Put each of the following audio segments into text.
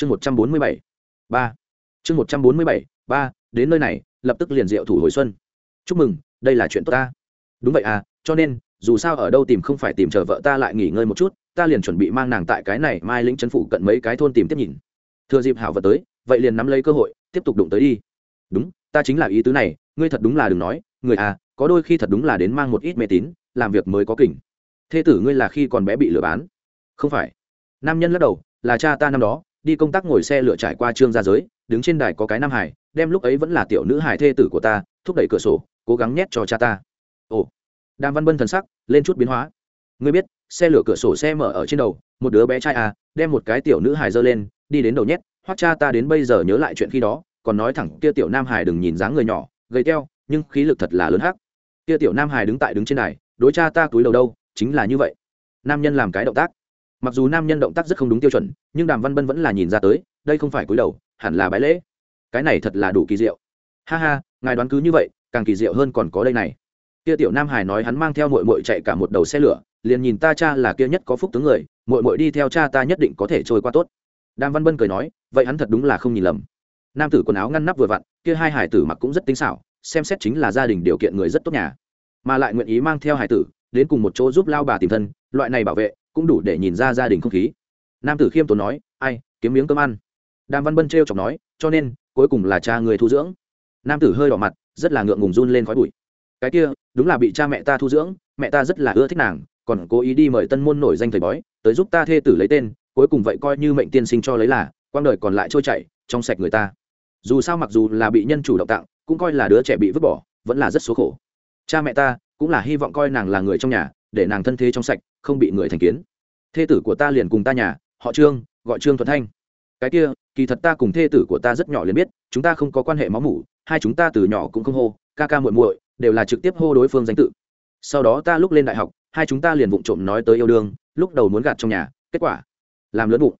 chương một trăm bốn mươi bảy, ba. Chương một trăm bốn mươi bảy, ba, đến nơi này, lập tức liền diệu thủ hồi xuân. Chúc mừng, đây là chuyện tốt ta. Đúng vậy à cho nên, dù sao ở đâu tìm không phải tìm chờ vợ ta lại nghỉ ngơi một chút, ta liền chuẩn bị mang nàng tại cái này mai lĩnh chân phủ cận mấy cái thôn tìm tiếp nhìn. Thừa dịp hảo vật tới, vậy liền nắm lấy cơ hội, tiếp tục đụng tới đi. Đúng, ta chính là ý tứ này, ngươi thật đúng là đừng nói, người à có đôi khi thật đúng là đến mang một ít mê tín, làm việc mới có kỉnh thê tử ngươi là khi còn bé bị lừa bán. Không phải. Nam nhân lắc đầu, là cha ta năm đó đi công tác ngồi xe lửa trải qua trương gia giới, đứng trên đài có cái nam hải, đem lúc ấy vẫn là tiểu nữ hải thê tử của ta, thúc đẩy cửa sổ, cố gắng nhét cho cha ta. Ồ, đàm văn bân thần sắc, lên chút biến hóa. Ngươi biết, xe lửa cửa sổ xe mở ở trên đầu, một đứa bé trai à đem một cái tiểu nữ hải giơ lên, đi đến đầu nhét, hoắc cha ta đến bây giờ nhớ lại chuyện khi đó, còn nói thẳng, kia tiểu nam hải đừng nhìn dáng người nhỏ, gầy teo, nhưng khí lực thật là lớn hắc. Kia tiểu nam hải đứng tại đứng trên đài, đối cha ta túi đầu đâu, chính là như vậy. Nam nhân làm cái động tác mặc dù nam nhân động tác rất không đúng tiêu chuẩn, nhưng đàm văn bân vẫn là nhìn ra tới, đây không phải cúi đầu, hẳn là bái lễ. Cái này thật là đủ kỳ diệu. Ha ha, ngài đoán cứ như vậy, càng kỳ diệu hơn còn có đây này. Kia tiểu nam hải nói hắn mang theo mội mội chạy cả một đầu xe lửa, liền nhìn ta cha là kia nhất có phúc tướng người mội mội đi theo cha ta nhất định có thể trôi qua tốt. Đàm văn bân cười nói, vậy hắn thật đúng là không nhìn lầm. Nam tử quần áo ngăn nắp vừa vặn, kia hai hải tử mặc cũng rất tinh xảo, xem xét chính là gia đình điều kiện người rất tốt nhà. Mà lại nguyện ý mang theo hải tử, đến cùng một chỗ giúp lao bà tìm thân, loại này bảo vệ cũng đủ để nhìn ra gia đình không khí. Nam tử khiêm tốn nói, ai, kiếm miếng cơm ăn. Đàm văn bân t r e o chọc nói, cho nên, cuối cùng là cha người thu dưỡng. Nam tử hơi đỏ mặt, rất là ngượng ngùng run lên khói bụi. Cái kia, đúng là bị cha mẹ ta thu dưỡng, mẹ ta rất là ưa thích nàng, còn cố ý đi mời tân môn nổi danh thầy bói, tới giúp ta thê tử lấy tên, cuối cùng vậy coi như mệnh tiên sinh cho lấy là quang đời còn lại trôi chảy trong sạch người ta. Dù sao mặc dù là bị nhân chủ động tặng, cũng coi là đứa trẻ bị vứt bỏ, vẫn là rất số khổ. Cha mẹ ta cũng là hy vọng coi nàng là người trong nhà, để nàng thân thế trong sạch không bị người thành kiến. Thê tử của ta liền cùng ta nhà, họ trương, gọi trương thuận thanh. Cái kia, kỳ thật ta cùng thê tử của ta rất nhỏ liền biết, chúng ta không có quan hệ máu mủ, hai chúng ta từ nhỏ cũng không hô, ca ca muội muội, đều là trực tiếp hô đối phương danh tự. Sau đó ta lúc lên đại học, hai chúng ta liền vụng trộm nói tới yêu đương, lúc đầu muốn gạt trong nhà, kết quả, làm lớn bụng.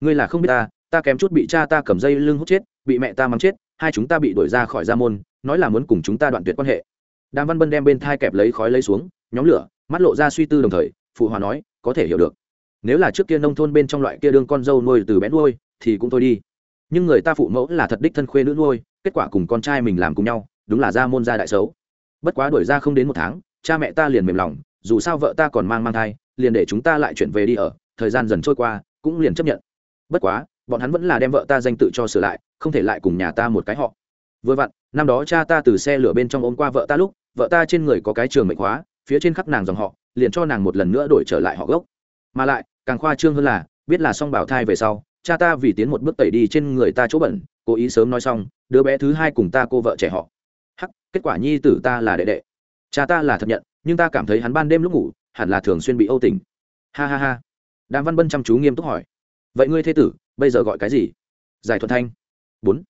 Ngươi là không biết ta ta kém chút bị cha ta cầm dây lưng hút chết, bị mẹ ta mắng chết, hai chúng ta bị đuổi ra khỏi gia môn, nói là muốn cùng chúng ta đoạn tuyệt quan hệ. Đàm văn bân đem bên thai kẹp lấy khói lấy xuống, nhóm lửa, mắt lộ ra suy tư đồng thời phụ hòa nói, có thể hiểu được. Nếu là trước kia nông thôn bên trong loại kia đương con dâu nuôi từ bé nuôi, thì cũng thôi đi. Nhưng người ta phụ mẫu là thật đích thân khuê nữ nuôi, kết quả cùng con trai mình làm cùng nhau, đúng là ra môn gia đại xấu. Bất quá đuổi ra không đến một tháng, cha mẹ ta liền mềm lòng, dù sao vợ ta còn mang mang thai, liền để chúng ta lại chuyển về đi ở, thời gian dần trôi qua, cũng liền chấp nhận. Bất quá, bọn hắn vẫn là đem vợ ta danh tự cho sửa lại, không thể lại cùng nhà ta một cái họ. Vừa vặn, năm đó cha ta từ xe lửa bên trong ôm qua vợ ta lúc, vợ ta trên người có cái trường mệnh hóa, phía trên khắp nàng dòng họ liền cho nàng một lần nữa đổi trở lại họ gốc. Mà lại, càng khoa trương hơn là, biết là xong bảo thai về sau, cha ta vì tiến một bước tẩy đi trên người ta chỗ bẩn, cố ý sớm nói xong, đứa bé thứ hai cùng ta cô vợ trẻ họ. Hắc, kết quả nhi tử ta là đệ đệ. Cha ta là thật nhận, nhưng ta cảm thấy hắn ban đêm lúc ngủ, hẳn là thường xuyên bị âu tình ha ha ha. Đàm văn bân chăm chú nghiêm túc hỏi. Vậy ngươi thế tử, bây giờ gọi cái gì? Giải thuận thanh. Bốn.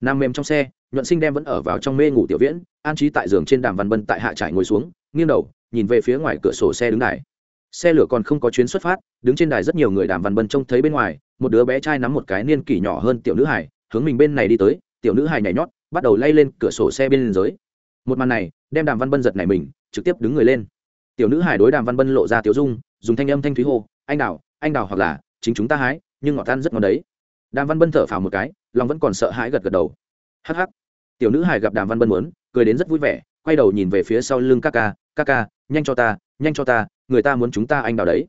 Nam mềm trong xe, nhuận sinh đem vẫn ở vào trong mê ngủ tiểu viễn, an trí tại giường trên đàm văn bân tại hạ trải ngồi xuống, nghiêng đầu nhìn về phía ngoài cửa sổ xe đứng đài. Xe lửa còn không có chuyến xuất phát, đứng trên đài rất nhiều người đàm văn bân trông thấy bên ngoài, một đứa bé trai nắm một cái niên kỷ nhỏ hơn tiểu nữ hải hướng mình bên này đi tới, tiểu nữ hải nhảy nhót, bắt đầu lay lên cửa sổ xe bên dưới. Một màn này, đem đàm văn bân giật này mình, trực tiếp đứng người lên. Tiểu nữ hải đối đàm văn bân lộ ra tiểu dung, dùng thanh âm thanh thúy hô, anh đào anh đào hoặc là, chính chúng ta hái, nhưng ngọt tan rất ngon đấy. Đàm văn bân thở phào một cái, lòng vẫn còn sợ hãi gật gật đầu. Hắc hắc. Tiểu nữ hải gặp đàm văn bân muốn, cười đến rất vui vẻ, quay đầu nhìn về phía sau lưng ca ca ca ca, nhanh cho ta, nhanh cho ta, người ta muốn chúng ta anh đào đấy.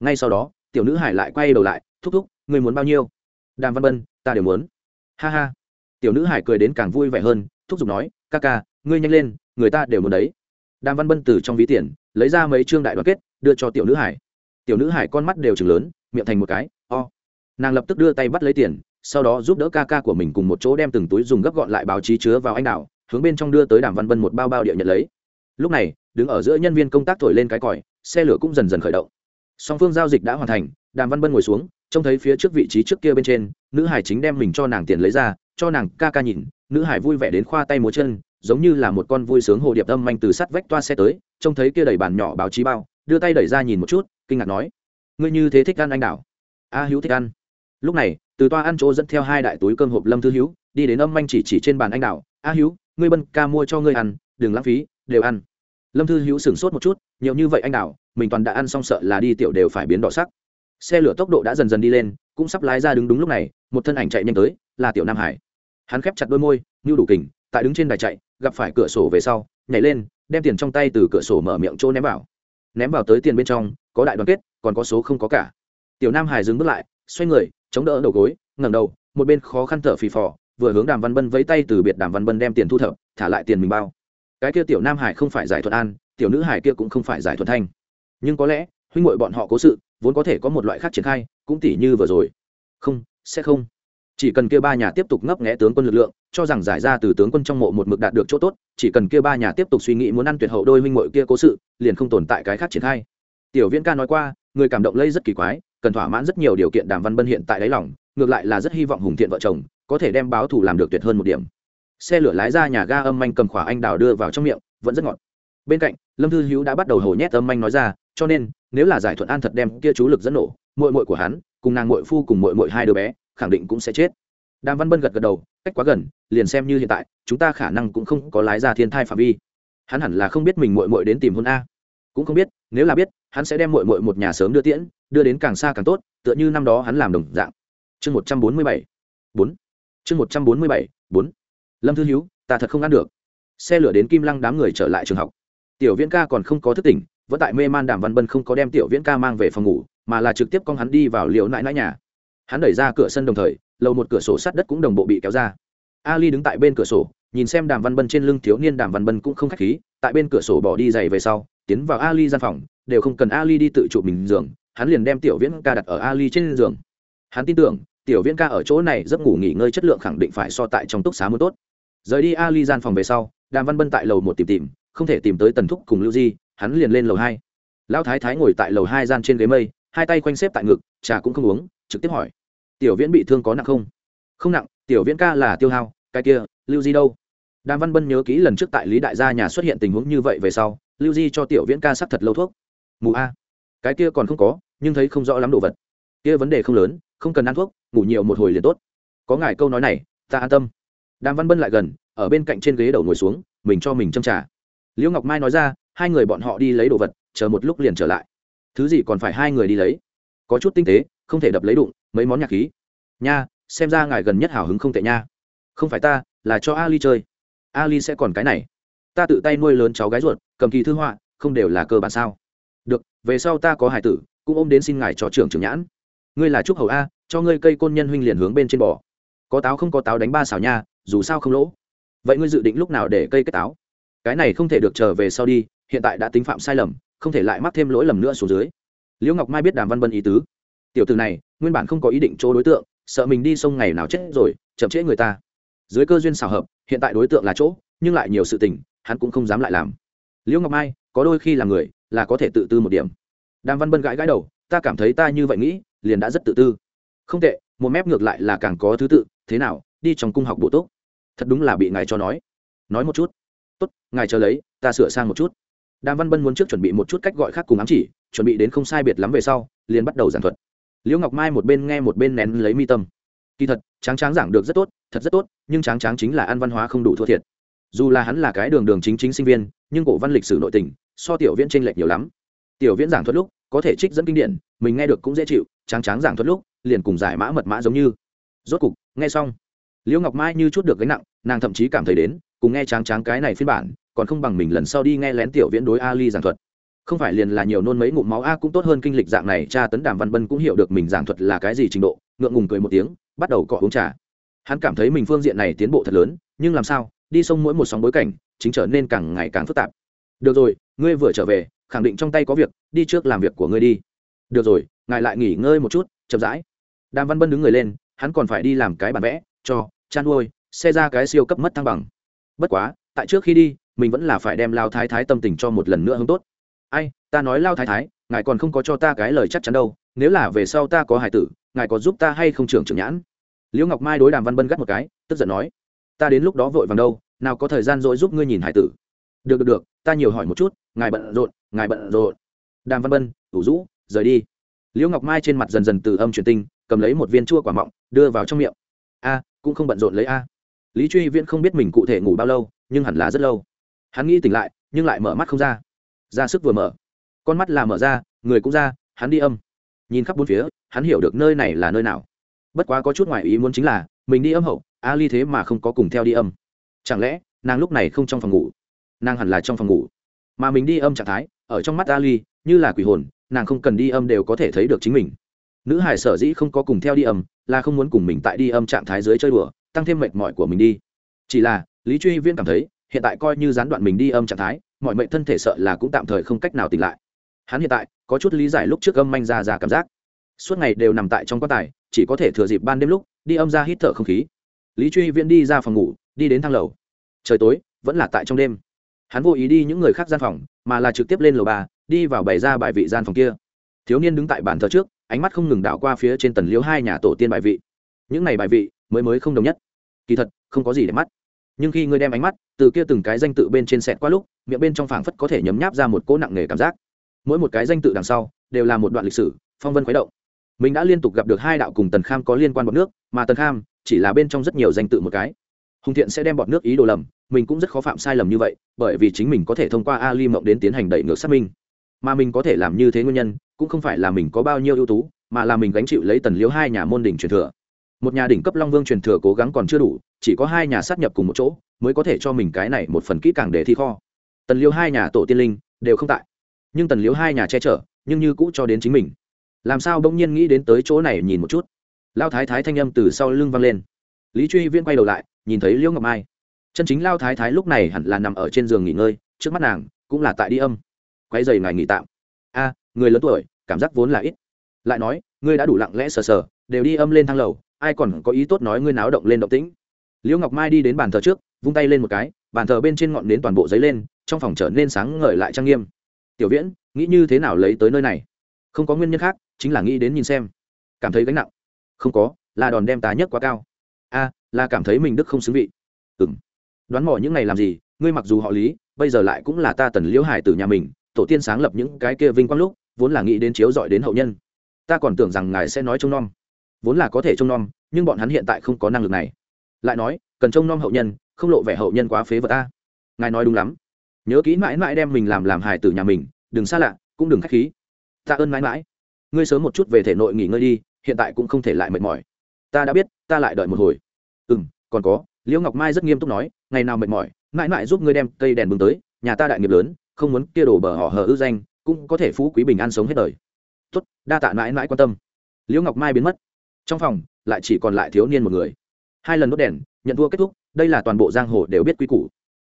Ngay sau đó, tiểu nữ hải lại quay đầu lại, thúc thúc, người muốn bao nhiêu? Đàm văn bân ta đều muốn. Ha ha. Tiểu nữ hải cười đến càng vui vẻ hơn, thúc giục nói, ca ca, ngươi nhanh lên, người ta đều muốn đấy. Đàm văn bân từ trong ví tiền, lấy ra mấy trương đại đoàn kết, đưa cho tiểu nữ hải. Tiểu nữ hải con mắt đều chừng lớn, miệng thành một cái, o. Nàng lập tức đưa tay bắt lấy tiền, sau đó giúp đỡ ca ca của mình cùng một chỗ đem từng túi dùng gấp gọn lại báo chí chứa vào anh đào, hướng bên trong đưa tới đàm văn bân một bao bao địa nhận lấy lúc này, đứng ở giữa nhân viên công tác thổi lên cái còi, xe lửa cũng dần dần khởi động. Song phương giao dịch đã hoàn thành, đàm văn bân ngồi xuống, trông thấy phía trước vị trí trước kia bên trên, nữ hải chính đem mình cho nàng tiền lấy ra, cho nàng ca ca nhìn, nữ hải vui vẻ đến khoa tay múa chân, giống như là một con vui sướng hồ điệp âm manh từ sắt vách toa xe tới, trông thấy kia đầy bàn nhỏ báo chí bao, đưa tay đẩy ra nhìn một chút, kinh ngạc nói, ngươi như thế thích ăn anh đảo? A hữu thích ăn. Lúc này, từ toa ăn chỗ dẫn theo hai đại túi cơm hộp lâm thư hữu, đi đến âm manh chỉ chỉ trên bàn anh đảo, a hữu, ngươi bân ca mua cho ngươi ăn, đừng lãng phí đều ăn. Lâm thư hữu sửng sốt một chút, nhiều như vậy anh đảo mình toàn đã ăn xong sợ là đi tiểu đều phải biến đỏ sắc. Xe lửa tốc độ đã dần dần đi lên, cũng sắp lái ra đứng đúng lúc này, một thân ảnh chạy nhanh tới, là tiểu nam hải. Hắn khép chặt đôi môi như đủ kình, tại đứng trên đài chạy, gặp phải cửa sổ về sau, nhảy lên, đem tiền trong tay từ cửa sổ mở miệng chỗ ném vào. Ném vào tới tiền bên trong, có đại đoàn kết, còn có số không có cả. Tiểu nam hải dừng bước lại, xoay người, chống đỡ đầu gối, ngẩng đầu, một bên khó khăn thở phì phò, vừa hướng đàm văn bân vẫy tay từ biệt đàm văn bân đem tiền thu thập, thả lại tiền mình bao cái kia tiểu nam hải không phải giải thuận an, tiểu nữ hải kia cũng không phải giải thuận thanh. Nhưng có lẽ, huynh ngội bọn họ cố sự, vốn có thể có một loại khác triển khai, cũng tỷ như vừa rồi. Không, sẽ không. Chỉ cần kia ba nhà tiếp tục ngấp nghẽ tướng quân lực lượng, cho rằng giải ra từ tướng quân trong mộ một mực đạt được chỗ tốt, chỉ cần kia ba nhà tiếp tục suy nghĩ muốn ăn tuyệt hậu đôi huynh ngội kia cố sự, liền không tồn tại cái khác triển khai. Tiểu viễn ca nói qua, người cảm động lây rất kỳ quái, cần thỏa mãn rất nhiều điều kiện đàm văn bân hiện tại đáy lòng, ngược lại là rất hy vọng hùng thiện vợ chồng có thể đem báo thù làm được tuyệt hơn một điểm xe lửa lái ra, nhà ga âm anh cầm khỏa anh đào đưa vào trong miệng, vẫn rất ngọt. Bên cạnh, lâm thư hữu đã bắt đầu hổ nhét âm anh nói ra, cho nên, nếu là giải thuận an thật đem kia chú lực dẫn nổ mội mội của hắn, cùng nàng mội phu cùng mội mội hai đứa bé, khẳng định cũng sẽ chết. Đàm văn bân gật gật đầu, cách quá gần, liền xem như hiện tại, chúng ta khả năng cũng không có lái ra thiên thai phạm vi. Hắn hẳn là không biết mình mội mội đến tìm hôn a. Cũng không biết, nếu là biết, hắn sẽ đem mội mội một nhà sớm đưa tiễn, đưa đến càng xa càng tốt, tựa như năm đó hắn làm đồng dạng. Chương một trăm bốn mươi bảy, bốn. Chương một trăm bốn mươi bảy, bốn lâm thư hữu ta thật không ăn được. Xe lửa đến kim lăng đám người trở lại trường học. Tiểu viễn ca còn không có thức tỉnh, vẫn tại mê man đàm văn bân không có đem tiểu viễn ca mang về phòng ngủ, mà là trực tiếp con hắn đi vào liệu nãi nãi nhà. Hắn đẩy ra cửa sân đồng thời, lầu một cửa sổ sát đất cũng đồng bộ bị kéo ra. Ali đứng tại bên cửa sổ, nhìn xem đàm văn bân trên lưng thiếu niên đàm văn bân cũng không khách khí, tại bên cửa sổ bỏ đi giày về sau, tiến vào ali gian phòng, đều không cần ali đi tự trụ mình giường, hắn liền đem tiểu viễn ca đặt ở ali trên giường. Hắn tin tưởng, tiểu viễn ca ở chỗ này giấc ngủ nghỉ ngơi chất lượng khẳng định phải so tại trong túc xá muốn tốt rời đi ali gian phòng về sau, đàm văn bân tại lầu một tìm tìm, không thể tìm tới tần thúc cùng lưu di, hắn liền lên lầu hai. Lão thái thái ngồi tại lầu hai gian trên ghế mây, hai tay quanh xếp tại ngực, trà cũng không uống, trực tiếp hỏi. Tiểu viễn bị thương có nặng không? Không nặng, tiểu viễn ca là tiêu hao, cái kia, lưu di đâu? Đàm văn bân nhớ kỹ lần trước tại lý đại gia nhà xuất hiện tình huống như vậy về sau, lưu di cho tiểu viễn ca sắc thật lâu thuốc. Mù a. Cái kia còn không có, nhưng thấy không rõ lắm đồ vật. Kia vấn đề không lớn, không cần ăn thuốc, ngủ nhiều một hồi liền tốt. Có ngài câu nói này, ta an tâm đàm văn bân lại gần, ở bên cạnh trên ghế đầu ngồi xuống, mình cho mình châm trả liễu ngọc mai nói ra, hai người bọn họ đi lấy đồ vật, chờ một lúc liền trở lại. Thứ gì còn phải hai người đi lấy? Có chút tinh tế, không thể đập lấy đụng, mấy món nhạc khí. Nha, xem ra ngài gần nhất hào hứng không tệ nha. Không phải ta, là cho ali chơi. Ali sẽ còn cái này. Ta tự tay nuôi lớn cháu gái ruột, cầm kỳ thư họa, không đều là cơ bản sao? Được, về sau ta có hải tử, cũng ôm đến xin ngài cho trưởng trưởng nhãn. Ngươi là trúc hầu a, cho ngươi cây côn nhân huynh liền hướng bên trên bò. Có táo không có táo đánh ba xào nha dù sao không lỗ. Vậy ngươi dự định lúc nào để cây kết táo? Cái này không thể được trở về sau đi, hiện tại đã tính phạm sai lầm, không thể lại mắc thêm lỗi lầm nữa xuống dưới. Liễu ngọc mai biết đàm văn vân ý tứ. Tiểu từ này, nguyên bản không có ý định chỗ đối tượng, sợ mình đi sông ngày nào chết rồi, chậm trễ người ta. Dưới cơ duyên xào hợp, hiện tại đối tượng là chỗ, nhưng lại nhiều sự tình, hắn cũng không dám lại làm. Liễu ngọc mai, có đôi khi là người, là có thể tự tư một điểm. Đàm văn bân gãi gãi đầu, ta cảm thấy ta như vậy nghĩ, liền đã rất tự tư. Không tệ, một mép ngược lại là càng có thứ tự, thế nào, đi trong cung học bộ tốt thật đúng là bị ngài cho nói. Nói một chút. Tốt, ngài chờ lấy, ta sửa sang một chút. Đàm văn bân muốn trước chuẩn bị một chút cách gọi khác cùng ám chỉ, chuẩn bị đến không sai biệt lắm về sau, liền bắt đầu giảng thuật. Liễu ngọc mai một bên nghe một bên nén lấy mi tâm. Kỳ thật, tráng tráng giảng được rất tốt, thật rất tốt, nhưng tráng tráng chính là ăn văn hóa không đủ thua thiệt. Dù là hắn là cái đường đường chính chính sinh viên, nhưng cổ văn lịch sử nội tình, so tiểu viễn tranh lệch nhiều lắm. Tiểu viễn giảng thuật lúc, có thể trích dẫn kinh điển, mình nghe được cũng dễ chịu, tráng tráng giảng thuật lúc, liền cùng giải mã mật mã giống như. Rốt cục, nghe xong liễu ngọc mai như chút được gánh nặng, nàng thậm chí cảm thấy đến, cùng nghe tráng tráng cái này phiên bản, còn không bằng mình lần sau đi nghe lén tiểu viễn đối ali giảng thuật. Không phải liền là nhiều nôn mấy ngụm máu a cũng tốt hơn kinh lịch dạng này, cha tấn đàm văn bân cũng hiểu được mình giảng thuật là cái gì trình độ, ngượng ngùng cười một tiếng, bắt đầu cọ uống trà. Hắn cảm thấy mình phương diện này tiến bộ thật lớn, nhưng làm sao, đi sông mỗi một sóng bối cảnh, chính trở nên càng ngày càng phức tạp. Được rồi, ngươi vừa trở về, khẳng định trong tay có việc, đi trước làm việc của ngươi đi. Được rồi, ngài lại nghỉ ngơi một chút, chậm rãi. Đàm văn bân đứng người lên, hắn còn phải đi làm cái bản vẽ, cho chăn nuôi, xe ra cái siêu cấp mất thăng bằng. Bất quá, tại trước khi đi, mình vẫn là phải đem lao thái thái tâm tình cho một lần nữa hướng tốt. Ai, ta nói lao thái thái, ngài còn không có cho ta cái lời chắc chắn đâu, nếu là về sau ta có hải tử, ngài có giúp ta hay không trưởng trưởng nhãn? Liễu ngọc mai đối đàm văn bân gắt một cái, tức giận nói, ta đến lúc đó vội vàng đâu, nào có thời gian dỗi giúp ngươi nhìn hải tử. Được được được, ta nhiều hỏi một chút, ngài bận rộn, ngài bận rộn. Đàm văn bân, ủ rũ, rời đi. Liễu ngọc mai trên mặt dần dần từ âm truyền tinh, cầm lấy một viên chua quả mọng, đưa vào trong miệng. A cũng không bận rộn lấy a. Lý truy viễn không biết mình cụ thể ngủ bao lâu, nhưng hẳn là rất lâu. Hắn nghĩ tỉnh lại, nhưng lại mở mắt không ra. Ra sức vừa mở. Con mắt là mở ra, người cũng ra, hắn đi âm. Nhìn khắp bốn phía, hắn hiểu được nơi này là nơi nào. Bất quá có chút ngoại ý muốn chính là, mình đi âm hậu a ly thế mà không có cùng theo đi âm. Chẳng lẽ, nàng lúc này không trong phòng ngủ? Nàng hẳn là trong phòng ngủ. Mà mình đi âm trạng thái, ở trong mắt a ly như là quỷ hồn, nàng không cần đi âm đều có thể thấy được chính mình nữ hải sở dĩ không có cùng theo đi âm, là không muốn cùng mình tại đi âm trạng thái dưới chơi đùa, tăng thêm mệt mỏi của mình đi. Chỉ là, lý truy viên cảm thấy, hiện tại coi như gián đoạn mình đi âm trạng thái, mọi mệnh thân thể sợ là cũng tạm thời không cách nào tỉnh lại. Hắn hiện tại, có chút lý giải lúc trước âm manh ra ra cảm giác. Suốt ngày đều nằm tại trong quan tài, chỉ có thể thừa dịp ban đêm lúc, đi âm ra hít thở không khí. Lý truy viễn đi ra phòng ngủ, đi đến thang lầu. Trời tối, vẫn là tại trong đêm. Hắn vô ý đi những người khác gian phòng, mà là trực tiếp lên lầu ba, đi vào bày ra bài vị gian phòng kia. Thiếu niên đứng tại bàn thờ trước ánh mắt không ngừng đảo qua phía trên tần liếu hai nhà tổ tiên bài vị. Những này bài vị mới mới không đồng nhất. Kỳ thật, không có gì để mắt. Nhưng khi ngươi đem ánh mắt từ kia từng cái danh tự bên trên sẹt qua lúc, miệng bên trong phảng phất có thể nhấm nháp ra một cỗ nặng nề cảm giác. Mỗi một cái danh tự đằng sau đều là một đoạn lịch sử, phong vân khuấy động. Mình đã liên tục gặp được hai đạo cùng tần kham có liên quan bọn nước, mà tần kham chỉ là bên trong rất nhiều danh tự một cái. Hùng thiện sẽ đem bọn nước ý đồ lầm, mình cũng rất khó phạm sai lầm như vậy, bởi vì chính mình có thể thông qua ali mộng đến tiến hành đẩy ngược xác minh mà mình có thể làm như thế nguyên nhân, cũng không phải là mình có bao nhiêu ưu tú, mà là mình gánh chịu lấy tần liếu hai nhà môn đỉnh truyền thừa. Một nhà đỉnh cấp long vương truyền thừa cố gắng còn chưa đủ, chỉ có hai nhà sát nhập cùng một chỗ, mới có thể cho mình cái này một phần kỹ càng để thi kho. Tần liếu hai nhà tổ tiên linh đều không tại, nhưng tần liếu hai nhà che chở, nhưng như cũ cho đến chính mình. Làm sao bỗng nhiên nghĩ đến tới chỗ này nhìn một chút? Lao thái thái thanh âm từ sau lưng vang lên. Lý truy Viên quay đầu lại, nhìn thấy liễu ngọc mai. Chân chính lao thái thái lúc này hẳn là nằm ở trên giường nghỉ ngơi, trước mắt nàng cũng là tại đi âm quay dày ngài nghỉ tạm. A, người lớn tuổi, cảm giác vốn là ít. Lại nói, ngươi đã đủ lặng lẽ sờ sờ, đều đi âm lên thang lầu, ai còn có ý tốt nói ngươi náo động lên động tĩnh. Liễu ngọc mai đi đến bàn thờ trước, vung tay lên một cái, bàn thờ bên trên ngọn nến toàn bộ giấy lên, trong phòng trở nên sáng ngời lại trang nghiêm. Tiểu viễn, nghĩ như thế nào lấy tới nơi này? Không có nguyên nhân khác, chính là nghĩ đến nhìn xem. Cảm thấy gánh nặng. Không có, là đòn đem tá nhất quá cao. A, là cảm thấy mình đức không xứng vị. Ừ m đoán mỏ những này làm gì, ngươi mặc dù họ lý, bây giờ lại cũng là ta tần liễu hải từ nhà mình tổ tiên sáng lập những cái kia vinh quang lúc, vốn là nghĩ đến chiếu dọi đến hậu nhân. Ta còn tưởng rằng ngài sẽ nói trông nom. Vốn là có thể trông nom, nhưng bọn hắn hiện tại không có năng lực này. Lại nói, cần trông nom hậu nhân, không lộ vẻ hậu nhân quá phế vật ta. Ngài nói đúng lắm. Nhớ kỹ mãi mãi đem mình làm làm hài từ nhà mình, đừng xa lạ, cũng đừng k h á c h khí. Tạ ơn mãi mãi. Ngươi sớm một chút về thể nội nghỉ ngơi đi, hiện tại cũng không thể lại mệt mỏi. Ta đã biết, ta lại đợi một hồi. Ừ m còn có, liễu ngọc mai rất nghiêm túc nói, ngày nào mệt mỏi, mãi mãi giúp ngươi đem cây đèn bưng tới, nhà ta đại nghiệp lớn không muốn kia đổ bờ họ hờ ư danh, cũng có thể phú quý bình an sống hết đời. Tốt, đa tạ mãi mãi quan tâm. Liễu ngọc mai biến mất. Trong phòng, lại chỉ còn lại thiếu niên một người. Hai lần đốt đèn, nhận thua kết thúc, đây là toàn bộ giang hồ đều biết quy củ.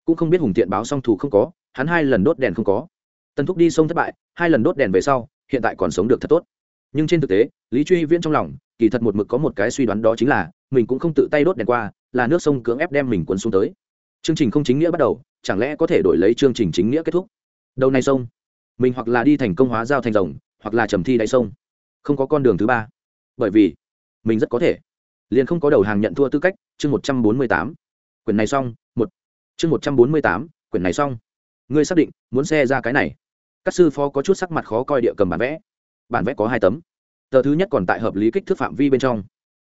Cũng không biết hùng tiện báo song thủ không có, hắn hai lần đốt đèn không có. Tần thúc đi sông thất bại, hai lần đốt đèn về sau, hiện tại còn sống được thật tốt. Nhưng trên thực tế, lý truy viễn trong lòng, kỳ thật một mực có một cái suy đoán đó chính là, mình cũng không tự tay đốt đèn qua, là nước sông cưỡng ép đem mình quấn xuống tới chương trình không chính nghĩa bắt đầu, chẳng lẽ có thể đổi lấy chương trình chính nghĩa kết thúc? Đầu này sông. Mình hoặc là đi thành công hóa giao thành rồng, hoặc là trầm thi đáy sông. Không có con đường thứ ba. Bởi vì, mình rất có thể. Liền không có đầu hàng nhận thua tư cách, chương một trăm bốn mươi tám. Quyển này xong, một. Chương một trăm bốn mươi tám, quyển này xong. Ngươi xác định, muốn xe ra cái này. Các sư phó có chút sắc mặt khó coi địa cầm bản vẽ. Bản vẽ có hai tấm. Tờ thứ nhất còn tại hợp lý kích thước phạm vi bên trong.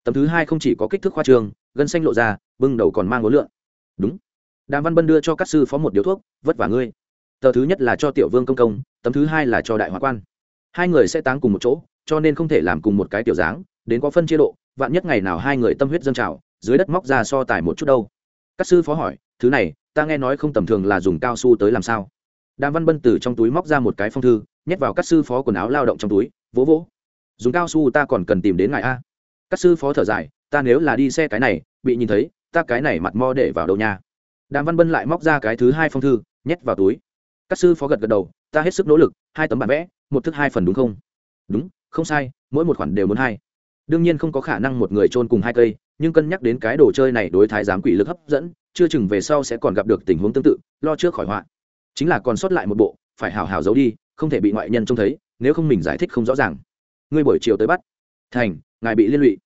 Tấm thứ hai không chỉ có kích thước khoa trường, gân xanh lộ ra, bưng đầu còn mang ngối lượng đúng đàm văn bân đưa cho các sư phó một điếu thuốc, vất vả ngươi. Tờ thứ nhất là cho tiểu vương công công, tấm thứ hai là cho đại Hóa quan. Hai người sẽ táng cùng một chỗ, cho nên không thể làm cùng một cái tiểu dáng, đến có phân chia độ, vạn nhất ngày nào hai người tâm huyết dâng trào, dưới đất móc ra so tài một chút đâu. Các sư phó hỏi, thứ này, ta nghe nói không tầm thường là dùng cao su tới làm sao? Đàm văn bân từ trong túi móc ra một cái phong thư, nhét vào các sư phó quần áo lao động trong túi, vỗ vỗ. Dùng cao su ta còn cần tìm đến ngài a. Các sư phó thở dài, ta nếu là đi xe cái này, bị nhìn thấy, ta cái này mặt mo để vào đầu nhà đàm văn bân lại móc ra cái thứ hai phong thư, nhét vào túi. Các sư phó gật gật đầu, ta hết sức nỗ lực, hai tấm bản vẽ, một thức hai phần đúng không? Đúng, không sai, mỗi một khoản đều muốn hai. Đương nhiên không có khả năng một người trôn cùng hai cây, nhưng cân nhắc đến cái đồ chơi này đối thái giám quỷ lực hấp dẫn, chưa chừng về sau sẽ còn gặp được tình huống tương tự, lo trước khỏi họa. Chính là còn sót lại một bộ, phải hào hào giấu đi, không thể bị ngoại nhân trông thấy, nếu không mình giải thích không rõ ràng. Ngươi buổi chiều tới bắt. Thành, ngài bị liên lụy.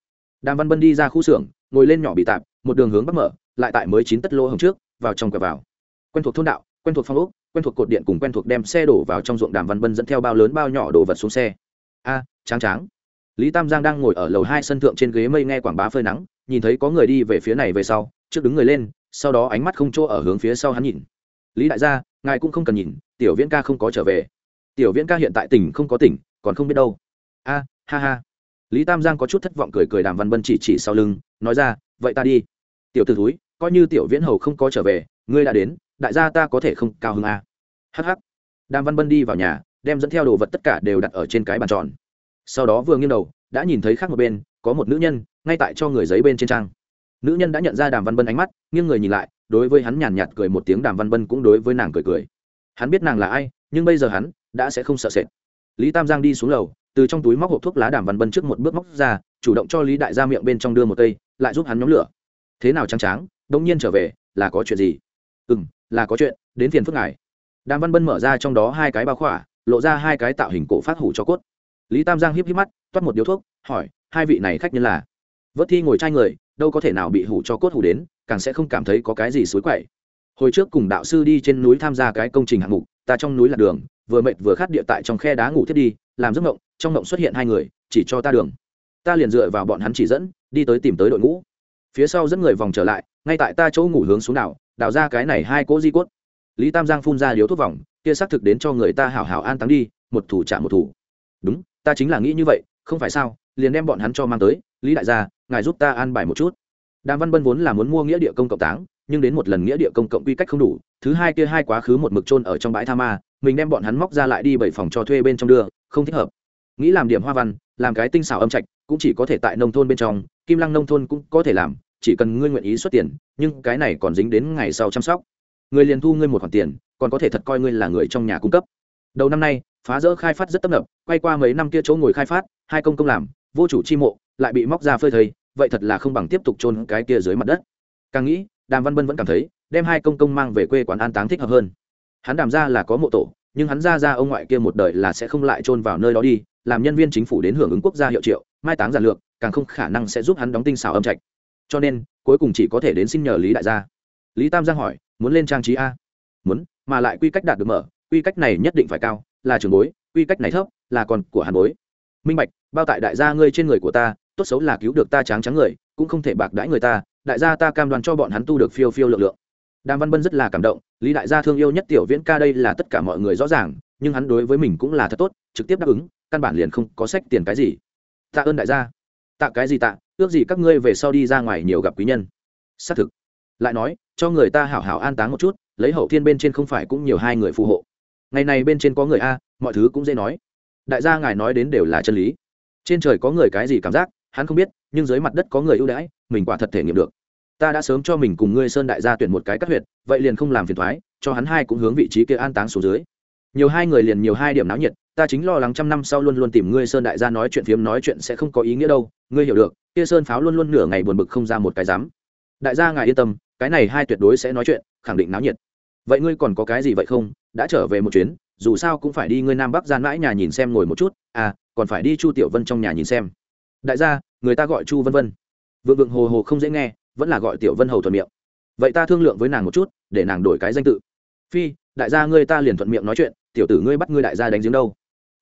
Đàm văn bân đi ra khu xưởng, ngồi lên nhỏ bị tạp, một đường hướng bắc mở, lại tại mới chín tất lô hồng trước vào trong quẹo vào. Quen thuộc thôn đạo, quen thuộc phong ốc, quen thuộc cột điện cùng quen thuộc đem xe đổ vào trong ruộng đàm văn bân dẫn theo bao lớn bao nhỏ đồ vật xuống xe. A, tráng tráng. Lý tam giang đang ngồi ở lầu hai sân thượng trên ghế mây nghe quảng bá phơi nắng, nhìn thấy có người đi về phía này về sau, trước đứng người lên, sau đó ánh mắt không chỗ ở hướng phía sau hắn nhìn. Lý đại gia, ngài cũng không cần nhìn, tiểu viễn ca không có trở về. Tiểu viễn ca hiện tại tỉnh không có tỉnh, còn không biết đâu. A, ha ha. Lý tam giang có chút thất vọng cười cười đàm văn bân chỉ chỉ sau lưng, nói ra, vậy ta đi. Tiểu t ử thúi coi như tiểu viễn hầu không có trở về, ngươi đã đến, đại gia ta có thể không cao hơn a hh đàm văn bân đi vào nhà, đem dẫn theo đồ vật tất cả đều đặt ở trên cái bàn tròn. Sau đó vừa nghiêng đầu, đã nhìn thấy khác một bên, có một nữ nhân, ngay tại cho người giấy bên trên trang. Nữ nhân đã nhận ra đàm văn bân ánh mắt, nghiêng người nhìn lại, đối với hắn nhàn nhạt cười một tiếng, đàm văn bân cũng đối với nàng cười cười. Hắn biết nàng là ai, nhưng bây giờ hắn đã sẽ không sợ sệt. Lý tam giang đi xuống lầu, từ trong túi móc hộp thuốc lá đàm văn bân trước một bước móc ra, chủ động cho lý đại gia miệng bên trong đưa một cây, lại giúp hắn nhóm lửa. Thế nào trắng tráng? Đông nhiên trở về, là có chuyện gì? Ừ m là có chuyện, đến phiền phức ngài. Đàm văn bân mở ra trong đó hai cái bao khỏa, lộ ra hai cái tạo hình cổ phát hủ cho cốt. Lý tam giang híp híp mắt, toát một điếu thuốc, hỏi, hai vị này khách nhân là? Vớt thi ngồi trai người, đâu có thể nào bị hủ cho cốt hủ đến, càng sẽ không cảm thấy có cái gì xối quậy. Hồi trước cùng đạo sư đi trên núi tham gia cái công trình hạng mục, ta trong núi là đường, vừa mệt vừa khát địa tại trong khe đá ngủ thiết đi, làm giấc mộng, trong mộng xuất hiện hai người, chỉ cho ta đường. Ta liền dựa vào bọn hắn chỉ dẫn, đi tới tìm tới đội ngũ phía sau dẫn người vòng trở lại, ngay tại ta chỗ ngủ hướng xuống nào đào ra cái này hai cỗ di cốt. Lý tam giang phun ra điếu thuốc vòng, kia xác thực đến cho người ta hảo hảo an táng đi, một thủ trả một thủ. Đúng, ta chính là nghĩ như vậy, không phải sao, liền đem bọn hắn cho mang tới, lý đại gia, ngài giúp ta an bài một chút. Đàm văn bân vốn là muốn mua nghĩa địa công cộng táng, nhưng đến một lần nghĩa địa công cộng quy cách không đủ, thứ hai kia hai quá khứ một mực trôn ở trong bãi tha ma, mình đem bọn hắn móc ra lại đi bảy phòng cho thuê bên trong đưa, không thích hợp. Nghĩ làm điểm hoa văn, làm cái tinh xảo âm trạch, cũng chỉ có thể tại nông thôn bên trong, kim lăng nông thôn cũng có thể làm chỉ cần ngươi nguyện ý xuất tiền, nhưng cái này còn dính đến ngày sau chăm sóc. Người liền thu ngươi một khoản tiền, còn có thể thật coi ngươi là người trong nhà cung cấp. Đầu năm nay, phá rỡ khai phát rất tấp nập, quay qua mấy năm kia chỗ ngồi khai phát, hai công công làm, vô chủ chi mộ, lại bị móc ra phơi thây vậy thật là không bằng tiếp tục chôn cái kia dưới mặt đất. Càng nghĩ, đàm văn bân vẫn cảm thấy, đem hai công công mang về quê quán an táng thích hợp hơn. Hắn đàm ra là có mộ tổ, nhưng hắn ra ra ông ngoại kia một đời là sẽ không lại chôn vào nơi đó đi, làm nhân viên chính phủ đến hưởng ứng quốc gia hiệu triệu, mai táng giản lược, càng không khả năng sẽ giúp hắn đóng tinh xảo âm trạch cho nên, cuối cùng chỉ có thể đến xin nhờ lý đại gia. Lý tam giang hỏi, muốn lên trang trí a? Muốn, mà lại quy cách đạt được mở, quy cách này nhất định phải cao, là trường bối, quy cách này thấp, là còn của hàn bối. Minh bạch, bao tại đại gia ngươi trên người của ta, tốt xấu là cứu được ta trắng trắng người, cũng không thể bạc đãi người ta, đại gia ta cam đoan cho bọn hắn tu được phiêu phiêu lượng lượng. Đàm văn bân rất là cảm động, lý đại gia thương yêu nhất tiểu viễn ca đây là tất cả mọi người rõ ràng, nhưng hắn đối với mình cũng là thật tốt, trực tiếp đáp ứng, căn bản liền không có sách tiền cái gì. Tạ ơn đại gia tạ cái gì tạ, ước gì các ngươi về sau đi ra ngoài nhiều gặp quý nhân. Xác thực. Lại nói, cho người ta hảo hảo an táng một chút, lấy hậu thiên bên trên không phải cũng nhiều hai người phù hộ. Ngày này bên trên có người a, mọi thứ cũng dễ nói. Đại gia ngài nói đến đều là chân lý. Trên trời có người cái gì cảm giác, hắn không biết, nhưng dưới mặt đất có người ưu đãi, mình quả thật thể nghiệm được. Ta đã sớm cho mình cùng ngươi sơn đại gia tuyển một cái cắt huyệt, vậy liền không làm phiền thoái, cho hắn hai cũng hướng vị trí kia an táng xuống dưới. Nhiều hai người liền nhiều hai điểm náo nhiệt ta chính lo lắng trăm năm sau luôn luôn tìm ngươi sơn đại gia nói chuyện phiếm nói chuyện sẽ không có ý nghĩa đâu, ngươi hiểu được, kia sơn pháo luôn luôn nửa ngày buồn bực không ra một cái dám. Đại gia ngài yên tâm, cái này hai tuyệt đối sẽ nói chuyện, khẳng định náo nhiệt. Vậy ngươi còn có cái gì vậy không? Đã trở về một chuyến, dù sao cũng phải đi ngươi nam bắc gian mãi nhà nhìn xem ngồi một chút à còn phải đi chu tiểu vân trong nhà nhìn xem. Đại gia, người ta gọi chu vân vân. Vượng vượng hồ hồ không dễ nghe, vẫn là gọi tiểu vân hầu thuận miệng. Vậy ta thương lượng với nàng một chút, để nàng đổi cái danh tự. Phi, đại gia ngươi ta liền thuận miệng nói chuyện, tiểu tử ngươi bắt ngươi đại gia đánh giếng đâu?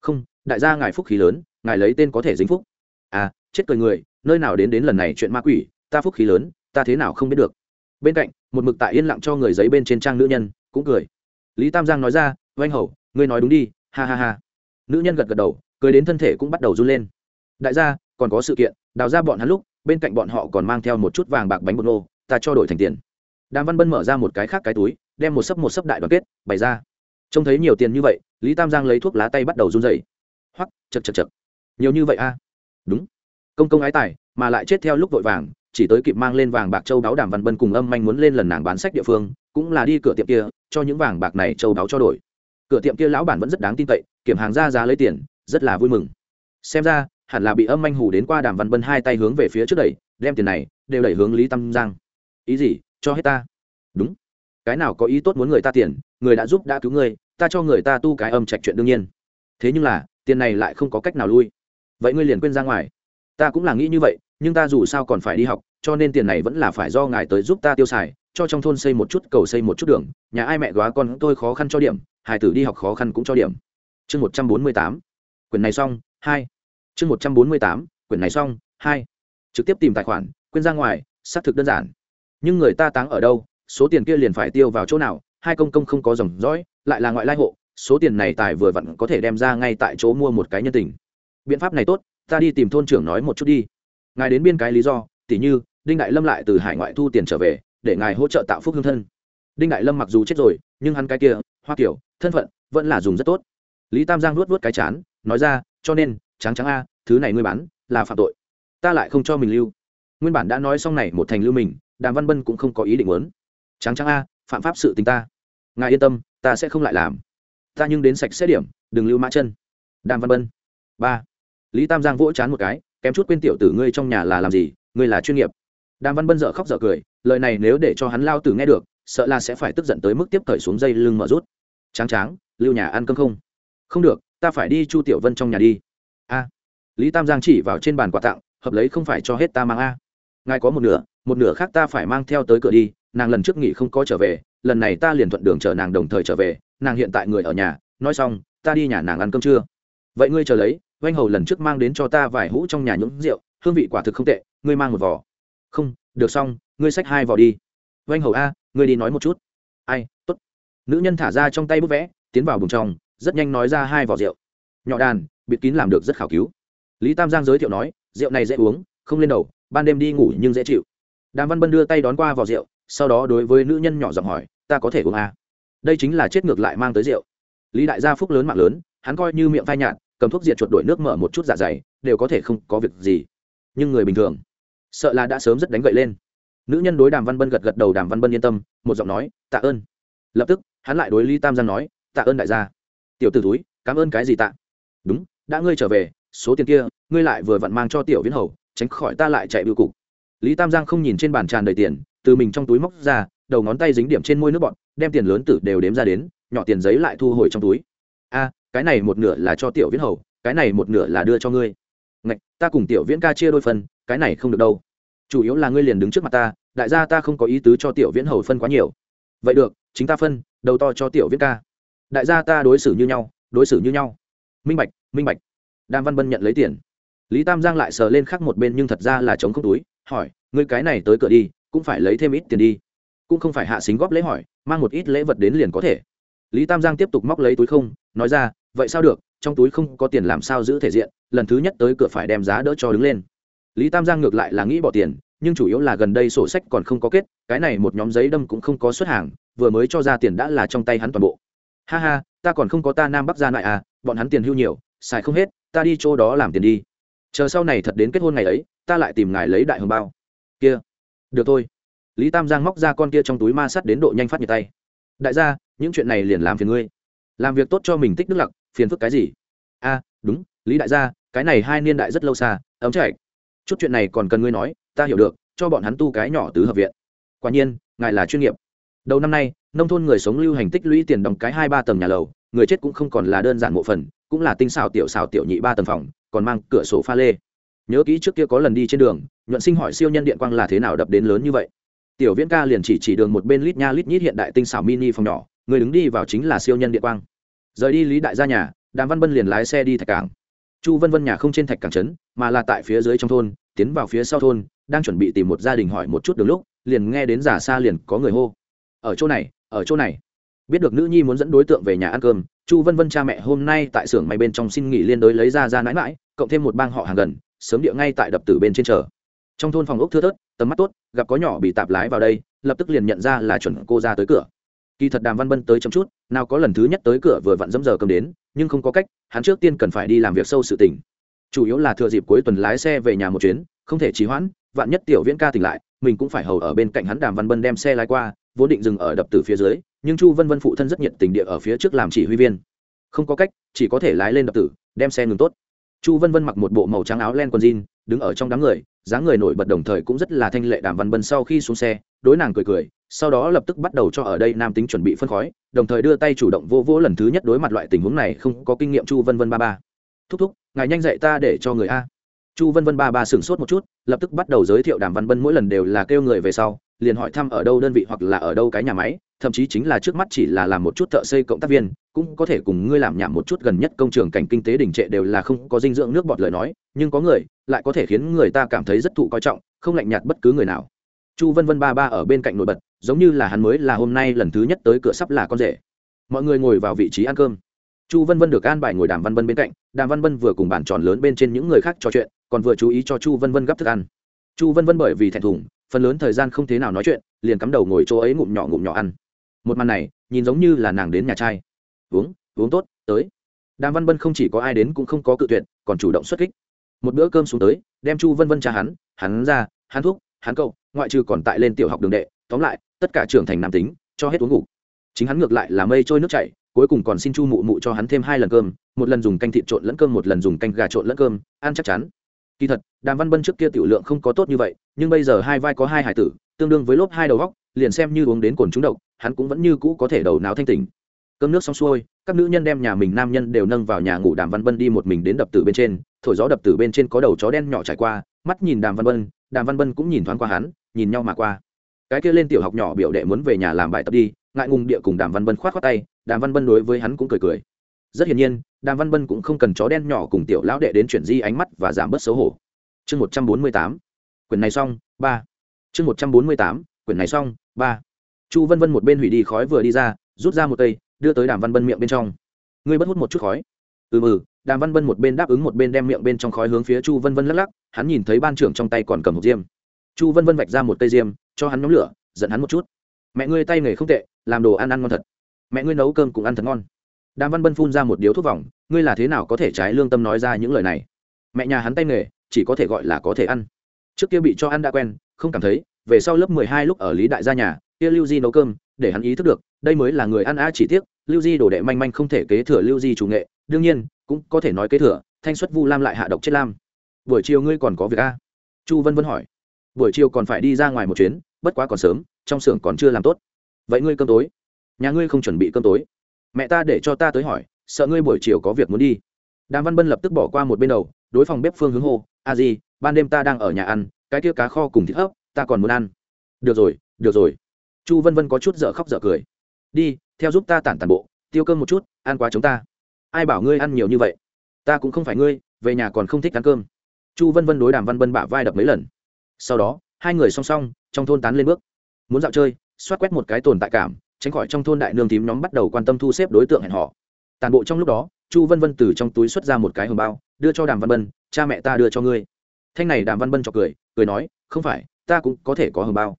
Không, đại gia ngài phúc khí lớn, ngài lấy tên có thể dính phúc. À chết cười người, nơi nào đến đến lần này chuyện ma quỷ, ta phúc khí lớn, ta thế nào không biết được. Bên cạnh, một mực tại yên lặng cho người giấy bên trên trang nữ nhân, cũng cười. Lý tam giang nói ra, oanh hầu, ngươi nói đúng đi, ha ha ha. Nữ nhân gật gật đầu, cười đến thân thể cũng bắt đầu run lên. Đại gia, còn có sự kiện, đào ra bọn hắn lúc, bên cạnh bọn họ còn mang theo một chút vàng bạc bánh bột nô, ta cho đổi thành tiền. Đàm văn bân mở ra một cái khác cái túi, đem một sấp một sấp đại đoàn kết bày ra trông thấy nhiều tiền như vậy, lý tam giang lấy thuốc lá tay bắt đầu run dày hoắc chật chật chật nhiều như vậy a đúng. Công công ái tài, mà lại chết theo lúc vội vàng, chỉ tới kịp mang lên vàng bạc châu đáo đàm văn bân cùng âm manh muốn lên lần nàng bán sách địa phương, cũng là đi cửa tiệm kia, cho những vàng bạc này châu đáo cho đổi. Cửa tiệm kia lão bản vẫn rất đáng tin cậy, kiểm hàng ra giá lấy tiền, rất là vui mừng. Xem ra, hẳn là bị âm manh hủ đến qua đàm văn bân hai tay hướng về phía trước đẩy, đem tiền này đều đẩy hướng lý tam giang. Ý gì? Cho hết ta. Đúng. Cái nào có ý tốt muốn người ta tiền người đã giúp đã cứu người ta cho người ta tu cái âm trạch chuyện đương nhiên. Thế nhưng là, tiền này lại không có cách nào lui. Vậy ngươi liền quên ra ngoài. Ta cũng là nghĩ như vậy, nhưng ta dù sao còn phải đi học, cho nên tiền này vẫn là phải do ngài tới giúp ta tiêu xài, cho trong thôn xây một chút cầu xây một chút đường, nhà ai mẹ góa con tôi khó khăn cho điểm hải tử đi học khó khăn cũng cho điểm. Chương một trăm bốn mươi tám. Quyển này xong, hai. Chương một trăm bốn mươi tám. Quyển này xong, hai. Trực tiếp tìm tài khoản, quên ra ngoài, xác thực đơn giản. Nhưng người ta táng ở đâu, số tiền kia liền phải tiêu vào chỗ nào hai công công không có dòng dõi, lại là ngoại lai hộ, số tiền này tài vừa vặn có thể đem ra ngay tại chỗ mua một cái nhân tình. Biện pháp này tốt, ta đi tìm thôn trưởng nói một chút đi. Ngài đến biên cái lý do, tỉ như, đinh đại lâm lại từ hải ngoại thu tiền trở về, để ngài hỗ trợ tạo phúc hương thân. Đinh đại lâm mặc dù chết rồi, nhưng hắn cái kia, hoa kiểu thân phận, vẫn là dùng rất tốt. Lý tam giang nuốt vớt cái chán, nói ra, cho nên trắng trắng a, thứ này ngươi bán, là phạm tội. Ta lại không cho mình lưu. Nguyên bản đã nói xong này một thành lưu mình, đàm văn bân cũng không có ý định muốn. Trắng trắng a, phạm pháp sự tình ta ngài yên tâm, ta sẽ không lại làm. Ta nhưng đến sạch sẽ điểm, đừng lưu mã chân. Đàm văn bân. Ba. Lý tam giang vỗ chán một cái, kém chút quên tiểu tử ngươi trong nhà là làm gì, ngươi là chuyên nghiệp. Đàm văn bân dợ khóc dợ cười, lời này nếu để cho hắn lao tử nghe được, sợ là sẽ phải tức giận tới mức tiếp cởi xuống dây lưng mở rút. Tráng tráng, lưu nhà ăn cơm không? Không được, ta phải đi chu tiểu vân trong nhà đi. A. Lý tam giang chỉ vào trên bàn quà tặng, hợp lấy không phải cho hết ta mang a. Ngài có một nửa một nửa khác ta phải mang theo tới cửa đi, nàng lần trước nghỉ không có trở về lần này ta liền thuận đường chở nàng đồng thời trở về, nàng hiện tại người ở nhà, nói xong, ta đi nhà nàng ăn cơm trưa. Vậy ngươi chờ lấy, oanh hầu lần trước mang đến cho ta vài hũ trong nhà nhũng rượu, hương vị quả thực không tệ, ngươi mang một vỏ không, được xong, ngươi xách hai vỏ đi. Oanh hầu a, ngươi đi nói một chút. Ai t ố t nữ nhân thả ra trong tay bút vẽ, tiến vào bùng trong, rất nhanh nói ra hai vỏ rượu. Nhỏ đàn, bịt kín làm được rất khảo cứu. Lý tam giang giới thiệu nói, rượu này dễ uống, không lên đầu, ban đêm đi ngủ nhưng dễ chịu. Đàm văn bân đưa tay đón qua vỏ rượu, sau đó đối với nữ nhân nhỏ giọng hỏi ta có thể uống à? đây chính là chết ngược lại mang tới rượu. Lý đại gia phúc lớn mạng lớn, hắn coi như miệng phai nhạt, cầm thuốc diệt chuột đổi nước mở một chút dạ dày, đều có thể không có việc gì. Nhưng người bình thường, sợ là đã sớm rất đánh gậy lên. Nữ nhân đối đàm văn bân gật gật đầu, đàm văn bân yên tâm, một giọng nói, tạ ơn. Lập tức, hắn lại đối lý tam giang nói, tạ ơn đại gia. Tiểu t ử túi cảm ơn cái gì tạ? Đúng, đã ngươi trở về, số tiền kia, ngươi lại vừa vặn mang cho tiểu viễn hầu, tránh khỏi ta lại chạy bưu cục. Lý tam giang không nhìn trên bàn tràn đầy tiền, từ mình trong túi móc ra đầu ngón tay dính điểm trên môi nước bọn, đem tiền lớn tử đều đếm ra đến, nhỏ tiền giấy lại thu hồi trong túi. A, cái này một nửa là cho tiểu viễn hầu, cái này một nửa là đưa cho ngươi. Ngạch, ta cùng tiểu viễn ca chia đôi phần, cái này không được đâu. Chủ yếu là ngươi liền đứng trước mặt ta, đại gia ta không có ý tứ cho tiểu viễn hầu phân quá nhiều. Vậy được, chính ta phân, đầu to cho tiểu viễn ca. Đại gia ta đối xử như nhau, đối xử như nhau. Minh bạch minh bạch. Đàm văn bân nhận lấy tiền. Lý tam giang lại sờ lên khắc một bên nhưng thật ra là chống không túi, hỏi, ngươi cái này tới cửa đi, cũng phải lấy thêm ít tiền đi cũng không phải hạ xính góp lễ hỏi, mang một ít lễ vật đến liền có thể. Lý tam giang tiếp tục móc lấy túi không, nói ra, vậy sao được, trong túi không có tiền làm sao giữ thể diện, lần thứ nhất tới cửa phải đem giá đỡ cho đứng lên. Lý tam giang ngược lại là nghĩ bỏ tiền, nhưng chủ yếu là gần đây sổ sách còn không có kết, cái này một nhóm giấy đâm cũng không có xuất hàng, vừa mới cho ra tiền đã là trong tay hắn toàn bộ. Ha ha, ta còn không có ta nam bắc ra lại à bọn hắn tiền hưu nhiều, xài không hết, ta đi chỗ đó làm tiền đi. Chờ sau này thật đến kết hôn ngày ấy, ta lại tìm ngài lấy đại hồng bao. Kia, được thôi lý tam giang móc ra con kia trong túi ma sắt đến độ nhanh phát nhiệt tay. Đại gia, những chuyện này liền làm phiền ngươi. Làm việc tốt cho mình tích đức lặc, phiền phức cái gì? A, đúng, lý đại gia, cái này hai niên đại rất lâu xa, ấm chạy chút chuyện này còn cần ngươi nói, ta hiểu được, cho bọn hắn tu cái nhỏ tứ hợp viện. Quả nhiên, ngài là chuyên nghiệp. Đầu năm nay, nông thôn người sống lưu hành tích lũy tiền đồng cái hai ba tầng nhà lầu, người chết cũng không còn là đơn giản mộ phần, cũng là tinh xào tiểu xào tiểu nhị ba tầng phòng, còn mang cửa sổ pha lê. Nhớ kỹ trước kia có lần đi trên đường, nhuận sinh hỏi siêu nhân điện quang là thế nào đập đến lớn như vậy tiểu viễn ca liền chỉ chỉ đường một bên lít nha lít nhít hiện đại tinh xảo mini phòng nhỏ, người đứng đi vào chính là siêu nhân điện quang. Rời đi lý đại gia nhà, đàm văn bân liền lái xe đi thạch cảng. Chu vân vân nhà không trên thạch cảng trấn, mà là tại phía dưới trong thôn, tiến vào phía sau thôn, đang chuẩn bị tìm một gia đình hỏi một chút đường lúc, liền nghe đến giả xa liền có người hô. Ở chỗ này, ở chỗ này. Biết được nữ nhi muốn dẫn đối tượng về nhà ăn cơm, chu vân vân cha mẹ hôm nay tại xưởng may bên trong xin nghỉ liên đối lấy ra ra nãi mãi, cộng thêm một bang họ hàng gần, sớm địa ngay tại đập tử bên trên chờ trong thôn phòng ốc thưa thớt, tầm mắt tốt, gặp có nhỏ bị tạp lái vào đây, lập tức liền nhận ra là chuẩn cô ra tới cửa. Kỳ thật đàm văn bân tới chậm chút, nào có lần thứ nhất tới cửa vừa vặn dẫm giờ cầm đến, nhưng không có cách, hắn trước tiên cần phải đi làm việc sâu sự tình. Chủ yếu là thừa dịp cuối tuần lái xe về nhà một chuyến, không thể trì hoãn, vạn nhất tiểu viễn ca tỉnh lại, mình cũng phải hầu ở bên cạnh hắn đàm văn bân đem xe lái qua, vốn định dừng ở đập từ phía dưới, nhưng chu vân vân phụ thân rất nhiệt tình địa ở phía trước làm chỉ huy viên. Không có cách, chỉ có thể lái lên đập tử, đem xe ngừng tốt. Chu vân vân mặc một bộ màu trắng áo len quần jean, đứng ở trong đám người dáng người nổi bật đồng thời cũng rất là thanh lệ đàm văn bân sau khi xuống xe, đối nàng cười cười, sau đó lập tức bắt đầu cho ở đây nam tính chuẩn bị phân khói, đồng thời đưa tay chủ động vô vỗ lần thứ nhất đối mặt loại tình huống này không có kinh nghiệm chu vân vân ba ba. Thúc thúc, ngài nhanh dạy ta để cho người a. Chu vân vân ba ba sửng sốt một chút, lập tức bắt đầu giới thiệu đàm văn bân mỗi lần đều là kêu người về sau, liền hỏi thăm ở đâu đơn vị hoặc là ở đâu cái nhà máy thậm chí chính là trước mắt chỉ là làm một chút thợ xây cộng tác viên, cũng có thể cùng ngươi làm nhảm một chút gần nhất công trường cảnh kinh tế đình trệ đều là không có dinh dưỡng nước bọt lời nói, nhưng có người lại có thể khiến người ta cảm thấy rất thụ coi trọng, không lạnh nhạt bất cứ người nào. Chu vân vân ba ba ở bên cạnh nổi bật, giống như là hắn mới là hôm nay lần thứ nhất tới cửa sắp là con rể. Mọi người ngồi vào vị trí ăn cơm. Chu vân vân được an bài ngồi đàm văn vân bên cạnh, đàm văn vân vừa cùng bàn tròn lớn bên trên những người khác trò chuyện, còn vừa chú ý cho chu vân vân gấp thức ăn. Chu vân vân bởi vì thẹn thùng, phần lớn thời gian không thế nào nói chuyện, liền cắm đầu ngồi chỗ ấy ngụm nhỏ ngụm nhỏ ăn một màn này, nhìn giống như là nàng đến nhà trai. Uống uống tốt, tới. Đàm văn bân không chỉ có ai đến cũng không có cự tuyệt, còn chủ động xuất kích. Một bữa cơm xuống tới, đem chu vân vân cha hắn hắn ra, hắn thuốc hắn cậu, ngoại trừ còn tại lên tiểu học đường đệ, tóm lại, tất cả trưởng thành nam tính, cho hết uống ngủ. Chính hắn ngược lại là mây trôi nước chảy, cuối cùng còn xin chu mụ mụ cho hắn thêm hai lần cơm, một lần dùng canh thịt trộn lẫn cơm, một lần dùng canh gà trộn lẫn cơm, ăn chắc chắn. Kỳ thật, đàm văn bân trước kia tiểu lượng không có tốt như vậy, nhưng bây giờ hai vai có hai hải tử, tương đương với lốp hai đầu góc liền xem như uống đến cồn trúng độc, hắn cũng vẫn như cũ có thể đầu não thanh tỉnh. Cơm nước xong xuôi, các nữ nhân đem nhà mình nam nhân đều nâng vào nhà ngủ đàm văn bân đi một mình đến đập tử bên trên, thổi gió đập tử bên trên có đầu chó đen nhỏ trải qua, mắt nhìn đàm văn bân, đàm văn bân cũng nhìn thoáng qua hắn, nhìn nhau mà qua. Cái kia lên tiểu học nhỏ biểu đệ muốn về nhà làm bài tập đi, ngại ngùng địa cùng đàm văn bân khoát khoát tay, đàm văn bân đối với hắn cũng cười cười. Rất hiển nhiên, đàm văn bân cũng không cần chó đen nhỏ cùng tiểu lão đệ đến chuyển di ánh mắt và giảm bớt xấu hổ. Chương một trăm bốn mươi tám. Quyển này xong, ba. Chương một trăm bốn mươi tám quyển này xong, ba. Chu vân vân một bên hủy đi khói vừa đi ra, rút ra một cây, đưa tới đàm văn bân miệng bên trong. Ngươi bất hút một chút khói. Ừ ừ đàm văn bân một bên đáp ứng một bên đem miệng bên trong khói hướng phía chu vân vân lắc lắc, hắn nhìn thấy ban trưởng trong tay còn cầm một diêm. Chu vân vân vạch ra một cây diêm, cho hắn nhóm lửa, giận hắn một chút. Mẹ ngươi tay nghề không tệ, làm đồ ăn ăn ngon thật. Mẹ ngươi nấu cơm cũng ăn thật ngon. Đàm văn bân phun ra một điếu thuốc vòng, ngươi là thế nào có thể trái lương tâm nói ra những lời này? Mẹ nhà hắn tay nghề, chỉ có thể gọi là có thể ăn. Trước kia bị cho ăn đã quen, không cảm thấy về sau lớp mười hai lúc ở lý đại gia nhà, kia lưu di nấu cơm, để hắn ý thức được, đây mới là người ăn á chỉ tiếc, lưu di đồ đệ manh manh không thể kế thừa lưu di chủ nghệ, đương nhiên, cũng có thể nói kế thừa, thanh xuất vu lam lại hạ độc chết lam. Buổi chiều ngươi còn có việc a chu vân vân hỏi. Buổi chiều còn phải đi ra ngoài một chuyến, bất quá còn sớm, trong xưởng còn chưa làm tốt. Vậy ngươi cơm tối. Nhà ngươi không chuẩn bị cơm tối. Mẹ ta để cho ta tới hỏi, sợ ngươi buổi chiều có việc muốn đi. Đàm văn bân lập tức bỏ qua một bên đầu, đối phòng bếp phương hướng hô, a gì ban đêm ta đang ở nhà ăn, cái kia cá kho cùng thịt hấp ta còn muốn ăn. Được rồi được rồi. Chu vân vân có chút dở khóc dở cười. Đi, theo giúp ta tản tàn bộ, tiêu cơm một chút, ăn quá chúng ta. Ai bảo ngươi ăn nhiều như vậy? Ta cũng không phải ngươi, về nhà còn không thích ăn cơm. Chu vân vân đối đàm văn vân bả vai đập mấy lần. Sau đó, hai người song song, trong thôn tán lên bước. Muốn dạo chơi, xoát quét một cái tồn tại cảm, tránh khỏi trong thôn đại nương tím nhóm bắt đầu quan tâm thu xếp đối tượng hẹn họ tàn bộ trong lúc đó, chu vân vân từ trong túi xuất ra một cái hồng bao, đưa cho đàm văn bân, cha mẹ ta đưa cho ngươi. Thanh này đàm văn bân cho cười cười nói, không phải ta cũng có thể có hồng bao.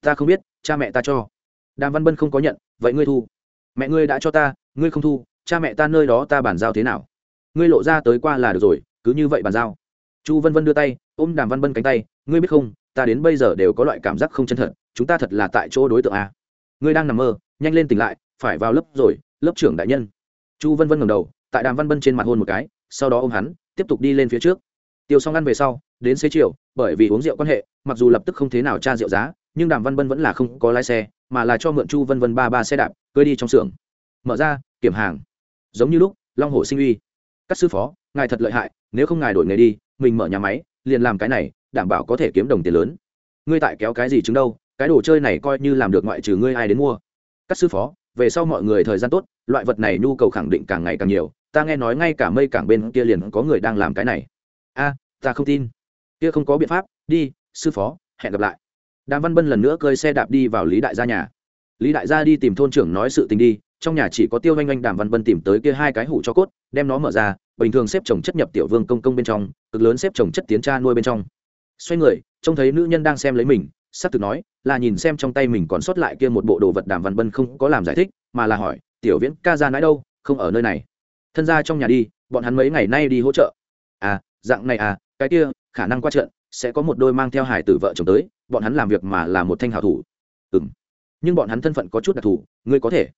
Ta không biết, cha mẹ ta cho. Đàm văn bân không có nhận, vậy ngươi thu. Mẹ ngươi đã cho ta, ngươi không thu, cha mẹ ta nơi đó ta bàn giao thế nào? Ngươi lộ ra tới qua là được rồi, cứ như vậy bàn giao. Chu vân vân đưa tay, ôm đàm văn bân cánh tay, ngươi biết không, ta đến bây giờ đều có loại cảm giác không chân thật, chúng ta thật là tại chỗ đối tượng a. Ngươi đang nằm mơ, nhanh lên tỉnh lại, phải vào lớp rồi, lớp trưởng đại nhân. Chu vân vân ngầm đầu, tại đàm văn bân trên mặt hôn một cái, sau đó ô m hắn, tiếp tục đi lên phía trước. Tiêu xong ăn về sau đến xế chiều, bởi vì uống rượu quan hệ, mặc dù lập tức không thế nào tra rượu giá, nhưng đàm văn bân vẫn là không có lái xe, mà là cho mượn chu vân vân ba ba xe đạp, cưới đi trong xưởng. Mở ra, kiểm hàng. Giống như lúc, long hồ sinh uy. Các sư phó, ngài thật lợi hại, nếu không ngài đổi nghề đi, mình mở nhà máy, liền làm cái này, đảm bảo có thể kiếm đồng tiền lớn. Ngươi tại kéo cái gì chứng đâu, cái đồ chơi này coi như làm được ngoại trừ ngươi ai đến mua. Các sư phó, về sau mọi người thời gian tốt, loại vật này nhu cầu khẳng định càng ngày càng nhiều, ta nghe nói ngay cả mây cảng bên kia liền có người đang làm cái này. A, ta không tin kia không có biện pháp, đi, sư phó, hẹn gặp lại. Đàm văn bân lần nữa cơi xe đạp đi vào lý đại gia nhà. Lý đại gia đi tìm thôn trưởng nói sự tình đi, trong nhà chỉ có tiêu oanh oanh đàm văn bân tìm tới kia hai cái hủ cho cốt, đem nó mở ra, bình thường xếp trồng chất nhập tiểu vương công công bên trong, cực lớn xếp trồng chất tiến tra nuôi bên trong. Xoay người, trông thấy nữ nhân đang xem lấy mình s ắ c thực nói, là nhìn xem trong tay mình còn sót lại kia một bộ đồ vật đàm văn bân không có làm giải thích, mà là hỏi, tiểu viễn, ca ra nãi đâu? Không ở nơi này. Thân ra trong nhà đi, bọn hắn mấy ngày nay đi hỗ trợ. À dạng này à cái kia khả năng qua trận sẽ có một đôi mang theo hải tử vợ chồng tới bọn hắn làm việc mà là một thanh hảo thủ. Ừ m nhưng bọn hắn thân phận có chút đặc thù ngươi có thể.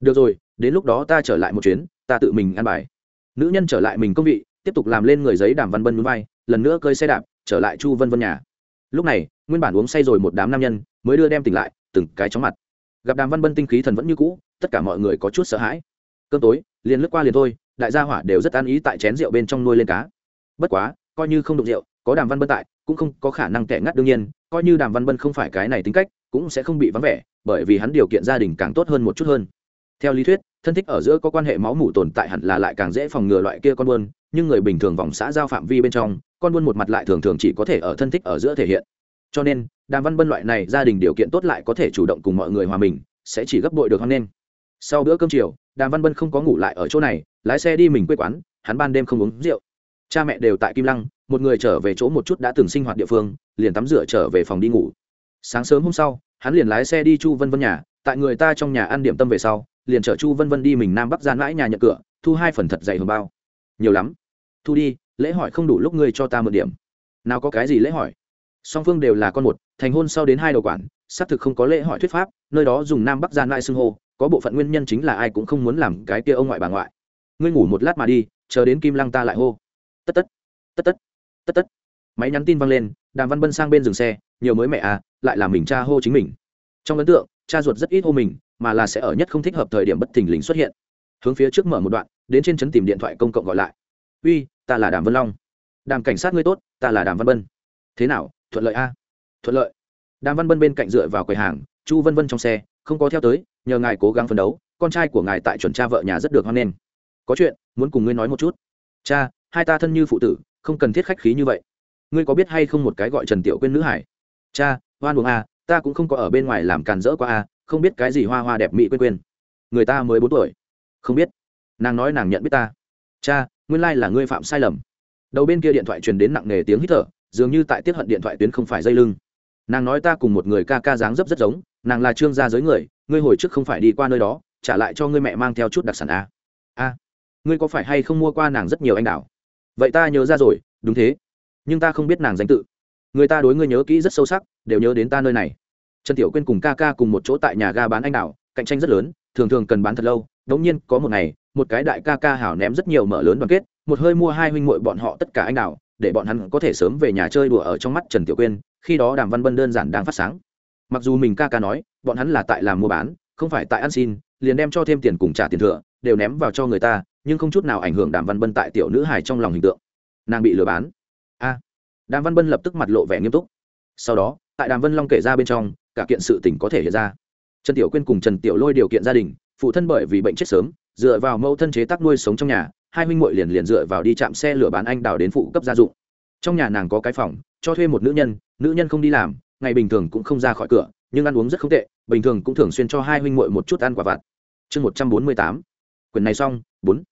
Được rồi đến lúc đó ta trở lại một chuyến ta tự mình ăn bài. Nữ nhân trở lại mình công vị tiếp tục làm lên người giấy đàm văn bân núi bay, lần nữa cơi xe đạp trở lại chu vân vân nhà. Lúc này nguyên bản uống say rồi một đám nam nhân mới đưa đem tỉnh lại từng cái chóng mặt. Gặp đàm văn bân tinh khí thần vẫn như cũ tất cả mọi người có chút sợ hãi. Cơn tối liền lướt qua liền thôi đại gia hỏa đều rất an ý tại chén rượu bên trong nuôi lên cá. Bất quá coi như không đụng rượu, có đàm văn bân tại, cũng không có khả năng tẻ ngắt đương nhiên, coi như đàm văn bân không phải cái này tính cách, cũng sẽ không bị vắng vẻ, bởi vì hắn điều kiện gia đình càng tốt hơn một chút hơn. Theo lý thuyết, thân thích ở giữa có quan hệ máu mủ tồn tại hẳn là lại càng dễ phòng ngừa loại kia con buôn, nhưng người bình thường vòng xã giao phạm vi bên trong, con buôn một mặt lại thường thường chỉ có thể ở thân thích ở giữa thể hiện. Cho nên, đàm văn bân loại này gia đình điều kiện tốt lại có thể chủ động cùng mọi người hòa mình, sẽ chỉ gấp bội được hoan nghênh. Sau bữa cơm chiều, đàm văn bân không có ngủ lại ở chỗ này, lái xe đi mình quê quán, hắn ban đêm không uống rượu cha mẹ đều tại kim lăng, một người trở về chỗ một chút đã từng sinh hoạt địa phương, liền tắm rửa trở về phòng đi ngủ. Sáng sớm hôm sau, hắn liền lái xe đi chu vân vân nhà, tại người ta trong nhà ăn điểm tâm về sau, liền chở chu vân vân đi mình nam bắc gian mãi nhà nhận cửa, thu hai phần thật dày hồng bao. Nhiều lắm. Thu đi, lễ hỏi không đủ lúc ngươi cho ta một điểm. Nào có cái gì lễ hỏi? Song phương đều là con một, thành hôn sau đến hai đầu quản, xác thực không có lễ hỏi thuyết pháp, nơi đó dùng nam bắc gian mãi xưng hô, có bộ phận nguyên nhân chính là ai cũng không muốn làm cái kia ông ngoại bà ngoại. Ngươi ngủ một lát mà đi, chờ đến kim lăng ta lại hô tất tất tất tất tất tất. Máy nhắn tin văng lên, đàm văn bân sang bên dừng xe, nhiều mới mẹ à lại là mình cha hô chính mình. Trong ấn tượng, cha ruột rất ít hô mình, mà là sẽ ở nhất không thích hợp thời điểm bất thình lình xuất hiện. Hướng phía trước mở một đoạn, đến trên trấn tìm điện thoại công cộng gọi lại. Uy, ta là đàm vân long. Đàm cảnh sát ngươi tốt, ta là đàm văn bân. Thế nào, thuận lợi a? À? thuận lợi. Đàm văn bân bên cạnh dựa vào quầy hàng, chu vân vân trong xe, không có theo tới, nhờ ngài cố gắng phấn đấu, con trai của ngài tại chuẩn cha vợ nhà rất được hoan nghênh. Có chuyện, muốn cùng ngươi nói một chút. Cha hai ta thân như phụ tử, không cần thiết khách khí như vậy. Ngươi có biết hay không một cái gọi trần tiểu quên nữ hải? Cha hoan buồng a à, ta cũng không có ở bên ngoài làm càn rỡ qua a à, không biết cái gì hoa hoa đẹp mỹ quên quên người ta mới bốn tuổi. Không biết. Nàng nói nàng nhận biết ta. Cha, nguyên lai là ngươi phạm sai lầm. Đầu bên kia điện thoại truyền đến nặng nề tiếng hít thở, dường như tại tiếp hận điện thoại tuyến không phải dây lưng. Nàng nói ta cùng một người ca ca dáng dấp rất giống, nàng là trương gia giới người, ngươi hồi trước không phải đi qua nơi đó, trả lại cho ngươi mẹ mang theo chút đặc sản a a ngươi có phải hay không mua qua nàng rất nhiều anh đào? Vậy ta nhớ ra rồi, đúng thế. Nhưng ta không biết nàng danh tự. Người ta đối ngươi nhớ kỹ rất sâu sắc, đều nhớ đến ta nơi này. Trần tiểu quyên cùng ca ca cùng một chỗ tại nhà ga bán anh đào, cạnh tranh rất lớn, thường thường cần bán thật lâu. Đống nhiên, có một ngày, một cái đại ca ca hảo ném rất nhiều mở lớn đoàn kết, một hơi mua hai huynh muội bọn họ tất cả anh đào, để bọn hắn có thể sớm về nhà chơi đùa ở trong mắt trần tiểu quyên, khi đó đàm văn bân đơn giản đang phát sáng. Mặc dù mình ca ca nói, bọn hắn là tại làm mua bán, không phải tại ăn xin, liền đem cho thêm tiền cùng trả tiền thừa, đều ném vào cho người ta nhưng không chút nào ảnh hưởng đàm văn bân tại tiểu nữ hài trong lòng hình tượng. Nàng bị lừa bán. A. Đàm văn bân lập tức mặt lộ vẻ nghiêm túc. Sau đó, tại đàm vân long kể ra bên trong, cả kiện sự tình có thể hiện ra. Trần tiểu quyên cùng trần tiểu lôi điều kiện gia đình, phụ thân bởi vì bệnh chết sớm, dựa vào mẫu thân chế tác nuôi sống trong nhà, hai huynh muội liền liền dựa vào đi chạm xe lửa bán anh đào đến phụ cấp gia dụng. Trong nhà nàng có cái phòng, cho thuê một nữ nhân nữ nhân không đi làm, ngày bình thường cũng không ra khỏi cửa, nhưng ăn uống rất không tệ, bình thường cũng thường xuyên cho hai huynh muội một chút ăn quả vặt. Chương một trăm bốn mươi tám. Quyển này xong, bốn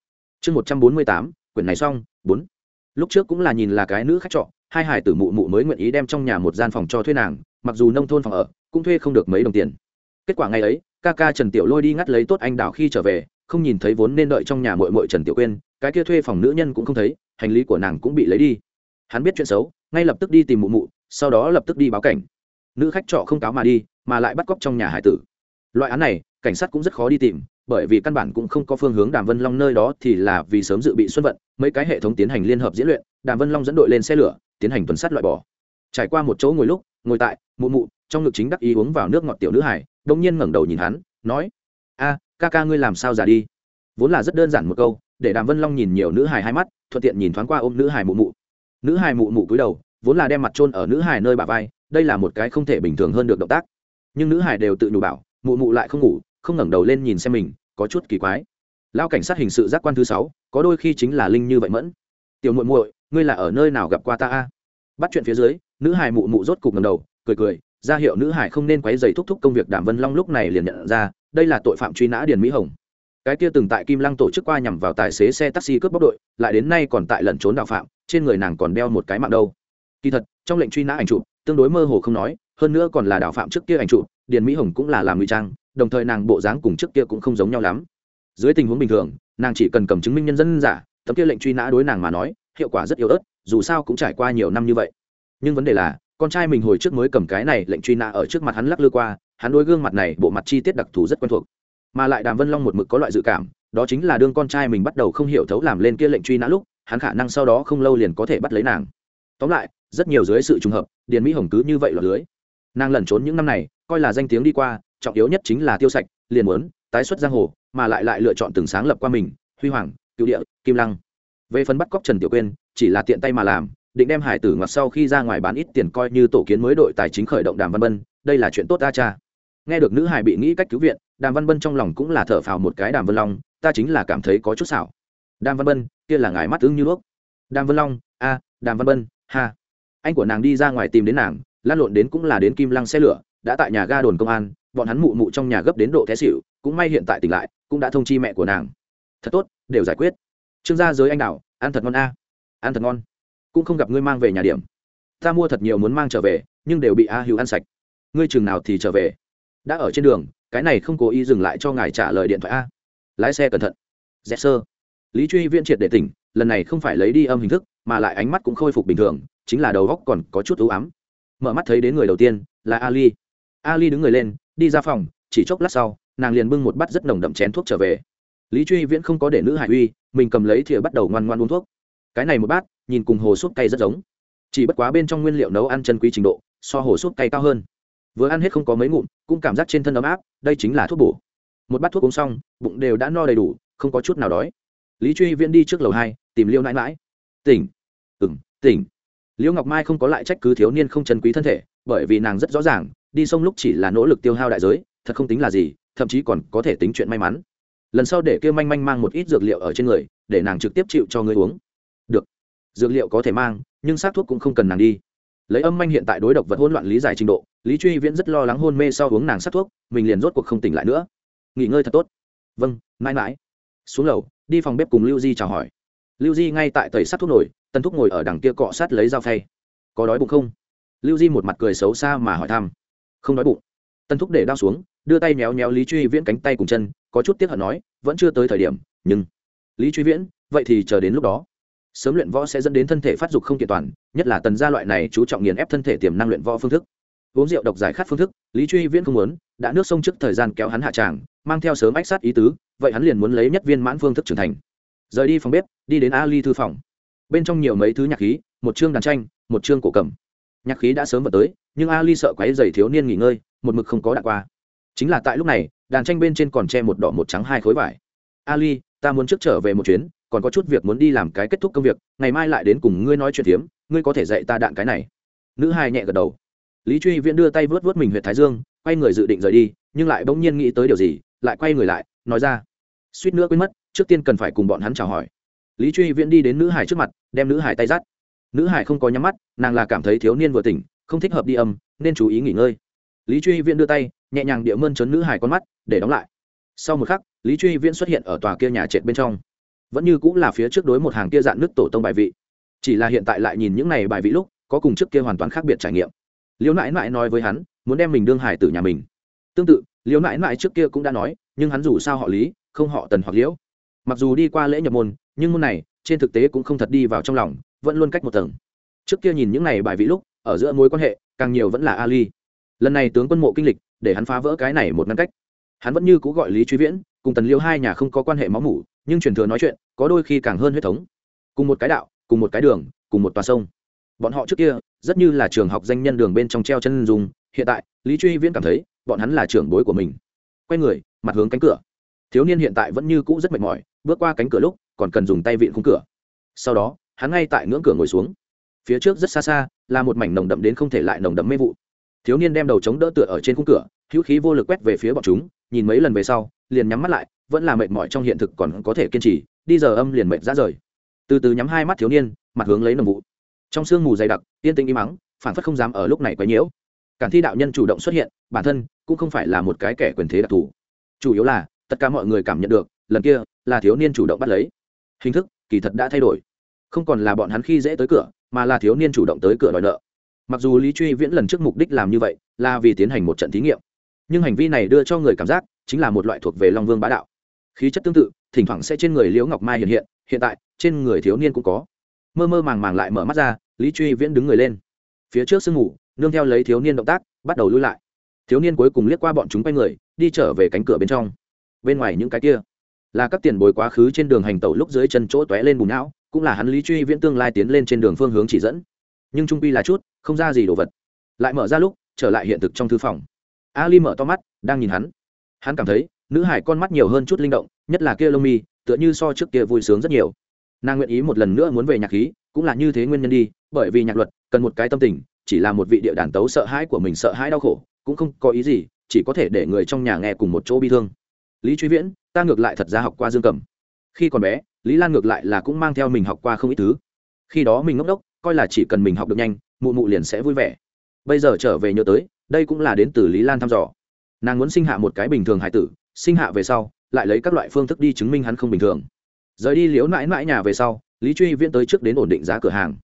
chương một trăm bốn mươi tám, quyển này xong, bốn. Lúc trước cũng là nhìn là cái nữ khách trọ, hai hải tử mụ mụ mới nguyện ý đem trong nhà một gian phòng cho thuê nàng, mặc dù nông thôn phòng ở, cũng thuê không được mấy đồng tiền. Kết quả ngày ấy, ca ca trần tiểu lôi đi ngắt lấy tốt anh đào khi trở về, không nhìn thấy vốn nên đợi trong nhà mội mội trần tiểu quyên, cái kia thuê phòng nữ nhân cũng không thấy, hành lý của nàng cũng bị lấy đi. Hắn biết chuyện xấu, ngay lập tức đi tìm mụ mụ, sau đó lập tức đi báo cảnh. Nữ khách trọ không cáo mà đi, mà lại bắt cóc trong nhà hải tử. Loại án này, cảnh sát cũng rất khó đi tìm bởi vì căn bản cũng không có phương hướng đàm vân long nơi đó thì là vì sớm dự bị xuân vận, mấy cái hệ thống tiến hành liên hợp diễn luyện, đàm vân long dẫn đội lên xe lửa, tiến hành tuần sát loại bỏ. Trải qua một chỗ ngồi lúc, ngồi tại, mụ mụ, trong ngực chính đắc ý uống vào nước ngọt tiểu nữ hải, đông nhiên ngẩng đầu nhìn hắn, nói, a, ca ca ngươi làm sao già đi? Vốn là rất đơn giản một câu, để đàm vân long nhìn nhiều nữ hải hai mắt, thuận tiện nhìn thoáng qua ôm nữ hải mụ mụ. Nữ hải mụ mụ cúi đầu, vốn là đem mặt trôn ở nữ hải nơi bà vai, đây là một cái không thể bình thường hơn được động tác. Nhưng nữ hải đều tự nhủ bảo, mụ mụ lại không ngủ không ngẩng đầu lên nhìn xem mình, có chút kỳ quái. Lao cảnh sát hình sự giác quan thứ sáu, có đôi khi chính là linh như vậy mẫn. Tiểu muội muội, ngươi là ở nơi nào gặp qua ta a? Bắt chuyện phía dưới, nữ hải mụ mụ rốt cục ngầm đầu, cười cười, ra hiệu nữ hải không nên quấy dày thúc thúc công việc đàm vân long lúc này liền nhận ra, đây là tội phạm truy nã điền mỹ hồng. Cái kia từng tại kim lăng tổ chức qua nhằm vào tài xế xe taxi cướp bóc đội, lại đến nay còn tại lẩn trốn đạo phạm, trên người nàng còn đeo một cái mạng đâu. Kỳ thật, trong lệnh truy nã ảnh chụp, tương đối mơ hồ không nói, hơn nữa còn là đạo phạm trước kia ảnh chụp, điền mỹ hồng cũng là làm ngụy trang đồng thời nàng bộ dáng cùng trước kia cũng không giống nhau lắm. Dưới tình huống bình thường, nàng chỉ cần cầm chứng minh nhân dân giả, tấm kia lệnh truy nã đối nàng mà nói, hiệu quả rất yếu ớt, dù sao cũng trải qua nhiều năm như vậy. Nhưng vấn đề là, con trai mình hồi trước mới cầm cái này lệnh truy nã ở trước mặt hắn lắc lư qua, hắn đối gương mặt này, bộ mặt chi tiết đặc thù rất quen thuộc. Mà lại đàm vân long một mực có loại dự cảm, đó chính là đương con trai mình bắt đầu không hiểu thấu làm lên kia lệnh truy nã lúc, hắn khả năng sau đó không lâu liền có thể bắt lấy nàng. Tóm lại, rất nhiều dưới sự trùng hợp, điền mỹ hồng cứ như vậy lọt lưới. Nàng lẩn trốn những năm này, coi là danh tiếng đi qua trọng yếu nhất chính là tiêu sạch, liền muốn tái xuất giang hồ, mà lại lại lựa chọn từng sáng lập qua mình, huy hoàng cựu địa, kim lăng. Về phần bắt cóc trần tiểu quyên, chỉ là tiện tay mà làm, định đem hải tử ngoặt sau khi ra ngoài bán ít tiền coi như tổ kiến mới đội tài chính khởi động đàm văn bân, đây là chuyện tốt ta cha. Nghe được nữ hải bị nghĩ cách cứu viện, đàm văn bân trong lòng cũng là thở phào một cái, đàm vân long, ta chính là cảm thấy có chút xảo. Đàm văn bân, kia là ngài mắt ứng như đuốc. Đàm vân long, a, đàm văn bân, ha. Anh của nàng đi ra ngoài tìm đến nàng lan lộn đến cũng là đến kim lăng xe lửa đã tại nhà ga đồn công an, bọn hắn mụ mụ trong nhà gấp đến độ té xịu cũng may hiện tại tỉnh lại, cũng đã thông chi mẹ của nàng. Thật tốt, đều giải quyết. Trương gia giới anh đảo, ăn thật ngon a. Ăn thật ngon. Cũng không gặp ngươi mang về nhà điểm. Ta mua thật nhiều muốn mang trở về, nhưng đều bị a hữu ăn sạch. Ngươi chừng nào thì trở về. Đã ở trên đường, cái này không cố ý dừng lại cho ngài trả lời điện thoại a. Lái xe cẩn thận. Dẹp sơ. Lý truy viễn triệt để tỉnh, lần này không phải lấy đi âm hình thức, mà lại ánh mắt cũng khôi phục bình thường, chính là đầu góc còn có chút ưu ám. Mở mắt thấy đến người đầu tiên là ali ali đứng người lên, đi ra phòng, chỉ chốc lát sau, nàng liền bưng một bát rất nồng đậm chén thuốc trở về. Lý truy viễn không có để nữ hải uy, mình cầm lấy thìa bắt đầu ngoan ngoan uống thuốc. Cái này một bát, nhìn cùng hồ súp cay rất giống. Chỉ bất quá bên trong nguyên liệu nấu ăn chân quý trình độ, so hồ súp cay cao hơn. Vừa ăn hết không có mấy ngụm, cũng cảm giác trên thân ấm áp, đây chính là thuốc bổ. Một bát thuốc uống xong, bụng đều đã no đầy đủ, không có chút nào đói. Lý truy viễn đi trước lầu hai, tìm liêu nãi mãi tỉnh. Ừng tỉnh. Liễu ngọc mai không có lại trách cứ thiếu niên không chân quý thân thể, bởi vì nàng rất rõ ràng đi sông lúc chỉ là nỗ lực tiêu hao đại giới, thật không tính là gì, thậm chí còn có thể tính chuyện may mắn. Lần sau để kêu manh manh mang một ít dược liệu ở trên người, để nàng trực tiếp chịu cho ngươi uống. Được. Dược liệu có thể mang, nhưng sát thuốc cũng không cần nàng đi. Lấy âm manh hiện tại đối độc vật hỗn loạn lý giải trình độ, lý truy viễn rất lo lắng hôn mê sau uống nàng sát thuốc, mình liền rốt cuộc không tỉnh lại nữa. Nghỉ ngơi thật tốt. Vâng mãi mãi. Xuống lầu, đi phòng bếp cùng lưu di chào hỏi. Lưu di ngay tại tẩy sát thuốc nổi tân thúc ngồi ở đằng kia cọ sát lấy dao phay. Có đói bụng không? Lưu di một mặt cười xấu xa mà hỏi thăm không đói bụng. Tân thúc để đao xuống, đưa tay méo méo lý truy viễn cánh tay cùng chân, có chút tiếc hận nói, vẫn chưa tới thời điểm, nhưng lý truy viễn, vậy thì chờ đến lúc đó. Sớm luyện võ sẽ dẫn đến thân thể phát dục không kiện toàn, nhất là tần gia loại này chú trọng nghiền ép thân thể tiềm năng luyện võ phương thức. Uống rượu độc giải khát phương thức, lý truy viễn không muốn, đã nước sông trước thời gian kéo hắn hạ tràng, mang theo sớm ách sát ý tứ, vậy hắn liền muốn lấy nhất viên mãn phương thức trưởng thành. Rời đi phòng bếp, đi đến ali thư phòng. Bên trong nhiều mấy thứ nhạc khí, một chương đàn tranh, một chương cổ cầm nhạc khí đã sớm vào tới nhưng ali sợ quáy dày thiếu niên nghỉ ngơi một mực không có đạn qua. Chính là tại lúc này đàn tranh bên trên còn che một đỏ một trắng hai khối vải. Ali ta muốn trước trở về một chuyến còn có chút việc muốn đi làm cái kết thúc công việc ngày mai lại đến cùng ngươi nói chuyện tiếm, ngươi có thể dạy ta đạn cái này. Nữ hai nhẹ gật đầu. Lý truy viễn đưa tay vớt vớt mình huyện thái dương quay người dự định rời đi nhưng lại bỗng nhiên nghĩ tới điều gì lại quay người lại nói ra. Suýt nữa quên mất trước tiên cần phải cùng bọn hắn chào hỏi. Lý truy viễn đi đến nữ hải trước mặt đem nữ hải tay dắt nữ hải không có nhắm mắt, nàng là cảm thấy thiếu niên vừa tỉnh, không thích hợp đi âm, nên chú ý nghỉ ngơi. Lý truy viễn đưa tay, nhẹ nhàng địa mơn trấn nữ hải con mắt, để đóng lại. Sau một khắc, lý truy viễn xuất hiện ở tòa kia nhà trệt bên trong. Vẫn như cũng là phía trước đối một hàng kia dạn nước tổ tông bài vị. Chỉ là hiện tại lại nhìn những này bài vị lúc, có cùng trước kia hoàn toàn khác biệt trải nghiệm. Liễu nãi nãi nói với hắn, muốn đem mình đương hải từ nhà mình. Tương tự liễu nãi nãi trước kia cũng đã nói, nhưng hắn dù sao họ lý, không họ tần hoặc liễu. Mặc dù đi qua lễ nhập môn, nhưng môn này trên thực tế cũng không thật đi vào trong lòng, vẫn luôn cách một tầng. Trước kia nhìn những này bài vị lúc, ở giữa mối quan hệ, càng nhiều vẫn là ali. Lần này tướng quân mộ kinh lịch, để hắn phá vỡ cái này một ngăn cách. Hắn vẫn như cũ gọi lý truy viễn, cùng tần liêu hai nhà không có quan hệ máu mủ, nhưng truyền thừa nói chuyện, có đôi khi càng hơn huyết thống. Cùng một cái đạo, cùng một cái đường, cùng một tòa sông. Bọn họ trước kia, rất như là trường học danh nhân đường bên trong treo chân dùng hiện tại, lý truy viễn cảm thấy, bọn hắn là trưởng bối của mình. Quay người, mặt hướng cánh cửa. Thiếu niên hiện tại vẫn như cũ rất mệt mỏi, bước qua cánh cửa lúc còn cần dùng tay vịn khung cửa. Sau đó, hắn ngay tại ngưỡng cửa ngồi xuống. Phía trước rất xa xa, là một mảnh nồng đậm đến không thể lại nồng đậm mê vụ. Thiếu niên đem đầu chống đỡ tựa ở trên khung cửa, hữu khí vô lực quét về phía bọn chúng, nhìn mấy lần về sau, liền nhắm mắt lại, vẫn là mệt mỏi trong hiện thực còn có thể kiên trì, đi giờ âm liền mệt ra rời. Từ từ nhắm hai mắt thiếu niên, mặt hướng lấy nồng vụ. Trong sương mù dày đặc, yên tĩnh im mắng phản phất không dám ở lúc này quấy nhiễu. Cản thi đạo nhân chủ động xuất hiện, bản thân cũng không phải là một cái kẻ quyền thế đặc thù. Chủ yếu là, tất cả mọi người cảm nhận được, lần kia là thiếu niên chủ động bắt lấy hình thức kỳ thật đã thay đổi. Không còn là bọn hắn khi dễ tới cửa, mà là thiếu niên chủ động tới cửa đòi nợ. Mặc dù lý truy viễn lần trước mục đích làm như vậy là vì tiến hành một trận thí nghiệm, nhưng hành vi này đưa cho người cảm giác chính là một loại thuộc về long vương bá đạo. Khí chất tương tự, thỉnh thoảng sẽ trên người liễu ngọc mai hiện hiện hiện tại, trên người thiếu niên cũng có. Mơ mơ màng màng lại mở mắt ra, lý truy viễn đứng người lên. Phía trước sương ngủ nương theo lấy thiếu niên động tác, bắt đầu lui lại. Thiếu niên cuối cùng liếc qua bọn chúng quay người, đi trở về cánh cửa bên trong. Bên ngoài những cái kia là các tiền bối quá khứ trên đường hành tẩu lúc dưới chân chỗ tóe lên bùn não, cũng là hắn lý truy viễn tương lai tiến lên trên đường phương hướng chỉ dẫn. Nhưng trung pi là chút, không ra gì đồ vật. Lại mở ra lúc, trở lại hiện thực trong thư phòng. Ali mở to mắt, đang nhìn hắn. Hắn cảm thấy, nữ hải con mắt nhiều hơn chút linh động, nhất là kia lông mi, tựa như so trước kia vui sướng rất nhiều. Nàng nguyện ý một lần nữa muốn về nhạc khí, cũng là như thế nguyên nhân đi, bởi vì nhạc luật, cần một cái tâm tình, chỉ là một vị địa đàn tấu sợ hãi của mình sợ hãi đau khổ, cũng không có ý gì, chỉ có thể để người trong nhà nghe cùng một chỗ bi thương lý truy viễn, ta ngược lại thật ra học qua dương cầm. Khi còn bé, lý lan ngược lại là cũng mang theo mình học qua không ít thứ. Khi đó mình ngốc đốc, coi là chỉ cần mình học được nhanh, mụ mụ liền sẽ vui vẻ. Bây giờ trở về nhớ tới, đây cũng là đến từ lý lan thăm dò. Nàng muốn sinh hạ một cái bình thường hải tử, sinh hạ về sau, lại lấy các loại phương thức đi chứng minh hắn không bình thường. Rời đi liễu mãi mãi nhà về sau, lý truy viễn tới trước đến ổn định giá cửa hàng.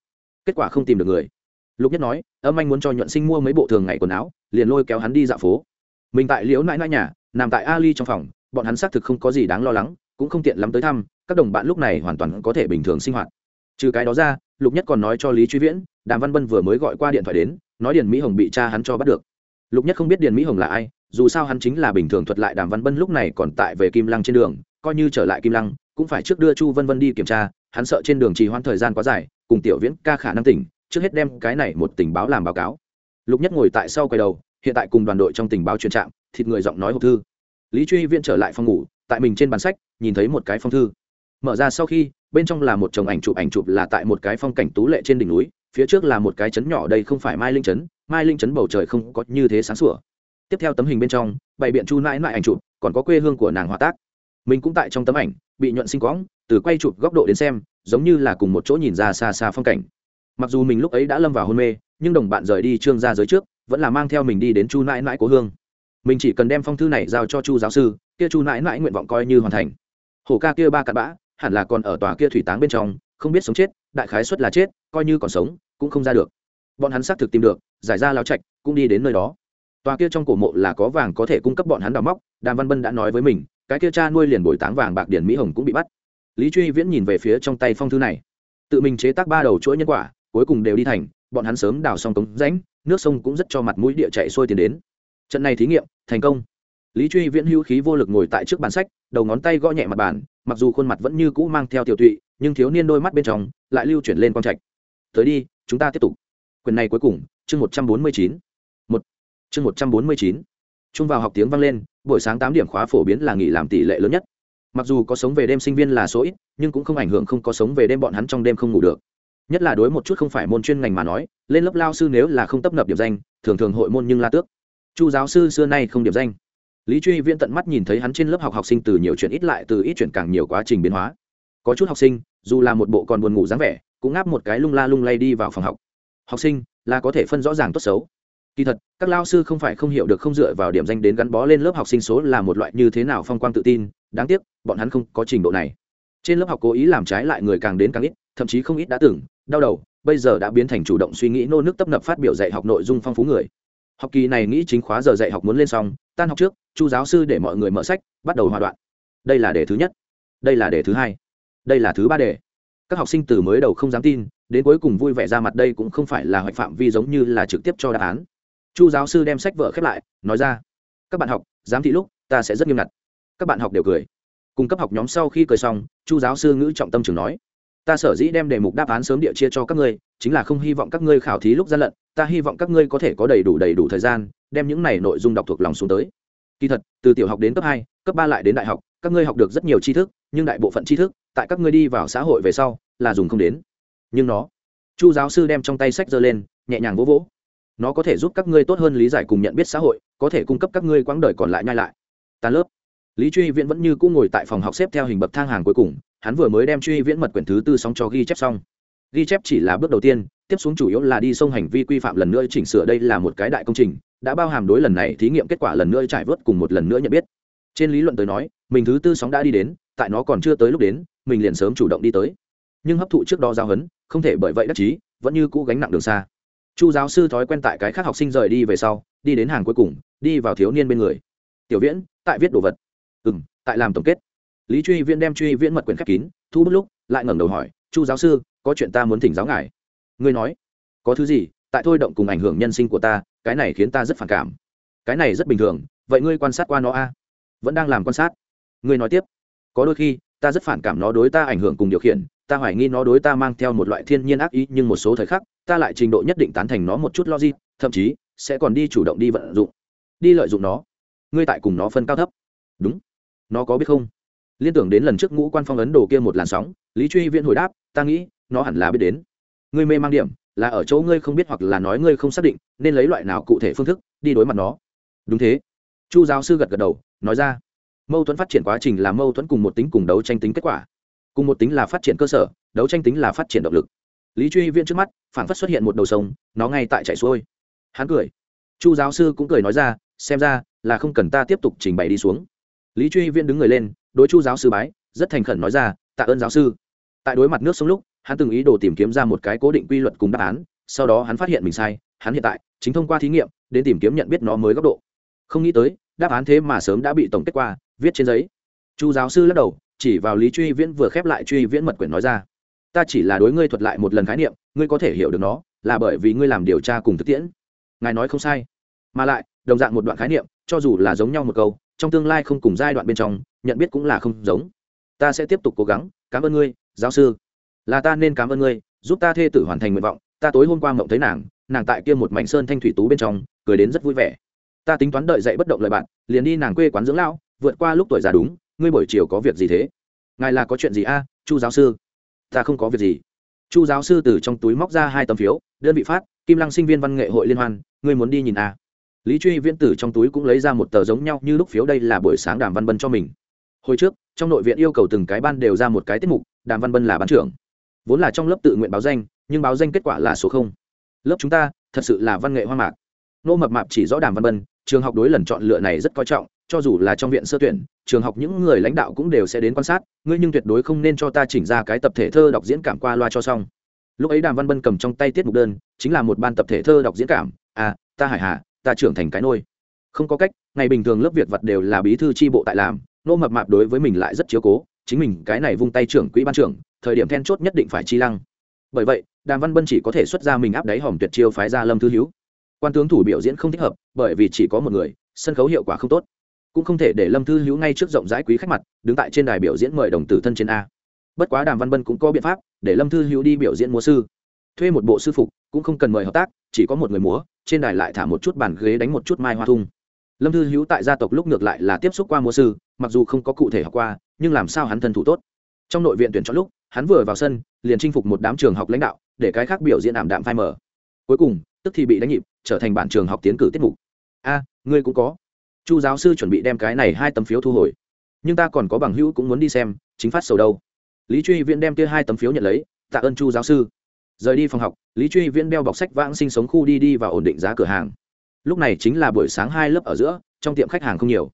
Kết quả không tìm được người. Lục nhất nói, âm anh muốn cho nhuận sinh mua mấy bộ thường ngày quần áo, liền lôi kéo hắn đi dạo phố. Mình tại liễu mãi mãi nhà, nằm tại ali trong phòng bọn hắn xác thực không có gì đáng lo lắng, cũng không tiện lắm tới thăm, các đồng bạn lúc này hoàn toàn có thể bình thường sinh hoạt. Trừ cái đó ra, lục nhất còn nói cho lý truy viễn, đàm văn bân vừa mới gọi qua điện thoại đến, nói điền mỹ hồng bị cha hắn cho bắt được. Lục nhất không biết điền mỹ hồng là ai, dù sao hắn chính là bình thường thuật lại đàm văn bân lúc này còn tại về kim lăng trên đường, coi như trở lại kim lăng, cũng phải trước đưa chu vân vân đi kiểm tra, hắn sợ trên đường trì hoãn thời gian quá dài, cùng tiểu viễn ca khả năng tỉnh, trước hết đem cái này một tình báo làm báo cáo. Lục nhất ngồi tại sau quay đầu, hiện tại cùng đoàn đội trong tình báo truyền trạm, thịt người giọng nói hộp thư lý truy viễn trở lại phòng ngủ, tại mình trên bàn sách, nhìn thấy một cái phong thư. Mở ra sau khi, bên trong là một chồng ảnh chụp ảnh chụp là tại một cái phong cảnh tú lệ trên đỉnh núi, phía trước là một cái trấn nhỏ, đây không phải mai linh trấn, mai linh trấn bầu trời không có như thế sáng sủa. Tiếp theo tấm hình bên trong, bày biện chu nãi nãi ảnh chụp, còn có quê hương của nàng hòa tác. Mình cũng tại trong tấm ảnh, bị nhuận sinh quõng, từ quay chụp góc độ đến xem, giống như là cùng một chỗ nhìn ra xa xa phong cảnh. Mặc dù mình lúc ấy đã lâm vào hôn mê, nhưng đồng bạn rời đi trương ra giới trước, vẫn là mang theo mình đi đến chu nãi nãi cố hương mình chỉ cần đem phong thư này giao cho chu giáo sư, kia chu mãi mãi nguyện vọng coi như hoàn thành. Hổ ca kia ba cặn bã, hẳn là còn ở tòa kia thủy táng bên trong, không biết sống chết, đại khái xuất là chết, coi như còn sống, cũng không ra được. Bọn hắn xác thực tìm được, giải ra lao trạch, cũng đi đến nơi đó. Tòa kia trong cổ mộ là có vàng có thể cung cấp bọn hắn đào móc, đàm văn bân đã nói với mình, cái kia cha nuôi liền bồi táng vàng bạc điển mỹ hồng cũng bị bắt. Lý truy viễn nhìn về phía trong tay phong thư này. Tự mình chế tác ba đầu chuỗi nhân quả, cuối cùng đều đi thành, bọn hắn sớm đào xong cống rãnh, nước sông cũng rất cho mặt mũi địa chạy xuôi tiền đến trận này thí nghiệm, thành công. Lý truy viễn hữu khí vô lực ngồi tại trước bàn sách, đầu ngón tay gõ nhẹ mặt bàn, mặc dù khuôn mặt vẫn như cũ mang theo tiểu tụy, nhưng thiếu niên đôi mắt bên trong lại lưu chuyển lên quang trạch. Tới đi, chúng ta tiếp tục. Quyền này cuối cùng, chương một trăm bốn mươi chín. Một. Chương một trăm bốn mươi chín. Trung vào học tiếng vang lên, buổi sáng tám điểm khóa phổ biến là nghỉ làm tỷ lệ lớn nhất. Mặc dù có sống về đêm sinh viên là số ít, nhưng cũng không ảnh hưởng không có sống về đêm bọn hắn trong đêm không ngủ được. Nhất là đối một chút không phải môn chuyên ngành mà nói, lên lớp lao sư nếu là không tấp nập điểm danh, thường thường hội môn nhưng la tước chu giáo sư xưa nay không điểm danh. Lý truy viễn tận mắt nhìn thấy hắn trên lớp học học sinh từ nhiều chuyện ít lại từ ít chuyện càng nhiều quá trình biến hóa. Có chút học sinh, dù là một bộ còn buồn ngủ dáng vẻ, cũng ngáp một cái lung la lung lay đi vào phòng học. Học sinh, là có thể phân rõ ràng tốt xấu. Kỳ thật, các lao sư không phải không hiểu được không dựa vào điểm danh đến gắn bó lên lớp học sinh số là một loại như thế nào phong quang tự tin, đáng tiếc, bọn hắn không có trình độ này. Trên lớp học cố ý làm trái lại người càng đến càng ít, thậm chí không ít đã tưởng đau đầu, bây giờ đã biến thành chủ động suy nghĩ nô nước tấp nập phát biểu dạy học nội dung phong phú người học kỳ này nghĩ chính khóa giờ dạy học muốn lên xong, tan học trước, chu giáo sư để mọi người mở sách, bắt đầu hòa đoạn. Đây là đề thứ nhất. Đây là đề thứ hai. Đây là thứ ba đề. Các học sinh từ mới đầu không dám tin, đến cuối cùng vui vẻ ra mặt đây cũng không phải là hoạch phạm vi giống như là trực tiếp cho đáp án. Chu giáo sư đem sách vở khép lại, nói ra, các bạn học, giám thị lúc, ta sẽ rất nghiêm ngặt. Các bạn học đều cười. Cùng cấp học nhóm sau khi cười xong, chu giáo sư ngữ trọng tâm trường nói ta sở dĩ đem đề mục đáp án sớm địa chia cho các ngươi, chính là không hy vọng các ngươi khảo thí lúc gian lận, ta hy vọng các ngươi có thể có đầy đủ đầy đủ thời gian, đem những này nội dung đọc thuộc lòng xuống tới. Kỳ thật, từ tiểu học đến cấp hai, cấp ba lại đến đại học, các ngươi học được rất nhiều tri thức, nhưng đại bộ phận tri thức, tại các ngươi đi vào xã hội về sau, là dùng không đến. Nhưng nó, chu giáo sư đem trong tay sách giơ lên, nhẹ nhàng vỗ vỗ. Nó có thể giúp các ngươi tốt hơn lý giải cùng nhận biết xã hội, có thể cung cấp các ngươi quãng đời còn lại nhai lại. Tan lớp. Lý truy viễn vẫn như cũ ngồi tại phòng học xếp theo hình bậc thang hàng cuối cùng hắn vừa mới đem truy viễn mật quyển thứ tư xong cho ghi chép xong. Ghi chép chỉ là bước đầu tiên, tiếp xuống chủ yếu là đi sông hành vi quy phạm lần nữa chỉnh sửa đây là một cái đại công trình, đã bao hàm đối lần này thí nghiệm kết quả lần nữa trải vớt cùng một lần nữa nhận biết. Trên lý luận tới nói, mình thứ tư sóng đã đi đến, tại nó còn chưa tới lúc đến, mình liền sớm chủ động đi tới. Nhưng hấp thụ trước đó giao hấn, không thể bởi vậy đắc chí, vẫn như cũ gánh nặng đường xa. Chu giáo sư thói quen tại cái khác học sinh rời đi về sau, đi đến hàng cuối cùng, đi vào thiếu niên bên người. Tiểu viễn, tại viết đồ vật. Ừ m tại làm tổng kết lý truy viễn đem truy viễn mật quyển khép kín, thu bút lúc, lại ngẩng đầu hỏi, chu giáo sư, có chuyện ta muốn thỉnh giáo ngài. Ngươi nói. Có thứ gì? Tại thôi động cùng ảnh hưởng nhân sinh của ta, cái này khiến ta rất phản cảm. Cái này rất bình thường, vậy ngươi quan sát qua nó a? Vẫn đang làm quan sát. Ngươi nói tiếp. Có đôi khi, ta rất phản cảm nó đối ta ảnh hưởng cùng điều khiển, ta hoài nghi nó đối ta mang theo một loại thiên nhiên ác ý, nhưng một số thời khắc, ta lại trình độ nhất định tán thành nó một chút logic, thậm chí sẽ còn đi chủ động đi vận dụng, đi lợi dụng nó. Ngươi tại cùng nó phân cao thấp. Đúng. Nó có biết không? Liên tưởng đến lần trước ngũ quan phong ấn đồ kia một làn sóng, lý truy viễn hồi đáp, ta nghĩ, nó hẳn là biết đến. Ngươi mê mang điểm, là ở chỗ ngươi không biết hoặc là nói ngươi không xác định, nên lấy loại nào cụ thể phương thức đi đối mặt nó. Đúng thế. Chu giáo sư gật gật đầu, nói ra, mâu thuẫn phát triển quá trình là mâu thuẫn cùng một tính cùng đấu tranh tính kết quả. Cùng một tính là phát triển cơ sở, đấu tranh tính là phát triển động lực. Lý truy viễn trước mắt phản phất xuất hiện một đầu sông, nó ngay tại chạy xuôi. Hắn cười. Chu giáo sư cũng cười nói ra, xem ra là không cần ta tiếp tục trình bày đi xuống. Lý truy viễn đứng người lên đối chu giáo sư bái, rất thành khẩn nói ra, tạ ơn giáo sư. Tại đối mặt nước sông lúc, hắn từng ý đồ tìm kiếm ra một cái cố định quy luật cùng đáp án, sau đó hắn phát hiện mình sai, hắn hiện tại chính thông qua thí nghiệm, đến tìm kiếm nhận biết nó mới góc độ. Không nghĩ tới, đáp án thế mà sớm đã bị tổng kết qua, viết trên giấy. Chu giáo sư lắc đầu, chỉ vào lý truy viễn vừa khép lại truy viễn mật quyển nói ra, ta chỉ là đối ngươi thuật lại một lần khái niệm, ngươi có thể hiểu được nó, là bởi vì ngươi làm điều tra cùng thực tiễn. Ngài nói không sai, mà lại, đồng dạng một đoạn khái niệm, cho dù là giống nhau một câu trong tương lai không cùng giai đoạn bên trong, nhận biết cũng là không giống. Ta sẽ tiếp tục cố gắng, cảm ơn ngươi, giáo sư. Là ta nên cảm ơn ngươi, giúp ta thê tử hoàn thành nguyện vọng. Ta tối hôm qua mộng thấy nàng nàng tại kia một mảnh sơn thanh thủy tú bên trong, cười đến rất vui vẻ. Ta tính toán đợi dậy bất động lời bạn, liền đi nàng quê quán dưỡng lão, vượt qua lúc tuổi già đúng, ngươi buổi chiều có việc gì thế? Ngài là có chuyện gì a, chu giáo sư? Ta không có việc gì. Chu giáo sư từ trong túi móc ra hai tấm phiếu, đơn vị phát, kim lăng sinh viên văn nghệ hội liên hoan, ngươi muốn đi nhìn a lý truy viễn tử trong túi cũng lấy ra một tờ giống nhau như lúc phiếu đây là buổi sáng đàm văn bân cho mình. Hồi trước, trong nội viện yêu cầu từng cái ban đều ra một cái tiết mục, đàm văn bân là ban trưởng. Vốn là trong lớp tự nguyện báo danh, nhưng báo danh kết quả là số không. Lớp chúng ta, thật sự là văn nghệ hoa mạc. Nô mập mạp chỉ rõ đàm văn bân, trường học đối lần chọn lựa này rất coi trọng, cho dù là trong viện sơ tuyển, trường học những người lãnh đạo cũng đều sẽ đến quan sát, ngươi nhưng tuyệt đối không nên cho ta chỉnh ra cái tập thể thơ đọc diễn cảm qua loa cho xong. Lúc ấy đàm văn bân cầm trong tay tiết mục đơn, chính là một ban tập thể thơ đọc diễn cảm. À ta hải hà ta trưởng thành cái nôi. Không có cách, ngày bình thường lớp việc vật đều là bí thư tri bộ tại làm, nô mập mạp đối với mình lại rất chiếu cố, chính mình cái này vung tay trưởng quỹ ban trưởng, thời điểm then chốt nhất định phải chi lăng. Bởi vậy, đàm văn bân chỉ có thể xuất ra mình áp đáy hòm tuyệt chiêu phái ra lâm thư hữu quan tướng thủ biểu diễn không thích hợp, bởi vì chỉ có một người, sân khấu hiệu quả không tốt. Cũng không thể để lâm thư hữu ngay trước rộng rãi quý khách mặt, đứng tại trên đài biểu diễn mời đồng tử thân trên a. Bất quá đàm văn bân cũng có biện pháp, để lâm thư hữu đi biểu diễn múa sư. Thuê một bộ sư phục, cũng không cần mời hợp tác, chỉ có một người múa trên đài lại thả một chút bàn ghế đánh một chút mai hoa thung. Lâm thư hữu tại gia tộc lúc ngược lại là tiếp xúc qua múa sư, mặc dù không có cụ thể học qua, nhưng làm sao hắn thân thủ tốt. Trong nội viện tuyển chọn lúc, hắn vừa vào sân, liền chinh phục một đám trường học lãnh đạo, để cái khác biểu diễn ảm đạm phai mờ. Cuối cùng, tức thì bị đánh nhịp, trở thành bản trường học tiến cử tiết mục. A, ngươi cũng có. Chu giáo sư chuẩn bị đem cái này hai tấm phiếu thu hồi. Nhưng ta còn có bằng hữu cũng muốn đi xem, chính phát sầu đâu. Lý truy viễn đem kia hai tấm phiếu nhận lấy, tạ ơn chu giáo sư rời đi phòng học, lý truy viễn đeo bọc sách vãng sinh sống khu đi đi và ổn định giá cửa hàng. Lúc này chính là buổi sáng hai lớp ở giữa, trong tiệm khách hàng không nhiều.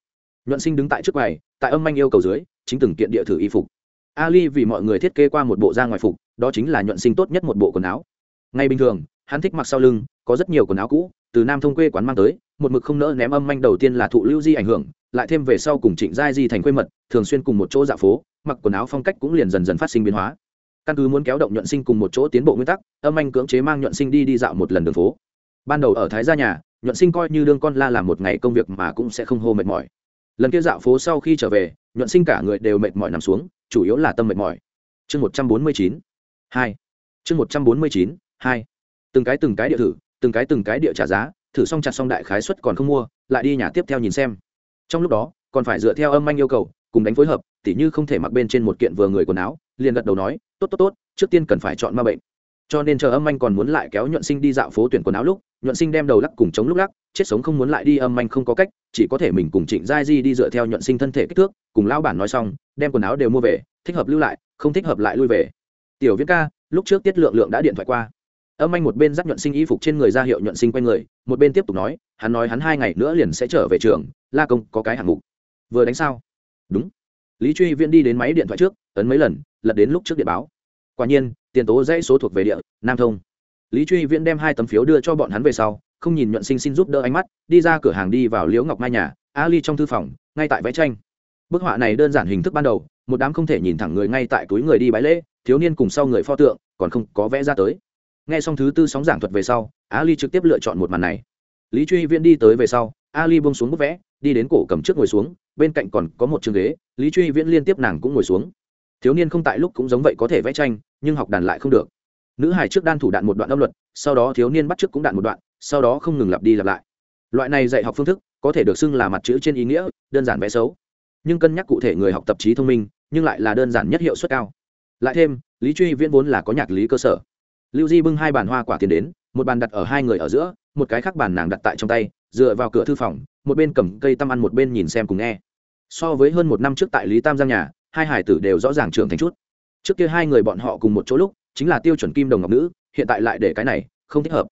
Nhuận sinh đứng tại trước quầy, tại âm manh yêu cầu dưới, chính từng kiện địa thử y phục. Ali vì mọi người thiết kế qua một bộ da ngoài phục, đó chính là nhuận sinh tốt nhất một bộ quần áo. Ngay bình thường, hắn thích mặc sau lưng, có rất nhiều quần áo cũ, từ nam thông quê quán mang tới, một mực không nỡ ném âm manh đầu tiên là thụ lưu di ảnh hưởng, lại thêm về sau cùng trịnh giai di thành quê mật, thường xuyên cùng một chỗ dạ phố, mặc quần áo phong cách cũng liền dần dần phát sinh biến hóa căn cứ muốn kéo động nhuận sinh cùng một chỗ tiến bộ nguyên tắc, âm anh cưỡng chế mang nhuận sinh đi đi dạo một lần đường phố. Ban đầu ở thái gia nhà, nhuận sinh coi như đương con la làm một ngày công việc mà cũng sẽ không hô mệt mỏi. Lần kia dạo phố sau khi trở về, nhuận sinh cả người đều mệt mỏi nằm xuống, chủ yếu là tâm mệt mỏi. Chương một trăm bốn mươi chín, hai. Chương một trăm bốn mươi chín, hai. Từng cái từng cái địa thử, từng cái từng cái địa trả giá, thử xong chặt xong đại khái suất còn không mua, lại đi nhà tiếp theo nhìn xem. Trong lúc đó, còn phải dựa theo âm anh yêu cầu, cùng đánh phối hợp tỉ như không thể mặc bên trên một kiện vừa người quần áo, liền gật đầu nói, tốt tốt tốt, trước tiên cần phải chọn ma bệnh. Cho nên chờ âm anh còn muốn lại kéo nhuận sinh đi dạo phố tuyển quần áo lúc, nhuận sinh đem đầu lắc cùng chống lúc lắc, chết sống không muốn lại đi, âm anh không có cách, chỉ có thể mình cùng trịnh giai di đi dựa theo nhuận sinh thân thể kích thước, cùng lao bản nói xong, đem quần áo đều mua về, thích hợp lưu lại, không thích hợp lại lui về. Tiểu viễn ca, lúc trước tiết lượng lượng đã điện thoại qua. Âm anh một bên dắt nhuận sinh y phục trên người ra hiệu nhuận sinh q u a n người, một bên tiếp tục nói, hắn nói hắn hai ngày nữa liền sẽ trở về trường, la công có cái hạng mục. Vừa đánh sao? Đúng lý truy viễn đi đến máy điện thoại trước, ấn mấy lần, lật đến lúc trước điện báo. Quả nhiên, tiền tố dãy số thuộc về địa, nam thông. Lý truy viễn đem hai tấm phiếu đưa cho bọn hắn về sau, không nhìn nhuận sinh xin giúp đỡ ánh mắt, đi ra cửa hàng đi vào liễu ngọc mai nhà, ali trong thư phòng, ngay tại vẽ tranh. Bức họa này đơn giản hình thức ban đầu, một đám không thể nhìn thẳng người ngay tại túi người đi bãi lễ, thiếu niên cùng sau người pho tượng, còn không có vẽ ra tới. Nghe xong thứ tư sóng giảng thuật về sau, ali trực tiếp lựa chọn một màn này. Lý truy viễn đi tới về sau, ali bông xuống bức vẽ, đi đến cổ cầm trước ngồi xuống bên cạnh còn có một trường ghế, lý truy viễn liên tiếp nàng cũng ngồi xuống. Thiếu niên không tại lúc cũng giống vậy có thể vẽ tranh, nhưng học đàn lại không được. Nữ hải trước đan thủ đạn một đoạn âm luật, sau đó thiếu niên bắt trước cũng đạn một đoạn, sau đó không ngừng lặp đi lặp lại. Loại này dạy học phương thức, có thể được xưng là mặt chữ trên ý nghĩa, đơn giản vẽ xấu. Nhưng cân nhắc cụ thể người học tập trí thông minh, nhưng lại là đơn giản nhất hiệu suất cao. Lại thêm, lý truy viễn vốn là có nhạc lý cơ sở. Lưu di bưng hai bàn hoa quả tiền đến, một bàn đặt ở hai người ở giữa, một cái khác bàn nàng đặt tại trong tay dựa vào cửa thư phòng, một bên cầm cây tăm ăn một bên nhìn xem cùng nghe. So với hơn một năm trước tại lý tam giang nhà, hai hải tử đều rõ ràng trưởng thành chút. Trước kia hai người bọn họ cùng một chỗ lúc, chính là tiêu chuẩn kim đồng ngọc nữ, hiện tại lại để cái này, không thích hợp.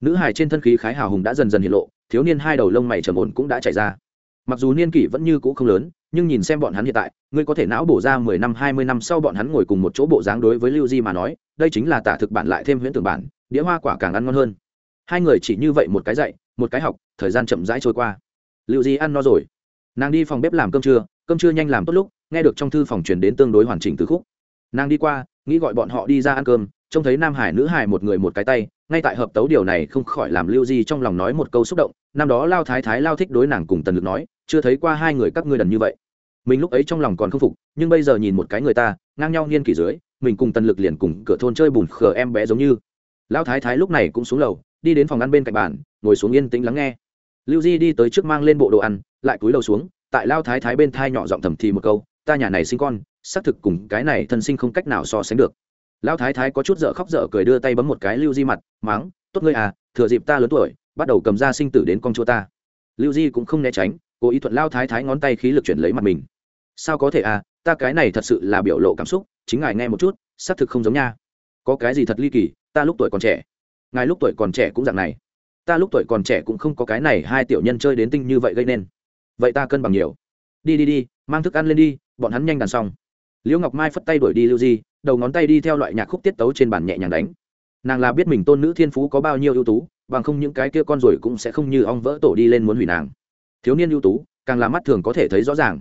Nữ hải trên thân khí khái hào hùng đã dần dần hiện lộ, thiếu niên hai đầu lông mày trầm ổn cũng đã chảy ra. Mặc dù niên kỷ vẫn như cũ không lớn, nhưng nhìn xem bọn hắn hiện tại, ngươi có thể não bổ ra mười năm, hai mươi năm sau bọn hắn ngồi cùng một chỗ bộ dáng đối với lưu di mà nói, đây chính là tả thực bản lại thêm huyễn tưởng bản, đĩa hoa quả càng ăn ngon hơn. Hai người chỉ như vậy một cái dạy một cái học, thời gian chậm rãi trôi qua. Lưu di ăn no rồi. Nàng đi phòng bếp làm cơm trưa cơm trưa nhanh làm tốt lúc, nghe được trong thư phòng truyền đến tương đối hoàn chỉnh từ khúc. Nàng đi qua, nghĩ gọi bọn họ đi ra ăn cơm, trông thấy nam hải nữ hải một người một cái tay, ngay tại hợp tấu điều này không khỏi làm lưu di trong lòng nói một câu xúc động, năm đó lao thái thái lao thích đối nàng cùng tần lực nói, chưa thấy qua hai người các ngươi đần như vậy. Mình lúc ấy trong lòng còn không phục, nhưng bây giờ nhìn một cái người ta, ngang nhau niên kỷ dưới, mình cùng tần lực liền cùng cửa thôn chơi bùn khờ em bé giống như. Lão thái thái lúc này cũng xuống lầu đi đến phòng ăn bên cạnh bàn, ngồi xuống yên tĩnh lắng nghe. Lưu di đi tới trước mang lên bộ đồ ăn, lại cúi đầu xuống, tại lao thái thái bên thai nhỏ giọng thầm thì một câu, ta nhà này sinh con, xác thực cùng cái này thân sinh không cách nào so sánh được. Lão thái thái có chút dở khóc dở cười đưa tay bấm một cái lưu di mặt mắng tốt ngươi à thừa dịp ta lớn tuổi, bắt đầu cầm ra sinh tử đến con chua ta. Lưu di cũng không né tránh, cố ý thuận lao thái thái ngón tay khí lực chuyển lấy mặt mình. Sao có thể à ta cái này thật sự là biểu lộ cảm xúc, chính ngài nghe một chút, xác thực không giống nha. Có cái gì thật ly kỳ, ta lúc tuổi còn trẻ ngài lúc tuổi còn trẻ cũng dạng này. Ta lúc tuổi còn trẻ cũng không có cái này hai tiểu nhân chơi đến tinh như vậy gây nên. Vậy ta cân bằng nhiều. Đi đi đi, mang thức ăn lên đi, bọn hắn nhanh đàn xong. Liễu ngọc mai phất tay đuổi đi lưu di, đầu ngón tay đi theo loại nhạc khúc tiết tấu trên bàn nhẹ nhàng đánh. Nàng là biết mình tôn nữ thiên phú có bao nhiêu ưu tú, bằng không những cái kia con rồi cũng sẽ không như ong vỡ tổ đi lên muốn hủy nàng. Thiếu niên ưu tú, càng là mắt thường có thể thấy rõ ràng.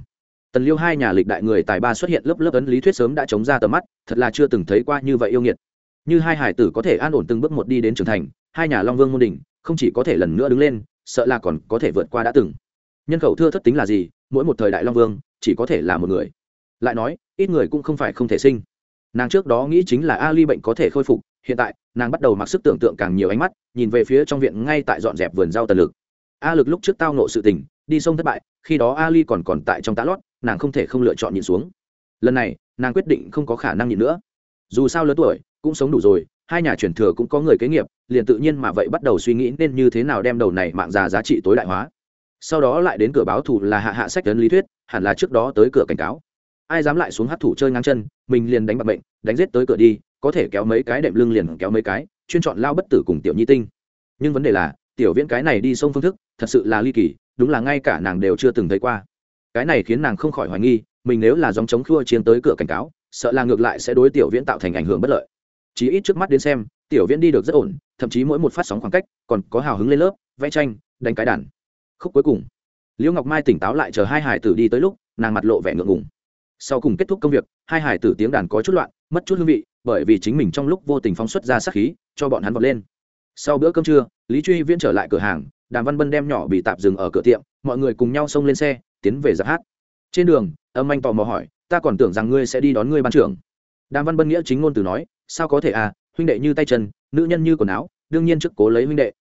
Tần liêu hai nhà lịch đại người tài ba xuất hiện lớp lớp ấn lý thuyết sớm đã chống ra tầm mắt, thật là chưa từng thấy qua như vậy yêu nghiệt như hai hải tử có thể an ổn từng bước một đi đến trưởng thành, hai nhà long vương môn đình không chỉ có thể lần nữa đứng lên, sợ là còn có thể vượt qua đã từng. Nhân khẩu thưa thất tính là gì? Mỗi một thời đại long vương, chỉ có thể là một người. Lại nói, ít người cũng không phải không thể sinh. Nàng trước đó nghĩ chính là ali bệnh có thể khôi phục, hiện tại, nàng bắt đầu mặc sức tưởng tượng càng nhiều ánh mắt, nhìn về phía trong viện ngay tại dọn dẹp vườn rau tần lực. A lực lúc trước tao nộ sự tình, đi sông thất bại, khi đó ali còn còn tại trong tá lót, nàng không thể không lựa chọn nhìn xuống. Lần này, nàng quyết định không có khả năng nhìn nữa. Dù sao lớn tuổi cũng sống đủ rồi, hai nhà truyền thừa cũng có người kế nghiệp, liền tự nhiên mà vậy bắt đầu suy nghĩ nên như thế nào đem đầu này mạng già giá trị tối đại hóa. Sau đó lại đến cửa báo thù là hạ hạ sách tấn lý thuyết, hẳn là trước đó tới cửa cảnh cáo. Ai dám lại xuống hát thủ chơi ngang chân, mình liền đánh bạc bệnh đánh giết tới cửa đi, có thể kéo mấy cái đệm lưng liền kéo mấy cái, chuyên chọn lao bất tử cùng tiểu nhi tinh. Nhưng vấn đề là, tiểu viễn cái này đi sông phương thức, thật sự là ly kỳ, đúng là ngay cả nàng đều chưa từng thấy qua. Cái này khiến nàng không khỏi hoài nghi, mình nếu là dòng chống khua chiến tới cửa cảnh cáo, sợ là ngược lại sẽ đối tiểu viễn tạo thành ảnh hưởng bất lợi chí ít trước mắt đến xem, tiểu viễn đi được rất ổn, thậm chí mỗi một phát sóng khoảng cách còn có hào hứng lên lớp, vẽ tranh, đánh cái đàn. Khúc cuối cùng. Liễu ngọc mai tỉnh táo lại chờ hai hải tử đi tới lúc, nàng mặt lộ vẻ ngượng ngùng. Sau cùng kết thúc công việc, hai hải tử tiếng đàn có chút loạn, mất chút hương vị, bởi vì chính mình trong lúc vô tình phóng xuất ra sát khí, cho bọn hắn vọt lên. Sau bữa cơm trưa, lý truy viễn trở lại cửa hàng, đàm văn bân đem nhỏ bị tạp dừng ở cửa tiệm, mọi người cùng nhau xông lên xe, tiến về giáp hát. Trên đường, âm anh tò mò hỏi, ta còn tưởng rằng ngươi sẽ đi đón ngươi ban trưởng. Đàm văn bân nghĩa chính ngôn từ nói sao có thể à huynh đệ như tay chân, nữ nhân như quần áo, đương nhiên trước cố lấy huynh đệ.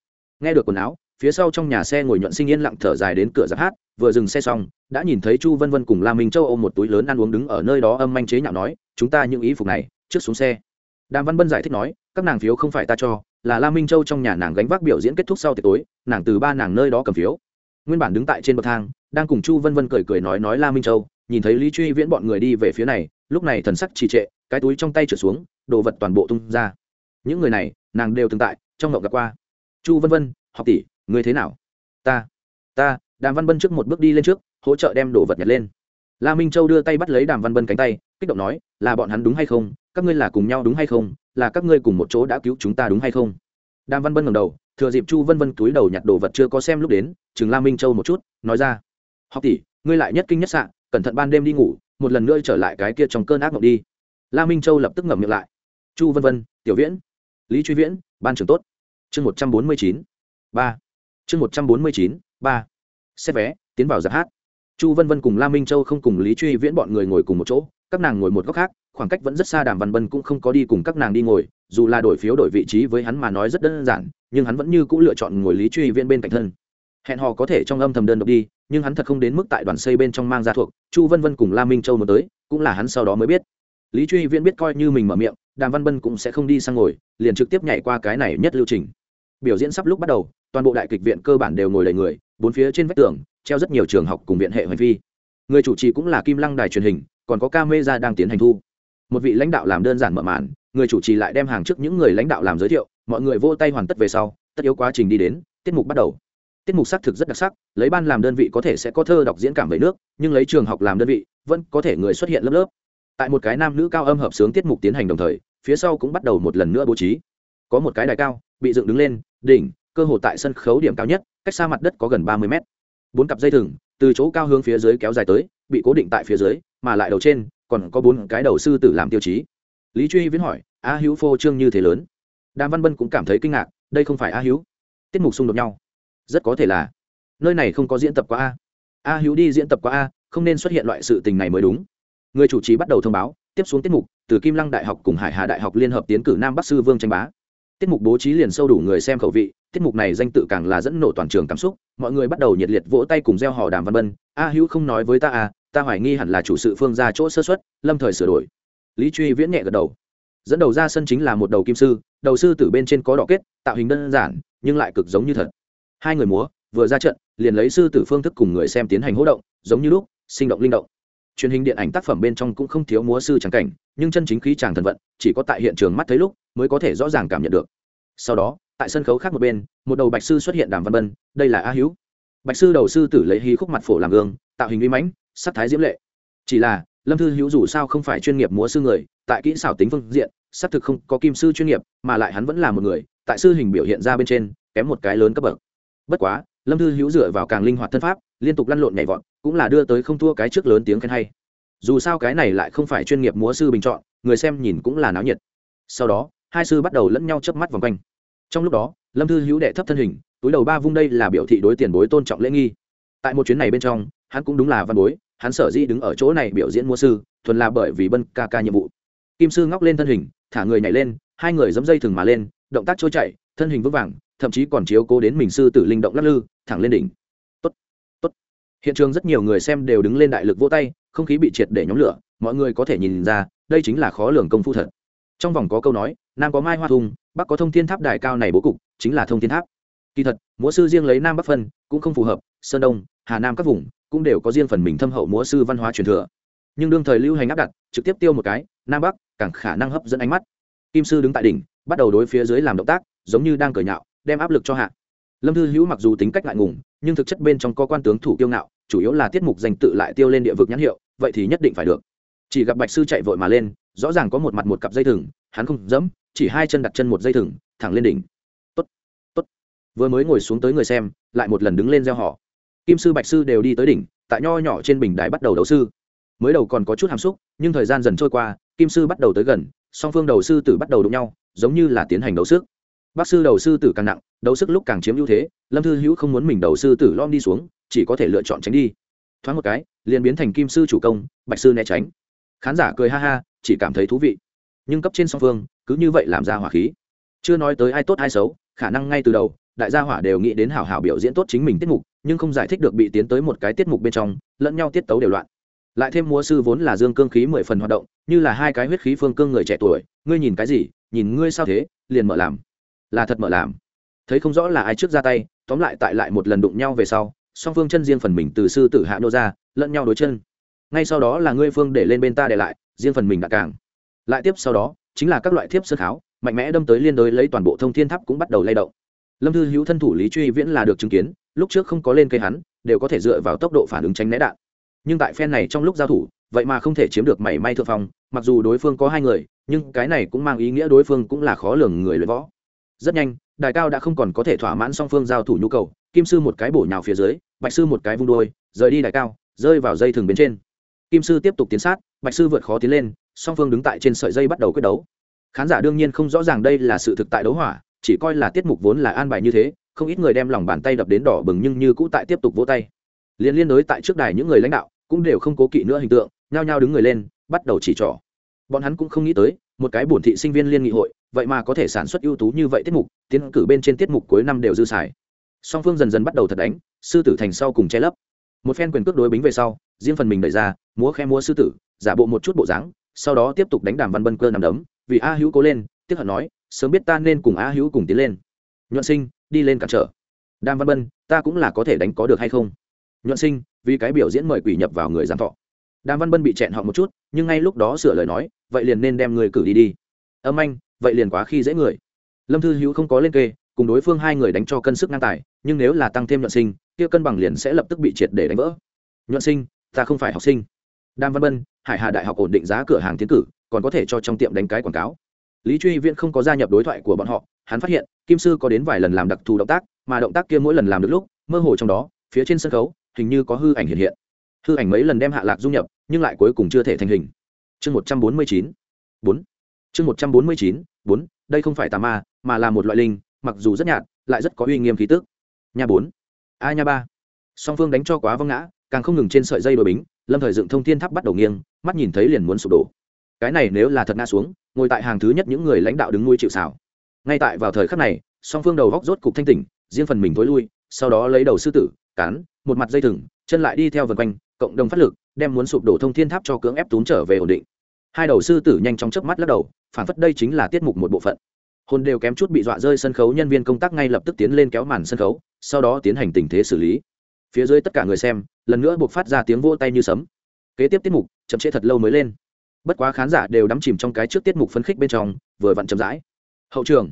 Nghe được quần áo, phía sau trong nhà xe ngồi nhuận sinh yên lặng thở dài đến cửa giáp hát, vừa dừng xe xong, đã nhìn thấy chu vân vân cùng la minh châu ôm một túi lớn ăn uống đứng ở nơi đó âm manh chế nhạo nói, chúng ta những ý phục này, trước xuống xe. Đàm văn bân giải thích nói, các nàng phiếu không phải ta cho, là la minh châu trong nhà nàng gánh vác biểu diễn kết thúc sau tiệc tối, nàng từ ba nàng nơi đó cầm phiếu. Nguyên bản đứng tại trên bậc thang, đang cùng chu vân vân cười cười nói nói la minh châu, nhìn thấy lý truy viễn bọn người đi về phía này, lúc này thần sắc trì trệ, cái túi trong tay trở xuống đồ vật toàn bộ tung ra. Những người này, nàng đều từng tại, trong ngọc gặp qua. Chu vân vân, học tỷ người thế nào? Ta ta, đàm văn bân trước một bước đi lên trước, hỗ trợ đem đồ vật nhặt lên. La minh châu đưa tay bắt lấy đàm văn bân cánh tay, kích động nói, là bọn hắn đúng hay không? Các ngươi là cùng nhau đúng hay không? Là các ngươi cùng một chỗ đã cứu chúng ta đúng hay không? Đàm văn bân ngầm đầu, thừa dịp chu vân vân túi đầu nhặt đồ vật chưa có xem lúc đến, chừng la minh châu một chút, nói ra, học tỷ, ngươi lại nhất kinh nhất sạn cẩn thận ban đêm đi ngủ, một lần nữa trở lại cái kia trong cơn ác mộng đi. La minh châu lập tức ngậm miệng lại chu vân vân, tiểu viễn, lý truy viễn, ban trưởng tốt. Chương một trăm bốn mươi chín, ba. Chương một trăm bốn mươi chín, ba. Xét vé, tiến vào giặc hát. Chu vân vân cùng la minh châu không cùng lý truy viễn bọn người ngồi cùng một chỗ, các nàng ngồi một góc khác, khoảng cách vẫn rất xa đàm văn bân cũng không có đi cùng các nàng đi ngồi, dù là đổi phiếu đổi vị trí với hắn mà nói rất đơn giản, nhưng hắn vẫn như c ũ lựa chọn ngồi lý truy viễn bên cạnh thân. Hẹn họ có thể trong âm thầm đơn độc đi, nhưng hắn thật không đến mức tại đoàn xây bên trong mang ra thuộc, chu vân vân cùng la minh châu mới tới, cũng là hắn sau đó mới biết. Lý truy viễn biết coi như mình mở miệng đàm văn bân cũng sẽ không đi sang ngồi, liền trực tiếp nhảy qua cái này nhất lưu trình. Biểu diễn sắp lúc bắt đầu, toàn bộ đại kịch viện cơ bản đều ngồi đầy người, bốn phía trên vách tường, treo rất nhiều trường học cùng viện hệ hoành phi. Người chủ trì cũng là kim lăng đài truyền hình, còn có ca mê ra đang tiến hành thu. Một vị lãnh đạo làm đơn giản mở màn, người chủ trì lại đem hàng trước những người lãnh đạo làm giới thiệu, mọi người vô tay hoàn tất về sau, tất yếu quá trình đi đến, tiết mục bắt đầu. Tiết mục xác thực rất đặc sắc, lấy ban làm đơn vị có thể sẽ có thơ đọc diễn cảm về nước, nhưng lấy trường học làm đơn vị, vẫn có thể người xuất hiện lớp lớp tại một cái nam nữ cao âm hợp sướng tiết mục tiến hành đồng thời, phía sau cũng bắt đầu một lần nữa bố trí. Có một cái đài cao, bị dựng đứng lên, đỉnh, cơ hồ tại sân khấu điểm cao nhất, cách xa mặt đất có gần ba mươi mét. Bốn cặp dây thừng, từ chỗ cao hướng phía dưới kéo dài tới, bị cố định tại phía dưới, mà lại đầu trên, còn có bốn cái đầu sư tử làm tiêu chí. Lý truy viễn hỏi, a hữu phô trương như thế lớn? Đàm văn bân cũng cảm thấy kinh ngạc, đây không phải a hữu. Tiết mục xung đột nhau. Rất có thể là. Nơi này không có diễn tập qua a. A hữu đi diễn tập qua a, không nên xuất hiện loại sự tình này mới đúng người chủ trì bắt đầu thông báo, tiếp xuống tiết mục, từ kim lăng đại học cùng hải hà đại học liên hợp tiến cử nam bắc sư vương tranh bá. Tiết mục bố trí liền sâu đủ người xem khẩu vị, tiết mục này danh tự càng là dẫn nổ toàn trường cảm xúc, mọi người bắt đầu nhiệt liệt vỗ tay cùng gieo hò đàm văn bân a hữu không nói với ta à ta hoài nghi hẳn là chủ sự phương ra chỗ sơ xuất lâm thời sửa đổi. Lý truy viễn nhẹ gật đầu. Dẫn đầu ra sân chính là một đầu kim sư, đầu sư từ bên trên có đỏ kết, tạo hình đơn giản, nhưng lại cực giống như thật. Hai người múa, vừa ra trận, liền lấy sư tử phương thức cùng người xem tiến hành hỗ động, giống như lúc, sinh động linh động truyền hình điện ảnh tác phẩm bên trong cũng không thiếu múa sư tràng cảnh, nhưng chân chính khí tràng thần vận, chỉ có tại hiện trường mắt thấy lúc mới có thể rõ ràng cảm nhận được. Sau đó, tại sân khấu khác một bên, một đầu bạch sư xuất hiện đàm văn bân, đây là a hữu. Bạch sư đầu sư tử lấy hí khúc mặt phổ làm gương, tạo hình uy mãnh, sắc thái diễm lệ. Chỉ là, lâm thư hữu dù sao không phải chuyên nghiệp múa sư người, tại kỹ xảo tính phương diện, xác thực không có kim sư chuyên nghiệp, mà lại hắn vẫn là một người, tại sư hình biểu hiện ra bên trên, kém một cái lớn cấp bậc. Bất quá, lâm thư hữu dựa vào càng linh hoạt thân pháp, liên tục lăn lộn nhảy vọt cũng là đưa tới không thua cái trước lớn tiếng khen hay. Dù sao cái này lại không phải chuyên nghiệp múa sư bình chọn, người xem nhìn cũng là náo nhiệt. Sau đó, hai sư bắt đầu lẫn nhau chớp mắt vòng quanh. Trong lúc đó, lâm thư hữu đệ thấp thân hình, túi đầu ba vung đây là biểu thị đối tiền bối tôn trọng lễ nghi. Tại một chuyến này bên trong, hắn cũng đúng là văn bối, hắn sở dĩ đứng ở chỗ này biểu diễn múa sư, thuần là bởi vì bân ca ca nhiệm vụ. Kim sư ngóc lên thân hình, thả người nhảy lên, hai người dấm dây thừng mà lên, động tác trôi chạy thân hình vững vàng, thậm chí còn chiếu cố đến mình sư tử linh động lắc lư, thẳng lên đỉnh hiện trường rất nhiều người xem đều đứng lên đại lực vỗ tay không khí bị triệt để nhóm lửa mọi người có thể nhìn ra đây chính là khó lường công phu thật. Trong vòng có câu nói nam có mai hoa thùng, bắc có thông thiên tháp đài cao này bố cục chính là thông thiên tháp. Kỳ thật múa sư riêng lấy nam bắc phân cũng không phù hợp sơn đông hà nam các vùng cũng đều có riêng phần mình thâm hậu múa sư văn hóa truyền thừa. Nhưng đương thời lưu hành áp đặt trực tiếp tiêu một cái nam bắc càng khả năng hấp dẫn ánh mắt. Kim sư đứng tại đỉnh bắt đầu đối phía dưới làm động tác giống như đang cởi nhạo đem áp lực cho hạ lâm thư hữu mặc dù tính cách lại ngùng, nhưng thực chất bên trong có quan tướng thủ kiêu ngạo, chủ yếu là tiết mục danh tự lại tiêu lên địa vực nhãn hiệu, vậy thì nhất định phải được. Chỉ gặp bạch sư chạy vội mà lên, rõ ràng có một mặt một cặp dây thừng, hắn không dẫm, chỉ hai chân đặt chân một dây thừng, thẳng lên đỉnh. Tốt tốt. Vừa mới ngồi xuống tới người xem, lại một lần đứng lên gieo họ. Kim sư, bạch sư đều đi tới đỉnh, tại nho nhỏ trên bình đài bắt đầu đấu sư. Mới đầu còn có chút hàm xúc, nhưng thời gian dần trôi qua, kim sư bắt đầu tới gần, song phương đầu sư tử bắt đầu đụng nhau, giống như là tiến hành đấu sức bác sư đầu sư tử càng nặng, đấu sức lúc càng chiếm ưu thế, lâm thư hữu không muốn mình đầu sư tử lom đi xuống, chỉ có thể lựa chọn tránh đi. Thoáng một cái, liền biến thành kim sư chủ công, bạch sư né tránh. Khán giả cười ha ha, chỉ cảm thấy thú vị. Nhưng cấp trên song phương, cứ như vậy làm ra hỏa khí. Chưa nói tới ai tốt ai xấu, khả năng ngay từ đầu, đại gia hỏa đều nghĩ đến hảo hảo biểu diễn tốt chính mình tiết mục, nhưng không giải thích được bị tiến tới một cái tiết mục bên trong, lẫn nhau tiết tấu đều loạn. Lại thêm múa sư vốn là dương cương khí mười phần hoạt động, như là hai cái huyết khí phương cương người trẻ tuổi, ngươi nhìn cái gì, nhìn ngươi sao thế, liền mở làm là thật mở làm. Thấy không rõ là ai trước ra tay, tóm lại tại lại một lần đụng nhau về sau, song phương chân riêng phần mình từ sư tử hạ nô ra, lẫn nhau đối chân. Ngay sau đó là ngươi phương để lên bên ta để lại, riêng phần mình đặt càng. Lại tiếp sau đó, chính là các loại thiếp sơn kháo, mạnh mẽ đâm tới liên đối lấy toàn bộ thông thiên tháp cũng bắt đầu lay động. Lâm thư hữu thân thủ lý truy viễn là được chứng kiến, lúc trước không có lên cây hắn, đều có thể dựa vào tốc độ phản ứng tránh né đạn. Nhưng tại phen này trong lúc giao thủ, vậy mà không thể chiếm được mảy may thượng phong, mặc dù đối phương có hai người, nhưng cái này cũng mang ý nghĩa đối phương cũng là khó lường người luyện võ rất nhanh, đài cao đã không còn có thể thỏa mãn song phương giao thủ nhu cầu, kim sư một cái bổ nhào phía dưới, bạch sư một cái vung đôi, rời đi đài cao, rơi vào dây thừng bên trên. Kim sư tiếp tục tiến sát, bạch sư vượt khó tiến lên, song phương đứng tại trên sợi dây bắt đầu quyết đấu. Khán giả đương nhiên không rõ ràng đây là sự thực tại đấu hỏa, chỉ coi là tiết mục vốn là an bài như thế, không ít người đem lòng bàn tay đập đến đỏ bừng nhưng như cũ tại tiếp tục vỗ tay. Liên liên đối tại trước đài những người lãnh đạo cũng đều không cố kỵ nữa hình tượng, nhao nhao đứng người lên, bắt đầu chỉ trỏ. Bọn hắn cũng không nghĩ tới, một cái bổn thị sinh viên liên nghị hội vậy mà có thể sản xuất ưu tú như vậy tiết mục, tiến cử bên trên tiết mục cuối năm đều dư xài. Song phương dần dần bắt đầu thật đánh, sư tử thành sau cùng che lấp. Một phen quyền cước đối bính về sau, riêng phần mình đẩy ra, múa khe múa sư tử, giả bộ một chút bộ dáng, sau đó tiếp tục đánh đàm văn bân cơ nằm đấm, vì a hữu cố lên, tiếc hận nói, sớm biết ta nên cùng a hữu cùng tiến lên. Nhuận sinh, đi lên cản trở. Đàm văn bân, ta cũng là có thể đánh có được hay không? Nhuận sinh, vì cái biểu diễn mời quỷ nhập vào người giam thọ. Đàm văn bân bị chẹn họ một chút, nhưng ngay lúc đó sửa lời nói, vậy liền nên đem người cử đi đi. Âm anh vậy liền quá khi dễ người. Lâm thư hữu không có lên kê, cùng đối phương hai người đánh cho cân sức ngang tài, nhưng nếu là tăng thêm nhuận sinh, kia cân bằng liền sẽ lập tức bị triệt để đánh vỡ. Nhuận sinh, ta không phải học sinh. Đàm văn bân, hải hà đại học ổn định giá cửa hàng tiến cử, còn có thể cho trong tiệm đánh cái quảng cáo. Lý truy viễn không có gia nhập đối thoại của bọn họ, hắn phát hiện, kim sư có đến vài lần làm đặc thù động tác, mà động tác kia mỗi lần làm được lúc, mơ hồ trong đó, phía trên sân khấu, hình như có hư ảnh hiện hiện. Hư ảnh mấy lần đem hạ lạc du nhập, nhưng lại cuối cùng chưa thể thành hình. Chương một trăm bốn mươi chín, bốn chương một trăm bốn mươi chín, bốn, đây không phải tà ma, mà là một loại linh, mặc dù rất nhạt, lại rất có uy nghiêm khí tức. Nha bốn. A nha ba? Song phương đánh cho quá văng ngã, càng không ngừng trên sợi dây đôi bính, lâm thời dựng thông thiên tháp bắt đầu nghiêng, mắt nhìn thấy liền muốn sụp đổ. Cái này nếu là thật ngã xuống, ngồi tại hàng thứ nhất những người lãnh đạo đứng nuôi chịu xảo ngay tại vào thời khắc này, song phương đầu góc rốt cục thanh tỉnh, riêng phần mình thối lui, sau đó lấy đầu sư tử, cán, một mặt dây thừng, chân lại đi theo vần quanh, cộng đồng phát lực, đem muốn sụp đổ thông thiên tháp cho cưỡng ép tún trở về ổn định hai đầu sư tử nhanh chóng chớp mắt lắc đầu phản phất đây chính là tiết mục một bộ phận. Hồn đều kém chút bị dọa rơi sân khấu nhân viên công tác ngay lập tức tiến lên kéo màn sân khấu, sau đó tiến hành tình thế xử lý. Phía dưới tất cả người xem, lần nữa buộc phát ra tiếng vỗ tay như sấm. Kế tiếp tiết mục, chậm trễ thật lâu mới lên. Bất quá khán giả đều đắm chìm trong cái trước tiết mục phấn khích bên trong, vừa vặn chậm rãi. Hậu trường.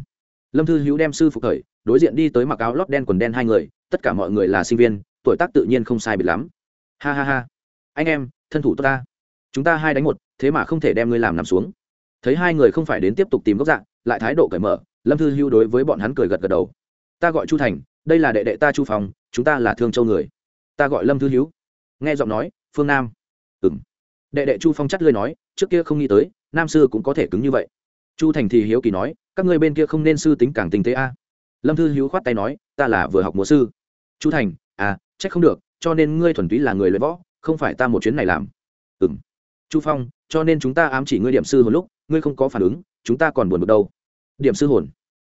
Lâm thư hữu đem sư phục khởi, đối diện đi tới mặc áo lót đen quần đen hai người, tất cả mọi người là sinh viên, tuổi tác tự nhiên không sai biệt lắm. Ha ha ha. Anh em, thân thủ tốt ta chúng ta hai đánh một, thế mà không thể đem ngươi làm nằm xuống. Thấy hai người không phải đến tiếp tục tìm gốc dạng, lại thái độ cởi mở, lâm thư Hưu đối với bọn hắn cười gật gật đầu. Ta gọi chu thành, đây là đệ đệ ta chu phòng chúng ta là thương châu người. Ta gọi lâm thư hữu nghe giọng nói, phương nam. Ừng đệ đệ chu phong chắt lưới nói, trước kia không nghĩ tới, nam sư cũng có thể cứng như vậy. Chu thành thì hiếu kỳ nói, các ngươi bên kia không nên sư tính càng tình tế a. Lâm thư hữu khoát tay nói, ta là vừa học múa sư. Chu thành à trách không được, cho nên ngươi thuần túy là người luyện võ, không phải ta một chuyến này làm. Ừ m chu phong, cho nên chúng ta ám chỉ ngươi điểm sư hồn lúc, ngươi không có phản ứng, chúng ta còn buồn bực đâu. Điểm sư hồn.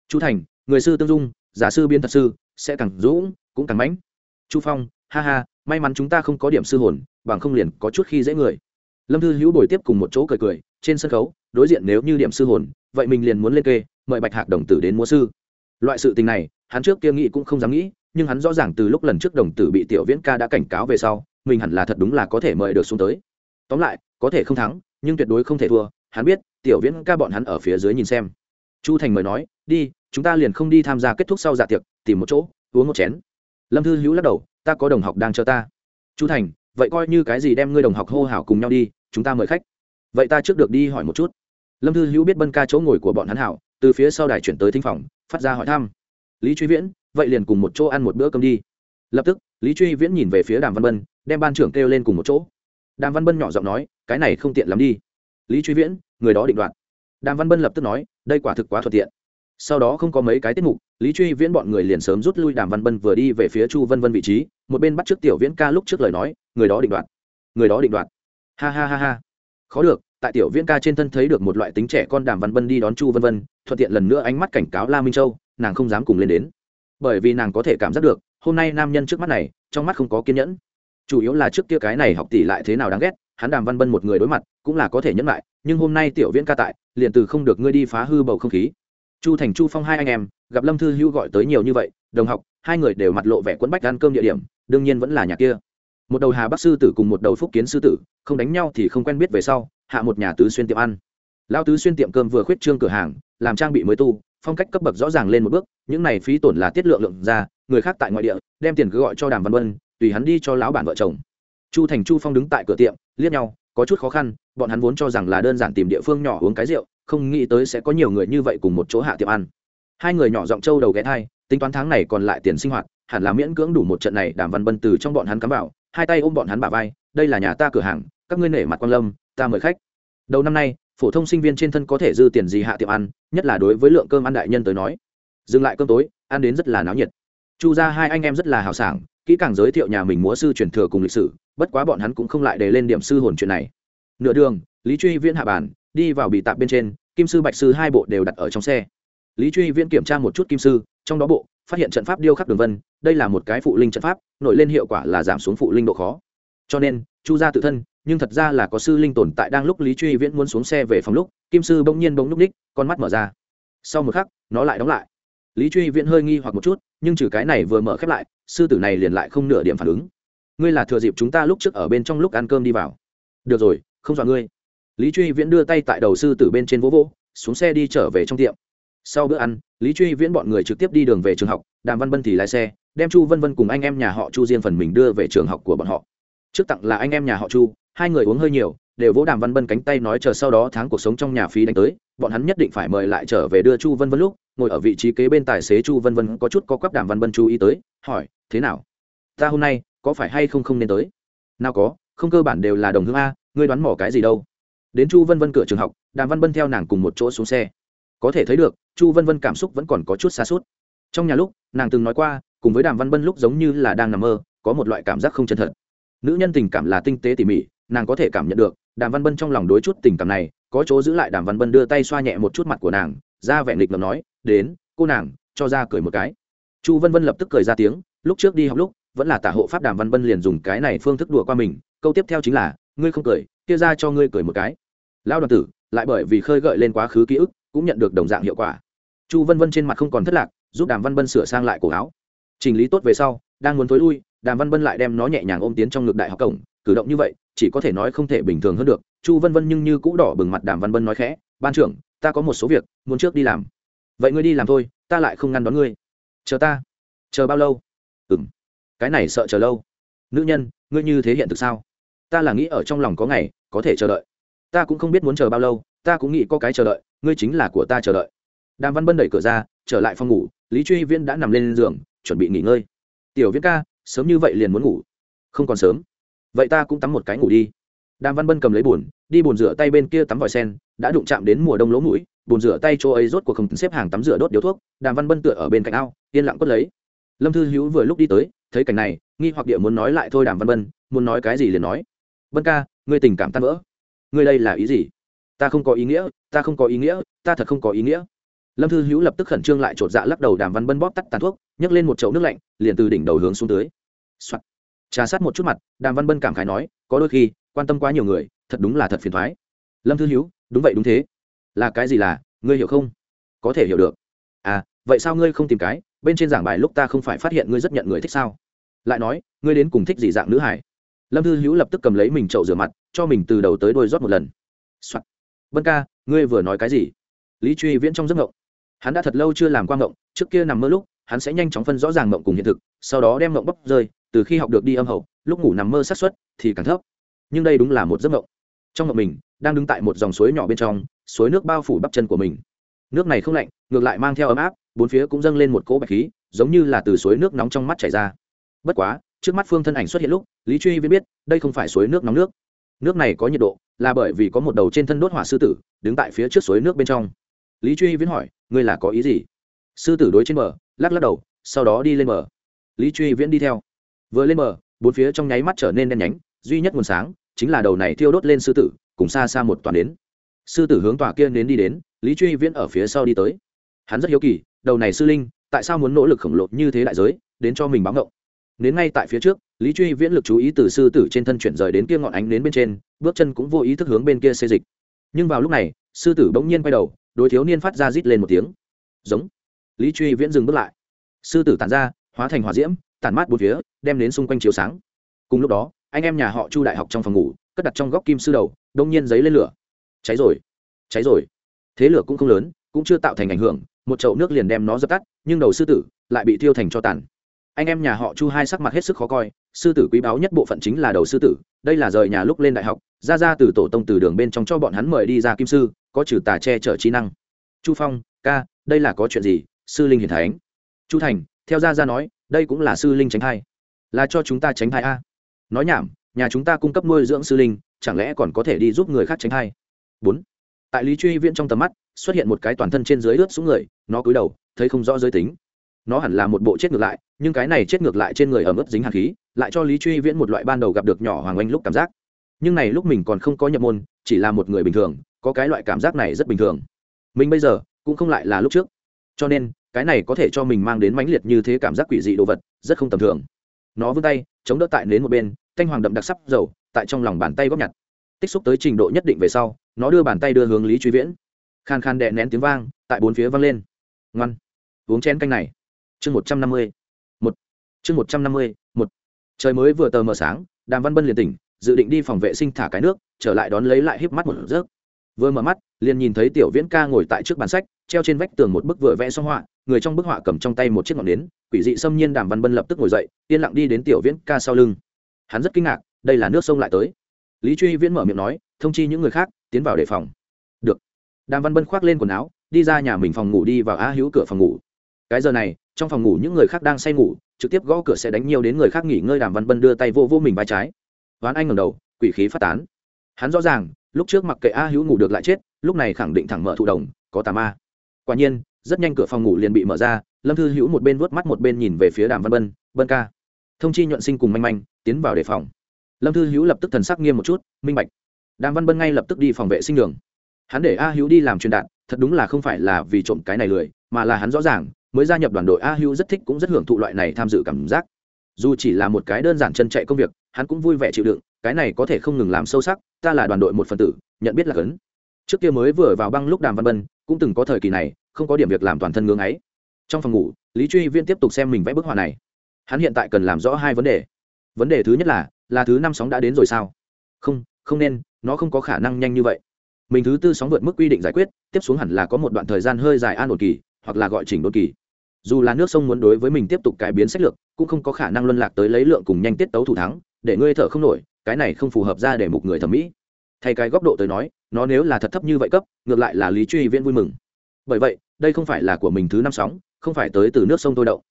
Chu thành, người sư tương dung, giả sư biên thật sư, sẽ càng dũng, cũng càng mãnh. Chu phong, ha ha, may mắn chúng ta không có điểm sư hồn, bằng không liền có chút khi dễ người. Lâm thư hữu bồi tiếp cùng một chỗ cười cười, trên sân khấu, đối diện nếu như điểm sư hồn, vậy mình liền muốn lên kê, mời bạch hạc đồng tử đến múa sư. Loại sự tình này, hắn trước kia nghĩ cũng không dám nghĩ, nhưng hắn rõ ràng từ lúc lần trước đồng tử bị tiểu viễn ca đã cảnh cáo về sau, mình hẳn là thật đúng là có thể mời được xuống tới tóm lại, có thể không thắng, nhưng tuyệt đối không thể thua, hắn biết, tiểu viễn ca bọn hắn ở phía dưới nhìn xem. Chu thành mời nói, đi, chúng ta liền không đi tham gia kết thúc sau dạ tiệc, tìm một chỗ, uống một chén. Lâm thư hữu lắc đầu, ta có đồng học đang chờ ta. Chu thành, vậy coi như cái gì đem ngươi đồng học hô hào cùng nhau đi, chúng ta mời khách. Vậy ta trước được đi hỏi một chút. Lâm thư hữu biết bân ca chỗ ngồi của bọn hắn hảo, từ phía sau đài chuyển tới thinh phòng, phát ra hỏi thăm. Lý truy viễn, vậy liền cùng một chỗ ăn một bữa cơm đi. Lập tức, lý truy viễn nhìn về phía đàm văn bân, đem ban trưởng kêu lên cùng một chỗ đàm văn bân nhỏ giọng nói, cái này không tiện lắm đi. Lý truy viễn, người đó định đoạt. Đàm văn bân lập tức nói, đây quả thực quá thuận tiện. Sau đó không có mấy cái tiết mục, lý truy viễn bọn người liền sớm rút lui đàm văn bân vừa đi về phía chu vân vân vị trí, một bên bắt trước tiểu viễn ca lúc trước lời nói, người đó định đoạt. Người đó định đoạt. Ha ha ha ha. Khó được, tại tiểu viễn ca trên thân thấy được một loại tính trẻ con đàm văn bân đi đón chu vân vân, thuận tiện lần nữa ánh mắt cảnh cáo la minh châu, nàng không dám cùng lên đến. Bởi vì nàng có thể cảm giác được, hôm nay nam nhân trước mắt này, trong mắt không có kiên nhẫn chủ yếu là trước kia cái này học tỷ lại thế nào đáng ghét, hắn đàm văn bân một người đối mặt, cũng là có thể nhẫn lại, nhưng hôm nay tiểu viễn ca tại, liền từ không được ngươi đi phá hư bầu không khí. Chu thành chu phong hai anh em, gặp lâm thư hữu gọi tới nhiều như vậy, đồng học, hai người đều mặt lộ vẻ quẫn bách ăn cơm địa điểm, đương nhiên vẫn là nhà kia. Một đầu hà bắc sư tử cùng một đầu phúc kiến sư tử, không đánh nhau thì không quen biết về sau, hạ một nhà tứ xuyên tiệm ăn. Lao tứ xuyên tiệm cơm vừa khuyết trương cửa hàng, làm trang bị mới tu, phong cách cấp bậc rõ ràng lên một bước, những này phí tổn là tiết lượng lượng ra, người khác tại ngoại địa, đem tiền cứ gọi cho đàm văn vân tùy hắn đi cho lão bản vợ chồng. Chu thành chu phong đứng tại cửa tiệm, liếc nhau, có chút khó khăn, bọn hắn vốn cho rằng là đơn giản tìm địa phương nhỏ uống cái rượu, không nghĩ tới sẽ có nhiều người như vậy cùng một chỗ hạ tiệm ăn. Hai người nhỏ giọng trâu đầu ghé thai, tính toán tháng này còn lại tiền sinh hoạt, hẳn là miễn cưỡng đủ một trận này đàm văn bân từ trong bọn hắn cắm vào, hai tay ôm bọn hắn bả vai, đây là nhà ta cửa hàng, các ngươi nể mặt quan lâm, ta mời khách. Đầu năm nay, phổ thông sinh viên trên thân có thể dư tiền gì hạ tiệm ăn, nhất là đối với lượng cơm ăn đại nhân tới nói. Dừng lại cơm tối, ăn đến rất là náo nhiệt. Chu ra hai anh em rất là hào sảng kỹ càng giới thiệu nhà mình múa sư truyền thừa cùng lịch sử, bất quá bọn hắn cũng không lại để lên điểm sư hồn chuyện này. Nửa đường, lý truy viễn hạ bản đi vào bị tạp bên trên, kim sư bạch sư hai bộ đều đặt ở trong xe. Lý truy viễn kiểm tra một chút kim sư, trong đó bộ, phát hiện trận pháp điêu khắc đường vân, đây là một cái phụ linh trận pháp, nổi lên hiệu quả là giảm xuống phụ linh độ khó. Cho nên, chu gia tự thân, nhưng thật ra là có sư linh tồn tại đang lúc lý truy viễn muốn xuống xe về phòng lúc, kim sư bỗng nhiên bỗng núp ních, con mắt mở ra. Sau một khắc, nó lại đóng lại. Lý truy viễn hơi nghi hoặc một chút, nhưng trừ cái này vừa mở khép lại sư tử này liền lại không nửa điểm phản ứng. Ngươi là thừa dịp chúng ta lúc trước ở bên trong lúc ăn cơm đi vào. Được rồi, không dọa ngươi. Lý truy viễn đưa tay tại đầu sư tử bên trên vỗ vỗ, xuống xe đi trở về trong tiệm. Sau bữa ăn, lý truy viễn bọn người trực tiếp đi đường về trường học, đàm văn bân thì lái xe, đem chu vân vân cùng anh em nhà họ chu riêng phần mình đưa về trường học của bọn họ. Trước tặng là anh em nhà họ chu, hai người uống hơi nhiều, đều vỗ đàm văn bân cánh tay nói chờ sau đó tháng cuộc sống trong nhà phí đánh tới, bọn hắn nhất định phải mời lại trở về đưa chu vân vân lúc ngồi ở vị trí kế bên tài xế chu vân vân có chút có quắp đàm văn Vân chú ý tới, hỏi, thế nào? Ta hôm nay có phải hay không không nên tới? Nào có, không cơ bản đều là đồng hương a, ngươi đoán mỏ cái gì đâu? Đến chu vân vân cửa trường học, đàm văn Vân theo nàng cùng một chỗ xuống xe. Có thể thấy được, chu vân vân cảm xúc vẫn còn có chút xa suốt trong nhà lúc, nàng từng nói qua, cùng với đàm văn Vân lúc giống như là đang nằm mơ, có một loại cảm giác không chân thật. Nữ nhân tình cảm là tinh tế tỉ mỉ, nàng có thể cảm nhận được, đàm văn bân trong lòng đối chút tình cảm này, có chỗ giữ lại đàm văn bân đưa tay xoa nhẹ một chút mặt của nàng, ra vẻ nghịch ngầm nói đến, cô nàng, cho ra cười một cái. Chu vân vân lập tức cười ra tiếng, lúc trước đi học lúc, vẫn là tả hộ pháp đàm văn Vân liền dùng cái này phương thức đùa qua mình, câu tiếp theo chính là, ngươi không cười, kia ra cho ngươi cười một cái. Lao đoàn tử, lại bởi vì khơi gợi lên quá khứ ký ức, cũng nhận được đồng dạng hiệu quả. Chu vân vân trên mặt không còn thất lạc, giúp đàm văn bân sửa sang lại cổ áo. Chỉnh lý tốt về sau, đang muốn t ố i lui, đàm văn bân lại đem nó nhẹ nhàng ôm tiến trong ngực đại học cổng, cử động như vậy, chỉ có thể nói không thể bình thường hơn được. Chu vân vân nhưng như cũ đỏ bừng mặt đàm văn bân nói khẽ, ban trưởng, ta có một số việc, muốn trước đi làm vậy ngươi đi làm thôi, ta lại không ngăn đón ngươi. Chờ ta. Chờ bao lâu? Ừ m cái này sợ chờ lâu. Nữ nhân, ngươi như thế hiện thực sao? Ta là nghĩ ở trong lòng có ngày, có thể chờ đợi. Ta cũng không biết muốn chờ bao lâu, ta cũng nghĩ có cái chờ đợi, ngươi chính là của ta chờ đợi. Đàm văn bân đẩy cửa ra, trở lại phòng ngủ, lý truy viễn đã nằm lên giường, chuẩn bị nghỉ ngơi. Tiểu viễn ca, sớm như vậy liền muốn ngủ. Không còn sớm. Vậy ta cũng tắm một cái ngủ đi. Đàm văn bân cầm lấy bồn đi bồn rửa tay bên kia tắm vòi sen, đã đụng chạm đến mùa đông lỗ mũi bồn rửa tay chỗ ấy rốt cuộc không xếp hàng tắm rửa đốt điếu thuốc, đàm văn bân tựa ở bên cạnh ao, yên lặng quất lấy. Lâm thư hữu vừa lúc đi tới, thấy cảnh này, nghi hoặc địa muốn nói lại thôi đàm văn bân, muốn nói cái gì liền nói. Bân ca, ngươi tình cảm tan vỡ. Ngươi đây là ý gì? Ta không có ý nghĩa, ta không có ý nghĩa, ta thật không có ý nghĩa. Lâm thư hữu lập tức khẩn trương lại chột dạ lắc đầu đàm văn bân bóp tắt tàn thuốc, nhấc lên một chậu nước lạnh, liền từ đỉnh đầu hướng xuống tới、Soạn. trà sát một chút mặt, đàm văn bân cảm khái nói, có đôi khi, quan tâm quá nhiều người, thật đúng là thật phiền thoái. Lâm thư hữu, đúng vậy, đúng thế là cái gì là, ngươi hiểu không? Có thể hiểu được. À vậy sao ngươi không tìm cái? Bên trên giảng bài lúc ta không phải phát hiện ngươi rất nhận người thích sao? Lại nói, ngươi đến cùng thích gì dạng nữ hải? Lâm thư hữu lập tức cầm lấy mình chậu rửa mặt, cho mình từ đầu tới đôi rót một lần、Soạn. bân ca, ngươi vừa nói cái gì? Lý truy viễn trong giấc ngộng. Hắn đã thật lâu chưa làm qua ngộng, trước kia nằm mơ lúc, hắn sẽ nhanh chóng phân rõ ràng ngộng cùng hiện thực, sau đó đem ngộng bóc rơi, từ khi học được đi âm hậu, lúc ngủ nằm mơ sát xuất thì càng thấp. Nhưng đây đúng là một giấc ngộng. Trong ngộng mình, đang đứng tại một dòng suối nhỏ bên trong suối nước bao phủ bắp chân của mình. Nước này không lạnh, ngược lại mang theo ấm áp, bốn phía cũng dâng lên một cỗ bạch khí, giống như là từ suối nước nóng trong mắt chảy ra. Bất quá, trước mắt phương thân ảnh xuất hiện lúc, lý truy viễn biết, đây không phải suối nước nóng nước. Nước này có nhiệt độ, là bởi vì có một đầu trên thân đốt hỏa sư tử, đứng tại phía trước suối nước bên trong. Lý truy viễn hỏi, ngươi là có ý gì? Sư tử đối trên bờ, lắc lắc đầu, sau đó đi lên bờ. Lý truy viễn đi theo. Vừa lên bờ, bốn phía trong nháy mắt trở nên đen nhánh, duy nhất nguồn sáng chính là đầu này thiêu đốt lên sư tử, cùng xa xa một toàn đến sư tử hướng tòa kia đến đi đến, lý truy viễn ở phía sau đi tới. Hắn rất hiếu kỳ, đầu này sư linh, tại sao muốn nỗ lực khổng lồ như thế đại giới, đến cho mình báo ngộng đến ngay tại phía trước, lý truy viễn lực chú ý từ sư tử trên thân chuyển rời đến kia ngọn ánh đến bên trên, bước chân cũng vô ý thức hướng bên kia xê dịch. Nhưng vào lúc này, sư tử bỗng nhiên quay đầu, đối thiếu niên phát ra rít lên một tiếng. Giống. Lý truy viễn dừng bước lại. Sư tử tản ra, hóa thành hỏa diễm, tản mát bốn phía, đem đến xung quanh chiếu sáng. Cùng lúc đó, anh em nhà họ chu đại học trong phòng ngủ, cất đặt trong góc kim sư đầu, đông nhiên giấy lên lửa cháy rồi cháy rồi. Thế lửa cũng không lớn, cũng chưa tạo thành ảnh hưởng, một chậu nước liền đem nó dập tắt, nhưng đầu sư tử lại bị thiêu thành cho tàn. Anh em nhà họ chu hai sắc mặt hết sức khó coi, sư tử quý báu nhất bộ phận chính là đầu sư tử, đây là rời nhà lúc lên đại học, ra ra từ tổ tông từ đường bên trong cho bọn hắn mời đi ra kim sư, có trừ tà che chở trí năng. Chu phong, ca, đây là có chuyện gì? Sư linh hiền thánh. Chu thành, theo ra ra nói, đây cũng là sư linh tránh thai. Là cho chúng ta tránh thai a. Nói nhảm, nhà chúng ta cung cấp nuôi dưỡng sư linh, chẳng lẽ còn có thể đi giúp người khác tránh thai? Bốn. Tại lý truy viễn trong tầm mắt, xuất hiện một cái toàn thân trên dưới ướt xuống người, nó cúi đầu, thấy không rõ giới tính. Nó hẳn là một bộ chết ngược lại, nhưng cái này chết ngược lại trên người ở mức dính hạt khí, lại cho lý truy viễn một loại ban đầu gặp được nhỏ hoàng oanh lúc cảm giác. Nhưng này lúc mình còn không có nhập môn, chỉ là một người bình thường, có cái loại cảm giác này rất bình thường. Mình bây giờ, cũng không lại là lúc trước. Cho nên, cái này có thể cho mình mang đến mãnh liệt như thế cảm giác quỷ dị đồ vật, rất không tầm thường. Nó vươn tay, chống đỡ tại đến một bên, thanh hoàng đậm đặc sắp dầu, tại trong lòng bàn tay góp nhặt. Tích xúc tới trình độ nhất định về sau nó đưa bàn tay đưa hướng lý truy viễn khan khan đệ nén tiếng vang tại bốn phía vang lên ngoan uống chén canh này chương một trăm năm mươi một chương một trăm năm mươi một trời mới vừa tờ mờ sáng đàm văn bân liền tỉnh dự định đi phòng vệ sinh thả cái nước trở lại đón lấy lại híp mắt một rớt vừa mở mắt liền nhìn thấy tiểu viễn ca ngồi tại trước bàn sách treo trên vách tường một bức vừa vẽ xong họa người trong bức họa cầm trong tay một chiếc ngọn nến quỷ dị xâm nhiên đàm văn bân lập tức ngồi dậy yên lặng đi đến tiểu viễn ca sau lưng hắn rất kinh ngạc đây là nước sông lại tới lý truy viễn mở miệng nói thông chi những người khác, tiến vào đề phòng. Được. Đàm văn bân khoác lên quần áo, đi ra nhà mình phòng ngủ đi vào á hữu cửa phòng ngủ. Cái giờ này, trong phòng ngủ những người khác đang say ngủ, trực tiếp gõ cửa sẽ đánh nhiều đến người khác nghỉ ngơi, đàm văn bân đưa tay vô vô mình vai trái. Ván anh ngầm đầu, quỷ khí phát tán. Hắn rõ ràng, lúc trước mặc kệ a hữu ngủ được lại chết, lúc này khẳng định thẳng mở thụ đồng, có tà ma. Quả nhiên, rất nhanh cửa phòng ngủ liền bị mở ra, lâm thư hữu một bên vớt mắt một bên nhìn về phía đàm văn bân bân ca. Thông chi nhuận sinh cùng manh manh, tiến vào đề phòng. Lâm thư hữu lập tức thần sắc nghiêm một chút, minh bạch đàm văn bân ngay lập tức đi phòng vệ sinh đường. Hắn để a hữu đi làm truyền đạt, thật đúng là không phải là vì trộm cái này lười, mà là hắn rõ ràng, mới gia nhập đoàn đội a hữu rất thích cũng rất hưởng thụ loại này tham dự cảm giác. Dù chỉ là một cái đơn giản chân chạy công việc, hắn cũng vui vẻ chịu đựng, cái này có thể không ngừng làm sâu sắc, ta là đoàn đội một phần tử, nhận biết là cấn. Trước kia mới vừa vào băng lúc đàm văn bân, cũng từng có thời kỳ này, không có điểm việc làm toàn thân ngưỡng ấy trong phòng ngủ, lý truy viên tiếp tục xem mình vẽ bức họa này. Hắn hiện tại cần làm rõ hai vấn đề. Vấn đề thứ nhất là là thứ năm sóng đã đến rồi sao? Không không nên, nó không có khả năng nhanh như vậy. Mình thứ tư sóng vượt mức quy định giải quyết, tiếp xuống hẳn là có một đoạn thời gian hơi dài an ổn kỳ, hoặc là gọi chỉnh đột kỳ. Dù là nước sông muốn đối với mình tiếp tục cải biến sách lược, cũng không có khả năng luân lạc tới lấy lượng cùng nhanh tiết tấu thủ thắng, để ngươi thở không nổi, cái này không phù hợp ra để một người thẩm mỹ. Thay cái góc độ tới nói, nó nếu là thật thấp như vậy cấp, ngược lại là lý truy viễn vui mừng. Bởi vậy, đây không phải là của mình thứ năm sóng, không phải tới từ nước sông tôi đậu.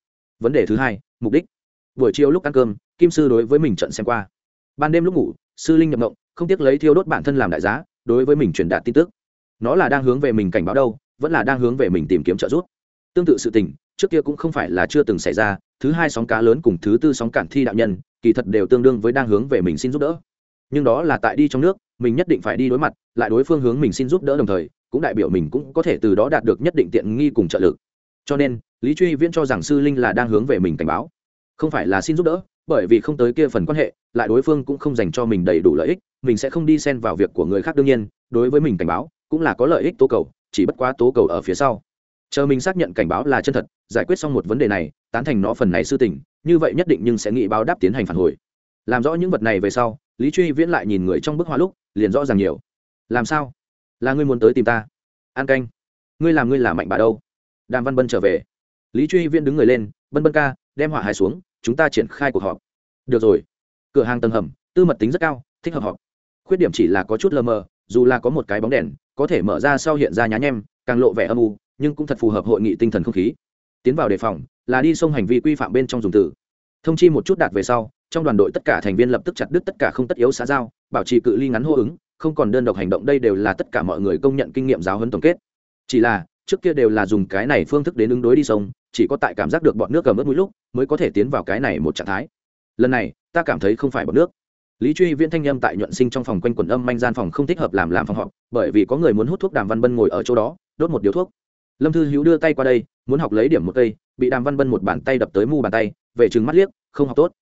Vấn đề thứ hai, mục đích. Buổi chiều lúc ăn cơm, kim sư đối với mình trận xem qua. Ban đêm lúc ngủ, sư linh nhập ngộng không tiếc lấy thiêu đốt bản thân làm đại giá, đối với mình truyền đạt tin tức. Nó là đang hướng về mình cảnh báo đâu, vẫn là đang hướng về mình tìm kiếm trợ giúp. Tương tự sự tình, trước kia cũng không phải là chưa từng xảy ra, thứ hai sóng cá lớn cùng thứ tư sóng cản thi đạo nhân, kỳ thật đều tương đương với đang hướng về mình xin giúp đỡ. Nhưng đó là tại đi trong nước, mình nhất định phải đi đối mặt, lại đối phương hướng mình xin giúp đỡ đồng thời, cũng đại biểu mình cũng có thể từ đó đạt được nhất định tiện nghi cùng trợ lực. Cho nên, lý truy viễn cho rằng sư linh là đang hướng về mình cảnh báo. Không phải là xin giúp đỡ bởi vì không tới kia phần quan hệ, lại đối phương cũng không dành cho mình đầy đủ lợi ích, mình sẽ không đi xen vào việc của người khác đương nhiên, đối với mình cảnh báo cũng là có lợi ích tố cầu, chỉ bất quá tố cầu ở phía sau. Chờ mình xác nhận cảnh báo là chân thật, giải quyết xong một vấn đề này, tán thành nó phần này sư tình, như vậy nhất định nhưng sẽ nghĩ báo đáp tiến hành phản hồi. Làm rõ những vật này về sau, lý truy viễn lại nhìn người trong bức họa lúc, liền rõ ràng nhiều. Làm sao? Là ngươi muốn tới tìm ta? An canh. Ngươi làm ngươi là mạnh bà đâu? Đàm văn bân trở về. Lý truy viễn đứng người lên, bân bân ca, đem họa hai xuống chúng ta triển khai cuộc họp. Được rồi. Cửa hàng tầng hầm, tư mật tính rất cao, thích hợp họp. Khuyết điểm chỉ là có chút lờ mờ, dù là có một cái bóng đèn, có thể mở ra sau hiện ra nhá nhem, càng lộ vẻ âm u, nhưng cũng thật phù hợp hội nghị tinh thần không khí. Tiến vào đề phòng, là đi sông hành vi quy phạm bên trong dùng từ. Thông chi một chút đạt về sau, trong đoàn đội tất cả thành viên lập tức chặt đứt tất cả không tất yếu xã giao, bảo trì cự ly ngắn hô ứng, không còn đơn độc hành động, đây đều là tất cả mọi người công nhận kinh nghiệm giáo huấn tổng kết. Chỉ là trước kia đều là dùng cái này phương thức đến ứng đối đi sông, chỉ có tại cảm giác được bọn nước cầm ướt mũi lúc mới có thể tiến vào cái này một trạng thái. Lần này, ta cảm thấy không phải bọn nước. Lý truy viễn thanh âm tại nhuận sinh trong phòng quanh quần âm manh gian phòng không thích hợp làm làm phòng họp, bởi vì có người muốn hút thuốc đàm văn bân ngồi ở chỗ đó, đốt một điếu thuốc. Lâm thư hữu đưa tay qua đây, muốn học lấy điểm một cây, bị đàm văn bân một bàn tay đập tới mu bàn tay, về chừng mắt liếc, không học tốt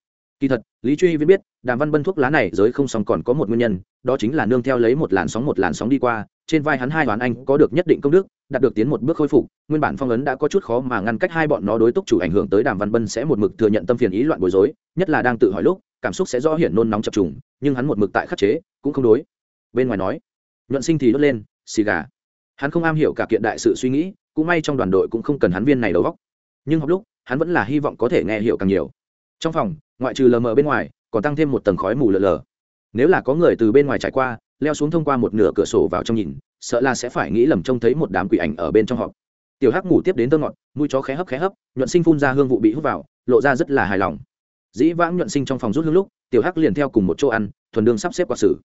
kỳ thật, lý truy viễn biết, đàm văn bân thuốc lá này giới không sóng còn có một nguyên nhân, đó chính là nương theo lấy một làn sóng một làn sóng đi qua, trên vai hắn hai đoán anh có được nhất định công đức, đạt được tiến một bước khôi phục, nguyên bản phong ấn đã có chút khó mà ngăn cách hai bọn nó đối túc chủ ảnh hưởng tới đàm văn bân sẽ một mực thừa nhận tâm phiền ý loạn bối rối, nhất là đang tự hỏi lúc, cảm xúc sẽ rõ hiển nôn nóng chập trùng, nhưng hắn một mực tại khắc chế, cũng không đối. Bên ngoài nói, nhuận sinh thì đốt lên, xì gà. Hắn không am hiểu cả kiện đại sự suy nghĩ, cũng may trong đoàn đội cũng không cần hắn viên này đầu góc nhưng học lúc, hắn vẫn là hy vọng có thể nghe hiểu càng nhiều trong phòng, ngoại trừ lờ mờ bên ngoài, còn tăng thêm một tầng khói mù lờ lờ. Nếu là có người từ bên ngoài trải qua, leo xuống thông qua một nửa cửa sổ vào trong nhìn, sợ là sẽ phải nghĩ lầm trông thấy một đám quỷ ảnh ở bên trong họp. Tiểu hắc ngủ tiếp đến tơ ngọt, mũi chó khé hấp khé hấp, nhuận sinh phun ra hương vụ bị hút vào, lộ ra rất là hài lòng. Dĩ vãng nhuận sinh trong phòng rút hương lúc, tiểu hắc liền theo cùng một chỗ ăn, thuần đương sắp xếp quả sử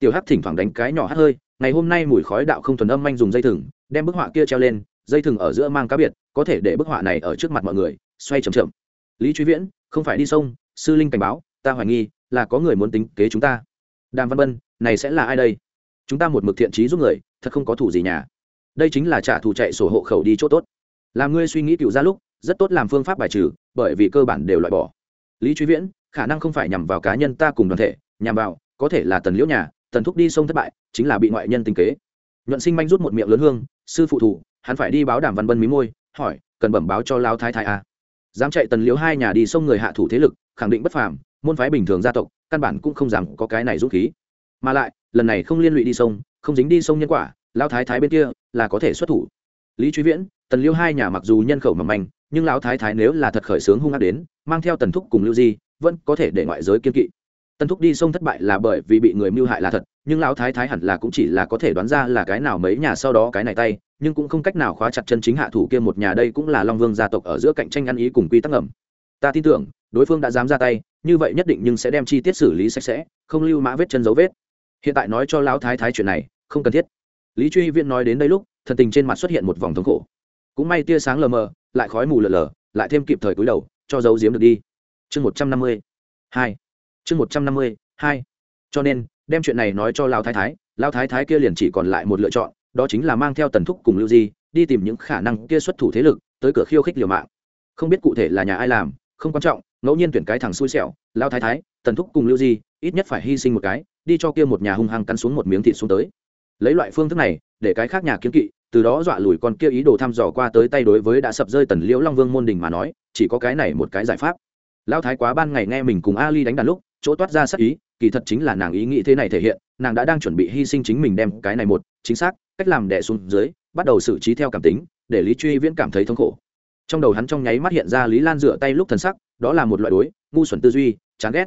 tiểu hắc thỉnh thoảng đánh cái nhỏ hắt hơi, ngày hôm nay mùi khói đạo không thuần âm manh dùng dây thừng, đem bức họa kia treo lên, dây thừng ở giữa mang cá biệt, có thể để bức họa này ở trước mặt mọi người, xoay chậm chậm lý truy viễn, không phải đi sông, sư linh cảnh báo, ta hoài nghi là có người muốn tính kế chúng ta. Đàm văn bân, này sẽ là ai đây? Chúng ta một mực thiện trí giúp người, thật không có thủ gì nhà. Đây chính là trả thù chạy sổ hộ khẩu đi chỗ tốt. Làm ngươi suy nghĩ cựu ra lúc, rất tốt làm phương pháp bài trừ, bởi vì cơ bản đều loại bỏ. Lý truy viễn, khả năng không phải nhằm vào cá nhân ta cùng đoàn thể, nhằm vào, có thể là tần liễu nhà, tần thúc đi sông thất bại, chính là bị ngoại nhân tinh kế. Nhuận sinh manh rút một miệng lớn hương, sư phụ thủ, hắn phải đi báo đàm văn bân mí môi, hỏi, cần bẩm báo cho lao thái thái à dám chạy tần liễu hai nhà đi sông người hạ thủ thế lực, khẳng định bất phàm, môn phái bình thường gia tộc, căn bản cũng không dám có cái này dũng khí. Mà lại, lần này không liên lụy đi sông, không dính đi sông nhân quả lao thái thái bên kia là có thể xuất thủ. Lý truy viễn, tần liêu hai nhà mặc dù nhân khẩu mỏng manh nhưng lão thái thái nếu là thật khởi sướng hung ác đến, mang theo tần thúc cùng lưu di, vẫn có thể để ngoại giới kiên kỵ. Tân thúc đi sông thất bại là bởi vì bị người mưu hại là thật, nhưng lão thái thái hẳn là cũng chỉ là có thể đoán ra là cái nào mấy nhà sau đó cái này tay, nhưng cũng không cách nào khóa chặt chân chính hạ thủ kia một nhà đây cũng là long vương gia tộc ở giữa cạnh tranh ăn ý cùng quy tắc ẩm. ta tin tưởng, đối phương đã dám ra tay, như vậy nhất định nhưng sẽ đem chi tiết xử lý sạch sẽ, không lưu mã vết chân dấu vết. Hiện tại nói cho lão thái thái chuyện này, không cần thiết. Lý truy viễn nói đến đây lúc, thần tình trên mặt xuất hiện một vòng thống khổ. Cũng may tia sáng lờ mờ, lại khói mù lờ lờ, lại thêm kịp thời cúi đầu, cho dấu giếm được đi. Chương một trăm năm mươi hai chương một trăm năm mươi, hai. Cho nên, đem chuyện này nói cho lao thái thái lao thái thái kia liền chỉ còn lại một lựa chọn, đó chính là mang theo tần thúc cùng lưu di, đi tìm những khả năng kia xuất thủ thế lực, tới cửa khiêu khích liều mạng. Không biết cụ thể là nhà ai làm, không quan trọng, ngẫu nhiên tuyển cái thằng xui xẻo lao thái thái, tần thúc cùng lưu di, ít nhất phải hy sinh một cái, đi cho kia một nhà hung hăng cắn xuống một miếng thịt xuống tới. Lấy loại phương thức này, để cái khác nhà kiếm kỵ, từ đó dọa lùi con kia ý đồ thăm dò qua tới tay đối với đã sập rơi tần liễu long vương môn đình mà nói, chỉ có cái này một cái giải pháp. Lao thái quá ban ngày nghe mình cùng ali đánh đàn lúc chỗ toát ra sắc ý, kỳ thật chính là nàng ý nghĩ thế này thể hiện, nàng đã đang chuẩn bị hy sinh chính mình đem cái này một, chính xác, cách làm đẻ xuống dưới, bắt đầu xử trí theo cảm tính, để lý truy viễn cảm thấy thống khổ. Trong đầu hắn trong nháy mắt hiện ra lý lan rửa tay lúc thần sắc, đó là một loại đối, ngu xuẩn tư duy, chán ghét.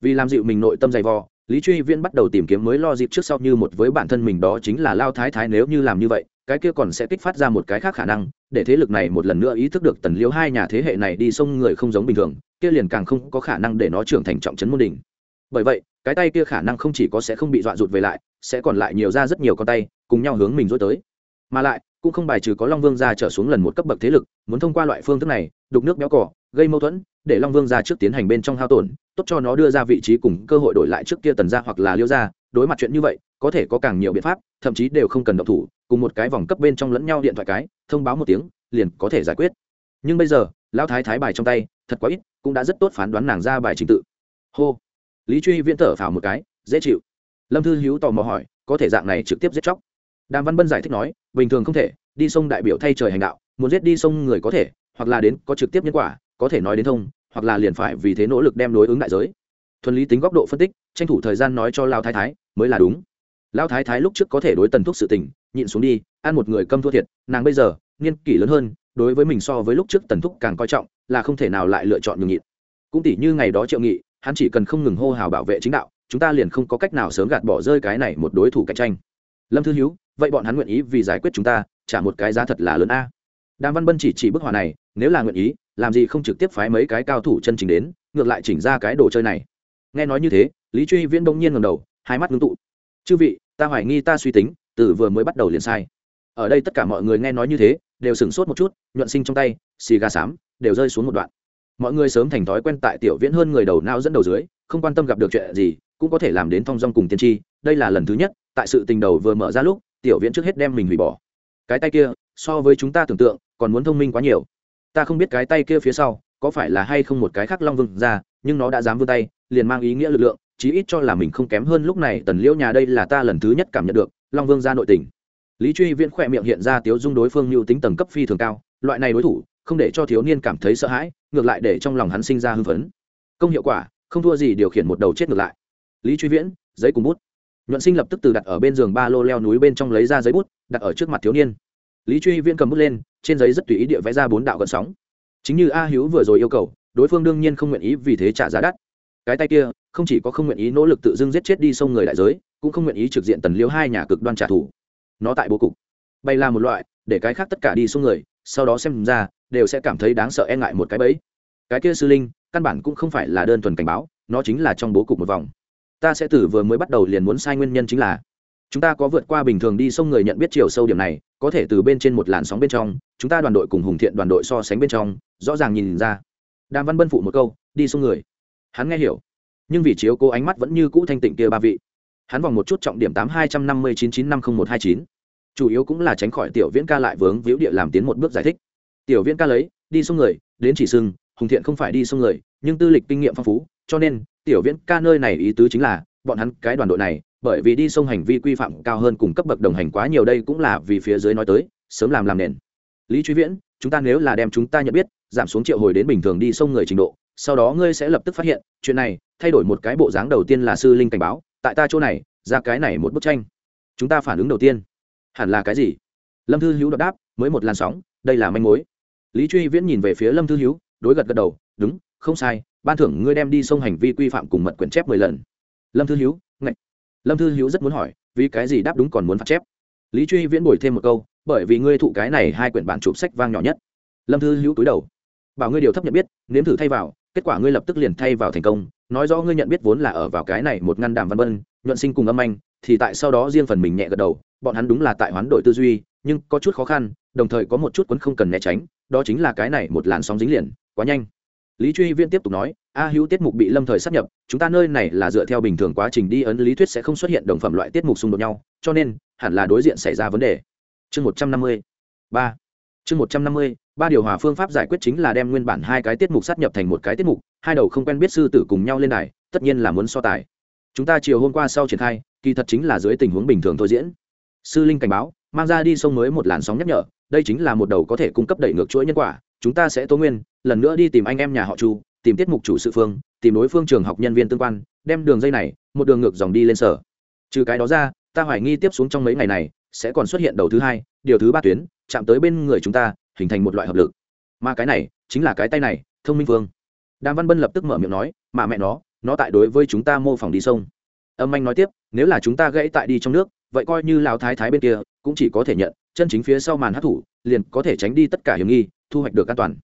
Vì làm dịu mình nội tâm dày vò, lý truy viễn bắt đầu tìm kiếm mới lo dịp trước sau như một với bản thân mình đó chính là lao thái thái nếu như làm như vậy cái kia còn sẽ kích phát ra một cái khác khả năng, để thế lực này một lần nữa ý thức được tần liêu hai nhà thế hệ này đi sông người không giống bình thường, kia liền càng không có khả năng để nó trưởng thành trọng trấn môn đỉnh. Bởi vậy, cái tay kia khả năng không chỉ có sẽ không bị dọa rụt về lại, sẽ còn lại nhiều ra rất nhiều con tay, cùng nhau hướng mình dối tới. Mà lại, cũng không bài trừ có long vương ra trở xuống lần một cấp bậc thế lực, muốn thông qua loại phương thức này, đục nước béo cỏ, gây mâu thuẫn, để long vương ra trước tiến hành bên trong hao tổn, tốt cho nó đưa ra vị trí cùng cơ hội đổi lại trước kia tần ra hoặc là liêu ra đối mặt chuyện như vậy có thể có càng nhiều biện pháp, thậm chí đều không cần động thủ, cùng một cái vòng cấp bên trong lẫn nhau điện thoại cái, thông báo một tiếng, liền có thể giải quyết. Nhưng bây giờ, lão thái thái bài trong tay, thật quá ít, cũng đã rất tốt phán đoán nàng ra bài trình tự. Hô. Lý truy viễn thở phào một cái, dễ chịu. Lâm thư hữu tò mò hỏi, có thể dạng này trực tiếp giết chóc? Đàm văn bân giải thích nói, bình thường không thể, đi sông đại biểu thay trời hành đạo, muốn giết đi sông người có thể, hoặc là đến có trực tiếp nhân quả, có thể nói đến thông, hoặc là liền phải vì thế nỗ lực đem đối ứng đại giới. Thuần lý tính góc độ phân tích, tranh thủ thời gian nói cho lao thái thái, mới là đúng. Lão thái thái lúc trước có thể đối tần thuốc sự tình, nhịn xuống đi, ăn một người câm thua thiệt, nàng bây giờ, niên kỷ lớn hơn, đối với mình so với lúc trước tần thúc càng coi trọng, là không thể nào lại lựa chọn nhường nhịn. Cũng tỷ như ngày đó triệu nghị, hắn chỉ cần không ngừng hô hào bảo vệ chính đạo, chúng ta liền không có cách nào sớm gạt bỏ rơi cái này một đối thủ cạnh tranh. Lâm thư hiếu, vậy bọn hắn nguyện ý vì giải quyết chúng ta, trả một cái giá thật là lớn a. Đàm văn bân chỉ chỉ bức họa này, nếu là nguyện ý, làm gì không trực tiếp phái mấy cái cao thủ chân chính đến, ngược lại chỉnh ra cái đồ chơi này. Nghe nói như thế, lý truy viễn đông nhiên ngầm đầu, hai mắt ngưng tụ chư vị, ta hoài nghi ta suy tính, từ vừa mới bắt đầu liền sai. Ở đây tất cả mọi người nghe nói như thế, đều sửng sốt một chút, nhuận sinh trong tay, xì gà xám, đều rơi xuống một đoạn. Mọi người sớm thành thói quen tại tiểu viễn hơn người đầu não dẫn đầu dưới, không quan tâm gặp được chuyện gì, cũng có thể làm đến thong dong cùng tiên tri. Đây là lần thứ nhất, tại sự tình đầu vừa mở ra lúc, tiểu viễn trước hết đem mình hủy bỏ. Cái tay kia, so với chúng ta tưởng tượng, còn muốn thông minh quá nhiều. Ta không biết cái tay kia phía sau, có phải là hay không một cái khác long vương ra, nhưng nó đã dám vươn tay, liền mang ý nghĩa lực lượng chí ít cho là mình không kém hơn lúc này tần liễu nhà đây là ta lần thứ nhất cảm nhận được, long vương ra nội tình. Lý truy viễn khỏe miệng hiện ra tiếu dung đối phương mưu tính tầng cấp phi thường cao, loại này đối thủ, không để cho thiếu niên cảm thấy sợ hãi, ngược lại để trong lòng hắn sinh ra hưng phấn. Công hiệu quả, không thua gì điều khiển một đầu chết ngược lại. Lý truy viễn, giấy cùng bút. Nhuận sinh lập tức từ đặt ở bên giường ba lô leo núi bên trong lấy ra giấy bút, đặt ở trước mặt thiếu niên. Lý truy viễn cầm bút lên, trên giấy rất tùy ý địa vẽ ra bốn đạo gợn sóng. Chính như a hiếu vừa rồi yêu cầu, đối phương đương nhiên không nguyện ý vì thế trả giá đắt cái tay kia, không chỉ có không nguyện ý nỗ lực tự dưng giết chết đi sông người đại giới, cũng không nguyện ý trực diện tần liêu hai nhà cực đoan trả thù. Nó tại bố cục. Bay là một loại, để cái khác tất cả đi sông người, sau đó xem ra, đều sẽ cảm thấy đáng sợ e ngại một cái bẫy. Cái kia sư linh, căn bản cũng không phải là đơn thuần cảnh báo, nó chính là trong bố cục một vòng. Ta sẽ từ vừa mới bắt đầu liền muốn sai nguyên nhân chính là, chúng ta có vượt qua bình thường đi sông người nhận biết chiều sâu điểm này, có thể từ bên trên một làn sóng bên trong, chúng ta đoàn đội cùng hùng thiện đoàn đội so sánh bên trong, rõ ràng nhìn ra. Đàm văn bân phụ một câu, đi sông người hắn nghe hiểu. Nhưng vì chiếu cố ánh mắt vẫn như cũ thanh tịnh kia ba vị, hắn vòng một chút trọng điểm tám hai trăm năm mươi chín chín năm không một hai chín. Chủ yếu cũng là tránh khỏi tiểu viễn ca lại vướng víu địa làm tiến một bước giải thích. Tiểu viễn ca lấy, đi sông người, đến chỉ sưng hùng thiện không phải đi sông người, nhưng tư lịch kinh nghiệm phong phú, cho nên tiểu viễn ca nơi này ý tứ chính là, bọn hắn cái đoàn đội này, bởi vì đi sông hành vi quy phạm cao hơn cùng cấp bậc đồng hành quá nhiều đây cũng là vì phía dưới nói tới, sớm làm làm nền. Lý truy viễn, chúng ta nếu là đem chúng ta nhận biết, giảm xuống triệu hồi đến bình thường đi sông người trình độ sau đó ngươi sẽ lập tức phát hiện, chuyện này, thay đổi một cái bộ dáng đầu tiên là sư linh cảnh báo, tại ta chỗ này, ra cái này một bức tranh. Chúng ta phản ứng đầu tiên, hẳn là cái gì? Lâm thư hữu đáp, mới một làn sóng, đây là manh mối. Lý truy viễn nhìn về phía lâm thư hiếu, đối gật gật đầu, đúng, không sai, ban thưởng ngươi đem đi sông hành vi quy phạm cùng mật quyển chép mười lần. Lâm thư hiếu, ngạch. Lâm thư hiếu rất muốn hỏi, vì cái gì đáp đúng còn muốn phạt chép? Lý truy viễn bồi thêm một câu, bởi vì ngươi thụ cái này hai quyển bản chụp sách vang nhỏ nhất. Lâm thư hữu túi đầu, bảo ngươi điều thấp nhận biết, nếm thử thay vào kết quả ngươi lập tức liền thay vào thành công, nói rõ ngươi nhận biết vốn là ở vào cái này một ngăn đàm văn vân, nhuận sinh cùng âm anh, thì tại sau đó riêng phần mình nhẹ gật đầu, bọn hắn đúng là tại hoán đổi tư duy, nhưng có chút khó khăn, đồng thời có một chút quấn không cần né tránh, đó chính là cái này một làn sóng dính liền, quá nhanh. Lý truy viên tiếp tục nói, a hữu tiết mục bị lâm thời sắp nhập, chúng ta nơi này là dựa theo bình thường quá trình đi ấn lý thuyết sẽ không xuất hiện đồng phẩm loại tiết mục xung đột nhau, cho nên, hẳn là đối diện xảy ra vấn đề. Chương một trăm năm mươi ba. Chương một trăm năm mươi ba điều hòa phương pháp giải quyết chính là đem nguyên bản hai cái tiết mục sát nhập thành một cái tiết mục, hai đầu không quen biết sư tử cùng nhau lên đài, tất nhiên là muốn so tài. Chúng ta chiều hôm qua sau triển khai, kỳ thật chính là dưới tình huống bình thường thôi diễn. Sư linh cảnh báo, mang ra đi sông mới một làn sóng nhắc nhở, đây chính là một đầu có thể cung cấp đẩy ngược chuỗi nhân quả, chúng ta sẽ tố nguyên, lần nữa đi tìm anh em nhà họ chu, tìm tiết mục chủ sự phương, tìm đối phương trường học nhân viên tương quan, đem đường dây này, một đường ngược dòng đi lên sở. Trừ cái đó ra, ta hoài nghi tiếp xuống trong mấy ngày này, sẽ còn xuất hiện đầu thứ hai, điều thứ ba tuyến, chạm tới bên người chúng ta hình thành một loại hợp lực. Mà cái này chính là cái tay này thông minh vương, đàm văn bân lập tức mở miệng nói mà mẹ nó nó tại đối với chúng ta mô phỏng đi sông. Âm anh nói tiếp nếu là chúng ta gãy tại đi trong nước vậy coi như lão thái thái bên kia cũng chỉ có thể nhận chân chính phía sau màn hát thủ liền có thể tránh đi tất cả hiểm nghi thu hoạch được an toàn.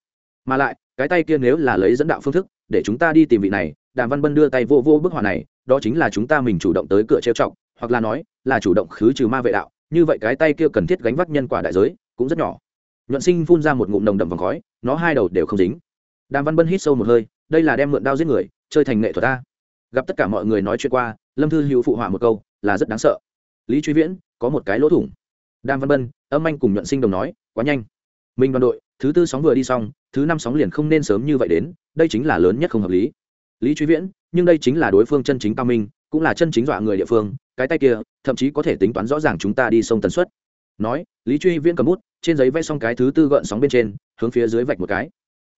Mà lại cái tay kia nếu là lấy dẫn đạo phương thức để chúng ta đi tìm vị này đàm văn bân đưa tay vô vô bức họa này đó chính là chúng ta mình chủ động tới cửa trêu trọng hoặc là nói là chủ động khứ trừ ma vệ đạo như vậy cái tay kia cần thiết gánh vác nhân quả đại giới cũng rất nhỏ nhuận sinh phun ra một ngụm nồng đậm vòng khói, nó hai đầu đều không dính. Đàm văn bân hít sâu một hơi, đây là đem mượn đao giết người, chơi thành nghệ thuật ta. Gặp tất cả mọi người nói chuyện qua, lâm thư hữu phụ họa một câu, là rất đáng sợ. Lý truy viễn, có một cái lỗ thủng. Đàm văn bân, âm anh cùng nhuận sinh đồng nói, quá nhanh. Minh đoàn đội, thứ tư sóng vừa đi xong, thứ năm sóng liền không nên sớm như vậy đến, đây chính là lớn nhất không hợp lý. Lý truy viễn, nhưng đây chính là đối phương chân chính cao minh, cũng là chân chính dọa người địa phương, cái tay kia, thậm chí có thể tính toán rõ ràng chúng ta đi sông tần suất nói, lý truy viễn cầm bút, trên giấy vẽ xong cái thứ tư gợn sóng bên trên, hướng phía dưới vạch một cái.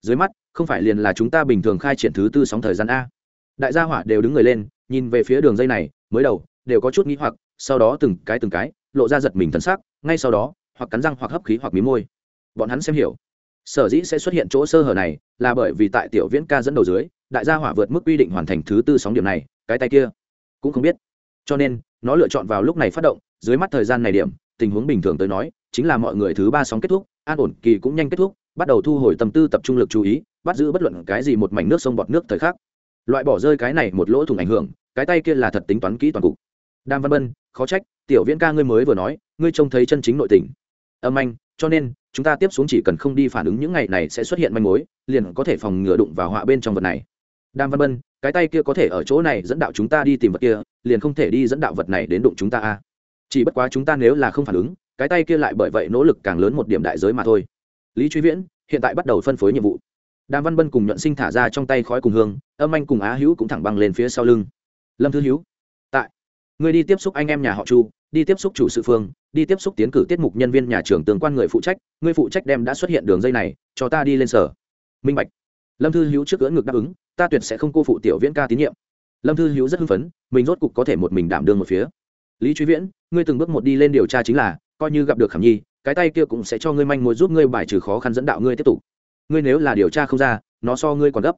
Dưới mắt, không phải liền là chúng ta bình thường khai triển thứ tư sóng thời gian a. Đại gia hỏa đều đứng người lên, nhìn về phía đường dây này, mới đầu, đều có chút nghĩ hoặc, sau đó từng cái từng cái, lộ ra giật mình thân xác ngay sau đó, hoặc cắn răng hoặc hấp khí hoặc mí môi. Bọn hắn xem hiểu. Sở dĩ sẽ xuất hiện chỗ sơ hở này, là bởi vì tại tiểu viễn ca dẫn đầu dưới, đại gia hỏa vượt mức quy định hoàn thành thứ tư sóng điểm này, cái tay kia cũng không biết. Cho nên, nó lựa chọn vào lúc này phát động, dưới mắt thời gian này điểm tình huống bình thường tới nói, chính là mọi người thứ ba sóng kết thúc, an ổn, kỳ cũng nhanh kết thúc, bắt đầu thu hồi tâm tư tập trung lực chú ý, bắt giữ bất luận cái gì một mảnh nước sông bọt nước thời khắc. Loại bỏ rơi cái này một lỗ thủng ảnh hưởng, cái tay kia là thật tính toán kỹ toàn cục. Đam văn bân, khó trách, tiểu viễn ca ngươi mới vừa nói, ngươi trông thấy chân chính nội tình. Âm anh, cho nên, chúng ta tiếp xuống chỉ cần không đi phản ứng những ngày này sẽ xuất hiện manh mối, liền có thể phòng ngừa đụng vào họa bên trong vật này. Đam văn bân, cái tay kia có thể ở chỗ này dẫn đạo chúng ta đi tìm vật kia, liền không thể đi dẫn đạo vật này đến đụng chúng ta a chỉ bất quá chúng ta nếu là không phản ứng, cái tay kia lại bởi vậy nỗ lực càng lớn một điểm đại giới mà thôi. Lý truy viễn, hiện tại bắt đầu phân phối nhiệm vụ. Đàm văn bân cùng nhuận sinh thả ra trong tay khói cùng hương, âm anh cùng á hữu cũng thẳng băng lên phía sau lưng. Lâm thư hữu tại. Người đi tiếp xúc anh em nhà họ chu, đi tiếp xúc chủ sự phương, đi tiếp xúc tiến cử tiết mục nhân viên nhà trường tương quan người phụ trách người phụ trách đem đã xuất hiện đường dây này, cho ta đi lên sở. Minh bạch. Lâm thư hữu trước gỡ ngực đáp ứng, ta tuyệt sẽ không cô phụ tiểu viễn ca tín nhiệm. Lâm thư hữu rất hưng phấn, mình rốt cục có thể một mình đảm đương một phía lý truy viễn, ngươi từng bước một đi lên điều tra chính là, coi như gặp được khảm nhi, cái tay kia cũng sẽ cho ngươi manh mối giúp ngươi bài trừ khó khăn dẫn đạo ngươi tiếp tục. Ngươi nếu là điều tra không ra, nó so ngươi còn gấp.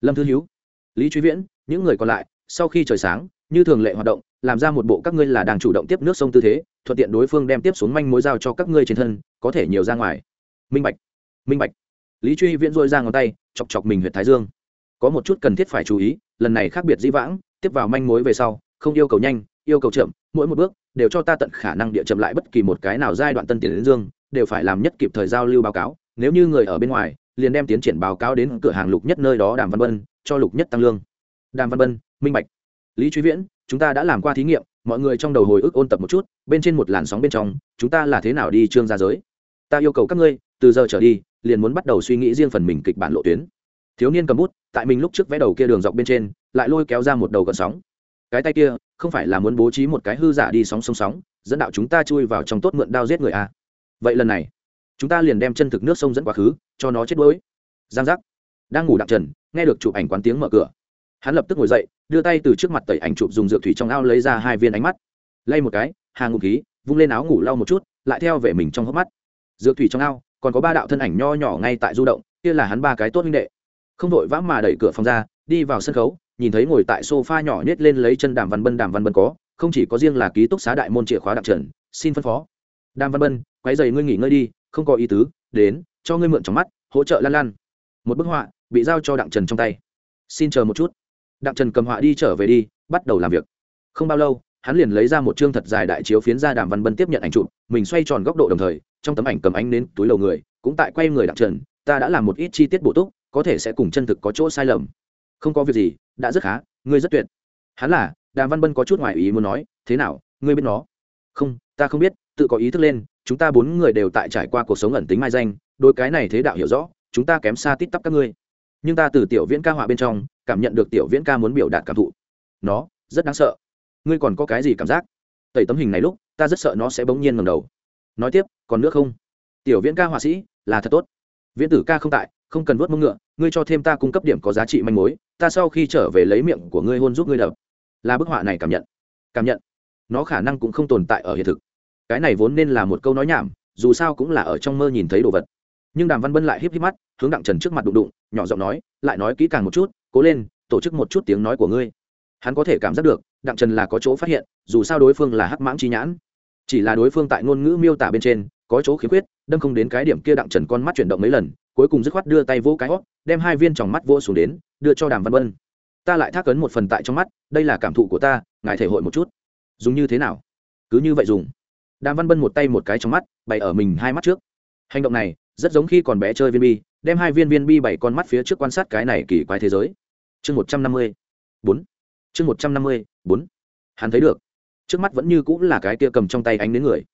Lâm thư hiếu, lý truy viễn, những người còn lại, sau khi trời sáng, như thường lệ hoạt động, làm ra một bộ các ngươi là đang chủ động tiếp nước sông tư thế, thuận tiện đối phương đem tiếp xuống manh mối giao cho các ngươi trên thân, có thể nhiều ra ngoài. Minh bạch minh bạch. Lý truy viễn dôi ra ngón tay, chọc chọc mình huyện thái dương. Có một chút cần thiết phải chú ý, lần này khác biệt dĩ vãng, tiếp vào manh mối về sau, không yêu cầu nhanh yêu cầu chậm, mỗi một bước đều cho ta tận khả năng địa chậm lại bất kỳ một cái nào giai đoạn tân tiến đến dương, đều phải làm nhất kịp thời giao lưu báo cáo. Nếu như người ở bên ngoài, liền đem tiến triển báo cáo đến cửa hàng lục nhất nơi đó đàm văn bân, cho lục nhất tăng lương. Đàm văn bân, minh bạch. Lý truy viễn, chúng ta đã làm qua thí nghiệm, mọi người trong đầu hồi ức ôn tập một chút, bên trên một làn sóng bên trong, chúng ta là thế nào đi trương ra giới? Ta yêu cầu các ngươi, từ giờ trở đi, liền muốn bắt đầu suy nghĩ riêng phần mình kịch bản lộ tuyến. Thiếu niên cầm bút, tại mình lúc trước vẽ đầu kia đường dọc bên trên, lại lôi kéo ra một đầu gần sóng. Cái tay kia không phải là muốn bố trí một cái hư giả đi sóng sông sóng, dẫn đạo chúng ta chui vào trong tốt mượn đao giết người à. vậy lần này, chúng ta liền đem chân thực nước sông dẫn quá khứ, cho nó chết đuối. Giang giác. Đang ngủ đặng trần, nghe được chụp ảnh quán tiếng mở cửa. Hắn lập tức ngồi dậy, đưa tay từ trước mặt tẩy ảnh chụp dùng dược thủy trong ao lấy ra hai viên ánh mắt. Lay một cái hàng ngụ khí, vung lên áo ngủ lau một chút, lại theo về mình trong hốc mắt. Dược thủy trong ao, còn có ba đạo thân ảnh nho nhỏ ngay tại du động, kia là hắn ba cái tốt huynh đệ. Không đội vã mà đẩy cửa phòng ra, đi vào sân khấu nhìn thấy ngồi tại sofa nhỏ nhét lên lấy chân đàm văn bân, đàm văn bân có, không chỉ có riêng là ký túc xá đại môn chìa khóa đặc trần, xin phân phó. Đàm văn bân, quấy giày ngươi nghỉ ngơi đi, không có ý tứ, đến, cho ngươi mượn trong mắt, hỗ trợ lan lan. Một bức họa bị giao cho đặng trần trong tay. Xin chờ một chút. Đặng trần cầm họa đi trở về đi, bắt đầu làm việc. Không bao lâu, hắn liền lấy ra một chương thật dài đại chiếu phiến ra đàm văn bân tiếp nhận ảnh chụp, mình xoay tròn góc độ đồng thời, trong tấm ảnh cầm ánh đến túi lầu người, cũng tại quay người đặng trần, ta đã làm một ít chi tiết bổ túc, có thể sẽ cùng chân thực có chỗ sai lầm không có việc gì, đã rất khá, ngươi rất tuyệt. Hắn là, đàm văn bân có chút ngoài ý muốn nói, thế nào, ngươi biết nó? Không, ta không biết, tự có ý thức lên, chúng ta bốn người đều tại trải qua cuộc sống ẩn tính mai danh đôi cái này thế đạo hiểu rõ, chúng ta kém xa tít tắp các ngươi. Nhưng ta từ tiểu viễn ca họa bên trong, cảm nhận được tiểu viễn ca muốn biểu đạt cảm thụ. Nó, rất đáng sợ. Ngươi còn có cái gì cảm giác? Tẩy tấm hình này lúc, ta rất sợ nó sẽ bỗng nhiên ngầm đầu. Nói tiếp, còn nước không? Tiểu viễn ca họa sĩ, là thật tốt. Viễn tử ca không tại, không cần vớt mông ngựa, ngươi cho thêm ta cung cấp điểm có giá trị manh mối ta sau khi trở về lấy miệng của ngươi hôn giúp ngươi đập. Là bức họa này cảm nhận. Cảm nhận. Nó khả năng cũng không tồn tại ở hiện thực. Cái này vốn nên là một câu nói nhảm, dù sao cũng là ở trong mơ nhìn thấy đồ vật. Nhưng đàm văn bân lại híp híp mắt, hướng đặng trần trước mặt đụng đụng, nhỏ giọng nói, lại nói kỹ càng một chút, cố lên, tổ chức một chút tiếng nói của ngươi. Hắn có thể cảm giác được, đặng trần là có chỗ phát hiện, dù sao đối phương là hắc mãng trí nhãn. Chỉ là đối phương tại ngôn ngữ miêu tả bên trên, có chỗ khiếm khuyết, đâm không đến cái điểm kia đặng trần con mắt chuyển động mấy lần cuối cùng dứt khoát đưa tay vỗ cái hót đem hai viên tròng mắt vỗ xuống đến, đưa cho đàm văn vân. ta lại thác ấn một phần tại trong mắt, đây là cảm thụ của ta, ngài thể hội một chút. Dùng như thế nào? Cứ như vậy dùng. Đàm văn bân một tay một cái trong mắt, bày ở mình hai mắt trước. Hành động này, rất giống khi còn bé chơi viên bi, đem hai viên viên bi bảy con mắt phía trước quan sát cái này kỳ quái thế giới. Chương một trăm năm mươi bốn. Chương một trăm năm mươi bốn. Hắn thấy được. Trước mắt vẫn như cũng là cái kia cầm trong tay ánh đến người.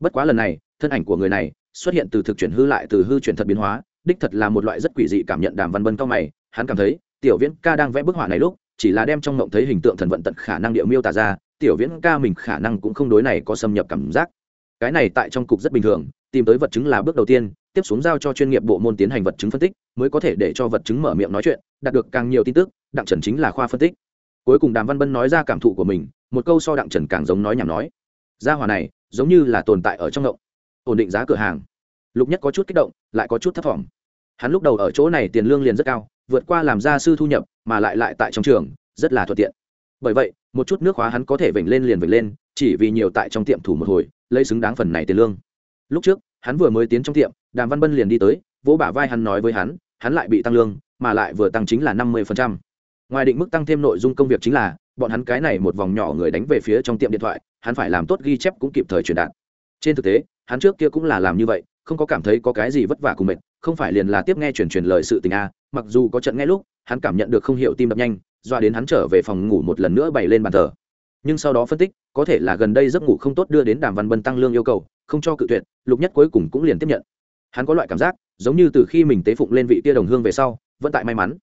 Bất quá lần này, thân ảnh của người này xuất hiện từ thực chuyển hư lại, từ hư chuyển thật biến hóa đích thật là một loại rất quỷ dị cảm nhận đàm văn bân cao mày, hắn cảm thấy, tiểu viễn ca đang vẽ bức họa này lúc, chỉ là đem trong mộng thấy hình tượng thần vận tận khả năng điệu miêu tả ra, tiểu viễn ca mình khả năng cũng không đối này có xâm nhập cảm giác. Cái này tại trong cục rất bình thường, tìm tới vật chứng là bước đầu tiên, tiếp xuống giao cho chuyên nghiệp bộ môn tiến hành vật chứng phân tích, mới có thể để cho vật chứng mở miệng nói chuyện, đạt được càng nhiều tin tức, đặng trần chính là khoa phân tích. Cuối cùng đàm văn bân nói ra cảm thụ của mình, một câu so đặng trần càng giống nói nhảm nói. Gia hòa này, giống như là tồn tại ở trong ngộng. Ổn định giá cửa hàng lục nhất có chút kích động, lại có chút thấp t hắn lúc đầu ở chỗ này tiền lương liền rất cao, vượt qua làm gia sư thu nhập, mà lại lại tại trong trường, rất là thuận tiện. Bởi vậy, một chút nước hóa hắn có thể vểnh lên liền vểnh lên, chỉ vì nhiều tại trong tiệm thủ một hồi, lấy xứng đáng phần này tiền lương. Lúc trước, hắn vừa mới tiến trong tiệm, đàm văn bân liền đi tới, vỗ bả vai hắn nói với hắn hắn lại bị tăng lương, mà lại vừa tăng chính là năm mươi ngoài định mức tăng thêm nội dung công việc chính là, bọn hắn cái này một vòng nhỏ người đánh về phía trong tiệm điện thoại, hắn phải làm tốt ghi chép cũng kịp thời truyền đạt. Trên thực tế, hắn trước kia cũng là làm như vậy không có cảm thấy có cái gì vất vả cùng mệt, không phải liền là tiếp nghe truyền truyền lời sự tình a, mặc dù có trận nghe lúc, hắn cảm nhận được không hiểu tim đập nhanh, doa đến hắn trở về phòng ngủ một lần nữa bày lên bàn thờ. Nhưng sau đó phân tích, có thể là gần đây giấc ngủ không tốt đưa đến đàm văn bân tăng lương yêu cầu, không cho cự tuyệt, lục nhất cuối cùng cũng liền tiếp nhận. Hắn có loại cảm giác, giống như từ khi mình tế phụng lên vị tia đồng hương về sau, vẫn tại may mắn.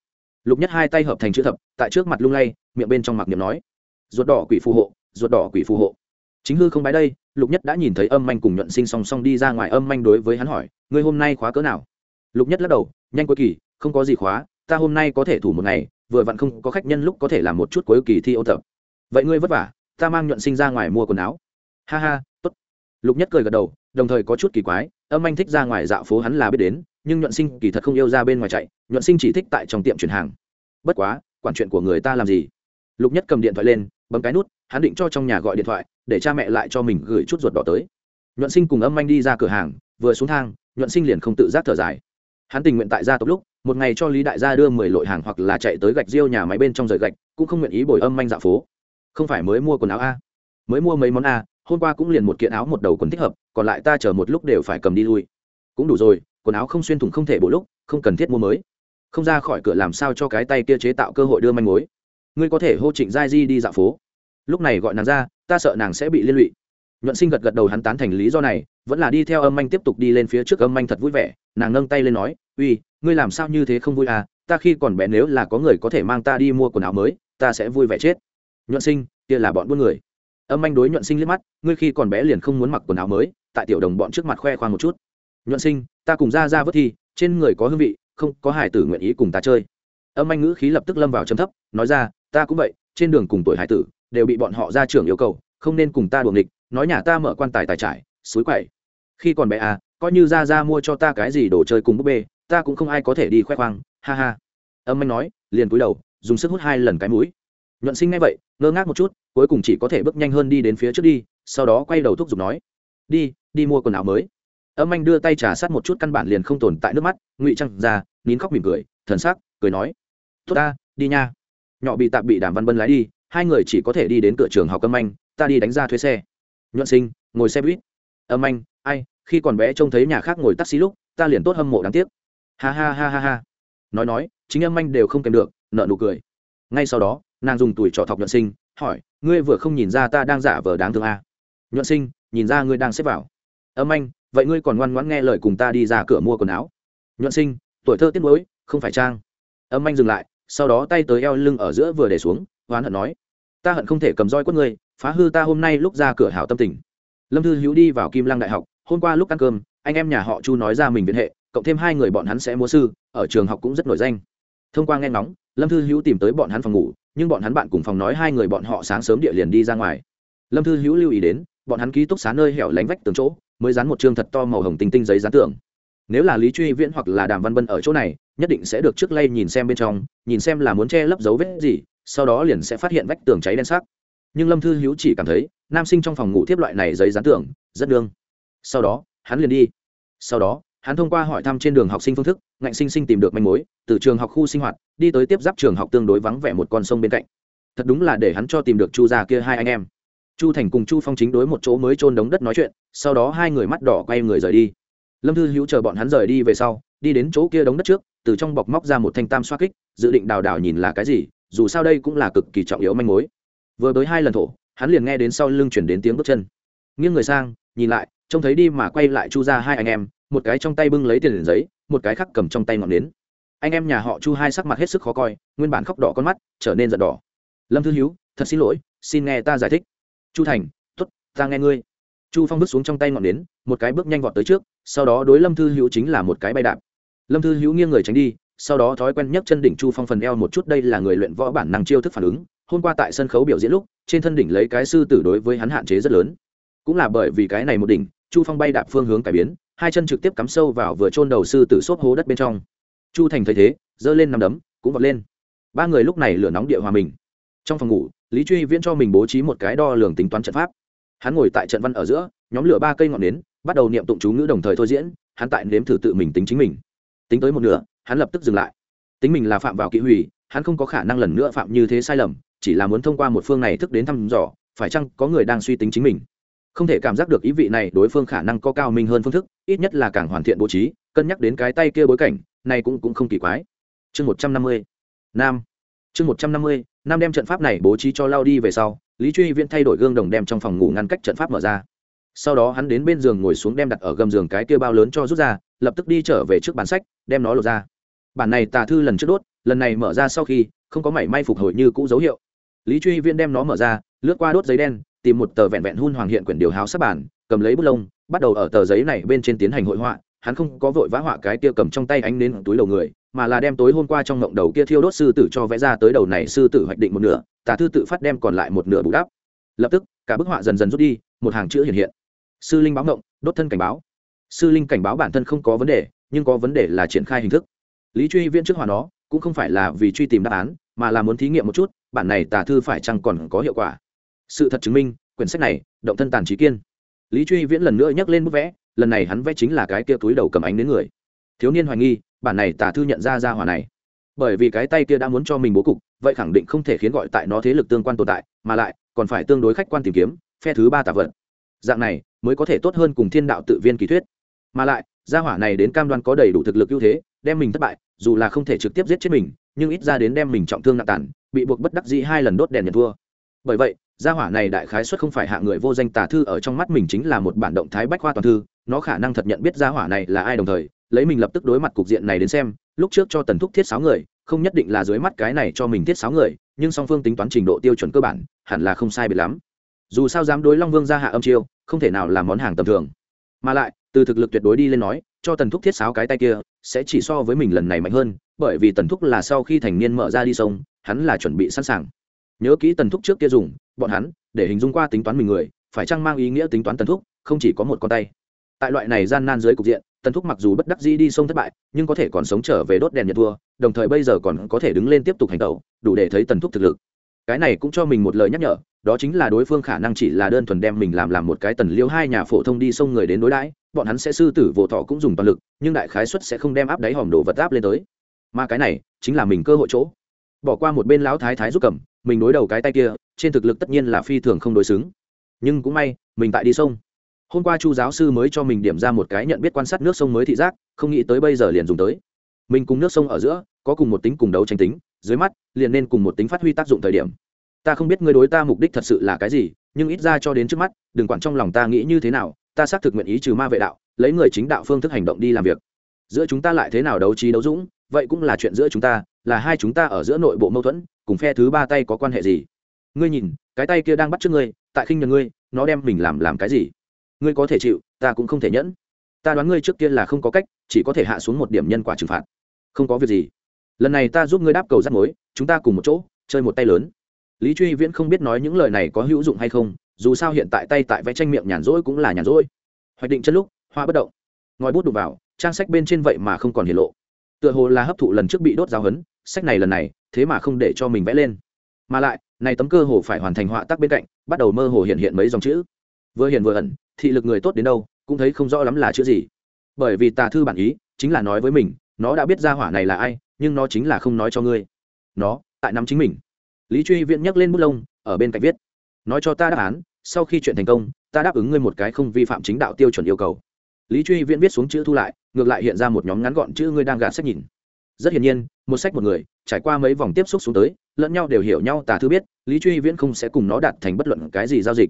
Lục nhất hai tay hợp thành chữ thập, tại trước mặt lung lay, miệng bên trong mặc niệm nói, ruột đỏ quỷ phù hộ, ruột đỏ quỷ phù hộ. Chính hư không bái đây lục nhất đã nhìn thấy âm manh cùng nhuận sinh song song đi ra ngoài âm manh đối với hắn hỏi, ngươi hôm nay khóa cỡ nào? Lục nhất lắc đầu, nhanh cuối kỳ, không có gì khóa, ta hôm nay có thể thủ một ngày, vừa vặn không có khách nhân lúc có thể làm một chút cuối kỳ thi ô tập. Vậy ngươi vất vả, ta mang nhuận sinh ra ngoài mua quần áo. Ha ha, tốt. Lục nhất cười gật đầu, đồng thời có chút kỳ quái, âm anh thích ra ngoài dạo phố hắn là biết đến, nhưng nhuận sinh kỳ thật không yêu ra bên ngoài chạy, nhuận sinh chỉ thích tại trong tiệm chuyển hàng. Bất quá, quản chuyện của người ta làm gì? Lục nhất cầm điện thoại lên bấm cái nút, hắn định cho trong nhà gọi điện thoại, để cha mẹ lại cho mình gửi chút ruột đỏ tới. Nhuận sinh cùng âm anh đi ra cửa hàng, vừa xuống thang, nhuận sinh liền không tự giác thở dài. Hắn tình nguyện tại gia tộc lúc, một ngày cho lý đại gia đưa mười lội hàng hoặc là chạy tới gạch riêu nhà máy bên trong rời gạch, cũng không nguyện ý bồi âm anh dạo phố. Không phải mới mua quần áo a? Mới mua mấy món a, hôm qua cũng liền một kiện áo một đầu quần thích hợp, còn lại ta chờ một lúc đều phải cầm đi lui. Cũng đủ rồi, quần áo không xuyên thủng không thể bổ lúc, không cần thiết mua mới. Không ra khỏi cửa làm sao cho cái tay kia chế tạo cơ hội đưa manh mối ngươi có thể hô trịnh giai di đi dạo phố. Lúc này gọi nàng ra, ta sợ nàng sẽ bị liên lụy. Nhuận sinh gật gật đầu hắn tán thành lý do này, vẫn là đi theo âm anh tiếp tục đi lên phía trước âm anh thật vui vẻ. Nàng nâng tay lên nói, uy, ngươi làm sao như thế không vui à? Ta khi còn bé nếu là có người có thể mang ta đi mua quần áo mới, ta sẽ vui vẻ chết. Nhuận sinh, kia là bọn buôn người. Âm anh đối nhuận sinh liếc mắt, ngươi khi còn bé liền không muốn mặc quần áo mới, tại tiểu đồng bọn trước mặt khoe khoang một chút. Nhuận sinh, ta cùng ra ra vớt thi, trên người có hương vị, không có hải tử nguyện ý cùng ta chơi. Âm anh ngữ khí lập tức lâm vào chấm thấp, nói ra ta cũng vậy, trên đường cùng tuổi hải tử, đều bị bọn họ ra trường yêu cầu, không nên cùng ta đuồng địch nói nhà ta mở quan tài tài trải, suối quậy. Khi còn bé à coi như ra ra mua cho ta cái gì đồ chơi cùng búp bê, ta cũng không ai có thể đi khoe khoang, ha ha. Âm anh nói, liền cúi đầu, dùng sức hút hai lần cái mũi. Nhuận sinh ngay vậy, ngơ ngác một chút, cuối cùng chỉ có thể bước nhanh hơn đi đến phía trước đi, sau đó quay đầu thúc giục nói, đi đi mua quần áo mới. Âm anh đưa tay trà sát một chút căn bản liền không tồn tại nước mắt, ngụy trăng ra, nín khóc mỉm cười, thần sắc, cười nói, tốt ta, đi nha nhỏ bị tạp bị đàm văn bân lái đi, hai người chỉ có thể đi đến cửa trường học âm anh, ta đi đánh ra thuê xe. Nhuận sinh, ngồi xe buýt. Âm anh, ai, khi còn bé trông thấy nhà khác ngồi taxi lúc, ta liền tốt hâm mộ đáng tiếc. Ha ha ha ha ha. Nói nói, chính âm anh đều không kèm được, nợ nụ cười. Ngay sau đó, nàng dùng tuổi trò thọc nhuận sinh, hỏi, ngươi vừa không nhìn ra ta đang giả vờ đáng thương à? nhuận sinh, nhìn ra ngươi đang xếp vào. Âm anh, vậy ngươi còn ngoan ngoãn nghe lời cùng ta đi ra cửa mua quần áo. Nhuận sinh, tuổi thơ tiết mới không phải trang. Âm anh dừng lại sau đó tay tới eo lưng ở giữa vừa để xuống, oán hận nói, ta hận không thể cầm roi quất ngươi, phá hư ta hôm nay lúc ra cửa hảo tâm tình. Lâm thư hữu đi vào kim lăng đại học, hôm qua lúc ăn cơm, anh em nhà họ chu nói ra mình viện hệ, cộng thêm hai người bọn hắn sẽ múa sư, ở trường học cũng rất nổi danh. Thông qua nghe ngóng, lâm thư hữu tìm tới bọn hắn phòng ngủ, nhưng bọn hắn bạn cùng phòng nói hai người bọn họ sáng sớm địa liền đi ra ngoài. Lâm thư hữu lưu ý đến, bọn hắn ký túc xá nơi hẻo lánh vách tường chỗ, mới dán một chương thật to màu hồng tinh tinh giấy dán tường nếu là lý truy viễn hoặc là đàm văn bân ở chỗ này, nhất định sẽ được trước lay nhìn xem bên trong, nhìn xem là muốn che lấp dấu vết gì, sau đó liền sẽ phát hiện vách tường cháy đen sắc. Nhưng lâm thư hữu chỉ cảm thấy, nam sinh trong phòng ngủ tiếp loại này giấy dán tường, rất đương sau đó, hắn liền đi. Sau đó, hắn thông qua hỏi thăm trên đường học sinh phương thức, ngạnh sinh sinh tìm được manh mối, từ trường học khu sinh hoạt, đi tới tiếp giáp trường học tương đối vắng vẻ một con sông bên cạnh. Thật đúng là để hắn cho tìm được chu già kia hai anh em. Chu thành cùng chu phong chính đối một chỗ mới trôn đống đất nói chuyện, sau đó hai người mắt đỏ quay người rời đi lâm thư hữu chờ bọn hắn rời đi về sau, đi đến chỗ kia đống đất trước, từ trong bọc móc ra một thanh tam xoa kích, dự định đào đào nhìn là cái gì, dù sao đây cũng là cực kỳ trọng yếu manh mối. Vừa tới hai lần thổ, hắn liền nghe đến sau lưng chuyển đến tiếng bước chân. Nghiêng người sang, nhìn lại, trông thấy đi mà quay lại chu ra hai anh em, một cái trong tay bưng lấy tiền giấy, một cái khác cầm trong tay ngọn nến. Anh em nhà họ chu hai sắc mặt hết sức khó coi, nguyên bản khóc đỏ con mắt, trở nên giận đỏ. Lâm thư hữu, thật xin lỗi, xin nghe ta giải thích. Chu thành t ố t ta nghe ngươi chu phong bước xuống trong tay ngọn nến, một cái bước nhanh vọt tới trước, sau đó đối lâm thư hữu chính là một cái bay đạp. Lâm thư hữu nghiêng người tránh đi, sau đó thói quen nhấc chân đỉnh chu phong phần eo một chút, đây là người luyện võ bản năng chiêu thức phản ứng, hôm qua tại sân khấu biểu diễn lúc, trên thân đỉnh lấy cái sư tử đối với hắn hạn chế rất lớn. Cũng là bởi vì cái này một đỉnh, chu phong bay đạp phương hướng cải biến, hai chân trực tiếp cắm sâu vào vừa chôn đầu sư tử xốp hố đất bên trong. Chu thành thấy thế, giơ lên nằm đấm, cũng vọt lên. Ba người lúc này lửa nóng địa hòa mình. Trong phòng ngủ, lý truy viễn cho mình bố trí một cái đo lường tính toán trận pháp hắn ngồi tại trận văn ở giữa, nhóm lửa ba cây ngọn nến, bắt đầu niệm tụng chú ngữ đồng thời thôi diễn, hắn tại nếm thử tự mình tính chính mình. Tính tới một nửa, hắn lập tức dừng lại. Tính mình là phạm vào kỹ hủy, hắn không có khả năng lần nữa phạm như thế sai lầm, chỉ là muốn thông qua một phương này thức đến thăm dò, phải chăng có người đang suy tính chính mình. Không thể cảm giác được ý vị này, đối phương khả năng có cao minh hơn phương thức, ít nhất là càng hoàn thiện bố trí, cân nhắc đến cái tay kia bối cảnh, này cũng cũng không kỳ quái. Chương một trăm năm mươi, nam. Chương một trăm năm mươi, nam đem trận pháp này bố trí cho lao đi về sau lý truy viễn thay đổi gương đồng đem trong phòng ngủ ngăn cách trận pháp mở ra. Sau đó hắn đến bên giường ngồi xuống đem đặt ở gầm giường cái kia bao lớn cho rút ra, lập tức đi trở về trước bản sách, đem nó lột ra. Bản này tà thư lần trước đốt, lần này mở ra sau khi, không có mảy may phục hồi như cũ dấu hiệu. Lý truy viễn đem nó mở ra, lướt qua đốt giấy đen, tìm một tờ vẹn vẹn hun hoàng hiện quyển điều háo sắp bản, cầm lấy bút lông, bắt đầu ở tờ giấy này bên trên tiến hành hội họa. Hắn không có vội vã họa cái kia cầm trong tay ánh đến túi đầu người, mà là đem tối hôm qua trong ngộng đầu kia thiêu đốt sư tử cho vẽ ra tới đầu này sư tử hoạch định một nửa tà thư tự phát đem còn lại một nửa bù đắp. Lập tức, cả bức họa dần dần rút đi, một hàng chữ hiện hiện. Sư linh báo ngộng, đốt thân cảnh báo. Sư linh cảnh báo bản thân không có vấn đề, nhưng có vấn đề là triển khai hình thức. Lý truy viễn trước họa nó, cũng không phải là vì truy tìm đáp án, mà là muốn thí nghiệm một chút, bản này tà thư phải chăng còn có hiệu quả. Sự thật chứng minh, quyển sách này, động thân tàn trí kiên. Lý truy viễn lần nữa nhắc lên bức vẽ, lần này hắn vẽ chính là cái kia túi đầu cầm ánh đến người. Thiếu niên hoài nghi, bản này tả thư nhận ra ra hỏa này. Bởi vì cái tay kia đã muốn cho mình bố cục vậy khẳng định không thể khiến gọi tại nó thế lực tương quan tồn tại, mà lại còn phải tương đối khách quan tìm kiếm, phe thứ ba tả vật. Dạng này mới có thể tốt hơn cùng thiên đạo tự viên kỳ thuyết. Mà lại, gia hỏa này đến cam đoan có đầy đủ thực lực ưu thế, đem mình thất bại, dù là không thể trực tiếp giết chết mình, nhưng ít ra đến đem mình trọng thương nặng tàn, bị buộc bất đắc dĩ hai lần đốt đèn nhận thua bởi vậy, gia hỏa này đại khái xuất không phải hạ người vô danh tà thư ở trong mắt mình chính là một bản động thái bách khoa toàn thư, nó khả năng thật nhận biết gia hỏa này là ai đồng thời lấy mình lập tức đối mặt cục diện này đến xem, lúc trước cho tần thúc thiết sáu người, không nhất định là dưới mắt cái này cho mình thiết sáu người, nhưng song phương tính toán trình độ tiêu chuẩn cơ bản, hẳn là không sai biệt lắm. Dù sao dám đối long vương ra hạ âm chiêu, không thể nào làm món hàng tầm thường. Mà lại, từ thực lực tuyệt đối đi lên nói, cho tần thúc thiết sáu cái tay kia, sẽ chỉ so với mình lần này mạnh hơn, bởi vì tần thúc là sau khi thành niên mở ra đi sông, hắn là chuẩn bị sẵn sàng. Nhớ kỹ tần thúc trước kia dùng, bọn hắn, để hình dung qua tính toán mình người, phải chăng mang ý nghĩa tính toán tần thúc, không chỉ có một con tay tại loại này gian nan dưới cục diện, tần thúc mặc dù bất đắc dĩ đi sông thất bại, nhưng có thể còn sống trở về đốt đèn nhận thua, đồng thời bây giờ còn có thể đứng lên tiếp tục hành tẩu, đủ để thấy tần thúc thực lực. Cái này cũng cho mình một lời nhắc nhở, đó chính là đối phương khả năng chỉ là đơn thuần đem mình làm làm một cái tần liêu hai nhà phổ thông đi sông người đến đối đãi, bọn hắn sẽ sư tử vô thọ cũng dùng toàn lực, nhưng đại khái xuất sẽ không đem áp đáy hòm đồ vật áp lên tới. Mà cái này, chính là mình cơ hội chỗ. Bỏ qua một bên lão thái thái giúp cầm, mình đối đầu cái tay kia, trên thực lực tất nhiên là phi thường không đối xứng. Nhưng cũng may, mình tại đi sông hôm qua chu giáo sư mới cho mình điểm ra một cái nhận biết quan sát nước sông mới thị giác, không nghĩ tới bây giờ liền dùng tới. Mình cùng nước sông ở giữa, có cùng một tính cùng đấu tranh tính, dưới mắt, liền nên cùng một tính phát huy tác dụng thời điểm. Ta không biết ngươi đối ta mục đích thật sự là cái gì, nhưng ít ra cho đến trước mắt, đừng quản trong lòng ta nghĩ như thế nào, ta xác thực nguyện ý trừ ma vệ đạo, lấy người chính đạo phương thức hành động đi làm việc. Giữa chúng ta lại thế nào đấu trí đấu dũng, vậy cũng là chuyện giữa chúng ta, là hai chúng ta ở giữa nội bộ mâu thuẫn, cùng phe thứ ba tay có quan hệ gì? Ngươi nhìn, cái tay kia đang bắt trước ngươi, tại khinh nhờ ngươi, nó đem mình làm làm cái gì? Ngươi có thể chịu, ta cũng không thể nhẫn. Ta đoán ngươi trước kia là không có cách, chỉ có thể hạ xuống một điểm nhân quả trừng phạt. Không có việc gì. Lần này ta giúp ngươi đáp cầu rắt mối, chúng ta cùng một chỗ, chơi một tay lớn. Lý truy viễn không biết nói những lời này có hữu dụng hay không, dù sao hiện tại tay tại vẽ tranh miệng nhàn rỗi cũng là nhàn rỗi. Hoạch định chân lúc, hoa bất động. Ngòi bút đục vào, trang sách bên trên vậy mà không còn hiện lộ. Tựa hồ là hấp thụ lần trước bị đốt giáo hấn sách này lần này, thế mà không để cho mình vẽ lên. Mà lại, này tấm cơ hồ phải hoàn thành họa tác bên cạnh, bắt đầu mơ hồ hiện hiện mấy dòng chữ. Vừa hiện vừa ẩn thị lực người tốt đến đâu, cũng thấy không rõ lắm là chữ gì. Bởi vì tà thư bản ý, chính là nói với mình, nó đã biết ra hỏa này là ai, nhưng nó chính là không nói cho ngươi. Nó, tại nắm chính mình. Lý truy viễn nhắc lên bút lông, ở bên cạnh viết. Nói cho ta đáp án, sau khi chuyện thành công, ta đáp ứng ngươi một cái không vi phạm chính đạo tiêu chuẩn yêu cầu. Lý truy viễn viết xuống chữ thu lại, ngược lại hiện ra một nhóm ngắn gọn chữ ngươi đang gạt sách nhìn. Rất hiển nhiên, một sách một người, trải qua mấy vòng tiếp xúc xuống tới, lẫn nhau đều hiểu nhau, tà thư biết, lý truy viễn không sẽ cùng nó đạt thành bất luận cái gì giao dịch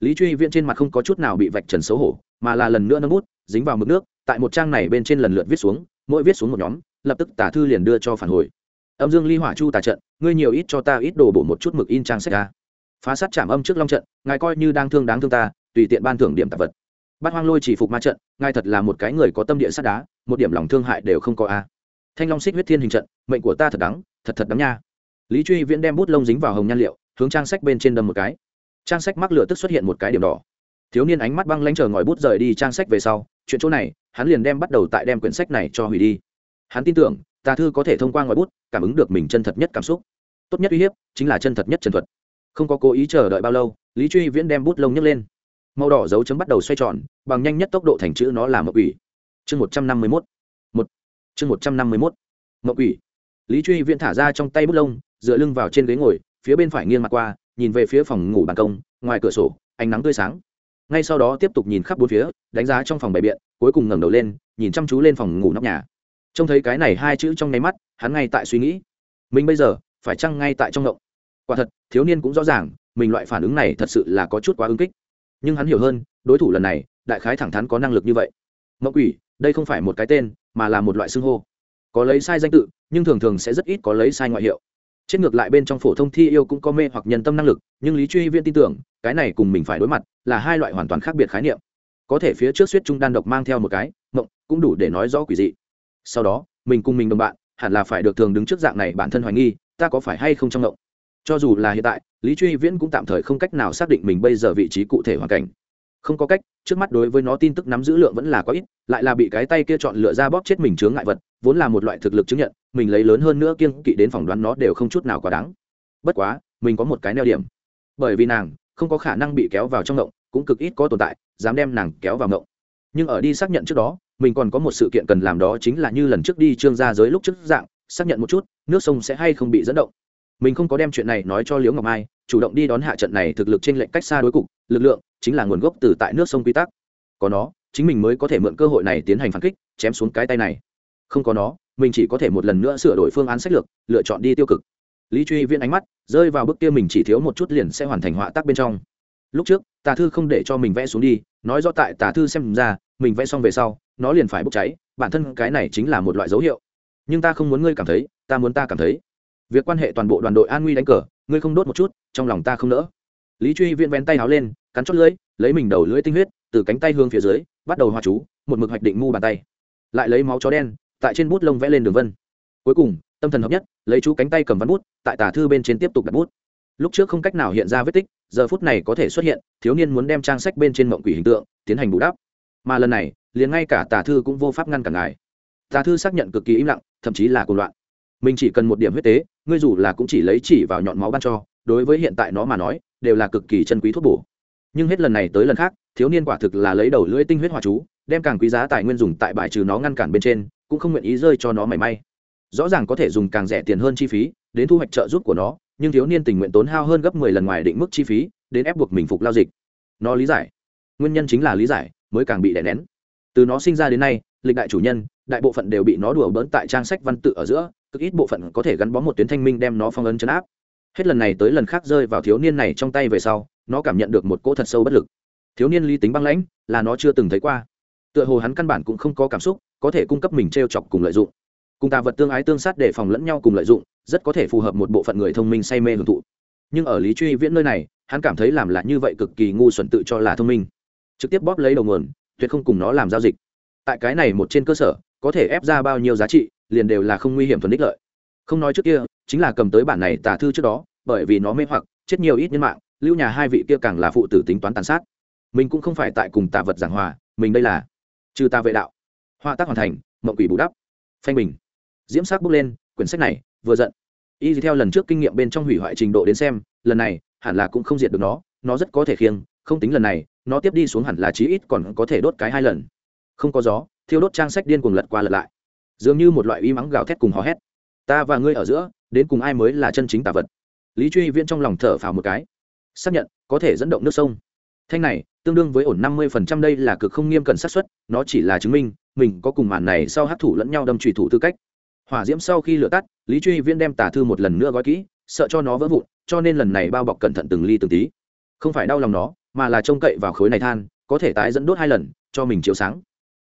lý truy viễn trên mặt không có chút nào bị vạch trần xấu hổ, mà là lần nữa nâng bút, dính vào mực nước, tại một trang này bên trên lần lượt viết xuống, mỗi viết xuống một nhóm, lập tức tả thư liền đưa cho phản hồi. Âm dương ly hỏa chu tà trận, ngươi nhiều ít cho ta ít đồ bổ một chút mực in trang sách ra phá sát chạm âm trước long trận, ngài coi như đang thương đáng thương ta, tùy tiện ban thưởng điểm tạp vật. Bát hoang lôi chỉ phục ma trận, ngài thật là một cái người có tâm địa sắt đá, một điểm lòng thương hại đều không có a. Thanh long xích huyết thiên hình trận, mệnh của ta thật đắng, thật thật đắng nha. Lý truy viễn đem bút lông dính vào hồng nhan liệu, hướng trang sách bên trên đâm một cái trang sách mắc lửa tức xuất hiện một cái điểm đỏ. Thiếu niên ánh mắt băng lanh chờ ngòi bút rời đi trang sách về sau, chuyện chỗ này, hắn liền đem bắt đầu tại đem quyển sách này cho hủy đi. Hắn tin tưởng, tà thư có thể thông qua ngòi bút, cảm ứng được mình chân thật nhất cảm xúc. Tốt nhất uy hiếp, chính là chân thật nhất chân thuật. Không có cố ý chờ đợi bao lâu, lý truy viễn đem bút lông nhấc lên. Màu đỏ dấu chấm bắt đầu xoay tròn, bằng nhanh nhất tốc độ thành chữ nó là mậu ủy chương một trăm năm mươi mốt. Một. Chương một trăm năm mươi mốt. Mậu ủy lý truy viễn thả ra trong tay bút lông, dựa lưng vào trên ghế ngồi, phía bên phải nghiêng mặt qua nhìn về phía phòng ngủ ban công, ngoài cửa sổ, ánh nắng tươi sáng. Ngay sau đó tiếp tục nhìn khắp bốn phía, đánh giá trong phòng bày biện, cuối cùng ngẩng đầu lên, nhìn chăm chú lên phòng ngủ nóc nhà. Trông thấy cái này hai chữ trong nháy mắt, hắn ngay tại suy nghĩ. Mình bây giờ, phải chăng ngay tại trong ngộng? Quả thật, thiếu niên cũng rõ ràng, mình loại phản ứng này thật sự là có chút quá ứng kích. Nhưng hắn hiểu hơn, đối thủ lần này, đại khái thẳng thắn có năng lực như vậy. Mộng quỷ, đây không phải một cái tên, mà là một loại xưng hô. Có lấy sai danh tự, nhưng thường thường sẽ rất ít có lấy sai ngoại hiệu chết ngược lại bên trong phổ thông thi yêu cũng có mê hoặc nhân tâm năng lực, nhưng lý truy viên tin tưởng, cái này cùng mình phải đối mặt, là hai loại hoàn toàn khác biệt khái niệm. Có thể phía trước suýt trung đan độc mang theo một cái, mộng, cũng đủ để nói rõ quỷ dị. Sau đó, mình cùng mình đồng bạn, hẳn là phải được thường đứng trước dạng này bản thân hoài nghi, ta có phải hay không trong mộng? Cho dù là hiện tại, lý truy viễn cũng tạm thời không cách nào xác định mình bây giờ vị trí cụ thể hoàn cảnh không có cách, trước mắt đối với nó tin tức nắm giữ lượng vẫn là có ít, lại là bị cái tay kia chọn lựa ra bóp chết mình chướng ngại vật, vốn là một loại thực lực chứng nhận, mình lấy lớn hơn nữa kiên kỵ đến phỏng đoán nó đều không chút nào quá đáng. Bất quá, mình có một cái neo điểm. Bởi vì nàng không có khả năng bị kéo vào trong ngộng, cũng cực ít có tồn tại, dám đem nàng kéo vào ngộng. Nhưng ở đi xác nhận trước đó, mình còn có một sự kiện cần làm đó chính là như lần trước đi trương gia giới lúc trước dạng, xác nhận một chút, nước sông sẽ hay không bị dẫn động. Mình không có đem chuyện này nói cho liễu ngọc mai chủ động đi đón hạ trận này thực lực trên lệnh cách xa đối cục, lực lượng chính là nguồn gốc từ tại nước sông quy tắc. Có nó, chính mình mới có thể mượn cơ hội này tiến hành phản kích, chém xuống cái tay này. Không có nó, mình chỉ có thể một lần nữa sửa đổi phương án sách lược, lựa chọn đi tiêu cực. Lý truy viễn ánh mắt rơi vào bước kia mình chỉ thiếu một chút liền sẽ hoàn thành họa tác bên trong. Lúc trước, tà thư không để cho mình vẽ xuống đi, nói rõ tại tà thư xem ra, mình vẽ xong về sau, nó liền phải bốc cháy, bản thân cái này chính là một loại dấu hiệu. Nhưng ta không muốn ngươi cảm thấy, ta muốn ta cảm thấy. Việc quan hệ toàn bộ đoàn đội an nguy đánh cờ ngươi không đốt một chút, trong lòng ta không nỡ. Lý truy viễn vén tay áo lên, cắn chót lưỡi, lấy mình đầu lưỡi tinh huyết, từ cánh tay hướng phía dưới, bắt đầu hoa chú, một mực hoạch định mu bàn tay. Lại lấy máu chó đen, tại trên bút lông vẽ lên đường vân. Cuối cùng, tâm thần hợp nhất, lấy chú cánh tay cầm văn bút, tại tả thư bên trên tiếp tục đặt bút. Lúc trước không cách nào hiện ra vết tích, giờ phút này có thể xuất hiện, thiếu niên muốn đem trang sách bên trên mộng quỷ hình tượng, tiến hành bù đắp. Mà lần này, liền ngay cả tà thư cũng vô pháp ngăn cản ngài. Tà thư xác nhận cực kỳ im lặng, thậm chí là cuồng loạn mình chỉ cần một điểm huyết tế, ngươi dù là cũng chỉ lấy chỉ vào nhọn máu ban cho, đối với hiện tại nó mà nói, đều là cực kỳ chân quý thuốc bổ. Nhưng hết lần này tới lần khác, thiếu niên quả thực là lấy đầu lưỡi tinh huyết hòa chú, đem càng quý giá tài nguyên dùng tại bài trừ nó ngăn cản bên trên, cũng không nguyện ý rơi cho nó mảy may. Rõ ràng có thể dùng càng rẻ tiền hơn chi phí, đến thu hoạch trợ giúp của nó, nhưng thiếu niên tình nguyện tốn hao hơn gấp mười lần ngoài định mức chi phí, đến ép buộc mình phục lao dịch. Nó lý giải. Nguyên nhân chính là lý giải, mới càng bị đè nén. Từ nó sinh ra đến nay, lịch đại chủ nhân, đại bộ phận đều bị nó đùa bỡn tại trang sách văn tự ở giữa cực ít bộ phận có thể gắn bó một tuyến thanh minh đem nó phong ấn chấn áp. Hết lần này tới lần khác rơi vào thiếu niên này trong tay về sau, nó cảm nhận được một cỗ thật sâu bất lực. Thiếu niên lý tính băng lãnh, là nó chưa từng thấy qua. Tựa hồ hắn căn bản cũng không có cảm xúc, có thể cung cấp mình t r e o chọc cùng lợi dụng. Cùng tà vật tương ái tương sát để phòng lẫn nhau cùng lợi dụng, rất có thể phù hợp một bộ phận người thông minh say mê hưởng thụ. Nhưng ở lý truy viễn nơi này, hắn cảm thấy làm lại như vậy cực kỳ ngu xuẩn tự cho là thông minh. Trực tiếp bóp lấy đầu nguồn, tuyệt không cùng nó làm giao dịch. Tại cái này một trên cơ sở, có thể ép ra bao nhiêu giá trị liền đều là không nguy hiểm thuần đích lợi. Không nói trước kia, chính là cầm tới bản này tà thư trước đó, bởi vì nó mê hoặc, chết nhiều ít nhân mạng, lưu nhà hai vị kia càng là phụ tử tính toán tàn sát. Mình cũng không phải tại cùng tà vật giảng hòa, mình đây là trừ ta vệ đạo. Họa tác hoàn thành, mộng quỷ bù đắp. Phanh bình. Diễm sắc bước lên, quyển sách này, vừa giận. Y theo lần trước kinh nghiệm bên trong hủy hoại trình độ đến xem, lần này, hẳn là cũng không diệt được nó nó rất có thể khiêng, không tính lần này, nó tiếp đi xuống hẳn là chí ít còn có thể đốt cái hai lần. Không có gió, thiêu đốt trang sách điên cuồng lật qua lật lại dường như một loại uy mắng gào thét cùng hò hét. Ta và ngươi ở giữa, đến cùng ai mới là chân chính tà vật? Lý truy viễn trong lòng thở phào một cái. Xác nhận, có thể dẫn động nước sông. Thanh này, tương đương với ổn năm mươi phần trăm đây là cực không nghiêm cần sát xuất nó chỉ là chứng minh, mình có cùng màn này sau hát thủ lẫn nhau đâm trùy thủ tư cách. Hỏa diễm sau khi lửa tắt, lý truy viễn đem tà thư một lần nữa gói kỹ, sợ cho nó vỡ vụn, cho nên lần này bao bọc cẩn thận từng ly từng tí. Không phải đau lòng nó, mà là trông cậy vào khối này than, có thể tái dẫn đốt hai lần, cho mình chiếu sáng.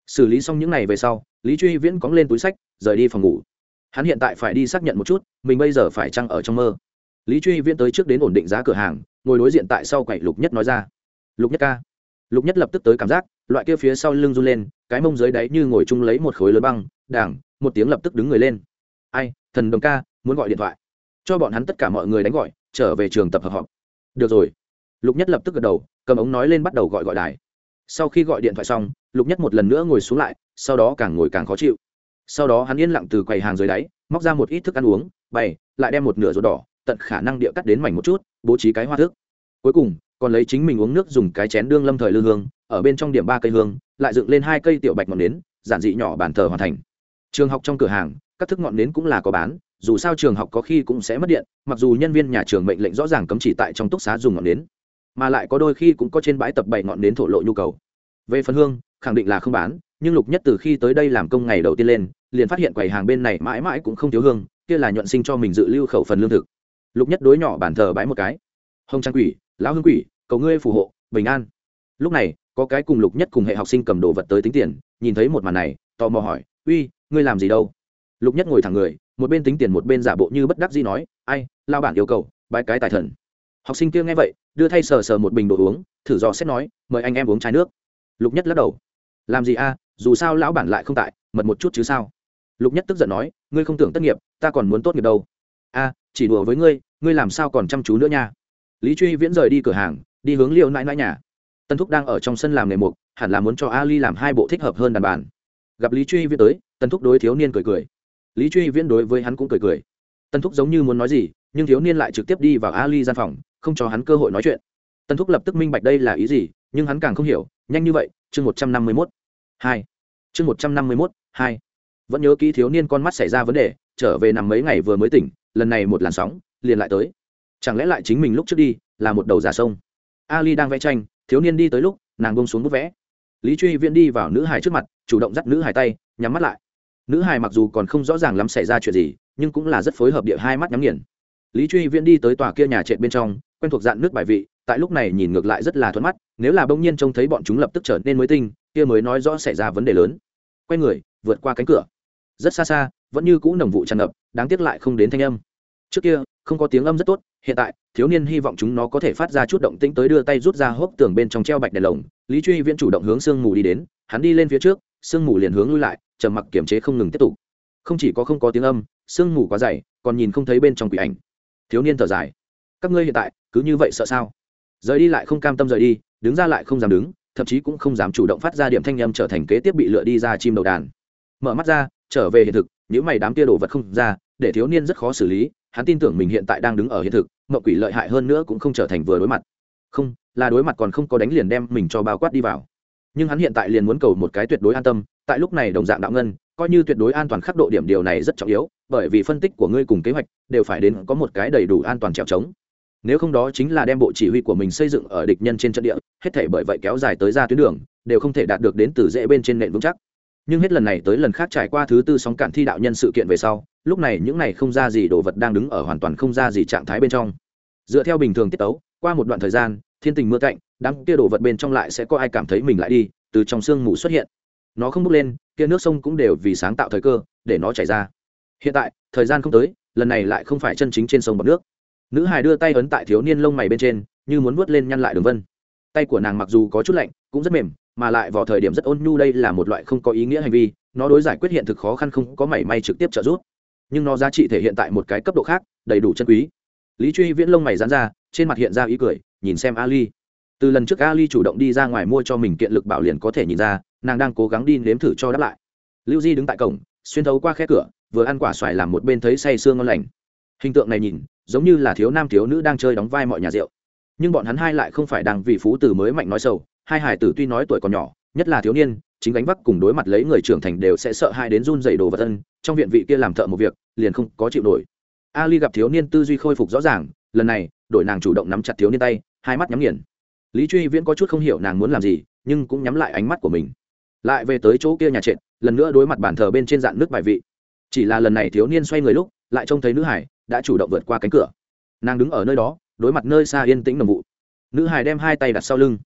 Xử lý xong những n à y về sau lý truy viễn cóng lên túi sách, rời đi phòng ngủ. Hắn hiện tại phải đi xác nhận một chút, mình bây giờ phải chăng ở trong mơ. Lý truy viễn tới trước đến ổn định giá cửa hàng, ngồi đối diện tại sau quậy lục nhất nói ra. Lục nhất ca. Lục nhất lập tức tới cảm giác, loại kia phía sau lưng run lên, cái mông dưới đáy như ngồi chung lấy một khối lớn băng, đảng, một tiếng lập tức đứng người lên. Ai, thần đồng ca, muốn gọi điện thoại. Cho bọn hắn tất cả mọi người đánh gọi, trở về trường tập hợp họp. Được rồi. Lục nhất lập tức gật đầu, cầm ống nói lên bắt đầu gọi gọi đài sau khi gọi điện thoại xong, lục nhất một lần nữa ngồi xuống lại, sau đó càng ngồi càng khó chịu. Sau đó hắn yên lặng từ quầy hàng dưới đáy, móc ra một ít thức ăn uống, bày, lại đem một nửa ruột đỏ, tận khả năng địa cắt đến mảnh một chút, bố trí cái hoa thức. Cuối cùng, còn lấy chính mình uống nước dùng cái chén đương lâm thời lư hương, ở bên trong điểm ba cây hương, lại dựng lên hai cây tiểu bạch ngọn nến, giản dị nhỏ bàn thờ hoàn thành. Trường học trong cửa hàng, các thức ngọn nến cũng là có bán, dù sao trường học có khi cũng sẽ mất điện, mặc dù nhân viên nhà trường mệnh lệnh rõ ràng cấm chỉ tại trong túc xá dùng ngọn nến mà lại có đôi khi cũng có trên bãi tập bảy ngọn nến thổ lộ nhu cầu. Về phần hương, khẳng định là không bán, nhưng lục nhất từ khi tới đây làm công ngày đầu tiên lên, liền phát hiện quầy hàng bên này mãi mãi cũng không thiếu hương, kia là nhuận sinh cho mình dự lưu khẩu phần lương thực. Lục nhất đối nhỏ bản thờ bãi một cái. Hồng trang quỷ, lão hương quỷ, cầu ngươi phù hộ, bình an. Lúc này, có cái cùng lục nhất cùng hệ học sinh cầm đồ vật tới tính tiền, nhìn thấy một màn này, tò mò hỏi, uy, ngươi làm gì đâu? Lục nhất ngồi thẳng người, một bên tính tiền một bên giả bộ như bất đắc dĩ nói, ai lao bản yêu cầu, bãi cái tài thần học sinh kia nghe vậy, đưa thay sờ sờ một bình đồ uống, thử dò xét nói, mời anh em uống chai nước. Lục nhất lắc đầu. Làm gì a, dù sao lão bản lại không tại, mật một chút chứ sao? Lục nhất tức giận nói, ngươi không tưởng tất nghiệp, ta còn muốn tốt nghiệp đâu. A, chỉ đùa với ngươi ngươi làm sao còn chăm chú nữa nha? Lý truy viễn rời đi cửa hàng, đi hướng liệu nãi nãi nhà. Tân thúc đang ở trong sân làm nghề mục, hẳn là muốn cho ali làm hai bộ thích hợp hơn đàn bàn. Gặp lý truy viễn tới, tân thúc đối thiếu niên cười cười. Lý truy viễn đối với hắn cũng cười cười. Tân thúc giống như muốn nói gì, nhưng thiếu niên lại trực tiếp đi vào ali gian phòng không cho hắn cơ hội nói chuyện. Tần thúc lập tức minh bạch đây là ý gì, nhưng hắn càng không hiểu, nhanh như vậy, chương một trăm năm mươi mốt. Hai. Chương một trăm năm mươi mốt, hai. Vẫn nhớ kỹ thiếu niên con mắt xảy ra vấn đề, trở về nằm mấy ngày vừa mới tỉnh, lần này một làn sóng, liền lại tới. Chẳng lẽ lại chính mình lúc trước đi, là một đầu giả sông? Ali đang vẽ tranh, thiếu niên đi tới lúc, nàng bông xuống bút vẽ. Lý truy viễn đi vào nữ hài trước mặt, chủ động dắt nữ hài tay, nhắm mắt lại. Nữ hài mặc dù còn không rõ ràng lắm xảy ra chuyện gì, nhưng cũng là rất phối hợp địa hai mắt nhắm nghiền. Lý truy viễn đi tới tòa kia nhà trệt bên trong quen thuộc dạng nước bài vị, tại lúc này nhìn ngược lại rất là thuận mắt, nếu là bỗng nhiên trông thấy bọn chúng lập tức trở nên mới tinh, kia mới nói rõ xảy ra vấn đề lớn. Quay người, vượt qua cánh cửa. Rất xa xa, vẫn như cũ nồng vụ tràn ngập, đáng tiếc lại không đến thanh âm. Trước kia, không có tiếng âm rất tốt, hiện tại, thiếu niên hy vọng chúng nó có thể phát ra chút động tĩnh tới đưa tay rút ra hốc tường bên trong treo bạch đèn lồng. Lý truy viễn chủ động hướng sương mù đi đến, hắn đi lên phía trước, sương mù liền hướng lui lại, trầm mặc kiềm chế không ngừng tiếp tục. Không chỉ có không có tiếng âm, sương mù quá dày, còn nhìn không thấy bên trong quỷ ảnh. Thiếu niên thở dài. Các ngươi hiện tại cứ như vậy sợ sao? Rời đi lại không cam tâm rời đi, đứng ra lại không dám đứng, thậm chí cũng không dám chủ động phát ra điểm thanh âm trở thành kế tiếp bị lựa đi ra chim đầu đàn. Mở mắt ra, trở về hiện thực, những mày đám kia đồ vật không ra, để thiếu niên rất khó xử lý, hắn tin tưởng mình hiện tại đang đứng ở hiện thực mậu quỷ lợi hại hơn nữa cũng không trở thành vừa đối mặt. Không, là đối mặt còn không có đánh liền đem mình cho bao quát đi vào. Nhưng hắn hiện tại liền muốn cầu một cái tuyệt đối an tâm, tại lúc này đồng dạng đạo ngân, coi như tuyệt đối an toàn khắc độ điểm điều này rất trọng yếu, bởi vì phân tích của ngươi cùng kế hoạch đều phải đến có một cái đầy đủ an toàn trèo trống nếu không đó chính là đem bộ chỉ huy của mình xây dựng ở địch nhân trên trận địa, hết thể bởi vậy kéo dài tới ra tuyến đường, đều không thể đạt được đến từ dễ bên trên nền vững chắc. Nhưng hết lần này tới lần khác trải qua thứ tư sóng cản thi đạo nhân sự kiện về sau, lúc này những này không ra gì đồ vật đang đứng ở hoàn toàn không ra gì trạng thái bên trong. Dựa theo bình thường tiết tấu, qua một đoạn thời gian, thiên tình mưa cạnh đám kia đồ vật bên trong lại sẽ có ai cảm thấy mình lại đi, từ trong sương mù xuất hiện. Nó không bốc lên, kia nước sông cũng đều vì sáng tạo thời cơ, để nó chảy ra. Hiện tại, thời gian không tới, lần này lại không phải chân chính trên sông bọc nước nữ hài đưa tay ấn tại thiếu niên lông mày bên trên, như muốn vuốt lên nhăn lại đường vân. Tay của nàng mặc dù có chút lạnh, cũng rất mềm, mà lại vào thời điểm rất ôn nhu đây là một loại không có ý nghĩa hành vi, nó đối giải quyết hiện thực khó khăn không có mảy may trực tiếp trợ giúp. Nhưng nó giá trị thể hiện tại một cái cấp độ khác, đầy đủ chân quý. Lý truy viễn lông mày dán ra, trên mặt hiện ra ý cười, nhìn xem ali. Từ lần trước ali chủ động đi ra ngoài mua cho mình kiện lực bảo liền có thể nhìn ra, nàng đang cố gắng đi nếm thử cho đáp lại. Lưu di đứng tại cổng, xuyên thấu qua khe cửa, vừa ăn quả xoài làm một bên thấy say sương ngon lành. Hình tượng này nhìn giống như là thiếu nam thiếu nữ đang chơi đóng vai mọi nhà rượu. Nhưng bọn hắn hai lại không phải đang vì phú tử mới mạnh nói sầu, hai hải tử tuy nói tuổi còn nhỏ, nhất là thiếu niên, chính đánh vác cùng đối mặt lấy người trưởng thành đều sẽ sợ hai đến run dày đồ vật thân trong viện vị kia làm thợ một việc, liền không có chịu nổi. Ali gặp thiếu niên tư duy khôi phục rõ ràng, lần này, đội nàng chủ động nắm chặt thiếu niên tay, hai mắt nhắm nghiền. Lý truy viễn có chút không hiểu nàng muốn làm gì, nhưng cũng nhắm lại ánh mắt của mình. Lại về tới chỗ kia nhà trệt, lần nữa đối mặt bàn thờ bên trên dạng nước bài vị. Chỉ là lần này thiếu niên xoay người lúc, lại trông thấy nữ hải đã chủ động vượt qua cánh cửa. Nàng đứng ở nơi đó, đối mặt nơi xa yên tĩnh nồng vụ. Nữ hải đem hai tay đặt sau lưng.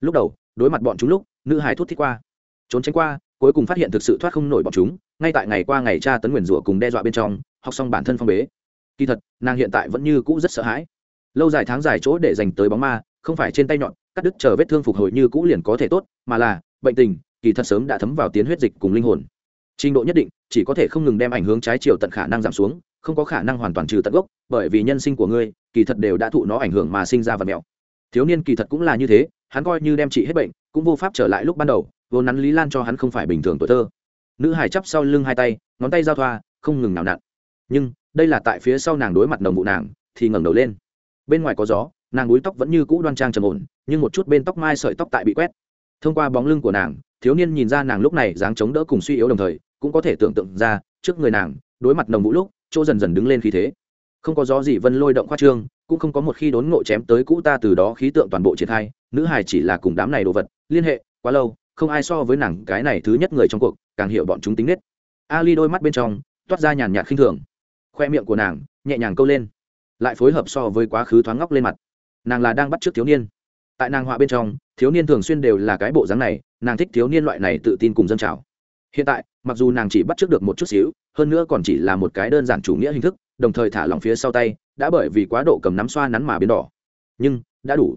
Lúc đầu, đối mặt bọn chúng lúc, nữ hải thút thích qua. Trốn tránh qua, cuối cùng phát hiện thực sự thoát không nổi bọn chúng, ngay tại ngày qua ngày tra tấn nguyền rủa cùng đe dọa bên trong, học xong bản thân phong bế. Kỳ thật, nàng hiện tại vẫn như cũ rất sợ hãi. Lâu dài tháng dài chỗ để dành tới bóng ma, không phải trên tay nhọn, cắt đứt chờ vết thương phục hồi như cũ liền có thể tốt, mà là, bệnh tình, kỳ thật sớm đã thấm vào tiến huyết dịch cùng linh hồn. Trình độ nhất định, chỉ có thể không ngừng đem ảnh hướng trái chiều tận khả năng giảm xuống không có khả năng hoàn toàn trừ tận gốc, bởi vì nhân sinh của ngươi, kỳ thật đều đã thụ nó ảnh hưởng mà sinh ra vật mèo. Thiếu niên kỳ thật cũng là như thế, hắn coi như đem trị hết bệnh, cũng vô pháp trở lại lúc ban đầu, vô nắn lý lan cho hắn không phải bình thường tuổi thơ. Nữ hải chắp sau lưng hai tay, ngón tay giao thoa, không ngừng nào nặn. Nhưng, đây là tại phía sau nàng đối mặt đồng vụ nàng, thì ngẩng đầu lên. Bên ngoài có gió, nàng búi tóc vẫn như cũ đoan trang trầm ổn, nhưng một chút bên tóc mai sợi tóc tại bị quét. Thông qua bóng lưng của nàng, thiếu niên nhìn ra nàng lúc này dáng chống đỡ cùng suy yếu đồng thời, cũng có thể tưởng tượng ra, trước người nàng, đối mặt đồng vũ lúc chỗ dần dần đứng lên khí thế. Không có gió gì vân lôi động khoa trương, cũng không có một khi đốn ngộ chém tới cũ ta từ đó khí tượng toàn bộ triển khai, nữ hài chỉ là cùng đám này đồ vật, liên hệ, quá lâu, không ai so với nàng cái này thứ nhất người trong cuộc, càng hiểu bọn chúng tính nết. Ali đôi mắt bên trong, toát ra nhàn nhạt khinh thường. Khoe miệng của nàng, nhẹ nhàng câu lên, lại phối hợp so với quá khứ thoáng ngóc lên mặt. Nàng là đang bắt t thiếu niên. Tại nàng họa bên trong, thiếu niên thường xuyên đều là cái bộ dáng này, nàng thích thiếu niên loại này tự tin cùng dân trào. Hiện tại mặc dù nàng chỉ bắt trước được một chút xíu, hơn nữa còn chỉ là một cái đơn giản chủ nghĩa hình thức, đồng thời thả lỏng phía sau tay, đã bởi vì quá độ cầm nắm xoa nắn mà biến đỏ. Nhưng, đã đủ.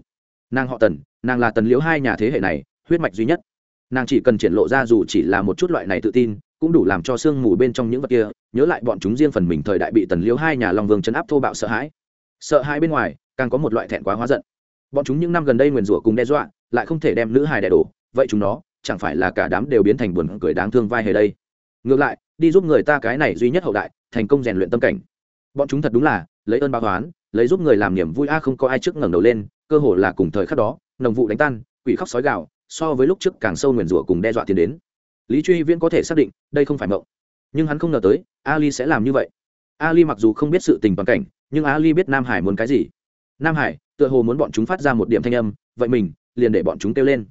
Nàng họ tần, nàng là tần liễu hai nhà thế hệ này, huyết mạch duy nhất. Nàng chỉ cần triển lộ ra dù chỉ là một chút loại này tự tin, cũng đủ làm cho sương mù bên trong những vật kia, nhớ lại bọn chúng riêng phần mình thời đại bị tần liễu hai nhà long vương chấn áp thô bạo sợ hãi. Sợ hãi bên ngoài, càng có một loại thẹn quá hóa giận. Bọn chúng những năm gần đây nguyền rủa cùng đe dọa, lại không thể đem nữ hài đẻ đổ, vậy chúng nó chẳng phải là cả đám đều biến thành buồn cười đáng thương vai hề đây. Ngược lại, đi giúp người ta cái này duy nhất hậu đại, thành công rèn luyện tâm cảnh. Bọn chúng thật đúng là, lấy ơn báo toán lấy giúp người làm niềm vui a, không có ai trước ngẩng đầu lên, cơ hồ là cùng thời khắc đó, nồng vụ đánh tan, quỷ khóc sói gạo so với lúc trước càng sâu nguyền rủa cùng đe dọa tiến đến. Lý truy viễn có thể xác định, đây không phải mộng. Nhưng hắn không ngờ tới, ali sẽ làm như vậy. Ali mặc dù không biết sự tình toàn cảnh, nhưng ali biết nam hải muốn cái gì. Nam hải, tựa hồ muốn bọn chúng phát ra một điểm thanh âm, vậy mình, liền để bọn chúng kêu lên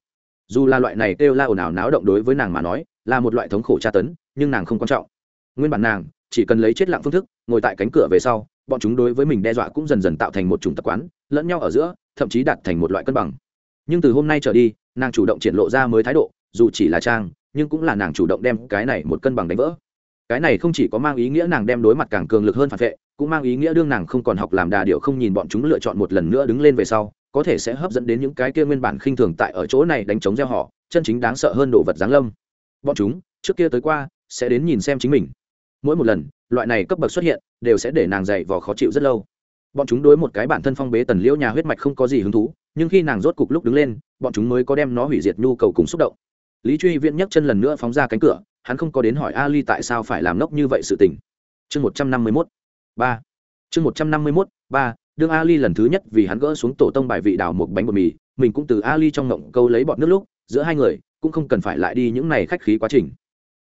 dù là loại này kêu la ồn ào náo động đối với nàng mà nói, là một loại thống khổ tra tấn, nhưng nàng không quan trọng. Nguyên bản nàng chỉ cần lấy chết lặng phương thức, ngồi tại cánh cửa về sau, bọn chúng đối với mình đe dọa cũng dần dần tạo thành một chủng tập quán, lẫn nhau ở giữa, thậm chí đạt thành một loại cân bằng. Nhưng từ hôm nay trở đi, nàng chủ động triển lộ ra mới thái độ, dù chỉ là trang, nhưng cũng là nàng chủ động đem cái này một cân bằng đánh vỡ. Cái này không chỉ có mang ý nghĩa nàng đem đối mặt càng cường lực hơn phản vệ, cũng mang ý nghĩa đương nàng không còn học làm đà điệu không nhìn bọn chúng lựa chọn một lần nữa đứng lên về sau có thể sẽ hấp dẫn đến những cái kia nguyên bản khinh thường tại ở chỗ này đánh chống gieo họ, chân chính đáng sợ hơn đồ vật giáng lâm. Bọn chúng, trước kia tới qua, sẽ đến nhìn xem chính mình. Mỗi một lần, loại này cấp bậc xuất hiện, đều sẽ để nàng dậy vò khó chịu rất lâu. Bọn chúng đối một cái bản thân phong bế tần liễu nhà huyết mạch không có gì hứng thú, nhưng khi nàng rốt cục lúc đứng lên, bọn chúng mới có đem nó hủy diệt nhu cầu cùng xúc động. Lý truy viễn nhấc chân lần nữa phóng ra cánh cửa, hắn không có đến hỏi ali tại sao phải làm nốc như vậy sự tình. Chương một trăm năm mươi mốt, ba. Chương một trăm năm mươi mốt, ba đương ali lần thứ nhất vì hắn gỡ xuống tổ tông bài vị đào một bánh bột mì, mình cũng từ ali trong ngộng câu lấy bọn nước lúc, giữa hai người cũng không cần phải lại đi những này khách khí quá trình.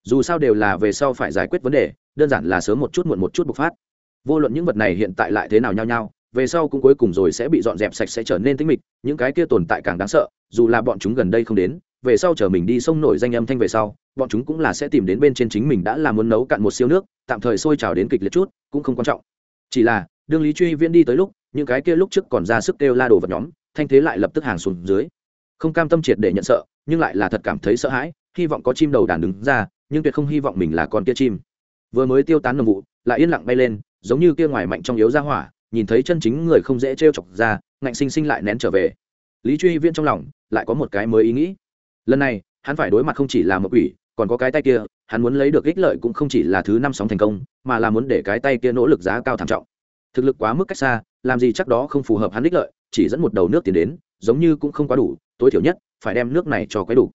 Dù sao đều là về sau phải giải quyết vấn đề, đơn giản là sớm một chút muộn một chút bộc phát. Vô luận những vật này hiện tại lại thế nào nhau nhau, về sau cũng cuối cùng rồi sẽ bị dọn dẹp sạch sẽ trở nên tĩnh mịch, những cái kia tồn tại càng đáng sợ, dù là bọn chúng gần đây không đến, về sau chờ mình đi sông nổi danh âm thanh về sau, bọn chúng cũng là sẽ tìm đến bên trên chính mình đã là muốn nấu cạn một siêu nước, tạm thời sôi trào đến kịch liệt chút, cũng không quan trọng. Chỉ là đương lý truy viễn đi tới lúc, những cái kia lúc trước còn ra sức kêu la đồ vật nhóm, thanh thế lại lập tức hàng xuống dưới. Không cam tâm triệt để nhận sợ, nhưng lại là thật cảm thấy sợ hãi, hy vọng có chim đầu đàn đứng ra, nhưng tuyệt không hy vọng mình là con kia chim. Vừa mới tiêu tán nồng vụ, lại yên lặng bay lên, giống như kia ngoài mạnh trong yếu ra hỏa, nhìn thấy chân chính người không dễ t chọc ra, ngạnh sinh sinh lại nén trở về. Lý truy viên trong lòng, lại có một cái mới ý nghĩ. Lần này, hắn phải đối mặt không chỉ là một quỷ, còn có cái tay kia, hắn muốn lấy được ích lợi cũng không chỉ là thứ năm sóng thành công, mà là muốn để cái tay kia nỗ lực giá cao thảm trọng thực lực quá mức cách xa, làm gì chắc đó không phù hợp hắn đích lợi, chỉ dẫn một đầu nước tiến đến, giống như cũng không quá đủ, tối thiểu nhất, phải đem nước này cho quấy đủ.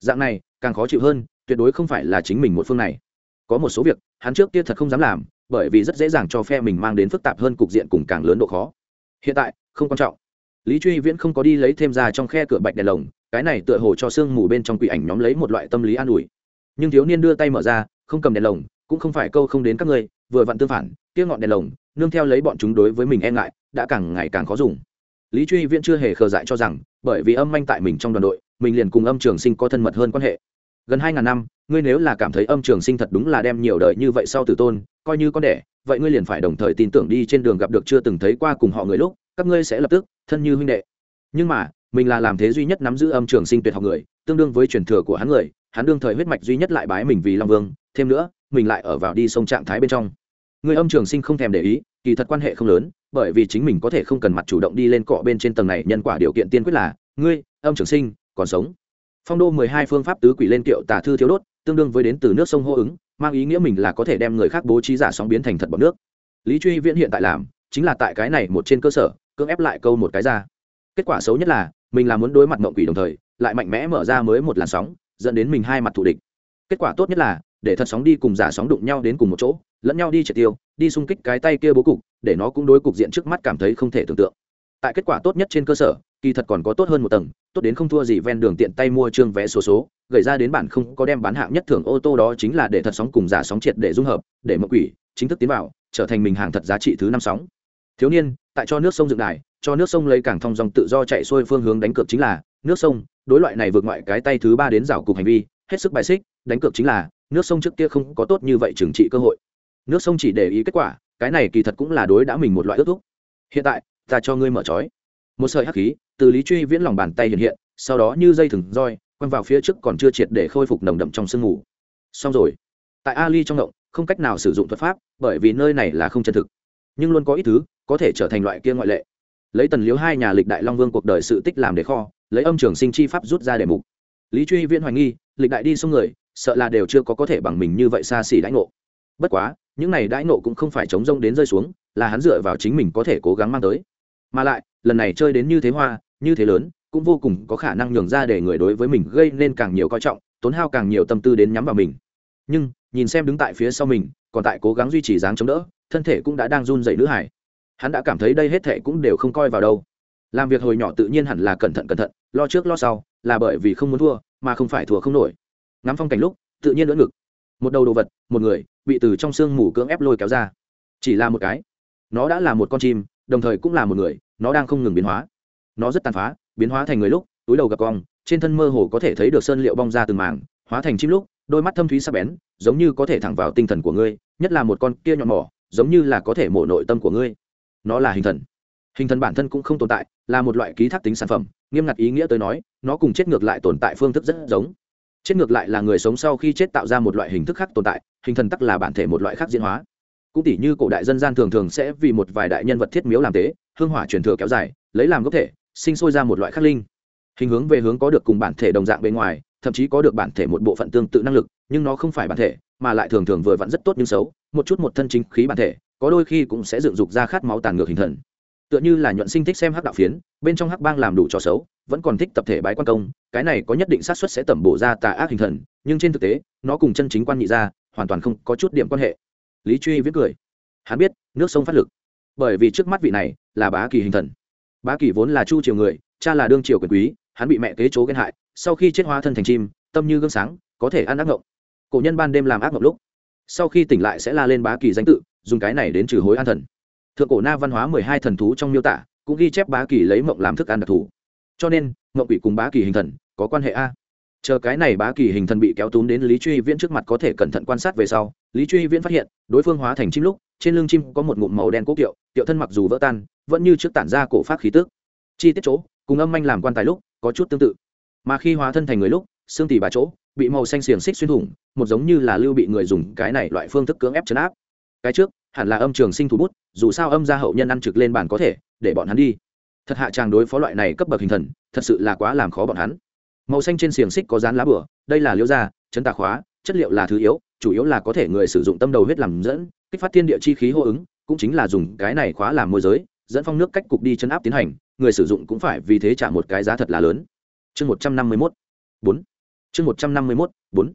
Dạng này, càng khó chịu hơn, tuyệt đối không phải là chính mình một phương này. Có một số việc, hắn trước kia thật không dám làm, bởi vì rất dễ dàng cho phe mình mang đến phức tạp hơn cục diện cùng càng lớn độ khó. Hiện tại, không quan trọng. Lý truy viễn không có đi lấy thêm ra trong khe cửa bạch đèn lồng, cái này tựa hồ cho sương mù bên trong quỷ ảnh nhóm lấy một loại tâm lý an ủi. Nhưng thiếu niên đưa tay mở ra, không cầm đèn lồng, cũng không phải câu không đến các ngươi, vừa vặn tương phản, kia ngọn đèn lồng nương theo lấy bọn chúng đối với mình e ngại, đã càng ngày càng khó dùng. Lý truy viễn chưa hề khờ dại cho rằng, bởi vì âm manh tại mình trong đoàn đội, mình liền cùng âm trường sinh có thân mật hơn quan hệ. Gần hai ngàn năm, ngươi nếu là cảm thấy âm trường sinh thật đúng là đem nhiều đời như vậy sau tử tôn, coi như con đẻ, vậy ngươi liền phải đồng thời tin tưởng đi trên đường gặp được chưa từng thấy qua cùng họ người lúc, các ngươi sẽ lập tức, thân như huynh đệ. Nhưng mà, mình là làm thế duy nhất nắm giữ âm trường sinh tuyệt học người, tương đương với truyền thừa của hắn người, hắn đương thời huyết mạch duy nhất lại bái mình vì long vương, thêm nữa, mình lại ở vào đi sông trạng thái bên trong người âm trường sinh không thèm để ý, kỳ thật quan hệ không lớn, bởi vì chính mình có thể không cần mặt chủ động đi lên cọ bên trên tầng này, nhân quả điều kiện tiên quyết là, ngươi, âm trường sinh, còn sống. Phong đô mười hai phương pháp tứ quỷ lên kiệu tà thư thiếu đốt, tương đương với đến từ nước sông hô ứng, mang ý nghĩa mình là có thể đem người khác bố trí giả sóng biến thành thật bọc nước. Lý truy viễn hiện tại làm, chính là tại cái này một trên cơ sở, cưỡng ép lại câu một cái ra. Kết quả xấu nhất là, mình là muốn đối mặt mộng quỷ đồng thời, lại mạnh mẽ mở ra mới một làn sóng, dẫn đến mình hai mặt thù địch. Kết quả tốt nhất là để thật sóng đi cùng giả sóng đụng nhau đến cùng một chỗ, lẫn nhau đi triệt tiêu, đi xung kích cái tay kia bố cục, để nó cũng đối cục diện trước mắt cảm thấy không thể tưởng tượng. Tại kết quả tốt nhất trên cơ sở, kỳ thật còn có tốt hơn một tầng, tốt đến không thua gì ven đường tiện tay mua trương vé số số gửi ra đến bản không có đem bán hạng nhất thưởng ô tô đó chính là để thật sóng cùng giả sóng triệt để dung hợp, để mở quỷ chính thức tiến vào, trở thành mình hàng thật giá trị thứ năm sóng. Thiếu niên, tại cho nước sông dựng đài, cho nước sông lấy càng thong dòng tự do chạy xuôi phương hướng đánh cược chính là, nước sông, đối loại này vượt ngoại cái tay thứ ba đến rào cục hành vi, hết sức bài xích, đánh cược chính là nước sông trước kia không có tốt như vậy trừng trị cơ hội. Nước sông chỉ để ý kết quả, cái này kỳ thật cũng là đối đã mình một loại ước thúc. Hiện tại, ta cho ngươi mở trói. Một sợi hắc khí, từ lý truy viễn lòng bàn tay hiện hiện, sau đó như dây thừng roi, quăng vào phía trước còn chưa triệt để khôi phục nồng đậm trong sương mù. Xong rồi. Tại ali trong động, không cách nào sử dụng thuật pháp, bởi vì nơi này là không chân thực. Nhưng luôn có ít thứ, có thể trở thành loại kia ngoại lệ. Lấy tần liếu hai nhà lịch đại long vương cuộc đời sự tích làm để kho, lấy âm trường sinh chi pháp rút ra đề mục. Lý truy viễn hoài nghi, lịch đại đi sông người sợ là đều chưa có có thể bằng mình như vậy xa xỉ đãi ngộ. Bất quá, những này đãi ngộ cũng không phải chống rông đến rơi xuống, là hắn dựa vào chính mình có thể cố gắng mang tới. Mà lại, lần này chơi đến như thế hoa, như thế lớn, cũng vô cùng có khả năng nhường ra để người đối với mình gây nên càng nhiều coi trọng, tốn hao càng nhiều tâm tư đến nhắm vào mình. Nhưng, nhìn xem đứng tại phía sau mình, còn tại cố gắng duy trì dáng chống đỡ, thân thể cũng đã đang run dậy nữ hải. Hắn đã cảm thấy đây hết thệ cũng đều không coi vào đâu. Làm việc hồi nhỏ tự nhiên hẳn là cẩn thận cẩn thận, lo trước lo sau, là bởi vì không muốn thua, mà không phải thua không nổi ngắm phong cảnh lúc, tự nhiên lưỡng ngực. Một đầu đồ vật, một người, bị từ trong sương mù cưỡng ép lôi kéo ra. Chỉ là một cái. Nó đã là một con chim, đồng thời cũng là một người, nó đang không ngừng biến hóa. Nó rất tàn phá, biến hóa thành người lúc, túi đầu gặp cong, trên thân mơ hồ có thể thấy được sơn liệu bong ra từng màng hóa thành chim lúc, đôi mắt thâm thúy sắc bén, giống như có thể thẳng vào tinh thần của ngươi, nhất là một con kia nhọn mỏ, giống như là có thể mổ nội tâm của ngươi. Nó là hình thần. Hình thần bản thân cũng không tồn tại, là một loại ký thác tính sản phẩm, nghiêm ngặt ý nghĩa tới nói, nó cùng chết ngược lại tồn tại phương thức rất giống chết ngược lại là người sống sau khi chết tạo ra một loại hình thức khác tồn tại, hình thần tắc là bản thể một loại khác diễn hóa. Cũng tỷ như cổ đại dân gian thường thường sẽ vì một vài đại nhân vật thiết miếu làm tế, hương hỏa truyền thừa kéo dài, lấy làm gốc thể, sinh sôi ra một loại khắc linh. Hình hướng về hướng có được cùng bản thể đồng dạng bên ngoài, thậm chí có được bản thể một bộ phận tương tự năng lực, nhưng nó không phải bản thể, mà lại thường thường vừa vặn rất tốt nhưng xấu, một chút một thân chính khí bản thể, có đôi khi cũng sẽ dựng dục ra khát máu tàn ngược hình thần. Tựa như là nhuận sinh thích xem hắc đạo phiến, bên trong hắc bang làm đủ trò xấu, vẫn còn thích tập thể bái quan công cái này có nhất định xác suất sẽ tẩm bổ ra tà ác hình thần, nhưng trên thực tế, nó cùng chân chính quan nhị ra, hoàn toàn không có chút điểm quan hệ. Lý truy viết cười. Hắn biết, nước sông phát lực. Bởi vì trước mắt vị này là bá kỳ hình thần. Bá kỳ vốn là chu triều người, cha là đương triều quyền quý, hắn bị mẹ kế chố ghen hại, sau khi chết hóa thân thành chim, tâm như gương sáng, có thể ăn ác ngộng. Cổ nhân ban đêm làm ác ngộng lúc, sau khi tỉnh lại sẽ la lên bá kỳ danh tự, dùng cái này đến trừ hối an thần. Thượng cổ na văn hóa mười hai thần thú trong miêu tả, cũng ghi chép bá kỳ lấy mộng làm thức ăn đặc thù cho nên ngậm quỷ cùng bá kỳ hình thần có quan hệ a. Chờ cái này bá kỳ hình thần bị kéo túm đến lý truy viễn trước mặt có thể cẩn thận quan sát về sau, lý truy viễn phát hiện, đối phương hóa thành chim lúc, trên lưng chim có một ngụm màu đen cố kiệu kiệu thân mặc dù vỡ tan, vẫn như trước tản ra cổ phát khí tức. Chi tiết chỗ, cùng âm anh làm quan tài lúc, có chút tương tự. Mà khi hóa thân thành người lúc, xương tỉ bà chỗ, bị màu xanh xiềng xích xuyên thủng, một giống như là lưu bị người dùng cái này loại phương thức cưỡng ép chấn áp. Cái trước, hẳn là âm trường sinh thủ bút, dù sao âm gia hậu nhân ăn trực lên bàn có thể, để bọn hắn đi thật hạ tràng đối phó loại này cấp bậc hình thần, thật sự là quá làm khó bọn hắn. Màu xanh trên xiềng xích có dán lá bửa, đây là liễu da chấn tà khóa, chất liệu là thứ yếu, chủ yếu là có thể người sử dụng tâm đầu huyết làm dẫn, kích phát thiên địa chi khí hô ứng, cũng chính là dùng cái này khóa làm môi giới, dẫn phong nước cách cục đi chấn áp tiến hành, người sử dụng cũng phải vì thế trả một cái giá thật là lớn. Chương một trăm năm mươi mốt, bốn. Chương một trăm năm mươi mốt, bốn.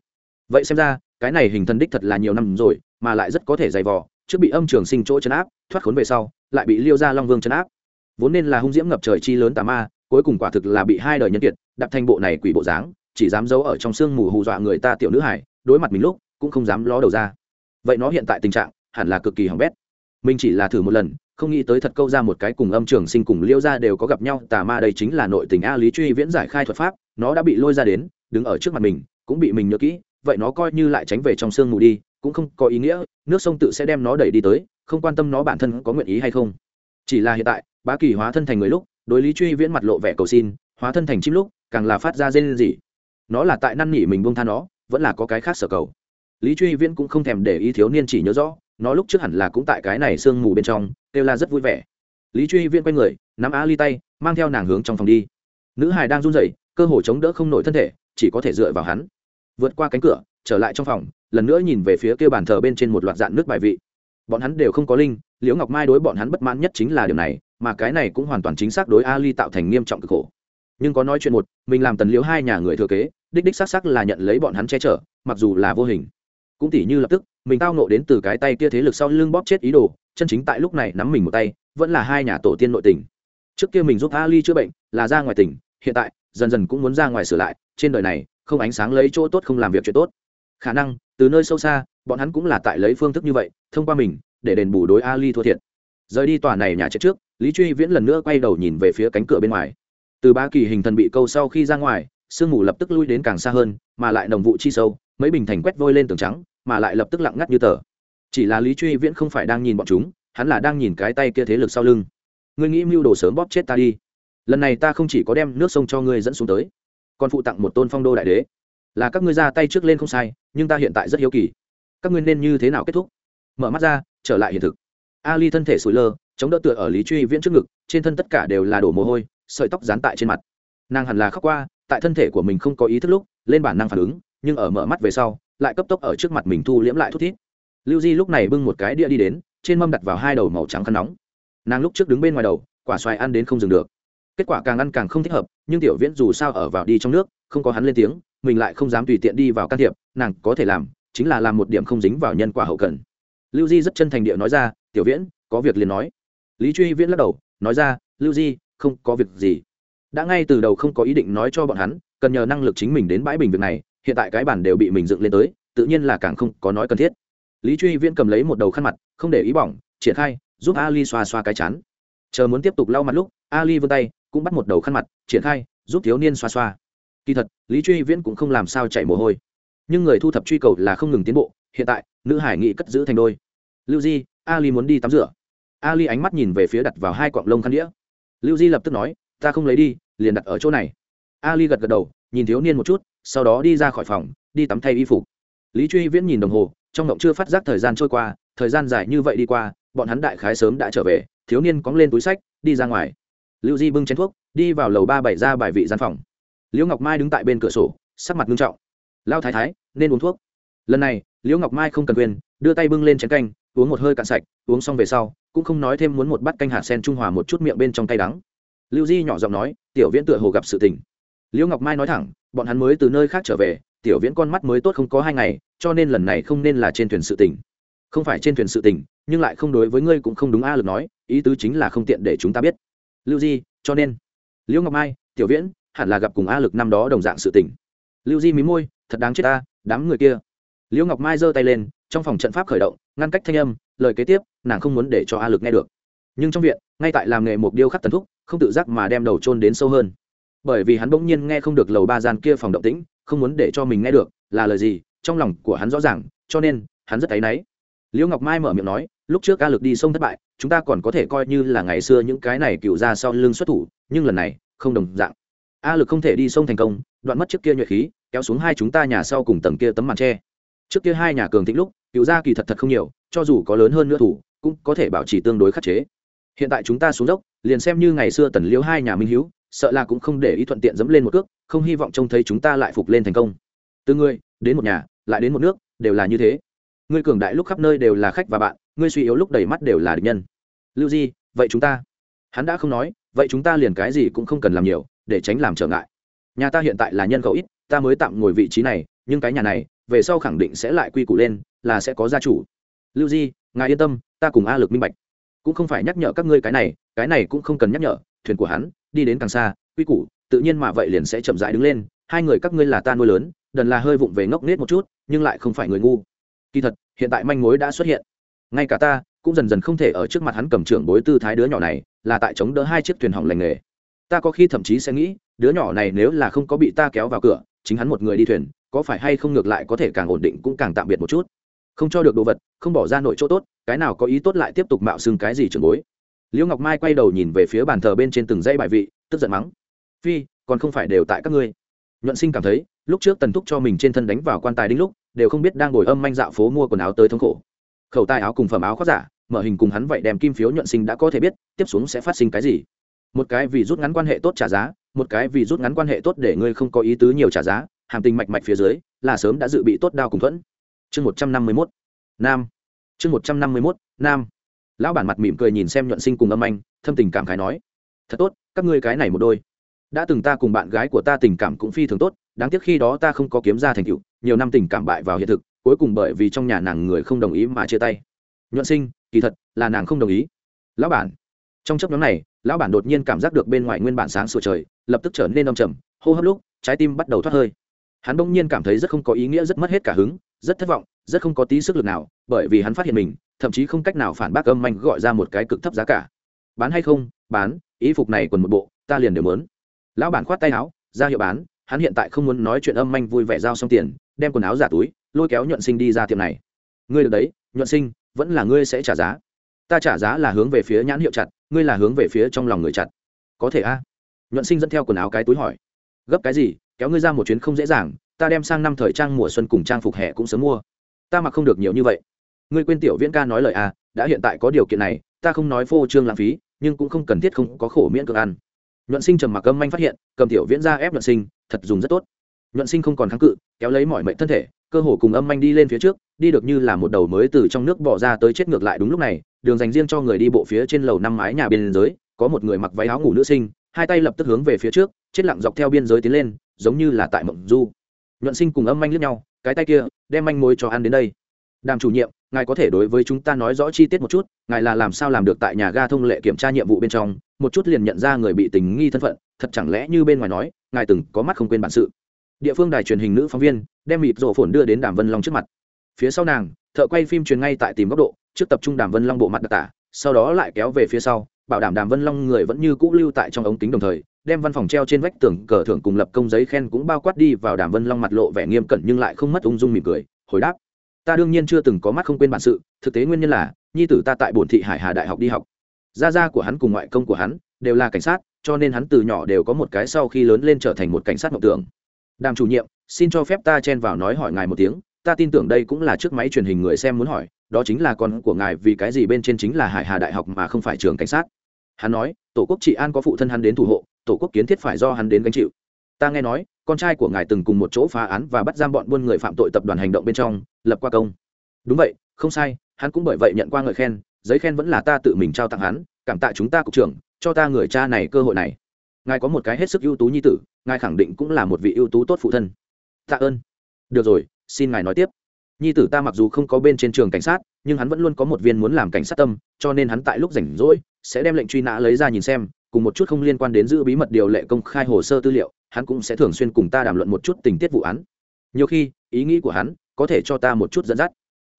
Vậy xem ra, cái này hình thần đích thật là nhiều năm rồi, mà lại rất có thể dày vò, trước bị âm trường sinh chỗ chấn áp, thoát khốn về sau, lại bị liêu ra long vương chấn áp vốn nên là hung diễm ngập trời chi lớn tà ma, cuối cùng quả thực là bị hai đời nhân kiệt đạp thành bộ này quỷ bộ dáng, chỉ dám giấu ở trong sương mù hù dọa người ta tiểu nữ hải đối mặt mình lúc, cũng không dám ló đầu ra. Vậy nó hiện tại tình trạng, hẳn là cực kỳ hỏng bét. Mình chỉ là thử một lần, không nghĩ tới thật câu ra một cái cùng âm trường sinh cùng liêu ra đều có gặp nhau, tà ma đây chính là nội tình a lý truy viễn giải khai thuật pháp, nó đã bị lôi ra đến, đứng ở trước mặt mình, cũng bị mình nhớ kỹ, vậy nó coi như lại tránh về trong sương mù đi, cũng không có ý nghĩa, nước sông tự sẽ đem nó đẩy đi tới, không quan tâm nó bản thân có nguyện ý hay không. Chỉ là hiện tại bá kỳ hóa thân thành người lúc, đối lý truy viễn mặt lộ vẻ cầu xin, hóa thân thành chim lúc, càng là phát ra dên gì nó là tại năn nỉ mình buông tha nó, vẫn là có cái khác sở cầu. Lý truy viễn cũng không thèm để ý thiếu niên chỉ nhớ rõ, nó lúc trước hẳn là cũng tại cái này sương mù bên trong, kêu là rất vui vẻ. Lý truy viễn quay người, nắm á ly tay, mang theo nàng hướng trong phòng đi. Nữ hài đang run rẩy, cơ hồ chống đỡ không nổi thân thể, chỉ có thể dựa vào hắn. Vượt qua cánh cửa, trở lại trong phòng, lần nữa nhìn về phía kia bàn thờ bên trên một loạt dạng nước bài vị. Bọn hắn đều không có linh, liễu ngọc mai đối bọn hắn bất mãn nhất chính là điều này mà cái này cũng hoàn toàn chính xác đối ali tạo thành nghiêm trọng cực khổ. Nhưng có nói chuyện một, mình làm tần liễu hai nhà người thừa kế, đích đích xác xác là nhận lấy bọn hắn che chở, mặc dù là vô hình. Cũng tỉ như lập tức, mình tao nộ đến từ cái tay kia thế lực sau lưng bóp chết ý đồ, chân chính tại lúc này nắm mình một tay, vẫn là hai nhà tổ tiên nội tình. Trước kia mình giúp ali chữa bệnh, là ra ngoài tỉnh, hiện tại, dần dần cũng muốn ra ngoài sửa lại, trên đời này, không ánh sáng lấy chỗ tốt không làm việc chuyện tốt. Khả năng, từ nơi sâu xa, bọn hắn cũng là tại lấy phương thức như vậy, thông qua mình, để đền bù đối ali thua thiệt. Rời đi tòa này nhà chết trước lý truy viễn lần nữa quay đầu nhìn về phía cánh cửa bên ngoài. Từ ba kỳ hình thần bị câu sau khi ra ngoài, sương mù lập tức lui đến càng xa hơn, mà lại đồng vụ chi sâu, mấy bình thành quét vôi lên tường trắng, mà lại lập tức lặng ngắt như tờ. Chỉ là lý truy viễn không phải đang nhìn bọn chúng, hắn là đang nhìn cái tay kia thế lực sau lưng. Ngươi nghĩ mưu đồ sớm bóp chết ta đi. Lần này ta không chỉ có đem nước sông cho ngươi dẫn xuống tới, còn phụ tặng một tôn phong đô đại đế. Là các ngươi ra tay trước lên không sai, nhưng ta hiện tại rất hiếu kỳ. Các ngươi nên như thế nào kết thúc? Mở mắt ra, trở lại hiện thực. Ali thân thể sủi lơ chống đỡ tựa ở lý truy viễn trước ngực, trên thân tất cả đều là đổ mồ hôi, sợi tóc dán tại trên mặt. Nàng hẳn là khóc qua, tại thân thể của mình không có ý thức lúc, lên bản năng phản ứng, nhưng ở mở mắt về sau, lại cấp tốc ở trước mặt mình thu liễm lại thút thít. Lưu di lúc này bưng một cái đĩa đi đến, trên mâm đặt vào hai đầu màu trắng khăn nóng. Nàng lúc trước đứng bên ngoài đầu, quả xoài ăn đến không dừng được. Kết quả càng ăn càng không thích hợp, nhưng tiểu viễn dù sao ở vào đi trong nước, không có hắn lên tiếng, mình lại không dám tùy tiện đi vào can thiệp, nàng có thể làm, chính là làm một điểm không dính vào nhân quả hậu cần. Lưu di rất chân thành địa nói ra, tiểu viễn, có việc liền nói lý truy viễn lắc đầu, nói ra, lưu di, không có việc gì. Đã ngay từ đầu không có ý định nói cho bọn hắn, cần nhờ năng lực chính mình đến bãi bình việc này, hiện tại cái bản đều bị mình dựng lên tới, tự nhiên là càng không có nói cần thiết. Lý truy viễn cầm lấy một đầu khăn mặt, không để ý bỏng, triển khai, giúp ali xoa xoa cái chán. Chờ muốn tiếp tục lau mặt lúc, ali vươn tay, cũng bắt một đầu khăn mặt, triển khai, giúp thiếu niên xoa xoa. Kỳ thật, lý truy viễn cũng không làm sao chạy mồ hôi. Nhưng người thu thập truy cầu là không ngừng tiến bộ, hiện tại, nữ hải nghị cất giữ thành đôi. Lưu di, ali muốn đi tắm rửa ali ánh mắt nhìn về phía đặt vào hai cọng lông khăn đĩa. Lưu di lập tức nói ta không lấy đi liền đặt ở chỗ này. Ali gật gật đầu nhìn thiếu niên một chút sau đó đi ra khỏi phòng đi tắm thay y phục. Lý truy viễn nhìn đồng hồ trong động chưa phát giác thời gian trôi qua thời gian dài như vậy đi qua bọn hắn đại khái sớm đã trở về thiếu niên cóng lên túi sách đi ra ngoài. Lưu di bưng chén thuốc đi vào lầu ba bảy ra bài vị gian phòng. Liễu ngọc mai đứng tại bên cửa sổ sắc mặt nghiêm trọng. Lao thái thái nên uống thuốc. Lần này liễu ngọc mai không cần quyền, đưa tay bưng lên chén canh uống một hơi cạn sạch, uống xong về sau, cũng không nói thêm muốn một bát canh hạt sen trung hòa một chút miệng bên trong cay đắng. Lưu di nhỏ giọng nói, tiểu viễn tựa hồ gặp sự tình. Liễu ngọc mai nói thẳng, bọn hắn mới từ nơi khác trở về, tiểu viễn con mắt mới tốt không có hai ngày, cho nên lần này không nên là trên thuyền sự tình. Không phải trên thuyền sự tình, nhưng lại không đối với ngươi cũng không đúng a lực nói, ý tứ chính là không tiện để chúng ta biết. Lưu di, cho nên. Liễu ngọc mai, tiểu viễn, hẳn là gặp cùng a lực năm đó đồng dạng sự tình. Lưu di mí môi, thật đáng chết ta, đám người kia. Liễu ngọc mai giơ tay lên trong phòng trận pháp khởi động, ngăn cách thanh âm, lời kế tiếp, nàng không muốn để cho a lực nghe được. Nhưng trong viện, ngay tại làm nghề mục điêu khắc tần thúc, không tự giác mà đem đầu trôn đến sâu hơn. Bởi vì hắn bỗng nhiên nghe không được lầu ba gian kia phòng động tĩnh, không muốn để cho mình nghe được, là lời gì, trong lòng của hắn rõ ràng, cho nên, hắn rất áy náy. Liễu ngọc mai mở miệng nói, lúc trước a lực đi sông thất bại, chúng ta còn có thể coi như là ngày xưa những cái này cựu ra sau lưng xuất thủ, nhưng lần này, không đồng dạng. A lực không thể đi sông thành công, đoạn mất trước kia nhuệ khí, kéo xuống hai chúng ta nhà sau cùng tầng kia tấm màn tre trước kia hai nhà cường thịnh lúc, cựu gia kỳ thật thật không nhiều, cho dù có lớn hơn nữa thủ, cũng có thể bảo trì tương đối khắc chế. Hiện tại chúng ta xuống dốc, liền xem như ngày xưa tần liễu hai nhà minh hữu sợ là cũng không để ý thuận tiện dẫm lên một cước, không hy vọng trông thấy chúng ta lại phục lên thành công. Từ ngươi, đến một nhà, lại đến một nước, đều là như thế. Ngươi cường đại lúc khắp nơi đều là khách và bạn, ngươi suy yếu lúc đầy mắt đều là địch nhân. Lưu di, vậy chúng ta? Hắn đã không nói, vậy chúng ta liền cái gì cũng không cần làm nhiều, để tránh làm trở ngại. Nhà ta hiện tại là nhân khẩu ít, ta mới tạm ngồi vị trí này, nhưng cái nhà này về sau khẳng định sẽ lại quy củ lên, là sẽ có gia chủ. Lưu di, ngài yên tâm, ta cùng a lực minh bạch. Cũng không phải nhắc nhở các ngươi cái này cái này cũng không cần nhắc nhở, thuyền của hắn, đi đến càng xa, quy củ, tự nhiên mà vậy liền sẽ chậm rãi đứng lên, hai người các ngươi là ta nuôi lớn, đần là hơi vụng về ngốc nết một chút, nhưng lại không phải người ngu. Kỳ thật, hiện tại manh mối đã xuất hiện. Ngay cả ta, cũng dần dần không thể ở trước mặt hắn cầm trưởng bối tư thái đứa nhỏ này, là tại chống đỡ hai chiếc thuyền hỏng lành nghề. Ta có khi thậm chí sẽ nghĩ, đứa nhỏ này nếu là không có bị ta kéo vào cửa, chính hắn một người đi thuyền có phải hay không ngược lại có thể càng ổn định cũng càng tạm biệt một chút. Không cho được đồ vật, không bỏ ra nội chỗ tốt, cái nào có ý tốt lại tiếp tục mạo xưng cái gì trường bối. Liễu ngọc mai quay đầu nhìn về phía bàn thờ bên trên từng dãy bài vị, tức giận mắng. Phi, còn không phải đều tại các ngươi. Nhuận sinh cảm thấy, lúc trước tần thúc cho mình trên thân đánh vào quan tài đinh lúc, đều không biết đang ngồi âm manh dạo phố mua quần áo tới thống khổ. Khẩu tài áo cùng phẩm áo khoác giả, mở hình cùng hắn vậy đem kim phiếu nhuận sinh đã có thể biết, tiếp xuống sẽ phát sinh cái gì. Một cái vì rút ngắn quan hệ tốt trả giá, một cái vì rút ngắn quan hệ tốt để ngươi không có ý tứ nhiều trả giá hàm tình mạch mạch phía dưới, là sớm đã dự bị tốt đao cùng thuẫn. Chương một trăm năm mươi mốt, nam. Chương một trăm năm mươi mốt, nam. Lão bản mặt mỉm cười nhìn xem nhuận sinh cùng âm anh, thâm tình cảm khái nói, thật tốt, các ngươi cái này một đôi. Đã từng ta cùng bạn gái của ta tình cảm cũng phi thường tốt, đáng tiếc khi đó ta không có kiếm ra thành tựu, nhiều năm tình cảm bại vào hiện thực, cuối cùng bởi vì trong nhà nàng người không đồng ý mà chia tay. Nhuận sinh, kỳ thật, là nàng không đồng ý. Lão bản. Trong chấp nhóm này, lão bản đột nhiên cảm giác được bên ngoài nguyên bản sáng sủa trời, lập tức trở nên đông trầm, hô hấp lúc, trái tim bắt đầu thoát hơi hắn bỗng nhiên cảm thấy rất không có ý nghĩa, rất mất hết cả hứng, rất thất vọng, rất không có tí sức lực nào, bởi vì hắn phát hiện mình, thậm chí không cách nào phản bác âm manh gọi ra một cái cực thấp giá cả. Bán hay không? Bán, ý phục này quần một bộ, ta liền đều mớn lão bản khoát tay áo, ra hiệu bán, hắn hiện tại không muốn nói chuyện âm manh vui vẻ giao xong tiền, đem quần áo giả túi, lôi kéo nhuận sinh đi ra tiệm này. Ngươi được đấy, nhuận sinh, vẫn là ngươi sẽ trả giá. Ta trả giá là hướng về phía nhãn hiệu chặt, ngươi là hướng về phía trong lòng người chặt. Có thể a? Nhuận sinh dẫn theo quần áo cái túi hỏi. Gấp cái gì? Kéo ngươi ra một chuyến không dễ dàng ta đem sang năm thời trang mùa xuân cùng trang phục hè cũng sớm mua. Ta mặc không được nhiều như vậy. Ngươi quên tiểu viễn ca nói lời à, đã hiện tại có điều kiện này ta không nói phô trương lãng phí nhưng cũng không cần thiết không có khổ miễn cực ăn. Nhuận sinh trầm mặc âm manh phát hiện cầm tiểu viễn ra ép nhuận sinh thật dùng rất tốt. Nhuận sinh không còn kháng cự kéo lấy mọi mệnh thân thể cơ hồ cùng âm manh đi lên phía trước đi được như là một đầu mới từ trong nước bỏ ra tới chết ngược lại đúng lúc này đường dành riêng cho người đi bộ phía trên lầu năm mái nhà biên giới có một người mặc váy áo ngủ nữ sinh hai tay lập tức hướng về phía trước chết lặng dọc theo biên giới tiến lên giống như là tại mộng du. Nhuận sinh cùng âm manh lướt nhau, cái tay kia, đem manh mối cho ăn đến đây. Đàm chủ nhiệm, ngài có thể đối với chúng ta nói rõ chi tiết một chút, ngài là làm sao làm được tại nhà ga thông lệ kiểm tra nhiệm vụ bên trong, một chút liền nhận ra người bị tình nghi thân phận, thật chẳng lẽ như bên ngoài nói, ngài từng có mắt không quên bản sự. Địa phương đài truyền hình nữ phóng viên, đem mịp rổ phồn đưa đến đàm vân long trước mặt. Phía sau nàng, thợ quay phim truyền ngay tại tìm góc độ, trước tập trung đàm vân long bộ mặt đặc tả, sau đó lại kéo về phía sau, bảo đảm đàm vân long người vẫn như cũ lưu tại trong ống kính đồng thời đem văn phòng treo trên vách tường cờ thưởng cùng lập công giấy khen cũng bao quát đi vào đàm vân long mặt lộ vẻ nghiêm cẩn nhưng lại không mất ung dung mỉm cười, hồi đáp. Ta đương nhiên chưa từng có mắt không quên bản sự, thực tế nguyên nhân là, nhi tử ta tại bổn thị hải hà đại học đi học. Gia gia của hắn cùng ngoại công của hắn đều là cảnh sát, cho nên hắn từ nhỏ đều có một cái sau khi lớn lên trở thành một cảnh sát mộng tưởng. Đàm chủ nhiệm, xin cho phép ta chen vào nói hỏi ngài một tiếng, ta tin tưởng đây cũng là chiếc máy truyền hình người xem muốn hỏi, đó chính là con của ngài vì cái gì bên trên chính là hải hà đại học mà không phải trường cảnh sát. Hắn nói, tổ quốc trị an có phụ thân hắn đến thủ hộ tổ quốc kiến thiết phải do hắn đến gánh chịu. Ta nghe nói, con trai của ngài từng cùng một chỗ phá án và bắt giam bọn buôn người phạm tội tập đoàn hành động bên trong, lập qua công. Đúng vậy, không sai, hắn cũng bởi vậy nhận qua ngợi khen, giấy khen vẫn là ta tự mình trao tặng hắn, cảm tạ chúng ta cục trưởng, cho ta người cha này cơ hội này. Ngài có một cái hết sức ưu tú nhi tử, ngài khẳng định cũng là một vị ưu tú tốt phụ thân. Tạ ơn. Được rồi, xin ngài nói tiếp. Nhi tử ta mặc dù không có bên trên trường cảnh sát, nhưng hắn vẫn luôn có một viên muốn làm cảnh sát tâm, cho nên hắn tại lúc rảnh rỗi, sẽ đem lệnh truy nã lấy ra nhìn xem cùng một chút không liên quan đến giữ bí mật điều lệ công khai hồ sơ tư liệu, hắn cũng sẽ thường xuyên cùng ta đàm luận một chút tình tiết vụ án. Nhiều khi, ý nghĩ của hắn có thể cho ta một chút dẫn dắt.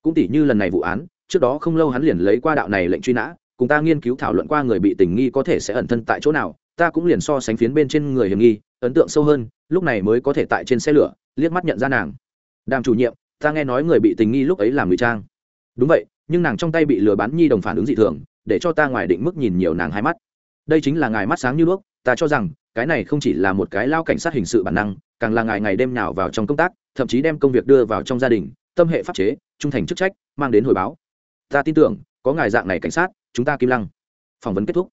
Cũng tỉ như lần này vụ án, trước đó không lâu hắn liền lấy qua đạo này lệnh truy nã, cùng ta nghiên cứu thảo luận qua người bị tình nghi có thể sẽ ẩn thân tại chỗ nào, ta cũng liền so sánh phiến bên trên người hiểm nghi, ấn tượng sâu hơn, lúc này mới có thể tại trên xe lửa, liếc mắt nhận ra nàng. Đàm chủ nhiệm, ta nghe nói người bị tình nghi lúc ấy làm ngụy trang. Đúng vậy, nhưng nàng trong tay bị lừa bán nhi đồng phản ứng dị thường, để cho ta ngoài định mức nhìn nhiều nàng hai mắt đây chính là ngài mắt sáng như đuốc, ta cho rằng, cái này không chỉ là một cái lao cảnh sát hình sự bản năng, càng là ngài ngày đêm nào vào trong công tác, thậm chí đem công việc đưa vào trong gia đình, tâm hệ pháp chế, trung thành chức trách, mang đến hồi báo. Ta tin tưởng, có ngài dạng này cảnh sát, chúng ta kim lăng. Phỏng vấn kết thúc.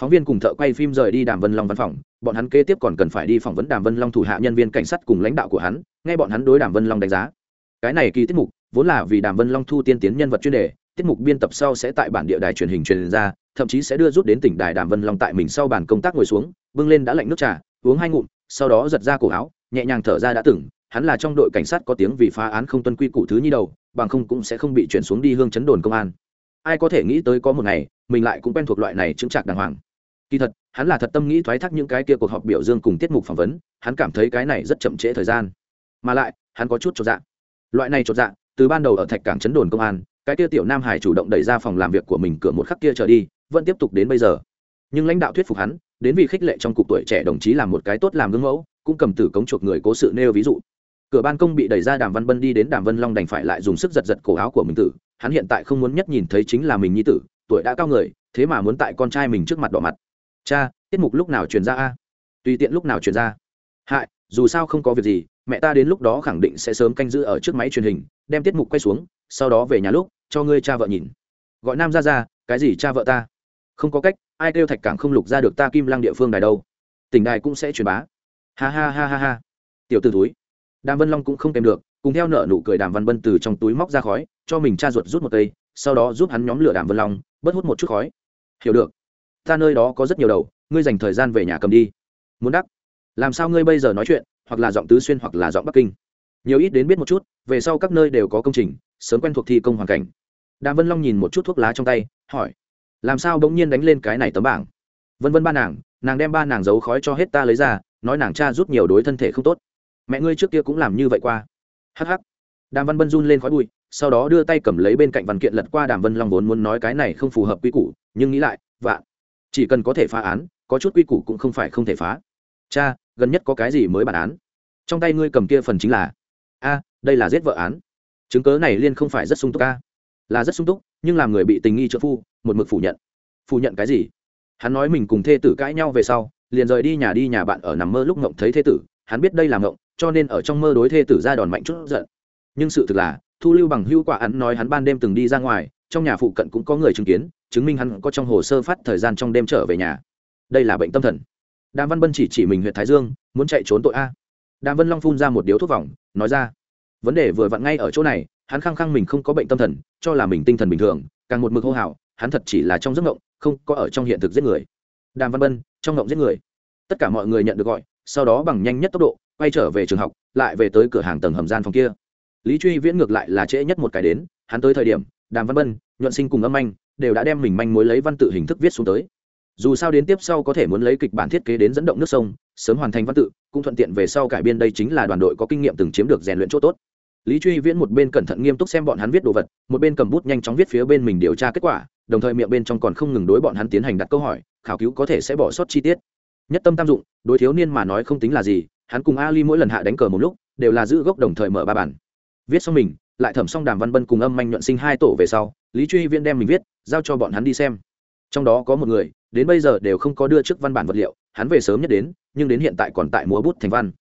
Phóng viên cùng thợ quay phim rời đi đàm vân long văn phòng, bọn hắn kế tiếp còn cần phải đi phỏng vấn đàm vân long thủ hạ nhân viên cảnh sát cùng lãnh đạo của hắn, nghe bọn hắn đối đàm vân long đánh giá. Cái này kỳ tiết mục, vốn là vì đàm vân long thu tiên tiến nhân vật chuyên đề, tiết mục biên tập sau sẽ tại bản địa đài truyền hình truyền ra thậm chí sẽ đưa rút đến tỉnh đài đàm vân long tại mình sau bàn công tác ngồi xuống, bưng lên đã lạnh nước trà, uống hai ngụm, sau đó giật ra cổ áo, nhẹ nhàng thở ra đã từng, hắn là trong đội cảnh sát có tiếng vì phá án không tuân quy củ thứ như đầu, bằng không cũng sẽ không bị chuyển xuống đi hương chấn đồn công an. Ai có thể nghĩ tới có một ngày, mình lại cũng quen thuộc loại này chứng trạc đàng hoàng. Kỳ thật, hắn là thật tâm nghĩ thoái thác những cái kia cuộc họp biểu dương cùng tiết mục phỏng vấn, hắn cảm thấy cái này rất chậm trễ thời gian. Mà lại, hắn có chút cho dạ. Loại này chột dạ từ ban đầu ở thạch cảng chấn đồn công an cái kia tiểu nam hải chủ động đẩy ra phòng làm việc của mình cửa một khắc kia trở đi, vẫn tiếp tục đến bây giờ. Nhưng lãnh đạo thuyết phục hắn, đến vì khích lệ trong cục tuổi trẻ đồng chí làm một cái tốt làm gương mẫu, cũng cầm tử cống chuộc người cố sự nêu ví dụ. Cửa ban công bị đẩy ra đàm văn bân đi đến đàm vân long đành phải lại dùng sức giật giật cổ áo của mình tử, hắn hiện tại không muốn nhất nhìn thấy chính là mình nhi tử, tuổi đã cao người, thế mà muốn tại con trai mình trước mặt đỏ mặt. Cha, tiết mục lúc nào truyền ra a? Tùy tiện lúc nào truyền ra. Hại, dù sao không có việc gì, mẹ ta đến lúc đó khẳng định sẽ sớm canh giữ ở trước máy truyền hình, đem tiết mục quay xuống, sau đó về nhà lúc cho ngươi cha vợ nhìn. Gọi nam ra ra, cái gì cha vợ ta? Không có cách, ai kêu thạch cảng không lục ra được ta kim lăng địa phương đài đâu. Tỉnh đài cũng sẽ truyền bá. Ha ha ha ha ha. Tiểu t ử túi đàm vân long cũng không kèm được, cùng theo nợ nụ cười đàm văn bân từ trong túi móc ra khói, cho mình cha ruột rút một cây, sau đó giúp hắn nhóm lửa đàm vân long, bớt hút một chút khói. Hiểu được. Ta nơi đó có rất nhiều đầu, ngươi dành thời gian về nhà cầm đi. Muốn đắc. Làm sao ngươi bây giờ nói chuyện, hoặc là giọng tứ xuyên hoặc là giọng bắc kinh. Nhiều ít đến biết một chút, về sau các nơi đều có công trình sớm quen thuộc thi công hoàn cảnh. Đàm vân long nhìn một chút thuốc lá trong tay, hỏi, làm sao bỗng nhiên đánh lên cái này tấm bảng? Vân vân ba nàng nàng đem ba nàng giấu khói cho hết ta lấy ra, nói nàng cha rút nhiều đối thân thể không tốt. Mẹ ngươi trước kia cũng làm như vậy qua. Hh đàm văn bân run lên khói bụi, sau đó đưa tay cầm lấy bên cạnh văn kiện lật qua đàm vân long vốn muốn nói cái này không phù hợp quy củ, nhưng nghĩ lại vạn chỉ cần có thể phá án, có chút quy củ cũng không phải không thể phá. Cha, gần nhất có cái gì mới bản án? Trong tay ngươi cầm kia phần chính là. A, đây là giết vợ án chứng cớ này liên không phải rất sung túc ca. Là rất sung túc, nhưng làm người bị tình nghi trợ phu, một mực phủ nhận. Phủ nhận cái gì? Hắn nói mình cùng thê tử cãi nhau về sau, liền rời đi nhà đi nhà bạn ở nằm mơ lúc ngộng thấy thê tử, hắn biết đây là ngộng, cho nên ở trong mơ đối thê tử ra đòn mạnh chút giận. Nhưng sự thực là, thu lưu bằng hưu quả hắn nói hắn ban đêm từng đi ra ngoài, trong nhà phụ cận cũng có người chứng kiến, chứng minh hắn có trong hồ sơ phát thời gian trong đêm trở về nhà. Đây là bệnh tâm thần. Đàm văn bân chỉ chỉ mình huyện thái dương, muốn chạy trốn tội a. Đàm vân long phun ra một điếu thuốc vòng, nói ra vấn đề vừa vặn ngay ở chỗ này, hắn khăng khăng mình không có bệnh tâm thần, cho là mình tinh thần bình thường, càng một mực hô hào, hắn thật chỉ là trong giấc ngộng không có ở trong hiện thực giết người. Đàm văn bân, trong ngộng giết người. Tất cả mọi người nhận được gọi, sau đó bằng nhanh nhất tốc độ, quay trở về trường học, lại về tới cửa hàng tầng hầm gian phòng kia. Lý truy viễn ngược lại là trễ nhất một cái đến, hắn tới thời điểm, đàm văn bân, nhuận sinh cùng âm anh đều đã đem mình manh mối lấy văn tự hình thức viết xuống tới. Dù sao đến tiếp sau có thể muốn lấy kịch bản thiết kế đến dẫn động nước sông sớm hoàn thành văn tự, cũng thuận tiện về sau cải biên đây chính là đoàn đội có kinh nghiệm từng chiếm được rèn luyện chỗ tốt. Lý truy viễn một bên cẩn thận nghiêm túc xem bọn hắn viết đồ vật, một bên cầm bút nhanh chóng viết phía bên mình điều tra kết quả, đồng thời miệng bên trong còn không ngừng đối bọn hắn tiến hành đặt câu hỏi, khảo cứu có thể sẽ bỏ sót chi tiết. Nhất tâm tam dụng, đối thiếu niên mà nói không tính là gì, hắn cùng ali mỗi lần hạ đánh cờ một lúc, đều là giữ gốc đồng thời mở ba bản. Viết xong mình, lại thẩm xong đàm văn bân cùng âm manh nhuận sinh hai tổ về sau, lý truy viễn đem mình viết, giao cho bọn hắn đi xem trong đó có một người, đến bây giờ đều không có đưa trước văn bản vật liệu, hắn về sớm nhất đến, nhưng đến hiện tại còn tại múa bút thành văn.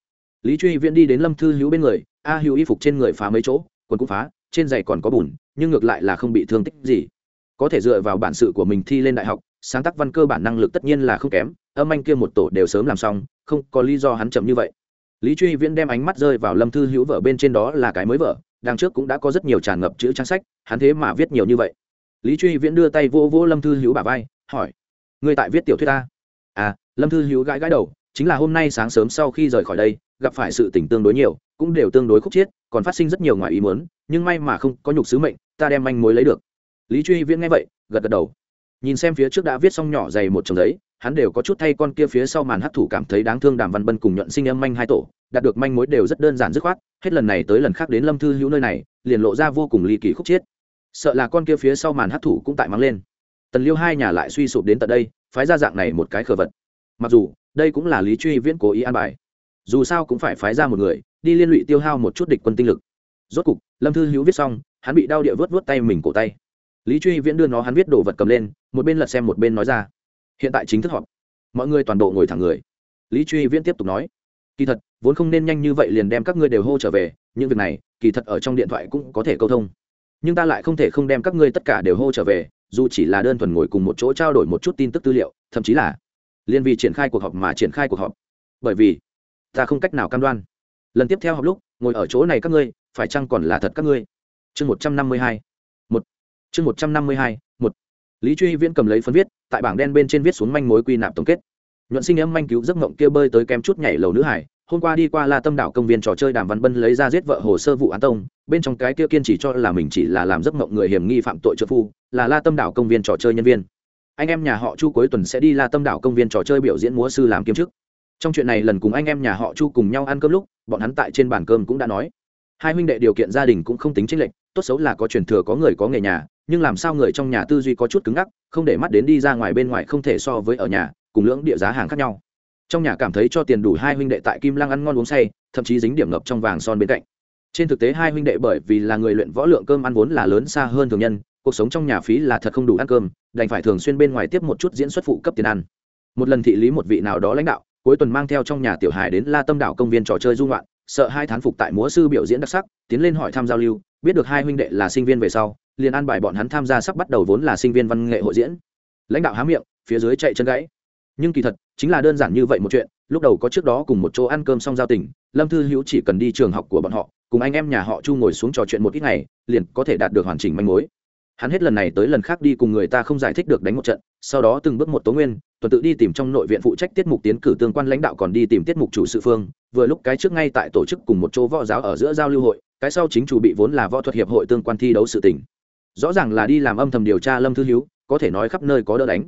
Lý truy viễn đi đến lâm thư hữu bên người, a hữu y phục trên người phá mấy chỗ, quần cũng phá, trên giày còn có bùn, nhưng ngược lại là không bị thương tích gì. Có thể dựa vào bản sự của mình thi lên đại học, sáng tác văn cơ bản năng lực tất nhiên là không kém, âm anh kia một tổ đều sớm làm xong, không có lý do hắn chậm như vậy. Lý truy viễn đem ánh mắt rơi vào lâm thư hữu vợ bên trên đó là cái mới vở đằng trước cũng đã có rất nhiều tràn ngập chữ trang sách, hắn thế mà viết nhiều như vậy lý truy viễn đưa tay vô vô lâm thư hữu bà vai, hỏi, ngươi tại viết tiểu thuyết ta? À lâm thư hữu gãi gãi đầu, chính là hôm nay sáng sớm sau khi rời khỏi đây, gặp phải sự tỉnh tương đối nhiều, cũng đều tương đối khúc chiết, còn phát sinh rất nhiều ngoài ý muốn, nhưng may mà không có nhục sứ mệnh, ta đem manh mối lấy được. Lý truy viễn nghe vậy, gật gật đầu. Nhìn xem phía trước đã viết xong nhỏ dày một chồng giấy, hắn đều có chút thay con kia phía sau màn hấp thủ cảm thấy đáng thương đàm văn bân cùng nhuận sinh âm manh hai tổ, đạt được manh mối đều rất đơn giản dứt khoát, hết lần này tới lần khác đến lâm thư hữu nơi này, liền lộ ra vô cùng ly kỳ khúc chiết sợ là con kia phía sau màn hấp thủ cũng tại mang lên. Tần liêu hai nhà lại suy sụp đến tận đây, phái ra dạng này một cái khờ vật. Mặc dù, đây cũng là lý truy viễn cố ý an bài. Dù sao cũng phải phái ra một người, đi liên lụy tiêu hao một chút địch quân tinh lực. Rốt cục, lâm thư hữu viết xong, hắn bị đau địa vớt vớt tay mình cổ tay. Lý truy viễn đưa nó hắn viết đồ vật cầm lên, một bên lật xem một bên nói ra. Hiện tại chính thức họp. Mọi người toàn bộ ngồi thẳng người. Lý truy viễn tiếp tục nói. Kỳ thật, vốn không nên nhanh như vậy liền đem các ngươi đều hô trở về, những việc này, kỳ thật ở trong điện thoại cũng có thể câu thông nhưng ta lại không thể không đem các ngươi tất cả đều hô trở về, dù chỉ là đơn thuần ngồi cùng một chỗ trao đổi một chút tin tức tư liệu, thậm chí là liên vì triển khai cuộc họp mà triển khai cuộc họp. Bởi vì, ta không cách nào cam đoan. Lần tiếp theo họp lúc, ngồi ở chỗ này các ngươi, phải chăng còn là thật các ngươi? Chương một trăm năm mươi hai, một. Chương một trăm năm mươi hai, một. Lý truy viễn cầm lấy phân viết, tại bảng đen bên trên viết xuống manh mối quy nạp tổng kết. Nhuận sinh âm manh cứu giấc mộng kia bơi tới kem chút nhảy lầu nữ hải hôm qua đi qua la tâm đảo công viên trò chơi đàm văn bân lấy ra giết vợ hồ sơ vụ án tông, bên trong cái kia kiên chỉ cho là mình chỉ là làm giấc mộng người hiểm nghi phạm tội trợ phu, là la tâm đảo công viên trò chơi nhân viên. Anh em nhà họ chu cuối tuần sẽ đi la tâm đảo công viên trò chơi biểu diễn múa sư làm kiêm chức. Trong chuyện này lần cùng anh em nhà họ chu cùng nhau ăn cơm lúc, bọn hắn tại trên bàn cơm cũng đã nói. Hai huynh đệ điều kiện gia đình cũng không tính chênh lệch, tốt xấu là có truyền thừa có người có nghề nhà, nhưng làm sao người trong nhà tư duy có chút cứng ngắc, không để mắt đến đi ra ngoài bên ngoài không thể so với ở nhà, cùng lưỡng địa giá hàng khác nhau trong nhà cảm thấy cho tiền đủ hai huynh đệ tại kim lăng ăn ngon uống say, thậm chí dính điểm ngập trong vàng son bên cạnh. Trên thực tế hai huynh đệ bởi vì là người luyện võ lượng cơm ăn vốn là lớn xa hơn thường nhân, cuộc sống trong nhà phí là thật không đủ ăn cơm, đành phải thường xuyên bên ngoài tiếp một chút diễn xuất phụ cấp tiền ăn. Một lần thị lý một vị nào đó lãnh đạo, cuối tuần mang theo trong nhà tiểu Hải đến la tâm đảo công viên trò chơi dung loạn sợ hai thán phục tại múa sư biểu diễn đặc sắc, tiến lên hỏi tham giao lưu, biết được hai huynh đệ là sinh viên về sau, liền an bài bọn hắn tham gia sắp bắt đầu vốn là sinh viên văn nghệ hội diễn. Lãnh đạo há miệng, phía dưới chạy chân gãy nhưng kỳ thật, chính là đơn giản như vậy một chuyện, lúc đầu có trước đó cùng một chỗ ăn cơm xong giao tình, lâm thư hữu chỉ cần đi trường học của bọn họ, cùng anh em nhà họ chu ngồi xuống trò chuyện một ít ngày, liền có thể đạt được hoàn chỉnh manh mối. Hắn hết lần này tới lần khác đi cùng người ta không giải thích được đánh một trận, sau đó từng bước một tố nguyên, tuần tự đi tìm trong nội viện phụ trách tiết mục tiến cử tương quan lãnh đạo còn đi tìm tiết mục chủ sự phương, vừa lúc cái trước ngay tại tổ chức cùng một chỗ võ giáo ở giữa giao lưu hội, cái sau chính chủ bị vốn là võ thuật hiệp hội tương quan thi đấu sự tỉnh rõ ràng là đi làm âm thầm điều tra lâm thư hiếu có thể nói khắp nơi có đỡ đánh.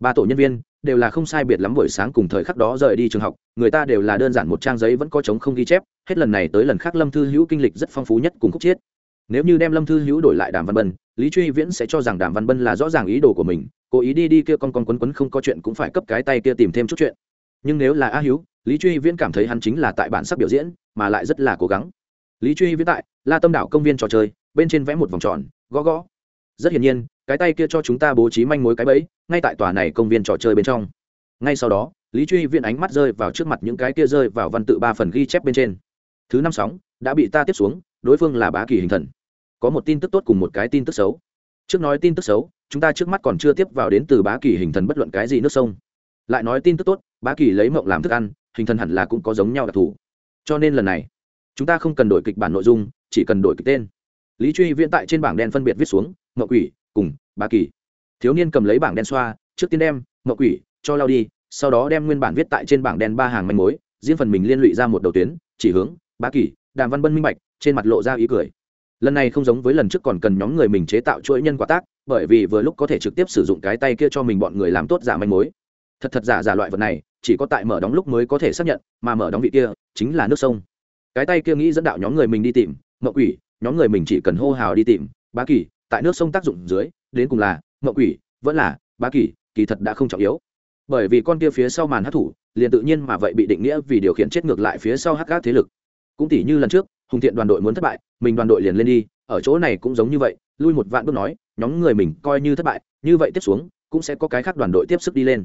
Ba tổ nhân viên đều là không sai biệt lắm buổi sáng cùng thời khắc đó rời đi trường học, người ta đều là đơn giản một trang giấy vẫn có chống không ghi chép, hết lần này tới lần khác lâm thư hữu kinh lịch rất phong phú nhất cùng khúc chiết. Nếu như đem lâm thư hữu đổi lại đàm văn bân, lý truy viễn sẽ cho rằng đàm văn bân là rõ ràng ý đồ của mình, cố ý đi đi kia con con quấn quấn không có chuyện cũng phải cấp cái tay kia tìm thêm chút chuyện. Nhưng nếu là a hữu, lý truy viễn cảm thấy hắn chính là tại bản sắc biểu diễn, mà lại rất là cố gắng. Lý truy viễn tại la tâm đảo công viên trò chơi, bên trên vẽ một vòng tròn, gõ gõ. Rất hiển nhiên cái tay kia cho chúng ta bố trí manh mối cái bẫy, ngay tại tòa này công viên trò chơi bên trong. Ngay sau đó, lý truy viên ánh mắt rơi vào trước mặt những cái kia rơi vào văn tự ba phần ghi chép bên trên. Thứ năm sóng, đã bị ta tiếp xuống, đối phương là bá kỳ hình thần. Có một tin tức tốt cùng một cái tin tức xấu. Trước nói tin tức xấu, chúng ta trước mắt còn chưa tiếp vào đến từ bá kỳ hình thần bất luận cái gì nước sông. Lại nói tin tức tốt, bá kỳ lấy mộng làm thức ăn, hình thần hẳn là cũng có giống nhau đặc thù. Cho nên lần này, chúng ta không cần đổi kịch bản nội dung, chỉ cần đổi kịch tên. Lý truy viễn tại trên bảng đen phân biệt viết xuống mậu quỷ cùng bá kỳ. Thiếu niên cầm lấy bảng đen xoa, trước tiên đem, mậu quỷ, cho lao đi, sau đó đem nguyên bản viết tại trên bảng đen ba hàng manh mối, riêng phần mình liên lụy ra một đầu tuyến, chỉ hướng Bà kỳ, đàm văn bân minh bạch, trên mặt lộ ra ý cười. Lần này không giống với lần trước còn cần nhóm người mình chế tạo chuỗi nhân quả tác, bởi vì vừa lúc có thể trực tiếp sử dụng cái tay kia cho mình bọn người làm tốt giả manh mối. Thật thật giả giả loại vật này, chỉ có tại mở đóng lúc mới có thể xác nhận, mà mở đóng vị kia, chính là nước sông. Cái tay kia nghĩ dẫn đạo nhóm người mình đi tìm, mậu quỷ, nhóm người mình chỉ cần hô hào đi tìm, bá kỳ tại nước sông tác dụng dưới, đến cùng là mậu quỷ, vẫn là bá kỳ kỳ thật đã không trọng yếu. Bởi vì con kia phía sau màn hát thủ, liền tự nhiên mà vậy bị định nghĩa vì điều khiển chết ngược lại phía sau hát gác thế lực. Cũng tỷ như lần trước, hùng thiện đoàn đội muốn thất bại, mình đoàn đội liền lên đi, ở chỗ này cũng giống như vậy, lui một vạn bước nói, nhóm người mình coi như thất bại, như vậy tiếp xuống, cũng sẽ có cái khác đoàn đội tiếp sức đi lên.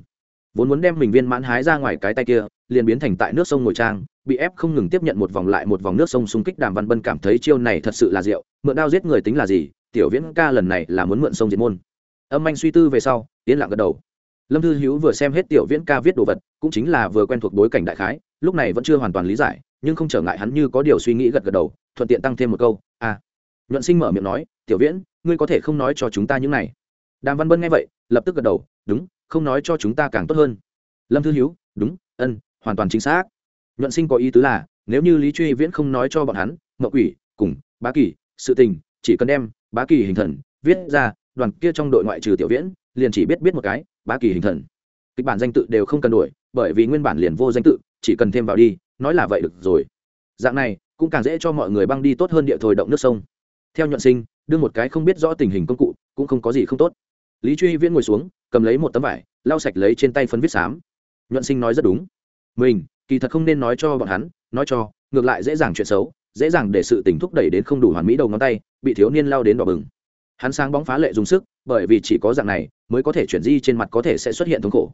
Vốn muốn đem mình viên mãn hái ra ngoài cái tay kia, liền biến thành tại nước sông ngồi trang, bị ép không ngừng tiếp nhận một vòng lại một vòng nước sông xung kích đàm văn bân cảm thấy chiêu này thật sự là rượu mượn đao giết người tính là gì tiểu viễn ca lần này là muốn mượn sông diệt môn. Âm anh suy tư về sau tiến lặng gật đầu. Lâm thư hữu vừa xem hết tiểu viễn ca viết đồ vật cũng chính là vừa quen thuộc bối cảnh đại khái lúc này vẫn chưa hoàn toàn lý giải nhưng không trở ngại hắn như có điều suy nghĩ gật gật đầu thuận tiện tăng thêm một câu a à. nhuận sinh mở miệng nói tiểu viễn ngươi có thể không nói cho chúng ta những này. Đàm văn bân nghe vậy lập tức gật đầu đúng không nói cho chúng ta càng tốt hơn. Lâm thư hữu đúng ân hoàn toàn chính xác. Nhuận sinh có ý tứ là nếu như lý truy viễn không nói cho bọn hắn mậu quỷ cùng bá Kỷ, sự tình chỉ cần đem bá kỳ hình thần, viết ra, đoàn kia trong đội ngoại trừ tiểu viễn, liền chỉ biết biết một cái, bá kỳ hình thần. Kịch bản danh tự đều không cần đổi, bởi vì nguyên bản liền vô danh tự, chỉ cần thêm vào đi, nói là vậy được rồi. Dạng này, cũng càng dễ cho mọi người băng đi tốt hơn địa thổi động nước sông. Theo nhuận sinh đưa một cái không biết rõ tình hình công cụ, cũng không có gì không tốt. Lý truy viễn ngồi xuống, cầm lấy một tấm vải, lau sạch lấy trên tay phấn viết xám. Nhuận sinh nói rất đúng. Mình, kỳ thật không nên nói cho bọn hắn, nói cho, ngược lại dễ dàng chuyện xấu, dễ dàng để sự tình thúc đẩy đến không đủ hoàn mỹ đầu ngón tay bị thiếu niên lao đến đỏ bừng. Hắn sáng bóng phá lệ dùng sức, bởi vì chỉ có dạng này mới có thể chuyển di trên mặt có thể sẽ xuất hiện thống khổ.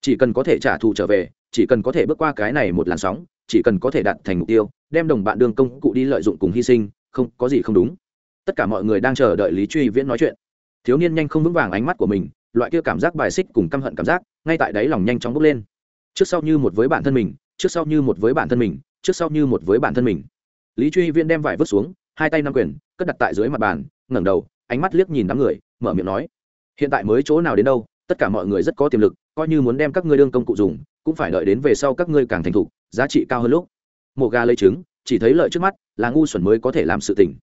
Chỉ cần có thể trả thù trở về, chỉ cần có thể bước qua cái này một làn sóng, chỉ cần có thể đạt thành mục tiêu, đem đồng bạn đương công cụ đi lợi dụng cùng hy sinh, không, có gì không đúng. Tất cả mọi người đang chờ đợi lý truy viễn nói chuyện. Thiếu niên nhanh không vững vàng ánh mắt của mình, loại kia cảm giác bài xích cùng căm hận cảm giác, ngay tại đáy lòng nhanh chóng bốc lên. Trước sau như một với bản thân mình, trước sau như một với bản thân mình, trước sau như một với bản thân mình. Lý truy viễn đem vải vứt xuống hai tay nắm quyền, cất đặt tại dưới mặt bàn, ngẩng đầu, ánh mắt liếc nhìn đám người, mở miệng nói, hiện tại mới chỗ nào đến đâu? Tất cả mọi người rất có tiềm lực, coi như muốn đem các ngươi đương công cụ dùng, cũng phải đợi đến về sau các ngươi càng thành thục, giá trị cao hơn lúc. Mộ gà lấy trứng, chỉ thấy lợi trước mắt, là ngu xuẩn mới có thể làm sự tình.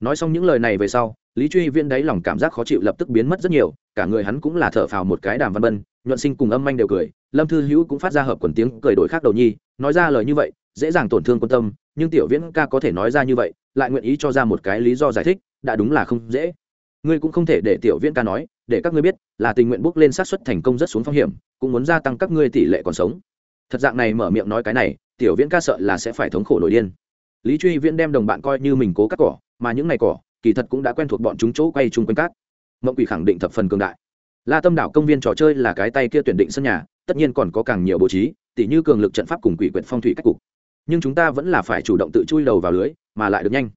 Nói xong những lời này về sau, lý truy viên đáy lòng cảm giác khó chịu lập tức biến mất rất nhiều, cả người hắn cũng là thở phào một cái đàm văn bân nhuận sinh cùng âm anh đều cười, lâm thư hữu cũng phát ra hợp quần tiếng cười đổi khác đầu nhi, nói ra lời như vậy, dễ dàng tổn thương quan tâm, nhưng tiểu viễn ca có thể nói ra như vậy lại nguyện ý cho ra một cái lý do giải thích, đã đúng là không dễ. Ngươi cũng không thể để tiểu viễn ca nói, để các ngươi biết, là tình nguyện bước lên sát xuất thành công rất xuống phong hiểm, cũng muốn gia tăng các ngươi tỷ lệ còn sống. Thật dạng này mở miệng nói cái này, tiểu viễn ca sợ là sẽ phải thống khổ nổi điên. Lý truy viễn đem đồng bạn coi như mình cố cắt cỏ, mà những ngày cỏ, kỳ thật cũng đã quen thuộc bọn chúng chỗ quay chung quanh cát. Mộng quỷ khẳng định thập phần cường đại. La tâm đảo công viên trò chơi là cái tay kia tuyển định sân nhà, tất nhiên còn có càng nhiều bố trí, tỉ như cường lực trận pháp cùng quỷ quyệt phong thủy cách cục. Nhưng chúng ta vẫn là phải chủ động tự chui đầu vào lưới mà lại được nhanh.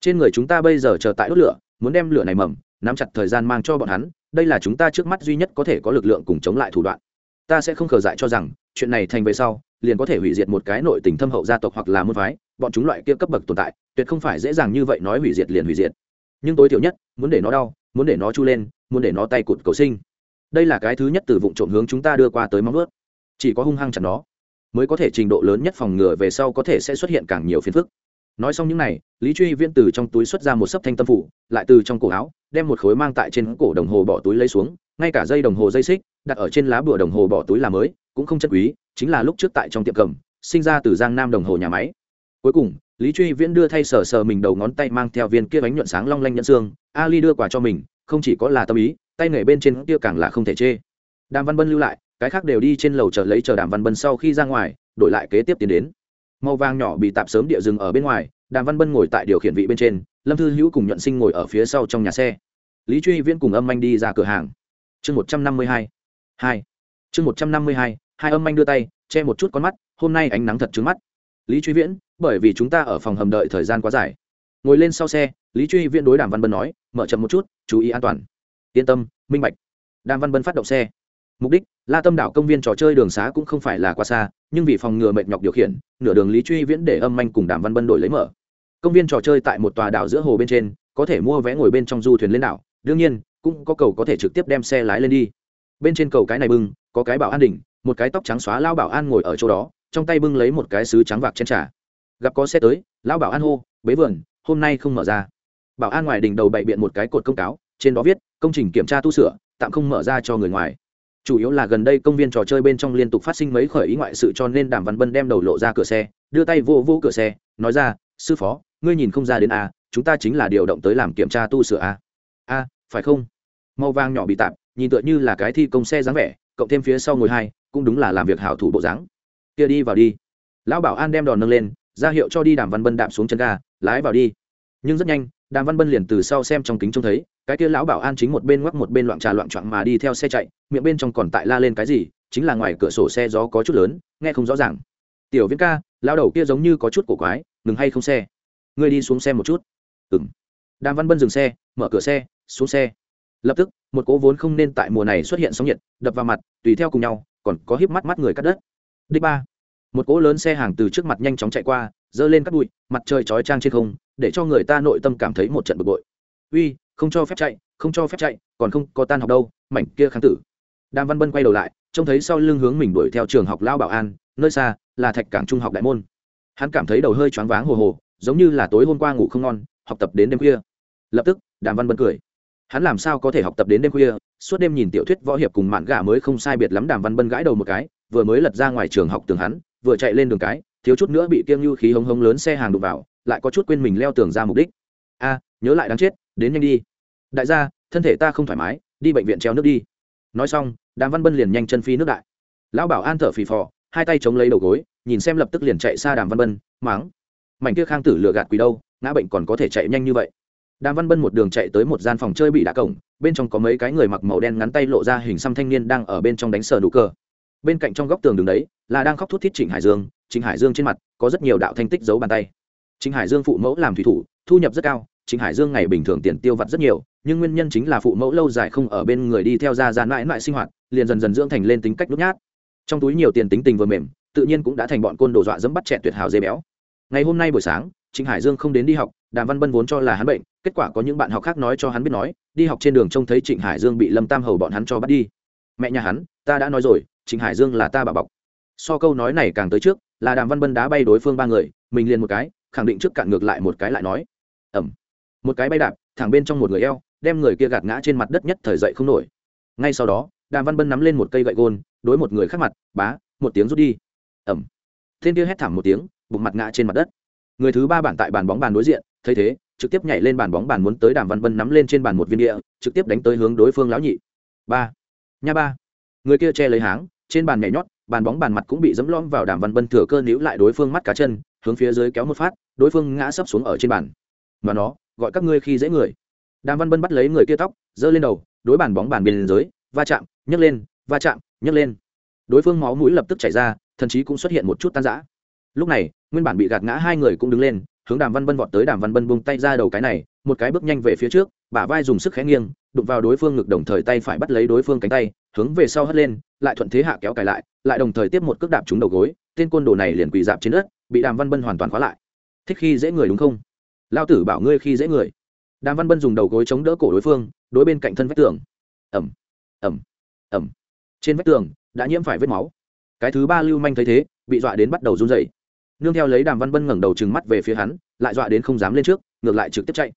Trên người chúng ta bây giờ chờ tại đốt lửa, muốn đem lửa này mầm, nắm chặt thời gian mang cho bọn hắn, đây là chúng ta trước mắt duy nhất có thể có lực lượng cùng chống lại thủ đoạn. Ta sẽ không khờ dại cho rằng, chuyện này thành về sau, liền có thể hủy diệt một cái nội tình thâm hậu gia tộc hoặc là môn phái, bọn chúng loại kia cấp bậc tồn tại, tuyệt không phải dễ dàng như vậy nói hủy diệt liền hủy diệt. Nhưng tối thiểu nhất, muốn để nó đau, muốn để nó chu lên, muốn để nó tay cụt cầu sinh. Đây là cái thứ nhất từ vụ trộm hướng chúng ta đưa qua tới móng ướt chỉ có hung hăng chặt nó, mới có thể trình độ lớn nhất phòng ngừa về sau có thể sẽ xuất hiện càng nhiều phiền phức nói xong những n à y lý truy viễn từ trong túi xuất ra một sấp thanh tâm phủ, lại từ trong cổ áo, đem một khối mang tại trên cổ đồng hồ bỏ túi lấy xuống, ngay cả dây đồng hồ dây xích, đặt ở trên lá bửa đồng hồ bỏ túi là mới, cũng không chất quý, chính là lúc trước tại trong tiệm cầm, sinh ra từ giang nam đồng hồ nhà máy. Cuối cùng, lý truy viễn đưa thay sờ sờ mình đầu ngón tay mang theo viên kia bánh nhuận sáng long lanh nhẫn xương, ali đưa quà cho mình, không chỉ có là tâm ý, tay nghề bên trên kia càng là không thể chê. Đàm văn bân lưu lại, cái khác đều đi trên lầu chờ lấy chờ đàm văn bân sau khi ra ngoài, đổi lại kế tiếp tiến đến màu vàng nhỏ bị tạp sớm địa rừng ở bên ngoài, đàm văn bân ngồi tại điều khiển vị bên trên, lâm thư hữu cùng nhuận sinh ngồi ở phía sau trong nhà xe. Lý truy viễn cùng âm anh đi ra cửa hàng. Chương một trăm năm mươi hai hai. Chương một trăm năm mươi hai hai âm anh đưa tay, che một chút con mắt, hôm nay ánh nắng thật trứng mắt. Lý truy viễn, bởi vì chúng ta ở phòng hầm đợi thời gian quá dài. Ngồi lên sau xe, lý truy viễn đối đàm văn bân nói, mở chậm một chút, chú ý an toàn. Yên tâm, minh bạch. Đàm văn bân phát động xe mục đích, la tâm đảo công viên trò chơi đường xá cũng không phải là quá xa, nhưng vì phòng ngừa mệt nhọc điều khiển, nửa đường lý truy viễn để âm anh cùng đàm văn bân đổi lấy mở. Công viên trò chơi tại một tòa đảo giữa hồ bên trên, có thể mua vé ngồi bên trong du thuyền lên đảo, đương nhiên, cũng có cầu có thể trực tiếp đem xe lái lên đi. Bên trên cầu cái này bưng, có cái bảo an đỉnh, một cái tóc trắng xóa lao bảo an ngồi ở chỗ đó, trong tay bưng lấy một cái sứ trắng vạc trên trà. Gặp có xe tới lão bảo an hô, bế vườn, hôm nay không mở ra. Bảo an ngoài đỉnh đầu bày biện một cái cột công cáo, trên đó viết, công trình kiểm tra tu sửa, tạm không mở ra cho người ngoài chủ yếu là gần đây công viên trò chơi bên trong liên tục phát sinh mấy khởi ý ngoại sự cho nên đàm văn bân đem đầu lộ ra cửa xe, đưa tay vô vô cửa xe, nói ra, sư phó, ngươi nhìn không ra đến a chúng ta chính là điều động tới làm kiểm tra tu sửa a a, phải không? Màu vàng nhỏ bị tạm nhìn tựa như là cái thi công xe dáng vẻ, cộng thêm phía sau ngồi hai, cũng đúng là làm việc hảo thủ bộ dáng. Kia đi vào đi. Lão bảo an đem đòn nâng lên, ra hiệu cho đi đàm văn bân đạp xuống chân ga, lái vào đi. Nhưng rất nhanh đàm văn bân liền từ sau xem trong kính trông thấy, cái kia lão bảo an chính một bên ngoắc một bên loạn trà loạn trọn mà đi theo xe chạy, miệng bên trong còn tại la lên cái gì, chính là ngoài cửa sổ xe gió có chút lớn, nghe không rõ ràng. Tiểu viễn ca, lão đầu kia giống như có chút cổ quái, ngừng hay không xe? Ngươi đi xuống xe một chút. Ừng đàm văn bân dừng xe, mở cửa xe, xuống xe. Lập tức, một cỗ vốn không nên tại mùa này xuất hiện sóng nhiệt, đập vào mặt, tùy theo cùng nhau, còn có híp mắt mắt người cắt đất. Đích ba. Một cỗ lớn xe hàng từ trước mặt nhanh chóng chạy qua dơ lên cắt bụi, mặt trời chói trang trên không để cho người ta nội tâm cảm thấy một trận bực bội. Uy, không cho phép chạy, không cho phép chạy, còn không có tan học đâu, mảnh kia kháng tử. Đàm văn bân quay đầu lại, trông thấy sau lưng hướng mình đuổi theo trường học lao bảo an, nơi xa là thạch cảng trung học đại môn. Hắn cảm thấy đầu hơi choáng váng hồ hồ, giống như là tối hôm qua ngủ không ngon, học tập đến đêm khuya. Lập tức, đàm văn bân cười. Hắn làm sao có thể học tập đến đêm khuya, suốt đêm nhìn tiểu thuyết võ hiệp cùng mạn gà mới không sai biệt lắm đàm văn bân gãi đầu một cái, vừa mới lật ra ngoài trường học tường hắn, vừa chạy lên đường cái, thiếu chút nữa bị kiêng như khí hống hống lớn xe hàng đụng vào lại có chút quên mình leo tường ra mục đích. A, nhớ lại đáng chết, đến nhanh đi. Đại gia, thân thể ta không thoải mái, đi bệnh viện treo nước đi. Nói xong, đàm văn bân liền nhanh chân phi nước đại. Lão bảo an thở phì phò, hai tay chống lấy đầu gối, nhìn xem lập tức liền chạy xa đàm văn bân máng mảnh kia khang tử lừa gạt quỷ đâu, ngã bệnh còn có thể chạy nhanh như vậy. Đàm văn bân một đường chạy tới một gian phòng chơi bị đá cổng, bên trong có mấy cái người mặc màu đen ngắn tay lộ ra hình xăm thanh niên đang ở bên trong đánh sờ nụ cờ. Bên cạnh trong góc tường đường đấy, là đang khóc thút thít trịnh hải dương, trịnh hải dương trên mặt có rất nhiều đạo thanh tích giấu bàn tay trịnh hải dương phụ mẫu làm thủy thủ, thu nhập rất cao trịnh hải dương ngày bình thường tiền tiêu vặt rất nhiều, nhưng nguyên nhân chính là phụ mẫu lâu dài không ở bên người đi theo ra ra mãi mãi sinh hoạt, liền dần dần dưỡng thành lên tính cách nhút nhát. Trong túi nhiều tiền tính tình vừa mềm, tự nhiên cũng đã thành bọn côn đồ dọa dẫm bắt trẻ tuyệt hào dây béo. Ngày hôm nay buổi sáng trịnh hải dương không đến đi học, đàm văn bân vốn cho là hắn bệnh, kết quả có những bạn học khác nói cho hắn biết nói, đi học trên đường trông thấy trịnh hải dương bị lâm tam hầu bọn hắn cho bắt đi. Mẹ nhà hắn, ta đã nói rồi, trịnh hải dương là ta bà bọc. So câu nói này càng tới trước, là đàm văn bân đá bay đối phương ba người, mình liền một cái khẳng định trước cạn ngược lại một cái lại nói. Ẩm một cái bay đạp, thẳng bên trong một người eo, đem người kia gạt ngã trên mặt đất nhất thời dậy không nổi. Ngay sau đó, đàm văn bân nắm lên một cây gậy gôn, đối một người khác mặt, bá, một tiếng rút đi. Ẩm thiên kia hét thảm một tiếng, bụng mặt ngã trên mặt đất. Người thứ ba bản tại bàn bóng bàn đối diện, thấy thế, trực tiếp nhảy lên bàn bóng bàn muốn tới đàm văn bân nắm lên trên bàn một viên địa, trực tiếp đánh tới hướng đối phương lão nhị. Ba. Nha ba. Người kia che lấy háng trên bàn nhảy nhót, bàn bóng bàn mặt cũng bị dẫm lõm vào đàm văn bân thừa cơ níu lại đối phương mắt cá chân, hướng phía dưới kéo một phát, đối phương ngã sấp xuống ở trên bàn. Mà nó, gọi các ngươi khi dễ người. Đàm văn bân bắt lấy người kia tóc, giơ lên đầu, đối bàn bóng bàn bên dưới, va chạm, nhấc lên, va chạm, nhấc lên. Đối phương máu mũi lập tức chảy ra thậm chí cũng xuất hiện một chút tan rã. Lúc này, nguyên bản bị gạt ngã hai người cũng đứng lên, hướng đàm văn bân vọt tới. Đàm văn bân bung tay ra đầu cái này, một cái bước nhanh về phía trước, bả vai dùng sức khẽ nghiêng, đụng vào đối phương ngực, đồng thời tay phải bắt lấy đối phương cánh tay, hướng về sau hất lên lại thuận thế hạ kéo cài lại lại đồng thời tiếp một cước đạp trúng đầu gối, tên côn đồ này liền quỳ dạp trên đất, bị đàm văn bân hoàn toàn khóa lại. Thích khi dễ người đúng không? Lao tử bảo ngươi khi dễ người. Đàm văn bân dùng đầu gối chống đỡ cổ đối phương, đối bên cạnh thân vách tường. Ẩm ẩm ẩm trên vách tường, đã nhiễm phải vết máu. Cái thứ ba lưu manh thấy thế, bị dọa đến bắt đầu run dậy nương theo lấy đàm văn bân ngẩng đầu trừng mắt về phía hắn, lại dọa đến không dám lên trước, ngược lại trực tiếp chạy.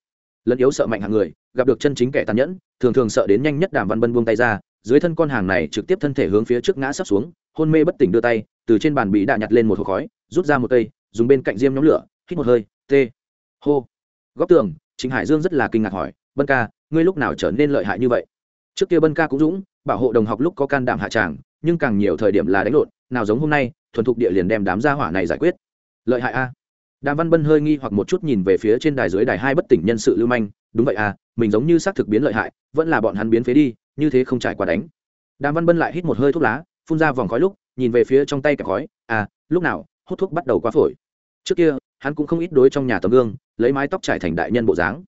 Lẫn yếu sợ mạnh hàng người, gặp được chân chính kẻ tàn nhẫn, thường thường sợ đến nhanh nhất đàm văn bân buông tay ra dưới thân con hàng này trực tiếp thân thể hướng phía trước ngã sắp xuống, hôn mê bất tỉnh đưa tay, từ trên bàn bị đạ nhặt lên một hộp khói, rút ra một cây, dùng bên cạnh diêm nhóm lửa, hít một hơi, tê, hô. Góc tường chính hải dương rất là kinh ngạc hỏi, bân ca, ngươi lúc nào trở nên lợi hại như vậy? Trước kia bân ca cũng dũng, bảo hộ đồng học lúc có can đảm hạ tràng, nhưng càng nhiều thời điểm là đánh lộn, nào giống hôm nay, thuần thục địa liền đem đám gia hỏa này giải quyết. Lợi hại a. Đàm văn bân hơi nghi hoặc một chút nhìn về phía trên đài dưới đài hai bất tỉnh nhân sự lưu manh, đúng vậy à mình giống như xác thực biến lợi hại, vẫn là bọn hắn biến phế đi như thế không trải qua đánh. Đàm văn bân lại hít một hơi thuốc lá, phun ra vòng khói lúc, nhìn về phía trong tay kẹp khói à lúc nào, hút thuốc bắt đầu quá phổi. Trước kia, hắn cũng không ít đối trong nhà tấm gương, lấy mái tóc trải thành đại nhân bộ dáng.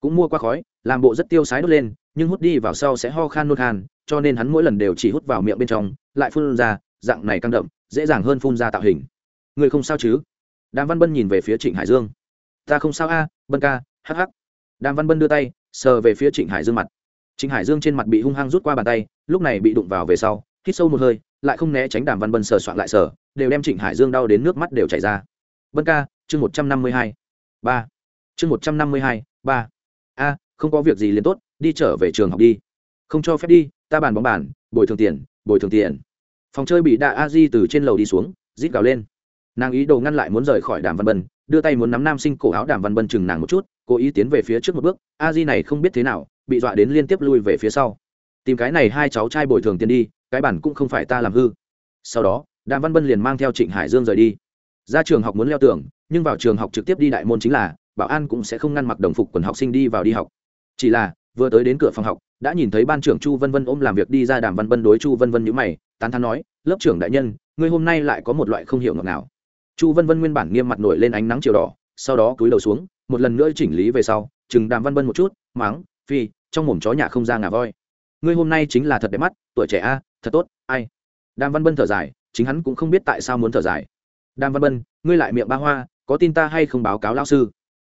Cũng mua qua khói, làm bộ rất tiêu sái đốt lên, nhưng hút đi vào sau sẽ ho khan nôn khan, cho nên hắn mỗi lần đều chỉ hút vào miệng bên trong, lại phun ra, dạng này căng đậm, dễ dàng hơn phun ra tạo hình. Người không sao chứ? Đàm văn bân nhìn về phía trịnh hải dương. Ta không sao a, bân ca hh đàm văn bân đưa tay, sờ về phía trịnh hải dương mặt trịnh hải dương trên mặt bị hung hăng rút qua bàn tay, lúc này bị đụng vào về sau, hít sâu một hơi, lại không né tránh đàm văn bân sờ soạn lại sờ, đều đem trịnh hải dương đau đến nước mắt đều chảy ra. Bân ca, chương một trăm năm mươi hai, ba. Chương một trăm năm mươi hai, ba. A, không có việc gì liền tốt, đi trở về trường học đi. Không cho phép đi, ta bàn bóng bàn, bồi thường tiền, bồi thường tiền. Phòng chơi bị đạ a di từ trên lầu đi xuống, rít gào lên. Nàng ý đồ ngăn lại muốn rời khỏi đàm văn bân, đưa tay muốn nắm nam sinh cổ áo đàm văn bân chừng nàng một chút, cố ý tiến về phía trước một bước. A di này không biết thế nào bị dọa đến liên tiếp lui về phía sau. Tìm cái này hai cháu trai bồi thường tiền đi, cái bản cũng không phải ta làm hư. Sau đó, đàm văn bân liền mang theo trịnh hải dương rời đi. Ra trường học muốn leo tường, nhưng vào trường học trực tiếp đi đại môn chính là, bảo an cũng sẽ không ngăn mặc đồng phục quần học sinh đi vào đi học. Chỉ là, vừa tới đến cửa phòng học, đã nhìn thấy ban trưởng chu vân vân ôm làm việc đi ra đàm văn bân đối chu vân vân nhữ mày, tán thán nói, lớp trưởng đại nhân, ngươi hôm nay lại có một loại không hiểu ngọt nào chu vân vân nguyên bản nghiêm mặt nổi lên ánh nắng chiều đỏ, sau đó cúi đầu xuống, một lần nữa chỉnh lý về sau, chừng đàm văn Bân một chút máng phi, trong mồm chó nhà không ra ngà voi. Ngươi hôm nay chính là thật đẹp mắt, tuổi trẻ a, thật tốt, ai? Đàm văn bân thở dài, chính hắn cũng không biết tại sao muốn thở dài. Đàm văn bân, ngươi lại miệng ba hoa, có tin ta hay không báo cáo lão sư?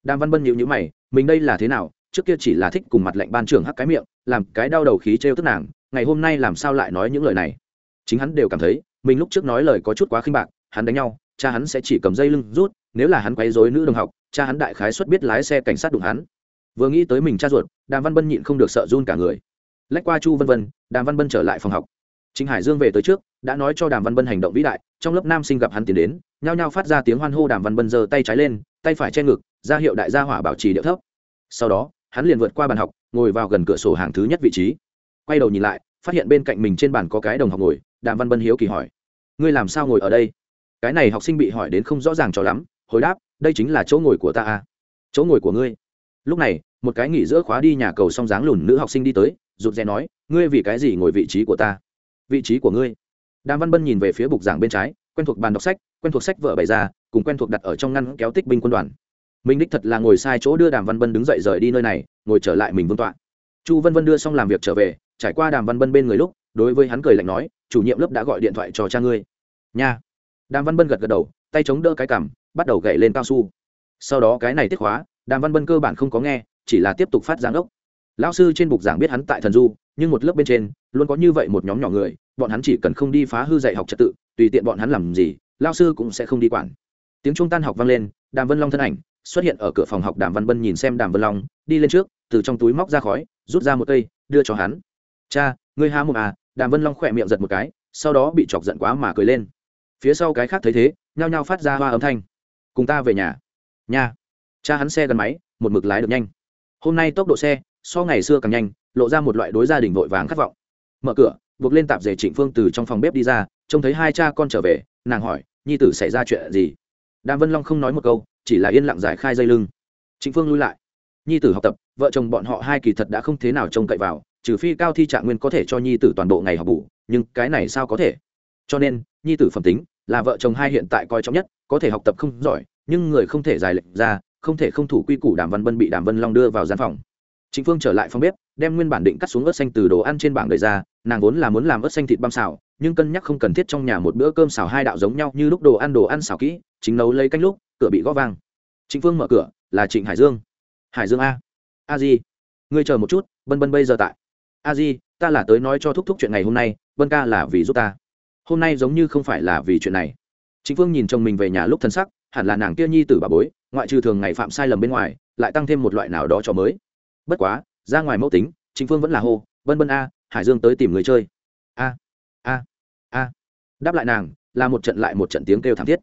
Đàm văn bân nhịu nhữ mày, mình đây là thế nào? Trước kia chỉ là thích cùng mặt lệnh ban trưởng hắc cái miệng, làm cái đau đầu khí trêu tức nàng, ngày hôm nay làm sao lại nói những lời này? Chính hắn đều cảm thấy, mình lúc trước nói lời có chút quá khinh bạc, hắn đánh nhau, cha hắn sẽ chỉ cầm dây lưng rút, nếu là hắn quấy dối nữ đồng học, cha hắn đại khái xuất biết lái xe cảnh sát đụng hắn vừa nghĩ tới mình cha ruột, đàm văn bân nhịn không được sợ run cả người. Lách qua chu vân vân, đàm văn bân trở lại phòng học. Trịnh hải dương về tới trước, đã nói cho đàm văn bân hành động vĩ đại, trong lớp nam sinh gặp hắn tiến đến, nhao nhao phát ra tiếng hoan hô đàm văn bân giơ tay trái lên, tay phải che ngực, ra hiệu đại gia hỏa bảo trì điệu thấp. Sau đó, hắn liền vượt qua bàn học, ngồi vào gần cửa sổ hàng thứ nhất vị trí. Quay đầu nhìn lại, phát hiện bên cạnh mình trên bàn có cái đồng học ngồi, đàm văn bân hiếu kỳ hỏi, ngươi làm sao ngồi ở đây? Cái này học sinh bị hỏi đến không rõ ràng cho lắm, hồi đáp, đây chính là chỗ ngồi của ta à? Chỗ ngồi của ngươi? Lúc này, một cái nghỉ giữa khóa đi nhà cầu song dáng lùn nữ học sinh đi tới, rụt rè nói, ngươi vì cái gì ngồi vị trí của ta? Vị trí của ngươi? Đàm văn bân nhìn về phía bục giảng bên trái, quen thuộc bàn đọc sách, quen thuộc sách vợ bày ra, cùng quen thuộc đặt ở trong ngăn kéo tích binh quân đoàn. Mình đích thật là ngồi sai chỗ đưa đàm văn bân đứng dậy rời đi nơi này, ngồi trở lại mình vương tọa. Chu vân vân đưa xong làm việc trở về, trải qua đàm văn bân bên người lúc, đối với hắn cười lạnh nói, chủ nhiệm lớp đã gọi điện thoại cho cha ngươi. Nha. Đàm văn bân gật gật đầu, tay chống đỡ cái cằm, bắt đầu gậy lên cao su. Sau đó cái này tiết hóa đàm văn bân cơ bản không có nghe, chỉ là tiếp tục phát giáng ốc. Lão sư trên bục giảng biết hắn tại thần du, nhưng một lớp bên trên, luôn có như vậy một nhóm nhỏ người, bọn hắn chỉ cần không đi phá hư dạy học trật tự, tùy tiện bọn hắn làm gì lao sư cũng sẽ không đi quản. Tiếng trung tan học vang lên, đàm vân long thân ảnh xuất hiện ở cửa phòng học, đàm văn bân nhìn xem đàm vân long, đi lên trước, từ trong túi móc ra khói, rút ra một cây, đưa cho hắn. Cha, ngươi há một à? Đàm vân long khỏe miệng giật một cái, sau đó bị chọc giận quá mà cười lên. Phía sau cái khác thấy thế, nhao nhao phát ra hoa âm thanh. Cùng ta về nhà. Nhà cha hắn xe gắn máy, một mực lái được nhanh. Hôm nay tốc độ xe, so ngày xưa càng nhanh, lộ ra một loại đối gia đình vội vàng khát vọng. Mở cửa, buộc lên tạp dề trịnh phương từ trong phòng bếp đi ra, trông thấy hai cha con trở về, nàng hỏi, nhi tử xảy ra chuyện gì? Đàm vân long không nói một câu, chỉ là yên lặng giải khai dây lưng. Trịnh phương lui lại. Nhi tử học tập, vợ chồng bọn họ hai kỳ thật đã không thế nào trông cậy vào, trừ phi cao thi trạng nguyên có thể cho nhi tử toàn bộ ngày học bù, nhưng cái này sao có thể? Cho nên, nhi tử phẩm tính, là vợ chồng hai hiện tại coi trọng nhất, có thể học tập không giỏi, nhưng người không thể giải lệnh ra không thể không thủ quy củ đàm văn bân bị đàm vân long đưa vào gian phòng Trịnh Phương trở lại phòng bếp, đem nguyên bản định cắt xuống ớt xanh từ đồ ăn trên bảng đợi ra, nàng vốn là muốn làm ớt xanh thịt băm xào, nhưng cân nhắc không cần thiết trong nhà một bữa cơm xào hai đạo giống nhau như lúc đồ ăn đồ ăn xào kỹ, chính nấu lấy canh lúc, cửa bị gõ vang. Trịnh Phương mở cửa, là Trịnh Hải Dương. Hải Dương a. A Di, ngươi chờ một chút, Bân Bân bây giờ tại. A Di, ta là tới nói cho thúc thúc chuyện ngày hôm nay, Bân ca là vì giúp ta. Hôm nay giống như không phải là vì chuyện này. Trịnh Phương nhìn chồng mình về nhà lúc thân sắc, hẳn là nàng kia nhi tử bà bối, ngoại trừ thường ngày phạm sai lầm bên ngoài, lại tăng thêm một loại nào đó cho mới. Bất quá ra ngoài mẫu tính chính phương vẫn là hô bân bân a hải dương tới tìm người chơi. A a a. Đáp lại nàng là một trận lại một trận tiếng kêu thảm thiết.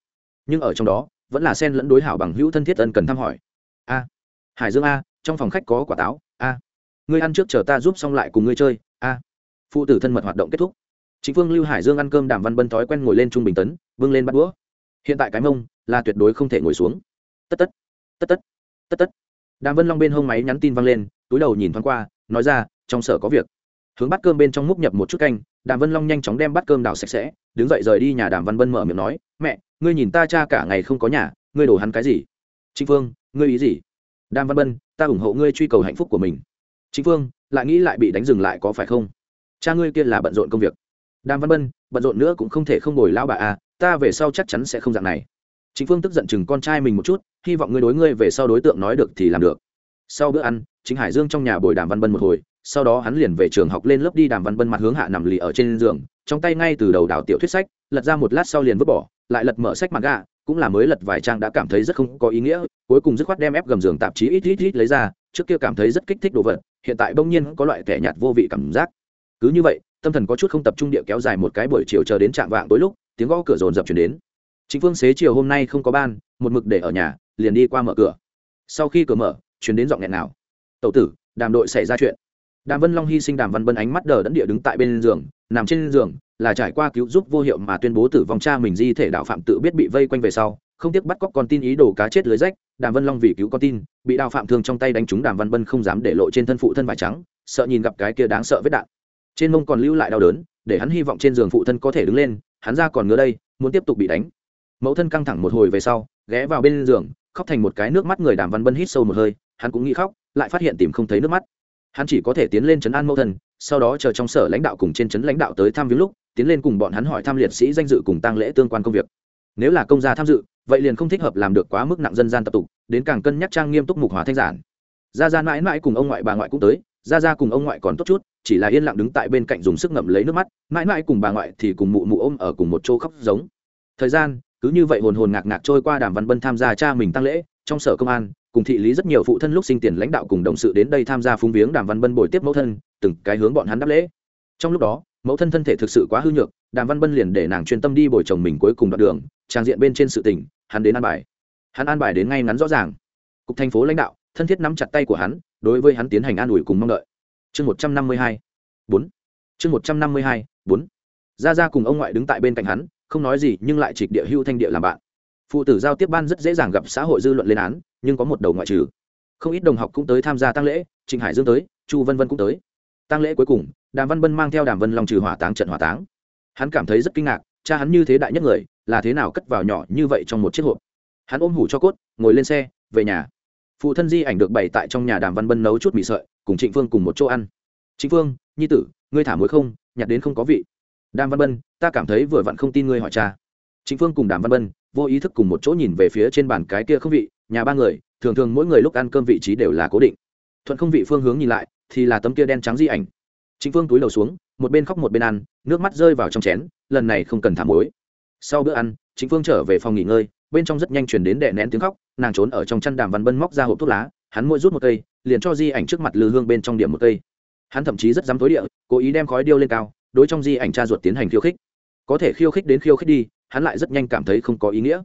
Nhưng ở trong đó vẫn là sen lẫn đối hảo bằng hữu thân thiết ân cần thăm hỏi. A hải dương a trong phòng khách có quả táo a. Ngươi ăn trước chờ ta giúp xong lại cùng ngươi chơi a. Phụ tử thân mật hoạt động kết thúc. Chính phương lưu hải dương ăn cơm đàm văn bân thói quen ngồi lên trung bình tấn vâng lên bắt đũa. Hiện tại cái mông là tuyệt đối không thể ngồi xuống. Tất tất tất tất tất tất. Đàm vân long bên hông máy nhắn tin văng lên, túi đầu nhìn thoáng qua, nói ra, trong sở có việc. Hướng bát cơm bên trong múc nhập một chút canh, đàm vân long nhanh chóng đem bát cơm đào sạch sẽ, đứng dậy rời đi nhà đàm văn bân mở miệng nói, mẹ, ngươi nhìn ta cha cả ngày không có nhà, ngươi đổ hắn cái gì? Trịnh phương, ngươi ý gì? Đàm văn bân ta ủng hộ ngươi truy cầu hạnh phúc của mình. Trịnh phương, lại nghĩ lại bị đánh dừng lại có phải không? Cha ngươi kia là bận rộn công việc. Đàm văn bân bận rộn nữa cũng không thể không đổi lao bà à ta về sau chắc chắn sẽ không dạng này. Trịnh Phương tức giận chừng con trai mình một chút, hy vọng ngươi đối ngươi về sau đối tượng nói được thì làm được. Sau bữa ăn, Chính Hải Dương trong nhà bồi Đàm Văn Bân một hồi, sau đó hắn liền về trường học lên lớp đi Đàm Văn Bân mặt hướng hạ nằm lì ở trên giường, trong tay ngay từ đầu đảo tiểu thuyết sách, lật ra một lát sau liền vứt bỏ, lại lật mở sách manga, cũng là mới lật vài trang đã cảm thấy rất không có ý nghĩa, cuối cùng dứt khoát đem ép gầm giường tạp chí ít ít ít lấy ra, trước kia cảm thấy rất kích thích đồ vật, hiện tại bỗng nhiên có loại kẻ nhạt vô vị cảm giác. Cứ như vậy, tâm thần có chút không tập trung địa kéo dài một cái buổi chiều chờ đến trạng vạng tối lúc, tiếng gõ cửa rồn rập truyền đến chính phương xế chiều hôm nay không có ban, một mực để ở nhà, liền đi qua mở cửa. Sau khi cửa mở, chuyển đến giọng nghẹn nào Tẩu tử, đàm đội xảy ra chuyện. Đàm vân long hy sinh đàm văn bân ánh mắt đờ đẫn địa đứng tại bên giường, nằm trên giường, là trải qua cứu giúp vô hiệu mà tuyên bố tử vong cha mình di thể đạo phạm tự biết bị vây quanh về sau, không tiếc bắt cóc con tin ý đồ cá chết lưới rách, đàm vân long vì cứu con tin, bị đạo phạm thương trong tay đánh trúng đàm văn bân không dám để lộ trên thân phụ thân vải trắng, sợ nhìn gặp cái kia đáng sợ vết đạn. Trên mông còn lưu lại đau đớn, để hắn hy vọng trên giường phụ thân có thể đứng lên, hắn ra còn ngứa đây, muốn tiếp tục bị đánh mẫu thân căng thẳng một hồi về sau, ghé vào bên giường, khóc thành một cái nước mắt người đàm văn bân hít sâu một hơi, hắn cũng nghĩ khóc, lại phát hiện tìm không thấy nước mắt. Hắn chỉ có thể tiến lên chấn an mẫu thân, sau đó chờ trong sở lãnh đạo cùng trên chấn lãnh đạo tới thăm viếng lúc, tiến lên cùng bọn hắn hỏi thăm liệt sĩ danh dự cùng tăng lễ tương quan công việc. Nếu là công gia tham dự, vậy liền không thích hợp làm được quá mức nặng dân gian tập tục đến càng cân nhắc trang nghiêm túc mục hóa thanh giản. Gia gia mãi mãi cùng ông ngoại bà ngoại cũng tới, gia gia cùng ông ngoại còn tốt chút, chỉ là yên lặng đứng tại bên cạnh dùng sức ngậm lấy nước mắt, mãi mãi cùng bà ngoại thì cùng mụ mụ ôm ở cùng một chỗ khóc giống. Thời gian cứ như vậy hồn hồn ngạc ngạc trôi qua đàm văn bân tham gia cha mình tăng lễ, trong sở công an, cùng thị lý rất nhiều phụ thân lúc sinh tiền lãnh đạo cùng đồng sự đến đây tham gia phúng viếng đàm văn bân bồi tiếp mẫu thân, từng cái hướng bọn hắn đáp lễ. Trong lúc đó, mẫu thân thân thể thực sự quá hư nhược, đàm văn bân liền để nàng chuyên tâm đi bồi chồng mình cuối cùng đoạn đường, trang diện bên trên sự tình, hắn đến an bài. Hắn an bài đến ngay ngắn rõ ràng. Cục thành phố lãnh đạo, thân thiết nắm chặt tay của hắn, đối với hắn tiến hành an ủi cùng mong đợi. Chương một trăm năm mươi hai, bốn. Chương một trăm năm mươi hai, bốn. Ra ra cùng ông ngoại đứng tại bên cạnh hắn không nói gì nhưng lại trịch địa hưu thanh địa làm bạn. Phụ tử giao tiếp ban rất dễ dàng gặp xã hội dư luận lên án, nhưng có một đầu ngoại trừ. Không ít đồng học cũng tới tham gia tăng lễ, trịnh hải dương tới, chu vân vân cũng tới. Tăng lễ cuối cùng, đàm văn bân mang theo đàm vân long trừ hỏa táng trận hỏa táng. Hắn cảm thấy rất kinh ngạc, cha hắn như thế đại nhất người, là thế nào cất vào nhỏ như vậy trong một chiếc hộp? Hắn ôm hủ cho cốt, ngồi lên xe, về nhà. Phụ thân di ảnh được bày tại trong nhà đàm văn bân nấu chút mì sợi, cùng trịnh phương cùng một chỗ ăn. Trịnh phương, nhi tử, ngươi thả muối không? Nhặt đến không có vị đàm văn bân, ta cảm thấy vừa vặn không tin ngươi hỏi cha. Chính phương cùng đàm văn bân vô ý thức cùng một chỗ nhìn về phía trên bàn cái kia không vị, nhà ba người, thường thường mỗi người lúc ăn cơm vị trí đều là cố định. Thuận không vị phương hướng nhìn lại, thì là tấm kia đen trắng di ảnh. Chính phương túi đầu xuống, một bên khóc một bên ăn, nước mắt rơi vào trong chén, lần này không cần thả muối. Sau bữa ăn Chính phương trở về phòng nghỉ ngơi, bên trong rất nhanh chuyển đến đệ nén tiếng khóc, nàng trốn ở trong chăn đàm văn bân móc ra hộp thuốc lá, hắn mỗi rút một cây, liền cho di ảnh trước mặt lư hương bên trong điểm một cây. Hắn thậm chí rất dám tối địa, cố ý đem khói điêu lên cao đối trong di ảnh cha ruột tiến hành khiêu khích. Có thể khiêu khích đến khiêu khích đi, hắn lại rất nhanh cảm thấy không có ý nghĩa.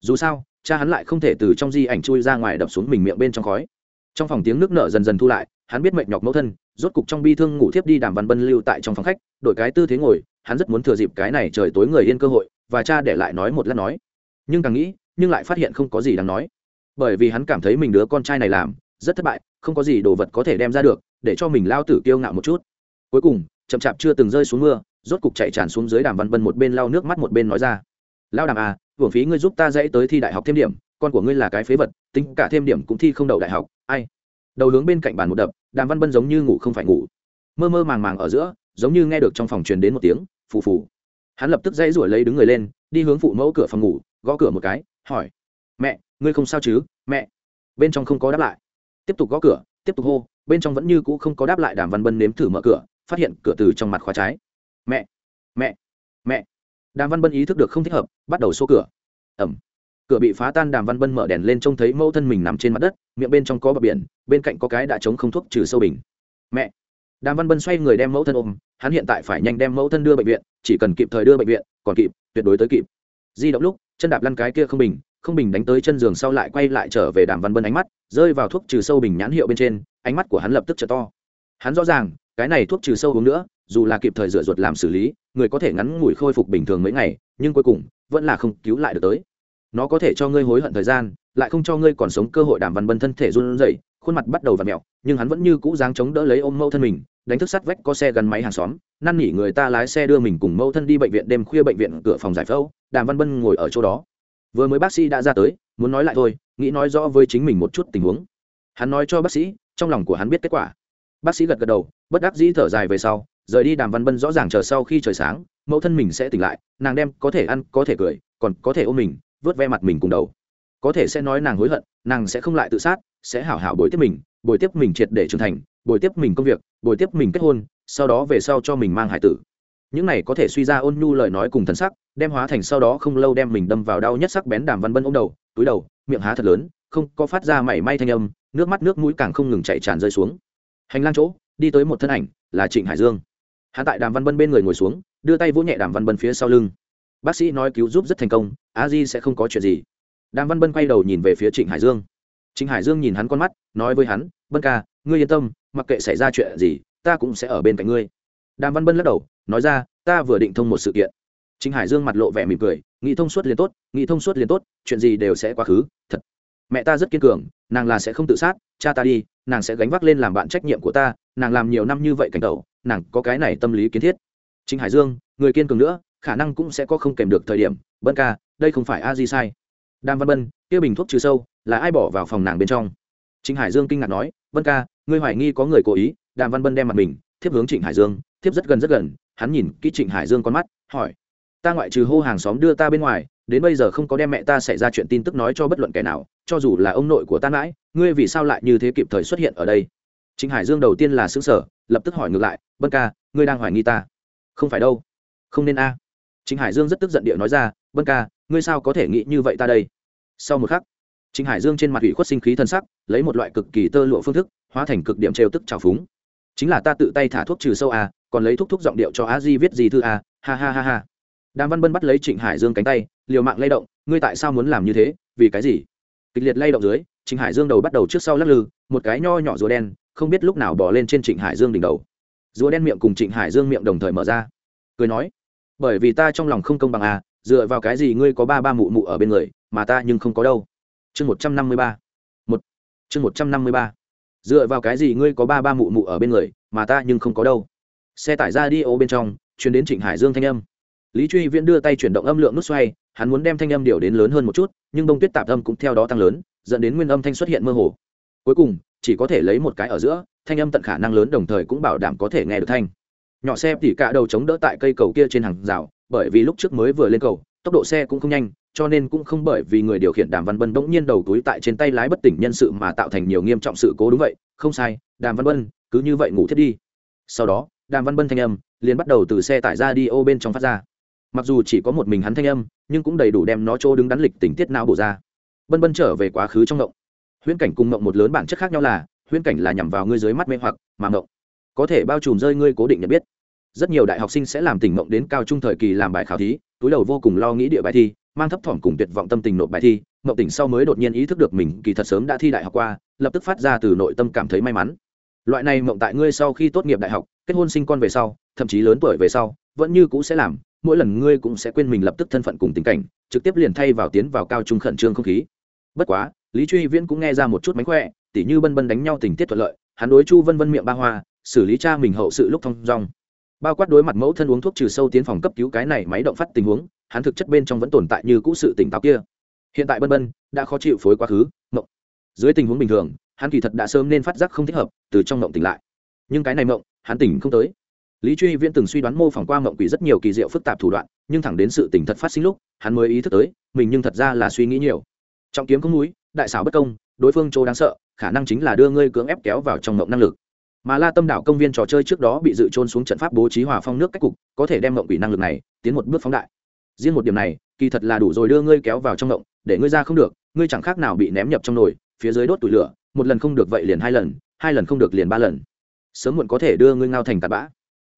Dù sao, cha hắn lại không thể từ trong di ảnh chui ra ngoài đập xuống mình miệng bên trong khói. Trong phòng tiếng nước nở dần dần thu lại, hắn biết mệt nhọc mẫu thân, rốt cục trong bi thương ngủ thiếp đi đàm văn bân lưu tại trong phòng khách, đổi cái tư thế ngồi, hắn rất muốn thừa dịp cái này trời tối người yên cơ hội, và cha để lại nói một lát nói. Nhưng càng nghĩ, nhưng lại phát hiện không có gì đáng nói. Bởi vì hắn cảm thấy mình đứa con trai này làm, rất thất bại, không có gì đồ vật có thể đem ra được, để cho mình lao tử kiêu ngạo một chút. Cuối cùng chậm chạp chưa từng rơi xuống mưa, rốt cục chạy tràn xuống dưới đàm văn bân một bên lau nước mắt một bên nói ra. Lao đàm à hưởng phí ngươi giúp ta dãy tới thi đại học thêm điểm, con của ngươi là cái phế vật, tính cả thêm điểm cũng thi không đậu đại học, ai? Đầu hướng bên cạnh bàn một đập, đàm văn bân giống như ngủ không phải ngủ. Mơ mơ màng màng ở giữa, giống như nghe được trong phòng truyền đến một tiếng, phù phù. Hắn lập tức dãy ruổi lấy đứng người lên, đi hướng phụ mẫu cửa phòng ngủ, gõ cửa một cái, hỏi, mẹ, ngươi không sao chứ? Mẹ. Bên trong không có đáp lại. Tiếp tục gõ cửa, tiếp tục hô, bên trong vẫn như cũ không có đáp lại đàm văn bân nếm thử mở cửa phát hiện cửa từ trong mặt khóa trái. Mẹ mẹ mẹ. Đàm văn bân ý thức được không thích hợp, bắt đầu xô cửa. Ẩm. Cửa bị phá tan, đàm văn bân mở đèn lên trông thấy mẫu thân mình nằm trên mặt đất, miệng bên trong có bờ biển, bên cạnh có cái đã chống không thuốc trừ sâu bình. Mẹ. Đàm văn bân xoay người đem mẫu thân ôm, hắn hiện tại phải nhanh đem mẫu thân đưa bệnh viện, chỉ cần kịp thời đưa bệnh viện, còn kịp, tuyệt đối tới kịp. Di động lúc, chân đạp lăn cái kia không bình không bình đánh tới chân giường sau lại quay lại trở về đàm văn bân ánh mắt, rơi vào thuốc trừ sâu bình nhãn hiệu bên trên, ánh mắt của hắn lập tức trở to. Hắn rõ ràng cái này thuốc trừ sâu uống nữa, dù là kịp thời rửa ruột làm xử lý, người có thể ngắn ngủi khôi phục bình thường mấy ngày, nhưng cuối cùng, vẫn là không cứu lại được tới. Nó có thể cho ngươi hối hận thời gian, lại không cho ngươi còn sống cơ hội đàm văn bân thân thể run rẩy, khuôn mặt bắt đầu v ặ mẹo, nhưng hắn vẫn như cũ dáng chống đỡ lấy ôm mẫu thân mình, đánh thức sắt vách có xe gắn máy hàng xóm, năn nỉ người ta lái xe đưa mình cùng mẫu thân đi bệnh viện đêm khuya bệnh viện cửa phòng giải phẫu, đàm văn bân ngồi ở chỗ đó. Vừa mới bác sĩ đã ra tới, muốn nói lại thôi, nghĩ nói rõ với chính mình một chút tình huống. Hắn nói cho bác sĩ, trong lòng của hắn biết kết quả bác sĩ gật gật đầu, bất đắc dĩ thở dài về sau, rời đi đàm văn bân rõ ràng chờ sau khi trời sáng, mẫu thân mình sẽ tỉnh lại, nàng đem có thể ăn, có thể cười, còn có thể ôm mình, vớt ve mặt mình cùng đầu. Có thể sẽ nói nàng hối hận, nàng sẽ không lại tự sát, sẽ hảo hảo bồi tiếp mình, bồi tiếp mình triệt để trưởng thành, bồi tiếp mình công việc, bồi tiếp mình kết hôn, sau đó về sau cho mình mang hải tử. Những này có thể suy ra ôn nhu lời nói cùng thần sắc, đem hóa thành sau đó không lâu đem mình đâm vào đau nhất sắc bén đàm văn bân ôm đầu, túi đầu, miệng há thật lớn, không có phát ra mảy may thanh âm, nước mắt nước mũi càng không ngừng chạy tràn rơi xuống hành lang chỗ, đi tới một thân ảnh, là trịnh hải dương. Hắn tại đàm văn bân bên người ngồi xuống, đưa tay vỗ nhẹ đàm văn bân phía sau lưng. Bác sĩ nói cứu giúp rất thành công, a di sẽ không có chuyện gì. Đàm văn bân quay đầu nhìn về phía trịnh hải dương. Trịnh hải dương nhìn hắn con mắt, nói với hắn, bân ca, ngươi yên tâm, mặc kệ xảy ra chuyện gì, ta cũng sẽ ở bên cạnh ngươi. Đàm văn bân lắc đầu, nói ra, ta vừa định thông một sự kiện. Trịnh hải dương mặt lộ vẻ mỉm cười nghĩ thông suốt liền tốt nghĩ thông suốt liền tốt, chuyện gì đều sẽ quá khứ, thật. Mẹ ta rất kiên cường, nàng là sẽ không tự sát, cha ta đi nàng sẽ gánh vác lên làm bạn trách nhiệm của ta, nàng làm nhiều năm như vậy cảnh tẩu, nàng có cái này tâm lý kiến thiết. Trịnh hải dương, người kiên cường nữa, khả năng cũng sẽ có không kèm được thời điểm. Bân ca, đây không phải a di sai. Đàm văn bân, kia bình thuốc trừ sâu, là ai bỏ vào phòng nàng bên trong? Trịnh hải dương kinh ngạc nói vân ca, ngươi hoài nghi có người cố ý. Đàm văn bân đem mặt mình, thiếp hướng trịnh hải dương, thiếp rất gần rất gần, hắn nhìn kỹ trịnh hải dương con mắt, hỏi, ta ngoại trừ hô hàng xóm đưa ta bên ngoài, đến bây giờ không có đem mẹ ta xảy ra chuyện tin tức nói cho bất luận kẻ nào, cho dù là ông nội của ta mãi ngươi vì sao lại như thế kịp thời xuất hiện ở đây? Trịnh hải dương đầu tiên là xứng sở lập tức hỏi ngược lại, bân ca, ngươi đang hoài nghi ta? Không phải đâu. Không nên a. À. trịnh hải dương rất tức giận địa nói ra, bân ca, ngươi sao có thể nghĩ như vậy ta đây? Sau một khắc, trịnh hải dương trên mặt ủy khuất sinh khí thân sắc, lấy một loại cực kỳ tơ lụa phương thức, hóa thành cực điểm trêu tức trào phúng. Chính là ta tự tay thả thuốc trừ sâu a, còn lấy thuốc thuốc giọng điệu cho a di viết gì thư a, ha ha ha ha. Đàm văn bân bắt lấy trịnh hải dương cánh tay, liều mạng lay động, ngươi tại sao muốn làm như thế, vì cái gì? Kịch liệt lay động dưới trịnh hải dương đầu bắt đầu trước sau lắc lư, một cái nho nhỏ rùa đen, không biết lúc nào bỏ lên trên trịnh hải dương đỉnh đầu. Rùa đen miệng cùng trịnh hải dương miệng đồng thời mở ra. Cười nói, bởi vì ta trong lòng không công bằng à dựa vào cái gì ngươi có ba ba mụ mụ ở bên người, mà ta nhưng không có đâu. Chương một trăm năm mươi ba. Một. Chương một trăm năm mươi ba. Dựa vào cái gì ngươi có ba ba mụ mụ ở bên người, mà ta nhưng không có đâu. Xe tải ra đi ô bên trong chuyển đến trịnh hải dương thanh âm. Lý truy viễn đưa tay chuyển động âm lượng nút xoay, hắn muốn đem thanh âm điều đến lớn hơn một chút, nhưng bông tuyết tạp âm cũng theo đó tăng lớn dẫn đến nguyên âm thanh xuất hiện mơ hồ. Cuối cùng, chỉ có thể lấy một cái ở giữa, thanh âm tận khả năng lớn đồng thời cũng bảo đảm có thể nghe được thanh. Nhỏ xe tỉ cả đầu chống đỡ tại cây cầu kia trên hàng rào, bởi vì lúc trước mới vừa lên cầu, tốc độ xe cũng không nhanh, cho nên cũng không bởi vì người điều khiển đàm văn bân bỗng nhiên đầu túi tại trên tay lái bất tỉnh nhân sự mà tạo thành nhiều nghiêm trọng sự cố đúng vậy. Không sai, đàm văn bân, cứ như vậy ngủ thiết đi. Sau đó, đàm văn bân thanh âm liền bắt đầu từ xe tải ra đi ô bên trong phát ra. Mặc dù chỉ có một mình hắn thanh âm, nhưng cũng đầy đủ đem nó chỗ đứng đắn lịch tình tiết não bổ ra bân bân trở về quá khứ trong ngộng. Huyễn cảnh cùng ngộng một lớn bản chất khác nhau là, huyễn cảnh là nhằm vào ngươi dưới mắt mê hoặc mà ngộng. Có thể bao trùm rơi ngươi cố định nhận biết. Rất nhiều đại học sinh sẽ làm tỉnh ngộng đến cao trung thời kỳ làm bài khảo thí, túi đầu vô cùng lo nghĩ địa bài thi, mang thấp thỏm cùng tuyệt vọng tâm tình nộp bài thi, ngộng tỉnh sau mới đột nhiên ý thức được mình kỳ thật sớm đã thi đại học qua, lập tức phát ra từ nội tâm cảm thấy may mắn. Loại này ngộng tại ngươi sau khi tốt nghiệp đại học, kết hôn sinh con về sau, thậm chí lớn tuổi về sau, vẫn như cũ sẽ làm, mỗi lần ngươi cũng sẽ quên mình lập tức thân phận cùng tình cảnh, trực tiếp liền thay vào tiến vào cao trung khẩn trương không khí bất quá, lý truy viễn cũng nghe ra một chút mánh khỏe, tỉ như bân bân đánh nhau tình tiết thuận lợi, hắn đối chu vân vân miệng ba hoa, xử lý cha mình hậu sự lúc thông dong. Bao quát đối mặt mẫu thân uống thuốc trừ sâu tiến phòng cấp cứu cái này máy động phát tình huống, hắn thực chất bên trong vẫn tồn tại như cũ sự tỉnh táo kia. Hiện tại bân bân đã khó chịu phối quá khứ, mộng. Dưới tình huống bình thường, hắn kỳ thật đã sớm nên phát giác không thích hợp, từ trong mộng tỉnh lại. Nhưng cái này mộng, hắn tỉnh không tới. Lý truy viễn từng suy đoán mô phỏng qua mộng quỷ rất nhiều kỳ diệu phức tạp thủ đoạn, nhưng thẳng đến sự tỉnh thật phát sinh lúc, hắn mới ý thức tới, mình nhưng thật ra là suy nghĩ nhiều trọng kiếm không núi, đại xảo bất công, đối phương chỗ đáng sợ, khả năng chính là đưa ngươi cưỡng ép kéo vào trong mộng năng lực. Mà la tâm đảo công viên trò chơi trước đó bị dự trôn xuống trận pháp bố trí hòa phong nước cách cục, có thể đem mộng quỷ năng lực này tiến một bước phóng đại. Riêng một điểm này, kỳ thật là đủ rồi đưa ngươi kéo vào trong mộng, để ngươi ra không được, ngươi chẳng khác nào bị ném nhập trong nồi, phía dưới đốt tủi lửa, một lần không được vậy liền hai lần hai lần không được liền ba lần. Sớm muộn có thể đưa ngươi ngao thành tạt bã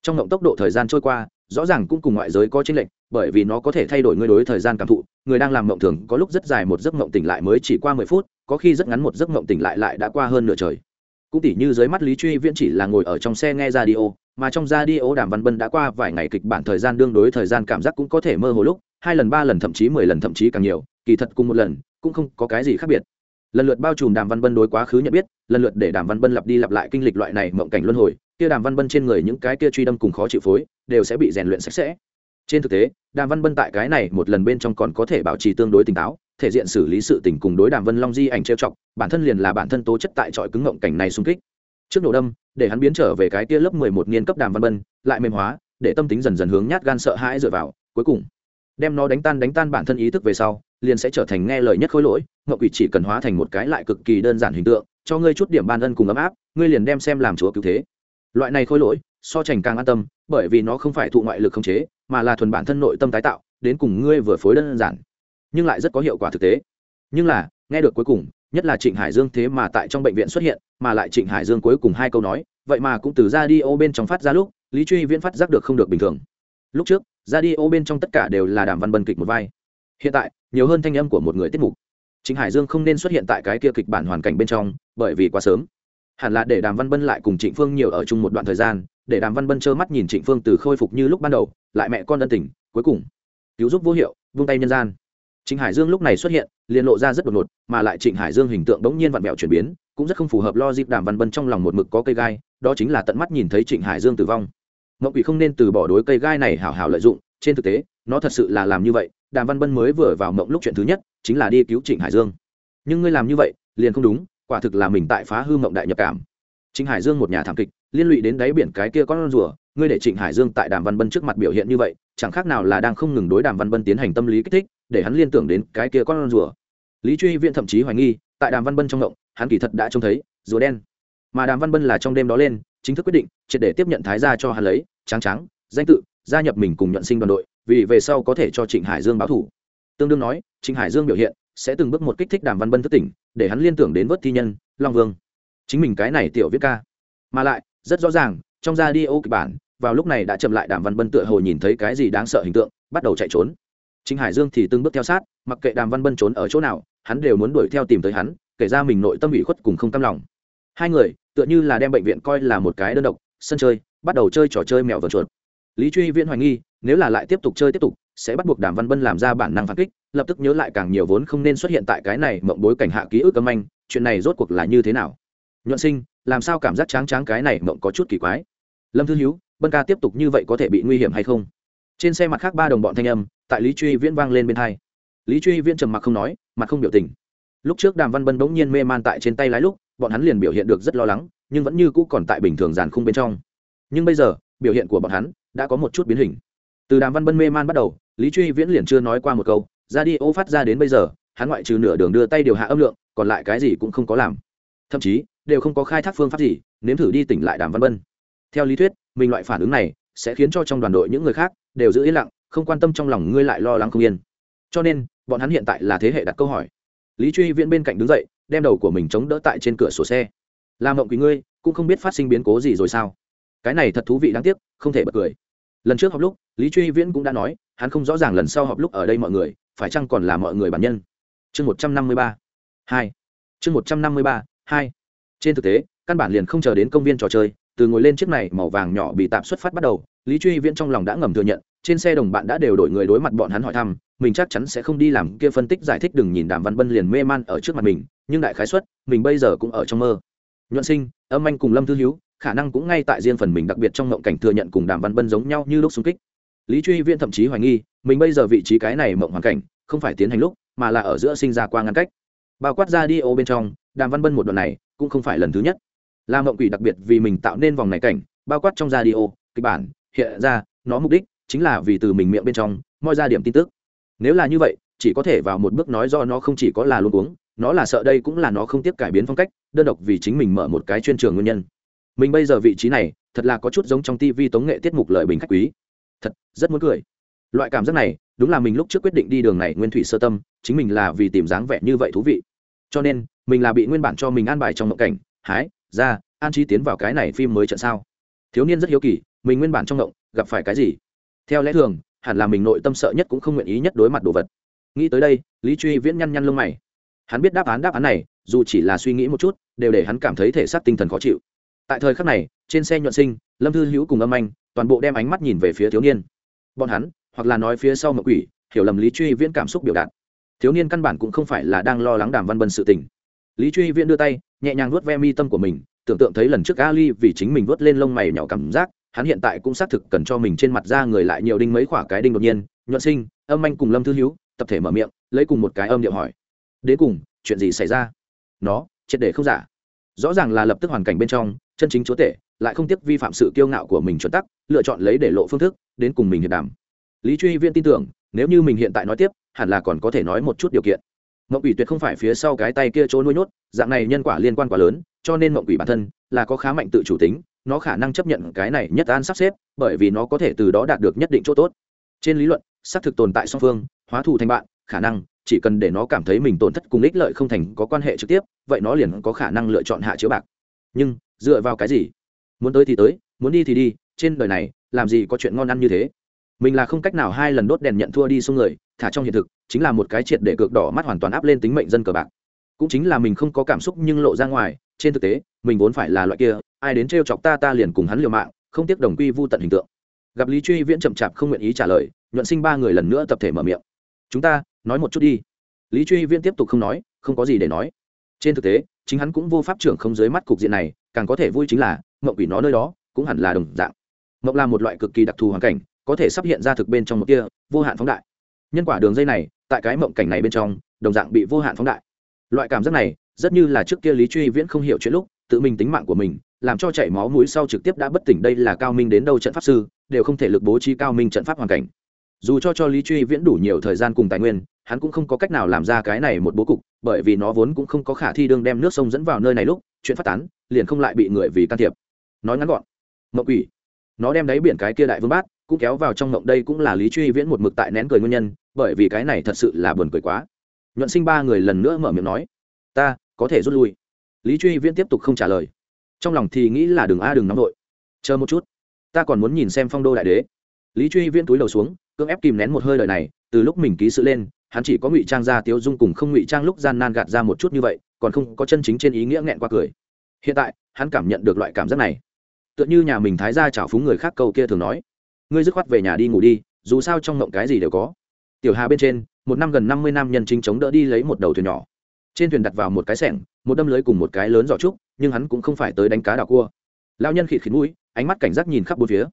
trong ngộng tốc độ thời gian trôi qua, rõ ràng cũng cùng ngoại giới có chênh lệch, bởi vì nó có thể thay đổi ngươi đối thời gian cảm thụ. Người đang làm mộng thường có lúc rất dài một giấc mộng tỉnh lại mới chỉ qua mười phút, có khi rất ngắn một giấc mộng tỉnh lại lại đã qua hơn nửa trời. Cũng tỉ như dưới mắt lý truy viễn chỉ là ngồi ở trong xe nghe radio, mà trong radio đàm văn bân đã qua vài ngày kịch bản thời gian đương đối thời gian cảm giác cũng có thể mơ hồ lúc, hai lần, ba lần, thậm chí mười lần, thậm chí càng nhiều, kỳ thật cùng một lần, cũng không có cái gì khác biệt. Lần lượt bao trùm đàm văn bân đối quá khứ nhận biết, lần lượt để đàm văn bân lặp đi lặp lại kinh lịch loại này mộng cảnh luân hồi kia đàm văn bân trên người những cái kia truy đâm cùng khó chịu phối, đều sẽ bị rèn luyện sạch sẽ. Trên thực tế, đàm văn bân tại cái này một lần bên trong còn có thể bảo trì tương đối tỉnh táo, thể diện xử lý sự tình cùng đối đàm vân long di ảnh trêu chọc, bản thân liền là bản thân tố chất tại trọi cứng ngộng cảnh này xung kích. Trước nổ đâm, để hắn biến trở về cái kia lớp mười một niên cấp đàm văn bân, lại mềm hóa, để tâm tính dần dần hướng nhát gan sợ hãi dựa vào, cuối cùng, đem nó đánh tan đánh tan bản thân ý thức về sau, liền sẽ trở thành nghe lời nhất khối lỗi ngậu quỷ chỉ cần hóa thành một cái lại cực kỳ đơn giản hình tượng, cho ngươi chút điểm ban ân cùng ấm áp, ngươi liền đem xem làm chúa cứu thế loại này khối lỗi, so trành càng an tâm, bởi vì nó không phải thụ ngoại lực khống chế, mà là thuần bản thân nội tâm tái tạo, đến cùng ngươi vừa phối đơn giản, nhưng lại rất có hiệu quả thực tế. Nhưng là, nghe được cuối cùng, nhất là trịnh hải dương thế mà tại trong bệnh viện xuất hiện, mà lại trịnh hải dương cuối cùng hai câu nói, vậy mà cũng từ ra đi ô bên trong phát ra lúc, lý truy viễn phát giác được không được bình thường. Lúc trước ra đi ô bên trong tất cả đều là đàm văn bân kịch một vai. Hiện tại, nhiều hơn thanh âm của một người tiết mục. Trịnh hải dương không nên xuất hiện tại cái kia kịch bản hoàn cảnh bên trong, bởi vì quá sớm hẳn là để đàm văn bân lại cùng trịnh phương nhiều ở chung một đoạn thời gian, để đàm văn bân trơ mắt nhìn trịnh phương từ khôi phục như lúc ban đầu, lại mẹ con ân tình, cuối cùng, cứu giúp vô hiệu, vung tay nhân gian. Trịnh hải dương lúc này xuất hiện, liền lộ ra rất đột ngột, mà lại trịnh hải dương hình tượng bỗng nhiên vặn vẹo chuyển biến, cũng rất không phù hợp lo dịp đàm văn bân trong lòng một mực có cây gai, đó chính là tận mắt nhìn thấy trịnh hải dương tử vong. Ngọc quỷ không nên từ bỏ đối cây gai này hảo hảo lợi dụng, trên thực tế, nó thật sự là làm như vậy, đàm văn bân mới vừa vào mộng lúc chuyện thứ nhất, chính là đi cứu trịnh hải dương. Nhưng ngươi làm như vậy, liền không đúng quả thực là mình tại phá hư mộng đại nhập cảm. Trịnh hải dương một nhà thảm kịch, liên lụy đến đáy biển cái kia con rùa, ngươi để trịnh hải dương tại đàm văn bân trước mặt biểu hiện như vậy, chẳng khác nào là đang không ngừng đối đàm văn bân tiến hành tâm lý kích thích, để hắn liên tưởng đến cái kia con rùa. Lý truy viện thậm chí hoài nghi, tại đàm văn bân trong ngộng hắn kỳ thật đã trông thấy, rùa đen. Mà đàm văn bân là trong đêm đó lên, chính thức quyết định, triệt để tiếp nhận thái gia cho hắn lấy trắng trắng danh tự, gia nhập mình cùng nhận sinh đoàn đội, vì về sau có thể cho trịnh hải dương báo thủ. Tương đương nói, trịnh hải dương biểu hiện sẽ từng bước một kích thích đàm văn bân thức tỉnh, để hắn liên tưởng đến vớt thi nhân, long vương. Chính mình cái này tiểu viết ca. Mà lại, rất rõ ràng, trong ra đi ô kịch bản, vào lúc này đã chậm lại đàm văn bân tựa hồ nhìn thấy cái gì đáng sợ hình tượng, bắt đầu chạy trốn. Chính hải dương thì từng bước theo sát, mặc kệ đàm văn bân trốn ở chỗ nào, hắn đều muốn đuổi theo tìm tới hắn, kể ra mình nội tâm ủy khuất cùng không tâm lòng. Hai người, tựa như là đem bệnh viện coi là một cái đơn độc, sân chơi, bắt đầu chơi trò chơi mèo vợt chuột. Lý truy viễn hoài nghi, nếu là lại tiếp tục chơi tiếp tục, sẽ bắt buộc đàm văn bân làm ra bản năng phản kích lập tức nhớ lại càng nhiều vốn không nên xuất hiện tại cái này mộng bối cảnh hạ ký ức âm anh chuyện này rốt cuộc là như thế nào? Nhuận sinh, làm sao cảm giác tráng tráng cái này mộng có chút kỳ quái? Lâm thư hiếu, bân ca tiếp tục như vậy có thể bị nguy hiểm hay không? Trên xe mặt khác ba đồng bọn thanh âm, tại lý truy viễn vang lên bên hai. Lý truy viễn trầm mặc không nói, mặt không biểu tình. Lúc trước đàm văn bân bỗng nhiên mê man tại trên tay lái lúc, bọn hắn liền biểu hiện được rất lo lắng, nhưng vẫn như cũ còn tại bình thường dàn khung bên trong. Nhưng bây giờ, biểu hiện của bọn hắn đã có một chút biến hình. Từ đàm văn bân mê man bắt đầu, lý truy viễn liền chưa nói qua một câu ra đi, ô phát ra đến bây giờ, hắn ngoại trừ nửa đường đưa tay điều hạ âm lượng, còn lại cái gì cũng không có làm. Thậm chí, đều không có khai thác phương pháp gì, nếm thử đi tỉnh lại đàm văn bân. Theo lý thuyết, mình loại phản ứng này sẽ khiến cho trong đoàn đội những người khác đều giữ yên lặng, không quan tâm trong lòng ngươi lại lo lắng không yên. Cho nên, bọn hắn hiện tại là thế hệ đặt câu hỏi. Lý truy viễn bên cạnh đứng dậy, đem đầu của mình chống đỡ tại trên cửa sổ xe. Làm mộng quý ngươi, cũng không biết phát sinh biến cố gì rồi sao? Cái này thật thú vị đáng tiếc, không thể bật cười. Lần trước học lúc, lý truy viễn cũng đã nói, hắn không rõ ràng lần sau học lúc ở đây mọi người phải chăng còn là mọi người bản nhân? Chương một trăm năm mươi ba. Hai. Chương một trăm năm mươi ba, hai. Trên thực tế, căn bản liền không chờ đến công viên trò chơi, từ ngồi lên chiếc này màu vàng nhỏ bị tạm xuất phát bắt đầu, lý truy viễn trong lòng đã ngầm thừa nhận, trên xe đồng bạn đã đều đổi người đối mặt bọn hắn hỏi thăm, mình chắc chắn sẽ không đi làm kia phân tích giải thích đừng nhìn đàm văn bân liền mê man ở trước mặt mình, nhưng đại khái xuất mình bây giờ cũng ở trong mơ. Nhuận sinh, âm anh cùng lâm thư hiếu, khả năng cũng ngay tại riêng phần mình, đặc biệt trong ngộng cảnh thừa nhận cùng đàm văn bân giống nhau như lúc xung kích lý truy viễn thậm chí hoài nghi, mình bây giờ vị trí cái này mộng hoàn cảnh, không phải tiến hành lúc, mà là ở giữa sinh ra qua ngăn cách. Bao quát ra đi ô bên trong, đàm văn bân một đoạn này, cũng không phải lần thứ nhất. Là mộng quỷ đặc biệt vì mình tạo nên vòng này cảnh, bao quát trong ra đi ô, kịch bản, hiện ra, nó mục đích chính là vì từ mình miệng bên trong, moi ra điểm tin tức. Nếu là như vậy, chỉ có thể vào một bước nói do nó không chỉ có là luôn uống nó là sợ đây cũng là nó không tiếp cải biến phong cách, đơn độc vì chính mình mở một cái chuyên trường nguyên nhân. Mình bây giờ vị trí này, thật là có chút giống trong tivi tống nghệ tiết mục lời bình khách quý thật, rất muốn cười. Loại cảm giác này, đúng là mình lúc trước quyết định đi đường này nguyên thủy sơ tâm, chính mình là vì tìm dáng vẻ như vậy thú vị. Cho nên, mình là bị nguyên bản cho mình an bài trong mộng cảnh, hái, ra, an chi tiến vào cái này phim mới trận sao. Thiếu niên rất hiếu kỳ, mình nguyên bản trong mộng, gặp phải cái gì? Theo lẽ thường, hẳn là mình nội tâm sợ nhất cũng không nguyện ý nhất đối mặt đồ vật. Nghĩ tới đây, lý truy viễn nhăn nhăn lông mày. Hắn biết đáp án đáp án này, dù chỉ là suy nghĩ một chút, đều để hắn cảm thấy thể xác tinh thần khó chịu. Tại thời khắc này, trên xe nhuận sinh, lâm thư hữu cùng âm anh toàn bộ đem ánh mắt nhìn về phía thiếu niên. Bọn hắn, hoặc là nói phía sau mậu quỷ, hiểu lầm lý truy viễn cảm xúc biểu đạt. Thiếu niên căn bản cũng không phải là đang lo lắng đàm văn bân sự tình. Lý truy viễn đưa tay, nhẹ nhàng vuốt ve mi tâm của mình, tưởng tượng thấy lần trước ali vì chính mình vuốt lên lông mày nhỏ cảm giác, hắn hiện tại cũng xác thực cần cho mình trên mặt da người lại nhiều đinh mấy khoả cái đinh đột nhiên, nhuận sinh, âm anh cùng lâm thư hữu tập thể mở miệng, lấy cùng một cái âm điệu hỏi. Đến cùng, chuyện gì xảy ra? Nó, triệt để không giả. Rõ ràng là lập tức hoàn cảnh bên trong, chân chính chúa tể lại không tiếc vi phạm sự kiêu ngạo của mình chuẩn tắc, lựa chọn lấy để lộ phương thức, đến cùng mình hiệp đàm lý truy viên tin tưởng, nếu như mình hiện tại nói tiếp, hẳn là còn có thể nói một chút điều kiện. Mộng quỷ tuyệt không phải phía sau cái tay kia chỗ nuôi nhốt, dạng này nhân quả liên quan quá lớn, cho nên mộng quỷ bản thân là có khá mạnh tự chủ tính, nó khả năng chấp nhận cái này nhất an sắp xếp, bởi vì nó có thể từ đó đạt được nhất định chỗ tốt. Trên lý luận, xác thực tồn tại song phương, hóa thù thành bạn, khả năng chỉ cần để nó cảm thấy mình tổn thất cùng ích lợi không thành có quan hệ trực tiếp, vậy nó liền có khả năng lựa chọn hạ chiếu bạc. Nhưng, dựa vào cái gì? Muốn tới thì tới, muốn đi thì đi, trên đời này, làm gì có chuyện ngon ăn như thế. Mình là không cách nào hai lần đốt đèn nhận thua đi xuống người, thả trong hiện thực, chính là một cái triệt để cược đỏ mắt hoàn toàn áp lên tính mệnh dân cờ bạc. Cũng chính là mình không có cảm xúc nhưng lộ ra ngoài, trên thực tế, mình vốn phải là loại kia, ai đến trêu chọc ta ta liền cùng hắn liều mạng, không tiếc đồng quy vu tận hình tượng. Gặp lý truy viễn chậm chạp không nguyện ý trả lời, nhuận sinh ba người lần nữa tập thể mở miệng. Chúng ta, nói một chút đi. Lý truy viễn tiếp tục không nói, không có gì để nói. Trên thực tế, chính hắn cũng vô pháp trưởng không dưới mắt cục diện này, càng có thể vui chính là mộng quỷ nó nơi đó cũng hẳn là đồng dạng. Mộng là một loại cực kỳ đặc thù hoàn cảnh, có thể sắp hiện ra thực bên trong một kia vô hạn phóng đại. Nhân quả đường dây này, tại cái mộng cảnh này bên trong, đồng dạng bị vô hạn phóng đại. Loại cảm giác này, rất như là trước kia lý truy viễn không hiểu chuyện lúc, tự mình tính mạng của mình, làm cho chảy máu mũi sau trực tiếp đã bất tỉnh đây là cao minh đến đâu trận pháp sư, đều không thể lực bố trí cao minh trận pháp hoàn cảnh. Dù cho cho lý truy viễn đủ nhiều thời gian cùng tài nguyên, hắn cũng không có cách nào làm ra cái này một bố cục, bởi vì nó vốn cũng không có khả thi đương đem nước sông dẫn vào nơi này lúc, chuyện phát tán, liền không lại bị người vì can thiệp nói ngắn gọn. Mậu quỷ. Nó đem đáy biển cái kia đại vương bát cũng kéo vào trong mộng, đây cũng là lý truy viễn một mực tại nén cười nguyên nhân, bởi vì cái này thật sự là buồn cười quá. Nhuận sinh ba người lần nữa mở miệng nói, ta có thể rút lui. Lý truy viễn tiếp tục không trả lời. Trong lòng thì nghĩ là đừng a, đừng nóng vội. Chờ một chút, ta còn muốn nhìn xem phong đô đại đế. Lý truy viễn túi đầu xuống, cưỡng ép kìm nén một hơi lời này, từ lúc mình ký sự lên, hắn chỉ có ngụy trang ra tiếu dung cùng không ngụy trang lúc gian nan gạt ra một chút như vậy, còn không có chân chính trên ý nghĩa nghẹn qua cười. Hiện tại, hắn cảm nhận được loại cảm giác này tựa như nhà mình thái ra chảo phúng người khác câu kia thường nói. Ngươi dứt khoát về nhà đi ngủ đi, dù sao trong mộng cái gì đều có. Tiểu hà bên trên, một năm gần năm mươi năm nhân chính chống đỡ đi lấy một đầu thuyền nhỏ. Trên thuyền đặt vào một cái sẻng, một đâm lưới cùng một cái lớn giỏ trúc, nhưng hắn cũng không phải tới đánh cá đào cua. Lao nhân khịt khịt mũi, ánh mắt cảnh giác nhìn khắp bốn phía.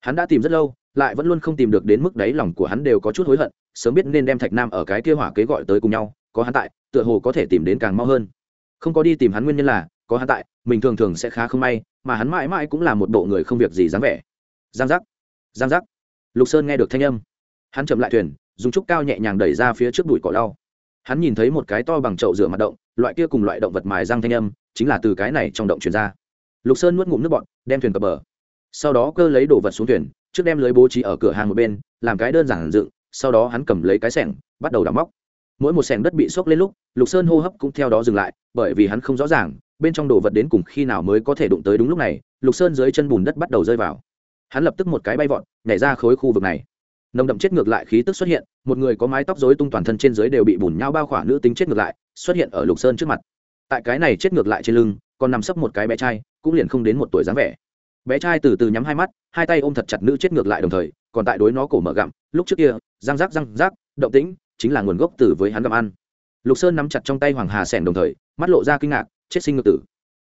Hắn đã tìm rất lâu, lại vẫn luôn không tìm được đến mức đáy lòng của hắn đều có chút hối hận, sớm biết nên đem thạch nam ở cái kia hỏa kế gọi tới cùng nhau, có hắn tại, tựa hồ có thể tìm đến càng mau hơn. Không có đi tìm hắn nguyên nhân là, có hắn tại mình thường thường sẽ khá không may, mà hắn mãi mãi cũng là một bộ người không việc gì dáng vẻ. Giang giác giang giác. Lục sơn nghe được thanh âm. Hắn chậm lại thuyền, dùng trúc cao nhẹ nhàng đẩy ra phía trước bụi cỏ lau. Hắn nhìn thấy một cái to bằng chậu rửa mặt động, loại kia cùng loại động vật mài răng thanh âm, chính là từ cái này trong động truyền ra. Lục sơn nuốt ngụm nước bọn đem thuyền cập bờ. Sau đó cơ lấy đồ vật xuống thuyền, trước đem lưới bố trí ở cửa hàng một bên, làm cái đơn giản dựng, sau đó hắn cầm lấy cái sẻng, bắt đầu đào móc. Mỗi một sẻng đất bị xốc lên lúc, lục sơn hô hấp cũng theo đó dừng lại, bởi vì hắn không rõ ràng bên trong đồ vật đến cùng khi nào mới có thể đụng tới đúng lúc này, lục sơn dưới chân bùn đất bắt đầu rơi vào. Hắn lập tức một cái bay vọt, nhảy ra khối khu vực này. Nồng đậm chết ngược lại khí tức xuất hiện, một người có mái tóc dối tung toàn thân trên dưới đều bị bùn nhau bao khỏa nữ tính chết ngược lại, xuất hiện ở lục sơn trước mặt. Tại cái này chết ngược lại trên lưng, còn nằm sấp một cái bé trai, cũng liền không đến một tuổi dáng vẻ. Bé trai từ từ nhắm hai mắt, hai tay ôm thật chặt nữ chết ngược lại đồng thời, còn tại đối nó cổ mở gặm, lúc trước kia, răng rác răng rác, động tĩnh, chính là nguồn gốc từ với hắn gặm ăn. Lục sơn nắm chặt trong tay hoàng hà sẻn đồng thời, mắt lộ ra kinh ngạc chết sinh ngược tử.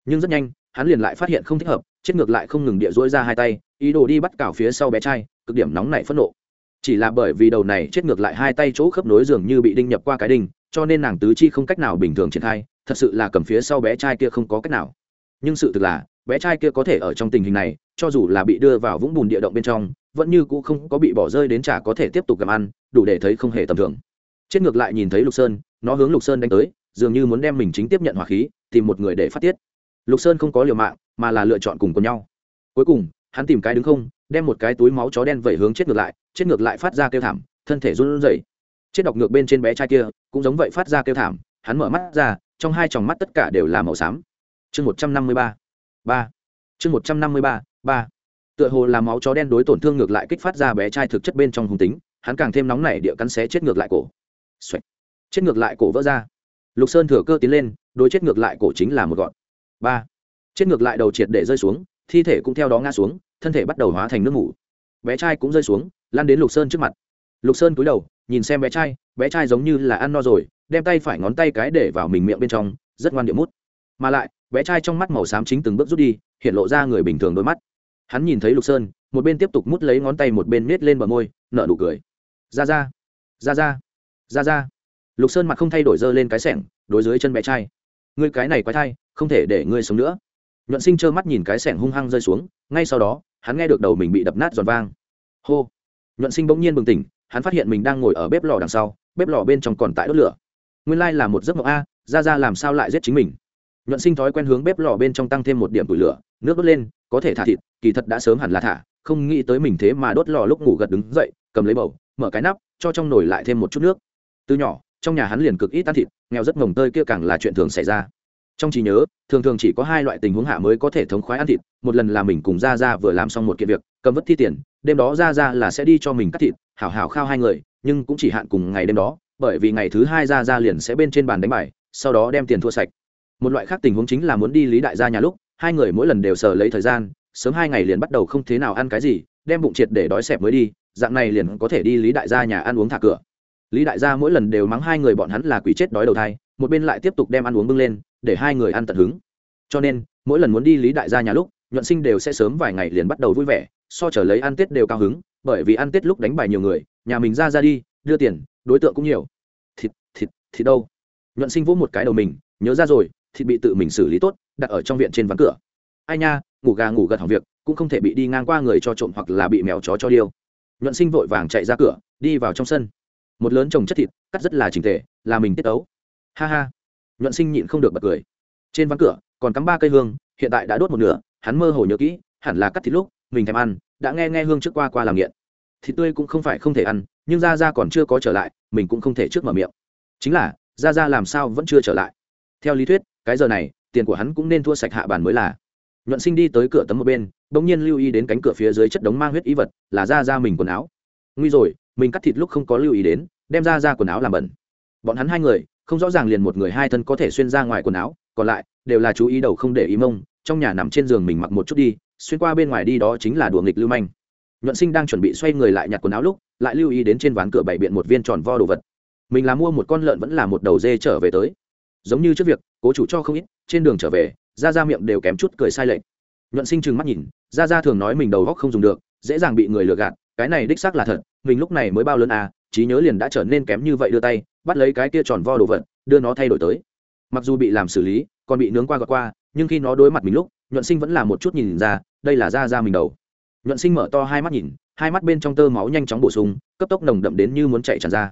Nhưng rất nhanh, hắn liền lại phát hiện không thích hợp, chết ngược lại không ngừng địa dỗi ra hai tay, ý đồ đi bắt cào phía sau bé trai, cực điểm nóng này phẫn nộ. Chỉ là bởi vì đầu này chết ngược lại hai tay chỗ khớp nối dường như bị đinh nhập qua cái đinh, cho nên nàng tứ chi không cách nào bình thường triển khai, thật sự là cầm phía sau bé trai kia không có cách nào. Nhưng sự thực là, bé trai kia có thể ở trong tình hình này, cho dù là bị đưa vào vũng bùn địa động bên trong, vẫn như cũ không có bị bỏ rơi đến chả có thể tiếp tục gặm ăn, đủ để thấy không hề tầm thường. Chết ngược lại nhìn thấy lục sơn, nó hướng lục sơn đánh tới, dường như muốn đem mình chính tiếp nhận hỏa khí tìm một người để phát tiết. Lục sơn không có liều mạng, mà là lựa chọn cùng cùng nhau. Cuối cùng, hắn tìm cái đứng không, đem một cái túi máu chó đen vẩy hướng chết ngược lại, chết ngược lại phát ra kêu thảm, thân thể run rẩy. Chết đọc ngược bên trên bé trai kia, cũng giống vậy phát ra kêu thảm, hắn mở mắt ra, trong hai tròng mắt tất cả đều là màu xám. Chương một trăm năm mươi ba ba. Chương một trăm năm mươi ba ba. Tựa hồ là máu chó đen đối tổn thương ngược lại kích phát ra bé trai thực chất bên trong hùng tính, hắn càng thêm nóng nảy địa cắn xé chết ngược lại cổ. Xoạch. chết ngược lại cổ vỡ ra lục sơn thừa cơ tiến lên, đối chết ngược lại cổ chính là một gọn. Ba. Chết ngược lại đầu triệt để rơi xuống, thi thể cũng theo đó ngã xuống, thân thể bắt đầu hóa thành nước ngủ bé trai cũng rơi xuống lan đến lục sơn trước mặt. Lục sơn cúi đầu, nhìn xem bé trai bé trai giống như là ăn no rồi, đem tay phải ngón tay cái để vào mình miệng bên trong, rất ngoan điệu mút. Mà lại, bé trai trong mắt màu xám chính từng bước rút đi, hiện lộ ra người bình thường đôi mắt. Hắn nhìn thấy lục sơn, một bên tiếp tục mút lấy ngón tay một bên nết lên bờ môi, nở nụ cười. Ra ra. Ra ra. Ra ra lục sơn mặt không thay đổi dơ lên cái sẻng, đối dưới chân bé trai. Ngươi cái này quái thai, không thể để ngươi sống nữa. Nhuận sinh trơ mắt nhìn cái sẻng hung hăng rơi xuống, ngay sau đó, hắn nghe được đầu mình bị đập nát giòn vang. Hô! Nhuận sinh bỗng nhiên bừng tỉnh, hắn phát hiện mình đang ngồi ở bếp lò đằng sau, bếp lò bên trong còn tại đốt lửa. Nguyên lai là một giấc mộng a, ra ra làm sao lại giết chính mình? Nhuận sinh thói quen hướng bếp lò bên trong tăng thêm một điểm tủi lửa, nước đốt lên, có thể thả thịt, kỳ thật đã sớm hẳn là thả, không nghĩ tới mình thế mà đốt lò lúc ngủ gật đứng dậy, cầm lấy bầu, mở cái nắp, cho trong nồi lại thêm một chút nước. Từ nhỏ trong nhà hắn liền cực ít ăn thịt, nghèo rất ngồng tơi kia càng là chuyện thường xảy ra. Trong trí nhớ, thường thường chỉ có hai loại tình huống hạ mới có thể thống khoái ăn thịt, một lần là mình cùng ra ra vừa làm xong một kiện việc, cầm vất thi tiền, đêm đó ra ra là sẽ đi cho mình cắt thịt, hảo hảo khao hai người, nhưng cũng chỉ hạn cùng ngày đêm đó, bởi vì ngày thứ hai ra ra liền sẽ bên trên bàn đánh bài, sau đó đem tiền thua sạch. Một loại khác tình huống chính là muốn đi lý đại gia nhà lúc, hai người mỗi lần đều sờ lấy thời gian, sớm hai ngày liền bắt đầu không thế nào ăn cái gì, đem bụng triệt để đói xẹp mới đi, dạng này liền có thể đi lý đại gia nhà ăn uống thả cửa lý đại gia mỗi lần đều mắng hai người bọn hắn là quỷ chết đói đầu thai, một bên lại tiếp tục đem ăn uống bưng lên, để hai người ăn tận hứng. Cho nên, mỗi lần muốn đi lý đại gia nhà lúc, nhuận sinh đều sẽ sớm vài ngày liền bắt đầu vui vẻ, so trở lấy ăn tết đều cao hứng, bởi vì ăn tết lúc đánh bài nhiều người, nhà mình ra ra đi, đưa tiền, đối tượng cũng nhiều. Thịt thịt thịt đâu? Nhuận sinh vỗ một cái đầu mình, nhớ ra rồi, thịt bị tự mình xử lý tốt, đặt ở trong viện trên ván cửa. Ai nha, ngủ gà ngủ gật hỏng việc, cũng không thể bị đi ngang qua người cho trộm hoặc là bị mèo chó cho điêu. Nhuận sinh vội vàng chạy ra cửa, đi vào trong sân một lớn trồng chất thịt, cắt rất là trình tề, là mình tiết ấu ha ha. Nhuận sinh nhịn không được bật cười. Trên ván cửa, còn cắm ba cây hương, hiện tại đã đốt một nửa, hắn mơ hồ nhớ kỹ, hẳn là cắt thịt lúc, mình thèm ăn, đã nghe nghe hương trước qua qua làm nghiện. Thịt tươi cũng không phải không thể ăn, nhưng ra ra còn chưa có trở lại, mình cũng không thể trước mở miệng. Chính là ra ra làm sao vẫn chưa trở lại? Theo lý thuyết, cái giờ này, tiền của hắn cũng nên thua sạch hạ bàn mới là. Nhuận sinh đi tới cửa tấm một bên đ ỗ n g nhiên lưu ý đến cánh cửa phía dưới chất đống mang huyết ý vật, là ra ra mình quần áo. Nguy rồi mình cắt thịt lúc không có lưu ý đến, đem ra ra quần áo làm bẩn. Bọn hắn hai người, không rõ ràng liền một người hai thân có thể xuyên ra ngoài quần áo, còn lại, đều là chú ý đầu không để ý mông, trong nhà nằm trên giường mình mặc một chút đi, xuyên qua bên ngoài đi đó chính là đùa nghịch lưu manh. Nhuận sinh đang chuẩn bị xoay người lại nhặt quần áo lúc, lại lưu ý đến trên ván cửa bày biện một viên tròn vo đồ vật. Mình là mua một con lợn vẫn là một đầu dê trở về tới. Giống như trước việc, cố chủ cho không ít, trên đường trở về, ra ra miệng đều kém chút cười sai lệch. Nhuận sinh trừng mắt nhìn, ra ra thường nói mình đầu góc không dùng được, dễ dàng bị người lừa gạt, cái này đích xác là thật mình lúc này mới bao lớn à trí nhớ liền đã trở nên kém như vậy đưa tay, bắt lấy cái kia tròn vo đồ vật, đưa nó thay đổi tới. Mặc dù bị làm xử lý, còn bị nướng qua gọt qua, nhưng khi nó đối mặt mình lúc, nhuận sinh vẫn là một chút nhìn ra, đây là da da mình đầu. Nhuận sinh mở to hai mắt nhìn, hai mắt bên trong tơ máu nhanh chóng bổ sung, cấp tốc nồng đậm đến như muốn chạy tràn ra.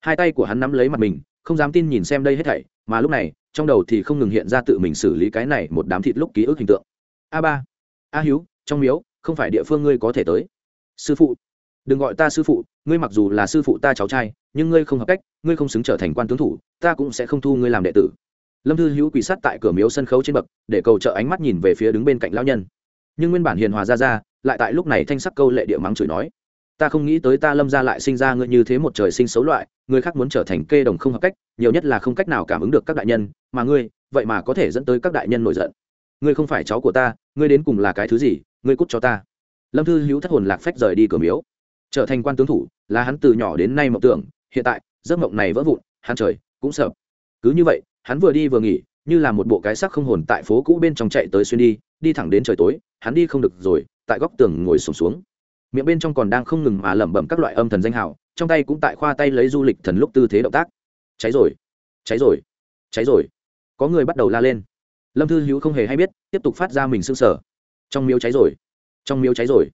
Hai tay của hắn nắm lấy mặt mình, không dám tin nhìn xem đây hết thảy, mà lúc này, trong đầu thì không ngừng hiện ra tự mình xử lý cái này một đám thịt lúc ký ức hình tượng. A ba, a hiếu, trong miếu, không phải địa phương ngươi có thể tới. Sư phụ đừng gọi ta sư phụ, ngươi mặc dù là sư phụ ta cháu trai, nhưng ngươi không hợp cách, ngươi không xứng trở thành quan tướng thủ, ta cũng sẽ không thu ngươi làm đệ tử. Lâm thư hữu quỳ sát tại cửa miếu sân khấu trên bậc, để cầu trợ ánh mắt nhìn về phía đứng bên cạnh lão nhân. Nhưng nguyên bản hiền hòa ra ra, lại tại lúc này thanh sắc câu lệ địa mắng chửi nói, ta không nghĩ tới ta lâm ra lại sinh ra ngươi như thế một trời sinh xấu loại, người khác muốn trở thành kê đồng không hợp cách, nhiều nhất là không cách nào cảm ứng được các đại nhân, mà ngươi, vậy mà có thể dẫn tới các đại nhân nổi giận. Ngươi không phải cháu của ta, ngươi đến cùng là cái thứ gì, ngươi cút cho ta. Lâm thư hữu thất hồn lạc phách rời đi cửa miếu trở thành quan tướng thủ là hắn từ nhỏ đến nay mộng tưởng hiện tại giấc mộng này vỡ vụn hắn trời cũng sợ. Cứ như vậy hắn vừa đi vừa nghỉ như là một bộ cái sắc không hồn tại phố cũ bên trong chạy tới xuyên đi đi thẳng đến trời tối hắn đi không được rồi tại góc tường ngồi sùng xuống, xuống miệng bên trong còn đang không ngừng mà lẩm bẩm các loại âm thần danh hào trong tay cũng tại khoa tay lấy du lịch thần lúc tư thế động tác. Cháy rồi cháy rồi cháy rồi. Có người bắt đầu la lên. Lâm thư hữu không hề hay biết tiếp tục phát ra mình s ư n g sở trong miếu cháy rồi trong miếu cháy rồi.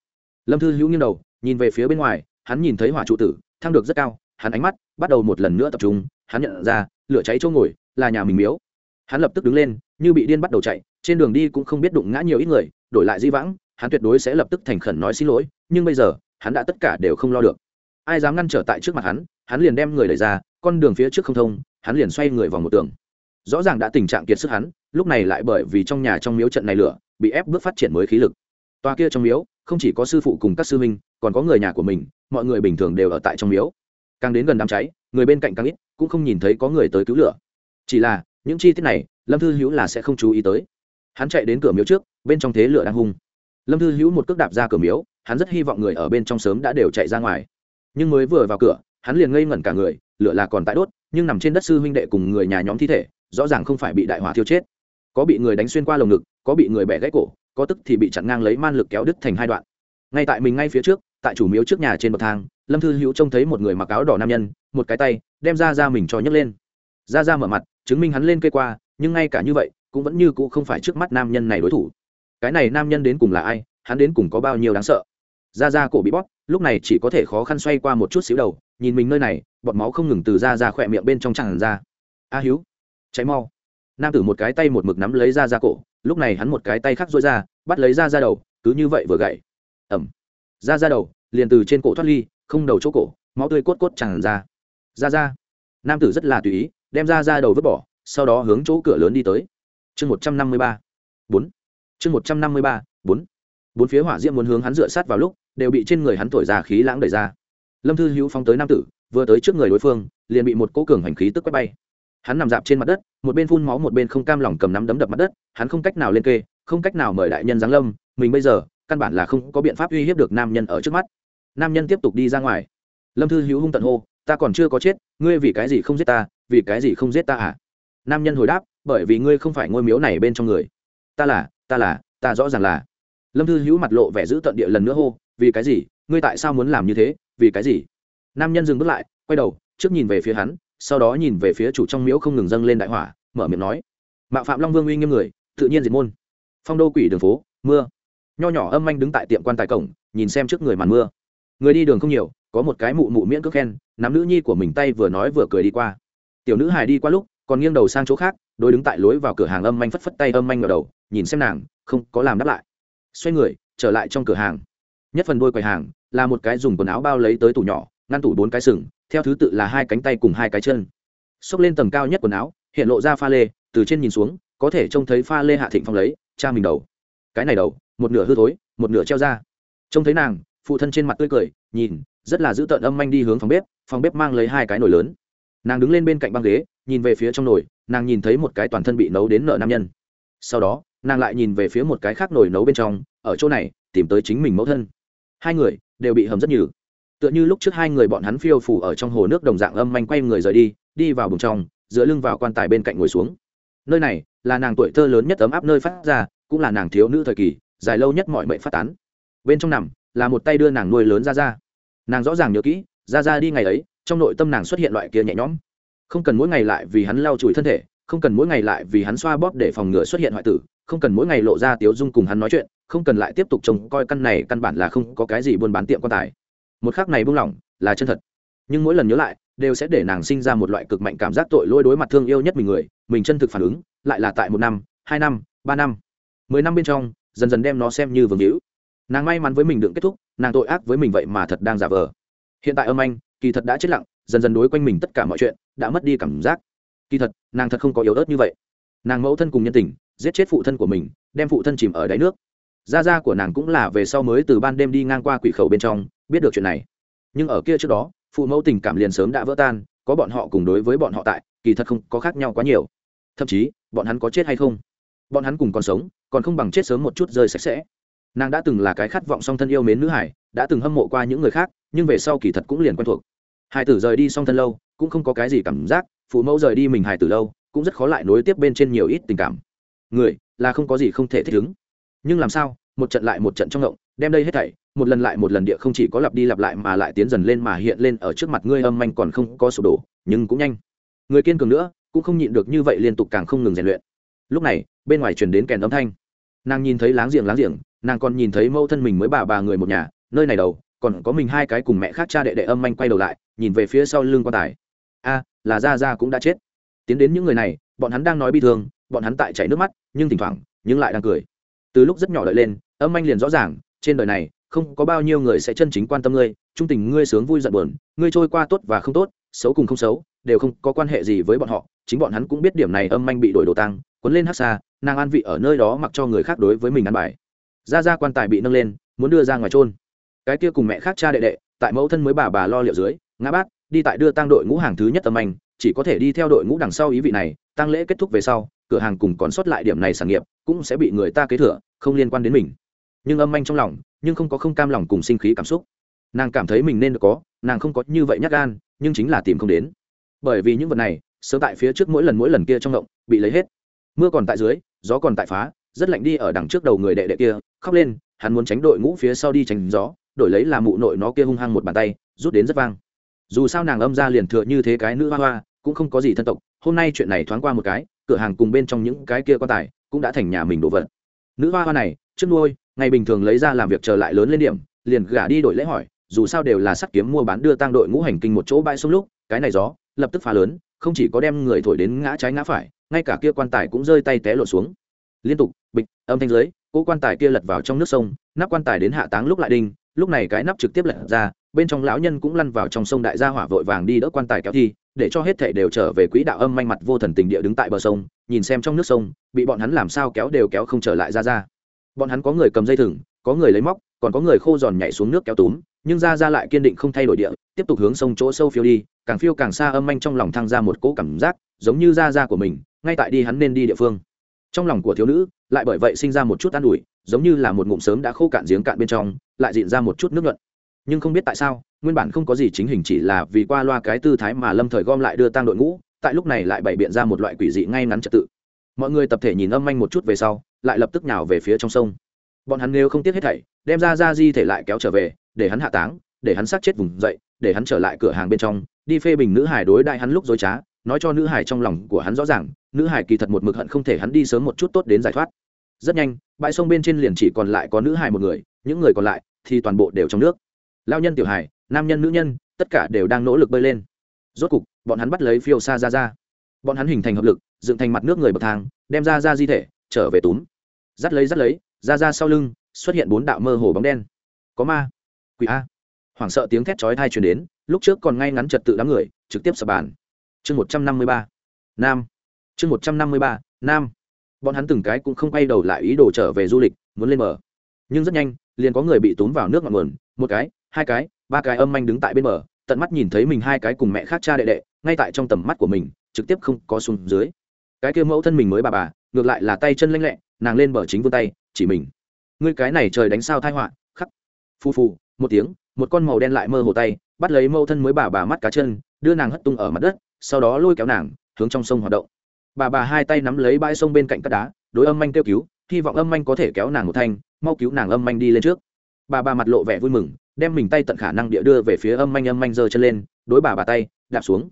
Lâm thư hữu nghiêng đầu nhìn về phía bên ngoài, hắn nhìn thấy hỏa trụ tử, thăng được rất cao, hắn ánh mắt bắt đầu một lần nữa tập trung, hắn nhận ra, lửa cháy chỗ ngồi là nhà mình miếu. Hắn lập tức đứng lên, như bị điên bắt đầu chạy, trên đường đi cũng không biết đụng ngã nhiều ít người, đổi lại di vãng, hắn tuyệt đối sẽ lập tức thành khẩn nói xin lỗi, nhưng bây giờ, hắn đã tất cả đều không lo được. Ai dám ngăn trở tại trước mặt hắn hắn liền đem người đẩy ra, con đường phía trước không thông, hắn liền xoay người vào một tường. Rõ ràng đã tình trạng kiệt sức hắn, lúc này lại bởi vì trong nhà trong miếu trận này lửa, bị ép bước phát triển mới khí lực. Toa kia trong miếu không chỉ có sư phụ cùng các sư huynh, còn có người nhà của mình mọi người bình thường đều ở tại trong miếu. Càng đến gần đám cháy người bên cạnh càng ít cũng không nhìn thấy có người tới cứu lửa. Chỉ là những chi tiết này lâm thư hữu là sẽ không chú ý tới. Hắn chạy đến cửa miếu trước bên trong thế lửa đang hung. Lâm thư hữu một cước đạp ra cửa miếu hắn rất hy vọng người ở bên trong sớm đã đều chạy ra ngoài. Nhưng mới vừa vào cửa hắn liền ngây ngẩn cả người lửa là còn tại đốt nhưng nằm trên đất sư huynh đệ cùng người nhà nhóm thi thể rõ ràng không phải bị đại hỏa thiêu chết. Có bị người đánh xuyên qua lồng ngực có bị người bẻ gãy cổ có tức thì bị chặn ngang lấy man lực kéo đứt thành hai đoạn. Ngay tại mình ngay phía trước, tại chủ miếu trước nhà trên bậc thang, lâm thư hữu trông thấy một người mặc áo đỏ nam nhân, một cái tay, đem ra ra mình cho nhấc lên. Ra ra mở mặt, chứng minh hắn lên cây qua, nhưng ngay cả như vậy, cũng vẫn như cũ không phải trước mắt nam nhân này đối thủ. Cái này nam nhân đến cùng là ai, hắn đến cùng có bao nhiêu đáng sợ? Ra ra cổ bị bóp, lúc này chỉ có thể khó khăn xoay qua một chút xíu đầu, nhìn mình nơi này, bọt máu không ngừng từ ra ra khỏe miệng bên trong tràn ra. A hiếu cháy mau. Nam tử một cái tay một mực nắm lấy ra ra cổ lúc này hắn một cái tay khác dối ra, bắt lấy ra ra đầu, cứ như vậy vừa gậy. Ẩm ra ra đầu, liền từ trên cổ thoát ly, không đầu chỗ cổ, máu tươi cốt cốt tràn ra. Ra ra. Nam tử rất là tùy ý, đem ra ra đầu vứt bỏ, sau đó hướng chỗ cửa lớn đi tới. Chương một trăm năm mươi ba. Bốn. Chương một trăm năm mươi ba, bốn. Bốn phía hỏa diễm muốn hướng hắn dựa sát vào lúc, đều bị trên người hắn thổi ra khí lãng đẩy ra. Lâm thư hữu phóng tới nam tử, vừa tới trước người đối phương, liền bị một cỗ cường hành khí tức quét bay hắn nằm dạp trên mặt đất, một bên phun máu một bên không cam lòng cầm nắm đấm đập mặt đất, hắn không cách nào lên kê, không cách nào mời đại nhân giáng lâm, mình bây giờ, căn bản là không có biện pháp uy hiếp được nam nhân ở trước mắt. Nam nhân tiếp tục đi ra ngoài. Lâm thư hữu hung tận hô, ta còn chưa có chết, ngươi vì cái gì không giết ta, vì cái gì không giết ta à? Nam nhân hồi đáp, bởi vì ngươi không phải ngôi miếu này bên trong người. Ta là ta là, ta rõ ràng là. Lâm thư hữu mặt lộ vẻ giữ tận địa lần nữa hô, vì cái gì? Ngươi tại sao muốn làm như thế? Vì cái gì? Nam nhân dừng bước lại, quay đầu, trước nhìn về phía hắn sau đó nhìn về phía chủ trong miếu không ngừng dâng lên đại hỏa, mở miệng nói, mạo phạm long vương uy nghiêm người, tự nhiên diệt môn. Phong đô quỷ đường phố, mưa. Nho nhỏ âm anh đứng tại tiệm quan tài cổng, nhìn xem trước người màn mưa. Người đi đường không nhiều, có một cái mụ mụ miễn cước khen, nắm nữ nhi của mình tay vừa nói vừa cười đi qua. Tiểu nữ hài đi qua lúc, còn nghiêng đầu sang chỗ khác đôi đứng tại lối vào cửa hàng âm anh phất phất tay âm anh ngờ đầu, nhìn xem nàng, không có làm đáp lại. Xoay người, trở lại trong cửa hàng. Nhất phần đôi quầy hàng, là một cái dùng quần áo bao lấy tới tủ nhỏ ngăn tủ bốn cái sừng, theo thứ tự là hai cánh tay cùng hai cái chân. Xốc lên tầng cao nhất quần áo, hiện lộ ra pha lê, từ trên nhìn xuống, có thể trông thấy pha lê hạ thịnh phong lấy, cha mình đầu. Cái này đầu, một nửa hư thối, một nửa treo ra. Trông thấy nàng, phụ thân trên mặt tươi cười, nhìn, rất là giữ tợn âm manh đi hướng phòng bếp phòng bếp mang lấy hai cái nồi lớn. Nàng đứng lên bên cạnh băng ghế, nhìn về phía trong nồi, nàng nhìn thấy một cái toàn thân bị nấu đến nợ nam nhân. Sau đó, nàng lại nhìn về phía một cái khác nồi nấu bên trong, ở chỗ này, tìm tới chính mình mẫu thân. Hai người đều bị hầm rất nhiều tựa như lúc trước hai người bọn hắn phiêu phủ ở trong hồ nước đồng dạng âm manh quay người rời đi đi vào bùng trong, dựa lưng vào quan tài bên cạnh ngồi xuống. Nơi này là nàng tuổi thơ lớn nhất ấm áp nơi phát ra, cũng là nàng thiếu nữ thời kỳ, dài lâu nhất mọi mệnh phát tán. Bên trong nằm là một tay đưa nàng nuôi lớn ra ra nàng rõ ràng nhớ kỹ ra ra đi ngày ấy, trong nội tâm nàng xuất hiện loại kia nhẹ nhõm. Không cần mỗi ngày lại vì hắn lau chùi thân thể, không cần mỗi ngày lại vì hắn xoa bóp để phòng ngừa xuất hiện hoại tử, không cần mỗi ngày lộ ra tiếu dung cùng hắn nói chuyện, không cần lại tiếp tục trông coi căn này căn bản là không có cái gì buôn bán tiệm quan tài một khắc này buông lỏng, là chân thật. Nhưng mỗi lần nhớ lại, đều sẽ để nàng sinh ra một loại cực mạnh cảm giác tội lỗi đối mặt thương yêu nhất mình người, mình chân thực phản ứng, lại là tại một năm, hai năm, ba năm. Mười năm bên trong, dần dần đem nó xem như vương hữu. Nàng may mắn với mình đựng kết thúc, nàng tội ác với mình vậy mà thật đang giả vờ. Hiện tại âm anh, kỳ thật đã chết lặng, dần dần đối quanh mình tất cả mọi chuyện, đã mất đi cảm giác. Kỳ thật, nàng thật không có yếu ớt như vậy. Nàng mẫu thân cùng nhân tình, giết chết phụ thân của mình, đem phụ thân chìm ở đáy nước gia gia của nàng cũng là về sau mới từ ban đêm đi ngang qua quỷ khẩu bên trong, biết được chuyện này. Nhưng ở kia trước đó, phụ mẫu tình cảm liền sớm đã vỡ tan, có bọn họ cùng đối với bọn họ tại, kỳ thật không có khác nhau quá nhiều. Thậm chí, bọn hắn có chết hay không? Bọn hắn cùng còn sống, còn không bằng chết sớm một chút rơi sạch sẽ. Nàng đã từng là cái khát vọng song thân yêu mến nữ hải, đã từng hâm mộ qua những người khác, nhưng về sau kỳ thật cũng liền quen thuộc. Hải tử rời đi song thân lâu, cũng không có cái gì cảm giác, phụ mẫu rời đi mình hải tử lâu, cũng rất khó lại nối tiếp bên trên nhiều ít tình cảm. Người, là không có gì không thể thích ứng nhưng làm sao, một trận lại một trận trong ngộng, đem đây hết thảy, một lần lại một lần địa không chỉ có lặp đi lặp lại mà lại tiến dần lên mà hiện lên ở trước mặt ngươi âm manh còn không có sụp đổ, nhưng cũng nhanh. Người kiên cường nữa, cũng không nhịn được như vậy liên tục càng không ngừng rèn luyện. Lúc này, bên ngoài truyền đến kèn âm thanh. Nàng nhìn thấy láng giềng láng giềng, nàng còn nhìn thấy mẫu thân mình mới bà bà người một nhà, nơi này đầu, còn có mình hai cái cùng mẹ khác cha đệ đệ âm manh quay đầu lại, nhìn về phía sau lưng quan tài. A, là ra ra cũng đã chết. Tiến đến những người này, bọn hắn đang nói bi thương, bọn hắn tại chảy nước mắt, nhưng thỉnh thoảng, nhưng lại đang cười từ lúc rất nhỏ đợi lên, âm anh liền rõ ràng, trên đời này, không có bao nhiêu người sẽ chân chính quan tâm ngươi, trung tình ngươi sướng vui giận buồn, ngươi trôi qua tốt và không tốt, xấu cùng không xấu, đều không có quan hệ gì với bọn họ, chính bọn hắn cũng biết điểm này âm anh bị đổi đồ tăng quấn lên hát xa, nàng an vị ở nơi đó mặc cho người khác đối với mình ăn bài. Ra ra quan tài bị nâng lên, muốn đưa ra ngoài trôn cái kia cùng mẹ khác cha đệ đệ, tại mẫu thân mới bà bà lo liệu dưới, ngã bát, đi tại đưa tăng đội ngũ hàng thứ nhất âm anh chỉ có thể đi theo đội ngũ đằng sau ý vị này tăng lễ kết thúc về sau, cửa hàng cùng còn sót lại điểm này sản nghiệp, cũng sẽ bị người ta kế thừa không liên quan đến mình. Nhưng âm anh trong lòng, nhưng không có không cam lòng cùng sinh khí cảm xúc. Nàng cảm thấy mình nên được có, nàng không có như vậy nhắc gan, nhưng chính là tìm không đến. Bởi vì những vật này, sớm tại phía trước mỗi lần mỗi lần kia trong động, bị lấy hết. Mưa còn tại dưới, gió còn tại phá, rất lạnh đi ở đằng trước đầu người đệ đệ kia, khóc lên, hắn muốn tránh đội ngũ phía sau đi tránh gió, đổi lấy là mụ nội nó kia hung hăng một bàn tay, rút đến rất vang. Dù sao nàng âm ra liền thừa như thế cái nữ hoa hoa, cũng không có gì thân tộc, hôm nay chuyện này thoáng qua một cái, cửa hàng cùng bên trong những cái kia quan tài, cũng đã thành nhà mình đồ vật nữ hoa hoa này, trước nuôi, ngày bình thường lấy ra làm việc trở lại lớn lên điểm, liền gả đi đổi lễ hỏi, dù sao đều là sắt kiếm mua bán đưa tăng đội ngũ hành kinh một chỗ bãi sông lúc, cái này gió, lập tức phá lớn, không chỉ có đem người thổi đến ngã trái ngã phải, ngay cả kia quan tài cũng rơi tay té lộn xuống. Liên tục, bịch, âm thanh dưới, cỗ quan tài kia lật vào trong nước sông, nắp quan tài đến hạ táng lúc lại đinh, lúc này cái nắp trực tiếp lật ra, bên trong lão nhân cũng lăn vào trong sông đại gia hỏa vội vàng đi đỡ quan tài kéo thi để cho hết thảy đều trở về quỹ đạo âm manh mặt vô thần tình địa đứng tại bờ sông, nhìn xem trong nước sông, bị bọn hắn làm sao kéo đều kéo không trở lại ra ra. Bọn hắn có người cầm dây thừng, có người lấy móc, còn có người khô giòn nhảy xuống nước kéo túm, nhưng ra ra lại kiên định không thay đổi địa, tiếp tục hướng sông chỗ sâu phiêu đi, càng phiêu càng xa âm manh trong lòng thăng ra một cỗ cảm giác, giống như ra ra của mình, ngay tại đi hắn nên đi địa phương. Trong lòng của thiếu nữ, lại bởi vậy sinh ra một chút an ủi, giống như là một ngụm sớm đã khô cạn giếng cạn bên trong, lại dịn ra một chút nước nhuận nhưng không biết tại sao, nguyên bản không có gì chính hình chỉ là vì qua loa cái tư thái mà lâm thời gom lại đưa tang đội ngũ, tại lúc này lại bày biện ra một loại quỷ dị ngay ngắn trật tự. Mọi người tập thể nhìn âm anh một chút về sau, lại lập tức nhào về phía trong sông. Bọn hắn nếu không tiếc hết thảy, đem ra ra di thể lại kéo trở về, để hắn hạ táng, để hắn sát chết vùng dậy, để hắn trở lại cửa hàng bên trong, đi phê bình nữ hải đối đại hắn lúc dối trá, nói cho nữ hải trong lòng của hắn rõ ràng, nữ hải kỳ thật một mực hận không thể hắn đi sớm một chút tốt đến giải thoát. Rất nhanh, bãi sông bên trên liền chỉ còn lại có nữ hải một người, những người còn lại thì toàn bộ đều trong nước lao nhân tiểu hải nam nhân nữ nhân tất cả đều đang nỗ lực bơi lên. Rốt cục bọn hắn bắt lấy phiêu xa ra ra. Bọn hắn hình thành hợp lực dựng thành mặt nước người bậc thang đem ra ra di thể trở về túm. Dắt lấy dắt lấy ra ra sau lưng xuất hiện bốn đạo mơ hồ bóng đen. Có ma. Quỷ a. Hoảng sợ tiếng thét chói thai truyền đến lúc trước còn ngay ngắn trật tự đám người trực tiếp sập bàn. Chương một trăm năm mươi ba. Nam. Chương một trăm năm mươi ba nam. Bọn hắn từng cái cũng không quay đầu lại ý đồ trở về du lịch muốn lên mở, nhưng rất nhanh liền có người bị tốn vào nước ngọn nguồn một cái hai cái, ba cái âm anh đứng tại bên bờ, tận mắt nhìn thấy mình hai cái cùng mẹ khác cha đệ đệ, ngay tại trong tầm mắt của mình, trực tiếp không có xuống dưới. Cái kia mẫu thân mình mới bà bà, ngược lại là tay chân lanh lẹ, nàng lên bờ chính vươn tay, chỉ mình. Ngươi cái này trời đánh sao thai họa, khắc. Phù phù, một tiếng, một con màu đen lại mơ hồ tay, bắt lấy mẫu thân mới bà bà mắt cá chân, đưa nàng hất tung ở mặt đất, sau đó lôi kéo nàng, hướng trong sông hoạt động. Bà bà hai tay nắm lấy bãi sông bên cạnh các đá, đối âm anh kêu cứu, hy vọng âm anh có thể kéo nàng một thanh, mau cứu nàng âm anh đi lên trước. Bà bà mặt lộ vẻ vui mừng đem mình tay tận khả năng địa đưa về phía âm manh âm manh giơ chân lên, đối bà bà tay, đạp xuống.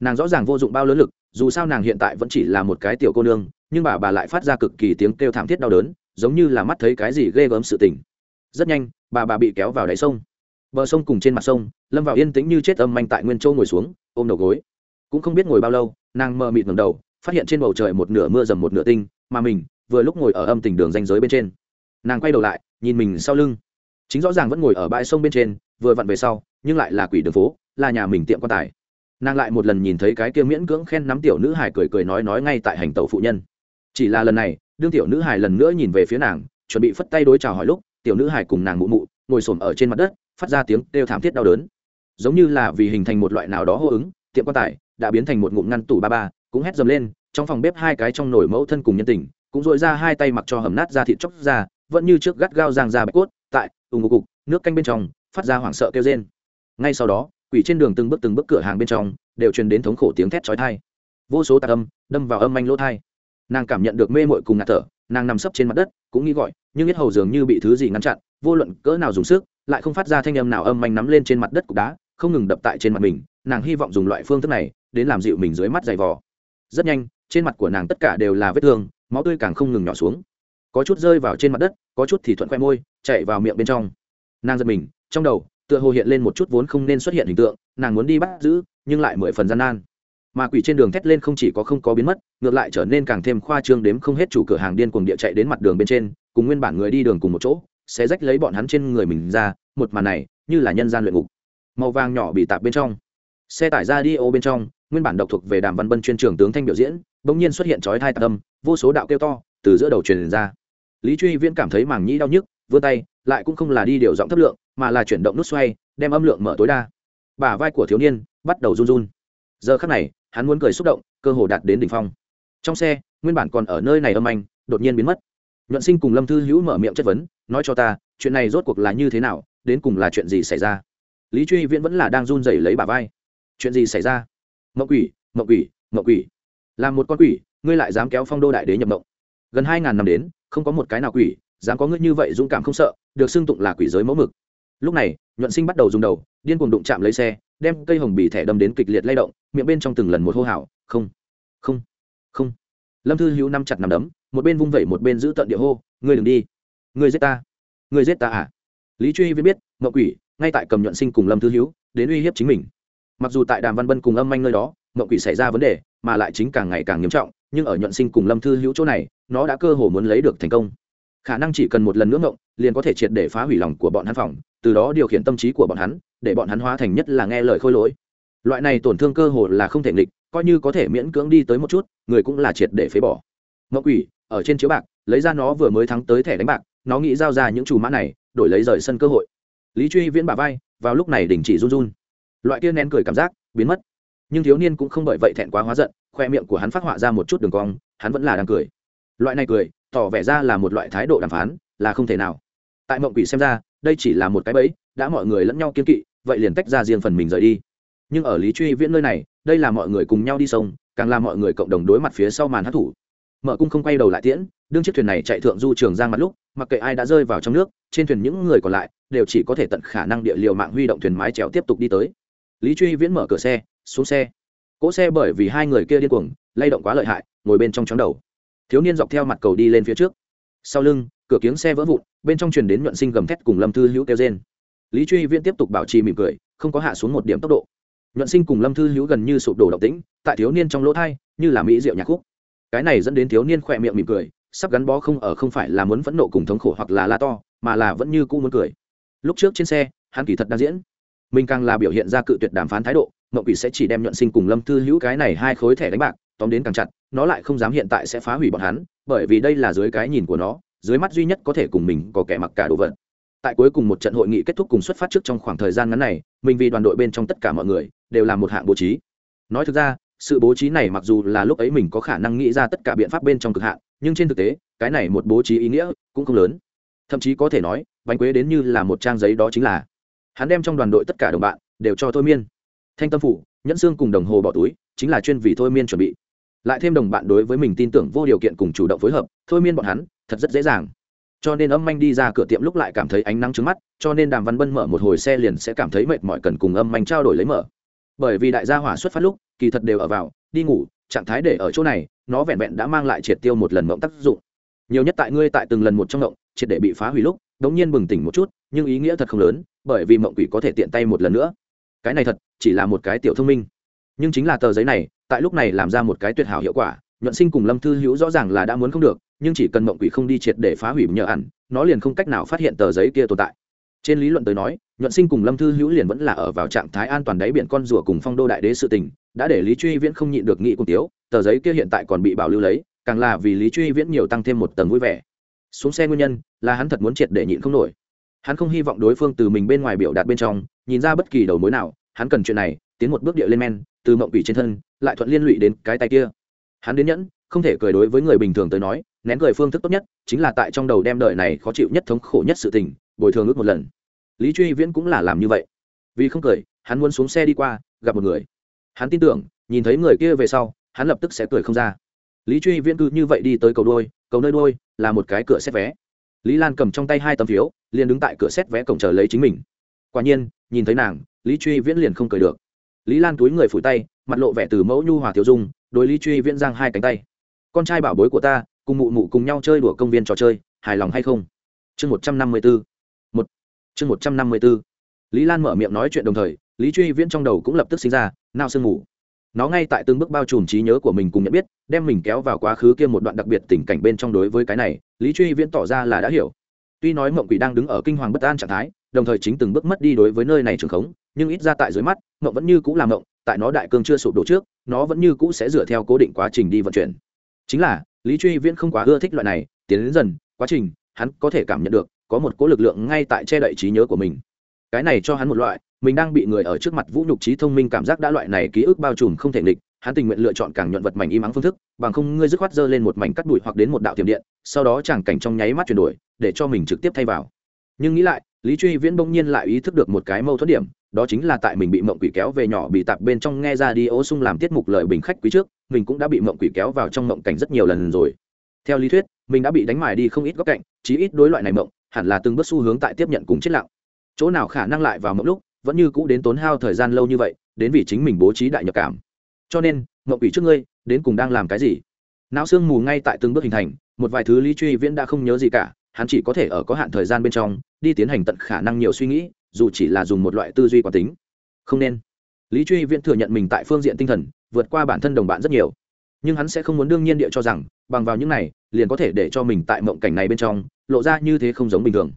Nàng rõ ràng vô dụng bao lớn lực, dù sao nàng hiện tại vẫn chỉ là một cái tiểu cô nương, nhưng bà bà lại phát ra cực kỳ tiếng kêu thảm thiết đau đớn, giống như là mắt thấy cái gì ghê gớm sự tình. Rất nhanh, bà bà bị kéo vào đáy sông. Bờ sông cùng trên mặt sông, lâm vào yên tĩnh như chết âm manh tại nguyên châu ngồi xuống, ôm đầu gối. Cũng không biết ngồi bao lâu, nàng mờ mịt ngầm đầu, phát hiện trên bầu trời một nửa mưa dầm một nửa tinh, mà mình, vừa lúc ngồi ở âm tình đường danh giới bên trên. Nàng quay đầu lại, nhìn mình sau lưng chính rõ ràng vẫn ngồi ở bãi sông bên trên, vừa vặn về sau, nhưng lại là quỷ đường phố, là nhà mình tiệm quan tài. Nàng lại một lần nhìn thấy cái kia miễn cưỡng khen nắm tiểu nữ hải cười cười nói nói ngay tại hành tàu phụ nhân. Chỉ là lần này, đương tiểu nữ hải lần nữa nhìn về phía nàng, chuẩn bị phất tay đối chào hỏi lúc, tiểu nữ hải cùng nàng mụ mụ, ngồi xổm ở trên mặt đất, phát ra tiếng kêu thảm thiết đau đớn. Giống như là vì hình thành một loại nào đó hô ứng, tiệm quan tài đã biến thành một ngụm ngăn tủ ba ba, cũng hét dầm lên, trong phòng bếp hai cái trong nồi mẫu thân cùng nhân tình, cũng dội ra hai tay mặc cho hầm nát ra thịt chóc ra, vẫn như trước gắt gao giang ra bạch cốt ủng ngục cục nước canh bên trong, phát ra hoảng sợ kêu rên. Ngay sau đó, quỷ trên đường từng bước từng bước cửa hàng bên trong, đều truyền đến thống khổ tiếng thét chói tai. Vô số tạc âm, đâm vào âm anh lỗ thai nàng cảm nhận được mê mội cùng ngạt thở, nàng nằm sấp trên mặt đất, cũng nghĩ gọi, nhưng biết hầu dường như bị thứ gì ngăn chặn, vô luận cỡ nào dùng sức, lại không phát ra thanh âm nào âm anh nắm lên trên mặt đất cục đá, không ngừng đập tại trên mặt mình, nàng hy vọng dùng loại phương thức này, đến làm dịu mình dưới mắt dày vò. Rất nhanh, trên mặt của nàng tất cả đều là vết thương, máu tươi càng không ngừng nhỏ xuống có chút rơi vào trên mặt đất, có chút thì thuận khoe môi, chạy vào miệng bên trong. Nàng giật mình, trong đầu, tựa hồ hiện lên một chút vốn không nên xuất hiện hình tượng, nàng muốn đi bắt giữ, nhưng lại mười phần gian nan. Mà quỷ trên đường thét lên không chỉ có không có biến mất, ngược lại trở nên càng thêm khoa trương đếm không hết chủ cửa hàng điên cuồng địa chạy đến mặt đường bên trên, cùng nguyên bản người đi đường cùng một chỗ sẽ rách lấy bọn hắn trên người mình ra, một màn này, như là nhân gian luyện ngục. Màu vàng nhỏ bị tạp bên trong. Xe tải ra đi ô bên trong, nguyên bản độc thuộc về đàm văn bân chuyên trường tướng thanh biểu diễn, bỗng nhiên xuất hiện chói thai tạc âm, vô số đạo kêu to, từ giữa đầu truyền ra lý truy viễn cảm thấy màng nhĩ đau nhức, vươn tay, lại cũng không là đi điều giọng thấp lượng, mà là chuyển động nút xoay, đem âm lượng mở tối đa. Bả vai của thiếu niên bắt đầu run run. Giờ khắc này, hắn muốn cười xúc động, cơ hồ đạt đến đỉnh phong. Trong xe, nguyên bản còn ở nơi này âm anh, đột nhiên biến mất. Nhuận sinh cùng lâm thư hữu mở miệng chất vấn, nói cho ta, chuyện này rốt cuộc là như thế nào, đến cùng là chuyện gì xảy ra? Lý truy viễn vẫn là đang run rẩy lấy bả vai. Chuyện gì xảy ra? Mậu quỷ mậu quỷ mậu quỷ. Làm một con quỷ, ngươi lại dám kéo phong đô đại đế nhập mộng. Gần hai ngàn năm đến không có một cái nào quỷ, dám có ngươi như vậy dũng cảm không sợ, được xưng tụng là quỷ giới mẫu mực. Lúc này, nhuận sinh bắt đầu dùng đầu, điên cuồng đụng chạm lấy xe, đem cây hồng bì thẻ đâm đến kịch liệt lay động, miệng bên trong từng lần một hô hào, không không không. Lâm thư hữu năm chặt nằm đấm, một bên vung vẩy một bên giữ tận địa hô, ngươi đừng đi, ngươi giết ta, ngươi giết ta à? Lý truy viết biết mậu quỷ, ngay tại cầm nhuận sinh cùng lâm thư hữu, đến uy hiếp chính mình. Mặc dù tại đàm văn bân cùng âm anh nơi đó mậu quỷ xảy ra vấn đề, mà lại chính càng ngày càng nghiêm trọng nhưng ở nhuận sinh cùng lâm thư hữu chỗ này, nó đã cơ hồ muốn lấy được thành công. Khả năng chỉ cần một lần nữa ngộng liền có thể triệt để phá hủy lòng của bọn hắn phòng, từ đó điều khiển tâm trí của bọn hắn, để bọn hắn hóa thành nhất là nghe lời khôi lỗi. Loại này tổn thương cơ hồ là không thể nghịch, coi như có thể miễn cưỡng đi tới một chút, người cũng là triệt để phế bỏ. Ngọc quỷ, ở trên chiếu bạc, lấy ra nó vừa mới thắng tới thẻ đánh bạc, nó nghĩ giao ra những chủ mã này, đổi lấy rời sân cơ hội. Lý truy viễn bà vai, vào lúc này đình chỉ run run. Loại kia nén cười cảm giác, biến mất. Nhưng thiếu niên cũng không bởi vậy thẹn quá hóa giận khoe miệng của hắn phát họa ra một chút đường cong, hắn vẫn là đang cười. Loại này cười, tỏ vẻ ra là một loại thái độ đàm phán, là không thể nào. Tại mộng quỷ xem ra, đây chỉ là một cái bẫy, đã mọi người lẫn nhau kiên kỵ, vậy liền tách ra riêng phần mình rời đi. Nhưng ở lý truy viễn nơi này, đây là mọi người cùng nhau đi sông, càng là mọi người cộng đồng đối mặt phía sau màn hát thủ. Mở cung không quay đầu lại tiễn, đương chiếc thuyền này chạy thượng du trường giang mặt lúc, mặc kệ ai đã rơi vào trong nước, trên thuyền những người còn lại, đều chỉ có thể tận khả năng địa liều mạng huy động thuyền mái trèo tiếp tục đi tới. Lý truy viễn mở cửa xe, xuống xe cỗ xe bởi vì hai người kia điên cuồng, lay động quá lợi hại, ngồi bên trong chóng đầu. Thiếu niên dọc theo mặt cầu đi lên phía trước. Sau lưng, cửa kiếng xe vỡ vụn, bên trong truyền đến nhuận sinh gầm thét cùng lâm thư hữu kêu trên lý truy viễn tiếp tục bảo trì mỉm cười, không có hạ xuống một điểm tốc độ. Nhuận sinh cùng lâm thư hữu gần như sụp đổ động tĩnh, tại thiếu niên trong lỗ thai, như là mỹ diệu nhạc khúc. Cái này dẫn đến thiếu niên khỏe miệng mỉm cười, sắp gắn bó không ở không phải là muốn phẫn nộ cùng thống khổ hoặc là la to, mà là vẫn như cũ muốn cười. Lúc trước trên xe, hắn kỳ thật đang diễn mình càng là biểu hiện ra cự tuyệt đàm phán thái độ mậu quỷ sẽ chỉ đem nhuận sinh cùng lâm thư hữu cái này hai khối thẻ đánh bạc, tóm đến càng chặt, nó lại không dám hiện tại sẽ phá hủy bọn hắn, bởi vì đây là dưới cái nhìn của nó, dưới mắt duy nhất có thể cùng mình có kẻ mặc cả đồ vật. Tại cuối cùng một trận hội nghị kết thúc cùng xuất phát trước trong khoảng thời gian ngắn này, mình vì đoàn đội bên trong tất cả mọi người, đều là một hạng bố trí. Nói thực ra, sự bố trí này mặc dù là lúc ấy mình có khả năng nghĩ ra tất cả biện pháp bên trong cực hạn, nhưng trên thực tế, cái này một bố trí ý nghĩa cũng không lớn. Thậm chí có thể nói, bánh quế đến như là một trang giấy đó chính là hắn đem trong đoàn đội tất cả đồng bạn đều cho thôi miên. Thanh tâm phủ, nhẫn xương cùng đồng hồ bỏ túi, chính là chuyên vì thôi miên chuẩn bị. Lại thêm đồng bạn đối với mình tin tưởng vô điều kiện cùng chủ động phối hợp, thôi miên bọn hắn, thật rất dễ dàng. Cho nên âm manh đi ra cửa tiệm lúc lại cảm thấy ánh nắng trứng mắt, cho nên đàm văn bân mở một hồi xe liền sẽ cảm thấy mệt mỏi cần cùng âm manh trao đổi lấy mở. Bởi vì đại gia hỏa xuất phát lúc, kỳ thật đều ở vào, đi ngủ, trạng thái để ở chỗ này, nó vẹn vẹn đã mang lại triệt tiêu một lần mộng tác dụng. Nhiều nhất tại ngươi tại từng lần một trong mộng, triệt để bị phá hủy lúc, đống nhiên bừng tỉnh một chút, nhưng ý nghĩa thật không lớn bởi vì mộng quỷ có thể tiện tay một lần nữa. Cái này thật, chỉ là một cái tiểu thông minh. Nhưng chính là tờ giấy này, tại lúc này làm ra một cái tuyệt hảo hiệu quả, nhuận sinh cùng lâm thư hữu rõ ràng là đã muốn không được, nhưng chỉ cần mộng quỷ không đi triệt để phá hủy nhờ ẩn, nó liền không cách nào phát hiện tờ giấy kia tồn tại. Trên lý luận tới nói, nhuận sinh cùng lâm thư hữu liền vẫn là ở vào trạng thái an toàn đáy biển con rùa cùng phong đô đại đế sự tình, đã để lý truy viễn không nhịn được nghị cùng tiếu, tờ giấy kia hiện tại còn bị bảo lưu lấy, càng là vì lý truy viễn nhiều tăng thêm một tầng vui vẻ. Xuống xe nguyên nhân, là hắn thật muốn triệt để nhịn không nổi hắn không hy vọng đối phương từ mình bên ngoài biểu đạt bên trong, nhìn ra bất kỳ đầu mối nào, hắn cần chuyện này, tiến một bước địa lên men, từ mộng quỷ trên thân, lại thuận liên lụy đến cái tay kia. Hắn đến nhẫn, không thể cười đối với người bình thường tới nói, nén cười phương thức tốt nhất chính là tại trong đầu đem đời này khó chịu nhất thống khổ nhất sự tình, bồi thường ước một lần. Lý truy viễn cũng là làm như vậy. Vì không cười, hắn muốn xuống xe đi qua, gặp một người. Hắn tin tưởng, nhìn thấy người kia về sau, hắn lập tức sẽ cười không ra. Lý truy viễn cứ như vậy đi tới cầu đôi cầu nơi đôi là một cái cửa xét vé lý lan cầm trong tay hai tấm phiếu, liền đứng tại cửa xét vé cổng chờ lấy chính mình. Quả nhiên, nhìn thấy nàng, lý truy viễn liền không cười được. Lý lan túi người phủi tay, mặt lộ vẻ từ mẫu nhu hòa thiếu dung, đối lý truy viễn giang hai cánh tay. Con trai bảo bối của ta, cùng mụ mụ cùng nhau chơi đùa công viên trò chơi, hài lòng hay không? Chương một trăm năm mươi bốn một. Chương một trăm năm mươi bốn lý lan mở miệng nói chuyện đồng thời, lý truy viễn trong đầu cũng lập tức sinh ra, nao sương ngủ nó ngay tại từng bước bao trùm trí nhớ của mình cùng nhận biết, đem mình kéo vào quá khứ kia một đoạn đặc biệt tình cảnh bên trong đối với cái này, lý truy viễn tỏ ra là đã hiểu. Tuy nói mộng quỷ đang đứng ở kinh hoàng bất an trạng thái, đồng thời chính từng bước mất đi đối với nơi này trường khống, nhưng ít ra tại dưới mắt, mộng vẫn như cũ là mộng, tại nó đại cương chưa sụp đổ trước, nó vẫn như cũ sẽ dựa theo cố định quá trình đi vận chuyển. Chính là, lý truy viễn không quá ưa thích loại này, tiến đến dần, quá trình, hắn có thể cảm nhận được, có một cố lực lượng ngay tại che đậy trí nhớ của mình. Cái này cho hắn một loại mình đang bị người ở trước mặt vũ nhục trí thông minh cảm giác đã loại này ký ức bao trùm không thể nghịch, hắn tình nguyện lựa chọn càng nhuận vật mảnh im ắng phương thức, bằng không ngươi dứt khoát dơ lên một mảnh cắt bụi hoặc đến một đạo tiềm điện, sau đó chẳng cảnh trong nháy mắt chuyển đổi, để cho mình trực tiếp thay vào. Nhưng nghĩ lại, lý truy viễn bỗng nhiên lại ý thức được một cái mâu thuẫn điểm, đó chính là tại mình bị mộng quỷ kéo về nhỏ bị tạp bên trong nghe ra đi ố sung làm tiết mục lời bình khách quý trước, mình cũng đã bị mộng quỷ kéo vào trong mộng cảnh rất nhiều lần rồi. Theo lý thuyết, mình đã bị đánh mài đi không ít góc cạnh, chí ít đối loại này mộng, hẳn là từng bước xu hướng tại tiếp nhận cùng chết lặng. Chỗ nào khả năng lại vào mộng lúc vẫn như cũ đến tốn hao thời gian lâu như vậy, đến vì chính mình bố trí đại nhập cảm. Cho nên ngậu quỷ trước ngươi, đến cùng đang làm cái gì? Não xương mù ngay tại từng bước hình thành, một vài thứ lý truy viễn đã không nhớ gì cả, hắn chỉ có thể ở có hạn thời gian bên trong, đi tiến hành tận khả năng nhiều suy nghĩ, dù chỉ là dùng một loại tư duy quán tính. Không nên. Lý truy viễn thừa nhận mình tại phương diện tinh thần, vượt qua bản thân đồng bạn rất nhiều. Nhưng hắn sẽ không muốn đương nhiên địa cho rằng, bằng vào những này, liền có thể để cho mình tại mộng cảnh này bên trong, lộ ra như thế không giống bình thường.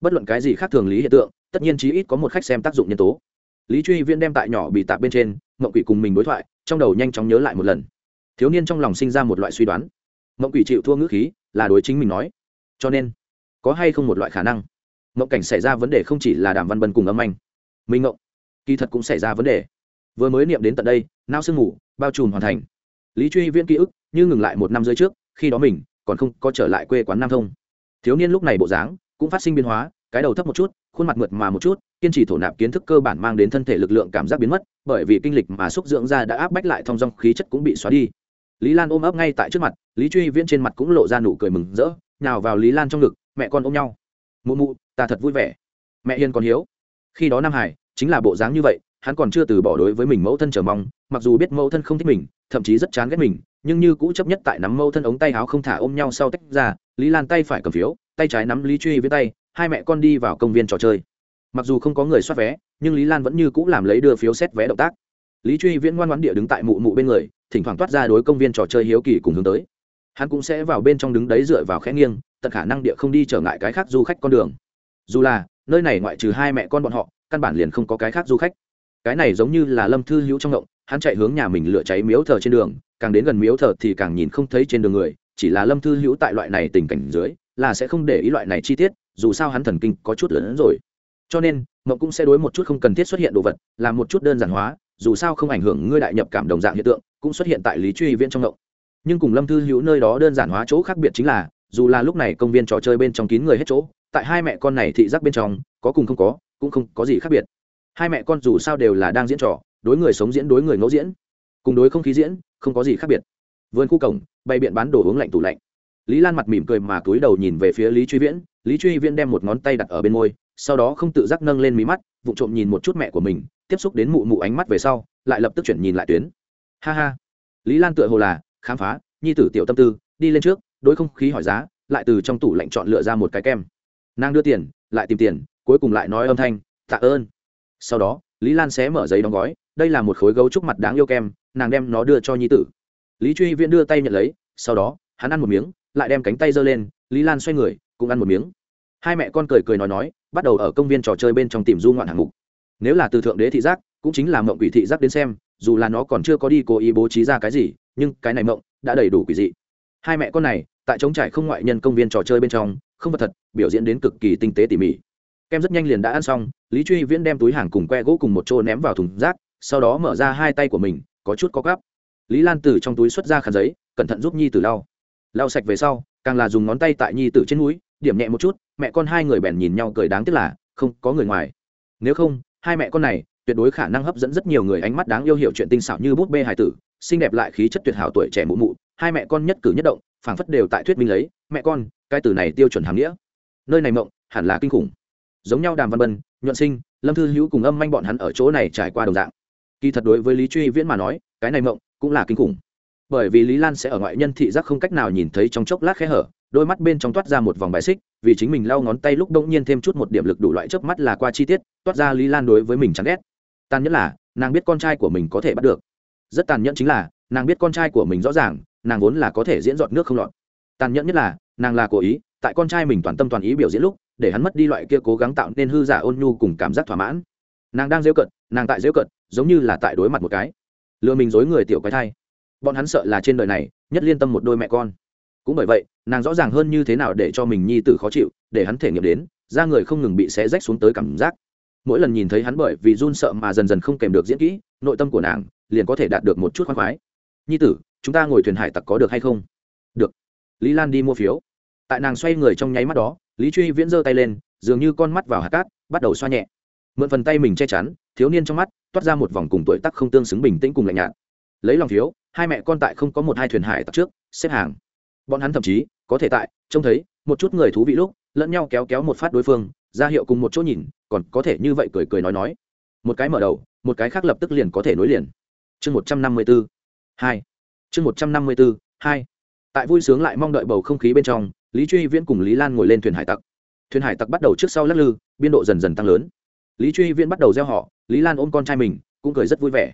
Bất luận cái gì khác thường lý hiện tượng tất nhiên chí ít có một khách xem tác dụng nhân tố. Lý truy viễn đem tại nhỏ bị tạp bên trên mộng quỷ cùng mình đối thoại trong đầu nhanh chóng nhớ lại một lần. Thiếu niên trong lòng sinh ra một loại suy đoán. Mộng quỷ chịu thua ngữ khí là đối chính mình nói. Cho nên có hay không một loại khả năng? Mộng cảnh xảy ra vấn đề không chỉ là đàm văn bân cùng âm anh. Minh mộng kỳ thật cũng xảy ra vấn đề. Vừa mới niệm đến tận đây nao sương ngủ, bao trùm hoàn thành. Lý truy viễn ký ức như ngừng lại một năm rưỡi trước khi đó mình còn không có trở lại quê quán nam thông. Thiếu niên lúc này bộ dáng cũng phát sinh biến hóa cái đầu thấp một chút, khuôn mặt mượt mà một chút, kiên trì thổ nạp kiến thức cơ bản mang đến thân thể lực lượng cảm giác biến mất, bởi vì kinh lịch mà xúc dưỡng ra đã áp bách lại thong dong khí chất cũng bị xóa đi. Lý lan ôm ấp ngay tại trước mặt, lý truy viễn trên mặt cũng lộ ra nụ cười mừng rỡ nào vào lý lan trong ngực, mẹ con ôm nhau. Mụ mụ, ta thật vui vẻ. Mẹ hiền còn hiếu. Khi đó nam hải chính là bộ dáng như vậy, hắn còn chưa từ bỏ đối với mình mẫu thân chờ mong, mặc dù biết mẫu thân không thích mình, thậm chí rất chán ghét mình, nhưng như cũ chấp nhất tại nắm mẫu thân ống tay áo không thả ôm nhau sau tách ra, lý lan tay phải cầm phiếu, tay trái nắm lý truy với tay hai mẹ con đi vào công viên trò chơi. Mặc dù không có người soát vé, nhưng lý lan vẫn như c ũ làm lấy đưa phiếu xét vé động tác. Lý truy viễn ngoan ngoãn địa đứng tại mụ mụ bên người, thỉnh thoảng toát ra đối công viên trò chơi hiếu kỳ cùng hướng tới. Hắn cũng sẽ vào bên trong đứng đấy dựa vào khẽ nghiêng, tận khả năng địa không đi trở ngại cái khác du khách con đường. Dù là, nơi này ngoại trừ hai mẹ con bọn họ, căn bản liền không có cái khác du khách. Cái này giống như là lâm thư hữu trong ngộng, hắn chạy hướng nhà mình lửa cháy miếu thờ trên đường, càng đến gần miếu thờ thì càng nhìn không thấy trên đường người, chỉ là lâm thư hữu tại loại này tình cảnh dưới, là sẽ không để ý loại này chi tiết dù sao hắn thần kinh có chút lớn hơn rồi. Cho nên, mộng cũng sẽ đối một chút không cần thiết xuất hiện đồ vật, làm một chút đơn giản hóa, dù sao không ảnh hưởng ngươi đại nhập cảm đồng dạng hiện tượng, cũng xuất hiện tại lý truy viễn trong mộng. Nhưng cùng lâm thư hữu nơi đó đơn giản hóa chỗ khác biệt chính là, dù là lúc này công viên trò chơi bên trong kín người hết chỗ, tại hai mẹ con này thị giác bên trong, có cùng không có, cũng không có gì khác biệt. Hai mẹ con dù sao đều là đang diễn trò, đối người sống diễn, đối người ngẫu diễn, cùng đối không khí diễn, không có gì khác biệt. Vườn khu cổng, bày biện bán đồ uống lạnh tủ lạnh. Lý lan mặt mỉm cười mà cúi đầu nhìn về phía lý truy viễn lý truy viễn đem một ngón tay đặt ở bên môi, sau đó không tự giác nâng lên mí mắt vụ trộm nhìn một chút mẹ của mình, tiếp xúc đến mụ mụ ánh mắt về sau, lại lập tức chuyển nhìn lại tuyến. Ha ha. Lý lan tựa hồ là khám phá, nhi tử tiểu tâm tư, đi lên trước, đối không khí hỏi giá, lại từ trong tủ lạnh chọn lựa ra một cái kem. Nàng đưa tiền, lại tìm tiền, cuối cùng lại nói âm thanh, tạ ơn. Sau đó, lý lan xé mở giấy đóng gói, đây là một khối gấu trúc mặt đáng yêu kem, nàng đem nó đưa cho nhi tử. Lý truy viễn đưa tay nhận lấy, sau đó, hắn ăn một miếng, lại đem cánh tay giơ lên, lý lan xoay người cũng ăn một miếng. Hai mẹ con cười cười nói nói, bắt đầu ở công viên trò chơi bên trong tìm du ngoạn hạng mục. Nếu là từ thượng đế thị giác, cũng chính là mộng quỷ thị giác đến xem, dù là nó còn chưa có đi cố ý bố trí ra cái gì, nhưng cái này mộng đã đầy đủ quỷ dị. Hai mẹ con này, tại trống trải không ngoại nhân công viên trò chơi bên trong, không vật thật, biểu diễn đến cực kỳ tinh tế tỉ mỉ. Kem rất nhanh liền đã ăn xong, lý truy viễn đem túi hàng cùng que gỗ cùng một chỗ ném vào thùng rác, sau đó mở ra hai tay của mình, có chút có gắp. Lý lan từ trong túi xuất ra khăn giấy, cẩn thận giúp nhi tử lau. Lau sạch về sau càng là dùng ngón tay tại nhi tử trên núi, điểm nhẹ một chút, mẹ con hai người bèn nhìn nhau cười đáng tiếc là, không có người ngoài. Nếu không, hai mẹ con này, tuyệt đối khả năng hấp dẫn rất nhiều người ánh mắt đáng yêu hiểu chuyện tinh xảo như bút bê hải tử, xinh đẹp lại khí chất tuyệt hảo tuổi trẻ mụ mụ, hai mẹ con nhất cử nhất động, phảng phất đều tại thuyết minh lấy, mẹ con, cái từ này tiêu chuẩn hàm nghĩa. Nơi này mộng, hẳn là kinh khủng. Giống nhau đàm văn bân, nhuận sinh, lâm thư hữu cùng âm manh bọn hắn ở chỗ này trải qua đồng dạng. Kỳ thật đối với lý truy viễn mà nói, cái này mộng cũng là kinh khủng bởi vì lý lan sẽ ở ngoại nhân thị giác không cách nào nhìn thấy trong chốc lát khe hở, đôi mắt bên trong toát ra một vòng bài xích, vì chính mình lau ngón tay lúc đông nhiên thêm chút một điểm lực đủ loại chớp mắt là qua chi tiết, toát ra lý lan đối với mình chán ghét. Tàn nhẫn là, nàng biết con trai của mình có thể bắt được. Rất tàn nhẫn chính là, nàng biết con trai của mình rõ ràng, nàng vốn là có thể diễn dọn nước không lọt. Tàn nhẫn nhất là, nàng là cố ý, tại con trai mình toàn tâm toàn ý biểu diễn lúc, để hắn mất đi loại kia cố gắng tạo nên hư giả ôn nhu cùng cảm giác thỏa mãn. Nàng đang rêu cận nàng tại rêu cận giống như là tại đối mặt một cái. Lừa mình dối người tiểu quái thai bọn hắn sợ là trên đời này, nhất liên tâm một đôi mẹ con. Cũng bởi vậy, nàng rõ ràng hơn như thế nào để cho mình nhi tử khó chịu, để hắn thể nghiệm đến, da người không ngừng bị xé rách xuống tới cảm giác. Mỗi lần nhìn thấy hắn bởi vì run sợ mà dần dần không kèm được diễn kỹ, nội tâm của nàng liền có thể đạt được một chút khoan khoái. Nhi tử, chúng ta ngồi thuyền hải tặc có được hay không? Được. Lý lan đi mua phiếu. Tại nàng xoay người trong nháy mắt đó, lý truy viễn giơ tay lên, dường như con mắt vào hạt cát, bắt đầu xoa nhẹ. Mượn phần tay mình che chắn, thiếu niên trong mắt toát ra một vòng cùng tuổi tắc không tương xứng bình tĩnh cùng lạnh nhạt. Lấy lòng phiếu hai mẹ con tại không có một hai thuyền hải tặc trước, xếp hàng. Bọn hắn thậm chí, có thể tại, trông thấy, một chút người thú vị lúc, lẫn nhau kéo kéo một phát đối phương, ra hiệu cùng một chỗ nhìn, còn có thể như vậy cười cười nói nói. Một cái mở đầu, một cái khác lập tức liền có thể nối liền. Chương một trăm năm mươi b ố hai. Chương một trăm năm mươi b ố hai. Tại vui sướng lại mong đợi bầu không khí bên trong, lý truy viễn cùng lý lan ngồi lên thuyền hải tặc. Thuyền hải tặc bắt đầu trước sau lắc lư, biên độ dần dần tăng lớn. Lý truy viễn bắt đầu gieo họ, lý lan ôm con trai mình, cũng cười rất vui vẻ.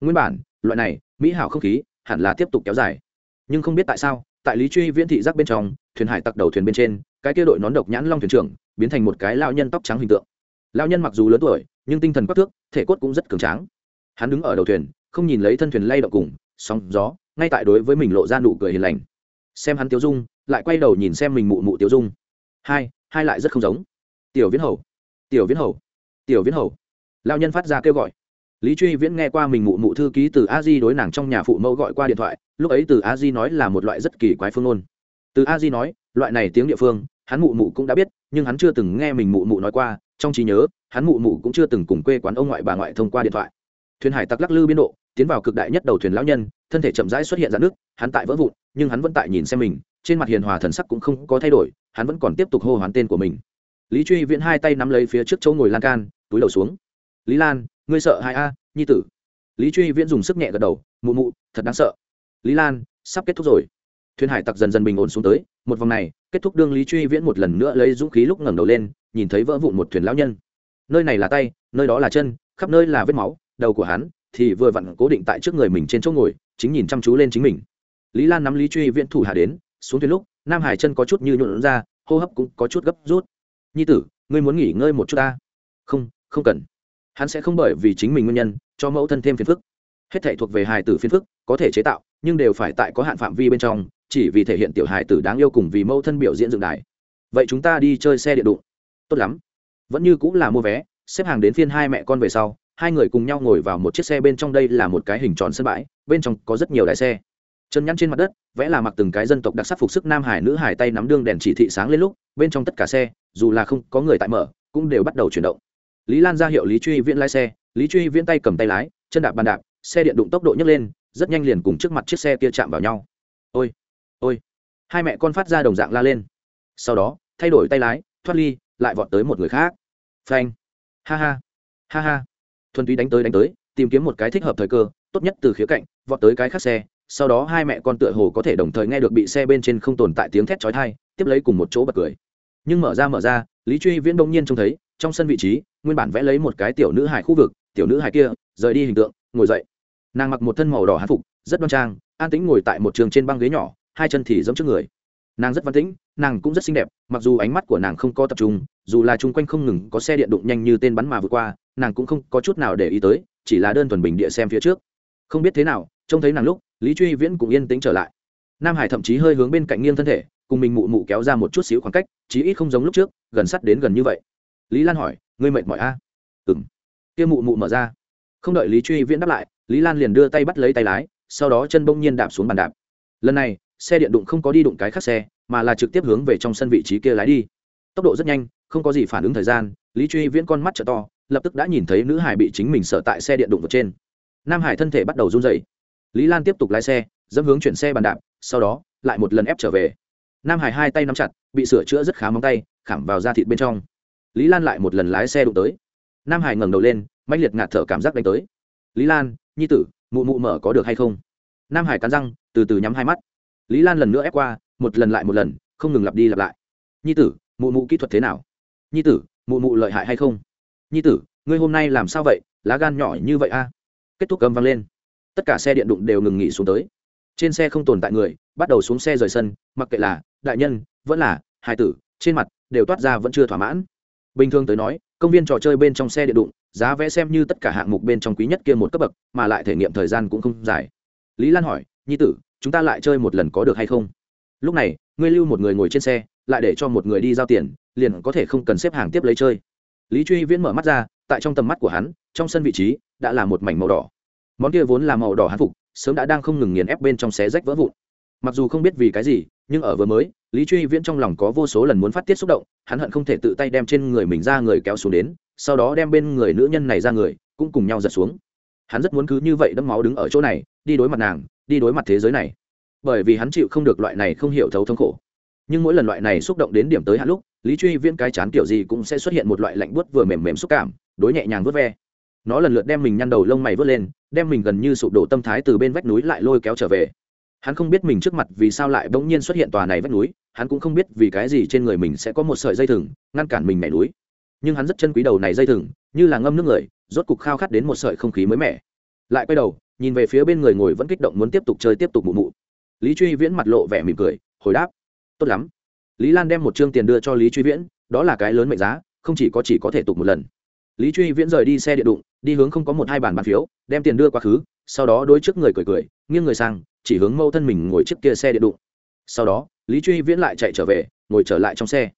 Nguyên bản loại này, mỹ hảo không khí, hẳn là tiếp tục kéo dài. Nhưng không biết tại sao, tại lý truy viễn thị giác bên trong, thuyền hải tặc đầu thuyền bên trên, cái kia đội nón độc nhãn long thuyền trưởng, biến thành một cái lao nhân tóc trắng hình tượng. Lao nhân mặc dù lớn tuổi, nhưng tinh thần quắc thước, thể cốt cũng rất cường tráng. Hắn đứng ở đầu thuyền, không nhìn lấy thân thuyền lay động cùng, sóng gió, ngay tại đối với mình lộ ra nụ cười hiền lành. Xem hắn tiêu dung, lại quay đầu nhìn xem mình mụ mụ tiêu dung. Hai hai lại rất không giống. Tiểu viễn hầu, tiểu viễn hầu, tiểu viễn hầu. Lao nhân phát ra kêu gọi lý truy viễn nghe qua mình mụ mụ thư ký từ a di đối nàng trong nhà phụ mẫu gọi qua điện thoại, lúc ấy từ a di nói là một loại rất kỳ quái phương ngôn. Từ a di nói, loại này tiếng địa phương, hắn mụ mụ cũng đã biết, nhưng hắn chưa từng nghe mình mụ mụ nói qua, trong trí nhớ, hắn mụ mụ cũng chưa từng cùng quê quán ông ngoại bà ngoại thông qua điện thoại. Thuyền hải tặc lắc lư biên độ, tiến vào cực đại nhất đầu thuyền lão nhân, thân thể chậm rãi xuất hiện ra nước hắn tại vỡ vụn, nhưng hắn vẫn tại nhìn xem mình, trên mặt hiền hòa thần sắc cũng không có thay đổi, hắn vẫn còn tiếp tục hô hoán tên của mình. Lý truy viễn hai tay nắm lấy phía trước chỗ ngồi lan can, túi đầu xuống. Lý lan ngươi sợ hai a, nhi tử. Lý truy viễn dùng sức nhẹ gật đầu, mụ mụ, thật đáng sợ. Lý lan, sắp kết thúc rồi. Thuyền hải tặc dần dần bình ổn xuống tới, một vòng này, kết thúc đương lý truy viễn một lần nữa lấy dũng khí lúc ngẩng đầu lên, nhìn thấy vỡ vụn một thuyền lão nhân. Nơi này là tay, nơi đó là chân, khắp nơi là vết máu, đầu của hắn thì vừa vặn cố định tại trước người mình trên chỗ ngồi, chính nhìn chăm chú lên chính mình. Lý lan nắm lý truy viễn thủ hạ đến, xuống thuyền lúc, nam hải chân có chút như nhuộn ra, hô hấp cũng có chút gấp rút. Nhi tử, ngươi muốn nghỉ ngơi một chút ta? Không không cần hắn sẽ không bởi vì chính mình nguyên nhân, cho mẫu thân thêm phiền phức. Hết thể thuộc về hài tử phiền phức, có thể chế tạo, nhưng đều phải tại có hạn phạm vi bên trong, chỉ vì thể hiện tiểu hài tử đáng yêu cùng vì mẫu thân biểu diễn dựng đài. Vậy chúng ta đi chơi xe điện đụng. Tốt lắm. Vẫn như cũng là mua vé, xếp hàng đến phiên hai mẹ con về sau, hai người cùng nhau ngồi vào một chiếc xe bên trong đây là một cái hình tròn sân bãi, bên trong có rất nhiều đại xe. Chân nhăn trên mặt đất, vẽ là mặc từng cái dân tộc đặc sắc phục sức nam hải nữ hải tay nắm đương đèn chỉ thị sáng lên lúc, bên trong tất cả xe, dù là không có người tại mở, cũng đều bắt đầu chuyển động lý lan ra hiệu lý truy viễn lái xe, lý truy viễn tay cầm tay lái, chân đạp bàn đạp, xe điện đụng tốc độ nhấc lên, rất nhanh liền cùng trước mặt chiếc xe kia chạm vào nhau. Ôi ôi, hai mẹ con phát ra đồng dạng la lên. Sau đó, thay đổi tay lái, thoát ly, lại vọt tới một người khác. Phanh, ha ha ha ha. Thuần túy đánh tới đánh tới, tìm kiếm một cái thích hợp thời cơ, tốt nhất từ khía cạnh, vọt tới cái khác xe. Sau đó hai mẹ con tựa hồ có thể đồng thời nghe được bị xe bên trên không tồn tại tiếng thét chói tai, tiếp lấy cùng một chỗ bật cười. Nhưng mở ra mở ra, lý truy viễn đông nhiên trông thấy trong sân vị trí, nguyên bản vẽ lấy một cái tiểu nữ hải khu vực, tiểu nữ hải kia, rời đi hình tượng, ngồi dậy. Nàng mặc một thân màu đỏ hán phục, rất đoan trang, an tĩnh ngồi tại một trường trên băng ghế nhỏ, hai chân thì giống trước người. Nàng rất văn tĩnh, nàng cũng rất xinh đẹp, mặc dù ánh mắt của nàng không có tập trung, dù là chung quanh không ngừng có xe điện đụng nhanh như tên bắn mà vượt qua, nàng cũng không có chút nào để ý tới, chỉ là đơn thuần bình địa xem phía trước. Không biết thế nào, trông thấy nàng lúc, lý truy viễn cũng yên tĩnh trở lại. Nam hải thậm chí hơi hướng bên cạnh nghiêng thân thể, cùng mình mụ mụ kéo ra một chút xíu khoảng cách, chí ít không giống lúc trước, gần sắt đến gần như vậy lý lan hỏi, ngươi mệt mỏi a? À? ừ kia mụ mụ mở ra. Không đợi lý truy viễn đáp lại, lý lan liền đưa tay bắt lấy tay lái, sau đó chân bỗng nhiên đạp xuống bàn đạp. Lần này, xe điện đụng không có đi đụng cái khác xe, mà là trực tiếp hướng về trong sân vị trí kia lái đi. Tốc độ rất nhanh, không có gì phản ứng thời gian, lý truy viễn con mắt t to, lập tức đã nhìn thấy nữ hải bị chính mình sợ tại xe điện đụng vượt trên. Nam hải thân thể bắt đầu run dày lý lan tiếp tục lái xe, dẫm hướng chuyển xe bàn đạp, sau đó, lại một lần ép trở về. Nam hải hai tay nắm chặt, bị sửa chữa rất khá móng tay, khảm vào da thịt bên trong lý lan lại một lần lái xe đụng tới. Nam hải ngẩng đầu lên mạnh liệt ngạt thở cảm giác đánh tới. Lý lan, nhi tử, mụ mụ mở có được hay không? Nam hải cắn răng, từ từ nhắm hai mắt. Lý lan lần nữa ép qua, một lần lại một lần, không ngừng lặp đi lặp lại. Nhi tử, mụ mụ kỹ thuật thế nào? Nhi tử, mụ mụ lợi hại hay không? Nhi tử, ngươi hôm nay làm sao vậy? Lá gan nhỏ như vậy a? Kết thúc cầm vang lên. Tất cả xe điện đụng đều ngừng nghỉ xuống tới. Trên xe không tồn tại người, bắt đầu xuống xe rời sân, mặc kệ là đại nhân, vẫn là hai tử, trên mặt đều toát ra vẫn chưa thỏa mãn bình thường tới nói, công viên trò chơi bên trong xe điện đụng, giá vé xem như tất cả hạng mục bên trong quý nhất kia một cấp bậc, mà lại thể nghiệm thời gian cũng không dài. Lý lan hỏi, nhi tử, chúng ta lại chơi một lần có được hay không? Lúc này, ngươi lưu một người ngồi trên xe, lại để cho một người đi giao tiền, liền có thể không cần xếp hàng tiếp lấy chơi. Lý truy viễn mở mắt ra, tại trong tầm mắt của hắn, trong sân vị trí đã là một mảnh màu đỏ. Món kia vốn là màu đỏ hán phục, sớm đã đang không ngừng nghiền ép bên trong xé rách vỡ vụn. Mặc dù không biết vì cái gì nhưng ở vừa mới, lý truy viễn trong lòng có vô số lần muốn phát tiết xúc động, hắn hận không thể tự tay đem trên người mình ra người kéo xuống đến, sau đó đem bên người nữ nhân này ra người, cũng cùng nhau giật xuống. Hắn rất muốn cứ như vậy đẫm máu đứng ở chỗ này, đi đối mặt nàng, đi đối mặt thế giới này. Bởi vì hắn chịu không được loại này không hiểu thấu thống khổ. Nhưng mỗi lần loại này xúc động đến điểm tới hạn lúc, lý truy viễn cái chán kiểu gì cũng sẽ xuất hiện một loại lạnh buốt vừa mềm mềm xúc cảm, đối nhẹ nhàng vớt ve. Nó lần lượt đem mình nhăn đầu lông mày vớt lên, đem mình gần như sụp đổ tâm thái từ bên vách núi lại lôi kéo trở về hắn không biết mình trước mặt vì sao lại bỗng nhiên xuất hiện tòa này vách núi, hắn cũng không biết vì cái gì trên người mình sẽ có một sợi dây thừng, ngăn cản mình mẻ núi. Nhưng hắn rất chân quý đầu này dây thừng, như là ngâm nước người, rốt cục khao khát đến một sợi không khí mới mẻ. Lại quay đầu, nhìn về phía bên người ngồi vẫn kích động muốn tiếp tục chơi tiếp tục mụ mụ. Lý truy viễn mặt lộ vẻ mỉm cười, hồi đáp, tốt lắm. Lý lan đem một chương tiền đưa cho lý truy viễn, đó là cái lớn mệnh giá, không chỉ có chỉ có thể tục một lần. Lý truy viễn rời đi xe điện đụng, đi hướng không có một hai bàn bàn phiếu, đem tiền đưa quá khứ, sau đó đôi trước người cười cười, nghiêng người sang chỉ hướng mâu thân mình ngồi chiếc kia xe điện đụng. Sau đó, lý truy viễn lại chạy trở về, ngồi trở lại trong xe.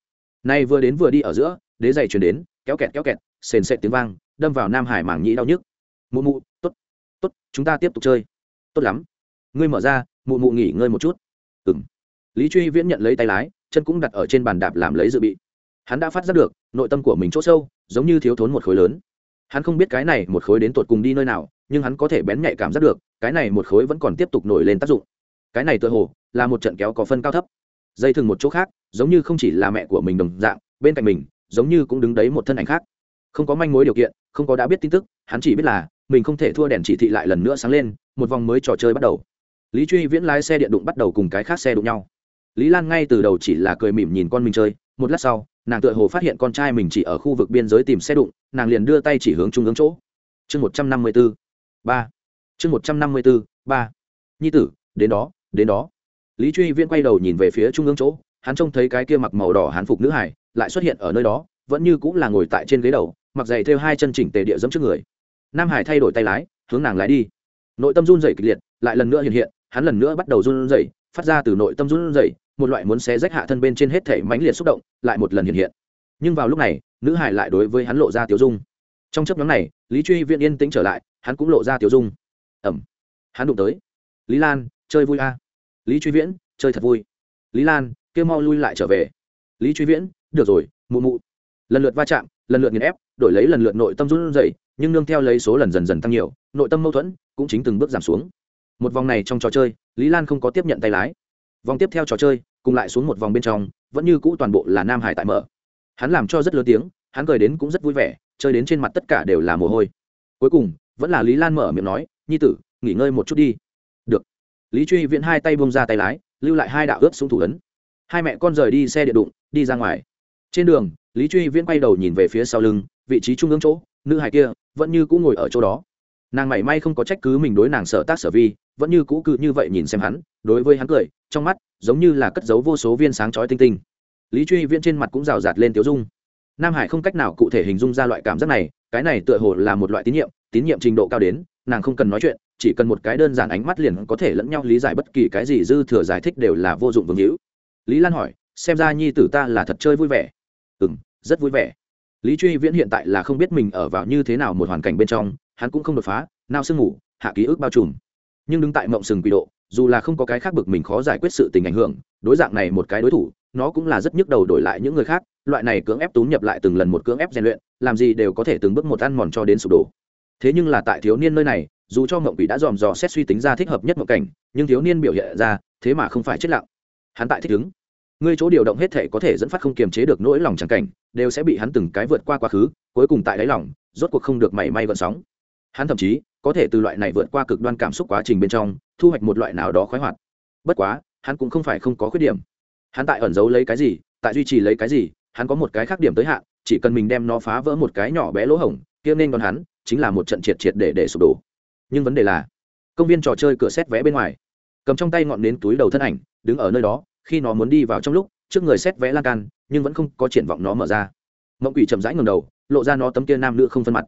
Nay vừa đến vừa đi ở giữa, đế giày chuyển đến, kéo kẹt kéo kẹt, sền sệt tiếng vang, đâm vào nam hải mảng nhĩ đau nhức. Mụ mụ t ố t t ố t chúng ta tiếp tục chơi. Tốt lắm. Ngươi mở ra, mụ mụ nghỉ ngơi một chút. Ừ m lý truy viễn nhận lấy tay lái, chân cũng đặt ở trên bàn đạp làm lấy dự bị. Hắn đã phát giác được, nội tâm của mình c h ỗ sâu, giống như thiếu thốn một khối lớn. Hắn không biết cái này một khối đến tột cùng đi nơi nào nhưng hắn có thể bén nhạy cảm giác được, cái này một khối vẫn còn tiếp tục nổi lên tác dụng. Cái này tựa hồ là một trận kéo có phân cao thấp. Dây thừng một chỗ khác, giống như không chỉ là mẹ của mình đồng dạng, bên cạnh mình, giống như cũng đứng đấy một thân ảnh khác. Không có manh mối điều kiện, không có đã biết tin tức, hắn chỉ biết là, mình không thể thua đèn chỉ thị lại lần nữa sáng lên, một vòng mới trò chơi bắt đầu. Lý truy viễn lái xe điện đụng bắt đầu cùng cái khác xe đụng nhau. Lý lan ngay từ đầu chỉ là cười mỉm nhìn con mình chơi, một lát sau, nàng tựa hồ phát hiện con trai mình chỉ ở khu vực biên giới tìm xe đụng, nàng liền đưa tay chỉ hướng trung ương chỗ. Chương một trăm năm mươi b ố ba. Chương một trăm năm mươi bốn ba. Nhi tử, đến đó đến đó. Lý truy viễn quay đầu nhìn về phía trung ương chỗ, hắn trông thấy cái kia mặc màu đỏ hán phục nữ hải, lại xuất hiện ở nơi đó, vẫn như cũng là ngồi tại trên ghế đầu, mặc giày theo hai chân chỉnh tề địa dẫm trước người. Nam hải thay đổi tay lái, hướng nàng lái đi. Nội tâm run rẩy kịch liệt, lại lần nữa hiện hiện, hắn lần nữa bắt đầu run rẩy, phát ra từ nội tâm run rẩy, một loại muốn xé rách hạ thân bên trên hết thể mãnh liệt xúc động, lại một lần hiện hiện. Nhưng vào lúc này, nữ hải lại đối với hắn lộ ra tiểu dung. Trong chấp nhóm này, lý truy viên yên tĩnh trở lại hắn cũng lộ ra tiểu dung. Ẩm. Hắn đụng tới. Lý lan, chơi vui a. Lý truy viễn, chơi thật vui. Lý lan, kêu mau lui lại trở về. Lý truy viễn, được rồi, mụ mụ. Lần lượt va chạm, lần lượt nghiền ép, đổi lấy lần lượt nội tâm run rẩy, nhưng nương theo lấy số lần dần dần tăng nhiều, nội tâm mâu thuẫn cũng chính từng bước giảm xuống. Một vòng này trong trò chơi, lý lan không có tiếp nhận tay lái. Vòng tiếp theo trò chơi, cùng lại xuống một vòng bên trong, vẫn như cũ toàn bộ là nam hải tại mở. Hắn làm cho rất lớn tiếng, hắn cười đến cũng rất vui vẻ, chơi đến trên mặt tất cả đều là mồ hôi. Cuối cùng vẫn là lý lan mở miệng nói, nhi tử, nghỉ ngơi một chút đi. Được. Lý truy viễn hai tay bông ra tay lái, lưu lại hai đạo ướp xuống thủ ấn. Hai mẹ con rời đi xe điện đụng, đi ra ngoài. Trên đường, lý truy viễn quay đầu nhìn về phía sau lưng, vị trí trung ương chỗ, nữ hải kia vẫn như cũ ngồi ở chỗ đó. Nàng mảy may không có trách cứ mình đối nàng sợ tác sở vi, vẫn như cũ cự như vậy nhìn xem hắn, đối với hắn cười, trong mắt giống như là cất giấu vô số viên sáng chói tinh tinh. Lý truy viễn trên mặt cũng rào rạt lên tiếu dung nam hải không cách nào cụ thể hình dung ra loại cảm giác này, cái này tựa hồ là một loại tín nhiệm tín nhiệm trình độ cao đến, nàng không cần nói chuyện, chỉ cần một cái đơn giản ánh mắt liền có thể lẫn nhau lý giải bất kỳ cái gì dư thừa giải thích đều là vô dụng vương hữu. Lý lan hỏi, xem ra nhi tử ta là thật chơi vui vẻ. Ừ m rất vui vẻ. Lý truy viễn hiện tại là không biết mình ở vào như thế nào một hoàn cảnh bên trong, hắn cũng không đột phá nao sương ngủ, hạ ký ức bao trùm. Nhưng đứng tại mộng sừng quỷ độ, dù là không có cái khác bực mình khó giải quyết sự tình ảnh hưởng, đối dạng này một cái đối thủ, nó cũng là rất nhức đầu đổi lại những người khác loại này cưỡng ép tú nhập lại từng lần một cưỡng ép rèn luyện, làm gì đều có thể từng bước một ăn mòn cho đến sụp đổ. Thế nhưng là tại thiếu niên nơi này, dù cho mộng quỷ đã dòm dò xét suy tính ra thích hợp nhất mộng cảnh, nhưng thiếu niên biểu hiện ra, thế mà không phải chết lặng. Hắn tại thích ứng. Ngươi chỗ điều động hết thể có thể dẫn phát không kiềm chế được nỗi lòng trắng cảnh, đều sẽ bị hắn từng cái vượt qua quá khứ, cuối cùng tại đáy lòng, rốt cuộc không được mảy may gợn sóng. Hắn thậm chí, có thể từ loại này vượt qua cực đoan cảm xúc quá trình bên trong, thu hoạch một loại nào đó khoái hoạt. Bất quá, hắn cũng không phải không có khuyết điểm. Hắn tại ẩn giấu lấy cái gì, tại duy trì lấy cái gì hắn có một cái khác điểm tới hạn, chỉ cần mình đem nó phá vỡ một cái nhỏ bé lỗ hổng, kia nên còn hắn, chính là một trận triệt triệt để để sụp đổ. Nhưng vấn đề là, công viên trò chơi cửa xét vé bên ngoài, cầm trong tay ngọn nến túi đầu thân ảnh, đứng ở nơi đó, khi nó muốn đi vào trong lúc, trước người xét vé lan can, nhưng vẫn không có triển vọng nó mở ra. Mộng quỷ chậm rãi ngầm đầu, lộ ra nó tấm kia nam nữ không phân mặt.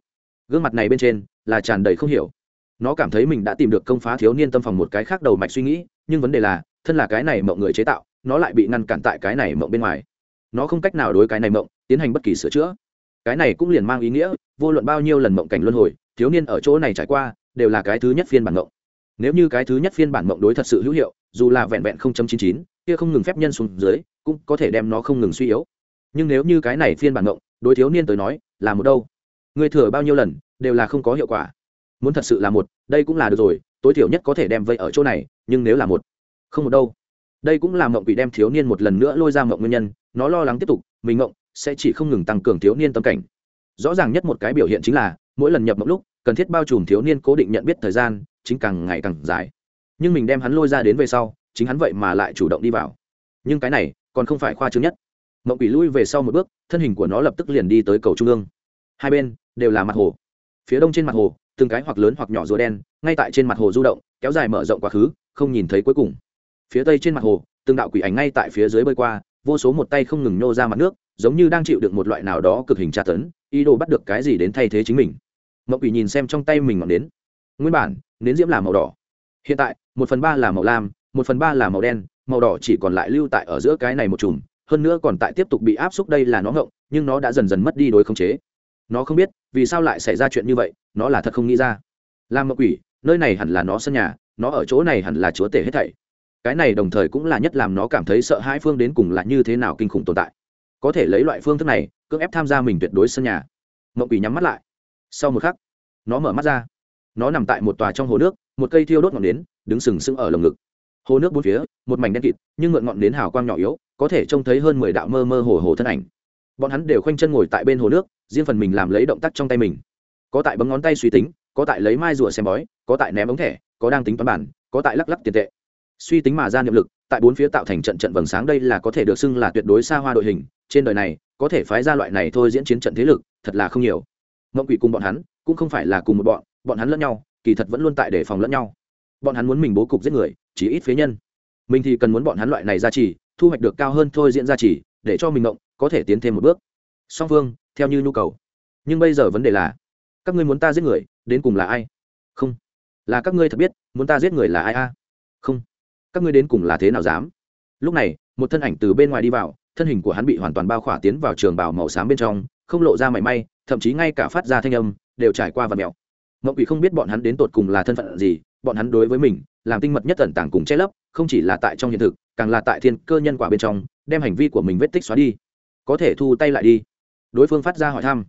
Gương mặt này bên trên là tràn đầy không hiểu. Nó cảm thấy mình đã tìm được công phá thiếu niên tâm phòng một cái khác đầu mạch suy nghĩ, nhưng vấn đề là, thân là cái này mộng người chế tạo, nó lại bị ngăn cản tại cái này mộng bên ngoài nó không cách nào đối cái này mộng tiến hành bất kỳ sửa chữa. Cái này cũng liền mang ý nghĩa vô luận bao nhiêu lần mộng cảnh luân hồi thiếu niên ở chỗ này trải qua đều là cái thứ nhất phiên bản mộng. Nếu như cái thứ nhất phiên bản mộng đối thật sự hữu hiệu dù là vẹn vẹn 0.99, kia không ngừng phép nhân xuống dưới cũng có thể đem nó không ngừng suy yếu. Nhưng nếu như cái này phiên bản mộng đối thiếu niên tới nói là một đâu? Người thừa bao nhiêu lần đều là không có hiệu quả. Muốn thật sự là một đây cũng là được rồi tối thiểu nhất có thể đem vây ở chỗ này nhưng nếu là một không một đâu. Đây cũng là mộng quỷ đem thiếu niên một lần nữa lôi ra mộng nguyên nhân nó lo lắng tiếp tục, mình ngộng, sẽ chỉ không ngừng tăng cường thiếu niên tâm cảnh. Rõ ràng nhất một cái biểu hiện chính là, mỗi lần nhập mộng lúc, cần thiết bao trùm thiếu niên cố định nhận biết thời gian, chính càng ngày càng dài. Nhưng mình đem hắn lôi ra đến về sau, chính hắn vậy mà lại chủ động đi vào. Nhưng cái này, còn không phải khoa trương nhất. Mộng quỷ lui về sau một bước, thân hình của nó lập tức liền đi tới cầu trung ương. Hai bên, đều là mặt hồ. Phía đông trên mặt hồ, từng cái hoặc lớn hoặc nhỏ rùa đen, ngay tại trên mặt hồ du động, kéo dài mở rộng quá khứ, không nhìn thấy cuối cùng. Phía tây trên mặt hồ, từng đạo quỷ ảnh ngay tại phía dưới bơi qua vô số một tay không ngừng nhô ra mặt nước, giống như đang chịu được một loại nào đó cực hình tra tấn, ý đồ bắt được cái gì đến thay thế chính mình. Mậu quỷ nhìn xem trong tay mình ngọn nến. Nguyên bản, nến diễm là màu đỏ. Hiện tại, một phần ba là màu lam, một phần ba là màu đen, màu đỏ chỉ còn lại lưu tại ở giữa cái này một chùm, hơn nữa còn tại tiếp tục bị áp xúc đây là nó ngộng, nhưng nó đã dần dần mất đi đối khống chế. Nó không biết, vì sao lại xảy ra chuyện như vậy, nó là thật không nghĩ ra. Làm mậu quỷ, nơi này hẳn là nó sân nhà, nó ở chỗ này hẳn là chúa tể hết thảy cái này đồng thời cũng là nhất làm nó cảm thấy sợ hai phương đến cùng là như thế nào kinh khủng tồn tại. Có thể lấy loại phương thức này, cưỡng ép tham gia mình tuyệt đối sân nhà. Mộng quỷ nhắm mắt lại. Sau một khắc, nó mở mắt ra. Nó nằm tại một tòa trong hồ nước, một cây thiêu đốt ngọn nến, đứng sừng sững ở lồng ngực. Hồ nước bốn phía, một mảnh đen kịt, nhưng ngọn ngọn nến hào quang nhỏ yếu, có thể trông thấy hơn mười đạo mơ mơ hồ hồ thân ảnh. Bọn hắn đều khoanh chân ngồi tại bên hồ nước, riêng phần mình làm lấy động tác trong tay mình. Có tại bấm ngón tay suy tính, có tại lấy mai rùa xem bói, có tại ném ống thẻ, có đang tính toán bản, có tại lắc lắc tiền tệ suy tính mà ra niệm lực, tại bốn phía tạo thành trận trận vầng sáng đây là có thể được xưng là tuyệt đối xa hoa đội hình, trên đời này, có thể phái ra loại này thôi diễn chiến trận thế lực, thật là không nhiều. Mộng quỷ cùng bọn hắn, cũng không phải là cùng một bọn bọn hắn lẫn nhau, kỳ thật vẫn luôn tại đề phòng lẫn nhau. Bọn hắn muốn mình bố cục giết người, chỉ ít phế nhân. Mình thì cần muốn bọn hắn loại này ra trì, thu hoạch được cao hơn thôi diễn ra trì, để cho mình mộng, có thể tiến thêm một bước. Song phương, theo như nhu cầu. Nhưng bây giờ vấn đề là, các ngươi muốn ta giết người, đến cùng là ai? Không. Là các ngươi thật biết, muốn ta giết người là ai a? Không các ngươi đến cùng là thế nào dám? Lúc này, một thân ảnh từ bên ngoài đi vào, thân hình của hắn bị hoàn toàn bao khỏa tiến vào trường bảo màu xám bên trong, không lộ ra mảy may, thậm chí ngay cả phát ra thanh âm, đều trải qua và mèo. Mộng quỷ không biết bọn hắn đến tột cùng là thân phận gì, bọn hắn đối với mình, làm tinh mật nhất tẩn tảng cùng che lấp, không chỉ là tại trong hiện thực, càng là tại thiên cơ nhân quả bên trong, đem hành vi của mình vết tích xóa đi. Có thể thu tay lại đi. Đối phương phát ra hỏi thăm.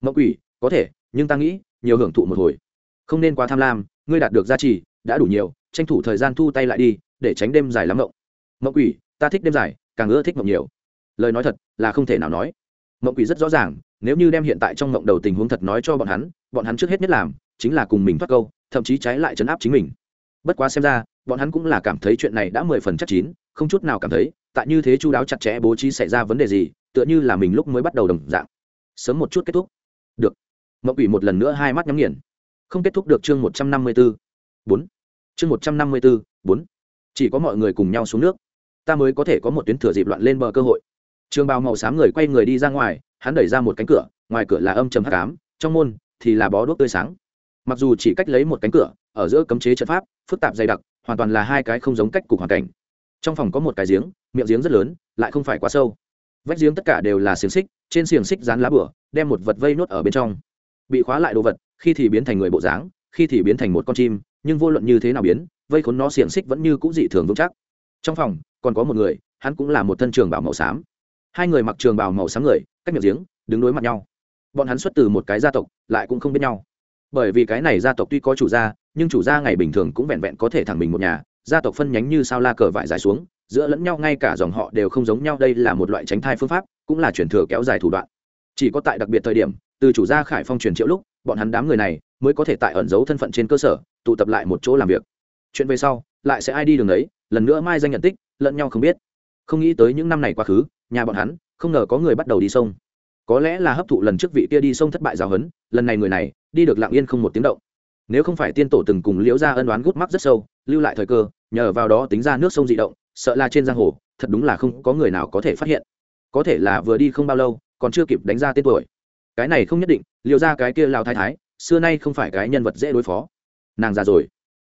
Mộng quỷ, có thể, nhưng ta nghĩ, nhiều hưởng thụ một hồi. Không nên quá tham lam, ngươi đạt được giá trị đã đủ nhiều, tranh thủ thời gian thu tay lại đi để tránh đêm dài lắm mộng. Mộng quỷ, ta thích đêm dài, càng ưa thích mộng nhiều. Lời nói thật, là không thể nào nói. Mộng quỷ rất rõ ràng, nếu như đem hiện tại trong mộng đầu tình huống thật nói cho bọn hắn bọn hắn trước hết nhất làm, chính là cùng mình thoát câu, thậm chí trái lại chấn áp chính mình. Bất quá xem ra, bọn hắn cũng là cảm thấy chuyện này đã mười phần chắc chín, không chút nào cảm thấy, tại như thế chú đáo chặt chẽ bố trí xảy ra vấn đề gì, tựa như là mình lúc mới bắt đầu đồng dạng. Sớm một chút kết thúc. Được. Mộng quỷ một lần nữa hai mắt nhắm nghiền. Không kết thúc được chương một trăm năm mươi b ố bốn. Chương một trăm năm mươi b ố bốn chỉ có mọi người cùng nhau xuống nước. Ta mới có thể có một tuyến thừa dịp loạn lên bờ cơ hội. Trường bào màu xám người quay người đi ra ngoài, hắn đẩy ra một cánh cửa, ngoài cửa là âm trầm hát cám trong môn thì là bó đuốc tươi sáng. Mặc dù chỉ cách lấy một cánh cửa, ở giữa cấm chế trận pháp, phức tạp dày đặc, hoàn toàn là hai cái không giống cách cục hoàn cảnh. Trong phòng có một cái giếng, miệng giếng rất lớn, lại không phải quá sâu. Vách giếng tất cả đều là xiềng xích, trên xiềng xích dán lá bửa, đem một vật vây nốt ở bên trong. Bị khóa lại đồ vật, khi thì biến thành người bộ dáng, khi thì biến thành một con chim, nhưng vô luận như thế nào biến vây khốn nó xiềng xích vẫn như cũ dị thường vững chắc. Trong phòng, còn có một người, hắn cũng là một thân trường bảo màu xám. Hai người mặc trường bảo màu xám người, cách miệng giếng, đứng đối mặt nhau. Bọn hắn xuất từ một cái gia tộc, lại cũng không biết nhau. Bởi vì cái này gia tộc tuy có chủ gia, nhưng chủ gia ngày bình thường cũng vẹn vẹn có thể thẳng mình một nhà, gia tộc phân nhánh như sao la cờ vải dài xuống, giữa lẫn nhau ngay cả dòng họ đều không giống nhau, đây là một loại tránh thai phương pháp, cũng là chuyển thừa kéo dài thủ đoạn. Chỉ có tại đặc biệt thời điểm, từ chủ gia khải phong truyền triệu lúc, bọn hắn đám người này mới có thể tại ẩn giấu thân phận trên cơ sở, tụ tập lại một chỗ làm việc chuyện về sau, lại sẽ ai đi đường đấy, lần nữa mai danh nhận tích, lẫn nhau không biết. Không nghĩ tới những năm này quá khứ, nhà bọn hắn, không ngờ có người bắt đầu đi sông. Có lẽ là hấp thụ lần trước vị kia đi sông thất bại giáo hấn lần này người này, đi được lặng yên không một tiếng động. Nếu không phải tiên tổ từng cùng liễu ra ân đoán gút mắc rất sâu, lưu lại thời cơ, nhờ vào đó tính ra nước sông dị động, sợ là trên giang hồ, thật đúng là không có người nào có thể phát hiện. Có thể là vừa đi không bao lâu, còn chưa kịp đánh ra tên tuổi. Cái này không nhất định liệu ra cái kia lao thái thái, xưa nay không phải cái nhân vật dễ đối phó. Nàng già rồi.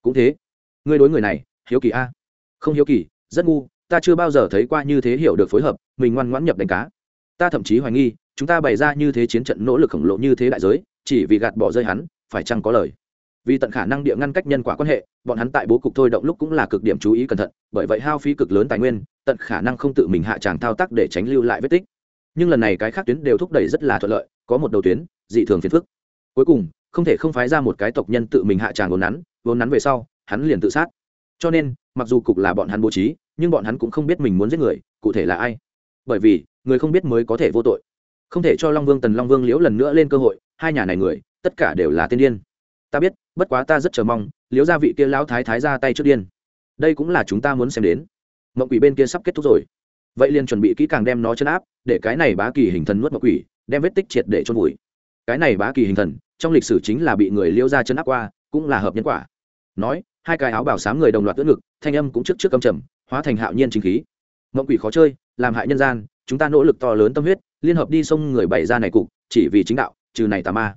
Cũng thế ngươi đối người này, hiếu kỳ a? Không hiếu kỳ, rất ngu, ta chưa bao giờ thấy qua như thế hiểu được phối hợp, mình ngoan ngoãn nhập đánh cá. Ta thậm chí hoài nghi, chúng ta bày ra như thế chiến trận nỗ lực khổng lồ như thế đại giới, chỉ vì gạt bỏ rơi hắn, phải chăng có lời? Vì tận khả năng địa ngăn cách nhân quả quan hệ, bọn hắn tại bố cục thôi động lúc cũng là cực điểm chú ý cẩn thận, bởi vậy hao phí cực lớn tài nguyên, tận khả năng không tự mình hạ tràng thao tác để tránh lưu lại vết tích. Nhưng lần này cái khác tuyến đều thúc đẩy rất là thuận lợi, có một đầu tuyến, dị thường phiền phức. Cuối cùng, không thể không phái ra một cái tộc nhân tự mình hạ tràng vốn nắn vốn nắn về sau hắn liền tự sát. Cho nên, mặc dù cục là bọn hắn bố trí, nhưng bọn hắn cũng không biết mình muốn giết người, cụ thể là ai. Bởi vì, người không biết mới có thể vô tội. Không thể cho long vương, tần long vương liễu lần nữa lên cơ hội, hai nhà này người, tất cả đều là tiên điên. Ta biết, bất quá ta rất chờ mong, liễu gia vị kia lão thái thái ra tay trước điên. Đây cũng là chúng ta muốn xem đến. Mộng quỷ bên kia sắp kết thúc rồi. Vậy liền chuẩn bị kỹ càng đem nó chấn áp, để cái này bá kỳ hình thần nuốt mộng quỷ, đem vết tích triệt để chôn vùi. Cái này bá kỳ hình thần, trong lịch sử chính là bị người liễu gia chấn áp qua, cũng là hợp nhân quả. Nói hai cái áo bảo sám người đồng loạt tưỡng ngực, thanh âm cũng trước trước âm trầm, hóa thành hạo nhiên chính khí. Mộng quỷ khó chơi, làm hại nhân gian, chúng ta nỗ lực to lớn tâm huyết, liên hợp đi sông người bày ra này cục, chỉ vì chính đạo, trừ này tà ma.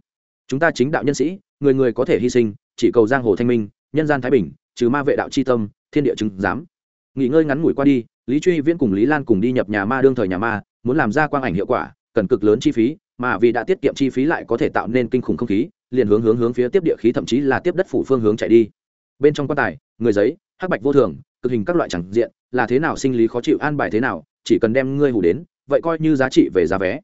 Chúng ta chính đạo nhân sĩ, người người có thể hy sinh, chỉ cầu giang hồ thanh minh, nhân gian thái bình, trừ ma vệ đạo c h i tâm, thiên địa chứng giám. Nghỉ ngơi ngắn ngủi qua đi, lý truy viễn cùng lý lan cùng đi nhập nhà ma đương thời nhà ma, muốn làm ra quang ảnh hiệu quả, cần cực lớn chi phí, mà vì đã tiết kiệm chi phí lại có thể tạo nên kinh khủng không khí, liền hướng hướng hướng phía tiếp địa khí thậm chí là tiếp đất phủ phương hướng chạy đi bên trong quan tài, người giấy, hắc bạch vô thường, cực hình các loại chẳng diện, là thế nào sinh lý khó chịu an bài thế nào, chỉ cần đem ngươi hủ đến, vậy coi như giá trị về giá vé.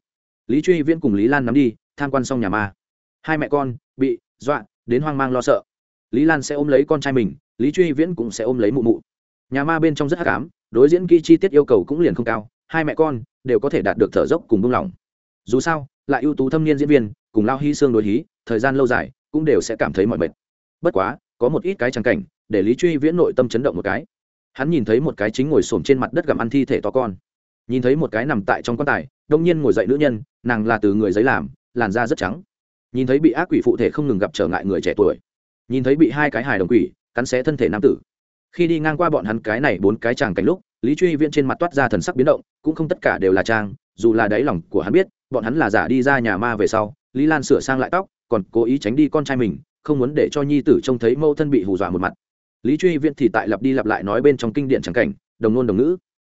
Lý truy viễn cùng lý lan nắm đi, tham quan xong nhà ma. Hai mẹ con, bị, dọa, đến hoang mang lo sợ. Lý lan sẽ ôm lấy con trai mình, lý truy viễn cũng sẽ ôm lấy mụ mụ. Nhà ma bên trong rất hắc ám, đối diễn kỹ chi tiết yêu cầu cũng liền không cao, hai mẹ con đều có thể đạt được thở dốc cùng buông lỏng. Dù sao, lại ưu tú thâm niên diễn viên, cùng lao hy xương đối hí, thời gian lâu dài, cũng đều sẽ cảm thấy mọi mệt. Bất quá có một ít cái trắng cảnh, để lý truy viễn nội tâm chấn động một cái. Hắn nhìn thấy một cái chính ngồi xổm trên mặt đất gặm ăn thi thể to con. Nhìn thấy một cái nằm tại trong quan tài, đông nhiên ngồi dậy nữ nhân, nàng là từ người giấy làm, làn da rất trắng. Nhìn thấy bị ác quỷ phụ thể không ngừng gặp trở ngại người trẻ tuổi. Nhìn thấy bị hai cái hài đồng quỷ, cắn xé thân thể nam tử. Khi đi ngang qua bọn hắn cái này bốn cái chàng cảnh lúc, lý truy viễn trên mặt toát ra thần sắc biến động, cũng không tất cả đều là trang, dù là đáy lòng của hắn biết, bọn hắn là giả đi ra nhà ma về sau, lý lan sửa sang lại tóc, còn cố ý tránh đi con trai mình không muốn để cho nhi tử trông thấy mẫu thân bị hù dọa một mặt. Lý truy viễn thì tại lặp đi lặp lại nói bên trong kinh điển trắng cảnh đồng nôn đồng ngữ.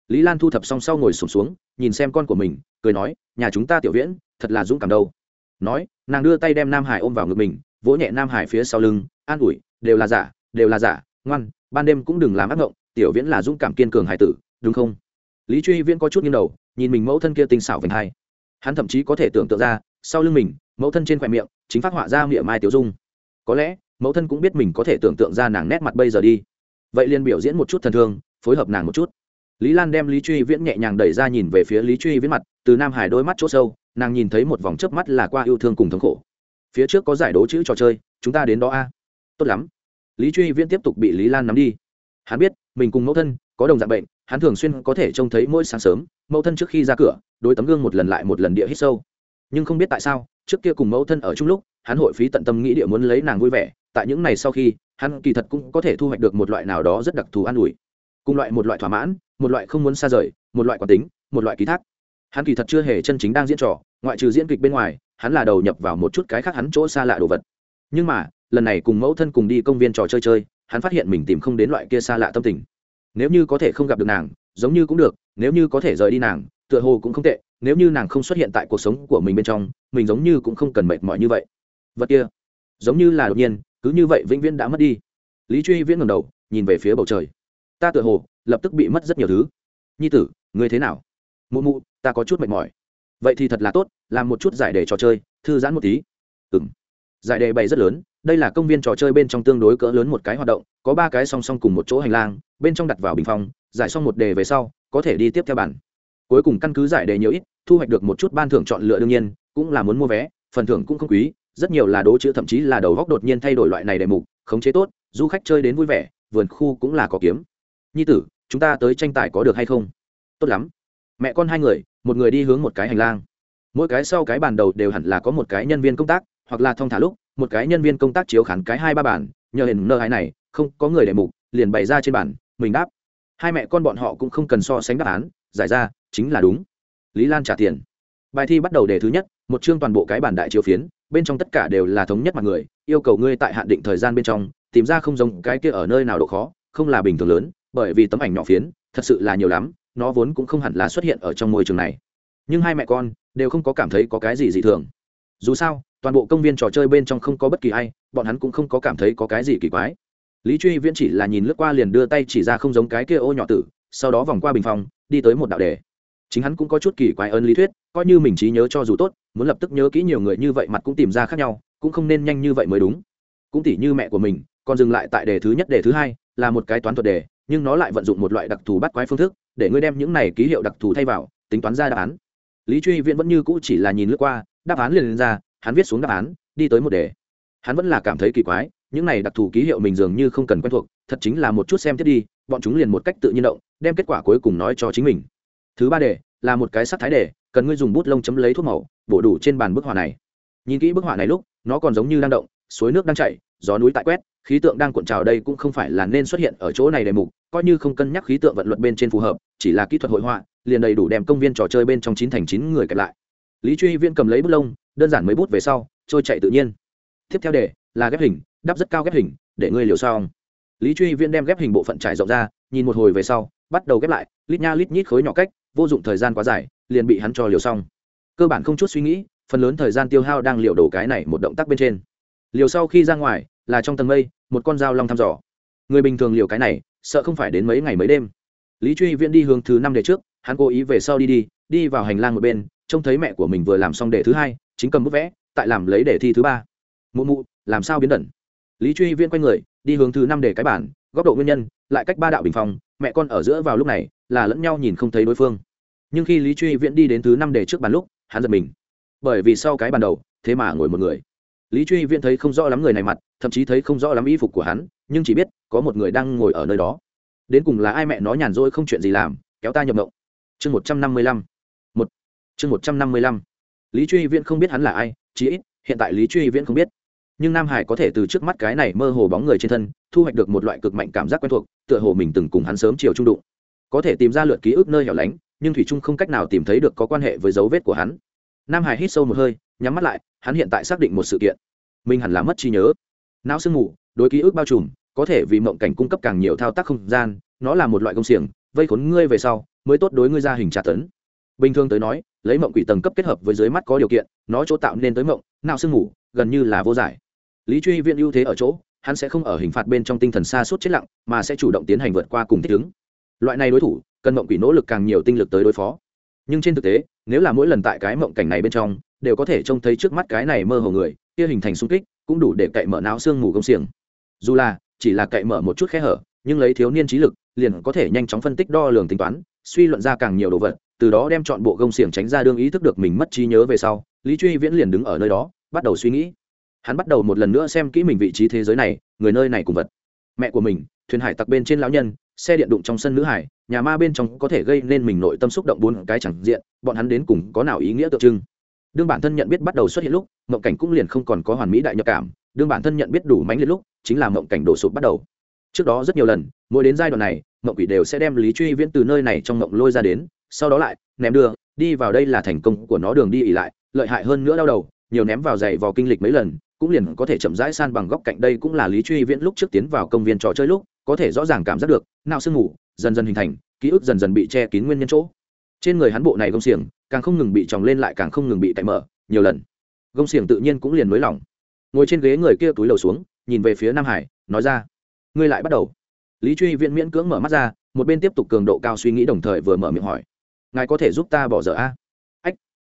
Lý lan thu thập xong sau ngồi sụp xuống, xuống nhìn xem con của mình cười nói nhà chúng ta tiểu viễn thật là dũng cảm đâu. Nói nàng đưa tay đem nam hải ôm vào ngực mình vỗ nhẹ nam hải phía sau lưng an ủi đều là giả đều là giả ngoan ban đêm cũng đừng làm ác ngộng tiểu viễn là dũng cảm kiên cường hải tử đúng không? Lý truy viễn có chút nghiêng đầu nhìn mình mẫu thân kia tinh xảo vành hai. Hắn thậm chí có thể tưởng tượng ra sau lưng mình mẫu thân trên khoe miệng chính phát họa ra miệng mai tiểu dung có lẽ mẫu thân cũng biết mình có thể tưởng tượng ra nàng nét mặt bây giờ đi. Vậy liền biểu diễn một chút thần thương, phối hợp nàng một chút. Lý lan đem lý truy viễn nhẹ nhàng đẩy ra nhìn về phía lý truy viễn mặt, từ nam hải đôi mắt chỗ sâu, nàng nhìn thấy một vòng chớp mắt là qua yêu thương cùng thống khổ. Phía trước có giải đố chữ trò chơi, chúng ta đến đó a. Tốt lắm. Lý truy viễn tiếp tục bị lý lan nắm đi. Hắn biết, mình cùng mẫu thân có đồng dạng bệnh, hắn thường xuyên có thể trông thấy mỗi sáng sớm, mẫu thân trước khi ra cửa, đôi tấm gương một lần lại một lần địa hít sâu. Nhưng không biết tại sao, trước kia cùng mẫu thân ở chung lúc hắn hội phí tận tâm nghĩ địa muốn lấy nàng vui vẻ, tại những ngày sau khi, hắn kỳ thật cũng có thể thu hoạch được một loại nào đó rất đặc thù an ủi. Cùng loại một loại thỏa mãn, một loại không muốn xa rời, một loại quán tính, một loại ký thác. Hắn kỳ thật chưa hề chân chính đang diễn trò, ngoại trừ diễn kịch bên ngoài, hắn là đầu nhập vào một chút cái khác hắn chỗ xa lạ đồ vật. Nhưng mà, lần này cùng mẫu thân cùng đi công viên trò chơi chơi, hắn phát hiện mình tìm không đến loại kia xa lạ tâm tình. Nếu như có thể không gặp được nàng, giống như cũng được, nếu như có thể rời đi nàng, tựa hồ cũng không tệ, nếu như nàng không xuất hiện tại cuộc sống của mình bên trong, mình giống như cũng không cần mệt mỏi như vậy vật kia. Giống như là đột nhiên, cứ như vậy vĩnh viễn đã mất đi. Lý truy viễn ngầm đầu, nhìn về phía bầu trời. Ta tựa hồ, lập tức bị mất rất nhiều thứ. Nhi tử, ngươi thế nào? Mụ mụ, ta có chút mệt mỏi. Vậy thì thật là tốt, làm một chút giải đề trò chơi, thư giãn một tí. Ừ m giải đề bày rất lớn, đây là công viên trò chơi bên trong tương đối cỡ lớn một cái hoạt động, có ba cái song song cùng một chỗ hành lang, bên trong đặt vào bình phong, giải xong một đề về sau, có thể đi tiếp theo bản cuối cùng căn cứ giải đề nhiều ít, thu hoạch được một chút ban thưởng chọn lựa đương nhiên, cũng là muốn mua vé, phần thưởng cũng không quý rất nhiều là đố chữ, thậm chí là đầu góc đột nhiên thay đổi loại này đề mục, khống chế tốt, du khách chơi đến vui vẻ, vườn khu cũng là có kiếm. Nhi tử, chúng ta tới tranh tài có được hay không? Tốt lắm. Mẹ con hai người, một người đi hướng một cái hành lang. Mỗi cái sau cái bàn đầu đều hẳn là có một cái nhân viên công tác, hoặc là thông thả lúc, một cái nhân viên công tác chiếu khán cái hai ba bản nhờ hình nơ hai này, không có người để mục, liền bày ra trên bản mình đáp. Hai mẹ con bọn họ cũng không cần so sánh đáp án, giải ra, chính là đúng. Lý lan trả tiền. Bài thi bắt đầu đề thứ nhất, một chương toàn bộ cái bản đại chiếu phiến bên trong tất cả đều là thống nhất mặt người, yêu cầu ngươi tại hạn định thời gian bên trong, tìm ra không giống cái kia ở nơi nào độ khó, không là bình thường lớn, bởi vì tấm ảnh nhỏ phiến, thật sự là nhiều lắm, nó vốn cũng không hẳn là xuất hiện ở trong môi trường này. Nhưng hai mẹ con, đều không có cảm thấy có cái gì dị thường. Dù sao, toàn bộ công viên trò chơi bên trong không có bất kỳ ai, bọn hắn cũng không có cảm thấy có cái gì kỳ quái. Lý truy viễn chỉ là nhìn lướt qua liền đưa tay chỉ ra không giống cái kia ô nhỏ tử, sau đó vòng qua bình phòng, đi tới một đạo đề. Chính hắn cũng có chút kỳ quái ơn lý thuyết, coi như mình trí nhớ cho dù tốt muốn lập tức nhớ kỹ nhiều người như vậy mặt cũng tìm ra khác nhau, cũng không nên nhanh như vậy mới đúng. Cũng tỉ như mẹ của mình, còn dừng lại tại đề thứ nhất, đề thứ hai, là một cái toán thuật đề, nhưng nó lại vận dụng một loại đặc thù bắt quái phương thức, để ngươi đem những này ký hiệu đặc thù thay vào, tính toán ra đáp án. Lý truy viễn vẫn như cũ chỉ là nhìn lướt qua, đáp án liền lên ra, hắn viết xuống đáp án, đi tới một đề. Hắn vẫn là cảm thấy kỳ quái, những này đặc thù ký hiệu mình dường như không cần quen thuộc, thật chính là một chút xem tiếp đi, bọn chúng liền một cách tự nhiên động, đem kết quả cuối cùng nói cho chính mình. Thứ ba đề, là một cái sắc thái đề cần ngươi dùng bút lông chấm lấy thuốc màu, bổ đủ trên bàn bức họa này. Nhìn kỹ bức họa này lúc, nó còn giống như đang động, suối nước đang chảy, gió núi tại quét, khí tượng đang cuộn trào đây cũng không phải là nên xuất hiện ở chỗ này đề mục, coi như không cân nhắc khí tượng vận luật bên trên phù hợp, chỉ là kỹ thuật hội họa, liền đầy đủ đem công viên trò chơi bên trong chín thành chín người kẹp lại. Lý truy viên cầm lấy bút lông, đơn giản mấy bút về sau, trôi chạy tự nhiên. Tiếp theo đề, là ghép hình, đắp rất cao ghép hình, để ngươi liều xong. Lý truy viên đem ghép hình bộ phận trải rộng ra, nhìn một hồi về sau, bắt đầu ghép lại, lít nha lít nhít khối nhỏ cách, vô dụng thời gian quá dài liền bị hắn cho liều xong. Cơ bản không chút suy nghĩ, phần lớn thời gian tiêu hao đang liều đổ cái này một động tác bên trên. Liều sau khi ra ngoài, là trong tầng mây, một con dao long thăm dò. Người bình thường liều cái này, sợ không phải đến mấy ngày mấy đêm. Lý truy viễn đi hướng thứ năm đề trước, hắn cố ý về sau đi đi đi vào hành lang một bên, trông thấy mẹ của mình vừa làm xong đề thứ hai, chính cầm bút vẽ, tại làm lấy đề thi thứ ba. Mụ mụ, làm sao biến đẩn lý truy viễn quay người, đi hướng thứ năm đề cái bản, góc độ nguyên nhân, lại cách ba đạo bình phòng mẹ con ở giữa vào lúc này, là lẫn nhau nhìn không thấy đối phương nhưng khi lý truy viễn đi đến thứ năm đề trước bàn lúc, hắn giật mình. Bởi vì sau cái bàn đầu, thế mà ngồi một người. Lý truy viễn thấy không rõ lắm người này mặt, thậm chí thấy không rõ lắm y phục của hắn, nhưng chỉ biết có một người đang ngồi ở nơi đó. Đến cùng là ai mẹ nó nhàn rỗi không chuyện gì làm, kéo ta nhập ngộng chương một trăm năm mươi lăm. Một. Chương một trăm năm mươi lăm. Lý truy viễn không biết hắn là ai, chí ít, hiện tại lý truy viễn không biết. Nhưng nam hải có thể từ trước mắt cái này mơ hồ bóng người trên thân, thu hoạch được một loại cực mạnh cảm giác quen thuộc, tựa hồ mình từng cùng hắn sớm chiều trung đụng. Có thể tìm ra lượt ký ức nơi hẻo lánh nhưng thủy trung không cách nào tìm thấy được có quan hệ với dấu vết của hắn. Nam hải hít sâu một hơi, nhắm mắt lại, hắn hiện tại xác định một sự kiện. Mình hẳn là mất trí nhớ. Não sương mù, đối ký ức bao trùm, có thể vì mộng cảnh cung cấp càng nhiều thao tác không gian, nó là một loại công xiềng, vây khốn ngươi về sau, mới tốt đối ngươi ra hình tra tấn. Bình thường tới nói, lấy mộng quỷ tầng cấp kết hợp với dưới mắt có điều kiện, nó chỗ tạo nên tới mộng, não sương mù, gần như là vô giải. Lý truy viện ưu thế ở chỗ, hắn sẽ không ở hình phạt bên trong tinh thần xa suốt chết lặng, mà sẽ chủ động tiến hành vượt qua cùng thích ứng loại này đối thủ, cần mộng quỷ nỗ lực càng nhiều tinh lực tới đối phó. Nhưng trên thực tế, nếu là mỗi lần tại cái mộng cảnh này bên trong, đều có thể trông thấy trước mắt cái này mơ hồ người, kia hình thành xung kích, cũng đủ để cậy mở não xương mù công xiềng. Dù là, chỉ là cậy mở một chút khe hở, nhưng lấy thiếu niên trí lực, liền có thể nhanh chóng phân tích đo lường tính toán, suy luận ra càng nhiều đồ vật, từ đó đem chọn bộ gông xiềng tránh ra đương ý thức được mình mất trí nhớ về sau, lý truy viễn liền đứng ở nơi đó, bắt đầu suy nghĩ. Hắn bắt đầu một lần nữa xem kỹ mình vị trí thế giới này, người nơi này cùng vật. Mẹ của mình, thuyền hải tặc bên trên lão nhân xe điện đụng trong sân nữ hải, nhà ma bên trong có thể gây nên mình nội tâm xúc động bốn cái chẳng diện, bọn hắn đến cùng có nào ý nghĩa tượng trưng. Đương bản thân nhận biết bắt đầu xuất hiện lúc, mộng cảnh cũng liền không còn có hoàn mỹ đại nhập cảm, đương bản thân nhận biết đủ mãnh liệt lúc, chính là mộng cảnh đổ sụp bắt đầu. Trước đó rất nhiều lần, mỗi đến giai đoạn này, mộng quỷ đều sẽ đem lý truy viễn từ nơi này trong mộng lôi ra đến, sau đó lại, ném đưa, đi vào đây là thành công của nó đường đi ỉ lại, lợi hại hơn nữa đau đầu, nhiều ném vào giày vào kinh lịch mấy lần, cũng liền có thể chậm rãi san bằng góc cạnh đây cũng là lý truy viễn lúc trước tiến vào công viên trò chơi lúc có thể rõ ràng cảm giác được não sương ngủ dần dần hình thành, ký ức dần dần bị che kín nguyên nhân chỗ. Trên người hắn bộ này gông xiềng càng không ngừng bị tròng lên lại càng không ngừng bị cậy mở, nhiều lần. Gông xiềng tự nhiên cũng liền nới lỏng. Ngồi trên ghế người kia túi lầu xuống, nhìn về phía nam hải, nói ra, ngươi lại bắt đầu. Lý truy viễn miễn cưỡng mở mắt ra, một bên tiếp tục cường độ cao suy nghĩ đồng thời vừa mở miệng hỏi, ngài có thể giúp ta bỏ dở a? Ách.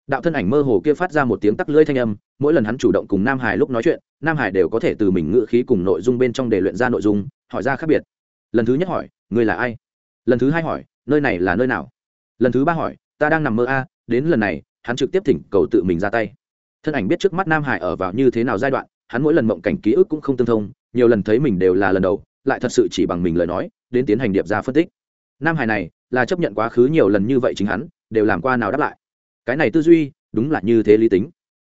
Đạo thân ảnh mơ hồ kia phát ra một tiếng tắc lưỡi thanh âm, mỗi lần hắn chủ động cùng nam hải lúc nói chuyện, nam hải đều có thể từ mình ngự khí cùng nội dung bên trong để luyện ra nội dung hỏi ra khác biệt. Lần thứ nhất hỏi, ngươi là ai? Lần thứ hai hỏi, nơi này là nơi nào? Lần thứ ba hỏi, ta đang nằm mơ a, đến lần này, hắn trực tiếp thỉnh cầu tự mình ra tay. Thân ảnh biết trước mắt nam hải ở vào như thế nào giai đoạn, hắn mỗi lần mộng cảnh ký ức cũng không tương thông, nhiều lần thấy mình đều là lần đầu, lại thật sự chỉ bằng mình lời nói, đến tiến hành điệp ra phân tích. Nam hải này, là chấp nhận quá khứ nhiều lần như vậy chính hắn, đều làm qua nào đáp lại. Cái này tư duy, đúng là như thế lý tính.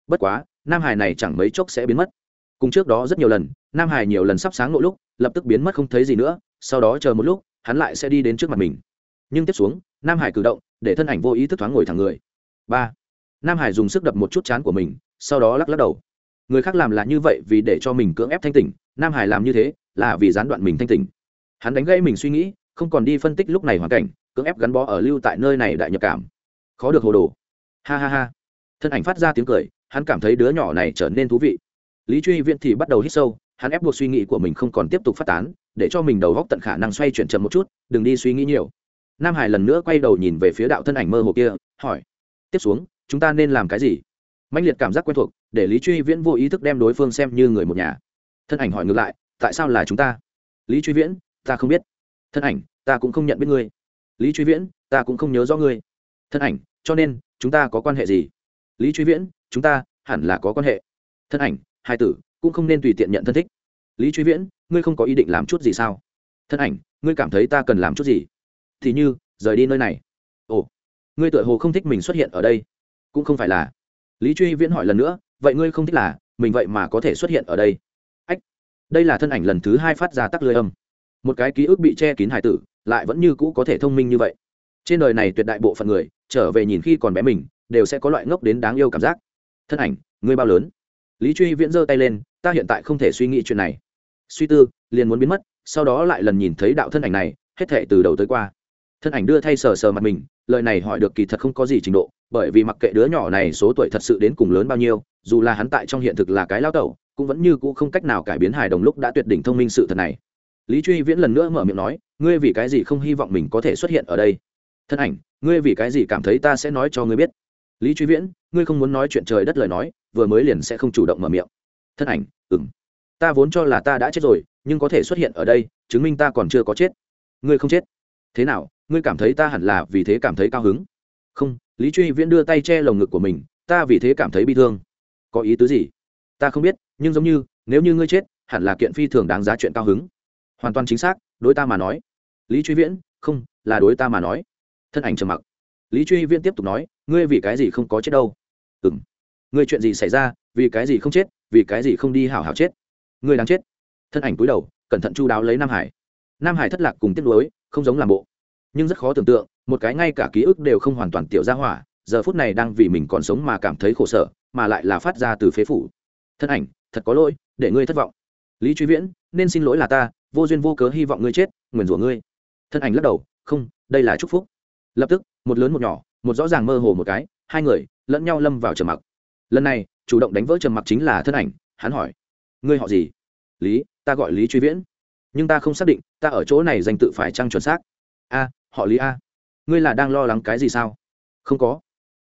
Bất quá, nam hải này chẳng mấy chốc sẽ biến mất. Cùng trước đó rất nhiều lần nam hải nhiều lần sắp sáng nộ lúc, lập tức biến mất không thấy gì nữa, sau đó chờ một lúc, hắn lại sẽ đi đến trước mặt mình. Nhưng tiếp xuống, nam hải cử động, để thân ảnh vô ý thức thoáng ngồi thẳng người. Ba. Nam hải dùng sức đập một chút chán của mình, sau đó lắc lắc đầu. Người khác làm là như vậy vì để cho mình cưỡng ép thanh tỉnh, nam hải làm như thế, là vì gián đoạn mình thanh tỉnh. Hắn đánh gãy mình suy nghĩ, không còn đi phân tích lúc này hoàn cảnh, cưỡng ép gắn bó ở lưu tại nơi này đại nhập cảm. Khó được hồ đồ. Ha ha ha. Thân ảnh phát ra tiếng cười, hắn cảm thấy đứa nhỏ này trở nên thú vị. Lý truy viện thì bắt đầu hít sâu hắn ép buộc suy nghĩ của mình không còn tiếp tục phát tán, để cho mình đầu góc tận khả năng xoay chuyển chậm một chút, đừng đi suy nghĩ nhiều. Nam hải lần nữa quay đầu nhìn về phía đạo thân ảnh mơ hồ kia, hỏi, tiếp xuống, chúng ta nên làm cái gì? Mạnh liệt cảm giác quen thuộc, để lý truy viễn vô ý thức đem đối phương xem như người một nhà. Thân ảnh hỏi ngược lại, tại sao là chúng ta? Lý truy viễn, ta không biết. Thân ảnh, ta cũng không nhận biết ngươi. Lý truy viễn, ta cũng không nhớ rõ ngươi. Thân ảnh, cho nên, chúng ta có quan hệ gì? Lý truy viễn, chúng ta hẳn là có quan hệ. Thân ảnh, hai tử cũng không nên tùy tiện nhận thân thích. Lý truy viễn, ngươi không có ý định làm chút gì sao? Thân ảnh, ngươi cảm thấy ta cần làm chút gì? Thì như, rời đi nơi này. Ồ, ngươi tựa hồ không thích mình xuất hiện ở đây. Cũng không phải là. Lý truy viễn hỏi lần nữa, vậy ngươi không thích là, mình vậy mà có thể xuất hiện ở đây. Ách, đây là thân ảnh lần thứ hai phát ra tắc lưới âm. Một cái ký ức bị che kín hải tử, lại vẫn như cũ có thể thông minh như vậy. Trên đời này tuyệt đại bộ phận người, trở về nhìn khi còn bé mình, đều sẽ có loại ngốc đến đáng yêu cảm giác. Thân ảnh, ngươi bao lớn? Lý truy viễn giơ tay lên ta hiện tại không thể suy nghĩ chuyện này. Suy tư, liền muốn biến mất, sau đó lại lần nhìn thấy đạo thân ảnh này, hết thệ từ đầu tới qua. Thân ảnh đưa thay sờ sờ mặt mình, lời này hỏi được kỳ thật không có gì trình độ, bởi vì mặc kệ đứa nhỏ này số tuổi thật sự đến cùng lớn bao nhiêu, dù là hắn tại trong hiện thực là cái lao tẩu, cũng vẫn như cũ không cách nào cải biến hài đồng lúc đã tuyệt đỉnh thông minh sự thật này. Lý truy viễn lần nữa mở miệng nói, ngươi vì cái gì không hy vọng mình có thể xuất hiện ở đây? Thân ảnh, ngươi vì cái gì cảm thấy ta sẽ nói cho ngươi biết? Lý truy viễn, ngươi không muốn nói chuyện trời đất lời nói, vừa mới liền sẽ không chủ động mở miệng thân ảnh ừng ta vốn cho là ta đã chết rồi, nhưng có thể xuất hiện ở đây, chứng minh ta còn chưa có chết. Ngươi không chết. Thế nào, ngươi cảm thấy ta hẳn là vì thế cảm thấy cao hứng? Không, lý truy viễn đưa tay che lồng ngực của mình, ta vì thế cảm thấy bị thương. Có ý tứ gì? Ta không biết, nhưng giống như, nếu như ngươi chết, hẳn là kiện phi thường đáng giá chuyện cao hứng. Hoàn toàn chính xác, đối ta mà nói. Lý truy viễn, không, là đối ta mà nói. Thân ảnh trầm mặc. Lý truy viễn tiếp tục nói, ngươi vì cái gì không có chết đâu? Ừ m ngươi chuyện gì xảy ra, vì cái gì không chết vì cái gì không đi hảo hảo chết? Ngươi đáng chết. Thân ảnh cúi đầu, cẩn thận chu đáo lấy nam hải. Nam hải thất lạc cùng tiếc nuối, không giống làm bộ. Nhưng rất khó tưởng tượng, một cái ngay cả ký ức đều không hoàn toàn tiểu ra hỏa, giờ phút này đang vì mình còn sống mà cảm thấy khổ sở, mà lại là phát ra từ phế phủ. Thân ảnh, thật có lỗi, để ngươi thất vọng. Lý truy viễn, nên xin lỗi là ta, vô duyên vô cớ hy vọng ngươi chết, nguyền rủa ngươi. Thân ảnh lắc đầu, không, đây là chúc phúc. Lập tức, một lớn một nhỏ, một rõ ràng mơ hồ một cái, hai người lẫn nhau lâm vào trầm mặc lần này, chủ động đánh vỡ trầm mặc chính là thân ảnh, hắn hỏi, ngươi họ gì? Lý, ta gọi lý truy viễn. Nhưng ta không xác định, ta ở chỗ này danh tự phải trăng chuẩn xác. A, họ lý a. Ngươi là đang lo lắng cái gì sao? Không có.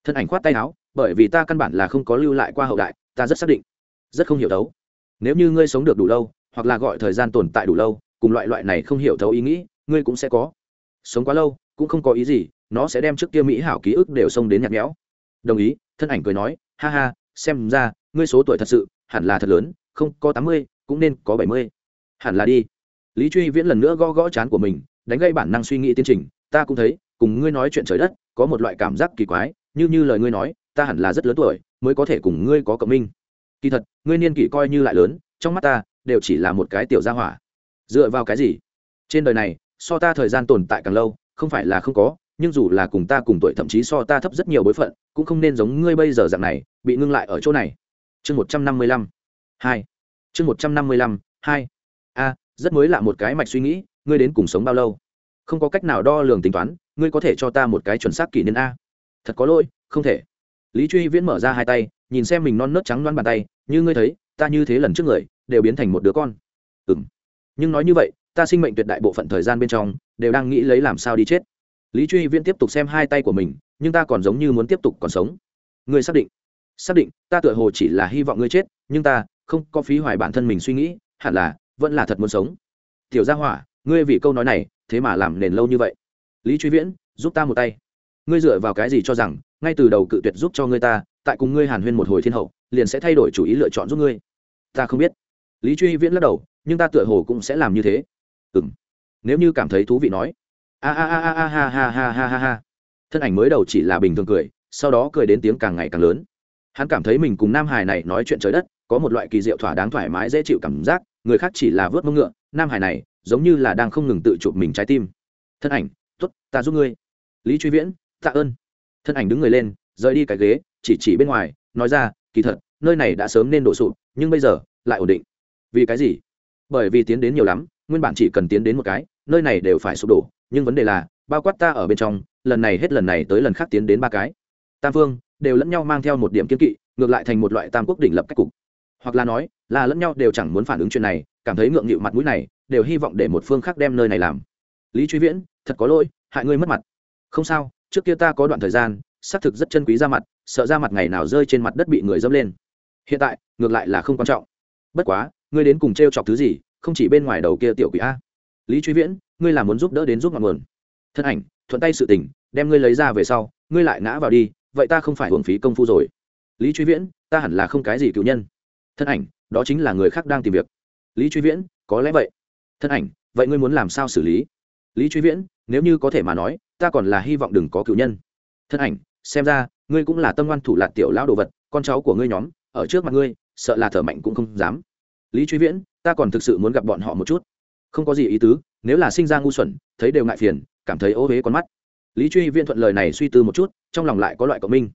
Thân ảnh khoát tay áo, bởi vì ta căn bản là không có lưu lại qua hậu đại, ta rất xác định. Rất không hiểu đấu nếu như ngươi sống được đủ lâu, hoặc là gọi thời gian tồn tại đủ lâu, cùng loại loại này không hiểu thấu ý nghĩ, ngươi cũng sẽ có. Sống quá lâu, cũng không có ý gì, nó sẽ đem trước kia mỹ hảo ký ức đều xông đến nhạt nhẽo. Đồng ý. Thân ảnh cười nói, ha ha xem ra, ngươi số tuổi thật sự, hẳn là thật lớn, không có tám mươi, cũng nên có bảy mươi. Hẳn là đi. Lý truy viễn lần nữa gõ gõ chán của mình, đánh gây bản năng suy nghĩ tiến trình. Ta cũng thấy, cùng ngươi nói chuyện trời đất, có một loại cảm giác kỳ quái, như như lời ngươi nói, ta hẳn là rất lớn tuổi, mới có thể cùng ngươi có cộng minh. Kỳ thật, ngươi niên kỷ coi như lại lớn, trong mắt ta, đều chỉ là một cái tiểu gia hỏa. Dựa vào cái gì? Trên đời này, so ta thời gian tồn tại càng lâu, không phải là không có nhưng dù là cùng ta cùng tuổi thậm chí so ta thấp rất nhiều bối phận, cũng không nên giống ngươi bây giờ dạng này, bị ngưng lại ở chỗ này. Chương một trăm năm mươi lăm. Hai. Chương một trăm năm mươi lăm, hai. A, rất mới lạ một cái mạch suy nghĩ, ngươi đến cùng sống bao lâu? Không có cách nào đo lường tính toán, ngươi có thể cho ta một cái chuẩn xác kỷ niên a. Thật có lỗi, không thể. Lý truy viễn mở ra hai tay, nhìn xem mình non nớt trắng đoán bàn tay, như ngươi thấy, ta như thế lần trước người, đều biến thành một đứa con. Ừ m nhưng nói như vậy, ta sinh mệnh tuyệt đại bộ phận thời gian bên trong, đều đang nghĩ lấy làm sao đi chết lý truy viễn tiếp tục xem hai tay của mình, nhưng ta còn giống như muốn tiếp tục còn sống. Ngươi xác định. Xác định, ta tựa hồ chỉ là hy vọng ngươi chết, nhưng ta không có phí hoài bản thân mình suy nghĩ, hẳn là vẫn là thật muốn sống. Tiểu gia hỏa, ngươi vì câu nói này, thế mà làm nền lâu như vậy. Lý truy viễn, giúp ta một tay. Ngươi dựa vào cái gì cho rằng, ngay từ đầu cự tuyệt giúp cho ngươi ta, tại cùng ngươi hàn huyên một hồi thiên hậu, liền sẽ thay đổi chủ ý lựa chọn giúp ngươi? Ta không biết. Lý truy viễn lắc đầu, nhưng ta tựa hồ cũng sẽ làm như thế. Ừ m nếu như cảm thấy thú vị nói a a a a a, ha ha ha ha ha ha. Thân ảnh mới đầu chỉ là bình thường cười, sau đó cười đến tiếng càng ngày càng lớn. Hắn cảm thấy mình cùng nam hải này nói chuyện trời đất, có một loại kỳ diệu thỏa đáng thoải mái dễ chịu cảm giác, người khác chỉ là vớt mông ngựa, nam hải này giống như là đang không ngừng tự chụp mình trái tim. Thân ảnh t ố t ta giúp ngươi. Lý truy viễn, tạ ơn. Thân ảnh đứng người lên, rời đi cái ghế, chỉ chỉ bên ngoài, nói ra, kỳ thật, nơi này đã sớm nên đổ sụp, nhưng bây giờ lại ổn định. Vì cái gì? Bởi vì tiến đến nhiều lắm, nguyên bản chỉ cần tiến đến một cái nơi này đều phải sụp đổ, nhưng vấn đề là, bao quát ta ở bên trong, lần này hết lần này tới lần khác tiến đến ba cái. Tam phương đều lẫn nhau mang theo một điểm kiên kỵ, ngược lại thành một loại tam quốc đỉnh lập cách cục. Hoặc là nói, là lẫn nhau đều chẳng muốn phản ứng chuyện này, cảm thấy ngượng nghịu mặt mũi này, đều hy vọng để một phương khác đem nơi này làm. Lý truy viễn, thật có lỗi, hại ngươi mất mặt. Không sao, trước kia ta có đoạn thời gian, xác thực rất chân quý ra mặt, sợ ra mặt ngày nào rơi trên mặt đất bị người dâm lên. Hiện tại, ngược lại là không quan trọng. Bất quá, ngươi đến cùng t r e o chọc thứ gì, không chỉ bên ngoài đầu kia tiểu quỷ a lý truy viễn, ngươi là muốn giúp đỡ đến giúp ngọn nguồn. Thân ảnh, thuận tay sự tình, đem ngươi lấy ra về sau, ngươi lại ngã vào đi, vậy ta không phải hưởng phí công phu rồi. Lý truy viễn, ta hẳn là không cái gì cựu nhân. Thân ảnh, đó chính là người khác đang tìm việc. Lý truy viễn, có lẽ vậy. Thân ảnh, vậy ngươi muốn làm sao xử lý? Lý truy viễn, nếu như có thể mà nói, ta còn là hy vọng đừng có cựu nhân. Thân ảnh, xem ra, ngươi cũng là tâm ngoan thủ lạc tiểu lão đồ vật, con cháu của ngươi nhóm, ở trước mặt ngươi, sợ là thở mạnh cũng không dám. Lý truy viễn, ta còn thực sự muốn gặp bọn họ một chút không có gì ý tứ, nếu là sinh ra ngu xuẩn, thấy đều ngại phiền, cảm thấy ô huế con mắt. Lý truy viễn thuận lời này suy tư một chút, trong lòng lại có loại cộng minh.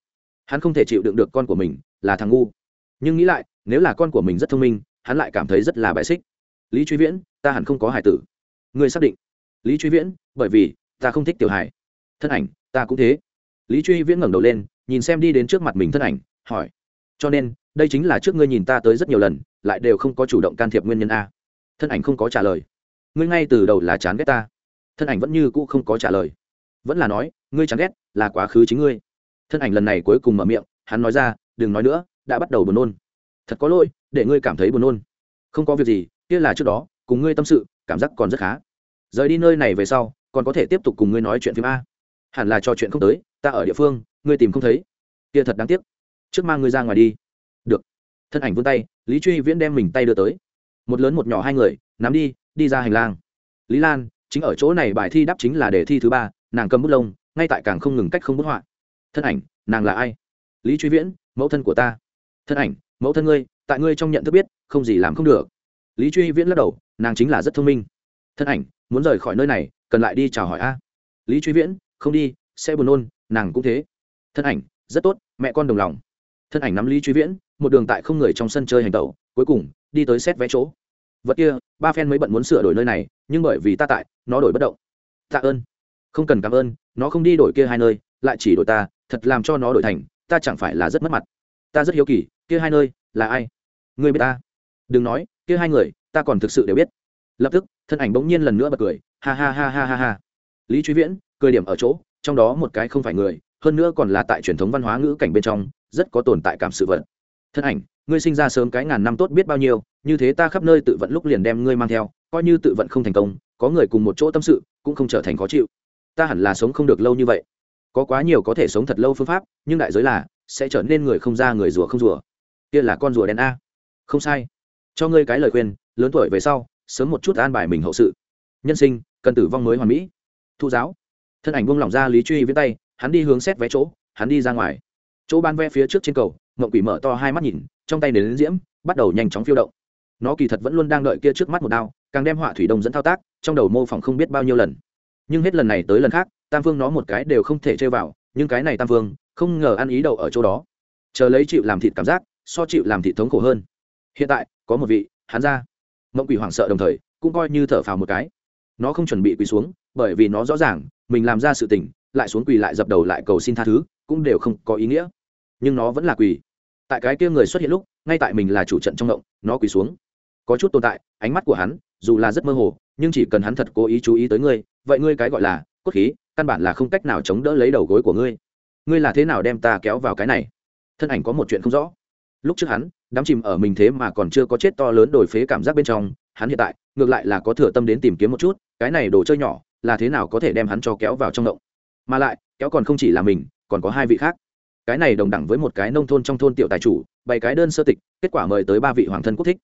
Hắn không thể chịu đựng được con của mình, là thằng ngu. Nhưng nghĩ lại, nếu là con của mình rất thông minh, hắn lại cảm thấy rất là bài xích. Lý truy viễn, ta hẳn không có hải tử. Người xác định. Lý truy viễn, bởi vì, ta không thích tiểu hải thân ảnh, ta cũng thế. Lý truy viễn ngẩng đầu lên, nhìn xem đi đến trước mặt mình thân ảnh, hỏi. Cho nên, đây chính là trước ngươi nhìn ta tới rất nhiều lần, lại đều không có chủ động can thiệp nguyên nhân a. Thân ảnh không có trả lời ngươi ngay từ đầu là chán ghét ta. Thân ảnh vẫn như cũ không có trả lời. Vẫn là nói, ngươi chán ghét là quá khứ chính ngươi. Thân ảnh lần này cuối cùng mở miệng, hắn nói ra, đừng nói nữa, đã bắt đầu buồn nôn. Thật có lỗi, để ngươi cảm thấy buồn nôn. Không có việc gì, kia là trước đó, cùng ngươi tâm sự, cảm giác còn rất khá. Rời đi nơi này về sau, còn có thể tiếp tục cùng ngươi nói chuyện phim a. Hẳn là trò chuyện không tới, ta ở địa phương, ngươi tìm không thấy. Kia thật đáng tiếc. Trước mang ngươi ra ngoài đi. Được. Thân ảnh vươn tay, lý truy viễn đem mình tay đưa tới. Một lớn một nhỏ hai người, nắm đi đi ra hành lang. Lý lan, chính ở chỗ này bài thi đáp chính là đề thi thứ ba, nàng cầm bút lông, ngay tại càng không ngừng cách không bút họa. Thân ảnh, nàng là ai? Lý truy viễn, mẫu thân của ta. Thân ảnh, mẫu thân ngươi, tại ngươi trong nhận thức biết, không gì làm không được. Lý truy viễn lắc đầu, nàng chính là rất thông minh. Thân ảnh, muốn rời khỏi nơi này, cần lại đi chào hỏi a. Lý truy viễn, không đi, sẽ buồn nôn, nàng cũng thế. Thân ảnh, rất tốt, mẹ con đồng lòng. Thân ảnh nắm lý truy viễn, một đường tại không người trong sân chơi hành tẩu, cuối cùng, đi tới xét vé chỗ vật kia, ba phen mới bận muốn sửa đổi nơi này, nhưng bởi vì ta tại, nó đổi bất động. Tạ ơn. Không cần cảm ơn, nó không đi đổi kia hai nơi, lại chỉ đổi ta, thật làm cho nó đổi thành, ta chẳng phải là rất mất mặt. Ta rất hiếu kỳ, kia hai nơi, là ai? Người biết ta? Đừng nói, kia hai người, ta còn thực sự đều biết. Lập tức, thân ảnh bỗng nhiên lần nữa bật cười, ha ha ha ha ha ha. Lý truy viễn, cười điểm ở chỗ, trong đó một cái không phải người, hơn nữa còn là tại truyền thống văn hóa ngữ cảnh bên trong, rất có tồn tại cảm sự vật. Thân ảnh ngươi sinh ra sớm cái ngàn năm tốt biết bao nhiêu, như thế ta khắp nơi tự vận lúc liền đem ngươi mang theo, coi như tự vận không thành công, có người cùng một chỗ tâm sự, cũng không trở thành khó chịu. Ta hẳn là sống không được lâu như vậy. Có quá nhiều có thể sống thật lâu phương pháp, nhưng đại giới là, sẽ trở nên người không ra người rùa không rùa. Kia là con rùa đen a. Không sai. Cho ngươi cái lời khuyên, lớn tuổi về sau, sớm một chút an bài mình hậu sự. Nhân sinh, cần tử vong mới hoàn mỹ. Thu giáo. Thân ảnh buông lỏng ra lý truy viễn tay, hắn đi hướng xét vé chỗ, hắn đi ra ngoài. Chỗ ban vé phía trước trên cầu ngậm quỷ mở to hai mắt nhìn trong tay đến diễm, bắt đầu nhanh chóng phiêu động. Nó kỳ thật vẫn luôn đang đợi kia trước mắt một đao, càng đem họa thủy đông dẫn thao tác, trong đầu mô phỏng không biết bao nhiêu lần. Nhưng hết lần này tới lần khác, tam vương nó một cái đều không thể chơi vào, nhưng cái này tam vương, không ngờ ăn ý đậu ở chỗ đó. Chờ lấy chịu làm thịt cảm giác, so chịu làm thịt thống khổ hơn. Hiện tại, có một vị, hắn ra. Mộng quỷ hoảng sợ đồng thời, cũng coi như thở phào một cái. Nó không chuẩn bị quỳ xuống, bởi vì nó rõ ràng, mình làm ra sự tình, lại xuống quỳ lại dập đầu lại cầu xin tha thứ, cũng đều không có ý nghĩa. Nhưng nó vẫn là quỳ tại cái kia người xuất hiện lúc, ngay tại mình là chủ trận trong động nó quỳ xuống. Có chút tồn tại, ánh mắt của hắn, dù là rất mơ hồ, nhưng chỉ cần hắn thật cố ý chú ý tới ngươi, vậy ngươi cái gọi là cốt khí, căn bản là không cách nào chống đỡ lấy đầu gối của ngươi. Ngươi là thế nào đem ta kéo vào cái này? Thân ảnh có một chuyện không rõ. Lúc trước hắn, đắm chìm ở mình thế mà còn chưa có chết to lớn đổi phế cảm giác bên trong, hắn hiện tại, ngược lại là có thừa tâm đến tìm kiếm một chút, cái này đồ chơi nhỏ, là thế nào có thể đem hắn cho kéo vào trong động mà lại, kéo còn không chỉ là mình, còn có hai vị khác cái này đồng đẳng với một cái nông thôn trong thôn tiểu tài chủ, bày cái đơn sơ tịch, kết quả mời tới ba vị hoàng thân quốc thích.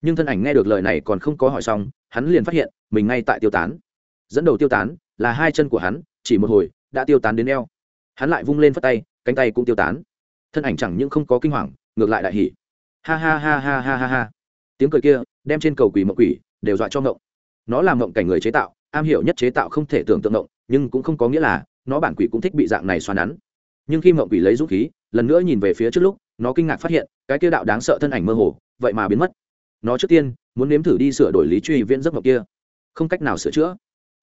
Nhưng thân ảnh nghe được lời này còn không có hỏi xong, hắn liền phát hiện, mình ngay tại tiêu tán. Dẫn đầu tiêu tán, là hai chân của hắn, chỉ một hồi, đã tiêu tán đến eo. Hắn lại vung lên phất tay, cánh tay cũng tiêu tán. Thân ảnh chẳng những không có kinh hoàng, ngược lại đại hỉ. Ha ha ha ha ha ha ha. Tiếng cười kia, đem trên cầu quỷ mộng quỷ, đều dọa cho ngộng. Nó làm ngộng cảnh người chế tạo, am hiểu nhất chế tạo không thể tưởng tượng ngộng, nhưng cũng không có nghĩa là, nó bản quỷ cũng thích bị dạng này xoa nắn nhưng khi mộng quỷ lấy dũng khí, lần nữa nhìn về phía trước lúc, nó kinh ngạc phát hiện, cái kia đạo đáng sợ thân ảnh mơ hồ, vậy mà biến mất. Nó trước tiên, muốn nếm thử đi sửa đổi lý truy viễn giấc mộng kia. Không cách nào sửa chữa.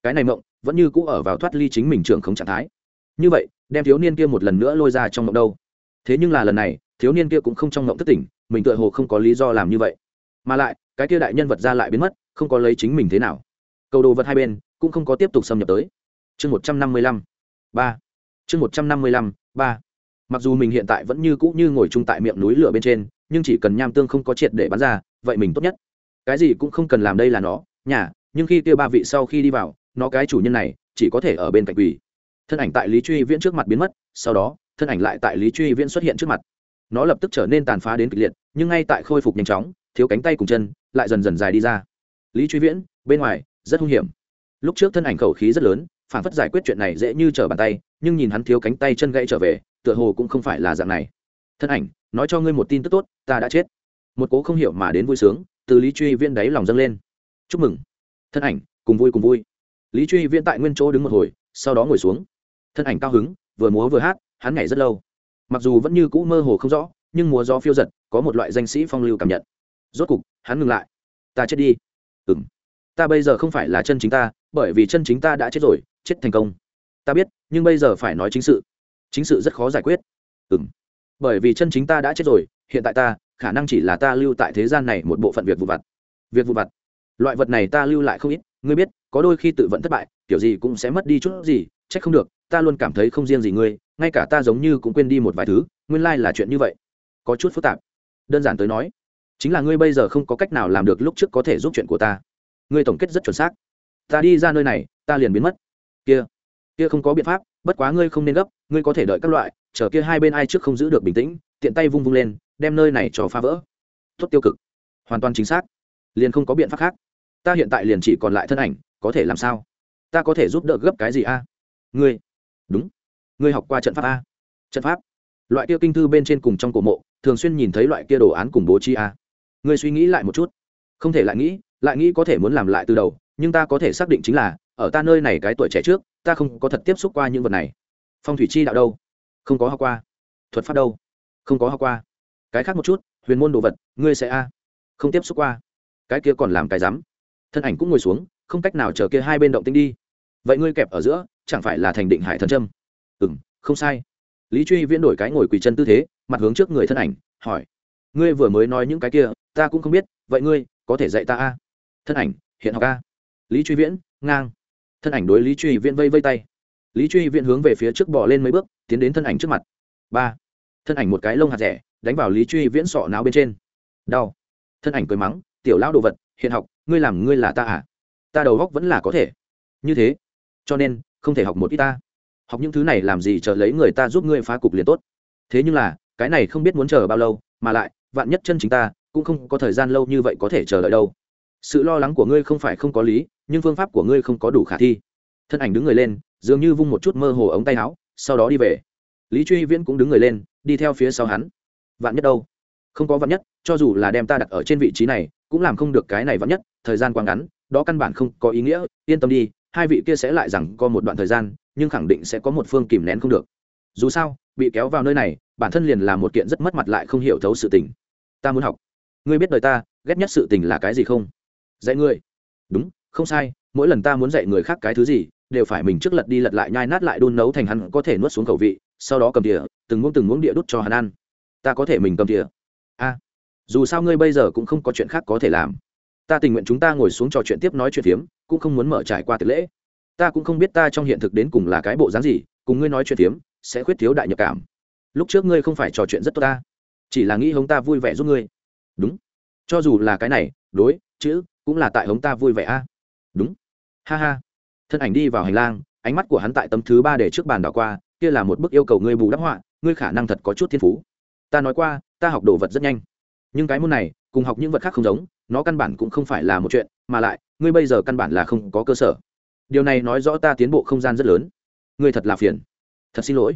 Cái này mộng, vẫn như cũ ở vào thoát ly chính mình trưởng không trạng thái. Như vậy, đem thiếu niên kia một lần nữa lôi ra trong mộng đâu. Thế nhưng là lần này, thiếu niên kia cũng không trong mộng thất tỉnh, mình tựa hồ không có lý do làm như vậy. Mà lại, cái kia đại nhân vật ra lại biến mất, không có lấy chính mình thế nào. Cầu đồ vật hai bên, cũng không có tiếp tục xâm nhập tới. Chương một trăm năm mươi lăm. Ba chương một trăm năm mươi lăm, ba. Mặc dù mình hiện tại vẫn như cũ như ngồi chung tại miệng núi lửa bên trên, nhưng chỉ cần nham tương không có triệt để bán ra, vậy mình tốt nhất. Cái gì cũng không cần làm đây là nó, nhà, nhưng khi kia ba vị sau khi đi vào, nó cái chủ nhân này, chỉ có thể ở bên cạnh quỳ. Thân ảnh tại lý truy viễn trước mặt biến mất, sau đó, thân ảnh lại tại lý truy viễn xuất hiện trước mặt. Nó lập tức trở nên tàn phá đến kịch liệt, nhưng ngay tại khôi phục nhanh chóng, thiếu cánh tay cùng chân, lại dần dần dài đi ra. Lý truy viễn, bên ngoài, rất hung hiểm. Lúc trước thân ảnh khẩu khí rất lớn, phản phất giải quyết chuyện này dễ như trở bàn tay nhưng nhìn hắn thiếu cánh tay chân gãy trở về, tựa hồ cũng không phải là dạng này. Thân ảnh, nói cho ngươi một tin tức tốt, ta đã chết. Một cố không hiểu mà đến vui sướng, từ lý truy viễn đáy lòng dâng lên. Chúc mừng. Thân ảnh, cùng vui cùng vui. Lý truy viễn tại nguyên chỗ đứng một hồi, sau đó ngồi xuống. Thân ảnh cao hứng, vừa múa vừa hát, hắn nhảy rất lâu. Mặc dù vẫn như cũ mơ hồ không rõ, nhưng múa gió phiêu giật, có một loại danh sĩ phong lưu cảm nhận. Rốt cục, hắn ngừng lại. Ta chết đi. Ừ m ta bây giờ không phải là chân chính ta, bởi vì chân chính ta đã chết rồi, chết thành công ta biết, nhưng bây giờ phải nói chính sự. Chính sự rất khó giải quyết. Ừ m bởi vì chân chính ta đã chết rồi, hiện tại ta, khả năng chỉ là ta lưu tại thế gian này một bộ phận việc vụ vặt. Việc vụ vặt. Loại vật này ta lưu lại không ít, ngươi biết, có đôi khi tự vận thất bại, kiểu gì cũng sẽ mất đi chút gì c h ắ c không được, ta luôn cảm thấy không riêng gì ngươi, ngay cả ta giống như cũng quên đi một vài thứ, nguyên lai、like、là chuyện như vậy. Có chút phức tạp. Đơn giản tới nói, chính là ngươi bây giờ không có cách nào làm được lúc trước có thể giúp chuyện của ta. Ngươi tổng kết rất chuẩn xác. Ta đi ra nơi này, ta liền biến mất. Kia kia không có biện pháp, bất quá ngươi không nên gấp, ngươi có thể đợi các loại, chờ kia hai bên ai trước không giữ được bình tĩnh, tiện tay vung vung lên, đem nơi này cho phá vỡ. Tốt tiêu cực. Hoàn toàn chính xác. Liền không có biện pháp khác. Ta hiện tại liền chỉ còn lại thân ảnh, có thể làm sao? Ta có thể giúp đỡ gấp cái gì a? Ngươi. Đúng. Ngươi học qua trận pháp a? Trận pháp. Loại kia kinh thư bên trên cùng trong cổ mộ, thường xuyên nhìn thấy loại kia đồ án cùng bố trí a. Ngươi suy nghĩ lại một chút. Không thể lại nghĩ lại nghĩ có thể muốn làm lại từ đầu, nhưng ta có thể xác định chính là, ở ta nơi này cái tuổi trẻ trước ta không có thật tiếp xúc qua những vật này. Phong thủy chi đạo đâu? Không có học qua. Thuật pháp đâu? Không có học qua. Cái khác một chút, huyền môn đồ vật, ngươi sẽ a. Không tiếp xúc qua. Cái kia còn làm cái rắm. Thân ảnh cũng ngồi xuống, không cách nào chờ kia hai bên động tinh đi. Vậy ngươi kẹp ở giữa, chẳng phải là thành định hải thần trâm ừ m không sai. Lý truy viễn đổi cái ngồi quỳ chân tư thế, mặt hướng trước người thân ảnh, hỏi. Ngươi vừa mới nói những cái kia, ta cũng không biết, vậy ngươi có thể dạy ta a? Thân ảnh, hiện học a. Lý truy viễn, ngang thân ảnh đối lý truy viễn vây vây tay. Lý truy viễn hướng về phía trước bỏ lên mấy bước, tiến đến thân ảnh trước mặt. Ba. Thân ảnh một cái lông hạt rẻ, đánh vào lý truy viễn sọ não bên trên. Đau. Thân ảnh cười mắng, tiểu lão đồ vật, hiện học, ngươi làm ngươi là ta à? Ta đầu góc vẫn là có thể. Như thế. Cho nên, không thể học một ít ta. Học những thứ này làm gì chờ lấy người ta giúp ngươi phá cục liền tốt. Thế nhưng là, cái này không biết muốn chờ bao lâu, mà lại, vạn nhất chân chính ta, cũng không có thời gian lâu như vậy có thể chờ đợi đâu. Sự lo lắng của ngươi không phải không có lý nhưng phương pháp của ngươi không có đủ khả thi. Thân ảnh đứng người lên, dường như vung một chút mơ hồ ống tay áo, sau đó đi về. Lý truy viễn cũng đứng người lên, đi theo phía sau hắn. Vạn nhất đâu? Không có vạn nhất, cho dù là đem ta đặt ở trên vị trí này, cũng làm không được cái này vạn nhất, thời gian quá ngắn, đó căn bản không có ý nghĩa, yên tâm đi, hai vị kia sẽ lại rằng có một đoạn thời gian, nhưng khẳng định sẽ có một phương kìm nén không được. Dù sao, bị kéo vào nơi này, bản thân liền là một kiện rất mất mặt lại không hiểu thấu sự tình. Ta muốn học. Ngươi biết đời ta, ghét nhất sự tình là cái gì không? Dạy ngươi. Đúng không sai, mỗi lần ta muốn dạy người khác cái thứ gì, đều phải mình trước lật đi lật lại nhai nát lại đun nấu thành hắn có thể nuốt xuống khẩu vị, sau đó cầm đĩa từng muỗng từng muỗng địa đút cho hắn ăn. Ta có thể mình cầm đĩa a, dù sao ngươi bây giờ cũng không có chuyện khác có thể làm. Ta tình nguyện chúng ta ngồi xuống trò chuyện tiếp nói chuyện phiếm, cũng không muốn mở trải qua tiệc lễ. Ta cũng không biết ta trong hiện thực đến cùng là cái bộ dáng gì, cùng ngươi nói chuyện phiếm, sẽ khuyết thiếu đại nhập cảm. Lúc trước ngươi không phải trò chuyện rất tốt ta, chỉ là nghĩ hống ta vui vẻ giúp ngươi. Đúng. Cho dù là cái này, đối, chữ, cũng là tại hống ta vui vẻ a ha ha. Thân ảnh đi vào hành lang, ánh mắt của hắn tại tấm thứ ba để trước bàn đảo qua, kia là một bức yêu cầu ngươi bù đắp họa, ngươi khả năng thật có chút thiên phú. Ta nói qua, ta học đồ vật rất nhanh. Nhưng cái môn này, cùng học những vật khác không giống, nó căn bản cũng không phải là một chuyện, mà lại, ngươi bây giờ căn bản là không có cơ sở. Điều này nói rõ ta tiến bộ không gian rất lớn. Ngươi thật là phiền. Thật xin lỗi.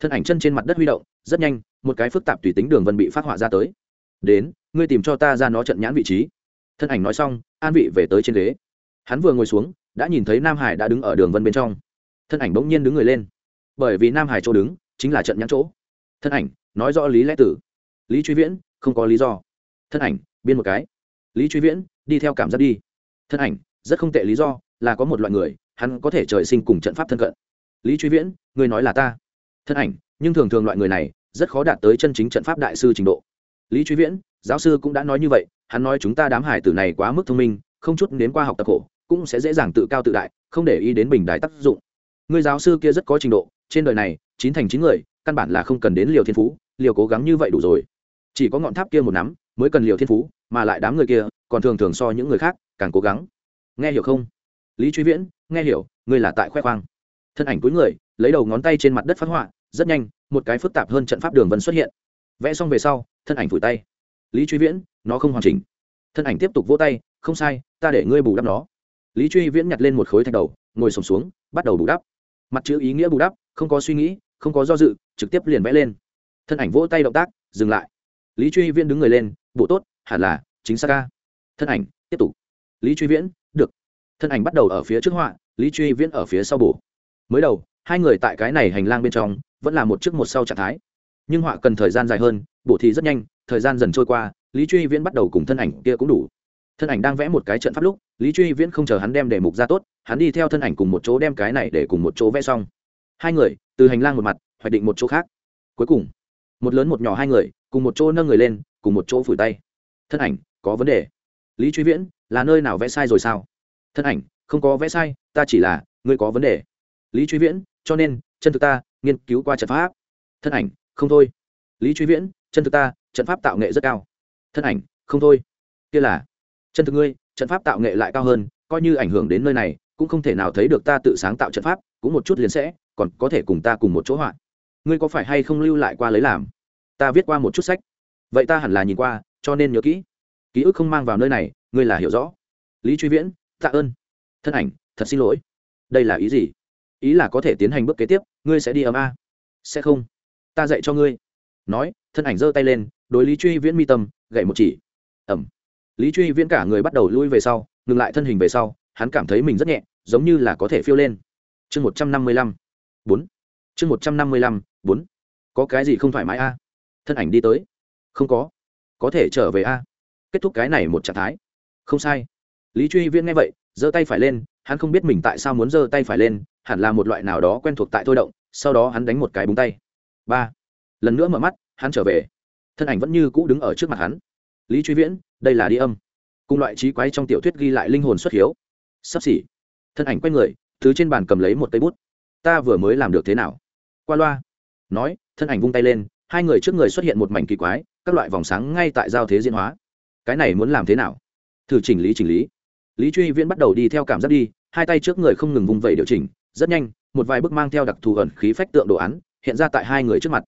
Thân ảnh chân trên mặt đất huy động, rất nhanh, một cái phức tạp tùy tính đường vân bị phát họa ra tới. Đến, ngươi tìm cho ta ra nó trận nhãn vị trí. Thân ảnh nói xong, an vị về tới trên ghế. Hắn vừa ngồi xuống đã nhìn thấy nam hải đã đứng ở đường vân bên trong. Thân ảnh bỗng nhiên đứng người lên. Bởi vì nam hải chỗ đứng chính là trận nhãn chỗ. Thân ảnh, nói rõ lý lẽ tử. Lý truy viễn, không có lý do. Thân ảnh, biên một cái. Lý truy viễn, đi theo cảm giác đi. Thân ảnh, rất không tệ lý do, là có một loại người, hắn có thể trời sinh cùng trận pháp thân cận. Lý truy viễn người nói là ta. Thân ảnh, nhưng thường thường loại người này, rất khó đạt tới chân chính trận pháp đại sư trình độ. Lý truy viễn, giáo sư cũng đã nói như vậy, hắn nói chúng ta đám hải tử này quá mức thông minh, không chút đến qua học tập khổ cũng sẽ dễ dàng tự cao tự đại, không để ý đến bình đại tác dụng. Người giáo sư kia rất có trình độ, trên đời này, chín thành chín người, căn bản là không cần đến liều thiên phú, liều cố gắng như vậy đủ rồi. Chỉ có ngọn tháp kia một nắm, mới cần liều thiên phú, mà lại đám người kia, còn thường thường so những người khác, càng cố gắng. Nghe hiểu không? Lý truy viễn, nghe hiểu, ngươi là tại khoe khoang. Thân ảnh cuối người, lấy đầu ngón tay trên mặt đất phát họa, rất nhanh, một cái phức tạp hơn trận pháp đường vân xuất hiện. Vẽ xong về sau, thân ảnh phủi tay. Lý truy viễn, nó không hoàn chỉnh. Thân ảnh tiếp tục vỗ tay, không sai, ta để ngươi bù đắp nó lý truy viễn nhặt lên một khối thạch đầu ngồi sùng xuống, xuống bắt đầu bù đắp. Mặt chữ ý nghĩa bù đắp không có suy nghĩ không có do dự trực tiếp liền vẽ lên. Thân ảnh vỗ tay động tác dừng lại. Lý truy viễn đứng người lên bộ tốt hẳn là chính xác ca thân ảnh tiếp tục. Lý truy viễn được. Thân ảnh bắt đầu ở phía trước họa lý truy viễn ở phía sau bổ. Mới đầu hai người tại cái này hành lang bên trong vẫn là một trước một sau trạng thái. Nhưng họa cần thời gian dài hơn bổ thì rất nhanh thời gian dần trôi qua lý truy viễn bắt đầu cùng thân ảnh kia cũng đủ thân ảnh đang vẽ một cái trận pháp lúc, lý truy viễn không chờ hắn đem đề mục ra tốt, hắn đi theo thân ảnh cùng một chỗ đem cái này để cùng một chỗ vẽ xong. Hai người, từ hành lang một mặt, hoạch định một chỗ khác. Cuối cùng, một lớn một nhỏ hai người, cùng một chỗ nâng người lên, cùng một chỗ phủi tay. Thân ảnh, có vấn đề. Lý truy viễn, là nơi nào vẽ sai rồi sao? Thân ảnh, không có vẽ sai, ta chỉ là, ngươi có vấn đề. Lý truy viễn, cho nên, chân thực ta, nghiên cứu qua trận pháp. Thân ảnh, không thôi. Lý truy viễn, chân thực ta, trận pháp tạo nghệ rất cao. Thân ảnh, không thôi. Kia là chân thực ngươi, trận pháp tạo nghệ lại cao hơn, coi như ảnh hưởng đến nơi này, cũng không thể nào thấy được ta tự sáng tạo trận pháp, cũng một chút liền sẽ, còn có thể cùng ta cùng một chỗ họa. Ngươi có phải hay không lưu lại qua lấy làm? Ta viết qua một chút sách. Vậy ta hẳn là nhìn qua, cho nên nhớ kỹ. Ký ức không mang vào nơi này, ngươi là hiểu rõ. Lý truy viễn, tạ ơn. Thân ảnh, thật xin lỗi. Đây là ý gì? Ý là có thể tiến hành bước kế tiếp, ngươi sẽ đi ấm a. Sẽ không. Ta dạy cho ngươi. Nói, thân ảnh giơ tay lên, đối lý truy viễn mi tâm, gậy một chỉ. Ẩm lý truy viễn cả người bắt đầu lui về sau, ngừng lại thân hình về sau, hắn cảm thấy mình rất nhẹ, giống như là có thể phiêu lên. Chương một trăm năm mươi lăm, bốn. Chương một trăm năm mươi lăm, bốn. Có cái gì không thoải mái a? Thân ảnh đi tới. Không có. Có thể trở về a. Kết thúc cái này một trạng thái. Không sai. Lý truy viễn nghe vậy, giơ tay phải lên, hắn không biết mình tại sao muốn giơ tay phải lên, hẳn là một loại nào đó quen thuộc tại thôi động, sau đó hắn đánh một cái búng tay. Ba. Lần nữa mở mắt, hắn trở về. Thân ảnh vẫn như cũ đứng ở trước mặt hắn lý truy viễn đây là đi âm cùng loại trí quái trong tiểu thuyết ghi lại linh hồn xuất hiếu sắp xỉ thân ảnh quay người thứ trên bàn cầm lấy một cây bút ta vừa mới làm được thế nào qua loa nói thân ảnh vung tay lên hai người trước người xuất hiện một mảnh kỳ quái các loại vòng sáng ngay tại giao thế diễn hóa cái này muốn làm thế nào thử chỉnh lý chỉnh lý lý truy viễn bắt đầu đi theo cảm giác đi hai tay trước người không ngừng vung vẩy điều chỉnh rất nhanh một vài bức mang theo đặc thù ẩn khí phách tượng đồ án hiện ra tại hai người trước mặt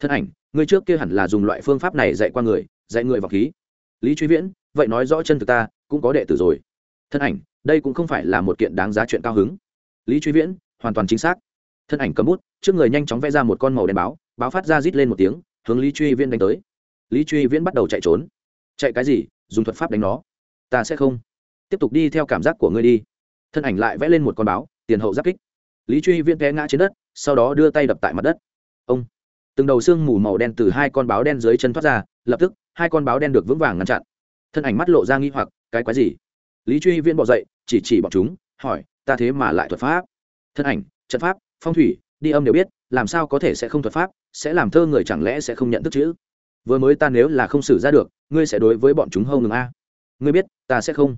thân ảnh người trước kia hẳn là dùng loại phương pháp này dạy qua người dạy người vào khí lý truy viễn, vậy nói rõ chân thực ta, cũng có đệ tử rồi. Thân ảnh, đây cũng không phải là một kiện đáng giá chuyện cao hứng. Lý truy viễn, hoàn toàn chính xác. Thân ảnh cầm bút, trước người nhanh chóng vẽ ra một con màu đen báo báo phát ra rít lên một tiếng, hướng lý truy viễn đánh tới. Lý truy viễn bắt đầu chạy trốn. Chạy cái gì? Dùng thuật pháp đánh nó. Ta sẽ không. Tiếp tục đi theo cảm giác của ngươi đi. Thân ảnh lại vẽ lên một con báo, tiền hậu giáp kích. Lý truy viễn té ngã trên đất, sau đó đưa tay đập tại mặt đất. Ông. Từng đầu xương mù màu đen từ hai con báo đen dưới chân thoát ra, lập tức hai con báo đen được vững vàng ngăn chặn. Thân ảnh mắt lộ ra nghi hoặc, cái quái gì? Lý truy viễn bỏ dậy, chỉ chỉ bọn chúng, hỏi, ta thế mà lại thuật pháp? Thân ảnh, trận pháp, phong thủy, đi âm đều biết, làm sao có thể sẽ không thuật pháp, sẽ làm thơ người chẳng lẽ sẽ không nhận thức chữ? Vừa mới ta nếu là không xử ra được, ngươi sẽ đối với bọn chúng hâu ngừng a. Ngươi biết, ta sẽ không.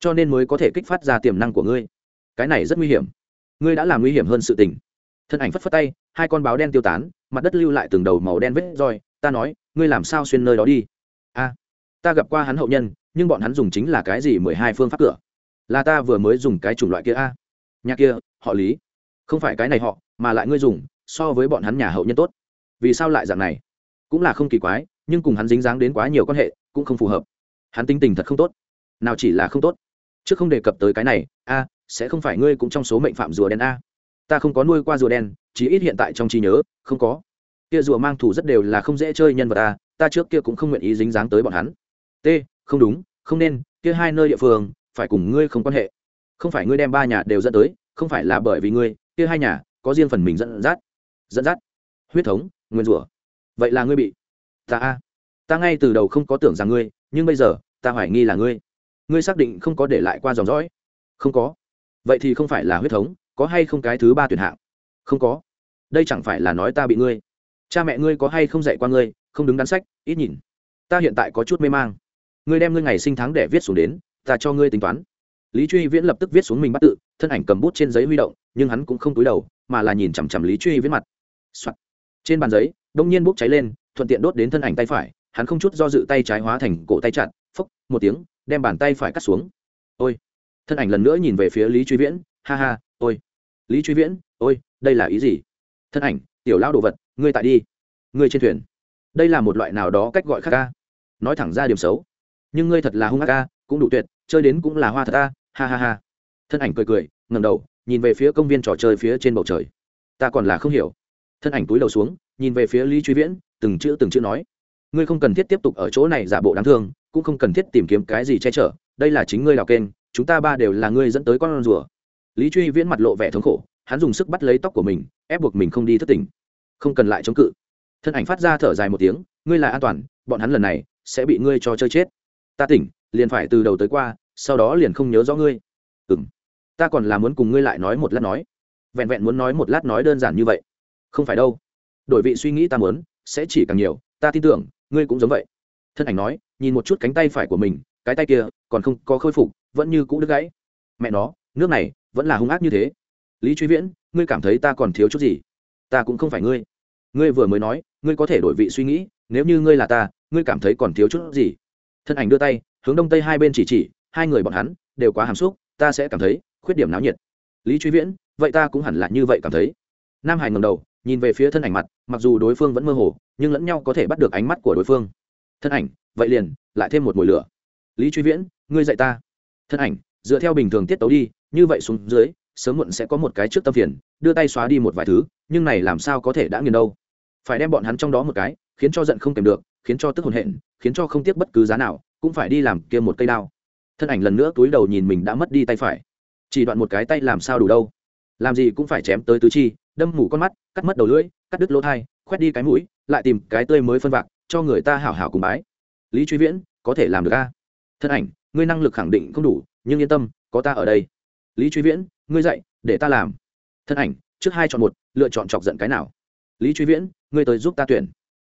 Cho nên mới có thể kích phát ra tiềm năng của ngươi. Cái này rất nguy hiểm. Ngươi đã làm nguy hiểm hơn sự tình. Thân ảnh phất phất tay, hai con báo đen tiêu tán, mặt đất lưu lại từng đầu màu đen vết roi. Ta nói, ngươi làm sao xuyên nơi đó đi? Ta gặp qua hắn hậu nhân, nhưng bọn hắn dùng chính là cái gì mười hai phương pháp cửa? Là ta vừa mới dùng cái chủng loại kia a? Nhà kia, họ lý. Không phải cái này họ, mà lại ngươi dùng, so với bọn hắn nhà hậu nhân tốt. Vì sao lại dạng này? Cũng là không kỳ quái, nhưng cùng hắn dính dáng đến quá nhiều quan hệ, cũng không phù hợp. Hắn tính tình thật không tốt. Nào chỉ là không tốt. Chứ không đề cập tới cái này, a, sẽ không phải ngươi cũng trong số mệnh phạm rùa đen a? Ta không có nuôi qua rùa đen chí ít hiện tại trong trí nhớ, không có. Kia rùa mang thủ rất đều là không dễ chơi nhân vật a, ta trước kia cũng không nguyện ý dính dáng tới bọn hắn t, không đúng, không nên, kia hai nơi địa phương, phải cùng ngươi không quan hệ. Không phải ngươi đem ba nhà đều dẫn tới, không phải là bởi vì ngươi, kia hai nhà, có riêng phần mình dẫn dắt. Dẫn dắt. Huyết thống, nguyên rủa. Vậy là ngươi bị ta a. Ta ngay từ đầu không có tưởng rằng ngươi, nhưng bây giờ, ta hoài nghi là ngươi. Ngươi xác định không có để lại qua dòng dõi? Không có. Vậy thì không phải là huyết thống, có hay không cái thứ ba tuyển hạng? Không có. Đây chẳng phải là nói ta bị ngươi. Cha mẹ ngươi có hay không dạy qua ngươi, không đứng đắn sách, ít nhìn. Ta hiện tại có chút mê mang ngươi đem ngươi ngày sinh tháng để viết xuống đến, ta cho ngươi tính toán. Lý truy viễn lập tức viết xuống mình bắt tự, thân ảnh cầm bút trên giấy huy động, nhưng hắn cũng không túi đầu, mà là nhìn chằm chằm lý truy viễn mặt、Soạn. trên bàn giấy, đông nhiên bút cháy lên, thuận tiện đốt đến thân ảnh tay phải, hắn không chút do dự tay trái hóa thành cổ tay chặn. phốc, một tiếng, đem bàn tay phải cắt xuống. Ôi. Thân ảnh lần nữa nhìn về phía lý truy viễn, ha ha, ôi. Lý truy viễn, ôi, đây là ý gì? Thân ảnh, tiểu lao đồ vật, ngươi tại đi. Ngươi trên thuyền. Đây là một loại nào đó cách gọi khác ca. Nói thẳng ra điểm xấu nhưng ngươi thật là hung ác ca cũng đủ tuyệt, chơi đến cũng là hoa thật ta ha ha ha. Thân ảnh cười cười ngầm đầu, nhìn về phía công viên trò chơi phía trên bầu trời. Ta còn là không hiểu. Thân ảnh túi đầu xuống, nhìn về phía lý truy viễn, từng chữ từng chữ nói. Ngươi không cần thiết tiếp tục ở chỗ này giả bộ đáng thương, cũng không cần thiết tìm kiếm cái gì che chở, đây là chính ngươi đào kênh, chúng ta ba đều là ngươi dẫn tới con rùa. Lý truy viễn mặt lộ vẻ thống khổ, hắn dùng sức bắt lấy tóc của mình, ép buộc mình không đi thất tình không cần lại chống cự. Thân ảnh phát ra thở dài một tiếng, ngươi là an toàn, bọn hắn lần này sẽ bị ngươi cho chơi chết ta tỉnh, liền phải từ đầu tới qua, sau đó liền không nhớ rõ ngươi. Ừ m ta còn là muốn cùng ngươi lại nói một lát nói. Vẹn vẹn muốn nói một lát nói đơn giản như vậy. Không phải đâu. Đổi vị suy nghĩ ta muốn, sẽ chỉ càng nhiều, ta tin tưởng, ngươi cũng giống vậy. Thân ảnh nói, nhìn một chút cánh tay phải của mình, cái tay kia còn không có khôi phục, vẫn như cũ đứt gãy. Mẹ nó, nước này vẫn là hung ác như thế. Lý truy viễn, ngươi cảm thấy ta còn thiếu chút gì? Ta cũng không phải ngươi. Ngươi vừa mới nói, ngươi có thể đổi vị suy nghĩ, nếu như ngươi là ta, ngươi cảm thấy còn thiếu chút gì? Thân ảnh đưa tay, hướng đông tây hai bên chỉ chỉ, hai người bọn hắn đều quá hàm xúc, ta sẽ cảm thấy khuyết điểm náo nhiệt. Lý truy viễn, vậy ta cũng hẳn là như vậy cảm thấy. Nam hải ngầm đầu, nhìn về phía thân ảnh mặt, mặc dù đối phương vẫn mơ hồ, nhưng lẫn nhau có thể bắt được ánh mắt của đối phương. Thân ảnh, vậy liền, lại thêm một mùi lửa. Lý truy viễn, ngươi dạy ta. Thân ảnh, dựa theo bình thường tiết tấu đi, như vậy xuống dưới, sớm muộn sẽ có một cái trước tâm phiền, đưa tay xóa đi một vài thứ, nhưng này làm sao có thể đã nghiền đâu? Phải đem bọn hắn trong đó một cái khiến cho giận không kèm được, khiến cho tức hồn hện, khiến cho không tiếc bất cứ giá nào, cũng phải đi làm kia một cây đao. Thân ảnh lần nữa túi đầu nhìn mình đã mất đi tay phải. Chỉ đoạn một cái tay làm sao đủ đâu? Làm gì cũng phải chém tới tứ chi, đâm mủ con mắt, cắt mất đầu lưỡi, cắt đứt lỗ thai, khoét đi cái mũi, lại tìm cái tươi mới phân vạc, cho người ta hảo hảo cùng bái. Lý truy viễn, có thể làm được a? Thân ảnh, ngươi năng lực khẳng định không đủ, nhưng yên tâm, có ta ở đây. Lý truy viễn, ngươi dạy, để ta làm. Thân ảnh, trước hai chọn một, lựa chọn chọc giận cái nào? Lý truy viễn, ngươi tới giúp ta tuyển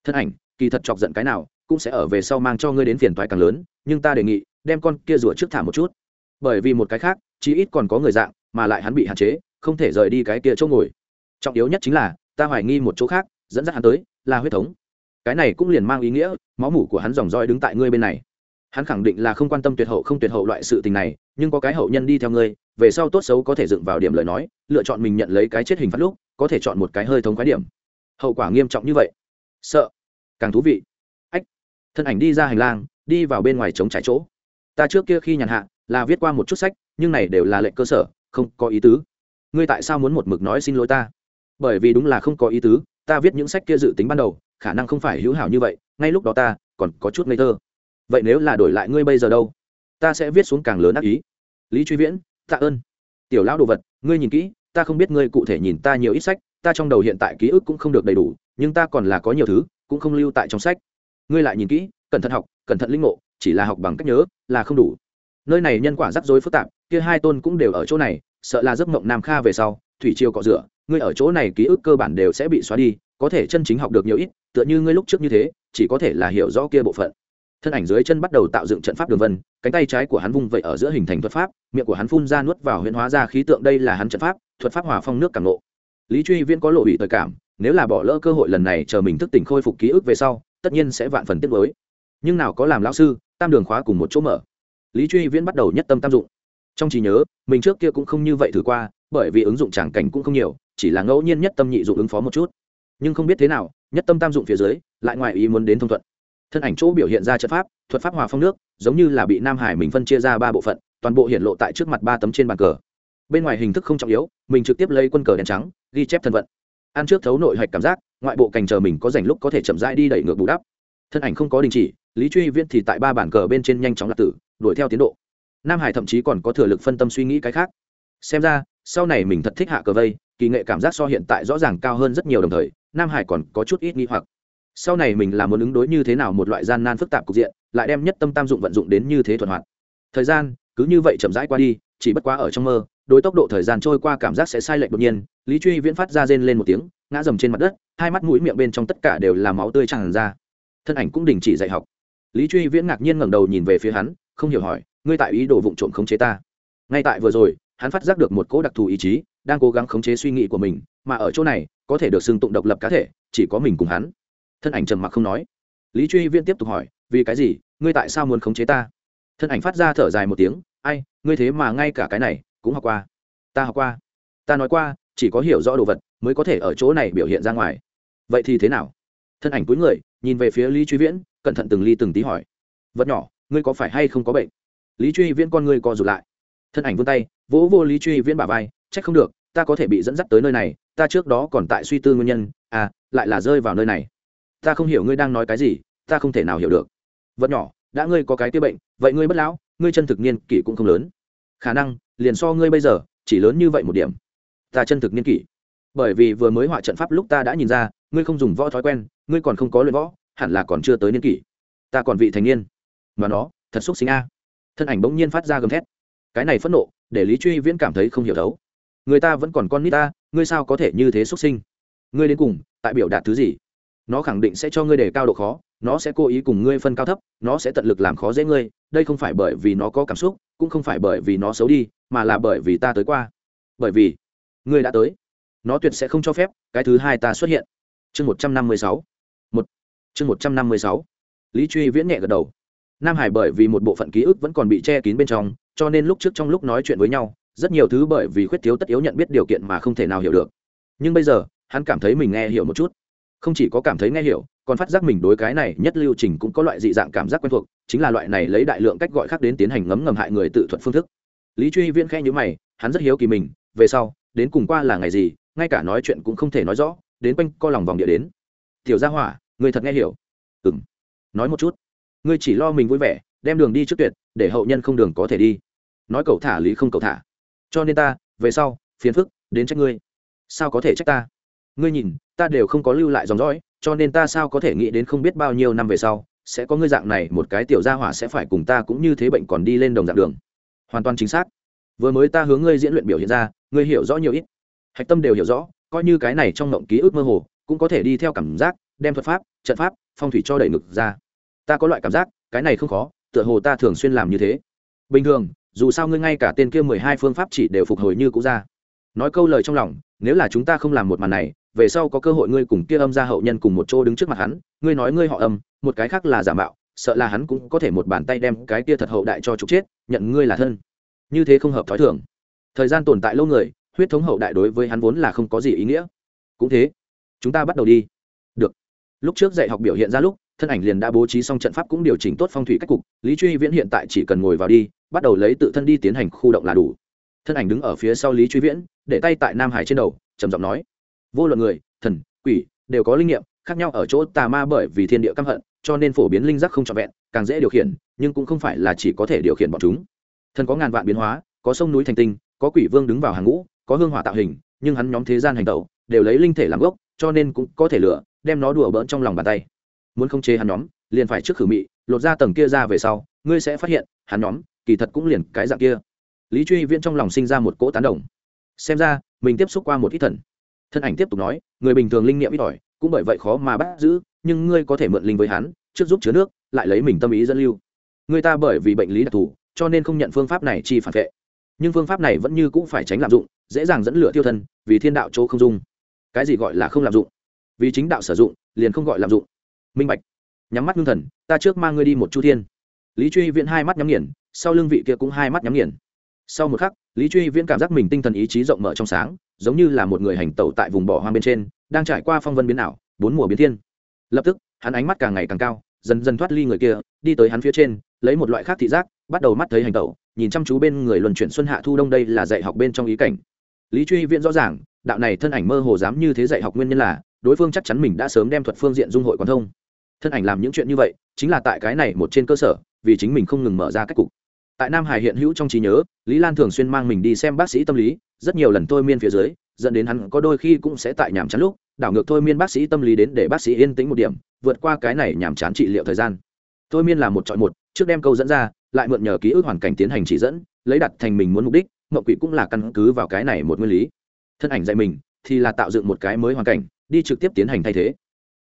thân ảnh, kỳ thật chọc giận cái nào cũng sẽ ở về sau mang cho ngươi đến phiền toái càng lớn, nhưng ta đề nghị, đem con kia rủa trước thả một chút. Bởi vì một cái khác, chí ít còn có người dạng, mà lại hắn bị hạn chế, không thể rời đi cái kia chỗ ngồi. Trọng yếu nhất chính là, ta hoài nghi một chỗ khác, dẫn dắt hắn tới, là huyết thống. Cái này cũng liền mang ý nghĩa, máu mủ của hắn dòng roi đứng tại ngươi bên này. Hắn khẳng định là không quan tâm tuyệt hậu không tuyệt hậu loại sự tình này, nhưng có cái hậu nhân đi theo ngươi, về sau tốt xấu có thể dựng vào điểm lời nói, lựa chọn mình nhận lấy cái chết hình phát lúc, có thể chọn một cái hơi thống khái điểm. Hậu quả nghiêm trọng như vậy. Sợ càng thú vị. Ách, thân ảnh đi ra hành lang, đi vào bên ngoài chống trải chỗ. Ta trước kia khi nhàn hạ là viết qua một chút sách, nhưng này đều là lệnh cơ sở, không có ý tứ. Ngươi tại sao muốn một mực nói xin lỗi ta? Bởi vì đúng là không có ý tứ, ta viết những sách kia dự tính ban đầu, khả năng không phải hữu hảo như vậy, ngay lúc đó ta còn có chút ngây thơ. Vậy nếu là đổi lại ngươi bây giờ đâu? Ta sẽ viết xuống càng lớn ác ý. Lý truy viễn, tạ ơn. Tiểu lão đồ vật, ngươi nhìn kỹ, ta không biết ngươi cụ thể nhìn ta nhiều ít sách, ta trong đầu hiện tại ký ức cũng không được đầy đủ, nhưng ta còn là có nhiều thứ cũng không lưu tại trong sách. Ngươi lại nhìn kỹ, cẩn thận học, cẩn thận linh ngộ, chỉ là học bằng cách nhớ, là không đủ. Nơi này nhân quả rắc rối phức tạp, kia hai tôn cũng đều ở chỗ này, sợ là giấc mộng nam kha về sau, thủy triều cọ rửa, ngươi ở chỗ này ký ức cơ bản đều sẽ bị xóa đi, có thể chân chính học được nhiều ít, tựa như ngươi lúc trước như thế, chỉ có thể là hiểu rõ kia bộ phận. Thân ảnh dưới chân bắt đầu tạo dựng trận pháp đường vân, cánh tay trái của hắn vung vậy ở giữa hình thành thuật pháp, miệng của hắn phun ra nuốt vào huyễn hóa ra khí tượng, đây là hắn trận pháp, thuật pháp hòa phong nước càng nộ lý truy viên có lộ bị thời cảm nếu là bỏ lỡ cơ hội lần này chờ mình thức tỉnh khôi phục ký ức về sau, tất nhiên sẽ vạn phần tiếp mới nhưng nào có làm lão sư, tam đường khóa cùng một chỗ mở. Lý truy viễn bắt đầu nhất tâm tam dụng. Trong trí nhớ, mình trước kia cũng không như vậy thử qua, bởi vì ứng dụng tràng cảnh cũng không nhiều, chỉ là ngẫu nhiên nhất tâm nhị dụng ứng phó một chút. Nhưng không biết thế nào, nhất tâm tam dụng phía dưới, lại ngoài ý muốn đến thông thuận. Thân ảnh chỗ biểu hiện ra trận pháp, thuật pháp hòa phong nước, giống như là bị nam hải mình phân chia ra ba bộ phận, toàn bộ hiện lộ tại trước mặt ba tấm trên bàn cờ. Bên ngoài hình thức không trọng yếu, mình trực tiếp lấy quân cờ đen trắng, ghi chép thân vận ăn trước thấu nội hạch cảm giác, ngoại bộ cành chờ mình có dành lúc có thể chậm rãi đi đẩy ngược bù đắp. Thân ảnh không có đình chỉ, lý truy viễn thì tại ba bản cờ bên trên nhanh chóng lạc tử, đuổi theo tiến độ. Nam hải thậm chí còn có thừa lực phân tâm suy nghĩ cái khác. Xem ra, sau này mình thật thích hạ cờ vây, kỳ nghệ cảm giác so hiện tại rõ ràng cao hơn rất nhiều đồng thời, nam hải còn có chút ít nghi hoặc. Sau này mình là muốn ứng đối như thế nào một loại gian nan phức tạp cục diện, lại đem nhất tâm tam dụng vận dụng đến như thế thuận hoạt. Thời gian, cứ như vậy chậm rãi qua đi, chỉ bất quá ở trong mơ đối tốc độ thời gian trôi qua cảm giác sẽ sai lệch đột nhiên, lý truy viễn phát ra rên lên một tiếng, ngã dầm trên mặt đất, hai mắt mũi miệng bên trong tất cả đều là máu tươi tràn ra. Thân ảnh cũng đình chỉ dạy học. Lý truy viễn ngạc nhiên ngẩng đầu nhìn về phía hắn, không hiểu hỏi, ngươi tại ý đồ vụng trộm khống chế ta? Ngay tại vừa rồi, hắn phát giác được một cỗ đặc thù ý chí, đang cố gắng khống chế suy nghĩ của mình, mà ở chỗ này, có thể được xưng tụng độc lập cá thể, chỉ có mình cùng hắn. Thân ảnh trầm mặc không nói. Lý truy viễn tiếp tục hỏi, vì cái gì? Ngươi tại sao muốn khống chế ta? Thân ảnh phát ra thở dài một tiếng, ai, ngươi thế mà ngay cả cái này cũng học qua. Ta học qua. Ta nói qua, chỉ có hiểu rõ đồ vật mới có thể ở chỗ này biểu hiện ra ngoài. Vậy thì thế nào? Thân ảnh cuối người, nhìn về phía lý truy viễn, cẩn thận từng ly từng tí hỏi. Vật nhỏ, ngươi có phải hay không có bệnh? Lý truy viễn con ngươi co rụt lại. Thân ảnh vươn tay, vỗ vô lý truy viễn bả vai, trách không được, ta có thể bị dẫn dắt tới nơi này, ta trước đó còn tại suy tư nguyên nhân à lại là rơi vào nơi này. Ta không hiểu ngươi đang nói cái gì, ta không thể nào hiểu được. Vật nhỏ, đã ngươi có cái tiêu bệnh, vậy ngươi bất lão, ngươi chân thực niên kỷ cũng không lớn khả năng, liền so ngươi bây giờ, chỉ lớn như vậy một điểm. Ta chân thực niên kỷ. Bởi vì vừa mới họa trận pháp lúc ta đã nhìn ra, ngươi không dùng võ thói quen, ngươi còn không có luyện võ, hẳn là còn chưa tới niên kỷ. Ta còn vị thành niên. Mà nó, thật xúc sinh a. Thân ảnh bỗng nhiên phát ra gầm thét. Cái này phẫn nộ, để lý truy viễn cảm thấy không hiểu thấu. Người ta vẫn còn con nít ta, ngươi sao có thể như thế xúc sinh? Ngươi đến cùng, tại biểu đạt thứ gì? Nó khẳng định sẽ cho ngươi đề cao độ khó, nó sẽ cố ý cùng ngươi phân cao thấp, nó sẽ tận lực làm khó dễ ngươi đây không phải bởi vì nó có cảm xúc, cũng không phải bởi vì nó xấu đi, mà là bởi vì ta tới qua. Bởi vì, ngươi đã tới. Nó tuyệt sẽ không cho phép, cái thứ hai ta xuất hiện. Chương một trăm năm mươi sáu. Một. Chương một trăm năm mươi sáu. Lý truy viễn nhẹ gật đầu. Nam hải bởi vì một bộ phận ký ức vẫn còn bị che kín bên trong, cho nên lúc trước trong lúc nói chuyện với nhau, rất nhiều thứ bởi vì khuyết thiếu tất yếu nhận biết điều kiện mà không thể nào hiểu được. Nhưng bây giờ, hắn cảm thấy mình nghe hiểu một chút. Không chỉ có cảm thấy nghe hiểu còn phát giác mình đối cái này nhất lưu trình cũng có loại dị dạng cảm giác quen thuộc, chính là loại này lấy đại lượng cách gọi khác đến tiến hành ngấm ngầm hại người tự thuật phương thức. Lý truy viễn khe nhữ mày, hắn rất hiếu kỳ mình, về sau, đến cùng qua là ngày gì, ngay cả nói chuyện cũng không thể nói rõ, đến quanh co lòng vòng địa đến. Tiểu gia hỏa, người thật nghe hiểu. Ừ m nói một chút. Ngươi chỉ lo mình vui vẻ, đem đường đi trước tuyệt, để hậu nhân không đường có thể đi. Nói cậu thả lý không cậu thả. Cho nên ta, về sau, phiền phức, đến trách ngươi. Sao có thể trách ta? Ngươi nhìn, ta đều không có lưu lại dòng dõi cho nên ta sao có thể nghĩ đến không biết bao nhiêu năm về sau, sẽ có ngươi dạng này, một cái tiểu gia hỏa sẽ phải cùng ta cũng như thế bệnh còn đi lên đồng dạng đường. Hoàn toàn chính xác. Vừa mới ta hướng ngươi diễn luyện biểu hiện ra, ngươi hiểu rõ nhiều ít. Hạch tâm đều hiểu rõ, coi như cái này trong mộng ký ức mơ hồ, cũng có thể đi theo cảm giác, đem thuật pháp, trận pháp, phong thủy cho đẩy ngực ra. Ta có loại cảm giác, cái này không khó, tựa hồ ta thường xuyên làm như thế. Bình thường, dù sao ngươi ngay cả tên kia mười hai phương pháp chỉ đều phục hồi như cũ ra. Nói câu lời trong lòng, nếu là chúng ta không làm một màn này về sau có cơ hội ngươi cùng kia âm gia hậu nhân cùng một chỗ đứng trước mặt hắn, ngươi nói ngươi họ âm, một cái khác là giả mạo, sợ là hắn cũng có thể một bàn tay đem cái kia thật hậu đại cho trục chết, nhận ngươi là thân. Như thế không hợp thói thường. Thời gian tồn tại lâu người, huyết thống hậu đại đối với hắn vốn là không có gì ý nghĩa. Cũng thế, chúng ta bắt đầu đi. Được. Lúc trước dạy học biểu hiện ra lúc, thân ảnh liền đã bố trí xong trận pháp cũng điều chỉnh tốt phong thủy cách cục, lý truy viễn hiện tại chỉ cần ngồi vào đi, bắt đầu lấy tự thân đi tiến hành khu động là đủ. Thân ảnh đứng ở phía sau lý truy viễn, để tay tại nam hải trên đầu, trầm giọng nói vô luận người, thần, quỷ, đều có linh nghiệm, khác nhau ở chỗ tà ma bởi vì thiên địa căm hận, cho nên phổ biến linh giác không trọn vẹn, càng dễ điều khiển, nhưng cũng không phải là chỉ có thể điều khiển bọn chúng. Thần có ngàn vạn biến hóa, có sông núi thành tinh, có quỷ vương đứng vào hàng ngũ, có hương hỏa tạo hình, nhưng hắn nhóm thế gian hành tẩu, đều lấy linh thể làm gốc, cho nên cũng có thể lựa đem nó đùa bỡn trong lòng bàn tay. Muốn không chế hắn nhóm, liền phải trước khử mị, lột ra tầng kia ra về sau, ngươi sẽ phát hiện, hắn nhóm, kỳ thật cũng liền cái dạng kia. Lý truy viễn trong lòng sinh ra một cỗ tán đồng. Xem ra, mình tiếp xúc qua một ít thần thân ảnh tiếp tục nói, người bình thường linh nghiệm ít ỏi, cũng bởi vậy khó mà bắt giữ, nhưng ngươi có thể mượn linh với hắn, trước giúp chứa nước, lại lấy mình tâm ý dẫn lưu. Người ta bởi vì bệnh lý đặc thù, cho nên không nhận phương pháp này chi phản vệ. Nhưng phương pháp này vẫn như cũng phải tránh lạm dụng, dễ dàng dẫn lửa tiêu thân, vì thiên đạo chỗ không dung. Cái gì gọi là không lạm dụng? Vì chính đạo sử dụng, liền không gọi lạm dụng. Minh bạch. Nhắm mắt ngưng thần, ta trước mang ngươi đi một chu thiên. Lý truy viễn hai mắt nhắm nghiền, sau lưng vị kia cũng hai mắt nhắm nghiền. Sau một khắc, lý truy viễn cảm giác mình tinh thần ý chí rộng mở trong sáng giống như là một người hành tẩu tại vùng bỏ hoang bên trên, đang trải qua phong vân biến ảo, bốn mùa biến thiên. Lập tức, hắn ánh mắt càng ngày càng cao, dần dần thoát ly người kia, đi tới hắn phía trên, lấy một loại khác thị giác, bắt đầu mắt thấy hành tẩu, nhìn chăm chú bên người luân chuyển xuân hạ thu đông đây là dạy học bên trong ý cảnh. Lý truy viễn rõ ràng, đạo này thân ảnh mơ hồ dám như thế dạy học nguyên nhân là, đối phương chắc chắn mình đã sớm đem thuật phương diện dung hội quan thông. Thân ảnh làm những chuyện như vậy, chính là tại cái này một trên cơ sở, vì chính mình không ngừng mở ra cách cục tại nam hải hiện hữu trong trí nhớ, lý lan thường xuyên mang mình đi xem bác sĩ tâm lý, rất nhiều lần thôi miên phía dưới, dẫn đến hắn có đôi khi cũng sẽ tại nhàm chán lúc, đảo ngược thôi miên bác sĩ tâm lý đến để bác sĩ yên tĩnh một điểm, vượt qua cái này nhàm chán trị liệu thời gian. Thôi miên là một chọn một, trước đem câu dẫn ra, lại mượn nhờ ký ức hoàn cảnh tiến hành chỉ dẫn, lấy đặt thành mình muốn mục đích, mậu quỷ cũng là căn cứ vào cái này một nguyên lý. Thân ảnh dạy mình thì là tạo dựng một cái mới hoàn cảnh, đi trực tiếp tiến hành thay thế.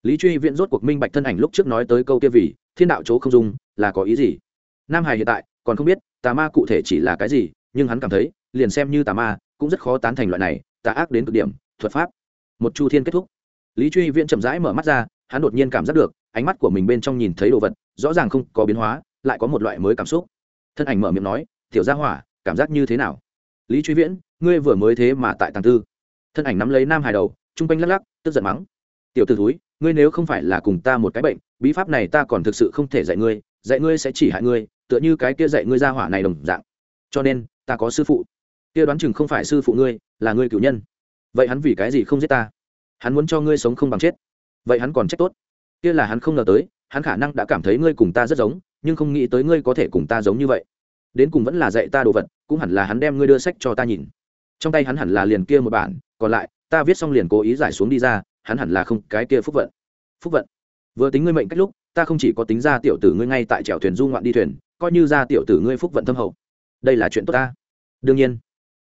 Lý truy viện rốt cuộc minh bạch thân ảnh lúc trước nói tới câu kia vì thiên đạo chỗ không dung là có ý gì. Nam hải hiện tại còn không biết tà ma cụ thể chỉ là cái gì, nhưng hắn cảm thấy, liền xem như tà ma, cũng rất khó tán thành loại này, tà ác đến cực điểm, thuật pháp. Một chu thiên kết thúc. Lý truy viễn chậm rãi mở mắt ra, hắn đột nhiên cảm giác được, ánh mắt của mình bên trong nhìn thấy đồ vật, rõ ràng không có biến hóa, lại có một loại mới cảm xúc. Thân ảnh mở miệng nói, tiểu gia hỏa, cảm giác như thế nào? Lý truy viễn, ngươi vừa mới thế mà tại tàng tư. Thân ảnh nắm lấy nam hài đầu chung quanh lắc lắc, tức giận mắng, tiểu t ử thúi, ngươi nếu không phải là cùng ta một cái bệnh, bí pháp này ta còn thực sự không thể dạy ngươi dạy ngươi sẽ chỉ hại ngươi tựa như cái kia dạy ngươi ra hỏa này đồng dạng. Cho nên, ta có sư phụ. Kia đoán chừng không phải sư phụ ngươi, là ngươi cử nhân. Vậy hắn vì cái gì không giết ta? Hắn muốn cho ngươi sống không bằng chết. Vậy hắn còn trách tốt. Kia là hắn không ngờ tới, hắn khả năng đã cảm thấy ngươi cùng ta rất giống, nhưng không nghĩ tới ngươi có thể cùng ta giống như vậy. Đến cùng vẫn là dạy ta đồ vật, cũng hẳn là hắn đem ngươi đưa sách cho ta nhìn. Trong tay hắn hẳn là liền kia một bản, còn lại, ta viết xong liền cố ý giải xuống đi ra, hắn hẳn là không, cái kia phúc vận. Phúc vận. Vừa tính ngươi mệnh cách lúc, ta không chỉ có tính ra tiểu tử ngươi ngay tại chèo thuyền du ngoạn đi thuyền coi như ra tiểu tử ngươi phúc vận thâm hậu. Đây là chuyện tốt ta. Đương nhiên.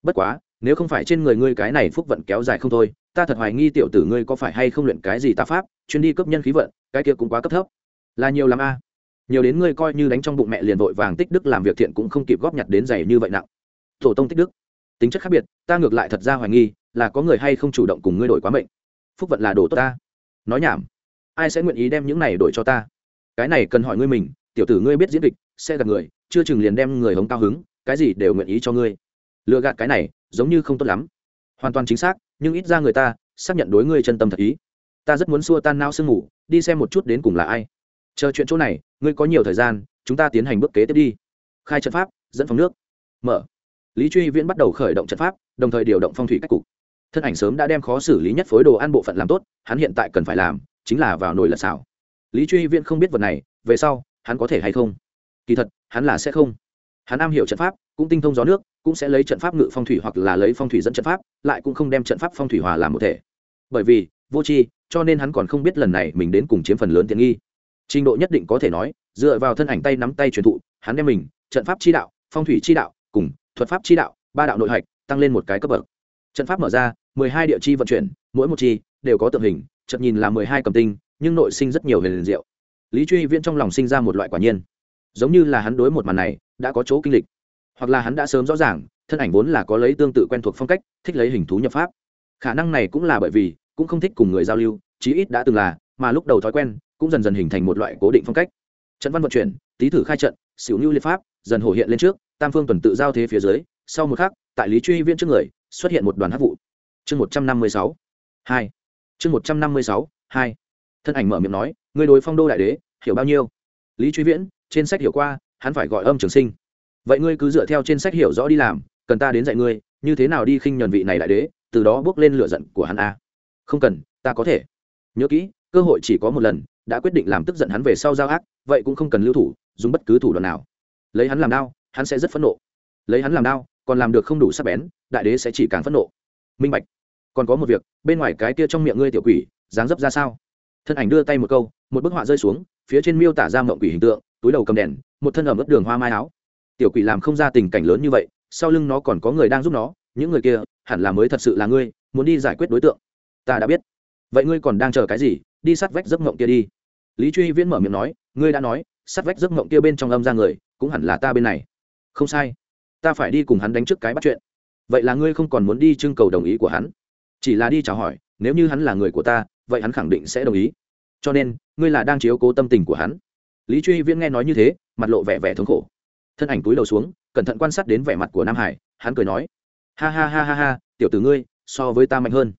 Bất quá, nếu không phải trên người ngươi cái này phúc vận kéo dài không thôi, ta thật hoài nghi tiểu tử ngươi có phải hay không luyện cái gì ta pháp, chuyên đi cấp nhân khí vận, cái kia cũng quá cấp thấp. Là nhiều l a. Nhiều đến ngươi coi như đánh trong bụng mẹ liền vội vàng tích đức làm việc thiện cũng không kịp góp nhặt đến giày như vậy nặng. Tổ tông tích đức. Tính chất khác biệt, ta ngược lại thật ra hoài nghi, là có người hay không chủ động cùng ngươi đổi quá mệnh. Phúc vận là đồ tốt ta. Nói nhảm. Ai sẽ nguyện ý đem những này đổi cho ta? Cái này cần hỏi ngươi mình, tiểu tử ngươi biết diễn kịch sẽ gặp người, chưa chừng liền đem người hống cao hứng, cái gì đều nguyện ý cho ngươi. Lựa gạt cái này, giống như không tốt lắm. Hoàn toàn chính xác, nhưng ít ra người ta xác nhận đối ngươi chân tâm thật ý. Ta rất muốn xua tan nao sương ngủ đi xem một chút đến cùng là ai. Chờ chuyện chỗ này, ngươi có nhiều thời gian, chúng ta tiến hành bước kế tiếp đi. Khai trận pháp, dẫn phòng nước. Mở. Lý truy viễn bắt đầu khởi động trận pháp, đồng thời điều động phong thủy cách cục. Thân ảnh sớm đã đem khó xử lý nhất phối đồ ăn bộ phận làm tốt, hắn hiện tại cần phải làm chính là vào nồi lật xào. Lý truy viễn không biết vật này, về sau, hắn có thể hay không? Kỳ thật, hắn là sẽ không. Hắn am hiểu trận pháp, cũng tinh thông gió nước, cũng sẽ lấy trận pháp ngự phong thủy hoặc là lấy phong thủy dẫn trận pháp, lại cũng không đem trận pháp phong thủy hòa làm một thể. Bởi vì, vô tri, cho nên hắn còn không biết lần này mình đến cùng chiếm phần lớn tiện nghi. Trình độ nhất định có thể nói, dựa vào thân ảnh tay nắm tay truyền thụ, hắn đem mình, trận pháp chi đạo, phong thủy chi đạo, cùng thuật pháp chi đạo, ba đạo nội hạch, tăng lên một cái cấp bậc. Trận pháp mở ra, mười hai địa chi vận chuyển, mỗi một chi đều có tượng hình trận nhìn là mười hai cầm tinh, nhưng nội sinh rất nhiều huyền liền diệu. Lý truy viễn trong lòng sinh ra một loại quả nhiên giống như là hắn đối một màn này đã có chỗ kinh lịch. Hoặc là hắn đã sớm rõ ràng, thân ảnh vốn là có lấy tương tự quen thuộc phong cách, thích lấy hình thú nhập pháp. Khả năng này cũng là bởi vì, cũng không thích cùng người giao lưu, chí ít đã từng là, mà lúc đầu thói quen, cũng dần dần hình thành một loại cố định phong cách. Trận văn vận chuyển, tý thử khai trận, xỉu như liệt pháp, dần hổ hiện lên trước, tam phương tuần tự giao thế phía dưới, sau một khắc, tại lý truy viên trước người, xuất hiện một đoàn hát vụ. Chương một trăm năm mươi sáu, hai. Chương một trăm năm mươi sáu, hai. Thân ảnh mở miệng nói người đối phong đô đại đế, hiểu bao nhiêu? Lý truy viễn trên sách hiểu qua, hắn phải gọi âm trường sinh. Vậy ngươi cứ dựa theo trên sách hiểu rõ đi làm, cần ta đến dạy ngươi, như thế nào đi khinh nhuần vị này đại đế, từ đó bước lên lửa giận của hắn a. Không cần, ta có thể. Nhớ kỹ, cơ hội chỉ có một lần, đã quyết định làm tức giận hắn về sau giao ác, vậy cũng không cần lưu thủ, dùng bất cứ thủ đoạn nào. Lấy hắn làm đau hắn sẽ rất phẫn nộ. Lấy hắn làm đau còn làm được không đủ sắc bén, đại đế sẽ chỉ càng phẫn nộ. Minh bạch. Còn có một việc, bên ngoài cái kia trong miệng ngươi tiểu quỷ, dáng dấp ra sao? Thân ảnh đưa tay một câu, một bức họa rơi xuống, phía trên miêu tả ra mộng quỷ hình tượng túi đầu cầm đèn, một thân ẩm ướt đường hoa mai áo. Tiểu quỷ làm không ra tình cảnh lớn như vậy, sau lưng nó còn có người đang giúp nó, những người kia, hẳn là mới thật sự là ngươi, muốn đi giải quyết đối tượng. Ta đã biết. Vậy ngươi còn đang chờ cái gì? Đi sát vách giấc mộng kia đi. Lý truy viễn mở miệng nói, ngươi đã nói, sát vách giấc mộng kia bên trong âm ra người, cũng hẳn là ta bên này. Không sai. Ta phải đi cùng hắn đánh trước cái bắt chuyện. Vậy là ngươi không còn muốn đi trưng cầu đồng ý của hắn? Chỉ là đi chào hỏi, nếu như hắn là người của ta, vậy hắn khẳng định sẽ đồng ý. Cho nên, ngươi là đang chiếu cố tâm tình của hắn lý truy viễn nghe nói như thế mặt lộ vẻ vẻ thống khổ thân ảnh túi đầu xuống cẩn thận quan sát đến vẻ mặt của nam hải hắn cười nói ha ha ha ha ha tiểu tử ngươi so với ta mạnh hơn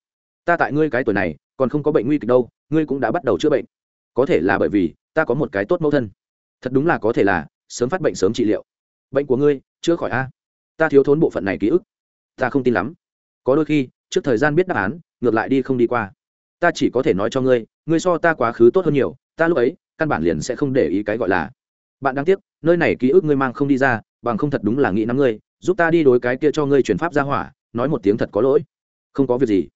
ta tại ngươi cái tuổi này còn không có bệnh nguy kịch đâu ngươi cũng đã bắt đầu chữa bệnh có thể là bởi vì ta có một cái tốt mẫu thân thật đúng là có thể là sớm phát bệnh sớm trị liệu bệnh của ngươi chữa khỏi a ta thiếu thốn bộ phận này ký ức ta không tin lắm có đôi khi trước thời gian biết đáp án ngược lại đi không đi qua ta chỉ có thể nói cho ngươi ngươi so ta quá khứ tốt hơn nhiều ta lúc ấy căn bản liền sẽ không để ý cái gọi là. Bạn đáng tiếc, nơi này ký ức ngươi mang không đi ra, bằng không thật đúng là nghĩ nắm ngươi, giúp ta đi đối cái kia cho ngươi chuyển pháp ra hỏa, nói một tiếng thật có lỗi. Không có việc gì.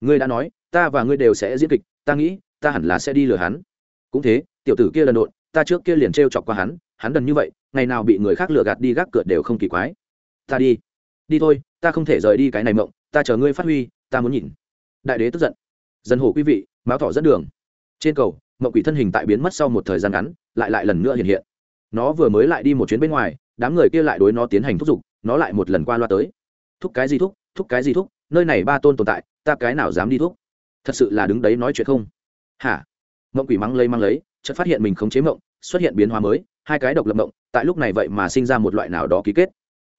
Ngươi đã nói, ta và ngươi đều sẽ diễn kịch, ta nghĩ, ta hẳn là sẽ đi lừa hắn. Cũng thế, tiểu tử kia lần độn, ta trước kia liền t r e o chọc qua hắn hắn đần như vậy, ngày nào bị người khác lừa gạt đi gác cửa đều không kỳ quái. Ta đi. Đi thôi, ta không thể rời đi cái này mộng, ta chờ ngươi phát huy, ta muốn nhìn. Đại đế tức giận. Dân hồ quý vị, máu thỏ dẫn đường. Trên cầu mậu quỷ thân hình tại biến mất sau một thời gian ngắn, lại lại lần nữa hiện hiện. Nó vừa mới lại đi một chuyến bên ngoài, đám người kia lại đối nó tiến hành thúc giục, nó lại một lần qua loa tới. Thúc cái gì thúc thúc cái gì thúc, nơi này ba tôn tồn tại, ta cái nào dám đi thúc? Thật sự là đứng đấy nói chuyện không? Hả? Mộng quỷ mắng lấy mắng lấy, chợt phát hiện mình khống chế mộng, xuất hiện biến hóa mới, hai cái độc lập mộng, tại lúc này vậy mà sinh ra một loại nào đó ký kết.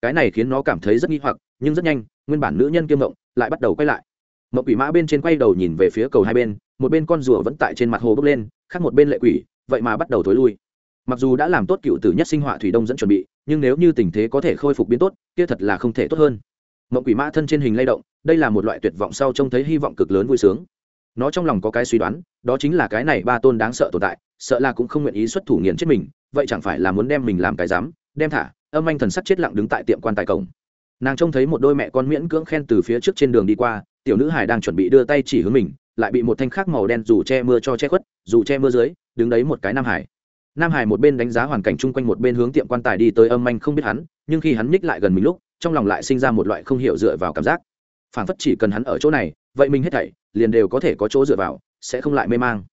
Cái này khiến nó cảm thấy rất nghi hoặc, nhưng rất nhanh, nguyên bản nữ nhân kiêm mộng lại bắt đầu quay lại. Mộng quỷ mã bên trên quay đầu nhìn về phía cầu hai bên một bên con rùa vẫn tại trên mặt hồ bốc lên, khác một bên lệ quỷ, vậy mà bắt đầu thối lui. Mặc dù đã làm tốt cựu tử nhất sinh họa thủy đông dẫn chuẩn bị, nhưng nếu như tình thế có thể khôi phục biến tốt, kia thật là không thể tốt hơn. Mộng quỷ mã thân trên hình lay động, đây là một loại tuyệt vọng sau trông thấy hy vọng cực lớn vui sướng. Nó trong lòng có cái suy đoán, đó chính là cái này ba tôn đáng sợ tồn tại, sợ là cũng không nguyện ý xuất thủ nghiền chết mình, vậy chẳng phải là muốn đem mình làm cái dám đem thả, âm anh thần sắc chết lặng đứng tại tiệm quan tài cổng. Nàng trông thấy một đôi mẹ con miễn cưỡng khen từ phía trước trên đường đi qua, tiểu nữ hải đang chuẩn bị đưa tay chỉ hướng mình lại bị một thanh khác màu đen dù che mưa cho che khuất, dù che mưa dưới, đứng đấy một cái nam hải. Nam hải một bên đánh giá hoàn cảnh chung quanh, một bên hướng tiệm quan tài đi tới âm anh không biết hắn, nhưng khi hắn ních lại gần mình lúc, trong lòng lại sinh ra một loại không hiểu dựa vào cảm giác. Phản phất chỉ cần hắn ở chỗ này, vậy mình hết thảy liền đều có thể có chỗ dựa vào, sẽ không lại mê mang.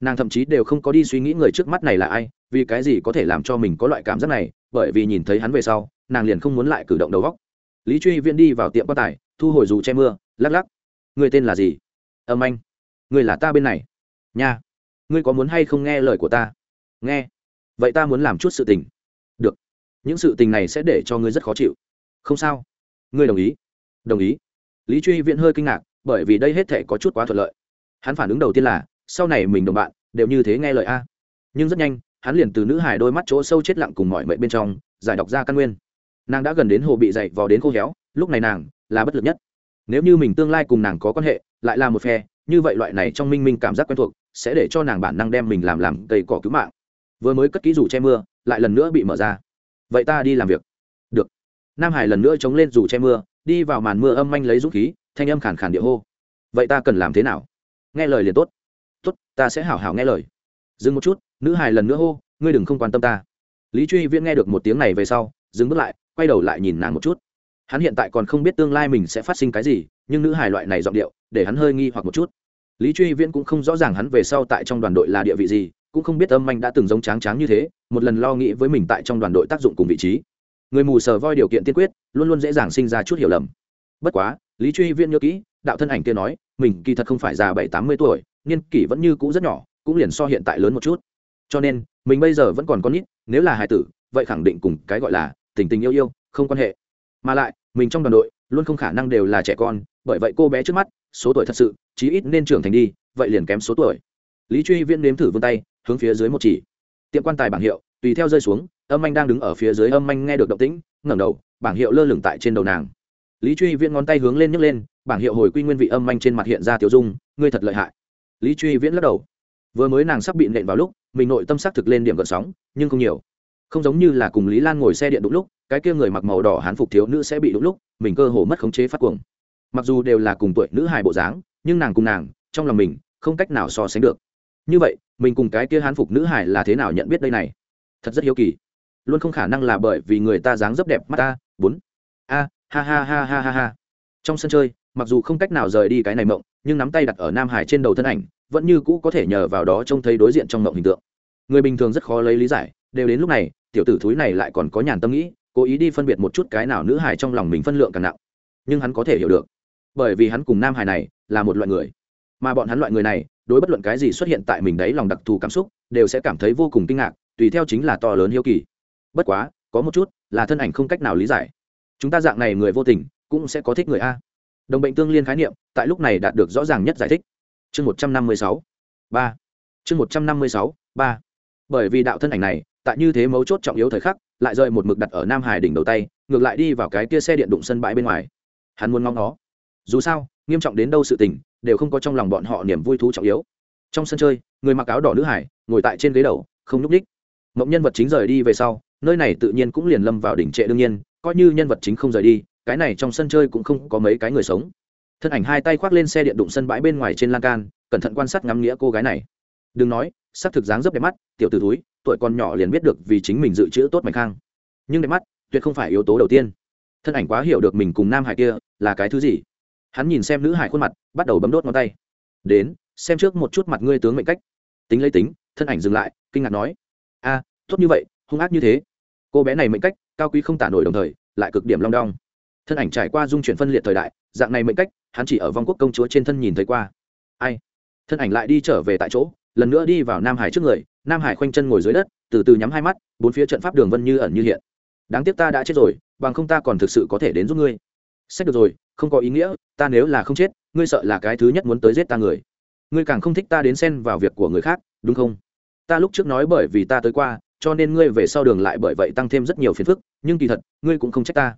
Nàng thậm chí đều không có đi suy nghĩ người trước mắt này là ai, vì cái gì có thể làm cho mình có loại cảm giác này, bởi vì nhìn thấy hắn về sau, nàng liền không muốn lại cử động đầu góc lý truy viễn đi vào tiệm quan tài, thu hồi dù che mưa, lắc lắc. Người tên là gì? Âm anh người là ta bên này. Nha. Ngươi có muốn hay không nghe lời của ta? Nghe. Vậy ta muốn làm chút sự tình. Được. Những sự tình này sẽ để cho ngươi rất khó chịu. Không sao. Ngươi đồng ý. Đồng ý. Lý truy viễn hơi kinh ngạc, bởi vì đây hết thể có chút quá thuận lợi. Hắn phản ứng đầu tiên là, sau này mình đồng bạn, đều như thế nghe lời a. Nhưng rất nhanh, hắn liền từ nữ hải đôi mắt chỗ sâu chết lặng cùng mọi mệnh bên trong, giải đọc ra căn nguyên. Nàng đã gần đến hồ bị dậy vò đến khô héo, lúc này nàng là bất lực nhất. Nếu như mình tương lai cùng nàng có quan hệ, lại là một phe như vậy loại này trong minh minh cảm giác quen thuộc, sẽ để cho nàng bản năng đem mình làm làm cây cỏ cứu mạng. Vừa mới cất kỹ dù che mưa, lại lần nữa bị mở ra. Vậy ta đi làm việc. Được. Nam hải lần nữa chống lên dù che mưa, đi vào màn mưa âm manh lấy dũng khí, thanh âm khàn khàn địa hô. Vậy ta cần làm thế nào? Nghe lời liền tốt. Tốt, ta sẽ hảo hảo nghe lời. Dừng một chút, nữ hải lần nữa hô, ngươi đừng không quan tâm ta. Lý truy viễn nghe được một tiếng này về sau, dừng bước lại, quay đầu lại nhìn nàng một chút. Hắn hiện tại còn không biết tương lai mình sẽ phát sinh cái gì, nhưng nữ hải loại này giọng điệu, để hắn hơi nghi hoặc một chút lý truy viễn cũng không rõ ràng hắn về sau tại trong đoàn đội là địa vị gì, cũng không biết âm anh đã từng giống tráng tráng như thế, một lần lo nghĩ với mình tại trong đoàn đội tác dụng cùng vị trí. Người mù sờ voi điều kiện tiên quyết, luôn luôn dễ dàng sinh ra chút hiểu lầm. Bất quá, lý truy viễn nhớ kỹ, đạo thân ảnh kia nói, mình kỳ thật không phải già bảy tám mươi tuổi, niên kỷ vẫn như cũ rất nhỏ, cũng liền so hiện tại lớn một chút. Cho nên, mình bây giờ vẫn còn con nít, nếu là hài tử, vậy khẳng định cùng cái gọi là tình tình yêu yêu, không quan hệ. Mà lại, mình trong đoàn đội, luôn không khả năng đều là trẻ con, bởi vậy cô bé trước mắt, số tuổi thật sự chí ít nên trưởng thành đi, vậy liền kém số tuổi. Lý truy viễn nếm thử vươn tay, hướng phía dưới một chỉ. Tiệm quan tài bảng hiệu, tùy theo rơi xuống, âm anh đang đứng ở phía dưới âm anh nghe được động tĩnh, ngẩng đầu, bảng hiệu lơ lửng tại trên đầu nàng. Lý truy viễn ngón tay hướng lên nhấc lên, bảng hiệu hồi quy nguyên vị âm anh trên mặt hiện ra tiểu dung, ngươi thật lợi hại. Lý truy viễn lắc đầu. Vừa mới nàng sắp bị nện vào lúc, mình nội tâm sắc thực lên điểm gợn sóng, nhưng không nhiều. Không giống như là cùng lý lan ngồi xe điện đụng lúc, cái kia người mặc màu đỏ hán phục thiếu nữ sẽ bị đụng lúc, mình cơ hồ mất khống chế phát cuồng. Mặc dù đều là cùng tuổi nữ hài bộ dáng nhưng nàng cùng nàng, trong lòng mình, không cách nào so sánh được. Như vậy, mình cùng cái kia hán phục nữ hải là thế nào nhận biết đây này? Thật rất hiếu kỳ. Luôn không khả năng là bởi vì người ta dáng dấp đẹp mắt ta, bốn. A, ha ha ha ha ha ha. Trong sân chơi, mặc dù không cách nào rời đi cái này mộng, nhưng nắm tay đặt ở nam hải trên đầu thân ảnh, vẫn như cũ có thể nhờ vào đó trông thấy đối diện trong mộng hình tượng. Người bình thường rất khó lấy lý giải, đều đến lúc này, tiểu tử thúi này lại còn có nhàn tâm nghĩ, cố ý đi phân biệt một chút cái nào nữ hải trong lòng mình phân lượng càng nặng. Nhưng hắn có thể hiểu được, bởi vì hắn cùng nam hải này là một loại người. Mà bọn hắn loại người này, đối bất luận cái gì xuất hiện tại mình đấy lòng đặc thù cảm xúc, đều sẽ cảm thấy vô cùng kinh ngạc, tùy theo chính là to lớn hiếu kỳ. Bất quá, có một chút, là thân ảnh không cách nào lý giải. Chúng ta dạng này người vô tình, cũng sẽ có thích người a. Đồng bệnh tương liên khái niệm, tại lúc này đạt được rõ ràng nhất giải thích. Chương một trăm năm mươi sáu, ba. Chương một trăm năm mươi sáu, ba. Bởi vì đạo thân ảnh này, tại như thế mấu chốt trọng yếu thời khắc, lại rơi một mực đặt ở nam hải đỉnh đầu tay, ngược lại đi vào cái kia xe điện đụng sân bãi bên ngoài. Hắn muốn ngóng nó. Dù sao nghiêm trọng đến đâu sự tình, đều không có trong lòng bọn họ niềm vui thú trọng yếu. Trong sân chơi, người mặc áo đỏ nữ hải, ngồi tại trên ghế đầu, không núp ních mộng nhân vật chính rời đi về sau, nơi này tự nhiên cũng liền lâm vào đỉnh trệ đương nhiên, coi như nhân vật chính không rời đi, cái này trong sân chơi cũng không có mấy cái người sống. Thân ảnh hai tay khoác lên xe điện đụng sân bãi bên ngoài trên lan can, cẩn thận quan sát ngắm nghĩa cô gái này. Đừng nói, sắc thực dáng rất đẹp mắt, tiểu t ử túi tuổi còn nhỏ liền biết được vì chính mình dự trữ tốt mạnh khang. Nhưng đẹp mắt, tuyệt không phải yếu tố đầu tiên. Thân ảnh quá hiểu được mình cùng nam hải kia là cái thứ gì? Hắn nhìn xem nữ hải khuôn mặt, bắt đầu bấm đốt ngón tay. Đến, xem trước một chút mặt ngươi tướng mệnh cách. Tính lấy tính, thân ảnh dừng lại, kinh ngạc nói, a, tốt như vậy, hung ác như thế. Cô bé này mệnh cách, cao quý không tả nổi đồng thời, lại cực điểm long đong. Thân ảnh trải qua dung chuyển phân liệt thời đại, dạng này mệnh cách, hắn chỉ ở vong quốc công chúa trên thân nhìn thấy qua. Ai? Thân ảnh lại đi trở về tại chỗ, lần nữa đi vào nam hải trước người, nam hải khoanh chân ngồi dưới đất, từ từ nhắm hai mắt, bốn phía trận pháp đường vân như ẩn như hiện. Đáng tiếc ta đã chết rồi, bằng không ta còn thực sự có thể đến giúp ngươi xét được rồi, không có ý nghĩa, ta nếu là không chết, ngươi sợ là cái thứ nhất muốn tới giết ta người. Ngươi càng không thích ta đến xen vào việc của người khác, đúng không? Ta lúc trước nói bởi vì ta tới qua, cho nên ngươi về sau đường lại bởi vậy tăng thêm rất nhiều phiền phức, nhưng kỳ thật, ngươi cũng không trách ta.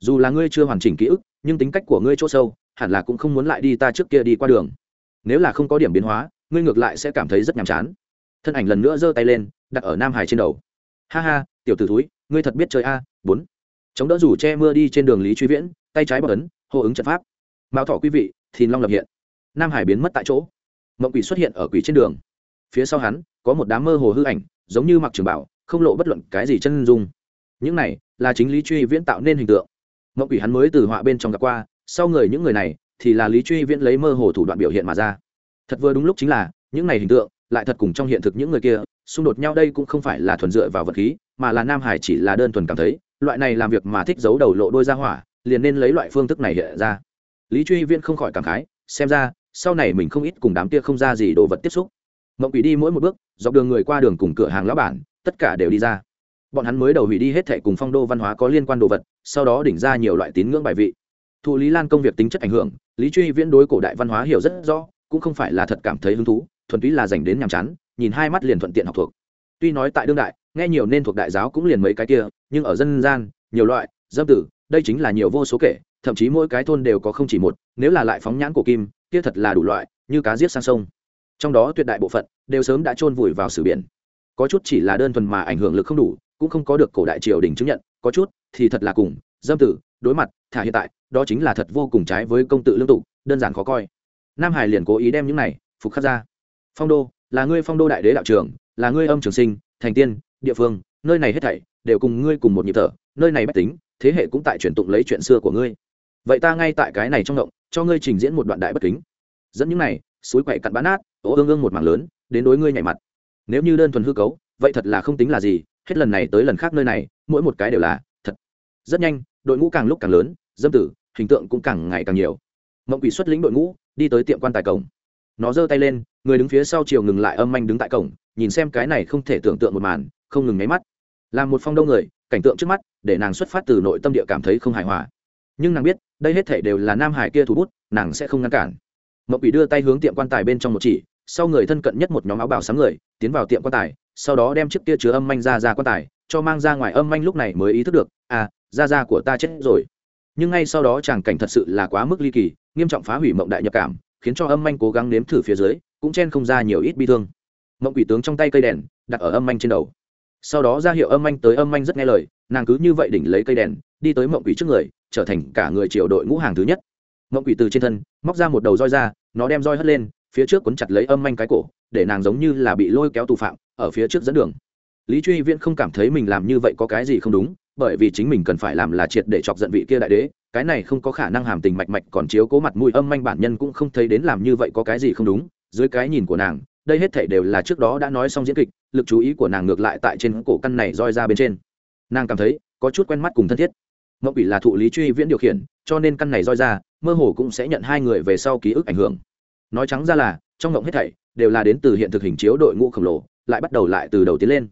Dù là ngươi chưa hoàn chỉnh ký ức, nhưng tính cách của ngươi chỗ sâu, hẳn là cũng không muốn lại đi ta trước kia đi qua đường. Nếu là không có điểm biến hóa, ngươi ngược lại sẽ cảm thấy rất nhàm chán. Thân ảnh lần nữa giơ tay lên, đặt ở nam hải trên đầu. Ha ha, tiểu t ử thúi, ngươi thật biết chơi a, bốn. Chống đỡ rủ che mưa đi trên đường lý truy viễn tay trái bọc ấn, hô ứng trận pháp. Mao thọ quý vị thì long lập hiện. Nam hải biến mất tại chỗ. Mộng quỷ xuất hiện ở quỷ trên đường. Phía sau hắn, có một đám mơ hồ hư ảnh, giống như mặc trường bảo, không lộ bất luận cái gì chân dung. Những này là chính lý truy viễn tạo nên hình tượng. Mộng quỷ hắn mới từ họa bên trong gặp qua, sau người những người này thì là lý truy viễn lấy mơ hồ thủ đoạn biểu hiện mà ra. Thật vừa đúng lúc chính là, những này hình tượng lại thật cùng trong hiện thực những người kia xung đột nhau đây cũng không phải là thuần dựa vào vật khí, mà là nam hải chỉ là đơn thuần cảm thấy, loại này làm việc mà thích giấu đầu lộ đôi ra hỏa liền nên lấy loại phương thức này hiện ra. Lý truy viễn không khỏi cảm khái, xem ra, sau này mình không ít cùng đám kia không ra gì đồ vật tiếp xúc. Mộng quỷ đi mỗi một bước, dọc đường người qua đường cùng cửa hàng lão bản, tất cả đều đi ra. Bọn hắn mới đầu hủy đi hết thệ cùng phong đô văn hóa có liên quan đồ vật, sau đó đỉnh ra nhiều loại tín ngưỡng bài vị. Thụ lý lan công việc tính chất ảnh hưởng, lý truy viễn đối cổ đại văn hóa hiểu rất rõ, cũng không phải là thật cảm thấy hứng thú, thuần túy là dành đến nhàm chán, nhìn hai mắt liền thuận tiện học thuộc. Tuy nói tại đương đại, nghe nhiều nên thuộc đại giáo cũng liền mấy cái kia, nhưng ở dân gian, nhiều loại, dâm tử đây chính là nhiều vô số kể, thậm chí mỗi cái thôn đều có không chỉ một, nếu là lại phóng nhãn cổ kim, kia thật là đủ loại, như cá giết sang sông. Trong đó tuyệt đại bộ phận đều sớm đã chôn vùi vào sử biển. Có chút chỉ là đơn thuần mà ảnh hưởng lực không đủ, cũng không có được cổ đại triều đình chứng nhận, có chút thì thật là cùng, dâm tử, đối mặt, thả hiện tại, đó chính là thật vô cùng trái với công tự lương tụ, đơn giản khó coi. Nam hải liền cố ý đem những này phục khắc ra. Phong đô, là ngươi phong đô đại đế đạo trưởng, là ngươi âm trường sinh, thành tiên, địa phương, nơi này hết thảy đều cùng ngươi cùng một nhịp thở, nơi này bách tính thế hệ cũng tại truyền tụng lấy chuyện xưa của ngươi. Vậy ta ngay tại cái này trong động, cho ngươi trình diễn một đoạn đại bất kính. Dẫn những này, suối quậy cặn bã nát ố ương ương một mảng lớn, đến đối ngươi nhảy mặt. Nếu như đơn thuần hư cấu, vậy thật là không tính là gì, hết lần này tới lần khác nơi này, mỗi một cái đều là thật. Rất nhanh, đội ngũ càng lúc càng lớn, dâm tử, hình tượng cũng càng ngày càng nhiều. Mộng quỷ xuất lĩnh đội ngũ, đi tới tiệm quan tài cổng. Nó giơ tay lên, người đứng phía sau chiều ngừng lại âm manh đứng tại cổng, nhìn xem cái này không thể tưởng tượng một màn, không ngừng nháy mắt là một phong đông người, cảnh tượng trước mắt, để nàng xuất phát từ nội tâm địa cảm thấy không hài hòa. Nhưng nàng biết, đây hết thể đều là nam hải kia thủ bút, nàng sẽ không ngăn cản. Mậu quỷ đưa tay hướng tiệm quan tài bên trong một chỉ, sau người thân cận nhất một nhóm áo bào sáng người, tiến vào tiệm quan tài, sau đó đem chiếc kia chứa âm manh ra ra quan tài, cho mang ra ngoài âm manh lúc này mới ý thức được à ra ra của ta chết rồi. Nhưng ngay sau đó chàng cảnh thật sự là quá mức ly kỳ, nghiêm trọng phá hủy mộng đại nhập cảm, khiến cho âm manh cố gắng nếm thử phía dưới, cũng chen không ra nhiều ít bi thương. Mộng quỷ tướng trong tay cây đèn, đặt ở âm manh trên đầu sau đó ra hiệu âm anh tới âm anh rất nghe lời, nàng cứ như vậy đỉnh lấy cây đèn, đi tới mộng quỷ trước người, trở thành cả người triệu đội ngũ hàng thứ nhất. Mộng quỷ từ trên thân, móc ra một đầu roi ra, nó đem roi hất lên, phía trước cuốn chặt lấy âm anh cái cổ, để nàng giống như là bị lôi kéo tù phạm, ở phía trước dẫn đường. Lý truy viễn không cảm thấy mình làm như vậy có cái gì không đúng, bởi vì chính mình cần phải làm là triệt để chọc giận vị kia đại đế, cái này không có khả năng hàm tình mạch mạch còn chiếu cố mặt mũi âm anh bản nhân cũng không thấy đến làm như vậy có cái gì không đúng, dưới cái nhìn của nàng, đây hết thể đều là trước đó đã nói xong diễn kịch lực chú ý của nàng ngược lại tại trên cổ căn này roi ra bên trên. Nàng cảm thấy có chút quen mắt cùng thân thiết. Mộng ủy là thụ lý truy viễn điều khiển, cho nên căn này roi ra, mơ hồ cũng sẽ nhận hai người về sau ký ức ảnh hưởng. Nói trắng ra là, trong mộng hết thảy đều là đến từ hiện thực hình chiếu đội ngũ khổng lồ, lại bắt đầu lại từ đầu tiến lên.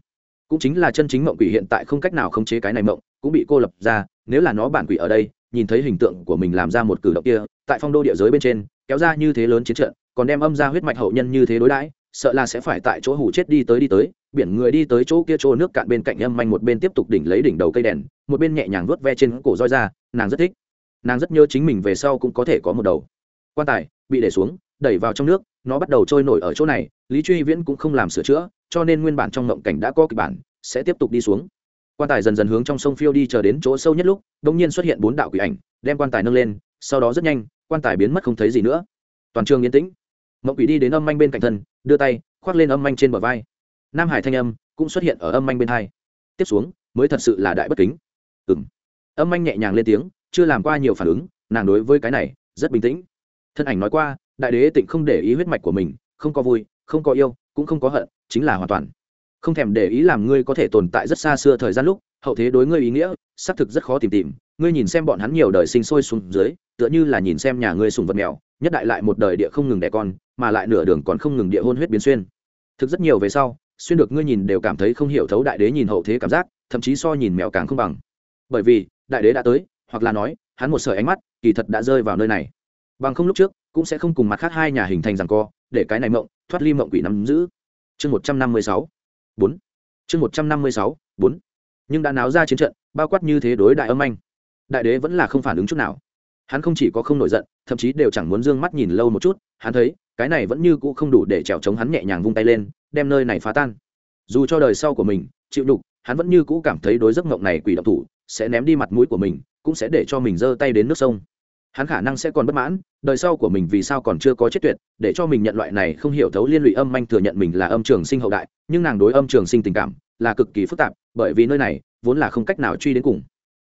Cũng chính là chân chính mộng quỷ hiện tại không cách nào khống chế cái này mộng, cũng bị cô lập ra, nếu là nó bản quỷ ở đây, nhìn thấy hình tượng của mình làm ra một cử động kia, tại phong đô địa giới bên trên, kéo ra như thế lớn chiến trận, còn đem âm ra huyết mạch hậu nhân như thế đối đãi sợ là sẽ phải tại chỗ hủ chết đi tới đi tới, biển người đi tới chỗ kia chỗ nước cạn bên cạnh âm manh một bên tiếp tục đỉnh lấy đỉnh đầu cây đèn, một bên nhẹ nhàng vuốt ve trên cổ roi ra, nàng rất thích. Nàng rất nhớ chính mình về sau cũng có thể có một đầu. Quan tài bị để xuống, đẩy vào trong nước, nó bắt đầu trôi nổi ở chỗ này, lý truy viễn cũng không làm sửa chữa, cho nên nguyên bản trong ngộng cảnh đã có kịch bản, sẽ tiếp tục đi xuống. Quan tài dần dần hướng trong sông phiêu đi chờ đến chỗ sâu nhất lúc đ ỗ n g nhiên xuất hiện bốn đạo quỷ ảnh, đem quan tài nâng lên, sau đó rất nhanh, quan tài biến mất không thấy gì nữa. Toàn trường yên tĩnh mộng quỷ đi đến âm manh bên cạnh thân, đưa tay, khoác lên âm manh trên bờ vai. Nam hải thanh âm cũng xuất hiện ở âm manh bên hai. Tiếp xuống, mới thật sự là đại bất kính. Ừ m âm manh nhẹ nhàng lên tiếng, chưa làm qua nhiều phản ứng, nàng đối với cái này rất bình tĩnh. Thân ảnh nói qua, đại đế tịnh không để ý huyết mạch của mình, không có vui, không có yêu, cũng không có hận, chính là hoàn toàn. Không thèm để ý làm ngươi có thể tồn tại rất xa xưa thời gian lúc, hậu thế đối ngươi ý nghĩa, xác thực rất khó tìm tìm. Ngươi nhìn xem bọn hắn nhiều đời sinh sôi xuống dưới, tựa như là nhìn xem nhà ngươi sùng vật mèo, nhất đại lại một đời địa không ngừng đẻ con mà lại nửa đường còn không ngừng địa hôn huyết biến xuyên. Thực rất nhiều về sau, xuyên được ngươi nhìn đều cảm thấy không hiểu thấu đại đế nhìn hậu thế cảm giác, thậm chí so nhìn mèo càng không bằng. Bởi vì, đại đế đã tới, hoặc là nói, hắn một sợi ánh mắt, kỳ thật đã rơi vào nơi này. Bằng không lúc trước, cũng sẽ không cùng mặt khác hai nhà hình thành rằng co, để cái này mộng, thoát ly mộng quỷ nắm giữ. Chương một trăm năm mươi sáu, bốn. Chương một trăm năm mươi sáu, bốn. Nhưng đã náo ra chiến trận, bao quát như thế đối đại âm anh, đại đế vẫn là không phản ứng chút nào. Hắn không chỉ có không nổi giận, thậm chí đều chẳng muốn d ư ơ n g mắt nhìn lâu một chút, hắn thấy cái này vẫn như cũ không đủ để trèo chống hắn nhẹ nhàng vung tay lên, đem nơi này phá tan. Dù cho đời sau của mình chịu đục, hắn vẫn như cũ cảm thấy đối giấc mộng này quỷ độc thủ, sẽ ném đi mặt mũi của mình, cũng sẽ để cho mình giơ tay đến nước sông. Hắn khả năng sẽ còn bất mãn, đời sau của mình vì sao còn chưa có chết tuyệt, để cho mình nhận loại này không hiểu thấu liên lụy âm manh thừa nhận mình là âm trường sinh hậu đại, nhưng nàng đối âm trường sinh tình cảm là cực kỳ phức tạp, bởi vì nơi này vốn là không cách nào truy đến cùng.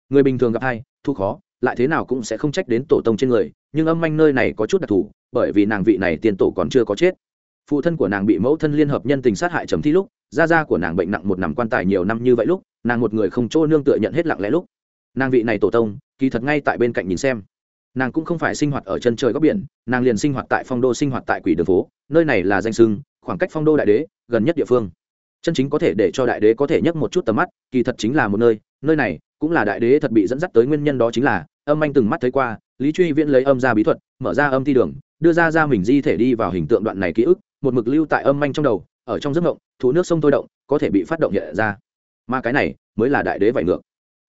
Người bình thường gặp hai, thu khó lại thế nào cũng sẽ không trách đến tổ tông trên người, nhưng âm manh nơi này có chút đặc thù, bởi vì nàng vị này tiền tổ còn chưa có chết. Phụ thân của nàng bị mẫu thân liên hợp nhân tình sát hại trầm thi lúc, gia gia của nàng bệnh nặng một nằm quan tài nhiều năm như vậy lúc, nàng một người không chỗ nương tựa nhận hết lặng lẽ lúc. Nàng vị này tổ tông, kỳ thật ngay tại bên cạnh nhìn xem. Nàng cũng không phải sinh hoạt ở chân trời góc biển, nàng liền sinh hoạt tại phong đô sinh hoạt tại quỷ đường phố, nơi này là danh sưng, khoảng cách phong đô đại đế, gần nhất địa phương. Chân chính có thể để cho đại đế có thể nhấc một chút tầm mắt, kỳ thật chính là một nơi nơi này cũng là đại đế thật bị dẫn dắt tới nguyên nhân đó chính là, âm anh từng mắt thấy qua, lý truy viễn lấy âm ra bí thuật, mở ra âm thi đường, đưa ra ra mình di thể đi vào hình tượng đoạn này ký ức, một mực lưu tại âm anh trong đầu, ở trong giấc ngộng thủ nước sông tôi động, có thể bị phát động hiện ra. Mà cái này mới là đại đế vải ngược.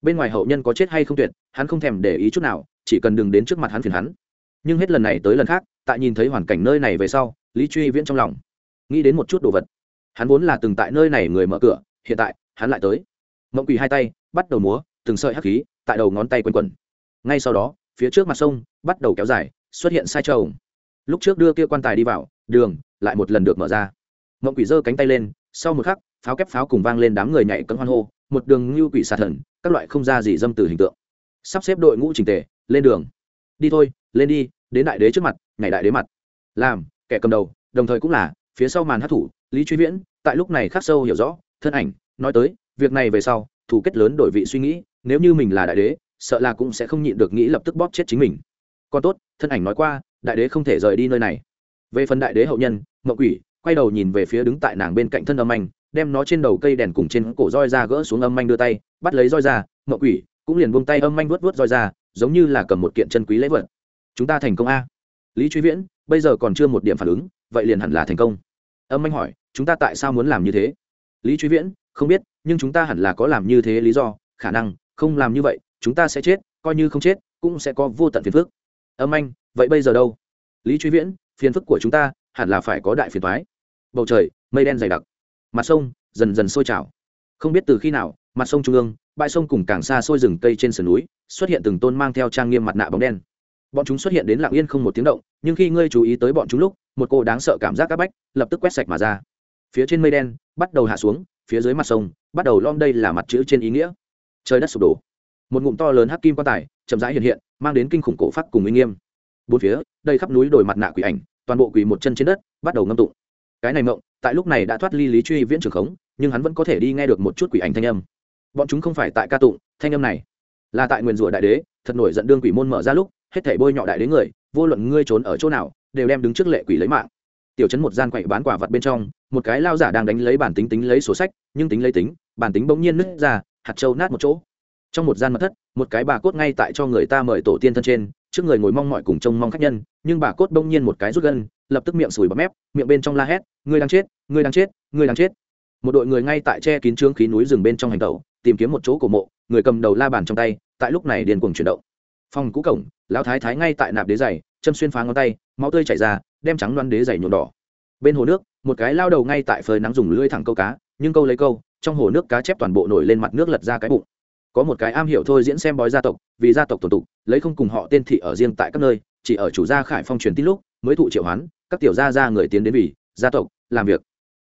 Bên ngoài hậu nhân có chết hay không tuyệt, hắn không thèm để ý chút nào, chỉ cần đừng đến trước mặt hắn phiền hắn. Nhưng hết lần này tới lần khác, tại nhìn thấy hoàn cảnh nơi này về sau, lý truy viễn trong lòng nghĩ đến một chút đồ vật. Hắn vốn là từng tại nơi này người mở cửa, hiện tại hắn lại tới. Mộng quỳ hai tay, bắt đầu múa từng sợi hắc khí tại đầu ngón tay quanh quẩn. Ngay sau đó, phía trước mặt sông bắt đầu kéo dài, xuất hiện sai trồng. Lúc trước đưa kia quan tài đi vào, đường lại một lần được mở ra. Mộng quỷ giơ cánh tay lên, sau một khắc, pháo kép pháo cùng vang lên đám người nhảy cẫng hoan hô, một đường như quỷ xà thần, các loại không ra gì dâm từ hình tượng. Sắp xếp đội ngũ trình tề, lên đường. Đi thôi, lên đi, đến đại đế trước mặt ngày đại đế mặt. Làm, kẻ cầm đầu, đồng thời cũng là, phía sau màn hát thủ, lý truy viễn, tại lúc này khắc sâu hiểu rõ, thân ảnh, nói tới, việc này về sau, thủ kết lớn đổi vị suy nghĩ nếu như mình là đại đế, sợ là cũng sẽ không nhịn được nghĩ lập tức bóp chết chính mình. Còn tốt, thân ảnh nói qua, đại đế không thể rời đi nơi này. Về phần đại đế hậu nhân mậu quỷ, quay đầu nhìn về phía đứng tại nàng bên cạnh thân âm anh đem nó trên đầu cây đèn cùng trên cổ roi ra gỡ xuống âm anh đưa tay, bắt lấy roi ra mậu quỷ cũng liền buông tay âm anh vuốt vuốt roi ra, giống như là cầm một kiện chân quý lễ vật. Chúng ta thành công a. Lý truy viễn, bây giờ còn chưa một điểm phản ứng, vậy liền hẳn là thành công. Âm anh hỏi, chúng ta tại sao muốn làm như thế? Lý truy viễn, không biết, nhưng chúng ta hẳn là có làm như thế lý do, khả năng không làm như vậy, chúng ta sẽ chết, coi như không chết, cũng sẽ có vô tận phiền phức. Âm anh, vậy bây giờ đâu? Lý truy viễn, phiền phức của chúng ta hẳn là phải có đại phiền thoái bầu trời, mây đen dày đặc. Mặt sông, dần dần sôi trào. Không biết từ khi nào, mặt sông trung ương, bãi sông cùng càng xa xôi rừng cây trên sườn núi, xuất hiện từng tôn mang theo trang nghiêm mặt nạ bóng đen. Bọn chúng xuất hiện đến lặng yên không một tiếng động, nhưng khi ngươi chú ý tới bọn chúng lúc, một cô đáng sợ cảm giác áp bách lập tức quét sạch mà ra. Phía trên mây đen bắt đầu hạ xuống, phía dưới mặt sông bắt đầu lom đây là mặt chữ trên ý nghĩa trời đất sụp đổ. Một ngụm to lớn hắc kim quan tài, chậm rãi hiện hiện, mang đến kinh khủng cổ phát cùng uy nghiêm. Bốn phía đây khắp núi đồi mặt nạ quỷ ảnh, toàn bộ quỷ một chân trên đất, bắt đầu ngâm tụng. Cái này mộng, tại lúc này đã thoát ly lý truy viễn trường khống, nhưng hắn vẫn có thể đi nghe được một chút quỷ ảnh thanh âm. Bọn chúng không phải tại ca tụng, thanh âm này là tại nguyền rủa đại đế, thật nổi giận đương quỷ môn mở ra lúc, hết thảy bôi nhọ đại đế người, vô luận ngươi trốn ở chỗ nào, đều đem đứng trước lệ quỷ lấy mạng. Tiểu trấn một gian quậy bán quả vật bên trong, một cái lao giả đang đánh lấy bản tính tính lấy sổ sách, nhưng tính lấy tính, bản tính bỗng nhiên nứt ra hạt trâu nát một chỗ. Trong một gian mật thất, một cái bà cốt ngay tại cho người ta mời tổ tiên thân trên, trước người ngồi mong mọi cùng trông mong khách nhân, nhưng bà cốt bỗng nhiên một cái rút gân, lập tức miệng sùi bắp mép, miệng bên trong la hét, ngươi đang chết, ngươi đang chết, ngươi đang chết. Một đội người ngay tại che kín trướng khí núi rừng bên trong hành tẩu, tìm kiếm một chỗ cổ mộ, người cầm đầu la bàn trong tay, tại lúc này điền cuồng chuyển động. Phòng cũ cổng, lão thái thái ngay tại nạp đế giày, châm xuyên phá ngón tay, máu tươi chảy ra, đem trắng loan đế giày nhuộm đỏ. Bên hồ nước, một cái lao đầu ngay tại phơi nắng dùng lưỡi thẳng câu cá, nhưng câu lấy câu trong hồ nước cá chép toàn bộ nổi lên mặt nước lật ra cái bụng. Có một cái am hiểu thôi diễn xem bói gia tộc, vì gia tộc tổn tục, lấy không cùng họ tên thị ở riêng tại các nơi, chỉ ở chủ gia khải phong truyền tin lúc, mới thụ triệu hoán, các tiểu gia gia người tiến đến vì gia tộc, làm việc.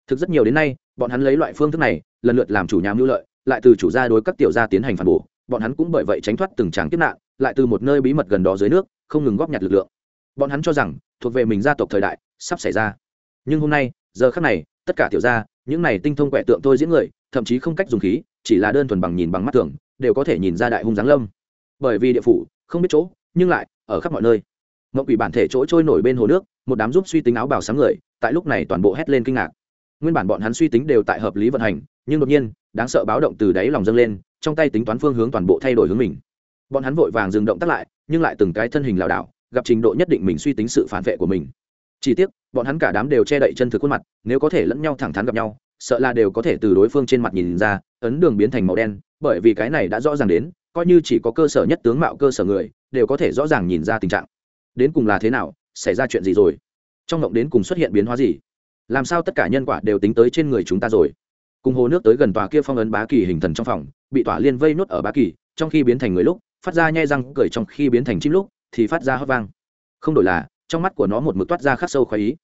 Thực rất nhiều đến nay, bọn hắn lấy loại phương thức này, lần lượt làm chủ nhà mưu lợi, lại từ chủ gia đối các tiểu gia tiến hành phản bổ. Bọn hắn cũng bởi vậy tránh thoát từng tràng kiếp nạn, lại từ một nơi bí mật gần đó dưới nước, không ngừng góp nhặt lực lượng. Bọn hắn cho rằng, thuộc về mình gia tộc thời đại, sắp xảy ra. Nhưng hôm nay, giờ khắc này, tất cả tiểu gia những này tinh thông quẻ tượng tôi diễn người, thậm chí không cách dùng khí, chỉ là đơn thuần bằng nhìn bằng mắt thường, đều có thể nhìn ra đại hung giáng lâm. Bởi vì địa phủ, không biết chỗ, nhưng lại, ở khắp mọi nơi. Mộng quỷ bản thể chỗ trôi nổi bên hồ nước, một đám giúp suy tính áo bào sáng người, tại lúc này toàn bộ hét lên kinh ngạc. Nguyên bản bọn hắn suy tính đều tại hợp lý vận hành, nhưng đột nhiên, đáng sợ báo động từ đáy lòng dâng lên, trong tay tính toán phương hướng toàn bộ thay đổi hướng mình. Bọn hắn vội vàng dừng động tắt lại, nhưng lại từng cái thân hình lảo đảo, gặp trình độ nhất định mình suy tính sự phản vệ của mình chỉ tiếc, bọn hắn cả đám đều che đậy chân thực khuôn mặt, nếu có thể lẫn nhau thẳng thắn gặp nhau, sợ là đều có thể từ đối phương trên mặt nhìn ra, ấn đường biến thành màu đen, bởi vì cái này đã rõ ràng đến, coi như chỉ có cơ sở nhất tướng mạo cơ sở người, đều có thể rõ ràng nhìn ra tình trạng. Đến cùng là thế nào, xảy ra chuyện gì rồi? Trong ngộng đến cùng xuất hiện biến hóa gì? Làm sao tất cả nhân quả đều tính tới trên người chúng ta rồi? Cùng hồ nước tới gần tòa kia phong ấn bá kỳ hình thần trong phòng, bị tỏa liên vây nốt ở bá kỳ, trong khi biến thành người lúc, phát ra nhai răng cười, trong khi biến thành chim lúc, thì phát ra hót vang. Không đổi là trong mắt của nó một mực toát ra khắc sâu khoái ý.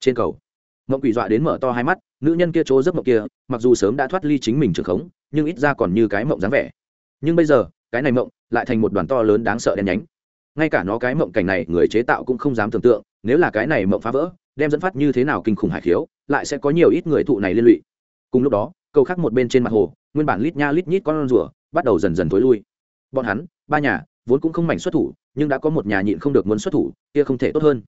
Trên cầu, mộng quỷ dọa đến mở to hai mắt, nữ nhân kia chỗ giấc mộng kia, mặc dù sớm đã thoát ly chính mình trường khống, nhưng ít ra còn như cái mộng dáng vẻ. Nhưng bây giờ, cái này mộng lại thành một đoàn to lớn đáng sợ đen nhánh. Ngay cả nó cái mộng cảnh này, người chế tạo cũng không dám tưởng tượng, nếu là cái này mộng phá vỡ, đem dẫn phát như thế nào kinh khủng hải khiếu, lại sẽ có nhiều ít người thụ này liên lụy. Cùng lúc đó câu khác một bên trên mặt hồ, nguyên bản lít nha lít nhít con rùa bắt đầu dần dần tối lui. Bọn hắn, ba nhà vốn cũng không mảnh xuất thủ, nhưng đã có một nhà nhịn không được muốn xuất thủ, kia không thể tốt hơn.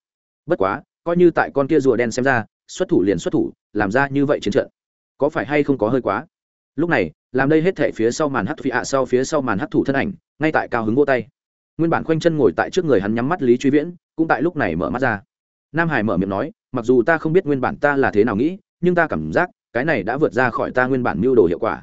Bất quá, coi như tại con kia rùa đen xem ra, xuất thủ liền xuất thủ, làm ra như vậy chiến trận, có phải hay không có hơi quá? Lúc này, làm đây hết thể phía sau màn hắt phi ạ, sau phía sau màn hắt thủ thân ảnh, ngay tại cao hứng vô tay. Nguyên bản khoanh chân ngồi tại trước người hắn nhắm mắt lý truy viễn, cũng tại lúc này mở mắt ra. Nam hải mở miệng nói, mặc dù ta không biết nguyên bản ta là thế nào nghĩ, nhưng ta cảm giác, cái này đã vượt ra khỏi ta nguyên bản mưu đồ hiệu quả.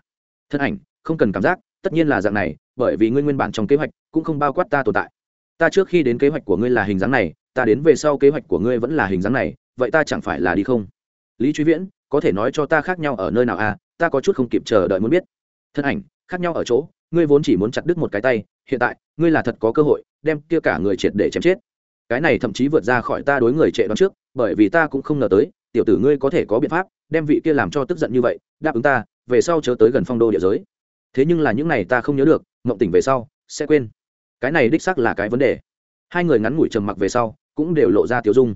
Thân ảnh, không cần cảm giác, tất nhiên là dạng này bởi vì ngươi nguyên bản trong kế hoạch cũng không bao quát ta tồn tại. Ta trước khi đến kế hoạch của ngươi là hình dáng này, ta đến về sau kế hoạch của ngươi vẫn là hình dáng này, vậy ta chẳng phải là đi không? Lý truy viễn, có thể nói cho ta khác nhau ở nơi nào à? Ta có chút không kịp chờ đợi muốn biết. Thân ảnh, khác nhau ở chỗ, ngươi vốn chỉ muốn chặt đứt một cái tay, hiện tại, ngươi là thật có cơ hội đem kia cả người triệt để chém chết. Cái này thậm chí vượt ra khỏi ta đối người trệ đoán trước, bởi vì ta cũng không ngờ tới, tiểu tử ngươi có thể có biện pháp đem vị kia làm cho tức giận như vậy, đáp ứng ta, về sau chớ tới gần phong đô địa giới. Thế nhưng là những này ta không nhớ được mộng tỉnh về sau, sẽ quên. Cái này đích xác là cái vấn đề. Hai người ngắn ngủi trầm mặc về sau, cũng đều lộ ra tiểu dung.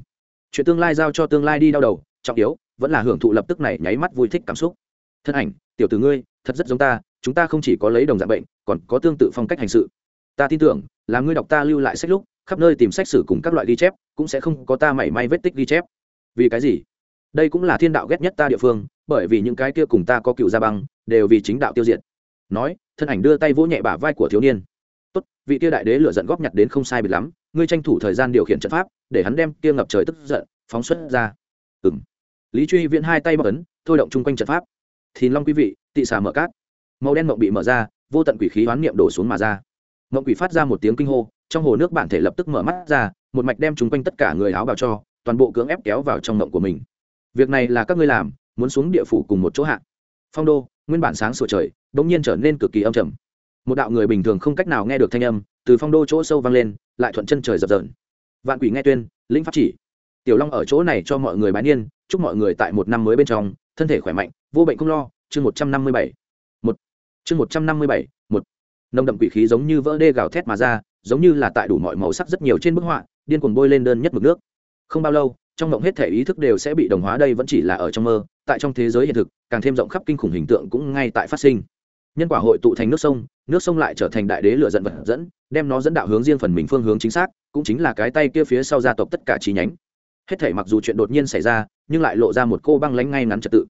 Chuyện tương lai giao cho tương lai đi đau đầu, trọng yếu, vẫn là hưởng thụ lập tức này nháy mắt vui thích cảm xúc. Thân ảnh, tiểu tử ngươi, thật rất giống ta, chúng ta không chỉ có lấy đồng dạng bệnh, còn có tương tự phong cách hành sự. Ta tin tưởng, là ngươi đọc ta lưu lại sách lúc, khắp nơi tìm sách sử cùng các loại ghi chép, cũng sẽ không có ta mảy may vết tích ghi chép. Vì cái gì? Đây cũng là thiên đạo ghét nhất ta địa phương, bởi vì những cái kia cùng ta có cựu gia băng, đều vì chính đạo tiêu diệt nói, thân ảnh đưa tay vỗ nhẹ bả vai của thiếu niên. Tốt, vị kia đại đế lựa giận góp nhặt đến không sai biệt lắm, ngươi tranh thủ thời gian điều khiển trận pháp, để hắn đem kia ngập trời tức giận, phóng xuất ra. Ừng lý truy viễn hai tay bọc ấn, thôi động chung quanh trận pháp. Thìn long quý vị, tị xà mở cát. Màu đen mộng bị mở ra, vô tận quỷ khí oán niệm đổ xuống mà ra. Mộng quỷ phát ra một tiếng kinh hô, trong hồ nước bản thể lập tức mở mắt ra, một mạch đem chung quanh tất cả người áo bào cho, toàn bộ cưỡng ép kéo vào trong mộng của mình. Việc này là các ngươi làm, muốn xuống địa phủ cùng một chỗ hạ. Phong đô, nguyên bản sáng sủa trời đ nhiên trở nên cực kỳ âm trầm. Một đạo người bình thường không cách nào nghe được thanh âm, từ phong đô chỗ sâu vang lên, lại thuận chân trời dập dờn. Vạn quỷ nghe tuyên, lĩnh pháp chỉ. Tiểu long ở chỗ này cho mọi người bái niên, chúc mọi người tại một năm mới bên trong, thân thể khỏe mạnh, vô bệnh không lo, chương một trăm năm mươi bảy. Một. Chương một trăm năm mươi bảy, một. Nồng đậm quỷ khí giống như vỡ đê gào thét mà ra, giống như là tại đủ mọi màu sắc rất nhiều trên bức họa, điên cuồng bôi lên đơn nhất mực nước. Không bao lâu, trong mộng hết thể ý thức đều sẽ bị đồng hóa đây vẫn chỉ là ở trong mơ, tại trong thế giới hiện thực, càng thêm rộng khắp kinh khủng hình tượng cũng ngay tại phát sinh nhân quả hội tụ thành nước sông nước sông lại trở thành đại đế lựa dẫn vật dẫn, đem nó dẫn đạo hướng riêng phần mình phương hướng chính xác, cũng chính là cái tay kia phía sau gia tộc tất cả chi nhánh. Hết thể mặc dù chuyện đột nhiên xảy ra, nhưng lại lộ ra một cô băng lánh ngay ngắn trật tự.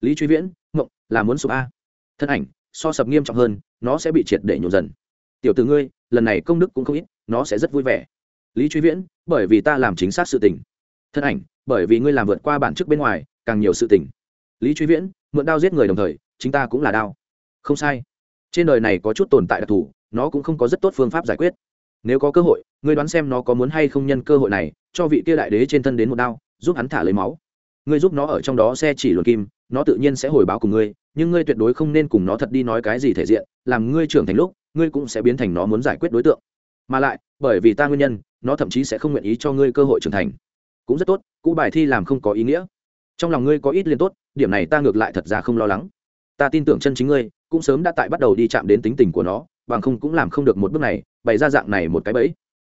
Lý truy viễn mộng là muốn sụp a. Thân ảnh, so sập nghiêm trọng hơn, nó sẽ bị triệt để nhổ dần. Tiểu t ngươi, lần này công đức cũng không ít, nó sẽ rất vui vẻ. Lý truy viễn, bởi vì ta làm chính xác sự tình. Thân ảnh, bởi vì ngươi làm vượt qua bản chức bên ngoài, càng nhiều sự tình. Lý truy viễn, mượn đao giết người đồng thời, chính ta cũng là đao không sai. Trên đời này có chút tồn tại đặc thù, nó cũng không có rất tốt phương pháp giải quyết. Nếu có cơ hội, ngươi đoán xem nó có muốn hay không nhân cơ hội này, cho vị kia đại đế trên thân đến một đao, giúp hắn thả lấy máu. Ngươi giúp nó ở trong đó xe chỉ luồn kim, nó tự nhiên sẽ hồi báo cùng ngươi, nhưng ngươi tuyệt đối không nên cùng nó thật đi nói cái gì thể diện, làm ngươi trưởng thành lúc, ngươi cũng sẽ biến thành nó muốn giải quyết đối tượng. Mà lại, bởi vì ta nguyên nhân, nó thậm chí sẽ không nguyện ý cho ngươi cơ hội trưởng thành. Cũng rất tốt cũ bài thi làm không có ý nghĩa. Trong lòng ngươi có ít liên tốt, điểm này ta ngược lại thật ra không lo lắng. Ta tin tưởng chân chính ngươi cũng sớm đã tại bắt đầu đi chạm đến tính tình của nó, bằng không cũng làm không được một bước này, bày ra dạng này một cái bẫy.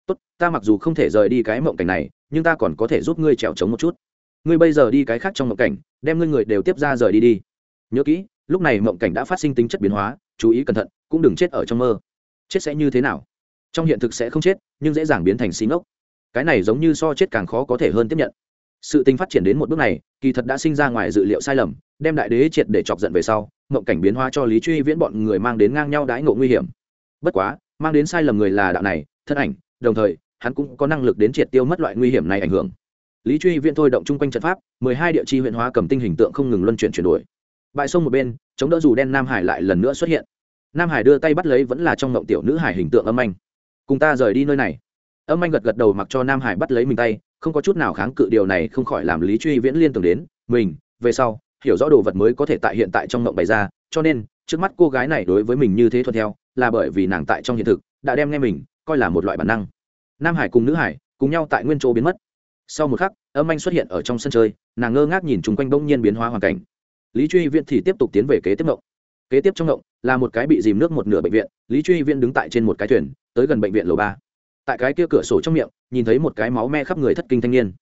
Tốt, ta mặc dù không thể rời đi cái mộng cảnh này, nhưng ta còn có thể giúp ngươi trèo trống một chút. Ngươi bây giờ đi cái khác trong mộng cảnh, đem ngươi người đều tiếp ra rời đi đi. Nhớ kỹ, lúc này mộng cảnh đã phát sinh tính chất biến hóa, chú ý cẩn thận, cũng đừng chết ở trong mơ. Chết sẽ như thế nào? Trong hiện thực sẽ không chết, nhưng dễ dàng biến thành xí ngốc. Cái này giống như so chết càng khó có thể hơn tiếp nhận. Sự tình phát triển đến một bước này, kỳ thật đã sinh ra ngoài dự liệu sai lầm, đem đại đế triệt để chọc giận về sau mộng cảnh biến hóa cho lý truy viễn bọn người mang đến ngang nhau đãi ngộ nguy hiểm. Bất quá, mang đến sai lầm người là đạo này, thân ảnh, đồng thời, hắn cũng có năng lực đến triệt tiêu mất loại nguy hiểm này ảnh hưởng. Lý truy viễn thôi động chung quanh trận pháp, mười hai địa chi huyện hóa cầm tinh hình tượng không ngừng luân chuyển chuyển đổi. Bãi sông một bên, chống đỡ dù đen nam hải lại lần nữa xuất hiện. Nam hải đưa tay bắt lấy vẫn là trong mộng tiểu nữ hải hình tượng âm anh. Cùng ta rời đi nơi này. Âm anh gật gật đầu mặc cho nam hải bắt lấy mình tay, không có chút nào kháng cự, điều này không khỏi làm lý truy viễn liên tưởng đến mình, về sau hiểu rõ đồ vật mới có thể tại hiện tại trong mộng bày ra, cho nên, trước mắt cô gái này đối với mình như thế thuận theo, là bởi vì nàng tại trong hiện thực, đã đem nghe mình, coi là một loại bản năng. Nam hải cùng nữ hải, cùng nhau tại nguyên chỗ biến mất. Sau một khắc, âm anh xuất hiện ở trong sân chơi, nàng ngơ ngác nhìn chung quanh bỗng nhiên biến hóa hoàn cảnh. Lý truy viện thì tiếp tục tiến về kế tiếp mộng kế tiếp trong mộng là một cái bị dìm nước một nửa bệnh viện, lý truy viện đứng tại trên một cái thuyền, tới gần bệnh viện lầu ba. Tại cái kia cửa sổ trong miệng, nhìn thấy một cái máu me khắp người thất kinh thanh niên.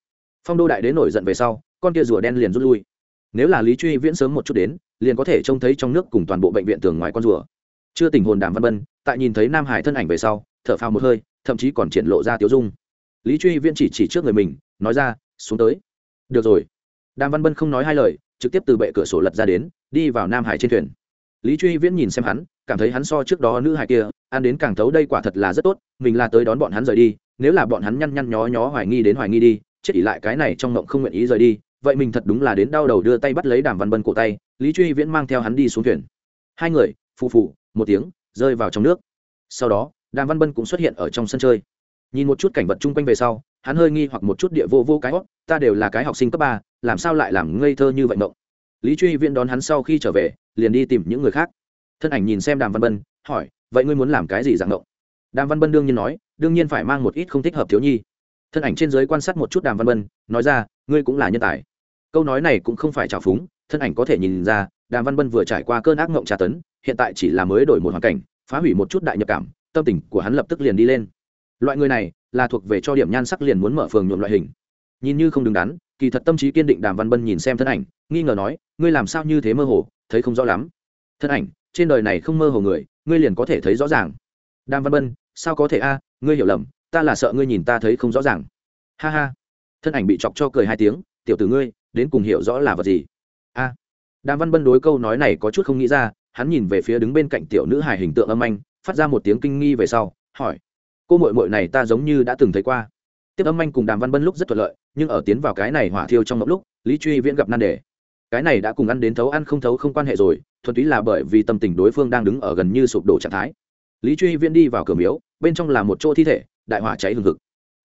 Phong đô đại đế nổi giận về sau, con kia rùa đen liền rút lui nếu là lý truy viễn sớm một chút đến, liền có thể trông thấy trong nước cùng toàn bộ bệnh viện tường ngoài con rùa. Chưa tình hồn đàm văn bân, tại nhìn thấy nam hải thân ảnh về sau, thở phào một hơi, thậm chí còn triển lộ ra tiếu dung. Lý truy viễn chỉ chỉ trước người mình, nói ra, xuống tới. Được rồi. Đàm văn bân không nói hai lời, trực tiếp từ bệ cửa sổ lật ra đến, đi vào nam hải trên thuyền. Lý truy viễn nhìn xem hắn, cảm thấy hắn so trước đó nữ hải kia, ăn đến càng thấu đây quả thật là rất tốt, mình là tới đón bọn hắn rời đi, nếu là bọn hắn nhăn nhăn nhó nhó hoài nghi đến hoài nghi đi, chết ỉ lại cái này trong mộng không nguyện ý rời đi vậy mình thật đúng là đến đau đầu đưa tay bắt lấy đàm văn bân cổ tay, lý truy viễn mang theo hắn đi xuống thuyền. Hai người, phù phù, một tiếng, rơi vào trong nước. Sau đó, đàm văn bân cũng xuất hiện ở trong sân chơi. Nhìn một chút cảnh vật chung quanh về sau, hắn hơi nghi hoặc một chút địa vô vô cái hót ta đều là cái học sinh cấp ba, làm sao lại làm ngây thơ như vậy mộng? Lý truy viễn đón hắn sau khi trở về, liền đi tìm những người khác. Thân ảnh nhìn xem đàm văn bân, hỏi, vậy ngươi muốn làm cái gì dạng mộng? Đàm văn bân đương nhiên nói, đương nhiên phải mang một ít không thích hợp thiếu nhi thân ảnh trên giới quan sát một chút đàm văn bân nói ra, ngươi cũng là nhân tài. Câu nói này cũng không phải trào phúng, thân ảnh có thể nhìn ra, đàm văn bân vừa trải qua cơn ác mộng tra tấn, hiện tại chỉ là mới đổi một hoàn cảnh, phá hủy một chút đại nhập cảm, tâm tình của hắn lập tức liền đi lên. Loại người này là thuộc về cho điểm nhan sắc liền muốn mở phường nhuộm loại hình. Nhìn như không đứng đắn, kỳ thật tâm trí kiên định đàm văn bân nhìn xem thân ảnh, nghi ngờ nói, ngươi làm sao như thế mơ hồ, thấy không rõ lắm. Thân ảnh, trên đời này không mơ hồ người, ngươi liền có thể thấy rõ ràng. Đàm văn bân sao có thể a? Ngươi hiểu lầm ta là sợ ngươi nhìn ta thấy không rõ ràng. Ha ha. Thân ảnh bị chọc cho cười hai tiếng, tiểu tử ngươi, đến cùng hiểu rõ là vật gì? A. Đàm văn bân đối câu nói này có chút không nghĩ ra, hắn nhìn về phía đứng bên cạnh tiểu nữ hài hình tượng âm anh, phát ra một tiếng kinh nghi về sau, hỏi, cô mội mội này ta giống như đã từng thấy qua. Tiếp âm anh cùng đàm văn bân lúc rất thuận lợi, nhưng ở tiến vào cái này hỏa thiêu trong một lúc, lý truy viễn gặp nan đề. Cái này đã cùng ăn đến thấu ăn không thấu không quan hệ rồi, thuần túy là bởi vì tâm tình đối phương đang đứng ở gần như sụp đổ trạng thái. Lý truy viễn đi vào cửa miếu, bên trong là một chỗ thi thể đại hỏa cháy hừng hực.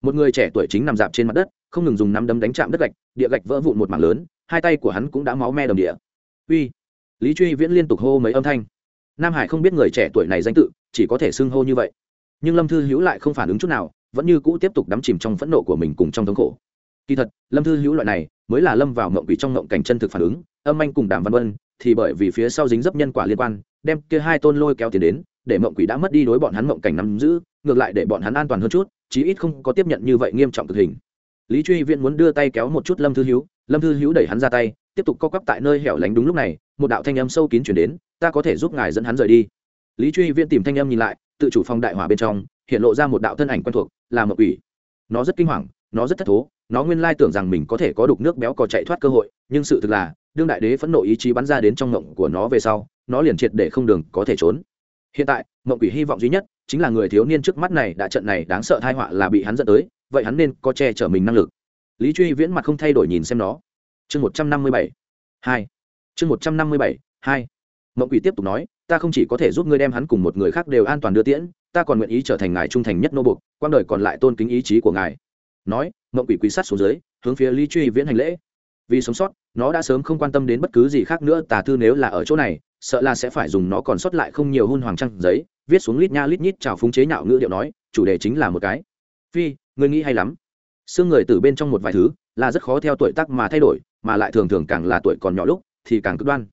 Một người trẻ tuổi chính nằm dạp trên mặt đất, không ngừng dùng nắm đấm đánh chạm đất gạch, địa gạch vỡ vụn một mảng lớn, hai tay của hắn cũng đã máu me đồng địa. Uy! Lý truy viễn liên tục hô mấy âm thanh. Nam hải không biết người trẻ tuổi này danh tự, chỉ có thể xưng hô như vậy. Nhưng lâm thư hữu lại không phản ứng chút nào, vẫn như cũ tiếp tục đắm chìm trong phẫn nộ của mình cùng trong thống khổ. Kỳ thật, lâm thư hữu loại này, mới là lâm vào mộng quỷ trong mộng cảnh chân thực phản ứng, âm anh cùng đàm văn vân, thì bởi vì phía sau dính dấp nhân quả liên quan, đem kia hai tôn lôi kéo tiền đến để mộng quỷ đã mất đi đối bọn hắn mộng cảnh nắm giữ, ngược lại để bọn hắn an toàn hơn chút, chí ít không có tiếp nhận như vậy nghiêm trọng thực hình. Lý truy viễn muốn đưa tay kéo một chút lâm thư hữu lâm thư hữu đẩy hắn ra tay, tiếp tục co quắp tại nơi hẻo lánh đúng lúc này, một đạo thanh âm sâu kín chuyển đến, ta có thể giúp ngài dẫn hắn rời đi. Lý truy viễn tìm thanh âm nhìn lại, tự chủ phong đại hỏa bên trong, hiện lộ ra một đạo thân ảnh quen thuộc, là mộng quỷ. Nó rất kinh hoàng, nó rất thất thố, nó nguyên lai tưởng rằng mình có thể có đục nước béo cò chạy thoát cơ hội, nhưng sự thực là, đương đại đế phẫn nộ ý chí bắn ra đến trong mộng của nó về sau, nó liền triệt để không đường có thể trốn hiện tại mộng quỷ hy vọng duy nhất chính là người thiếu niên trước mắt này đã trận này đáng sợ thai họa là bị hắn dẫn tới, vậy hắn nên có che chở mình năng lực. Lý truy viễn mặt không thay đổi nhìn xem nó. Chương một trăm năm mươi bảy, hai. Chương một trăm năm mươi bảy, hai. Mộng quỷ tiếp tục nói, ta không chỉ có thể giúp ngươi đem hắn cùng một người khác đều an toàn đưa tiễn, ta còn nguyện ý trở thành ngài trung thành nhất nô bục quan đời còn lại tôn kính ý chí của ngài. Nói mộng quỷ quý sát xuống dưới, hướng phía lý truy viễn hành lễ. Vì sống sót, nó đã sớm không quan tâm đến bất cứ gì khác nữa, tà thư nếu là ở chỗ này sợ là sẽ phải dùng nó còn sót lại không nhiều hôn hoàng trăng giấy, viết xuống lít nha lít nhít chào phúng chế nhạo ngữ điệu nói, chủ đề chính là một cái. Phi người nghĩ hay lắm. Xương người từ bên trong một vài thứ là rất khó theo tuổi tác mà thay đổi, mà lại thường thường càng là tuổi còn nhỏ lúc thì càng cực đoan.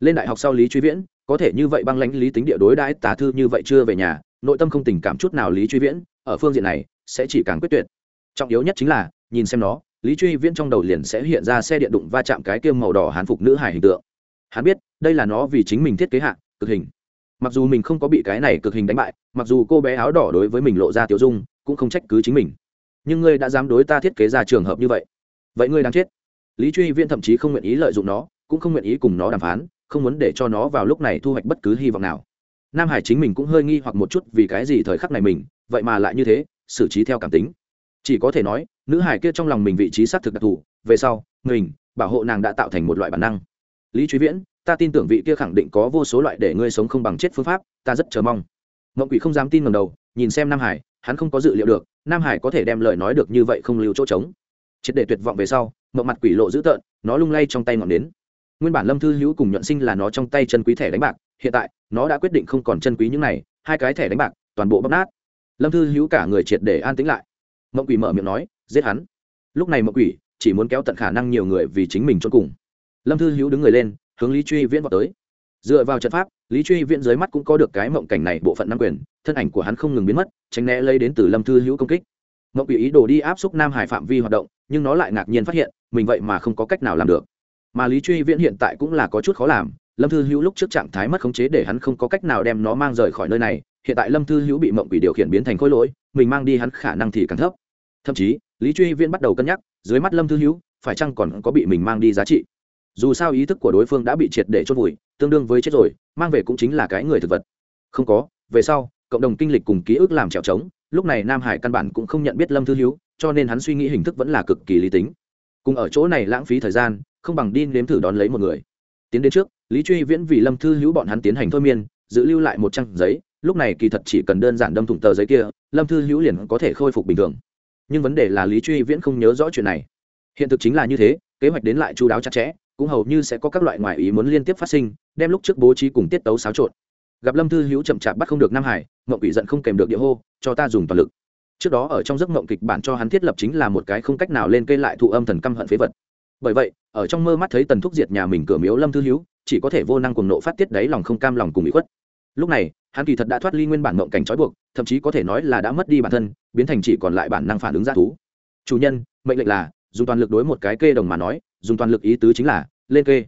Lên đại học sau lý truy viễn, có thể như vậy băng lãnh lý tính địa đối đãi tà thư như vậy chưa về nhà, nội tâm không tình cảm chút nào lý truy viễn, ở phương diện này sẽ chỉ càng quyết tuyệt. Trọng yếu nhất chính là, nhìn xem nó, lý truy viễn trong đầu liền sẽ hiện ra xe điện đụng va chạm cái kiêm màu đỏ hán phục nữ hải hình tượng hắn biết, đây là nó vì chính mình thiết kế hạ, cực hình. Mặc dù mình không có bị cái này cực hình đánh bại, mặc dù cô bé áo đỏ đối với mình lộ ra tiểu dung, cũng không trách cứ chính mình. Nhưng ngươi đã dám đối ta thiết kế ra trường hợp như vậy. Vậy ngươi đang chết. Lý truy viễn thậm chí không nguyện ý lợi dụng nó, cũng không nguyện ý cùng nó đàm phán, không muốn để cho nó vào lúc này thu hoạch bất cứ hy vọng nào. Nam hải chính mình cũng hơi nghi hoặc một chút vì cái gì thời khắc này mình, vậy mà lại như thế, xử trí theo cảm tính. Chỉ có thể nói, nữ hải kia trong lòng mình vị trí xác thực đặc thù, về sau, mình, bảo hộ nàng đã tạo thành một loại bản năng lý truy viễn, ta tin tưởng vị kia khẳng định có vô số loại để ngươi sống không bằng chết phương pháp, ta rất chờ mong. Mộng quỷ không dám tin ngầm đầu, nhìn xem nam hải, hắn không có dự liệu được, nam hải có thể đem lời nói được như vậy không lưu chỗ trống. Triệt để tuyệt vọng về sau, mộng mặt quỷ lộ dữ tợn, nó lung lay trong tay ngọn đến nguyên bản lâm thư hữu cùng nhuận sinh là nó trong tay chân quý thẻ đánh bạc, hiện tại, nó đã quyết định không còn chân quý những này, hai cái thẻ đánh bạc, toàn bộ bóc nát. Lâm thư hữu cả người triệt để an tĩnh lại. Mộng quỷ mở miệng nói, giết hắn. Lúc này mộng quỷ chỉ muốn kéo tận khả năng nhiều người vì chính mình cho cùng lâm thư hữu đứng người lên, hướng lý truy viễn vào tới. Dựa vào trận pháp, lý truy viễn dưới mắt cũng có được cái mộng cảnh này bộ phận nam quyền, thân ảnh của hắn không ngừng biến mất, tránh né lấy đến từ lâm thư hữu công kích. Mộng bị ý đồ đi áp xúc nam hải phạm vi hoạt động, nhưng nó lại ngạc nhiên phát hiện, mình vậy mà không có cách nào làm được. Mà lý truy viễn hiện tại cũng là có chút khó làm, lâm thư hữu lúc trước trạng thái mất khống chế để hắn không có cách nào đem nó mang rời khỏi nơi này, hiện tại lâm thư hữu bị mộng quỷ điều khiển biến thành khối lỗi, mình mang đi hắn khả năng thì càng thấp. Thậm chí, lý truy viễn bắt đầu cân nhắc, dưới mắt lâm thư hữu, phải chăng còn có bị mình mang đi giá trị? Dù sao ý thức của đối phương đã bị triệt để chốt vùi, tương đương với chết rồi, mang về cũng chính là cái người thực vật. Không có, về sau, cộng đồng kinh lịch cùng ký ức làm trèo trống, lúc này nam hải căn bản cũng không nhận biết lâm thư hữu cho nên hắn suy nghĩ hình thức vẫn là cực kỳ lý tính. Cùng ở chỗ này lãng phí thời gian, không bằng đi nếm thử đón lấy một người. Tiến đến trước, lý truy viễn vì lâm thư hữu bọn hắn tiến hành thôi miên, giữ lưu lại một trang giấy, lúc này kỳ thật chỉ cần đơn giản đâm thủng tờ giấy kia, lâm thư hữu liền có thể khôi phục bình thường. Nhưng vấn đề là lý truy viễn không nhớ rõ chuyện này. Hiện thực chính là như thế, kế hoạch đến lại chú đáo chặt chẽ cũng hầu như sẽ có các loại ngoại ý muốn liên tiếp phát sinh, đem lúc trước bố trí cùng tiết tấu xáo trộn. Gặp lâm thư hữu chậm chạp bắt không được nam hải mộng quỷ giận không kèm được địa hô, cho ta dùng toàn lực. Trước đó ở trong giấc mộng kịch bản cho hắn thiết lập chính là một cái không cách nào lên cây lại thụ âm thần căm hận phế vật. Bởi vậy, ở trong mơ mắt thấy tần thúc diệt nhà mình cửa miếu lâm thư hữu, chỉ có thể vô năng cùng nộ phát tiết đáy lòng không cam lòng cùng bị khuất. Lúc này, hắn kỳ thật đã thoát ly nguyên bản mộng cảnh trói buộc, thậm chí có thể nói là đã mất đi bản thân, biến thành chỉ còn lại bản năng phản ứng g thú. Chủ nhân, mệnh lệnh là, dùng toàn lực đối một cái kê đồng mà nói dùng toàn lực ý tứ chính là, lên kê.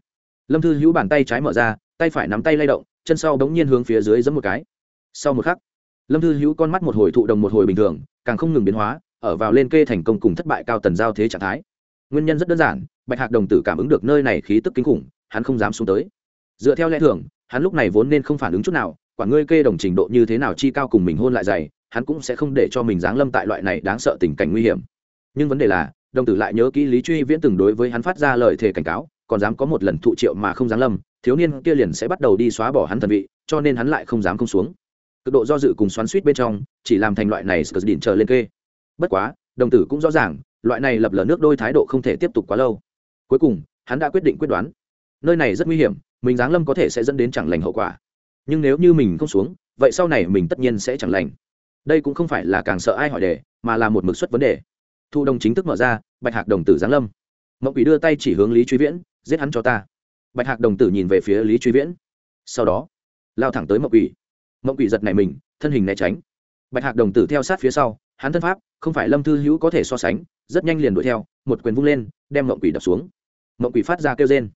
Lâm thư hữu bàn tay trái mở ra, tay phải nắm tay lay động, chân sau bỗng nhiên hướng phía dưới giẫm một cái. Sau một khắc, lâm thư hữu con mắt một hồi thụ đồng một hồi bình thường, càng không ngừng biến hóa, ở vào lên kê thành công cùng thất bại cao tần giao thế trạng thái. Nguyên nhân rất đơn giản, bạch hạc đồng tử cảm ứng được nơi này khí tức kinh khủng, hắn không dám xuống tới. Dựa theo lẽ thường, hắn lúc này vốn nên không phản ứng chút nào, quả ngươi kê đồng trình độ như thế nào chi cao cùng mình hôn lại dày, hắn cũng sẽ không để cho mình giáng lâm tại loại này đáng sợ tình cảnh nguy hiểm. Nhưng vấn đề là đồng tử lại nhớ kỹ lý truy viễn từng đối với hắn phát ra lời thề cảnh cáo, còn dám có một lần thụ triệu mà không dám lâm thiếu niên kia liền sẽ bắt đầu đi xóa bỏ hắn thần vị, cho nên hắn lại không dám không xuống. Cực độ do dự cùng xoắn suýt bên trong, chỉ làm thành loại này sờ đỉnh chờ lên kê. Bất quá, đồng tử cũng rõ ràng, loại này lập lờ nước đôi thái độ không thể tiếp tục quá lâu. Cuối cùng, hắn đã quyết định quyết đoán. Nơi này rất nguy hiểm, mình giáng lâm có thể sẽ dẫn đến chẳng lành hậu quả. Nhưng nếu như mình không xuống, vậy sau này mình tất nhiên sẽ chẳng lành. Đây cũng không phải là càng sợ ai hỏi đề, mà là một mực xuất vấn đề. Thu đồng chính thức mở ra bạch hạc đồng tử giáng lâm. Mộng quỷ đưa tay chỉ hướng lý truy viễn, giết hắn cho ta. Bạch hạc đồng tử nhìn về phía lý truy viễn. Sau đó, lao thẳng tới mộng quỷ. Mộng quỷ giật này mình, thân hình né tránh. Bạch hạc đồng tử theo sát phía sau, hắn thân pháp, không phải lâm thư hữu có thể so sánh, rất nhanh liền đuổi theo, một quyền vung lên, đem mộng quỷ đập xuống. Mộng quỷ phát ra kêu rên.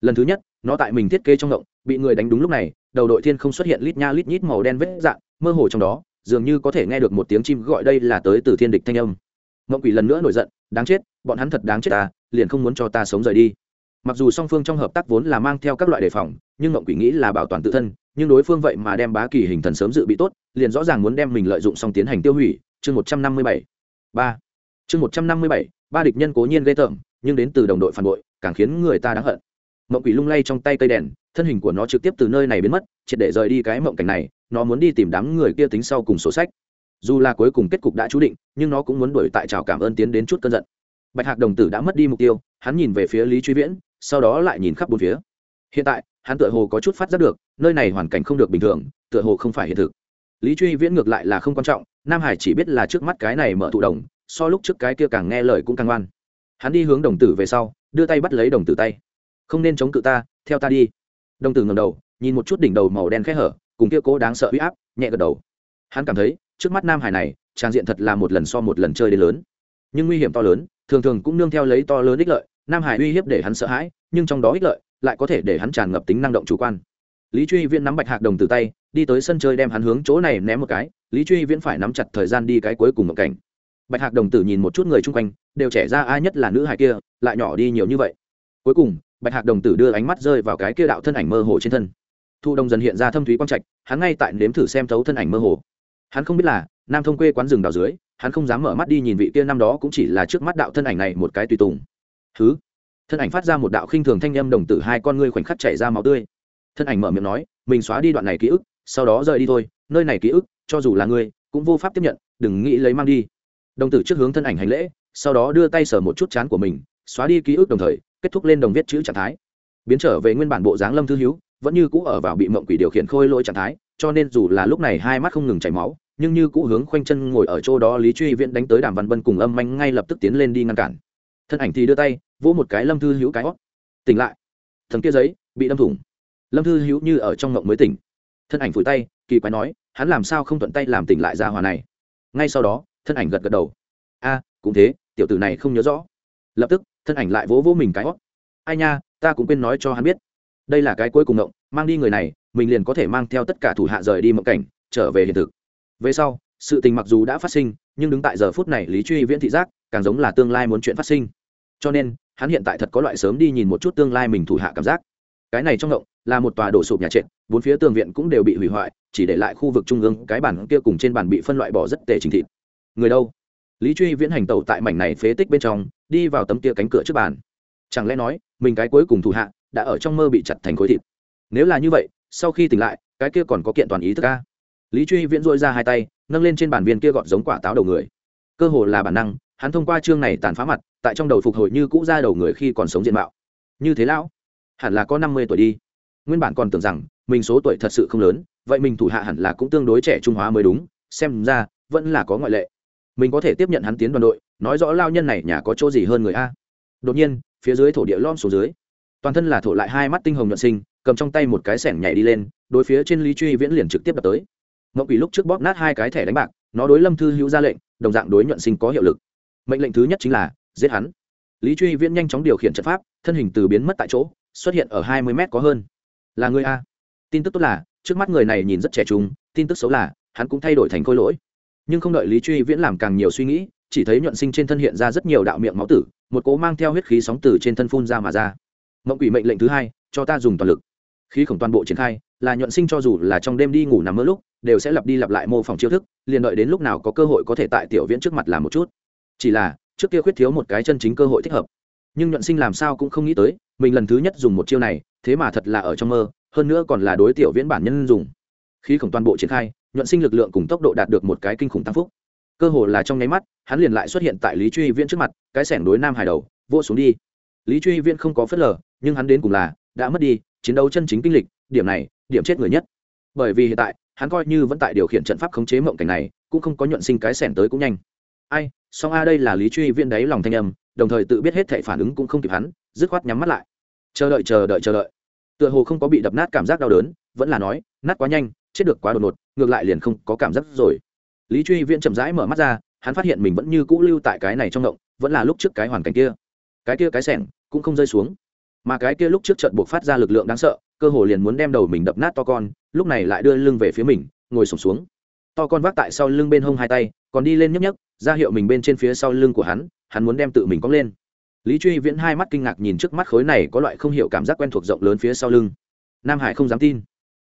Lần thứ nhất, nó tại mình thiết kế trong mộng bị người đánh đúng lúc này, đầu đội thiên không xuất hiện lít nha lít nhít màu đen vết dạng, mơ hồ trong đó, dường như có thể nghe được một tiếng chim gọi đây là tới từ thiên địch thanh âm mộng quỷ lần nữa nổi giận, đáng chết, bọn hắn thật đáng chết ta, liền không muốn cho ta sống rời đi. Mặc dù song phương trong hợp tác vốn là mang theo các loại đề phòng, nhưng mộng quỷ nghĩ là bảo toàn tự thân, nhưng đối phương vậy mà đem bá kỳ hình thần sớm dự bị tốt, liền rõ ràng muốn đem mình lợi dụng xong tiến hành tiêu hủy. Chương một trăm năm mươi bảy, ba. Chương một trăm năm mươi bảy, ba địch nhân cố nhiên ghê tởm, nhưng đến từ đồng đội phản bội, càng khiến người ta đáng hận. Mộng quỷ lung lay trong tay cây đèn, thân hình của nó trực tiếp từ nơi này biến mất, triệt để rời đi cái mộng cảnh này, nó muốn đi tìm đám người kia tính sau cùng sổ sách dù là cuối cùng kết cục đã chú định, nhưng nó cũng muốn đuổi tại trào cảm ơn tiến đến chút cơn giận. Bạch hạc đồng tử đã mất đi mục tiêu, hắn nhìn về phía lý truy viễn, sau đó lại nhìn khắp bốn phía. Hiện tại, hắn tựa hồ có chút phát giác được, nơi này hoàn cảnh không được bình thường, tựa hồ không phải hiện thực. Lý truy viễn ngược lại là không quan trọng, nam hải chỉ biết là trước mắt cái này mở thụ đồng, so lúc trước cái kia càng nghe lời cũng càng ngoan. Hắn đi hướng đồng tử về sau, đưa tay bắt lấy đồng tử tay. Không nên chống cự ta, theo ta đi. Đồng tử ngầm đầu, nhìn một chút đỉnh đầu màu đen khẽ hở, cùng kia cố đáng sợ huy áp, nhẹ gật đầu. Hắn cảm thấy trước mắt nam hải này, trang diện thật là một lần so một lần chơi đến lớn. Nhưng nguy hiểm to lớn, thường thường cũng nương theo lấy to lớn ích lợi, nam hải uy hiếp để hắn sợ hãi, nhưng trong đó ích lợi lại có thể để hắn tràn ngập tính năng động chủ quan. Lý truy viễn nắm bạch hạc đồng từ tay, đi tới sân chơi đem hắn hướng chỗ này ném một cái, lý truy viễn phải nắm chặt thời gian đi cái cuối cùng một cảnh. Bạch hạc đồng tử nhìn một chút người chung quanh, đều trẻ ra ai nhất là nữ hải kia, lại nhỏ đi nhiều như vậy. Cuối cùng, bạch hạc đồng tử đưa ánh mắt rơi vào cái kia đạo thân ảnh mơ hồ trên thân. Thu đông dần hiện ra thâm thúy quang trạch, hắn ngay tại nếm thử xem thấu thân ảnh mơ hồ hắn không biết là nam thông quê quán rừng đào dưới, hắn không dám mở mắt đi nhìn vị kia năm đó cũng chỉ là trước mắt đạo thân ảnh này một cái tùy tùng. Thứ thân ảnh phát ra một đạo khinh thường thanh âm đồng tử hai con ngươi khoảnh khắc chảy ra máu tươi. Thân ảnh mở miệng nói, mình xóa đi đoạn này ký ức, sau đó rời đi thôi, nơi này ký ức, cho dù là ngươi, cũng vô pháp tiếp nhận, đừng nghĩ lấy mang đi. Đồng tử trước hướng thân ảnh hành lễ, sau đó đưa tay sờ một chút chán của mình, xóa đi ký ức đồng thời, kết thúc lên đồng viết chữ trạng thái. Biến trở về nguyên bản bộ dáng lâm thư hữu vẫn như cũ ở vào bị mộng quỷ điều khiển khôi lỗi trạng thái, cho nên dù là lúc này hai mắt không ngừng chảy máu nhưng như cũ hướng khoanh chân ngồi ở chỗ đó lý truy viễn đánh tới đàm văn Bân cùng âm manh ngay lập tức tiến lên đi ngăn cản. Thân ảnh thì đưa tay, vỗ một cái lâm thư hữu cái hót. Tỉnh lại. Thần kia giấy, bị đâm thủng. Lâm thư hữu như ở trong ngộng mới tỉnh. Thân ảnh phủi tay, kỳ quái nói, hắn làm sao không thuận tay làm tỉnh lại ra hòa này? Ngay sau đó, thân ảnh gật gật đầu. A, cũng thế, tiểu tử này không nhớ rõ. Lập tức, thân ảnh lại vỗ vỗ mình cái hót. Ai nha, ta cũng quên nói cho hắn biết. Đây là cái cuối cùng ngộng, mang đi người này, mình liền có thể mang theo tất cả thủ hạ rời đi mộng cảnh, trở về hiện thực về sau, sự tình mặc dù đã phát sinh, nhưng đứng tại giờ phút này lý truy viễn thị giác, càng giống là tương lai muốn chuyện phát sinh. Cho nên, hắn hiện tại thật có loại sớm đi nhìn một chút tương lai mình thủ hạ cảm giác. Cái này trong động, là một tòa đổ sụp nhà trệt, bốn phía tường viện cũng đều bị hủy hoại, chỉ để lại khu vực trung ương, cái bản kia cùng trên bàn bị phân loại bỏ rất tệ trình thịt. Người đâu? Lý truy viễn hành tẩu tại mảnh này phế tích bên trong, đi vào tấm kia cánh cửa trước bàn. Chẳng lẽ nói, mình cái cuối cùng thủ hạ, đã ở trong mơ bị chặt thành khối thịt? Nếu là như vậy, sau khi tỉnh lại, cái kia còn có kiện toàn ý thức ca lý truy viễn dội ra hai tay, nâng lên trên bàn viên kia gọn giống quả táo đầu người. Cơ hồ là bản năng, hắn thông qua chương này tàn phá mặt, tại trong đầu phục hồi như cũ ra đầu người khi còn sống diện mạo. Như thế lão, hẳn là có năm mươi tuổi đi. Nguyên bản còn tưởng rằng, mình số tuổi thật sự không lớn, vậy mình thủ hạ hẳn là cũng tương đối trẻ trung hóa mới đúng, xem ra, vẫn là có ngoại lệ. Mình có thể tiếp nhận hắn tiến đoàn đội, nói rõ lao nhân này nhà có chỗ gì hơn người a. Đột nhiên, phía dưới thổ địa lom xuống dưới. Toàn thân là thổ lại hai mắt tinh hồng nhuận sinh, cầm trong tay một cái sẻng nhảy đi lên, đối phía trên lý truy viễn liền trực tiếp đập tới mộng quỷ lúc trước bóp nát hai cái thẻ đánh bạc, nó đối lâm thư hữu ra lệnh, đồng dạng đối nhuận sinh có hiệu lực. Mệnh lệnh thứ nhất chính là giết hắn. Lý truy viễn nhanh chóng điều khiển trận pháp, thân hình từ biến mất tại chỗ, xuất hiện ở hai mươi mét có hơn. Là người a. Tin tức tốt là, trước mắt người này nhìn rất trẻ trung, tin tức xấu là, hắn cũng thay đổi thành khôi lỗi. Nhưng không đợi lý truy viễn làm càng nhiều suy nghĩ, chỉ thấy nhuận sinh trên thân hiện ra rất nhiều đạo miệng máu tử, một cố mang theo huyết khí sóng tử trên thân phun ra mà ra. Mộng quỷ mệnh lệnh thứ hai, cho ta dùng toàn lực. Khí khổng toàn bộ triển khai, là nhuận sinh cho dù là trong đêm đi ngủ nằm mơ lúc đều sẽ lặp đi lặp lại mô phỏng chiêu thức, liền đợi đến lúc nào có cơ hội có thể tại tiểu viễn trước mặt làm một chút. Chỉ là, trước kia khuyết thiếu một cái chân chính cơ hội thích hợp. Nhưng nhuận sinh làm sao cũng không nghĩ tới, mình lần thứ nhất dùng một chiêu này, thế mà thật là ở trong mơ, hơn nữa còn là đối tiểu viễn bản nhân dùng. Khi khổng toàn bộ triển khai, nhuận sinh lực lượng cùng tốc độ đạt được một cái kinh khủng tăng phúc. Cơ hồ là trong nháy mắt, hắn liền lại xuất hiện tại lý truy viễn trước mặt, cái sẻng đối nam hải đầu vô xuống đi. Lý truy viễn không có phớt lờ, nhưng hắn đến cùng là, đã mất đi, chiến đấu chân chính kinh lịch, điểm này, điểm chết người nhất. Bởi vì hiện tại hắn coi như vẫn tại điều khiển trận pháp khống chế mộng cảnh này, cũng không có nhuận sinh cái sẻn tới cũng nhanh. Ai, song a đây là lý truy viễn đáy lòng thanh âm, đồng thời tự biết hết thảy phản ứng cũng không kịp hắn, dứt khoát nhắm mắt lại. Chờ đợi chờ đợi chờ đợi. Tựa hồ không có bị đập nát cảm giác đau đớn, vẫn là nói, nát quá nhanh, chết được quá đột ngột, ngược lại liền không có cảm giác rồi. Lý truy viễn chậm rãi mở mắt ra, hắn phát hiện mình vẫn như cũ lưu tại cái này trong động, vẫn là lúc trước cái hoàn cảnh kia. Cái kia cái sẻng cũng không rơi xuống mà cái kia lúc trước trận buộc phát ra lực lượng đáng sợ cơ hồ liền muốn đem đầu mình đập nát to con lúc này lại đưa lưng về phía mình ngồi sụp xuống, xuống to con vác tại sau lưng bên hông hai tay còn đi lên nhấp nhấp ra hiệu mình bên trên phía sau lưng của hắn hắn muốn đem tự mình cóng lên. Lý truy viễn hai mắt kinh ngạc nhìn trước mắt khối này có loại không hiểu cảm giác quen thuộc rộng lớn phía sau lưng. Nam hải không dám tin.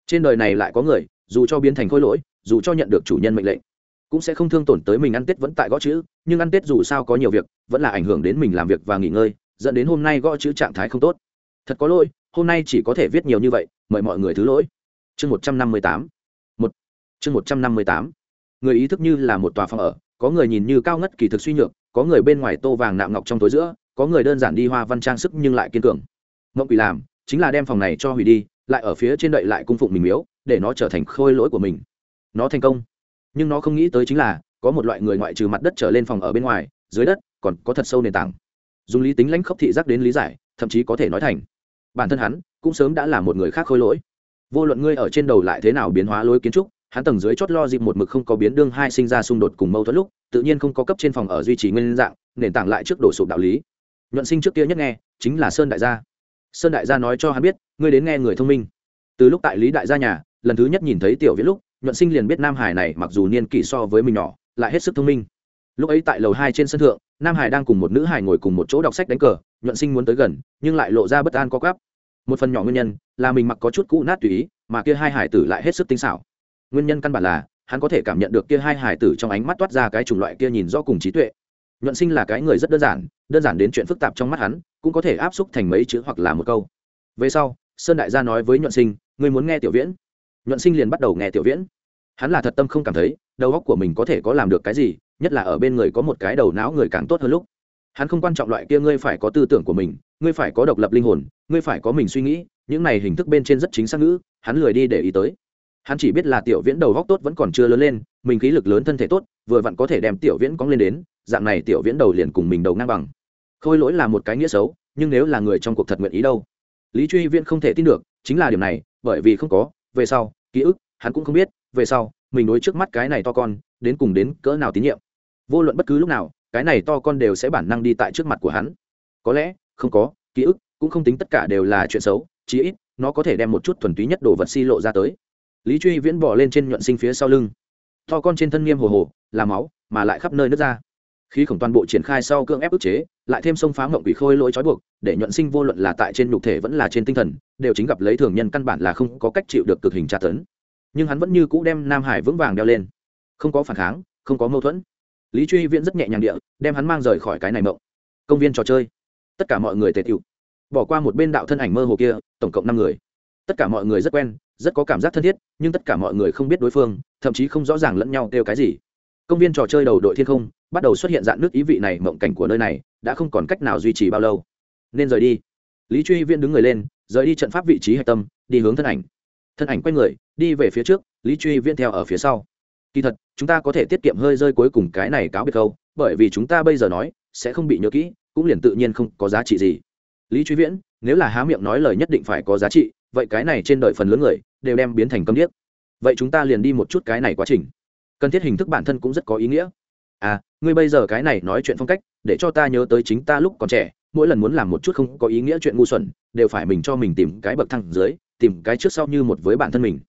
Trên đời này lại có người dù cho biến thành khối lỗi dù cho nhận được chủ nhân mệnh lệnh cũng sẽ không thương tổn tới mình ăn tết vẫn tại gõ chữ nhưng ăn tết dù sao có nhiều việc vẫn là ảnh hưởng đến mình làm việc và nghỉ ngơi dẫn đến hôm nay gõ chữ trạng thái không tốt thật có lỗi, hôm nay chỉ có thể viết nhiều như vậy, mời mọi người thứ lỗi. Chương một trăm năm mươi tám. Một. Chương một trăm năm mươi tám. Người ý thức như là một tòa phòng ở, có người nhìn như cao ngất kỳ thực suy nhược, có người bên ngoài tô vàng nạm ngọc trong tối giữa, có người đơn giản đi hoa văn trang sức nhưng lại kiên cường. Mộng quỷ làm, chính là đem phòng này cho hủy đi, lại ở phía trên đậy lại cung phụng mình miếu, để nó trở thành khôi lỗi của mình. Nó thành công. Nhưng nó không nghĩ tới chính là, có một loại người ngoại trừ mặt đất trở lên phòng ở bên ngoài, dưới đất còn có thật sâu nền tảng. Dùng lý tính lãnh khốc thị giác đến lý giải thậm chí có thể nói thành. Bản thân hắn cũng sớm đã là một người khác khôi lỗi. Vô luận ngươi ở trên đầu lại thế nào biến hóa lối kiến trúc, hắn tầng dưới chót lo dịp một mực không có biến đương hai sinh ra xung đột cùng mâu thuẫn lúc, tự nhiên không có cấp trên phòng ở duy trì nguyên dạng, nền tảng lại trước đổ sụp đạo lý. Nhuận sinh trước kia nhất nghe, chính là sơn đại gia. Sơn đại gia nói cho hắn biết, ngươi đến nghe người thông minh. Từ lúc tại lý đại gia nhà, lần thứ nhất nhìn thấy tiểu viết lúc, nhuận sinh liền biết nam hải này mặc dù niên kỷ so với mình nhỏ, lại hết sức thông minh lúc ấy tại lầu hai trên sân thượng, nam hải đang cùng một nữ hải ngồi cùng một chỗ đọc sách đánh cờ, nhuận sinh muốn tới gần, nhưng lại lộ ra bất an có gắp một phần nhỏ nguyên nhân là mình mặc có chút cũ nát tùy ý, mà kia hai hải tử lại hết sức tinh xảo. Nguyên nhân căn bản là, hắn có thể cảm nhận được kia hai hải tử trong ánh mắt toát ra cái chủng loại kia nhìn rõ cùng trí tuệ. Nhuận sinh là cái người rất đơn giản đơn giản đến chuyện phức tạp trong mắt hắn, cũng có thể áp xúc thành mấy chữ hoặc là một câu. Về sau, sơn đại gia nói với nhuận sinh, ngươi muốn nghe tiểu viễn? Nhuận sinh liền bắt đầu nghe tiểu viễn. Hắn là thật tâm không cảm thấy, đầu óc của mình có thể có làm được cái gì nhất là ở bên người có một cái đầu não người càng tốt hơn lúc. Hắn không quan trọng loại kia ngươi phải có tư tưởng của mình, ngươi phải có độc lập linh hồn, ngươi phải có mình suy nghĩ, những này hình thức bên trên rất chính xác ngữ, hắn lười đi để ý tới. Hắn chỉ biết là tiểu viễn đầu góc tốt vẫn còn chưa lớn lên, mình khí lực lớn thân thể tốt, vừa vặn có thể đem tiểu viễn cóng lên đến, dạng này tiểu viễn đầu liền cùng mình đầu ngang bằng. Khôi lỗi là một cái nghĩa xấu, nhưng nếu là người trong cuộc thật nguyện ý đâu? Lý truy viễn không thể tin được, chính là điều này, bởi vì không có, về sau, ký ức, hắn cũng không biết, về sau, mình đối trước mắt cái này to con, đến cùng đến cỡ nào tín nhiệm vô luận bất cứ lúc nào, cái này to con đều sẽ bản năng đi tại trước mặt của hắn. Có lẽ, không có, ký ức cũng không tính tất cả đều là chuyện xấu, chí ít, nó có thể đem một chút thuần túy nhất đồ vật si lộ ra tới. Lý truy viễn bỏ lên trên nhuận sinh phía sau lưng. To con trên thân nghiêm hồ hồ, là máu, mà lại khắp nơi nước ra. Khi khổng toàn bộ triển khai sau cưỡng ép ức chế, lại thêm sông phá mộng quỷ khôi lỗi trói buộc, để nhuận sinh vô luận là tại trên nhục thể vẫn là trên tinh thần, đều chính gặp lấy thường nhân căn bản là không có cách chịu được cực hình tra tấn. Nhưng hắn vẫn như cũ đem nam hải vững vàng đeo lên. Không có phản kháng, không có mâu thuẫn lý truy viễn rất nhẹ nhàng địa đem hắn mang rời khỏi cái này mộng. Công viên trò chơi. Tất cả mọi người tề tiệu bỏ qua một bên đạo thân ảnh mơ hồ kia, tổng cộng năm người. Tất cả mọi người rất quen, rất có cảm giác thân thiết, nhưng tất cả mọi người không biết đối phương, thậm chí không rõ ràng lẫn nhau kêu cái gì. Công viên trò chơi đầu đội thiên không, bắt đầu xuất hiện dạng nước ý vị này mộng cảnh của nơi này, đã không còn cách nào duy trì bao lâu. Nên rời đi. Lý truy viễn đứng người lên, rời đi trận pháp vị trí hạch tâm, đi hướng thân ảnh. Thân ảnh quay người, đi về phía trước, lý truy viễn theo ở phía sau kỳ thật, chúng ta có thể tiết kiệm hơi rơi cuối cùng cái này cáo biệt câu, bởi vì chúng ta bây giờ nói, sẽ không bị nhớ kỹ, cũng liền tự nhiên không có giá trị gì. Lý truy viễn, nếu là há miệng nói lời nhất định phải có giá trị, vậy cái này trên đời phần lớn người, đều đem biến thành câm điếc. Vậy chúng ta liền đi một chút cái này quá trình. Cần thiết hình thức bản thân cũng rất có ý nghĩa. À ngươi bây giờ cái này nói chuyện phong cách, để cho ta nhớ tới chính ta lúc còn trẻ, mỗi lần muốn làm một chút không có ý nghĩa chuyện ngu xuẩn, đều phải mình cho mình tìm cái bậc thang dưới, tìm cái trước sau như một với bản thân mình.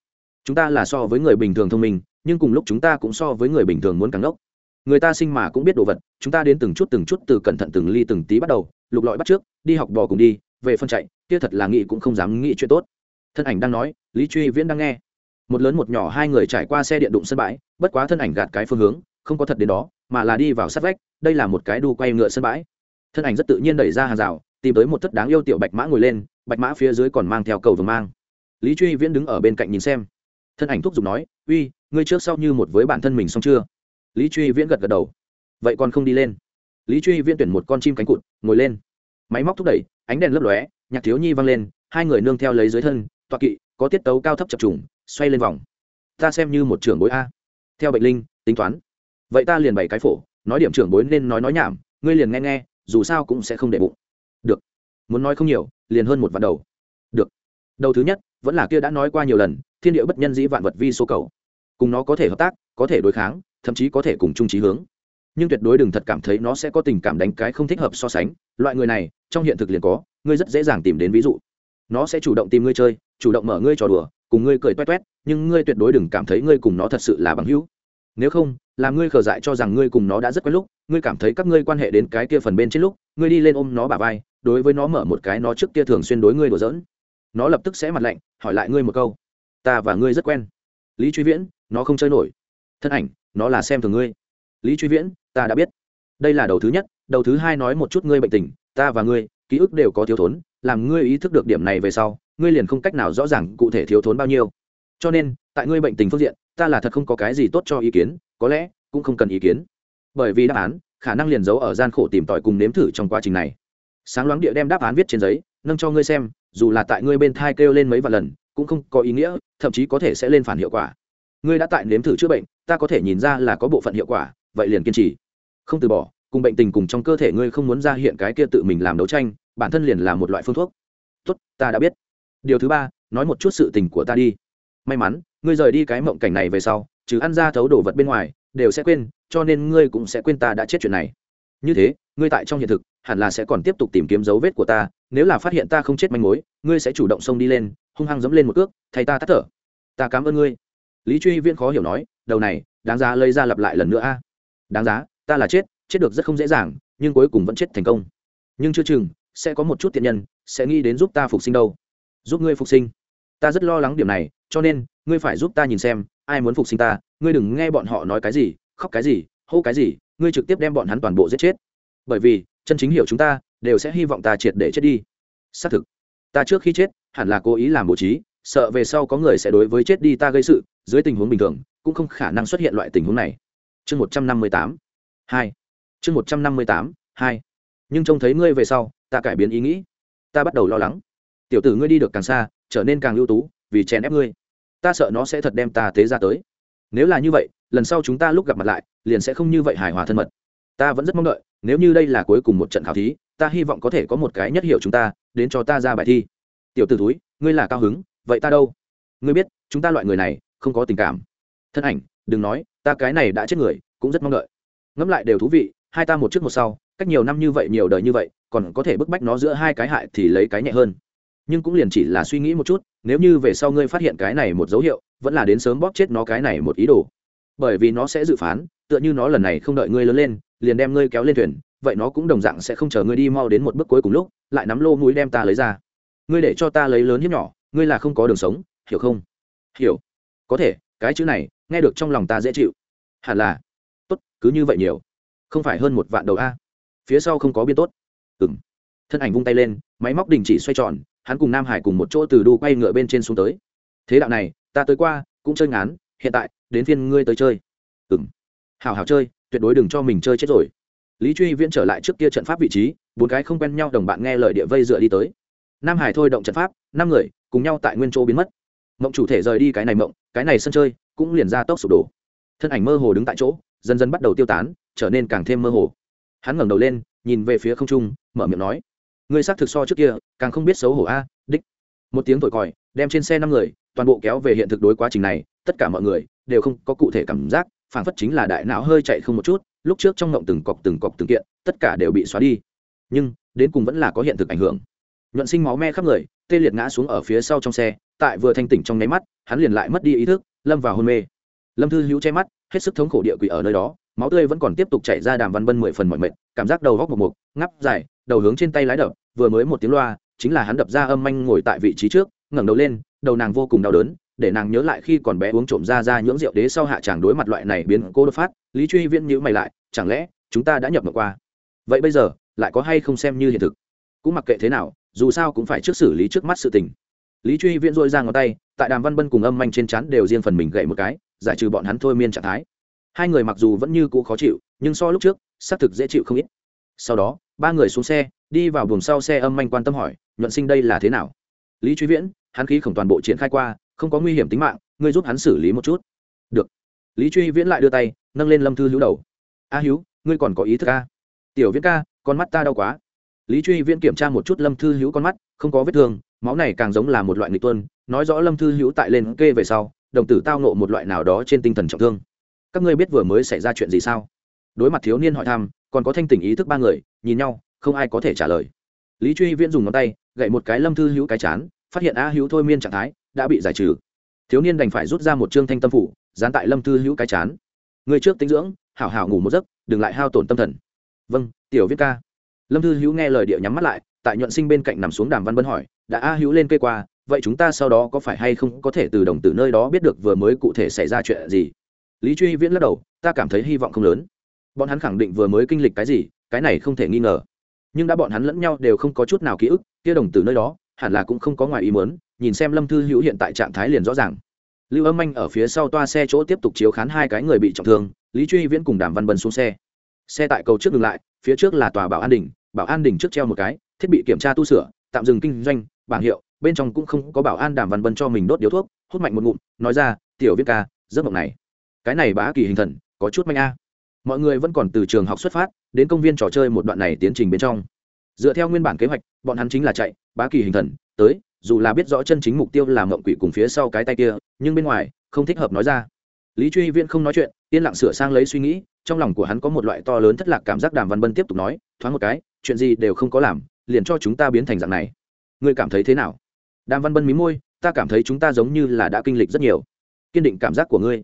Chúng ta là so với người bình thường thông minh nhưng cùng lúc chúng ta cũng so với người bình thường muốn càng ngốc người ta sinh mà cũng biết đồ vật, chúng ta đến từng chút từng chút từ cẩn thận từng ly từng tí bắt đầu, lục lọi bắt trước, đi học bò cùng đi, về phân chạy, kia thật là nghĩ cũng không dám nghĩ chuyện tốt. Thân ảnh đang nói, lý truy viễn đang nghe. Một lớn một nhỏ hai người trải qua xe điện đụng sân bãi, bất quá thân ảnh gạt cái phương hướng, không có thật đến đó, mà là đi vào sát vách, đây là một cái đu quay ngựa sân bãi. Thân ảnh rất tự nhiên đẩy ra hàng rào, tìm tới một thất đáng yêu tiểu bạch mã ngồi lên, bạch mã phía dưới còn mang theo cầu vừa mang. Lý truy viễn đứng ở bên cạnh nhìn xem thân ảnh thúc giục nói, uy, ngươi trước sau như một với bản thân mình xong chưa? Lý truy viễn gật gật đầu. Vậy còn không đi lên. Lý truy viễn tuyển một con chim cánh cụt, ngồi lên. Máy móc thúc đẩy, ánh đèn lấp lóe, nhạc thiếu nhi văng lên, hai người nương theo lấy dưới thân toa kỵ, có tiết tấu cao thấp chập trùng, xoay lên vòng. Ta xem như một trưởng bối a. Theo bệnh linh, tính toán. Vậy ta liền bày cái phổ, nói điểm trưởng bối nên nói nói nhảm, ngươi liền nghe nghe, dù sao cũng sẽ không để bụng. Được. Muốn nói không nhiều, liền hơn một vạn đầu. Được. Đầu thứ nhất, vẫn là kia đã nói qua nhiều lần thiên địa bất nhân dĩ vạn vật vi số cầu. Cùng nó có thể hợp tác, có thể đối kháng, thậm chí có thể cùng chung trí hướng. Nhưng tuyệt đối đừng thật cảm thấy nó sẽ có tình cảm đánh cái không thích hợp so sánh. Loại người này, trong hiện thực liền có, ngươi rất dễ dàng tìm đến ví dụ. Nó sẽ chủ động tìm ngươi chơi, chủ động mở ngươi trò đùa, cùng ngươi cười toét toét, nhưng ngươi tuyệt đối đừng cảm thấy ngươi cùng nó thật sự là bằng hữu. Nếu không là ngươi khờ dại cho rằng ngươi cùng nó đã rất quen lúc, ngươi cảm thấy các ngươi quan hệ đến cái kia phần bên trên lúc, ngươi đi lên ôm nó bà vai, đối với nó mở một cái nó trước kia thường xuyên đối ngươi đùa giỡn. Nó lập tức sẽ mặt lạnh, hỏi lại ngươi một câu ta và ngươi rất quen. Lý truy viễn, nó không chơi nổi. Thân ảnh, nó là xem thường ngươi. Lý truy viễn, ta đã biết. Đây là đầu thứ nhất, đầu thứ hai nói một chút ngươi bệnh tình, ta và ngươi, ký ức đều có thiếu thốn, làm ngươi ý thức được điểm này về sau, ngươi liền không cách nào rõ ràng cụ thể thiếu thốn bao nhiêu. Cho nên, tại ngươi bệnh tình phương diện, ta là thật không có cái gì tốt cho ý kiến, có lẽ, cũng không cần ý kiến. Bởi vì đáp án, khả năng liền giấu ở gian khổ tìm tòi cùng nếm thử trong quá trình này. Sáng loáng địa đem đáp án viết trên giấy, nâng cho ngươi xem, dù là tại ngươi bên thai kêu lên mấy vài lần cũng không có ý nghĩa, thậm chí có thể sẽ lên phản hiệu quả. Ngươi đã tại nếm thử chữa bệnh, ta có thể nhìn ra là có bộ phận hiệu quả, vậy liền kiên trì. Không từ bỏ, cùng bệnh tình cùng trong cơ thể ngươi không muốn ra hiện cái kia tự mình làm đấu tranh, bản thân liền là một loại phương thuốc. Tốt, ta đã biết. Điều thứ ba, nói một chút sự tình của ta đi. May mắn, ngươi rời đi cái mộng cảnh này về sau chứ ăn ra thấu đồ vật bên ngoài, đều sẽ quên, cho nên ngươi cũng sẽ quên ta đã chết chuyện này. Như thế, ngươi tại trong hiện thực, hẳn là sẽ còn tiếp tục tìm kiếm dấu vết của ta, nếu là phát hiện ta không chết manh mối, ngươi sẽ chủ động xông đi lên hung hăng dẫm lên một cước, thay ta tắt thở. Ta cảm ơn ngươi. Lý truy viễn khó hiểu nói, đầu này, đáng giá lấy ra lặp lại lần nữa a. Đáng giá, ta là chết chết được rất không dễ dàng, nhưng cuối cùng vẫn chết thành công. Nhưng chưa chừng, sẽ có một chút tiện nhân, sẽ nghĩ đến giúp ta phục sinh đâu. Giúp ngươi phục sinh? Ta rất lo lắng điểm này, cho nên, ngươi phải giúp ta nhìn xem, ai muốn phục sinh ta, ngươi đừng nghe bọn họ nói cái gì, khóc cái gì, hô cái gì, ngươi trực tiếp đem bọn hắn toàn bộ giết chết. Bởi vì, chân chính hiểu chúng ta, đều sẽ hy vọng ta triệt để chết đi. Xác thực, ta trước khi chết hẳn là cố ý làm bố trí, sợ về sau có người sẽ đối với chết đi ta gây sự, dưới tình huống bình thường, cũng không khả năng xuất hiện loại tình huống này. Chương một trăm năm mươi tám, hai. Chương một trăm năm mươi tám, hai. Nhưng trông thấy ngươi về sau, ta cải biến ý nghĩ. Ta bắt đầu lo lắng. Tiểu tử ngươi đi được càng xa, trở nên càng ưu tú, vì chèn ép ngươi. Ta sợ nó sẽ thật đem ta tế ra tới. Nếu là như vậy, lần sau chúng ta lúc gặp mặt lại, liền sẽ không như vậy hài hòa thân mật. Ta vẫn rất mong đợi, nếu như đây là cuối cùng một trận khảo thí, ta hy vọng có thể có một cái nhất hiểu chúng ta, đến cho ta ra bài thi tiểu t ử túi ngươi là cao hứng, vậy ta đâu? Ngươi biết, chúng ta loại người này, không có tình cảm. Thân ảnh, đừng nói, ta cái này đã chết người, cũng rất mong đợi. Ngẫm lại đều thú vị, hai ta một trước một sau, cách nhiều năm như vậy, nhiều đời như vậy, còn có thể bức bách nó giữa hai cái hại thì lấy cái nhẹ hơn. Nhưng cũng liền chỉ là suy nghĩ một chút, nếu như về sau ngươi phát hiện cái này một dấu hiệu, vẫn là đến sớm bóp chết nó cái này một ý đồ. Bởi vì nó sẽ dự phán, tựa như nó lần này không đợi ngươi lớn lên, liền đem ngươi kéo lên thuyền, vậy nó cũng đồng dạng sẽ không chờ ngươi đi mau đến một bước cuối cùng lúc, lại nắm lô mũi đem ta lấy ra ngươi để cho ta lấy lớn hiếp nhỏ, ngươi là không có đường sống, hiểu không? Hiểu. Có thể, cái chữ này, nghe được trong lòng ta dễ chịu. Hẳn là. Tốt, cứ như vậy nhiều. Không phải hơn một vạn đầu a. Phía sau không có biên tốt. Ừng thân ảnh vung tay lên, máy móc đình chỉ xoay tròn, hắn cùng nam hải cùng một chỗ từ đu quay ngựa bên trên xuống tới. Thế đạo này, ta tới qua, cũng chơi ngán, hiện tại, đến phiên ngươi tới chơi. Ừng hào hào chơi, tuyệt đối đừng cho mình chơi chết rồi. Lý truy viễn trở lại trước kia trận pháp vị trí, bốn cái không quen nhau đồng bạn nghe lời địa vây dựa đi tới nam hải thôi động trận pháp, năm người cùng nhau tại nguyên chỗ biến mất. Mộng chủ thể rời đi cái này mộng, cái này sân chơi cũng liền ra tốc sụp đổ. Thân ảnh mơ hồ đứng tại chỗ, dần dần bắt đầu tiêu tán, trở nên càng thêm mơ hồ. Hắn ngẩng đầu lên, nhìn về phía không trung, mở miệng nói, ngươi xác thực so trước kia, càng không biết xấu hổ a, đích. Một tiếng thổi còi, đem trên xe năm người, toàn bộ kéo về hiện thực đối quá trình này, tất cả mọi người đều không có cụ thể cảm giác, phảng phất chính là đại não hơi chạy không một chút, lúc trước trong ngộng từng cọc từng cọc từng kiện, tất cả đều bị xóa đi. Nhưng, đến cùng vẫn là có hiện thực ảnh hưởng nhuận sinh máu me khắp người, tê liệt ngã xuống ở phía sau trong xe, tại vừa thanh tỉnh trong nháy mắt, hắn liền lại mất đi ý thức, lâm vào hôn mê. Lâm thư hữu che mắt, hết sức thống khổ địa quỷ ở nơi đó, máu tươi vẫn còn tiếp tục chảy ra đàm văn bân mười phần mọi mệt, cảm giác đầu góc một mục ngắp dài, đầu hướng trên tay lái đập, vừa mới một tiếng loa, chính là hắn đập ra âm manh ngồi tại vị trí trước, ngẩng đầu lên, đầu nàng vô cùng đau đớn, để nàng nhớ lại khi còn bé uống trộm ra ra nhưỡng rượu đế sau hạ tràng đối mặt loại này biến cố đột phát, lý truy viễn nhữ mày lại, chẳng lẽ, chúng ta đã nhập mộng qua? Vậy bây giờ, lại có hay không xem như hiện thực? Cũng mặc kệ thế nào dù sao cũng phải trước xử lý trước mắt sự tình. Lý truy viễn dội ra ngón tay tại đàm văn bân cùng âm manh trên chắn đều riêng phần mình gậy một cái giải trừ bọn hắn thôi miên trạng thái. Hai người mặc dù vẫn như cũ khó chịu nhưng so lúc trước xác thực dễ chịu không ít. Sau đó ba người xuống xe đi vào buồng sau xe âm manh quan tâm hỏi nhuận sinh đây là thế nào? Lý truy viễn hắn khí khổng toàn bộ triển khai qua không có nguy hiểm tính mạng ngươi giúp hắn xử lý một chút. Được. Lý truy viễn lại đưa tay nâng lên lâm thư hữu đầu. A à, hữu ngươi còn có ý thức ca tiểu viễn ca con mắt ta đau quá lý truy viễn kiểm tra một chút lâm thư hữu con mắt, không có vết thương, máu này càng giống là một loại nghịch tuân, nói rõ lâm thư hữu tại lên kê về sau, đồng tử tao nộ một loại nào đó trên tinh thần trọng thương. Các ngươi biết vừa mới xảy ra chuyện gì sao? Đối mặt thiếu niên hỏi thăm, còn có thanh tỉnh ý thức ba người, nhìn nhau, không ai có thể trả lời. Lý truy viễn dùng ngón tay, gậy một cái lâm thư hữu cái chán, phát hiện a hữu thôi miên trạng thái, đã bị giải trừ. Thiếu niên đành phải rút ra một chương thanh tâm phủ, dán tại lâm thư hữu cái chán. Người trước tính dưỡng, hảo hảo ngủ một giấc, đừng lại hao tổn tâm thần. Vâng tiểu viết ca lâm thư hữu nghe lời địa nhắm mắt lại, tại nhuận sinh bên cạnh nằm xuống đàm văn bân hỏi, đã a hữu lên cây qua, vậy chúng ta sau đó có phải hay không có thể từ đồng từ nơi đó biết được vừa mới cụ thể xảy ra chuyện gì? Lý truy viễn lắc đầu, ta cảm thấy hy vọng không lớn. Bọn hắn khẳng định vừa mới kinh lịch cái gì, cái này không thể nghi ngờ. Nhưng đã bọn hắn lẫn nhau đều không có chút nào ký ức, kia đồng từ nơi đó, hẳn là cũng không có ngoài ý muốn, nhìn xem lâm thư hữu hiện tại trạng thái liền rõ ràng. Lưu âm anh ở phía sau toa xe chỗ tiếp tục chiếu khán hai cái người bị trọng thương, lý truy viễn cùng đàm văn bân xuống xe. Xe tại cầu trước ngừng lại, phía trước là tòa bảo an đình bảo an đình trước treo một cái, thiết bị kiểm tra tu sửa, tạm dừng kinh doanh, bảng hiệu, bên trong cũng không có bảo an đàm văn bân cho mình đốt điếu thuốc, hút mạnh một ngụm, nói ra, tiểu viết ca, giấc mộng này, cái này bá kỳ hình thần, có chút manh a. Mọi người vẫn còn từ trường học xuất phát, đến công viên trò chơi một đoạn này tiến trình bên trong. Dựa theo nguyên bản kế hoạch, bọn hắn chính là chạy, bá kỳ hình thần, tới, dù là biết rõ chân chính mục tiêu là mộng quỷ cùng phía sau cái tay kia, nhưng bên ngoài, không thích hợp nói ra. Lý truy viễn không nói chuyện yên lặng sửa sang lấy suy nghĩ, trong lòng của hắn có một loại to lớn thất lạc cảm giác đàm văn bân tiếp tục nói, thoáng một cái, chuyện gì đều không có làm, liền cho chúng ta biến thành dạng này. Ngươi cảm thấy thế nào? Đàm văn bân mí môi, ta cảm thấy chúng ta giống như là đã kinh lịch rất nhiều. Kiên định cảm giác của ngươi.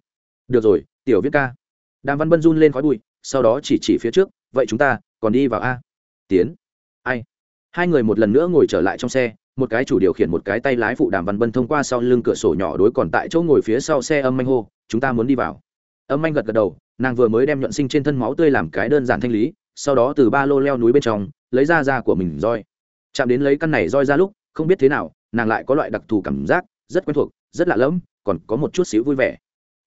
Được rồi, tiểu viết ca. Đàm văn bân run lên khói bụi, sau đó chỉ chỉ phía trước, vậy chúng ta, còn đi vào a. Tiến. Ai? Hai người một lần nữa ngồi trở lại trong xe, một cái chủ điều khiển một cái tay lái phụ đàm văn bân thông qua sau lưng cửa sổ nhỏ đối còn tại chỗ ngồi phía sau xe âm manh hô, chúng ta muốn đi vào âm anh gật gật đầu, nàng vừa mới đem nhuận sinh trên thân máu tươi làm cái đơn giản thanh lý, sau đó từ ba lô leo núi bên trong, lấy ra da của mình roi. Chạm đến lấy căn này roi ra lúc, không biết thế nào, nàng lại có loại đặc thù cảm giác, rất quen thuộc, rất lạ lẫm, còn có một chút xíu vui vẻ.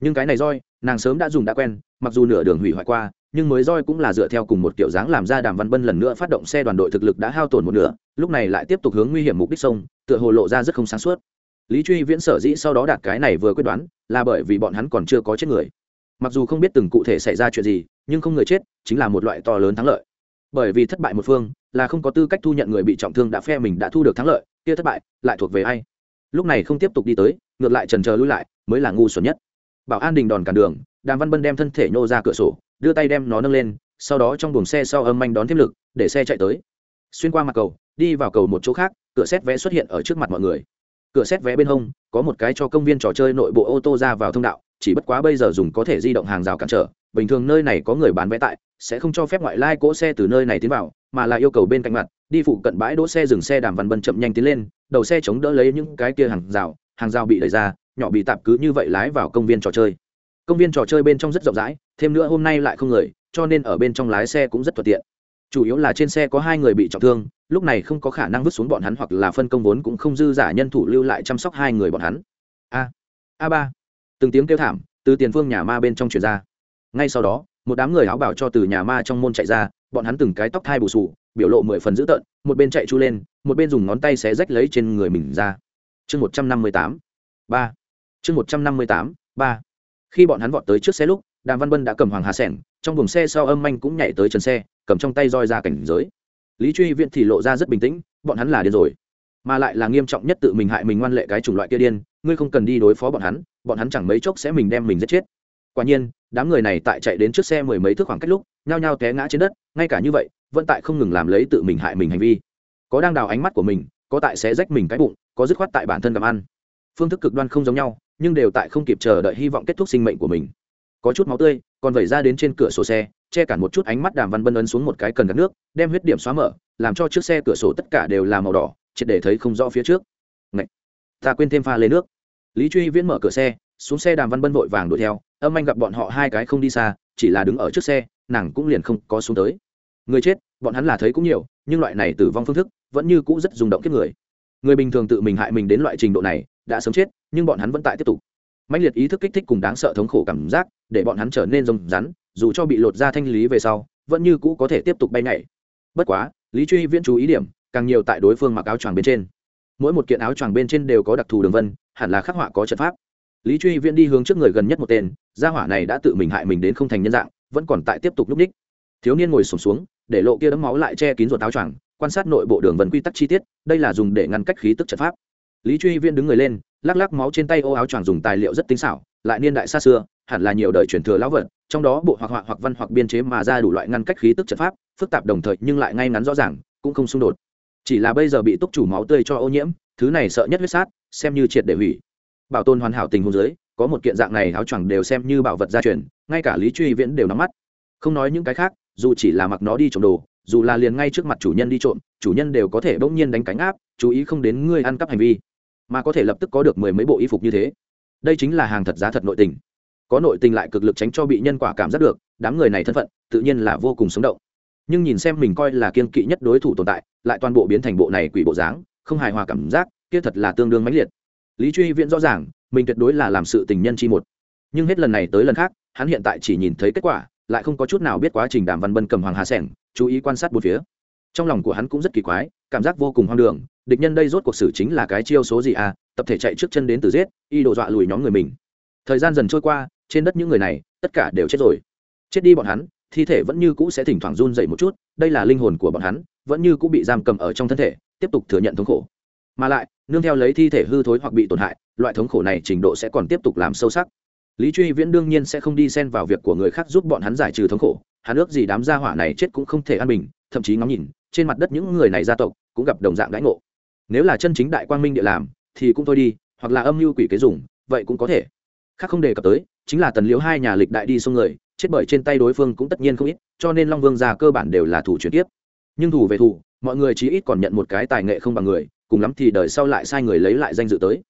Nhưng cái này roi, nàng sớm đã dùng đã quen, mặc dù nửa đường hủy hoại qua, nhưng mới roi cũng là dựa theo cùng một kiểu dáng làm ra đàm văn bân lần nữa phát động xe đoàn đội thực lực đã hao tổn một nửa, lúc này lại tiếp tục hướng nguy hiểm mục đích sông, tựa hồ lộ ra rất không sáng suốt. Lý truy viễn sở dĩ sau đó đạt cái này vừa quyết đoán, là bởi vì bọn hắn còn chưa có chết người mặc dù không biết từng cụ thể xảy ra chuyện gì, nhưng không người chết chính là một loại to lớn thắng lợi. Bởi vì thất bại một phương là không có tư cách thu nhận người bị trọng thương đã phe mình đã thu được thắng lợi, kia thất bại lại thuộc về ai? Lúc này không tiếp tục đi tới, ngược lại trần chờ lui lại mới là ngu xuẩn nhất. Bảo an đình đòn cản đường, đàm văn bân đem thân thể nhô ra cửa sổ, đưa tay đem nó nâng lên, sau đó trong buồng xe sau âm manh đón thêm lực, để xe chạy tới. Xuyên qua mặt cầu, đi vào cầu một chỗ khác, cửa xét vé xuất hiện ở trước mặt mọi người. Cửa xét vé bên hông, có một cái cho công viên trò chơi nội bộ ô tô ra vào thông đạo chỉ bất quá bây giờ dùng có thể di động hàng rào cản trở, bình thường nơi này có người bán vé tại, sẽ không cho phép ngoại lai cỗ xe từ nơi này tiến vào, mà là yêu cầu bên cạnh mặt, đi phụ cận bãi đỗ xe dừng xe đàm văn bân chậm nhanh tiến lên, đầu xe chống đỡ lấy những cái kia hàng rào hàng rào bị đẩy ra, nhỏ bị tạp cứ như vậy lái vào công viên trò chơi. Công viên trò chơi bên trong rất rộng rãi, thêm nữa hôm nay lại không người, cho nên ở bên trong lái xe cũng rất thuận tiện. Chủ yếu là trên xe có hai người bị trọng thương, lúc này không có khả năng vứt xuống bọn hắn hoặc là phân công vốn cũng không dư giả nhân thủ lưu lại chăm sóc hai người bọn hắn. A. A ba từng tiếng kêu thảm từ tiền phương nhà ma bên trong truyền ra. Ngay sau đó, một đám người áo bảo cho từ nhà ma trong môn chạy ra, bọn hắn từng cái tóc thai bù sù, biểu lộ mười phần dữ tợn, một bên chạy chu lên, một bên dùng ngón tay xé rách lấy trên người mình ra. Chương một trăm năm mươi tám, ba. Chương một trăm năm mươi tám, ba. Khi bọn hắn vọt tới trước xe lúc, đàm văn bân đã cầm hoàng hà sẻng, trong buồng xe sau âm anh cũng nhảy tới trần xe, cầm trong tay roi ra cảnh giới. Lý truy viện thì lộ ra rất bình tĩnh, bọn hắn là điên rồi. Mà lại là nghiêm trọng nhất tự mình hại mình ngoan lệ cái chủng loại kia điên ngươi không cần đi đối phó bọn hắn bọn hắn chẳng mấy chốc sẽ mình đem mình giết chết. Quả nhiên, đám người này tại chạy đến trước xe mười mấy thước khoảng cách lúc, nhao nhao té ngã trên đất, ngay cả như vậy, vẫn tại không ngừng làm lấy tự mình hại mình hành vi. Có đang đào ánh mắt của mình, có tại sẽ rách mình cái bụng, có dứt khoát tại bản thân cầm ăn. Phương thức cực đoan không giống nhau, nhưng đều tại không kịp chờ đợi hy vọng kết thúc sinh mệnh của mình. Có chút máu tươi, còn vẩy ra đến trên cửa sổ xe, che cản một chút ánh mắt đàm văn bân ấn xuống một cái cần gạt nước, đem huyết điểm xóa mở, làm cho chiếc xe cửa sổ tất cả đều là màu đỏ, triệt để thấy không rõ phía trước ta quên thêm pha lấy nước. Lý truy viễn mở cửa xe, xuống xe đàm văn bân vội vàng đuổi theo, âm anh gặp bọn họ hai cái không đi xa, chỉ là đứng ở trước xe, nàng cũng liền không có xuống tới. Người chết, bọn hắn là thấy cũng nhiều, nhưng loại này tử vong phương thức vẫn như cũ rất rung động kiếp người. Người bình thường tự mình hại mình đến loại trình độ này, đã sớm chết, nhưng bọn hắn vẫn tại tiếp tục. Mạnh liệt ý thức kích thích cùng đáng sợ thống khổ cảm giác, để bọn hắn trở nên rồng rắn, dù cho bị lột ra thanh lý về sau, vẫn như cũ có thể tiếp tục bay nhảy. Bất quá, lý truy viễn chú ý điểm, càng nhiều tại đối phương mặc áo choàng bên trên mỗi một kiện áo choàng bên trên đều có đặc thù đường vân hẳn là khắc họa có trận pháp. Lý truy viễn đi hướng trước người gần nhất một tên gia hỏa này đã tự mình hại mình đến không thành nhân dạng vẫn còn tại tiếp tục lúc ních. Thiếu niên ngồi sổm xuống, xuống để lộ kia đấm máu lại che kín ruột áo choàng quan sát nội bộ đường vân quy tắc chi tiết đây là dùng để ngăn cách khí tức trận pháp. Lý truy viễn đứng người lên lắc lắc máu trên tay ô áo choàng dùng tài liệu rất tinh xảo lại niên đại xa xưa hẳn là nhiều đời truyền thừa lão vật trong đó bộ hoặc họa hoặc văn hoặc biên chế mà ra đủ loại ngăn cách khí tức trận pháp phức tạp đồng thời nhưng lại ngay ngắn rõ ràng cũng không xung đột chỉ là bây giờ bị túc chủ máu tươi cho ô nhiễm, thứ này sợ nhất huyết sát, xem như triệt để hủy. Bảo tồn hoàn hảo tình huống dưới, có một kiện dạng này áo choàng đều xem như bảo vật gia truyền, ngay cả lý truy viễn đều nắm mắt. Không nói những cái khác, dù chỉ là mặc nó đi trộm đồ, dù là liền ngay trước mặt chủ nhân đi trộm, chủ nhân đều có thể bỗng nhiên đánh cánh áp, chú ý không đến ngươi ăn cắp hành vi, mà có thể lập tức có được mười mấy bộ y phục như thế. Đây chính là hàng thật giá thật nội tình. Có nội tình lại cực lực tránh cho bị nhân quả cảm giác được, đám người này thân phận, tự nhiên là vô cùng sống động nhưng nhìn xem mình coi là kiên kỵ nhất đối thủ tồn tại, lại toàn bộ biến thành bộ này quỷ bộ dáng, không hài hòa cảm giác, kia thật là tương đương mãnh liệt. Lý truy viễn rõ ràng, mình tuyệt đối là làm sự tình nhân chi một. Nhưng hết lần này tới lần khác, hắn hiện tại chỉ nhìn thấy kết quả, lại không có chút nào biết quá trình đàm văn bân cầm hoàng hà sẻng, chú ý quan sát bốn phía. Trong lòng của hắn cũng rất kỳ quái, cảm giác vô cùng hoang đường, địch nhân đây rốt cuộc xử chính là cái chiêu số gì à tập thể chạy trước chân đến từ giết, y độ dọa lùi nhóm người mình. Thời gian dần trôi qua, trên đất những người này, tất cả đều chết rồi. Chết đi bọn hắn thi thể vẫn như cũ sẽ thỉnh thoảng run dậy một chút, đây là linh hồn của bọn hắn, vẫn như cũ bị giam cầm ở trong thân thể, tiếp tục thừa nhận thống khổ. Mà lại, nương theo lấy thi thể hư thối hoặc bị tổn hại, loại thống khổ này trình độ sẽ còn tiếp tục làm sâu sắc. Lý truy viễn đương nhiên sẽ không đi xen vào việc của người khác giúp bọn hắn giải trừ thống khổ, hắn ước gì đám gia hỏa này chết cũng không thể an bình, thậm chí ngắm nhìn, trên mặt đất những người này gia tộc cũng gặp đồng dạng đãi ngộ. Nếu là chân chính đại quang minh địa làm, thì cũng thôi đi, hoặc là âm mưu quỷ kế dùng, vậy cũng có thể. Khác không đề cập tới, chính là tần liếu hai nhà lịch đại đi xuống người chết bởi trên tay đối phương cũng tất nhiên không ít, cho nên long vương già cơ bản đều là thủ chuyển tiếp. Nhưng thủ về thủ, mọi người chí ít còn nhận một cái tài nghệ không bằng người, cùng lắm thì đời sau lại sai người lấy lại danh dự tới.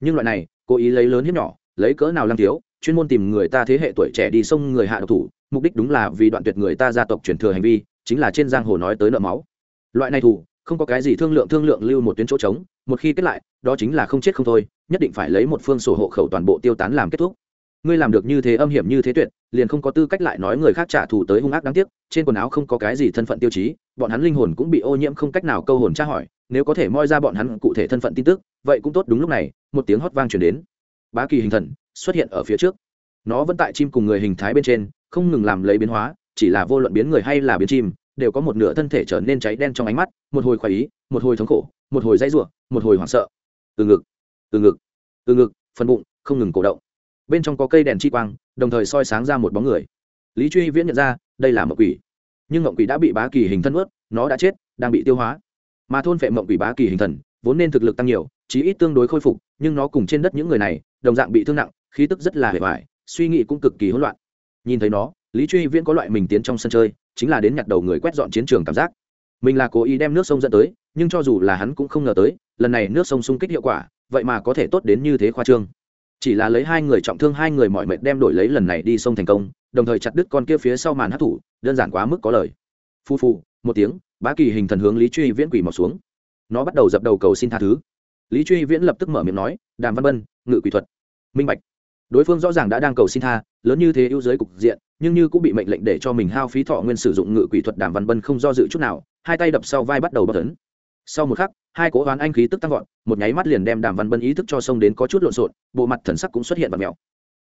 Nhưng loại này, cố ý lấy lớn hiếp nhỏ, lấy cỡ nào lăng thiếu, chuyên môn tìm người ta thế hệ tuổi trẻ đi sông người hạ độc thủ, mục đích đúng là vì đoạn tuyệt người ta gia tộc truyền thừa hành vi, chính là trên giang hồ nói tới nợ máu. Loại này thủ, không có cái gì thương lượng thương lượng lưu một tuyến chỗ trống, một khi kết lại, đó chính là không chết không thôi, nhất định phải lấy một phương sổ hộ khẩu toàn bộ tiêu tán làm kết thúc ngươi làm được như thế âm hiểm như thế tuyệt liền không có tư cách lại nói người khác trả thù tới hung ác đáng tiếc trên quần áo không có cái gì thân phận tiêu chí bọn hắn linh hồn cũng bị ô nhiễm không cách nào câu hồn tra hỏi nếu có thể moi ra bọn hắn cụ thể thân phận tin tức vậy cũng tốt đúng lúc này một tiếng hót vang chuyển đến. Bá kỳ hình thần xuất hiện ở phía trước. Nó vẫn tại chim cùng người hình thái bên trên không ngừng làm lấy biến hóa chỉ là vô luận biến người hay là biến chim đều có một nửa thân thể trở nên cháy đen trong ánh mắt một hồi khoái ý một hồi thống khổ một hồi dãy rủa, một hồi hoảng sợ. Từ ngực từ ngực từ ngực phần bụng không ngừng cổ động bên trong có cây đèn chi quang, đồng thời soi sáng ra một bóng người. Lý truy viễn nhận ra, đây là mộng quỷ. Nhưng mộng quỷ đã bị bá kỳ hình thân ướt nó đã chết, đang bị tiêu hóa. Mà thôn vệ mộng quỷ bá kỳ hình thần, vốn nên thực lực tăng nhiều, chí ít tương đối khôi phục, nhưng nó cùng trên đất những người này, đồng dạng bị thương nặng, khí tức rất là hề vải suy nghĩ cũng cực kỳ hỗn loạn. Nhìn thấy nó, lý truy viễn có loại mình tiến trong sân chơi, chính là đến nhặt đầu người quét dọn chiến trường cảm giác. Mình là cố ý đem nước sông dẫn tới, nhưng cho dù là hắn cũng không ngờ tới, lần này nước sông xung kích hiệu quả, vậy mà có thể tốt đến như thế khoa trương chỉ là lấy hai người trọng thương hai người mọi mệt đem đổi lấy lần này đi sông thành công, đồng thời chặt đứt con kia phía sau màn hát thủ, đơn giản quá mức có lời. Phu phu, một tiếng, bá kỳ hình thần hướng lý truy viễn quỷ mọc xuống. Nó bắt đầu dập đầu cầu xin tha thứ. Lý truy viễn lập tức mở miệng nói, đàm văn bân, ngự quỷ thuật. Minh bạch. Đối phương rõ ràng đã đang cầu xin tha, lớn như thế ưu giới cục diện, nhưng như cũng bị mệnh lệnh để cho mình hao phí thọ nguyên sử dụng ngự quỷ thuật đàm văn bân không do dự chút nào, hai tay đập sau vai bắt đầu bất tấn sau một khắc hai cỗ hoán anh khí tức tăng vọt, một nháy mắt liền đem đàm văn bân ý thức cho sông đến có chút lộn xộn, bộ mặt thần sắc cũng xuất hiện và mèo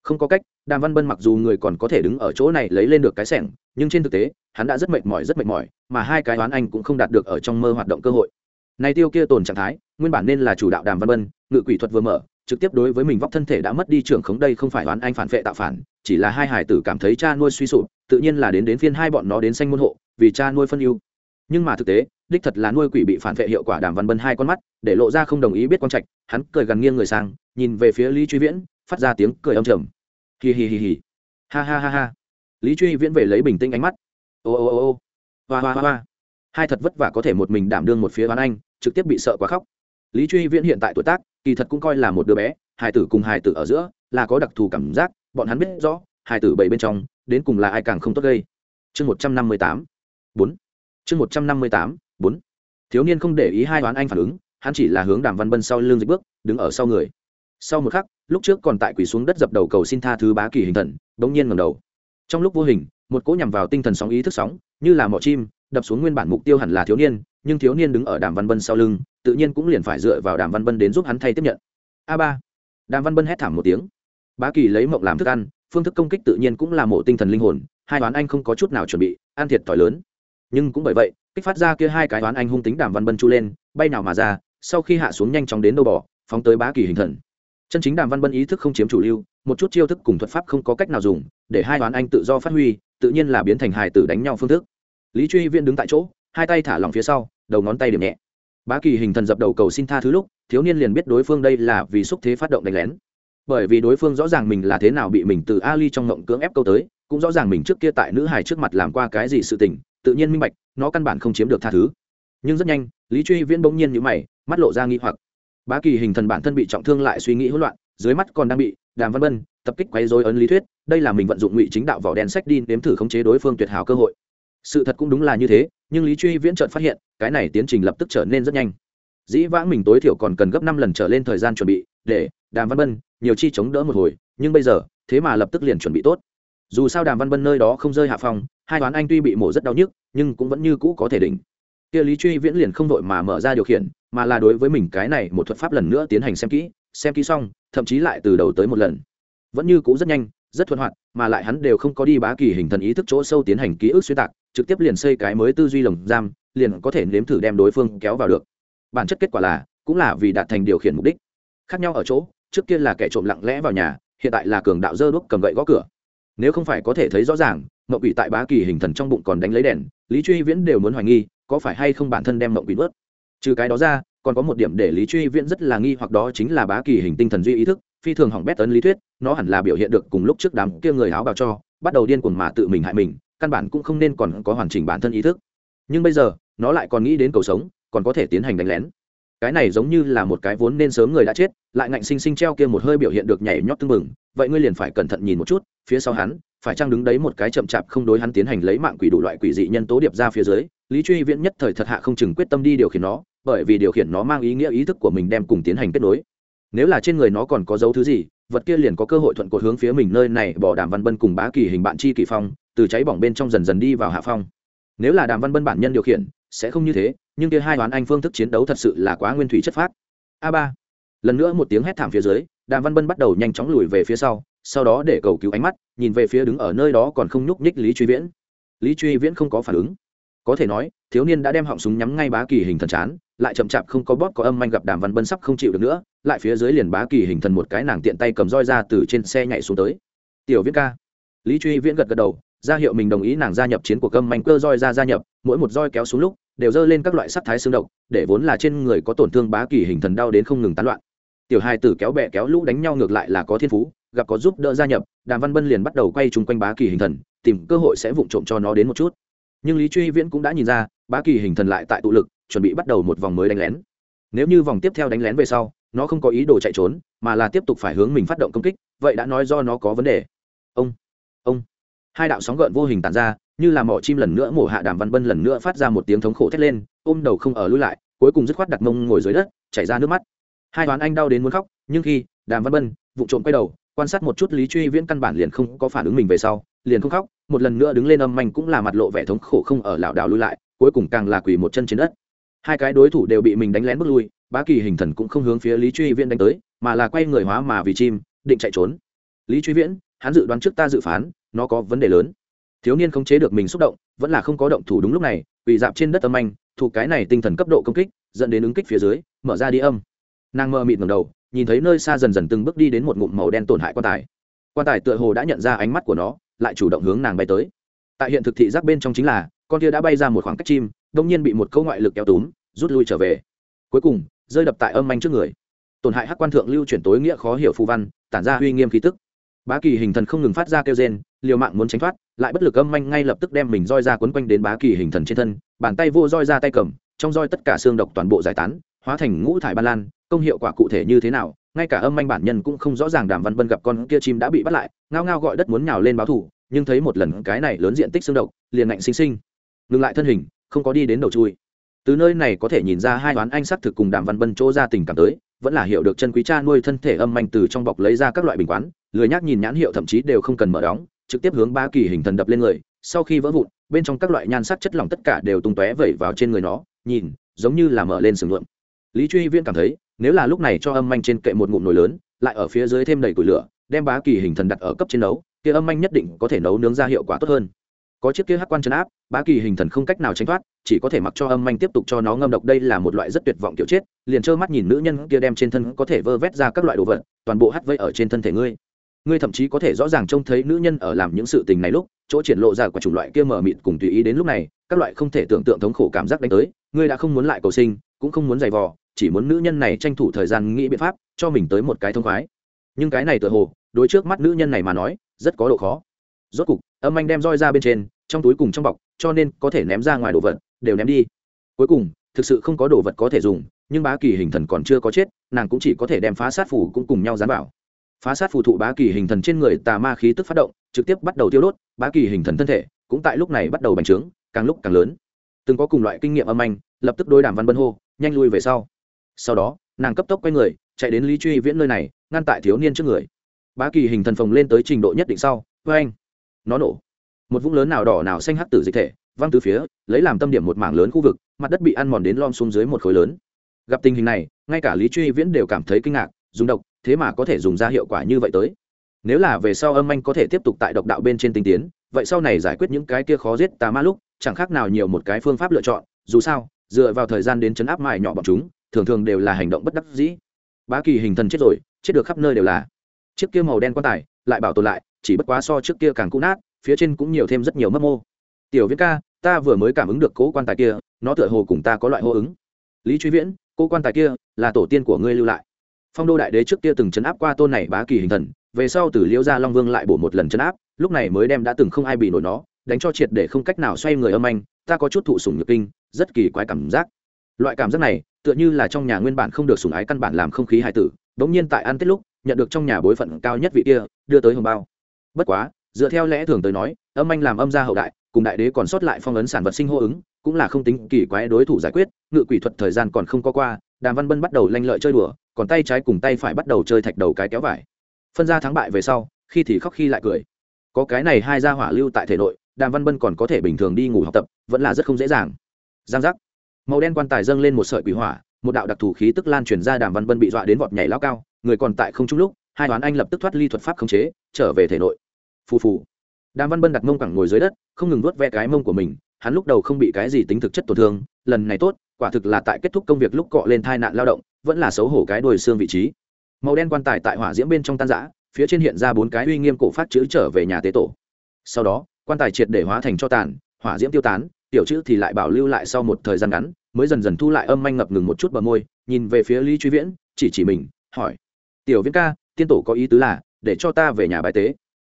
không có cách, đàm văn bân mặc dù người còn có thể đứng ở chỗ này lấy lên được cái sẻng, nhưng trên thực tế, hắn đã rất mệt mỏi, rất mệt mỏi, mà hai cái hoán anh cũng không đạt được ở trong mơ hoạt động cơ hội. Này tiêu kia tồn trạng thái, nguyên bản nên là chủ đạo đàm văn bân, ngự quỷ thuật vừa mở, trực tiếp đối với mình vóc thân thể đã mất đi trưởng khống đây không phải đoán anh phản vệ tạo phản, chỉ là hai hải tử cảm thấy cha nuôi suy sụp, tự nhiên là đến đến phiên hai bọn nó đến sanh môn hộ, vì cha nuôi phân ưu nhưng mà thực tế, đích thật là nuôi quỷ bị phản vệ hiệu quả đàm văn bân hai con mắt, để lộ ra không đồng ý biết quan trạch, hắn cười gần nghiêng người sang, nhìn về phía lý truy viễn, phát ra tiếng cười âm trầm. Hì hì hì hì ha ha ha ha. Lý truy viễn về lấy bình tĩnh ánh mắt. Ô ô ô ô. Hoa hoa hoa hai thật vất vả có thể một mình đảm đương một phía bán anh, trực tiếp bị sợ quá khóc. Lý truy viễn hiện tại tuổi tác, kỳ thật cũng coi là một đứa bé, hài tử cùng hài tử ở giữa, là có đặc thù cảm giác, bọn hắn biết rõ, hài tử bảy bên trong, đến cùng là ai càng không tốt gây. Chương một trăm năm mươi tám. Bốn chương một trăm năm mươi tám, bốn. Thiếu niên không để ý hai đoán anh phản ứng, hắn chỉ là hướng đàm văn bân sau lưng dịch bước, đứng ở sau người. Sau một khắc, lúc trước còn tại quỳ xuống đất dập đầu cầu xin tha thứ bá kỳ hình thần, bỗng nhiên ngầm đầu. Trong lúc vô hình, một cỗ nhằm vào tinh thần sóng ý thức sóng, như là mỏ chim, đập xuống nguyên bản mục tiêu hẳn là thiếu niên, nhưng thiếu niên đứng ở đàm văn bân sau lưng, tự nhiên cũng liền phải dựa vào đàm văn bân đến giúp hắn thay tiếp nhận. A ba. Đàm văn bân hét thảm một tiếng. Bá kỳ lấy mộng làm thức ăn, phương thức công kích tự nhiên cũng là mộ tinh thần linh hồn, hai đoán anh không có chút nào chuẩn bị an thiệt thòi lớn nhưng cũng bởi vậy, kích phát ra kia hai cái toán anh hung tính đàm văn bân chu lên, bay nào mà ra, sau khi hạ xuống nhanh chóng đến đâu bỏ, phóng tới bá kỳ hình thần. Chân chính đàm văn bân ý thức không chiếm chủ lưu, một chút chiêu thức cùng thuật pháp không có cách nào dùng, để hai toán anh tự do phát huy, tự nhiên là biến thành hài tử đánh nhau phương thức. Lý truy viên đứng tại chỗ, hai tay thả lỏng phía sau, đầu ngón tay điểm nhẹ. Bá kỳ hình thần dập đầu cầu xin tha thứ lúc, thiếu niên liền biết đối phương đây là vì xúc thế phát động đánh lén. Bởi vì đối phương rõ ràng mình là thế nào bị mình từ ali trong ngộng cưỡng ép câu tới, cũng rõ ràng mình trước kia tại nữ hài trước mặt làm qua cái gì sự tình tự nhiên minh bạch, nó căn bản không chiếm được tha thứ. Nhưng rất nhanh, lý truy viễn bỗng nhiên nhữ mày, mắt lộ ra nghi hoặc. Bá kỳ hình thần bản thân bị trọng thương lại suy nghĩ hỗn loạn, dưới mắt còn đang bị đàm văn bân tập kích quấy dối ấn lý thuyết, đây là mình vận dụng ngụy chính đạo vỏ đen sách đi nếm thử khống chế đối phương tuyệt hảo cơ hội. Sự thật cũng đúng là như thế, nhưng lý truy viễn trợn phát hiện, cái này tiến trình lập tức trở nên rất nhanh. Dĩ vãng mình tối thiểu còn cần gấp năm lần trở lên thời gian chuẩn bị, để đàm văn bân nhiều chi chống đỡ một hồi, nhưng bây giờ, thế mà lập tức liền chuẩn bị tốt. Dù sao đàm văn bân nơi đó không rơi hạ phong hai toán anh tuy bị mổ rất đau nhức, nhưng cũng vẫn như cũ có thể đỉnh. Kia lý truy viễn liền không đội mà mở ra điều khiển, mà là đối với mình cái này một thuật pháp lần nữa tiến hành xem kỹ xem kỹ xong, thậm chí lại từ đầu tới một lần. Vẫn như cũ rất nhanh, rất thuận hoạt, mà lại hắn đều không có đi bá kỳ hình thần ý thức chỗ sâu tiến hành ký ức xuyên tạc, trực tiếp liền xây cái mới tư duy lồng giam, liền có thể nếm thử đem đối phương kéo vào được. Bản chất kết quả là, cũng là vì đạt thành điều khiển mục đích. Khác nhau ở chỗ, trước kia là kẻ trộm lặng lẽ vào nhà, hiện tại là cường đạo dơ đuốc cầm gậy gõ cửa. Nếu không phải có thể thấy rõ ràng mậu quỷ tại bá kỳ hình thần trong bụng còn đánh lấy đèn, lý truy viễn đều muốn hoài nghi, có phải hay không bản thân đem mậu quỷ bớt trừ cái đó ra, còn có một điểm để lý truy viễn rất là nghi hoặc đó chính là bá kỳ hình tinh thần duy ý thức, phi thường hỏng bét ấn lý thuyết, nó hẳn là biểu hiện được cùng lúc trước đám kia người áo bào cho, bắt đầu điên cuồng mà tự mình hại mình, căn bản cũng không nên còn có hoàn chỉnh bản thân ý thức. Nhưng bây giờ, nó lại còn nghĩ đến cầu sống, còn có thể tiến hành đánh lén. Cái này giống như là một cái vốn nên sớm người đã chết, lại ngạnh sinh sinh treo kia một hơi biểu hiện được nhảy nhót tưng bừng, vậy ngươi liền phải cẩn thận nhìn một chút phía sau hắn, phải chăng đứng đấy một cái chậm chạp không đối hắn tiến hành lấy mạng quỷ đủ loại quỷ dị nhân tố điệp ra phía dưới, lý truy viễn nhất thời thật hạ không chừng quyết tâm đi điều khiển nó, bởi vì điều khiển nó mang ý nghĩa ý thức của mình đem cùng tiến hành kết nối. Nếu là trên người nó còn có dấu thứ gì, vật kia liền có cơ hội thuận cột hướng phía mình nơi này, bỏ đàm văn bân cùng bá kỳ hình bạn chi kỳ phong, từ cháy bỏng bên trong dần dần đi vào hạ phong. Nếu là đàm văn bân bản nhân điều khiển, sẽ không như thế, nhưng kia hai đoán anh phương thức chiến đấu thật sự là quá nguyên thủy chất phát. a ba. Lần nữa một tiếng hét thảm phía dưới, đàm văn bân bắt đầu nhanh chóng lùi về phía sau sau đó để cầu cứu ánh mắt, nhìn về phía đứng ở nơi đó còn không nhúc nhích lý truy viễn. Lý truy viễn không có phản ứng. Có thể nói, thiếu niên đã đem họng súng nhắm ngay bá kỳ hình thần chán, lại chậm chạp không có bóp có âm manh gặp đàm văn bân sắp không chịu được nữa, lại phía dưới liền bá kỳ hình thần một cái nàng tiện tay cầm roi ra từ trên xe nhảy xuống tới. Tiểu viễn ca. Lý truy viễn gật gật đầu, ra hiệu mình đồng ý nàng gia nhập chiến của cơm manh cơ roi ra gia nhập, mỗi một roi kéo xuống lúc, đều dơ lên các loại sắc thái xương độc, để vốn là trên người có tổn thương bá kỳ hình thần đau đến không ngừng tán loạn tiểu hai tử kéo bè kéo lũ đánh nhau ngược lại là có thiên phú, gặp có giúp đỡ gia nhập, đàm văn bân liền bắt đầu quay chung quanh bá kỳ hình thần, tìm cơ hội sẽ vụng trộm cho nó đến một chút. Nhưng lý truy viễn cũng đã nhìn ra, bá kỳ hình thần lại tại tụ lực, chuẩn bị bắt đầu một vòng mới đánh lén. Nếu như vòng tiếp theo đánh lén về sau, nó không có ý đồ chạy trốn, mà là tiếp tục phải hướng mình phát động công kích, vậy đã nói do nó có vấn đề. Ông ông. Hai đạo sóng gợn vô hình tàn ra, như là mỏ chim lần nữa mổ hạ đàm văn bân lần nữa phát ra một tiếng thống khổ thét lên, ôm đầu không ở lui lại, cuối cùng dứt khoát đặt mông ngồi dưới đất, chảy ra nước mắt hai toán anh đau đến muốn khóc, nhưng khi đàm văn bân vụ trộm quay đầu, quan sát một chút lý truy viễn căn bản liền không có phản ứng mình về sau, liền không khóc, một lần nữa đứng lên âm manh cũng là mặt lộ vẻ thống khổ không ở lảo đảo lui lại, cuối cùng càng là quỳ một chân trên đất. Hai cái đối thủ đều bị mình đánh lén bước lui, bá kỳ hình thần cũng không hướng phía lý truy viễn đánh tới, mà là quay người hóa mà vì chim, định chạy trốn. Lý truy viễn, hắn dự đoán trước ta dự phán, nó có vấn đề lớn. Thiếu niên không chế được mình xúc động, vẫn là không có động thủ đúng lúc này bị dạp trên đất âm anh thuộc cái này tinh thần cấp độ công kích, dẫn đến ứng kích phía dưới, mở ra đi âm nàng mơ mịt ngầm đầu, nhìn thấy nơi xa dần dần từng bước đi đến một ngụm màu đen tổn hại quan tài. Quan tài tựa hồ đã nhận ra ánh mắt của nó, lại chủ động hướng nàng bay tới. Tại hiện thực thị giác bên trong chính là, con kia đã bay ra một khoảng cách chim, đông nhiên bị một câu ngoại lực kéo túm, rút lui trở về. Cuối cùng, rơi đập tại âm anh trước người. Tổn hại hắc quan thượng lưu chuyển tối nghĩa khó hiểu phù văn, tản ra uy nghiêm khí tức. Bá kỳ hình thần không ngừng phát ra kêu rên, liều mạng muốn tránh thoát, lại bất lực âm anh ngay lập tức đem mình roi ra quấn quanh đến bá kỳ hình thần trên thân, bàn tay vô roi ra tay cầm, trong roi tất cả xương độc toàn bộ giải tán, hóa thành ngũ thải ba lan công hiệu quả cụ thể như thế nào, ngay cả âm anh bản nhân cũng không rõ ràng đàm văn vân gặp con kia chim đã bị bắt lại, ngao ngao gọi đất muốn nhào lên báo thủ nhưng thấy một lần cái này lớn diện tích xương độc, liền ngạnh sinh sinh. Ngừng lại thân hình, không có đi đến đầu chui. Từ nơi này có thể nhìn ra hai toán anh xác thực cùng đàm văn vân chỗ ra tình cảm tới, vẫn là hiểu được chân quý cha nuôi thân thể âm anh từ trong bọc lấy ra các loại bình quán, lười nhác nhìn nhãn hiệu thậm chí đều không cần mở đóng, trực tiếp hướng ba kỳ hình thần đập lên người, sau khi vỡ vụn, bên trong các loại nhan sắc chất lỏng tất cả đều tung tóe vẩy vào trên người nó, nhìn, giống như là mở lên sừng luộm lý truy viên cảm thấy nếu là lúc này cho âm manh trên kệ một ngụm nồi lớn, lại ở phía dưới thêm đầy củi lửa, đem bá kỳ hình thần đặt ở cấp trên nấu, kia âm manh nhất định có thể nấu nướng ra hiệu quả tốt hơn. Có chiếc kia hắc quan chấn áp, bá kỳ hình thần không cách nào tránh thoát, chỉ có thể mặc cho âm manh tiếp tục cho nó ngâm độc. Đây là một loại rất tuyệt vọng kiểu chết, liền trơ mắt nhìn nữ nhân kia đem trên thân có thể vơ vét ra các loại đồ vật, toàn bộ hắt vây ở trên thân thể ngươi. Ngươi thậm chí có thể rõ ràng trông thấy nữ nhân ở làm những sự tình này lúc, chỗ triển lộ ra của chủng loại kia mờ mịt cùng tùy ý đến lúc này, các loại không thể tưởng tượng thống khổ cảm giác đánh tới, ngươi đã không muốn lại cầu sinh, cũng không muốn giày vò chỉ muốn nữ nhân này tranh thủ thời gian nghĩ biện pháp cho mình tới một cái thông khoái. Nhưng cái này tựa hồ, đối trước mắt nữ nhân này mà nói, rất có độ khó. Rốt cục, âm anh đem roi ra bên trên, trong túi cùng trong bọc, cho nên có thể ném ra ngoài đồ vật, đều ném đi. Cuối cùng, thực sự không có đồ vật có thể dùng, nhưng bá kỳ hình thần còn chưa có chết, nàng cũng chỉ có thể đem phá sát phủ cũng cùng nhau dán vào. Phá sát phù thụ bá kỳ hình thần trên người tà ma khí tức phát động, trực tiếp bắt đầu tiêu đốt, bá kỳ hình thần thân thể cũng tại lúc này bắt đầu bành trướng, càng lúc càng lớn. Từng có cùng loại kinh nghiệm âm anh, lập tức đôi đàm văn bân hô, nhanh lui về sau sau đó, nàng cấp tốc quay người, chạy đến lý truy viễn nơi này, ngăn tại thiếu niên trước người. Bá kỳ hình thần phồng lên tới trình độ nhất định sau vê anh nó nổ. Một vũng lớn nào đỏ nào xanh hắc tử dịch thể, văng từ phía, lấy làm tâm điểm một mảng lớn khu vực, mặt đất bị ăn mòn đến lom xuống dưới một khối lớn. Gặp tình hình này, ngay cả lý truy viễn đều cảm thấy kinh ngạc, dùng độc, thế mà có thể dùng ra hiệu quả như vậy tới. Nếu là về sau âm anh có thể tiếp tục tại độc đạo bên trên tinh tiến, vậy sau này giải quyết những cái kia khó giết tà ma lúc, chẳng khác nào nhiều một cái phương pháp lựa chọn, dù sao, dựa vào thời gian đến chấn áp mài nhỏ bọn chúng thường thường đều là hành động bất đắc dĩ. Bá kỳ hình thần chết rồi, chết được khắp nơi đều là. Chiếc kia màu đen quan tài lại bảo tồn lại, chỉ bất quá so trước kia càng cũ nát, phía trên cũng nhiều thêm rất nhiều mấp mô. Tiểu viễn ca, ta vừa mới cảm ứng được cố quan tài kia, nó tựa hồ cùng ta có loại hô ứng. Lý truy viễn cô quan tài kia là tổ tiên của ngươi lưu lại. Phong đô đại đế trước kia từng chấn áp qua tôn này bá kỳ hình thần, về sau từ liễu gia long vương lại bổ một lần chấn áp, lúc này mới đem đã từng không ai bị nổi nó, đánh cho triệt để không cách nào xoay người âm anh ta có chút thụ sủng nhược kinh, rất kỳ quái cảm giác. Loại cảm giác này tựa như là trong nhà nguyên bản không được sủng ái căn bản làm không khí hài tử bỗng nhiên tại ăn tết lúc, nhận được trong nhà bối phận cao nhất vị kia, đưa tới hồng bao. Bất quá, dựa theo lẽ thường tới nói, âm anh làm âm gia hậu đại, cùng đại đế còn sót lại phong ấn sản vật sinh hô ứng, cũng là không tính kỳ quái đối thủ giải quyết, ngự quỷ thuật thời gian còn không có qua, đàm văn bân bắt đầu lanh lợi chơi đùa, còn tay trái cùng tay phải bắt đầu chơi thạch đầu cái kéo vải. Phân ra thắng bại về sau, khi thì khóc khi lại cười. Có cái này hai gia hỏa lưu tại thể nội, đàm văn bân còn có thể bình thường đi ngủ học tập, vẫn là rất không dễ dàng. Giang giác màu đen quan tài dâng lên một sợi quỷ hỏa, một đạo đặc thù khí tức lan truyền ra đàm văn bân bị dọa đến vọt nhảy lao cao, người còn tại không chung lúc, hai toán anh lập tức thoát ly thuật pháp khống chế, trở về thể nội. Phù phù. Đàm văn bân đặt mông cẳng ngồi dưới đất, không ngừng nuốt ve cái mông của mình, hắn lúc đầu không bị cái gì tính thực chất tổn thương, lần này tốt, quả thực là tại kết thúc công việc lúc cọ lên tai nạn lao động, vẫn là xấu hổ cái đồi xương vị trí. Màu đen quan tài tại hỏa diễm bên trong tan giã phía trên hiện ra bốn cái uy nghiêm cổ phát chữ trở về nhà tế tổ. Sau đó, quan tài triệt để hóa thành cho tàn, hỏa diễm tiêu tán tiểu chữ thì lại bảo lưu lại sau một thời gian ngắn, mới dần dần thu lại âm manh ngập ngừng một chút bờ môi, nhìn về phía lý truy viễn, chỉ chỉ mình, hỏi. Tiểu viễn ca, tiên tổ có ý tứ là, để cho ta về nhà bài tế.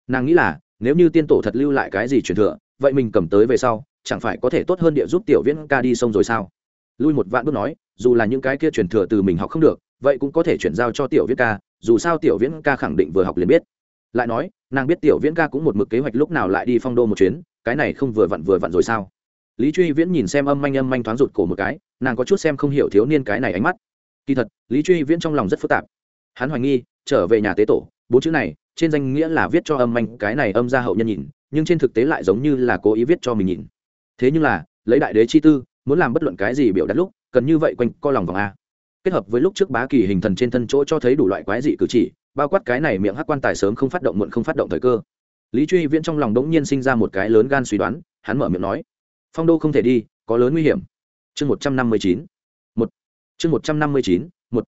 Nàng nghĩ là, nếu như tiên tổ thật lưu lại cái gì truyền thừa, vậy mình cầm tới về sau, chẳng phải có thể tốt hơn địa giúp tiểu viễn ca đi sông rồi sao? Lui một vạn bước nói, dù là những cái kia truyền thừa từ mình học không được, vậy cũng có thể chuyển giao cho tiểu viễn ca, dù sao tiểu viễn ca khẳng định vừa học liền biết. Lại nói, nàng biết tiểu viễn ca cũng một mực kế hoạch lúc nào lại đi phong đô một chuyến, cái này không vừa vặn vừa vặn rồi sao? Lý truy viễn nhìn xem âm manh âm manh thoáng rụt cổ một cái, nàng có chút xem không hiểu thiếu niên cái này ánh mắt. Kỳ thật, lý truy viễn trong lòng rất phức tạp. Hắn hoài nghi, trở về nhà tế tổ, bốn chữ này, trên danh nghĩa là viết cho âm anh cái này âm ra hậu nhân nhìn, nhưng trên thực tế lại giống như là cố ý viết cho mình nhìn. Thế nhưng là, lấy đại đế chi tư, muốn làm bất luận cái gì biểu đạt lúc, cần như vậy quanh co lòng vòng a. Kết hợp với lúc trước bá kỳ hình thần trên thân chỗ cho thấy đủ loại quái dị cử chỉ, bao quát cái này miệng hắc quan tài sớm không phát động muộn không phát động thời cơ. Lý truy viễn trong lòng đống nhiên sinh ra một cái lớn gan suy đoán, hắn mở miệng nói phong đô không thể đi, có lớn nguy hiểm. Chương một trăm năm mươi chín, một. Chương một trăm năm mươi chín, một.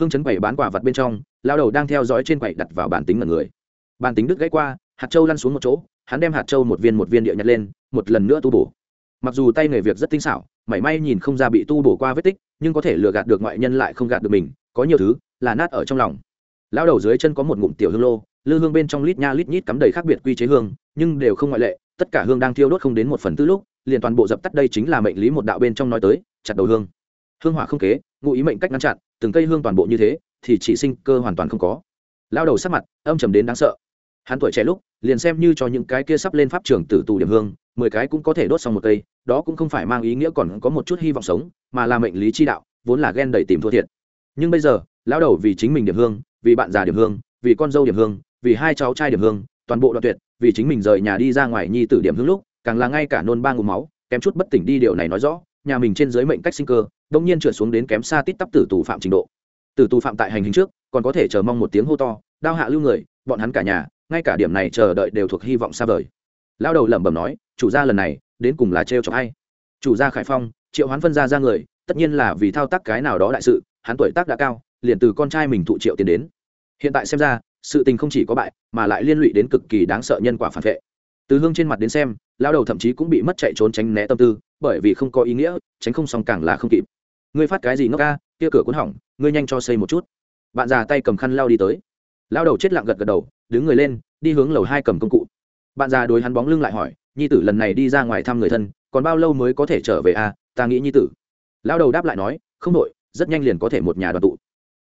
Hương chấn quẩy bán quả vật bên trong lao đầu đang theo dõi trên quẩy đặt vào bản tính mật người. Bản tính đứt gãy qua, hạt châu lăn xuống một chỗ, hắn đem hạt châu một viên một viên địa nhặt lên, một lần nữa tu bổ. Mặc dù tay nghề việc rất tinh xảo, mảy may nhìn không ra bị tu bổ qua vết tích, nhưng có thể lừa gạt được ngoại nhân lại không gạt được mình, có nhiều thứ là nát ở trong lòng. Lao đầu dưới chân có một ngụm tiểu hương lô, lư hương bên trong lít nha lít nhít cắm đầy khác biệt quy chế hương, nhưng đều không ngoại lệ, tất cả hương đang thiêu đốt không đến một phần tư lúc liền toàn bộ dập tắt đây chính là mệnh lý một đạo bên trong nói tới, chặt đầu hương. Hương hỏa không kế, ngụ ý mệnh cách ngăn chặn, từng cây hương toàn bộ như thế, thì chỉ sinh cơ hoàn toàn không có. Lao đầu sắc mặt, âm trầm đến đáng sợ. Hắn tuổi trẻ lúc, liền xem như cho những cái kia sắp lên pháp trường tử tù điểm hương, mười cái cũng có thể đốt xong một cây, đó cũng không phải mang ý nghĩa còn có một chút hy vọng sống, mà là mệnh lý chi đạo, vốn là ghen đầy tìm thua thiệt. Nhưng bây giờ lao đầu vì chính mình điểm hương, vì bạn già điểm hương, vì con dâu điểm hương, vì hai cháu trai điểm hương, toàn bộ đoạn tuyệt, vì chính mình rời nhà đi ra ngoài nhi tử điểm hương lúc càng là ngay cả nôn ba ngụm máu, kém chút bất tỉnh đi, điều này nói rõ, nhà mình trên dưới mệnh cách sinh cơ, đông nhiên trượt xuống đến kém xa tít tắp tử tù phạm trình độ. Tử tù phạm tại hành hình trước, còn có thể chờ mong một tiếng hô to, đao hạ lưu người, bọn hắn cả nhà, ngay cả điểm này chờ đợi đều thuộc hy vọng xa vời. Lao đầu lẩm bẩm nói, chủ gia lần này, đến cùng là trêu cho hay? Chủ gia khải phong, triệu hoán phân ra ra người, tất nhiên là vì thao tác cái nào đó đại sự, hắn tuổi tác đã cao, liền từ con trai mình thụ triệu tiền đến. Hiện tại xem ra, sự tình không chỉ có bại, mà lại liên lụy đến cực kỳ đáng sợ nhân quả phản vệ. Từ hương trên mặt đến xem lao đầu thậm chí cũng bị mất chạy trốn tránh né tâm tư, bởi vì không có ý nghĩa, tránh không xong càng là không kịp. Ngươi phát cái gì ngốc ca kia cửa cuốn hỏng, ngươi nhanh cho xây một chút. Bạn già tay cầm khăn lao đi tới. Lao đầu chết lặng gật gật đầu, đứng người lên, đi hướng lầu hai cầm công cụ. Bạn già đối hắn bóng lưng lại hỏi, nhi tử lần này đi ra ngoài thăm người thân, còn bao lâu mới có thể trở về à ta nghĩ nhi tử. Lao đầu đáp lại nói, không đội rất nhanh liền có thể một nhà đoàn tụ.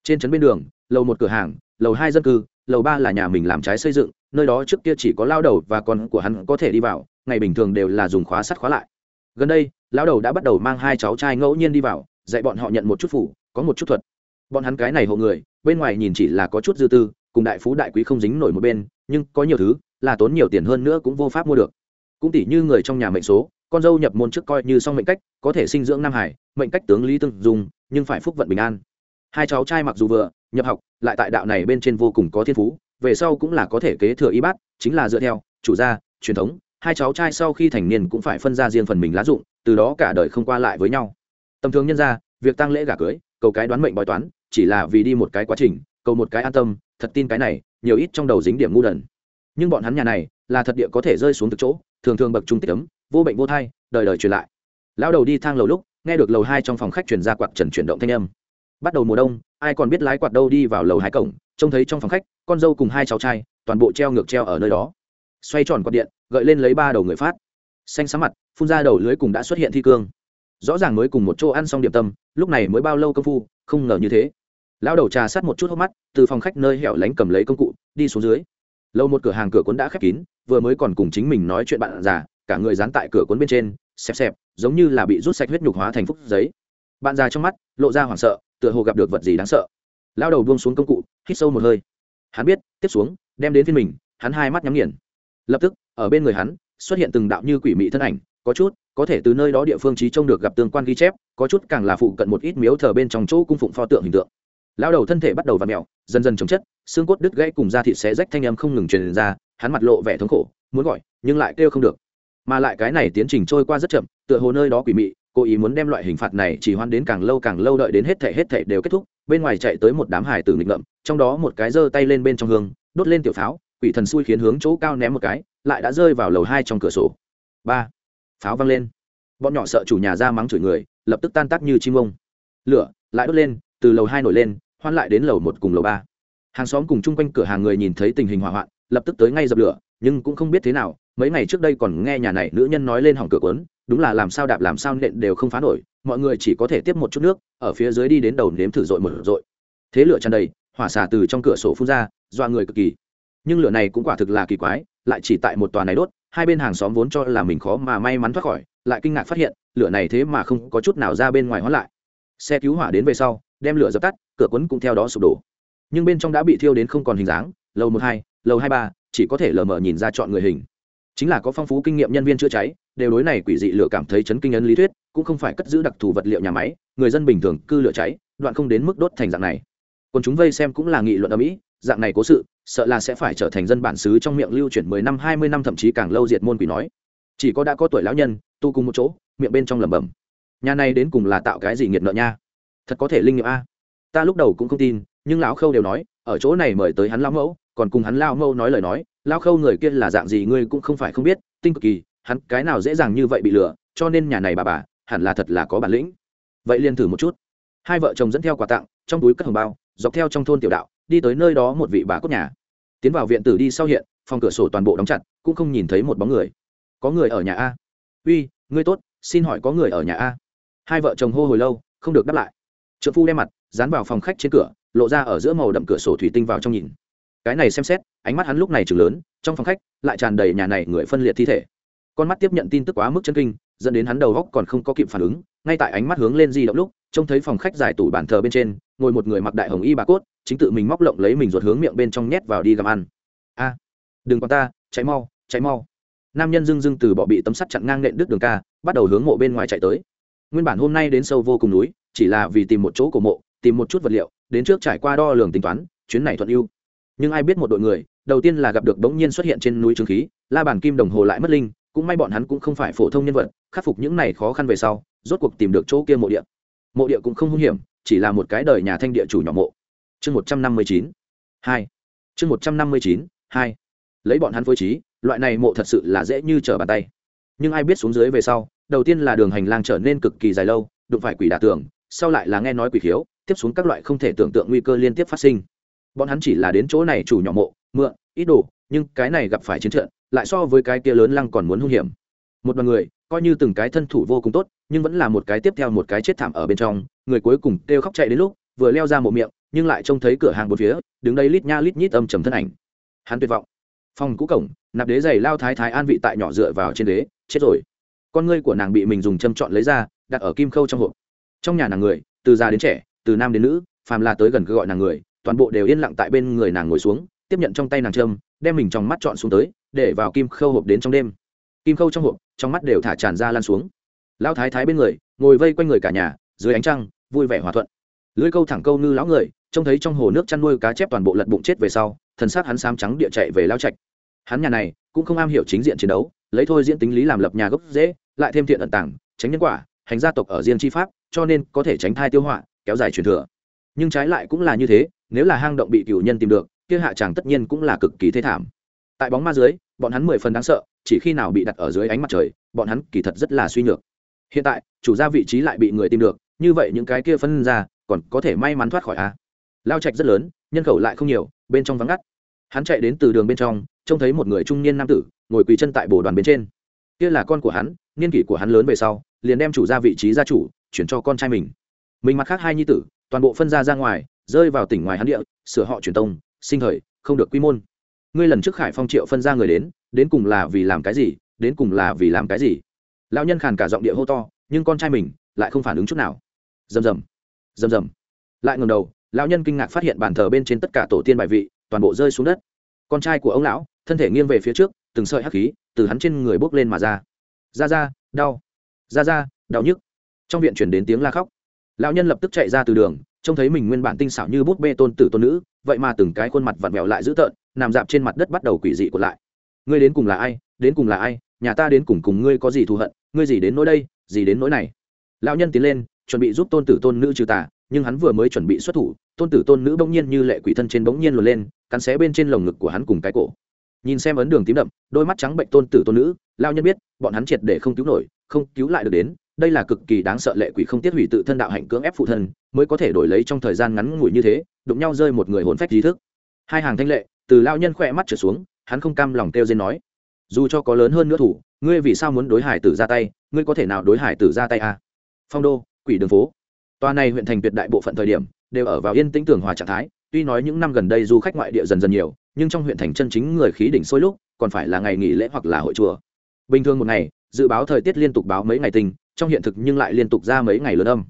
Trên trấn bên đường, lầu một cửa hàng, lầu hai dân cư, lầu ba là nhà mình làm trái xây dựng, nơi đó trước kia chỉ có lao đầu và con của hắn có thể đi vào ngày bình thường đều là dùng khóa sắt khóa lại. Gần đây, lão đầu đã bắt đầu mang hai cháu trai ngẫu nhiên đi vào, dạy bọn họ nhận một chút phủ, có một chút thuật. Bọn hắn cái này hộ người, bên ngoài nhìn chỉ là có chút dư tư, cùng đại phú đại quý không dính nổi một bên, nhưng có nhiều thứ, là tốn nhiều tiền hơn nữa cũng vô pháp mua được. Cũng tỷ như người trong nhà mệnh số, con dâu nhập môn trước coi như xong mệnh cách, có thể sinh dưỡng nam hải, mệnh cách tướng lý tương dùng nhưng phải phúc vận bình an. Hai cháu trai mặc dù vừa, nhập học, lại tại đạo này bên trên vô cùng có thiên phú, về sau cũng là có thể kế thừa y bát, chính là dựa theo, chủ gia, truyền thống hai cháu trai sau khi thành niên cũng phải phân ra riêng phần mình lá dụng, từ đó cả đời không qua lại với nhau. Tầm thường nhân ra việc tăng lễ gả cưới, cầu cái đoán mệnh bói toán, chỉ là vì đi một cái quá trình, cầu một cái an tâm, thật tin cái này, nhiều ít trong đầu dính điểm ngu đần. Nhưng bọn hắn nhà này, là thật địa có thể rơi xuống từ chỗ, thường thường bậc trung tích ấm, vô bệnh vô thai, đời đời truyền lại. Lão đầu đi thang lầu lúc, nghe được lầu hai trong phòng khách truyền ra quạt trần chuyển động thanh âm. Bắt đầu mùa đông, ai còn biết lái quạt đâu đi vào lầu hai cổng, trông thấy trong phòng khách, con dâu cùng hai cháu trai, toàn bộ treo ngược treo ở nơi đó xoay tròn quạt điện, gợi lên lấy ba đầu người phát. Xanh xám mặt, phun ra đầu lưới cùng đã xuất hiện thi cương. Rõ ràng mới cùng một chỗ ăn xong điểm tâm, lúc này mới bao lâu công phu, không ngờ như thế. Lão đầu trà sát một chút hốc mắt, từ phòng khách nơi hẻo lánh cầm lấy công cụ, đi xuống dưới. Lâu một cửa hàng cửa cuốn đã khép kín, vừa mới còn cùng chính mình nói chuyện bạn già, cả người dán tại cửa cuốn bên trên, xẹp xẹp, giống như là bị rút sạch huyết nhục hóa thành phúc giấy. Bạn già trong mắt, lộ ra hoảng sợ, tựa hồ gặp được vật gì đáng sợ. Lao đầu buông xuống công cụ, hít sâu một hơi. Hắn biết, tiếp xuống, đem đến phiên mình, hắn hai mắt nhắm nghiền lập tức, ở bên người hắn, xuất hiện từng đạo như quỷ mị thân ảnh, có chút, có thể từ nơi đó địa phương trí trông được gặp tương quan ghi chép, có chút càng là phụ cận một ít miếu thờ bên trong chỗ cung phụng pho tượng hình tượng. Lao đầu thân thể bắt đầu v ặ mẹo dần dần chống chất, xương cốt đứt gãy cùng da thịt xé rách thanh âm không ngừng truyền ra, hắn mặt lộ vẻ thống khổ, muốn gọi, nhưng lại kêu không được. Mà lại cái này tiến trình trôi qua rất chậm, tựa hồ nơi đó quỷ mị, cố ý muốn đem loại hình phạt này chỉ hoan đến càng lâu càng lâu đợi đến hết thể hết thể đều kết thúc, bên ngoài chạy tới một đám hải tử nghịch ngợm, trong đó một cái giơ tay lên bên trong hương, đốt lên tiểu pháo quỷ thần xui khiến hướng chỗ cao ném một cái, lại đã rơi vào lầu hai trong cửa sổ. Ba. Pháo văng lên. Bọn nhỏ sợ chủ nhà ra mắng chửi người, lập tức tan tác như chim ông. Lửa lại đốt lên, từ lầu hai nổi lên, hoan lại đến lầu một cùng lầu ba. Hàng xóm cùng chung quanh cửa hàng người nhìn thấy tình hình hỏa hoạn, lập tức tới ngay dập lửa, nhưng cũng không biết thế nào, mấy ngày trước đây còn nghe nhà này nữ nhân nói lên hỏng cửa quấn đúng là làm sao đạp làm sao nện đều không phá nổi, mọi người chỉ có thể tiếp một chút nước, ở phía dưới đi đến đầu nếm thử dội một dội thế lửa tràn đầy, hỏa xả từ trong cửa sổ phun ra doa người cực kỳ nhưng lửa này cũng quả thực là kỳ quái, lại chỉ tại một tòa này đốt, hai bên hàng xóm vốn cho là mình khó mà may mắn thoát khỏi, lại kinh ngạc phát hiện, lửa này thế mà không có chút nào ra bên ngoài hóa lại. Xe cứu hỏa đến về sau, đem lửa dập tắt, cửa quấn cũng theo đó sụp đổ. Nhưng bên trong đã bị thiêu đến không còn hình dáng, lầu một hai, lầu hai ba, chỉ có thể lờ mờ nhìn ra chọn người hình. Chính là có phong phú kinh nghiệm nhân viên chữa cháy, đều đối này quỷ dị lửa cảm thấy chấn kinh ấn lý thuyết, cũng không phải cất giữ đặc thù vật liệu nhà máy, người dân bình thường cư lửa cháy, đoạn không đến mức đốt thành dạng này. Còn chúng vây xem cũng là nghị luận ở mỹ dạng này cố sự, sợ là sẽ phải trở thành dân bản xứ trong miệng lưu chuyển mười năm, hai mươi năm, thậm chí càng lâu diệt môn quỷ nói. Chỉ có đã có tuổi lão nhân, tu cùng một chỗ, miệng bên trong lẩm bẩm. Nhà này đến cùng là tạo cái gì nghiệt nợ nha? Thật có thể linh nghiệm a. Ta lúc đầu cũng không tin, nhưng lão khâu đều nói, ở chỗ này mời tới hắn lão mẫu, còn cùng hắn lao mẫu nói lời nói, lão khâu người kia là dạng gì ngươi cũng không phải không biết, tinh cực kỳ, hắn cái nào dễ dàng như vậy bị lừa, cho nên nhà này bà bà, hẳn là thật là có bản lĩnh. Vậy liền thử một chút. Hai vợ chồng dẫn theo quà tặng, trong túi cất hồng bao, dọc theo trong thôn tiểu đạo đi tới nơi đó một vị bà cốt nhà. Tiến vào viện tử đi sau hiện, phòng cửa sổ toàn bộ đóng chặt, cũng không nhìn thấy một bóng người. Có người ở nhà a. Uy, ngươi tốt, xin hỏi có người ở nhà a? Hai vợ chồng hô hồi lâu, không được đáp lại. Trợ phu đem mặt, dán vào phòng khách trên cửa, lộ ra ở giữa màu đậm cửa sổ thủy tinh vào trong nhìn. Cái này xem xét, ánh mắt hắn lúc này chừng lớn, trong phòng khách lại tràn đầy nhà này người phân liệt thi thể. Con mắt tiếp nhận tin tức quá mức chân kinh, dẫn đến hắn đầu góc còn không có kịp phản ứng, ngay tại ánh mắt hướng lên di động lúc, trông thấy phòng khách giải tủ bàn thờ bên trên ngồi một người mặc đại hồng y bà cốt, chính tự mình móc lộng lấy mình ruột hướng miệng bên trong nhét vào đi gặm ăn. A, đừng quan ta cháy mau cháy mau. Nam nhân dưng dưng từ bỏ bị tấm sắt chặn ngang nện đứt đường ca, bắt đầu hướng mộ bên ngoài chạy tới. Nguyên bản hôm nay đến sâu vô cùng núi, chỉ là vì tìm một chỗ cổ mộ, tìm một chút vật liệu, đến trước trải qua đo lường tính toán, chuyến này thuận ưu. Nhưng ai biết một đội người, đầu tiên là gặp được bỗng nhiên xuất hiện trên núi trường khí, la bàn kim đồng hồ lại mất linh, cũng may bọn hắn cũng không phải phổ thông nhân vật, khắc phục những này khó khăn về sau, rốt cuộc tìm được chỗ kia mộ địa. Mộ địa cũng không hung hiểm chỉ là một cái đời nhà thanh địa chủ nhỏ mộ. Chương một trăm năm mươi chín, hai. Chương một trăm năm mươi chín, hai. Lấy bọn hắn phối trí, loại này mộ thật sự là dễ như trở bàn tay. Nhưng ai biết xuống dưới về sau, đầu tiên là đường hành lang trở nên cực kỳ dài lâu, đụng phải quỷ đả tường, sau lại là nghe nói quỷ khiếu, tiếp xuống các loại không thể tưởng tượng nguy cơ liên tiếp phát sinh. Bọn hắn chỉ là đến chỗ này chủ nhỏ mộ, mượn, ít đồ, nhưng cái này gặp phải chiến trận, lại so với cái kia lớn lăng còn muốn hung hiểm. Một đoàn người coi như từng cái thân thủ vô cùng tốt, nhưng vẫn là một cái tiếp theo một cái chết thảm ở bên trong. Người cuối cùng kêu khóc chạy đến lúc, vừa leo ra mộ miệng, nhưng lại trông thấy cửa hàng một phía, đứng đây lít nha lít nhít âm trầm thân ảnh. Hắn tuyệt vọng. Phòng cũ cổng, nạp đế giày lao thái thái an vị tại nhỏ dựa vào trên đế, chết rồi. Con ngươi của nàng bị mình dùng châm chọn lấy ra, đặt ở kim khâu trong hộp. Trong nhà nàng người, từ già đến trẻ, từ nam đến nữ, phàm là tới gần cứ gọi nàng người, toàn bộ đều yên lặng tại bên người nàng ngồi xuống, tiếp nhận trong tay nàng trâm đem mình trong mắt chọn xuống tới, để vào kim khâu hộp đến trong đêm. Kim khâu trong hộp trong mắt đều thả tràn ra lan xuống. Lão thái thái bên người, ngồi vây quanh người cả nhà, dưới ánh trăng, vui vẻ hòa thuận. Lưỡi câu thẳng câu ngư lão người, trông thấy trong hồ nước chăn nuôi cá chép toàn bộ lật bụng chết về sau, thần sát hắn xám trắng địa chạy về lao trạch. Hắn nhà này, cũng không am hiểu chính diện chiến đấu, lấy thôi diễn tính lý làm lập nhà gốc dễ, lại thêm thiện ẩn tàng, tránh nhân quả, hành gia tộc ở riêng chi pháp, cho nên có thể tránh thai tiêu họa, kéo dài truyền thừa. Nhưng trái lại cũng là như thế, nếu là hang động bị cửu nhân tìm được, kia hạ chàng tất nhiên cũng là cực kỳ thế thảm tại bóng ma dưới, bọn hắn mười phần đáng sợ, chỉ khi nào bị đặt ở dưới ánh mặt trời, bọn hắn kỳ thật rất là suy nhược. Hiện tại, chủ gia vị trí lại bị người tìm được, như vậy những cái kia phân ra, còn có thể may mắn thoát khỏi a à? lao trạch rất lớn, nhân khẩu lại không nhiều, bên trong vắng ngắt. Hắn chạy đến từ đường bên trong, trông thấy một người trung niên nam tử, ngồi quỳ chân tại bồ đoàn bên trên. Kia là con của hắn, niên kỷ của hắn lớn về sau, liền đem chủ ra vị trí gia chủ, chuyển cho con trai mình. Mình mặt khác hai nhi tử, toàn bộ phân ra ra ngoài, rơi vào tỉnh ngoài hắn địa, sửa họ truyền tông, sinh thời, không được quy môn ngươi lần trước khải phong triệu phân ra người đến đến cùng là vì làm cái gì, đến cùng là vì làm cái gì? Lão nhân khàn cả giọng địa hô to, nhưng con trai mình lại không phản ứng chút nào. Rầm rầm rầm rầm. Lại ngầm đầu, lão nhân kinh ngạc phát hiện bàn thờ bên trên tất cả tổ tiên bài vị toàn bộ rơi xuống đất. Con trai của ông lão, thân thể nghiêng về phía trước, từng sợi hắc khí từ hắn trên người bốc lên mà ra. Ra ra, đau. Ra ra, đau nhức. Trong viện chuyển đến tiếng la khóc. Lão nhân lập tức chạy ra từ đường, trông thấy mình nguyên bản tinh xảo như bút bê tôn tử tôn nữ vậy mà từng cái khuôn mặt vặn vẹo lại dữ tợn, nằm dạp trên mặt đất bắt đầu quỷ dị của lại. Ngươi đến cùng là ai? Đến cùng là ai? Nhà ta đến cùng cùng ngươi có gì thù hận? Ngươi gì đến nỗi đây? Gì đến nỗi này? Lão nhân tiến lên, chuẩn bị giúp tôn tử tôn nữ trừ tà, nhưng hắn vừa mới chuẩn bị xuất thủ, tôn tử tôn nữ bỗng nhiên như lệ quỷ thân trên bỗng nhiên luồn lên, cắn xé bên trên lồng ngực của hắn cùng cái cổ. Nhìn xem ấn đường tím đậm, đôi mắt trắng bệnh tôn tử tôn nữ lao nhân biết, bọn hắn triệt để không cứu nổi, không cứu lại được đến đây là cực kỳ đáng sợ lệ quỷ không tiết hủy tự thân đạo hạnh cưỡng ép phụ thân, mới có thể đổi lấy trong thời gian ngắn ngủi như thế, đụng nhau rơi một người hồn phách trí thức. Hai hàng thanh lệ, từ lao nhân khỏe mắt trở xuống, hắn không cam lòng kêu dên nói, dù cho có lớn hơn nữa thủ, ngươi vì sao muốn đối hải tử ra tay, ngươi có thể nào đối hải tử ra tay à? phong đô, quỷ đường phố. Toa này huyện thành tuyệt đại bộ phận thời điểm, đều ở vào yên tĩnh tường hòa trạng thái, tuy nói những năm gần đây du khách ngoại địa dần dần nhiều, nhưng trong huyện thành chân chính người khí đỉnh sôi lúc, còn phải là ngày nghỉ lễ hoặc là hội chùa. Bình thường một ngày, dự báo thời tiết liên tục báo mấy ngày tình trong hiện thực nhưng lại liên tục ra mấy ngày lớn âm.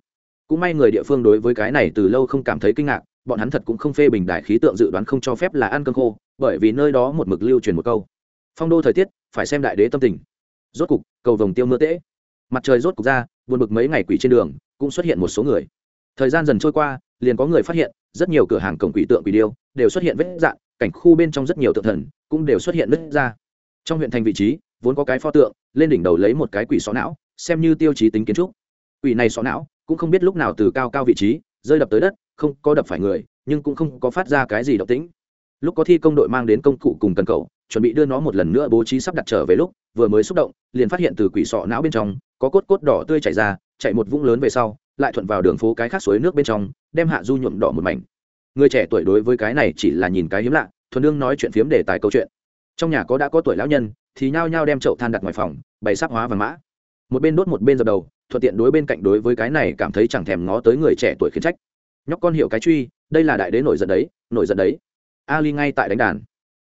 Cũng may người địa phương đối với cái này từ lâu không cảm thấy kinh ngạc, bọn hắn thật cũng không phê bình đại khí tượng dự đoán không cho phép là ăn cơm khô, bởi vì nơi đó một mực lưu truyền một câu. Phong đô thời tiết, phải xem đại đế tâm tình. Rốt cục, cầu vồng tiêu mưa tễ. Mặt trời rốt cục ra, buồn bực mấy ngày quỷ trên đường, cũng xuất hiện một số người. Thời gian dần trôi qua, liền có người phát hiện, rất nhiều cửa hàng cổng quỷ tượng quỷ điêu đều xuất hiện vết dạng cảnh khu bên trong rất nhiều tượng thần cũng đều xuất hiện nứt ra. Trong huyện thành vị trí, vốn có cái pho tượng, lên đỉnh đầu lấy một cái quỷ xó não xem như tiêu chí tính kiến trúc. Quỷ này xó não, cũng không biết lúc nào từ cao cao vị trí, rơi đập tới đất, không có đập phải người, nhưng cũng không có phát ra cái gì động tĩnh. Lúc có thi công đội mang đến công cụ cùng cần cầu, chuẩn bị đưa nó một lần nữa bố trí sắp đặt trở về lúc, vừa mới xúc động, liền phát hiện từ quỷ sọ não bên trong, có cốt cốt đỏ tươi chảy ra, chạy một vũng lớn về sau, lại thuận vào đường phố cái khác suối nước bên trong, đem hạ du nhuộm đỏ một mảnh. Người trẻ tuổi đối với cái này chỉ là nhìn cái hiếm lạ, thuần đương nói chuyện phiếm đề tài câu chuyện. Trong nhà có đã có tuổi lão nhân, thì nhao nhao đem chậu than đặt ngoài phòng, bày sắp hóa và mã một bên đốt một bên dập đầu, thuận tiện đối bên cạnh đối với cái này cảm thấy chẳng thèm ngó tới người trẻ tuổi khiến trách. Nhóc con hiểu cái truy, đây là đại đế nổi giận đấy, nổi giận đấy. Ali ngay tại đánh đàn.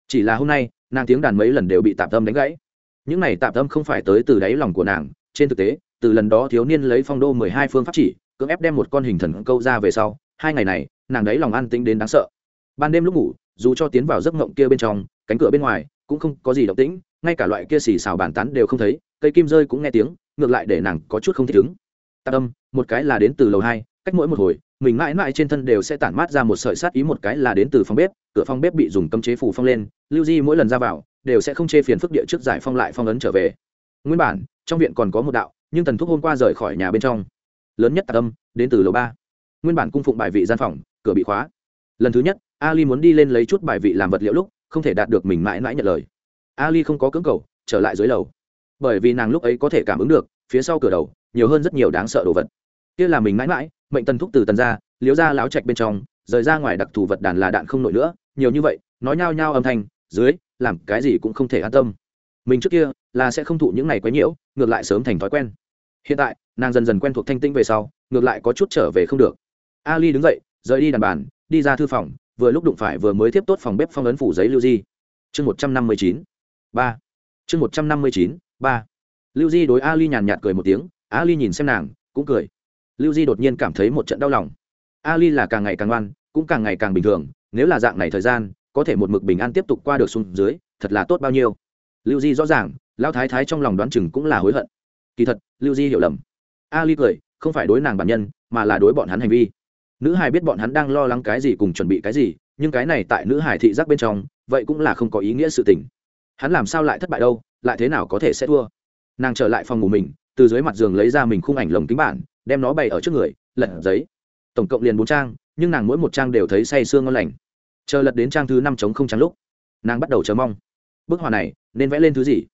Chỉ là hôm nay, nàng tiếng đàn mấy lần đều bị tạm tâm đánh gãy. Những này tạm tâm không phải tới từ đáy lòng của nàng, trên thực tế, từ lần đó thiếu niên lấy phong đô mười hai phương pháp chỉ, cưỡng ép đem một con hình thần câu ra về sau, hai ngày này, nàng đáy lòng an tĩnh đến đáng sợ. Ban đêm lúc ngủ, dù cho tiến vào giấc ngộng kia bên trong, cánh cửa bên ngoài, cũng không có gì động tĩnh, ngay cả loại kia xì xào bàn tán đều không thấy, cây kim rơi cũng nghe tiếng ngược lại để nàng có chút không thích ứng. Tạc âm, một cái là đến từ lầu hai, cách mỗi một hồi, mình mãi mãi trên thân đều sẽ tản mát ra một sợi sát ý, một cái là đến từ phòng bếp, cửa phòng bếp bị dùng cấm chế phủ phong lên, lưu di mỗi lần ra vào, đều sẽ không chê phiền phức địa trước giải phong lại phong ấn trở về. Nguyên bản, trong viện còn có một đạo, nhưng tần thúc hôm qua rời khỏi nhà bên trong. Lớn nhất tạc âm, đến từ lầu ba. Nguyên bản cung phụng bài vị gian phòng, cửa bị khóa. Lần thứ nhất, ali muốn đi lên lấy chút bài vị làm vật liệu lúc, không thể đạt được mình mãi mãi nhận lời. Ali không có cưỡng cầu, trở lại dưới lầu bởi vì nàng lúc ấy có thể cảm ứng được, phía sau cửa đầu, nhiều hơn rất nhiều đáng sợ đồ vật. Kia là mình mãi mãi, mệnh tần thúc từ tần ra, liếu ra láo chạch bên trong, rời ra ngoài đặc thù vật đàn là đạn không nổi nữa, nhiều như vậy, nói nhao nhao âm thanh, dưới, làm cái gì cũng không thể an tâm. Mình trước kia, là sẽ không thụ những này quấy nhiễu, ngược lại sớm thành thói quen. Hiện tại, nàng dần dần quen thuộc thanh tinh về sau, ngược lại có chút trở về không được. Ali đứng dậy, rời đi đàn bàn, đi ra thư phòng, vừa lúc đụng phải vừa mới tiếp tốt phòng bếp phong ấn phủ giấy lưu di. Chương một trăm năm mươi chín. Ba. Chương một trăm năm mươi chín ba lưu di đối ali nhàn nhạt cười một tiếng ali nhìn xem nàng cũng cười lưu di đột nhiên cảm thấy một trận đau lòng ali là càng ngày càng ngoan cũng càng ngày càng bình thường nếu là dạng này thời gian có thể một mực bình an tiếp tục qua được xuống dưới thật là tốt bao nhiêu lưu di rõ ràng lão thái thái trong lòng đoán chừng cũng là hối hận kỳ thật lưu di hiểu lầm ali cười không phải đối nàng bản nhân mà là đối bọn hắn hành vi nữ Hải biết bọn hắn đang lo lắng cái gì cùng chuẩn bị cái gì nhưng cái này tại nữ Hải thị giác bên trong vậy cũng là không có ý nghĩa sự tình hắn làm sao lại thất bại đâu lại thế nào có thể sẽ thua? Nàng trở lại phòng ngủ mình, từ dưới mặt giường lấy ra mình khung ảnh lồng kính bản, đem nó bày ở trước người, lật giấy. Tổng cộng liền bốn trang, nhưng nàng mỗi một trang đều thấy say sương ngon lành. Chờ lật đến trang thứ năm chống không trắng lúc, nàng bắt đầu chờ mong. Bức họa này, nên vẽ lên thứ gì?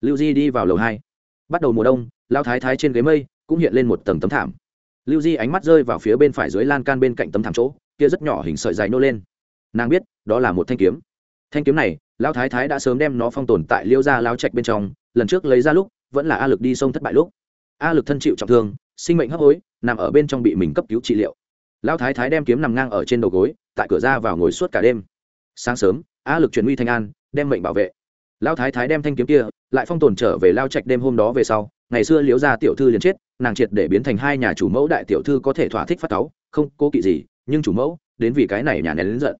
Lưu di đi vào lầu hai. Bắt đầu mùa đông lao thái thái trên ghế mây cũng hiện lên một tầng tấm thảm. Lưu di ánh mắt rơi vào phía bên phải dưới lan can bên cạnh tấm thảm chỗ, kia rất nhỏ hình sợi dài nô lên. Nàng biết, đó là một thanh kiếm. Thanh kiếm này Lão thái thái đã sớm đem nó phong tồn tại liêu gia lao trạch bên trong, lần trước lấy ra lúc, vẫn là a lực đi sông thất bại lúc. A lực thân chịu trọng thương, sinh mệnh hấp hối, nằm ở bên trong bị mình cấp cứu trị liệu. Lão thái thái đem kiếm nằm ngang ở trên đầu gối, tại cửa ra vào ngồi suốt cả đêm. Sáng sớm, a lực chuyển uy thanh an, đem mệnh bảo vệ. Lão thái thái đem thanh kiếm kia, lại phong tồn trở về lao trạch đêm hôm đó về sau, ngày xưa liếu ra tiểu thư liền chết, nàng triệt để biến thành hai nhà chủ mẫu đại tiểu thư có thể thỏa thích phát cáu, không cố kỵ gì, nhưng chủ mẫu, đến vì cái này nhà nén đến giận.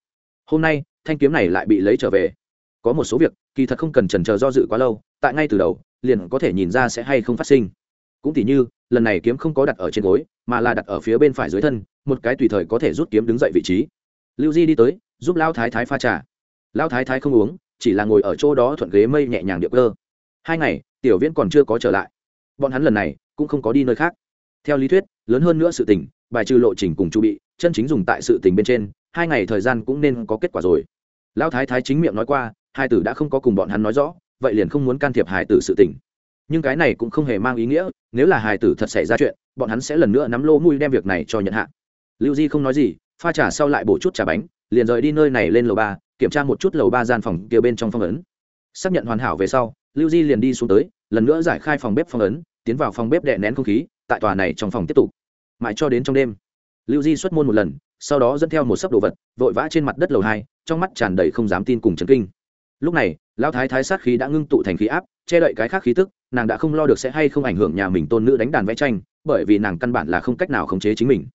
Hôm nay, thanh kiếm này lại bị lấy trở về có một số việc, kỳ thật không cần trần chờ do dự quá lâu, tại ngay từ đầu, liền có thể nhìn ra sẽ hay không phát sinh. Cũng tỉ như, lần này kiếm không có đặt ở trên gối, mà là đặt ở phía bên phải dưới thân, một cái tùy thời có thể rút kiếm đứng dậy vị trí. Lưu di đi tới, giúp lao thái thái pha trà. Lao thái thái không uống, chỉ là ngồi ở chỗ đó thuận ghế mây nhẹ nhàng điệu cơ. Hai ngày, tiểu viễn còn chưa có trở lại. Bọn hắn lần này cũng không có đi nơi khác. Theo lý thuyết, lớn hơn nữa sự tình, bài trừ lộ trình cùng chu bị, chân chính dùng tại sự tình bên trên, hai ngày thời gian cũng nên có kết quả rồi. Lão thái thái chính miệng nói qua hai tử đã không có cùng bọn hắn nói rõ, vậy liền không muốn can thiệp hài tử sự tình. Nhưng cái này cũng không hề mang ý nghĩa, nếu là hài tử thật xảy ra chuyện, bọn hắn sẽ lần nữa nắm lô mùi đem việc này cho nhận hạ. Lưu di không nói gì, pha trà sau lại bổ chút trà bánh, liền rời đi nơi này lên lầu ba, kiểm tra một chút lầu ba gian phòng kia bên trong phong ấn. Xác nhận hoàn hảo về sau, lưu di liền đi xuống tới, lần nữa giải khai phòng bếp phong ấn, tiến vào phòng bếp đệ nén không khí, tại tòa này trong phòng tiếp tục. Mãi cho đến trong đêm, lưu di xuất môn một lần, sau đó dẫn theo một sấp đồ vật, vội vã trên mặt đất lầu hai, trong mắt tràn đầy không dám tin cùng chấn kinh lúc này lão thái thái sát khí đã ngưng tụ thành khí áp che đậy cái khác khí tức nàng đã không lo được sẽ hay không ảnh hưởng nhà mình tôn nữ đánh đàn vẽ tranh bởi vì nàng căn bản là không cách nào khống chế chính mình.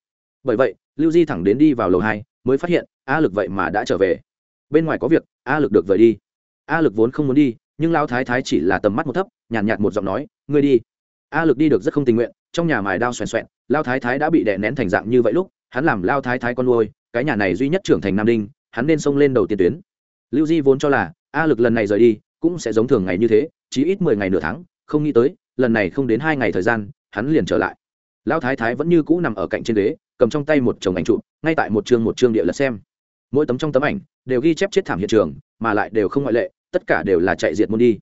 Bởi vậy lưu di thẳng đến đi vào lầu hai mới phát hiện a lực vậy mà đã trở về. Bên ngoài có việc a lực được vời đi. A lực vốn không muốn đi nhưng lão thái thái chỉ là tầm mắt một thấp nhàn nhạt, nhạt một giọng nói ngươi đi. A lực đi được rất không tình nguyện trong nhà mài đao xoèn xoẹn lao thái thái đã bị đè nén thành dạng như vậy lúc hắn làm lao thái thái con nuôi cái nhà này duy nhất trưởng thành nam đinh hắn nên xông lên đầu tiên tuyến. Lưu di vốn cho là a lực lần này rời đi, cũng sẽ giống thường ngày như thế chỉ ít mười ngày nửa tháng, không nghĩ tới, lần này không đến hai ngày thời gian, hắn liền trở lại. Lão thái thái vẫn như cũ nằm ở cạnh trên ghế, cầm trong tay một chồng ảnh trụ ngay tại một chương một chương địa lật xem. Mỗi tấm trong tấm ảnh, đều ghi chép chết thảm hiện trường, mà lại đều không ngoại lệ, tất cả đều là chạy diệt môn đi.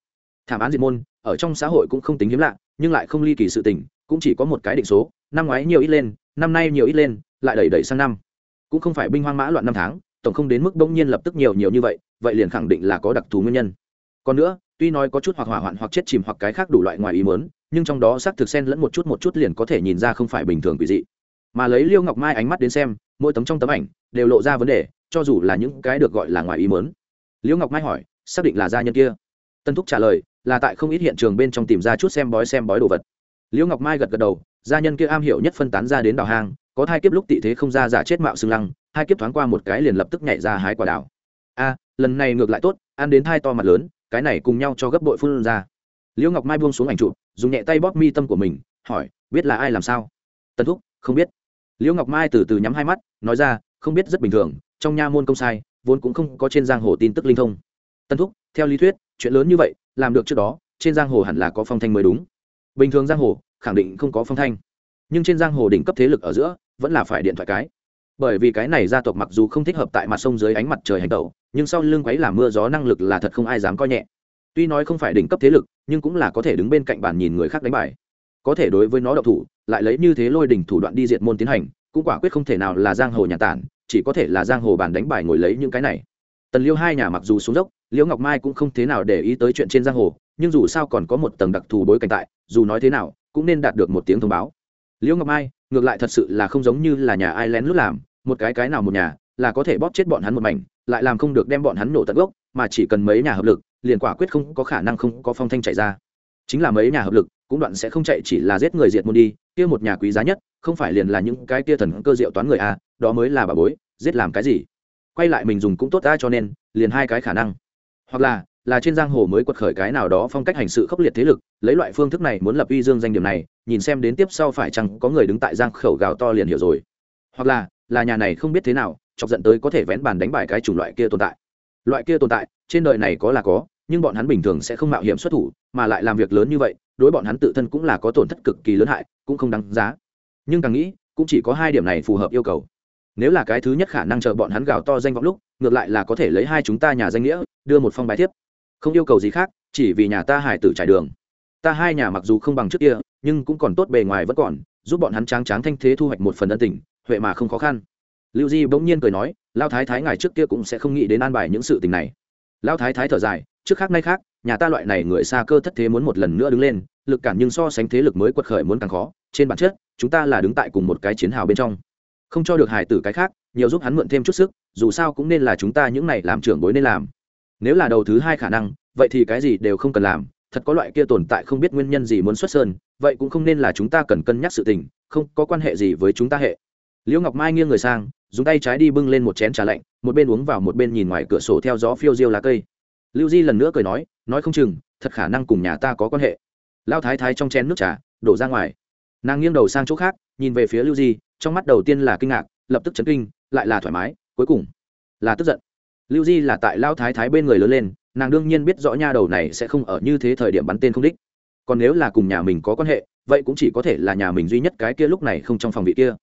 Thảm án diệt môn, ở trong xã hội cũng không tính hiếm lạ, nhưng lại không ly kỳ sự tình, cũng chỉ có một cái định số, năm ngoái nhiều ít lên, năm nay nhiều ít lên, lại đẩy đẩy sang năm. Cũng không phải binh hoang mã loạn năm tháng, tổng không đến mức bỗng nhiên lập tức nhiều nhiều như vậy vậy liền khẳng định là có đặc thù nguyên nhân. Còn nữa, tuy nói có chút hoặc hỏa hoạn hoặc chết chìm hoặc cái khác đủ loại ngoài ý mớn nhưng trong đó xác thực xen lẫn một chút một chút liền có thể nhìn ra không phải bình thường quỷ dị. Mà lấy liêu ngọc mai ánh mắt đến xem, mỗi tấm trong tấm ảnh đều lộ ra vấn đề, cho dù là những cái được gọi là ngoài ý mớn liêu ngọc mai hỏi, xác định là gia nhân kia? Tân thúc trả lời, là tại không ít hiện trường bên trong tìm ra chút xem bói xem bói đồ vật. Liêu ngọc mai gật gật đầu, gia nhân kia am hiểu nhất phân tán ra đến đào hang, có thai kiếp lúc tị thế không ra giả chết mạo xương lăng, hai kiếp thoáng qua một cái liền lập tức nhảy ra hái quả đào a lần này ngược lại tốt, ăn đến thai to mặt lớn, cái này cùng nhau cho gấp bội phun ra. Liễu ngọc mai buông xuống ảnh chụp, dùng nhẹ tay bóp mi tâm của mình, hỏi, biết là ai làm sao? Tân thúc, không biết. Liễu ngọc mai từ từ nhắm hai mắt, nói ra, không biết rất bình thường, trong nha môn công sai, vốn cũng không có trên giang hồ tin tức linh thông. Tân thúc, theo lý thuyết, chuyện lớn như vậy, làm được trước đó, trên giang hồ hẳn là có phong thanh mới đúng. Bình thường giang hồ, khẳng định không có phong thanh. Nhưng trên giang hồ đỉnh cấp thế lực ở giữa, vẫn là phải điện thoại cái bởi vì cái này gia tộc mặc dù không thích hợp tại mặt sông dưới ánh mặt trời hành tẩu, nhưng sau lưng quấy làm mưa gió năng lực là thật không ai dám coi nhẹ. Tuy nói không phải đỉnh cấp thế lực, nhưng cũng là có thể đứng bên cạnh bàn nhìn người khác đánh bài. Có thể đối với nó độc thủ, lại lấy như thế lôi đỉnh thủ đoạn đi diệt môn tiến hành, cũng quả quyết không thể nào là giang hồ nhà tản, chỉ có thể là giang hồ bàn đánh bài ngồi lấy những cái này. Tần liêu hai nhà mặc dù xuống dốc, liễu ngọc mai cũng không thế nào để ý tới chuyện trên giang hồ, nhưng dù sao còn có một tầng đặc thù bối cảnh tại, dù nói thế nào, cũng nên đạt được một tiếng thông báo. Liễu ngọc mai, ngược lại thật sự là không giống như là nhà ai lén lút làm một cái cái nào một nhà, là có thể bóp chết bọn hắn một mảnh, lại làm không được đem bọn hắn nổ tận gốc, mà chỉ cần mấy nhà hợp lực, liền quả quyết không có khả năng không có phong thanh chạy ra. Chính là mấy nhà hợp lực, cũng đoạn sẽ không chạy chỉ là giết người diệt môn đi, kia một nhà quý giá nhất, không phải liền là những cái kia thần cơ diệu toán người a, đó mới là bà bối, giết làm cái gì? Quay lại mình dùng cũng tốt ta cho nên, liền hai cái khả năng. Hoặc là là trên giang hồ mới quật khởi cái nào đó phong cách hành sự khốc liệt thế lực, lấy loại phương thức này muốn lập uy dương danh điểm này, nhìn xem đến tiếp sau phải chăng có người đứng tại giang khẩu gào to liền hiểu rồi. Hoặc là là nhà này không biết thế nào, chọc giận tới có thể vén bàn đánh bại cái chủng loại kia tồn tại. Loại kia tồn tại, trên đời này có là có, nhưng bọn hắn bình thường sẽ không mạo hiểm xuất thủ, mà lại làm việc lớn như vậy, đối bọn hắn tự thân cũng là có tổn thất cực kỳ lớn hại, cũng không đáng giá. Nhưng càng nghĩ, cũng chỉ có hai điểm này phù hợp yêu cầu. Nếu là cái thứ nhất khả năng chờ bọn hắn gào to danh vọng lúc, ngược lại là có thể lấy hai chúng ta nhà danh nghĩa, đưa một phong bài thiếp. Không yêu cầu gì khác, chỉ vì nhà ta hải tử trải đường. Ta hai nhà mặc dù không bằng trước kia, nhưng cũng còn tốt bề ngoài vẫn còn, giúp bọn hắn tráng tráng thanh thế thu hoạch một phần ân tình huệ mà không khó khăn. Lưu di bỗng nhiên cười nói lao thái thái ngài trước kia cũng sẽ không nghĩ đến an bài những sự tình này. Lao thái thái thở dài, trước khác nay khác, nhà ta loại này người xa cơ thất thế muốn một lần nữa đứng lên, lực cản nhưng so sánh thế lực mới quật khởi muốn càng khó. Trên bản chất, chúng ta là đứng tại cùng một cái chiến hào bên trong. Không cho được hài tử cái khác, nhiều giúp hắn mượn thêm chút sức, dù sao cũng nên là chúng ta những này làm trưởng bối nên làm. Nếu là đầu thứ hai khả năng, vậy thì cái gì đều không cần làm, thật có loại kia tồn tại không biết nguyên nhân gì muốn xuất sơn, vậy cũng không nên là chúng ta cần cân nhắc sự tình, không có quan hệ gì với chúng ta hệ liễu ngọc mai nghiêng người sang, dùng tay trái đi bưng lên một chén trà lạnh, một bên uống vào một bên nhìn ngoài cửa sổ theo gió phiêu diêu lá cây. Lưu di lần nữa cười nói nói không chừng, thật khả năng cùng nhà ta có quan hệ. Lao thái thái trong chén nước trà, đổ ra ngoài. Nàng nghiêng đầu sang chỗ khác, nhìn về phía lưu di, trong mắt đầu tiên là kinh ngạc, lập tức chấn kinh, lại là thoải mái, cuối cùng là tức giận. Lưu di là tại lao thái thái bên người lớn lên, nàng đương nhiên biết rõ nha đầu này sẽ không ở như thế thời điểm bắn tên không đích. Còn nếu là cùng nhà mình có quan hệ, vậy cũng chỉ có thể là nhà mình duy nhất cái kia lúc này không trong phòng vị kia.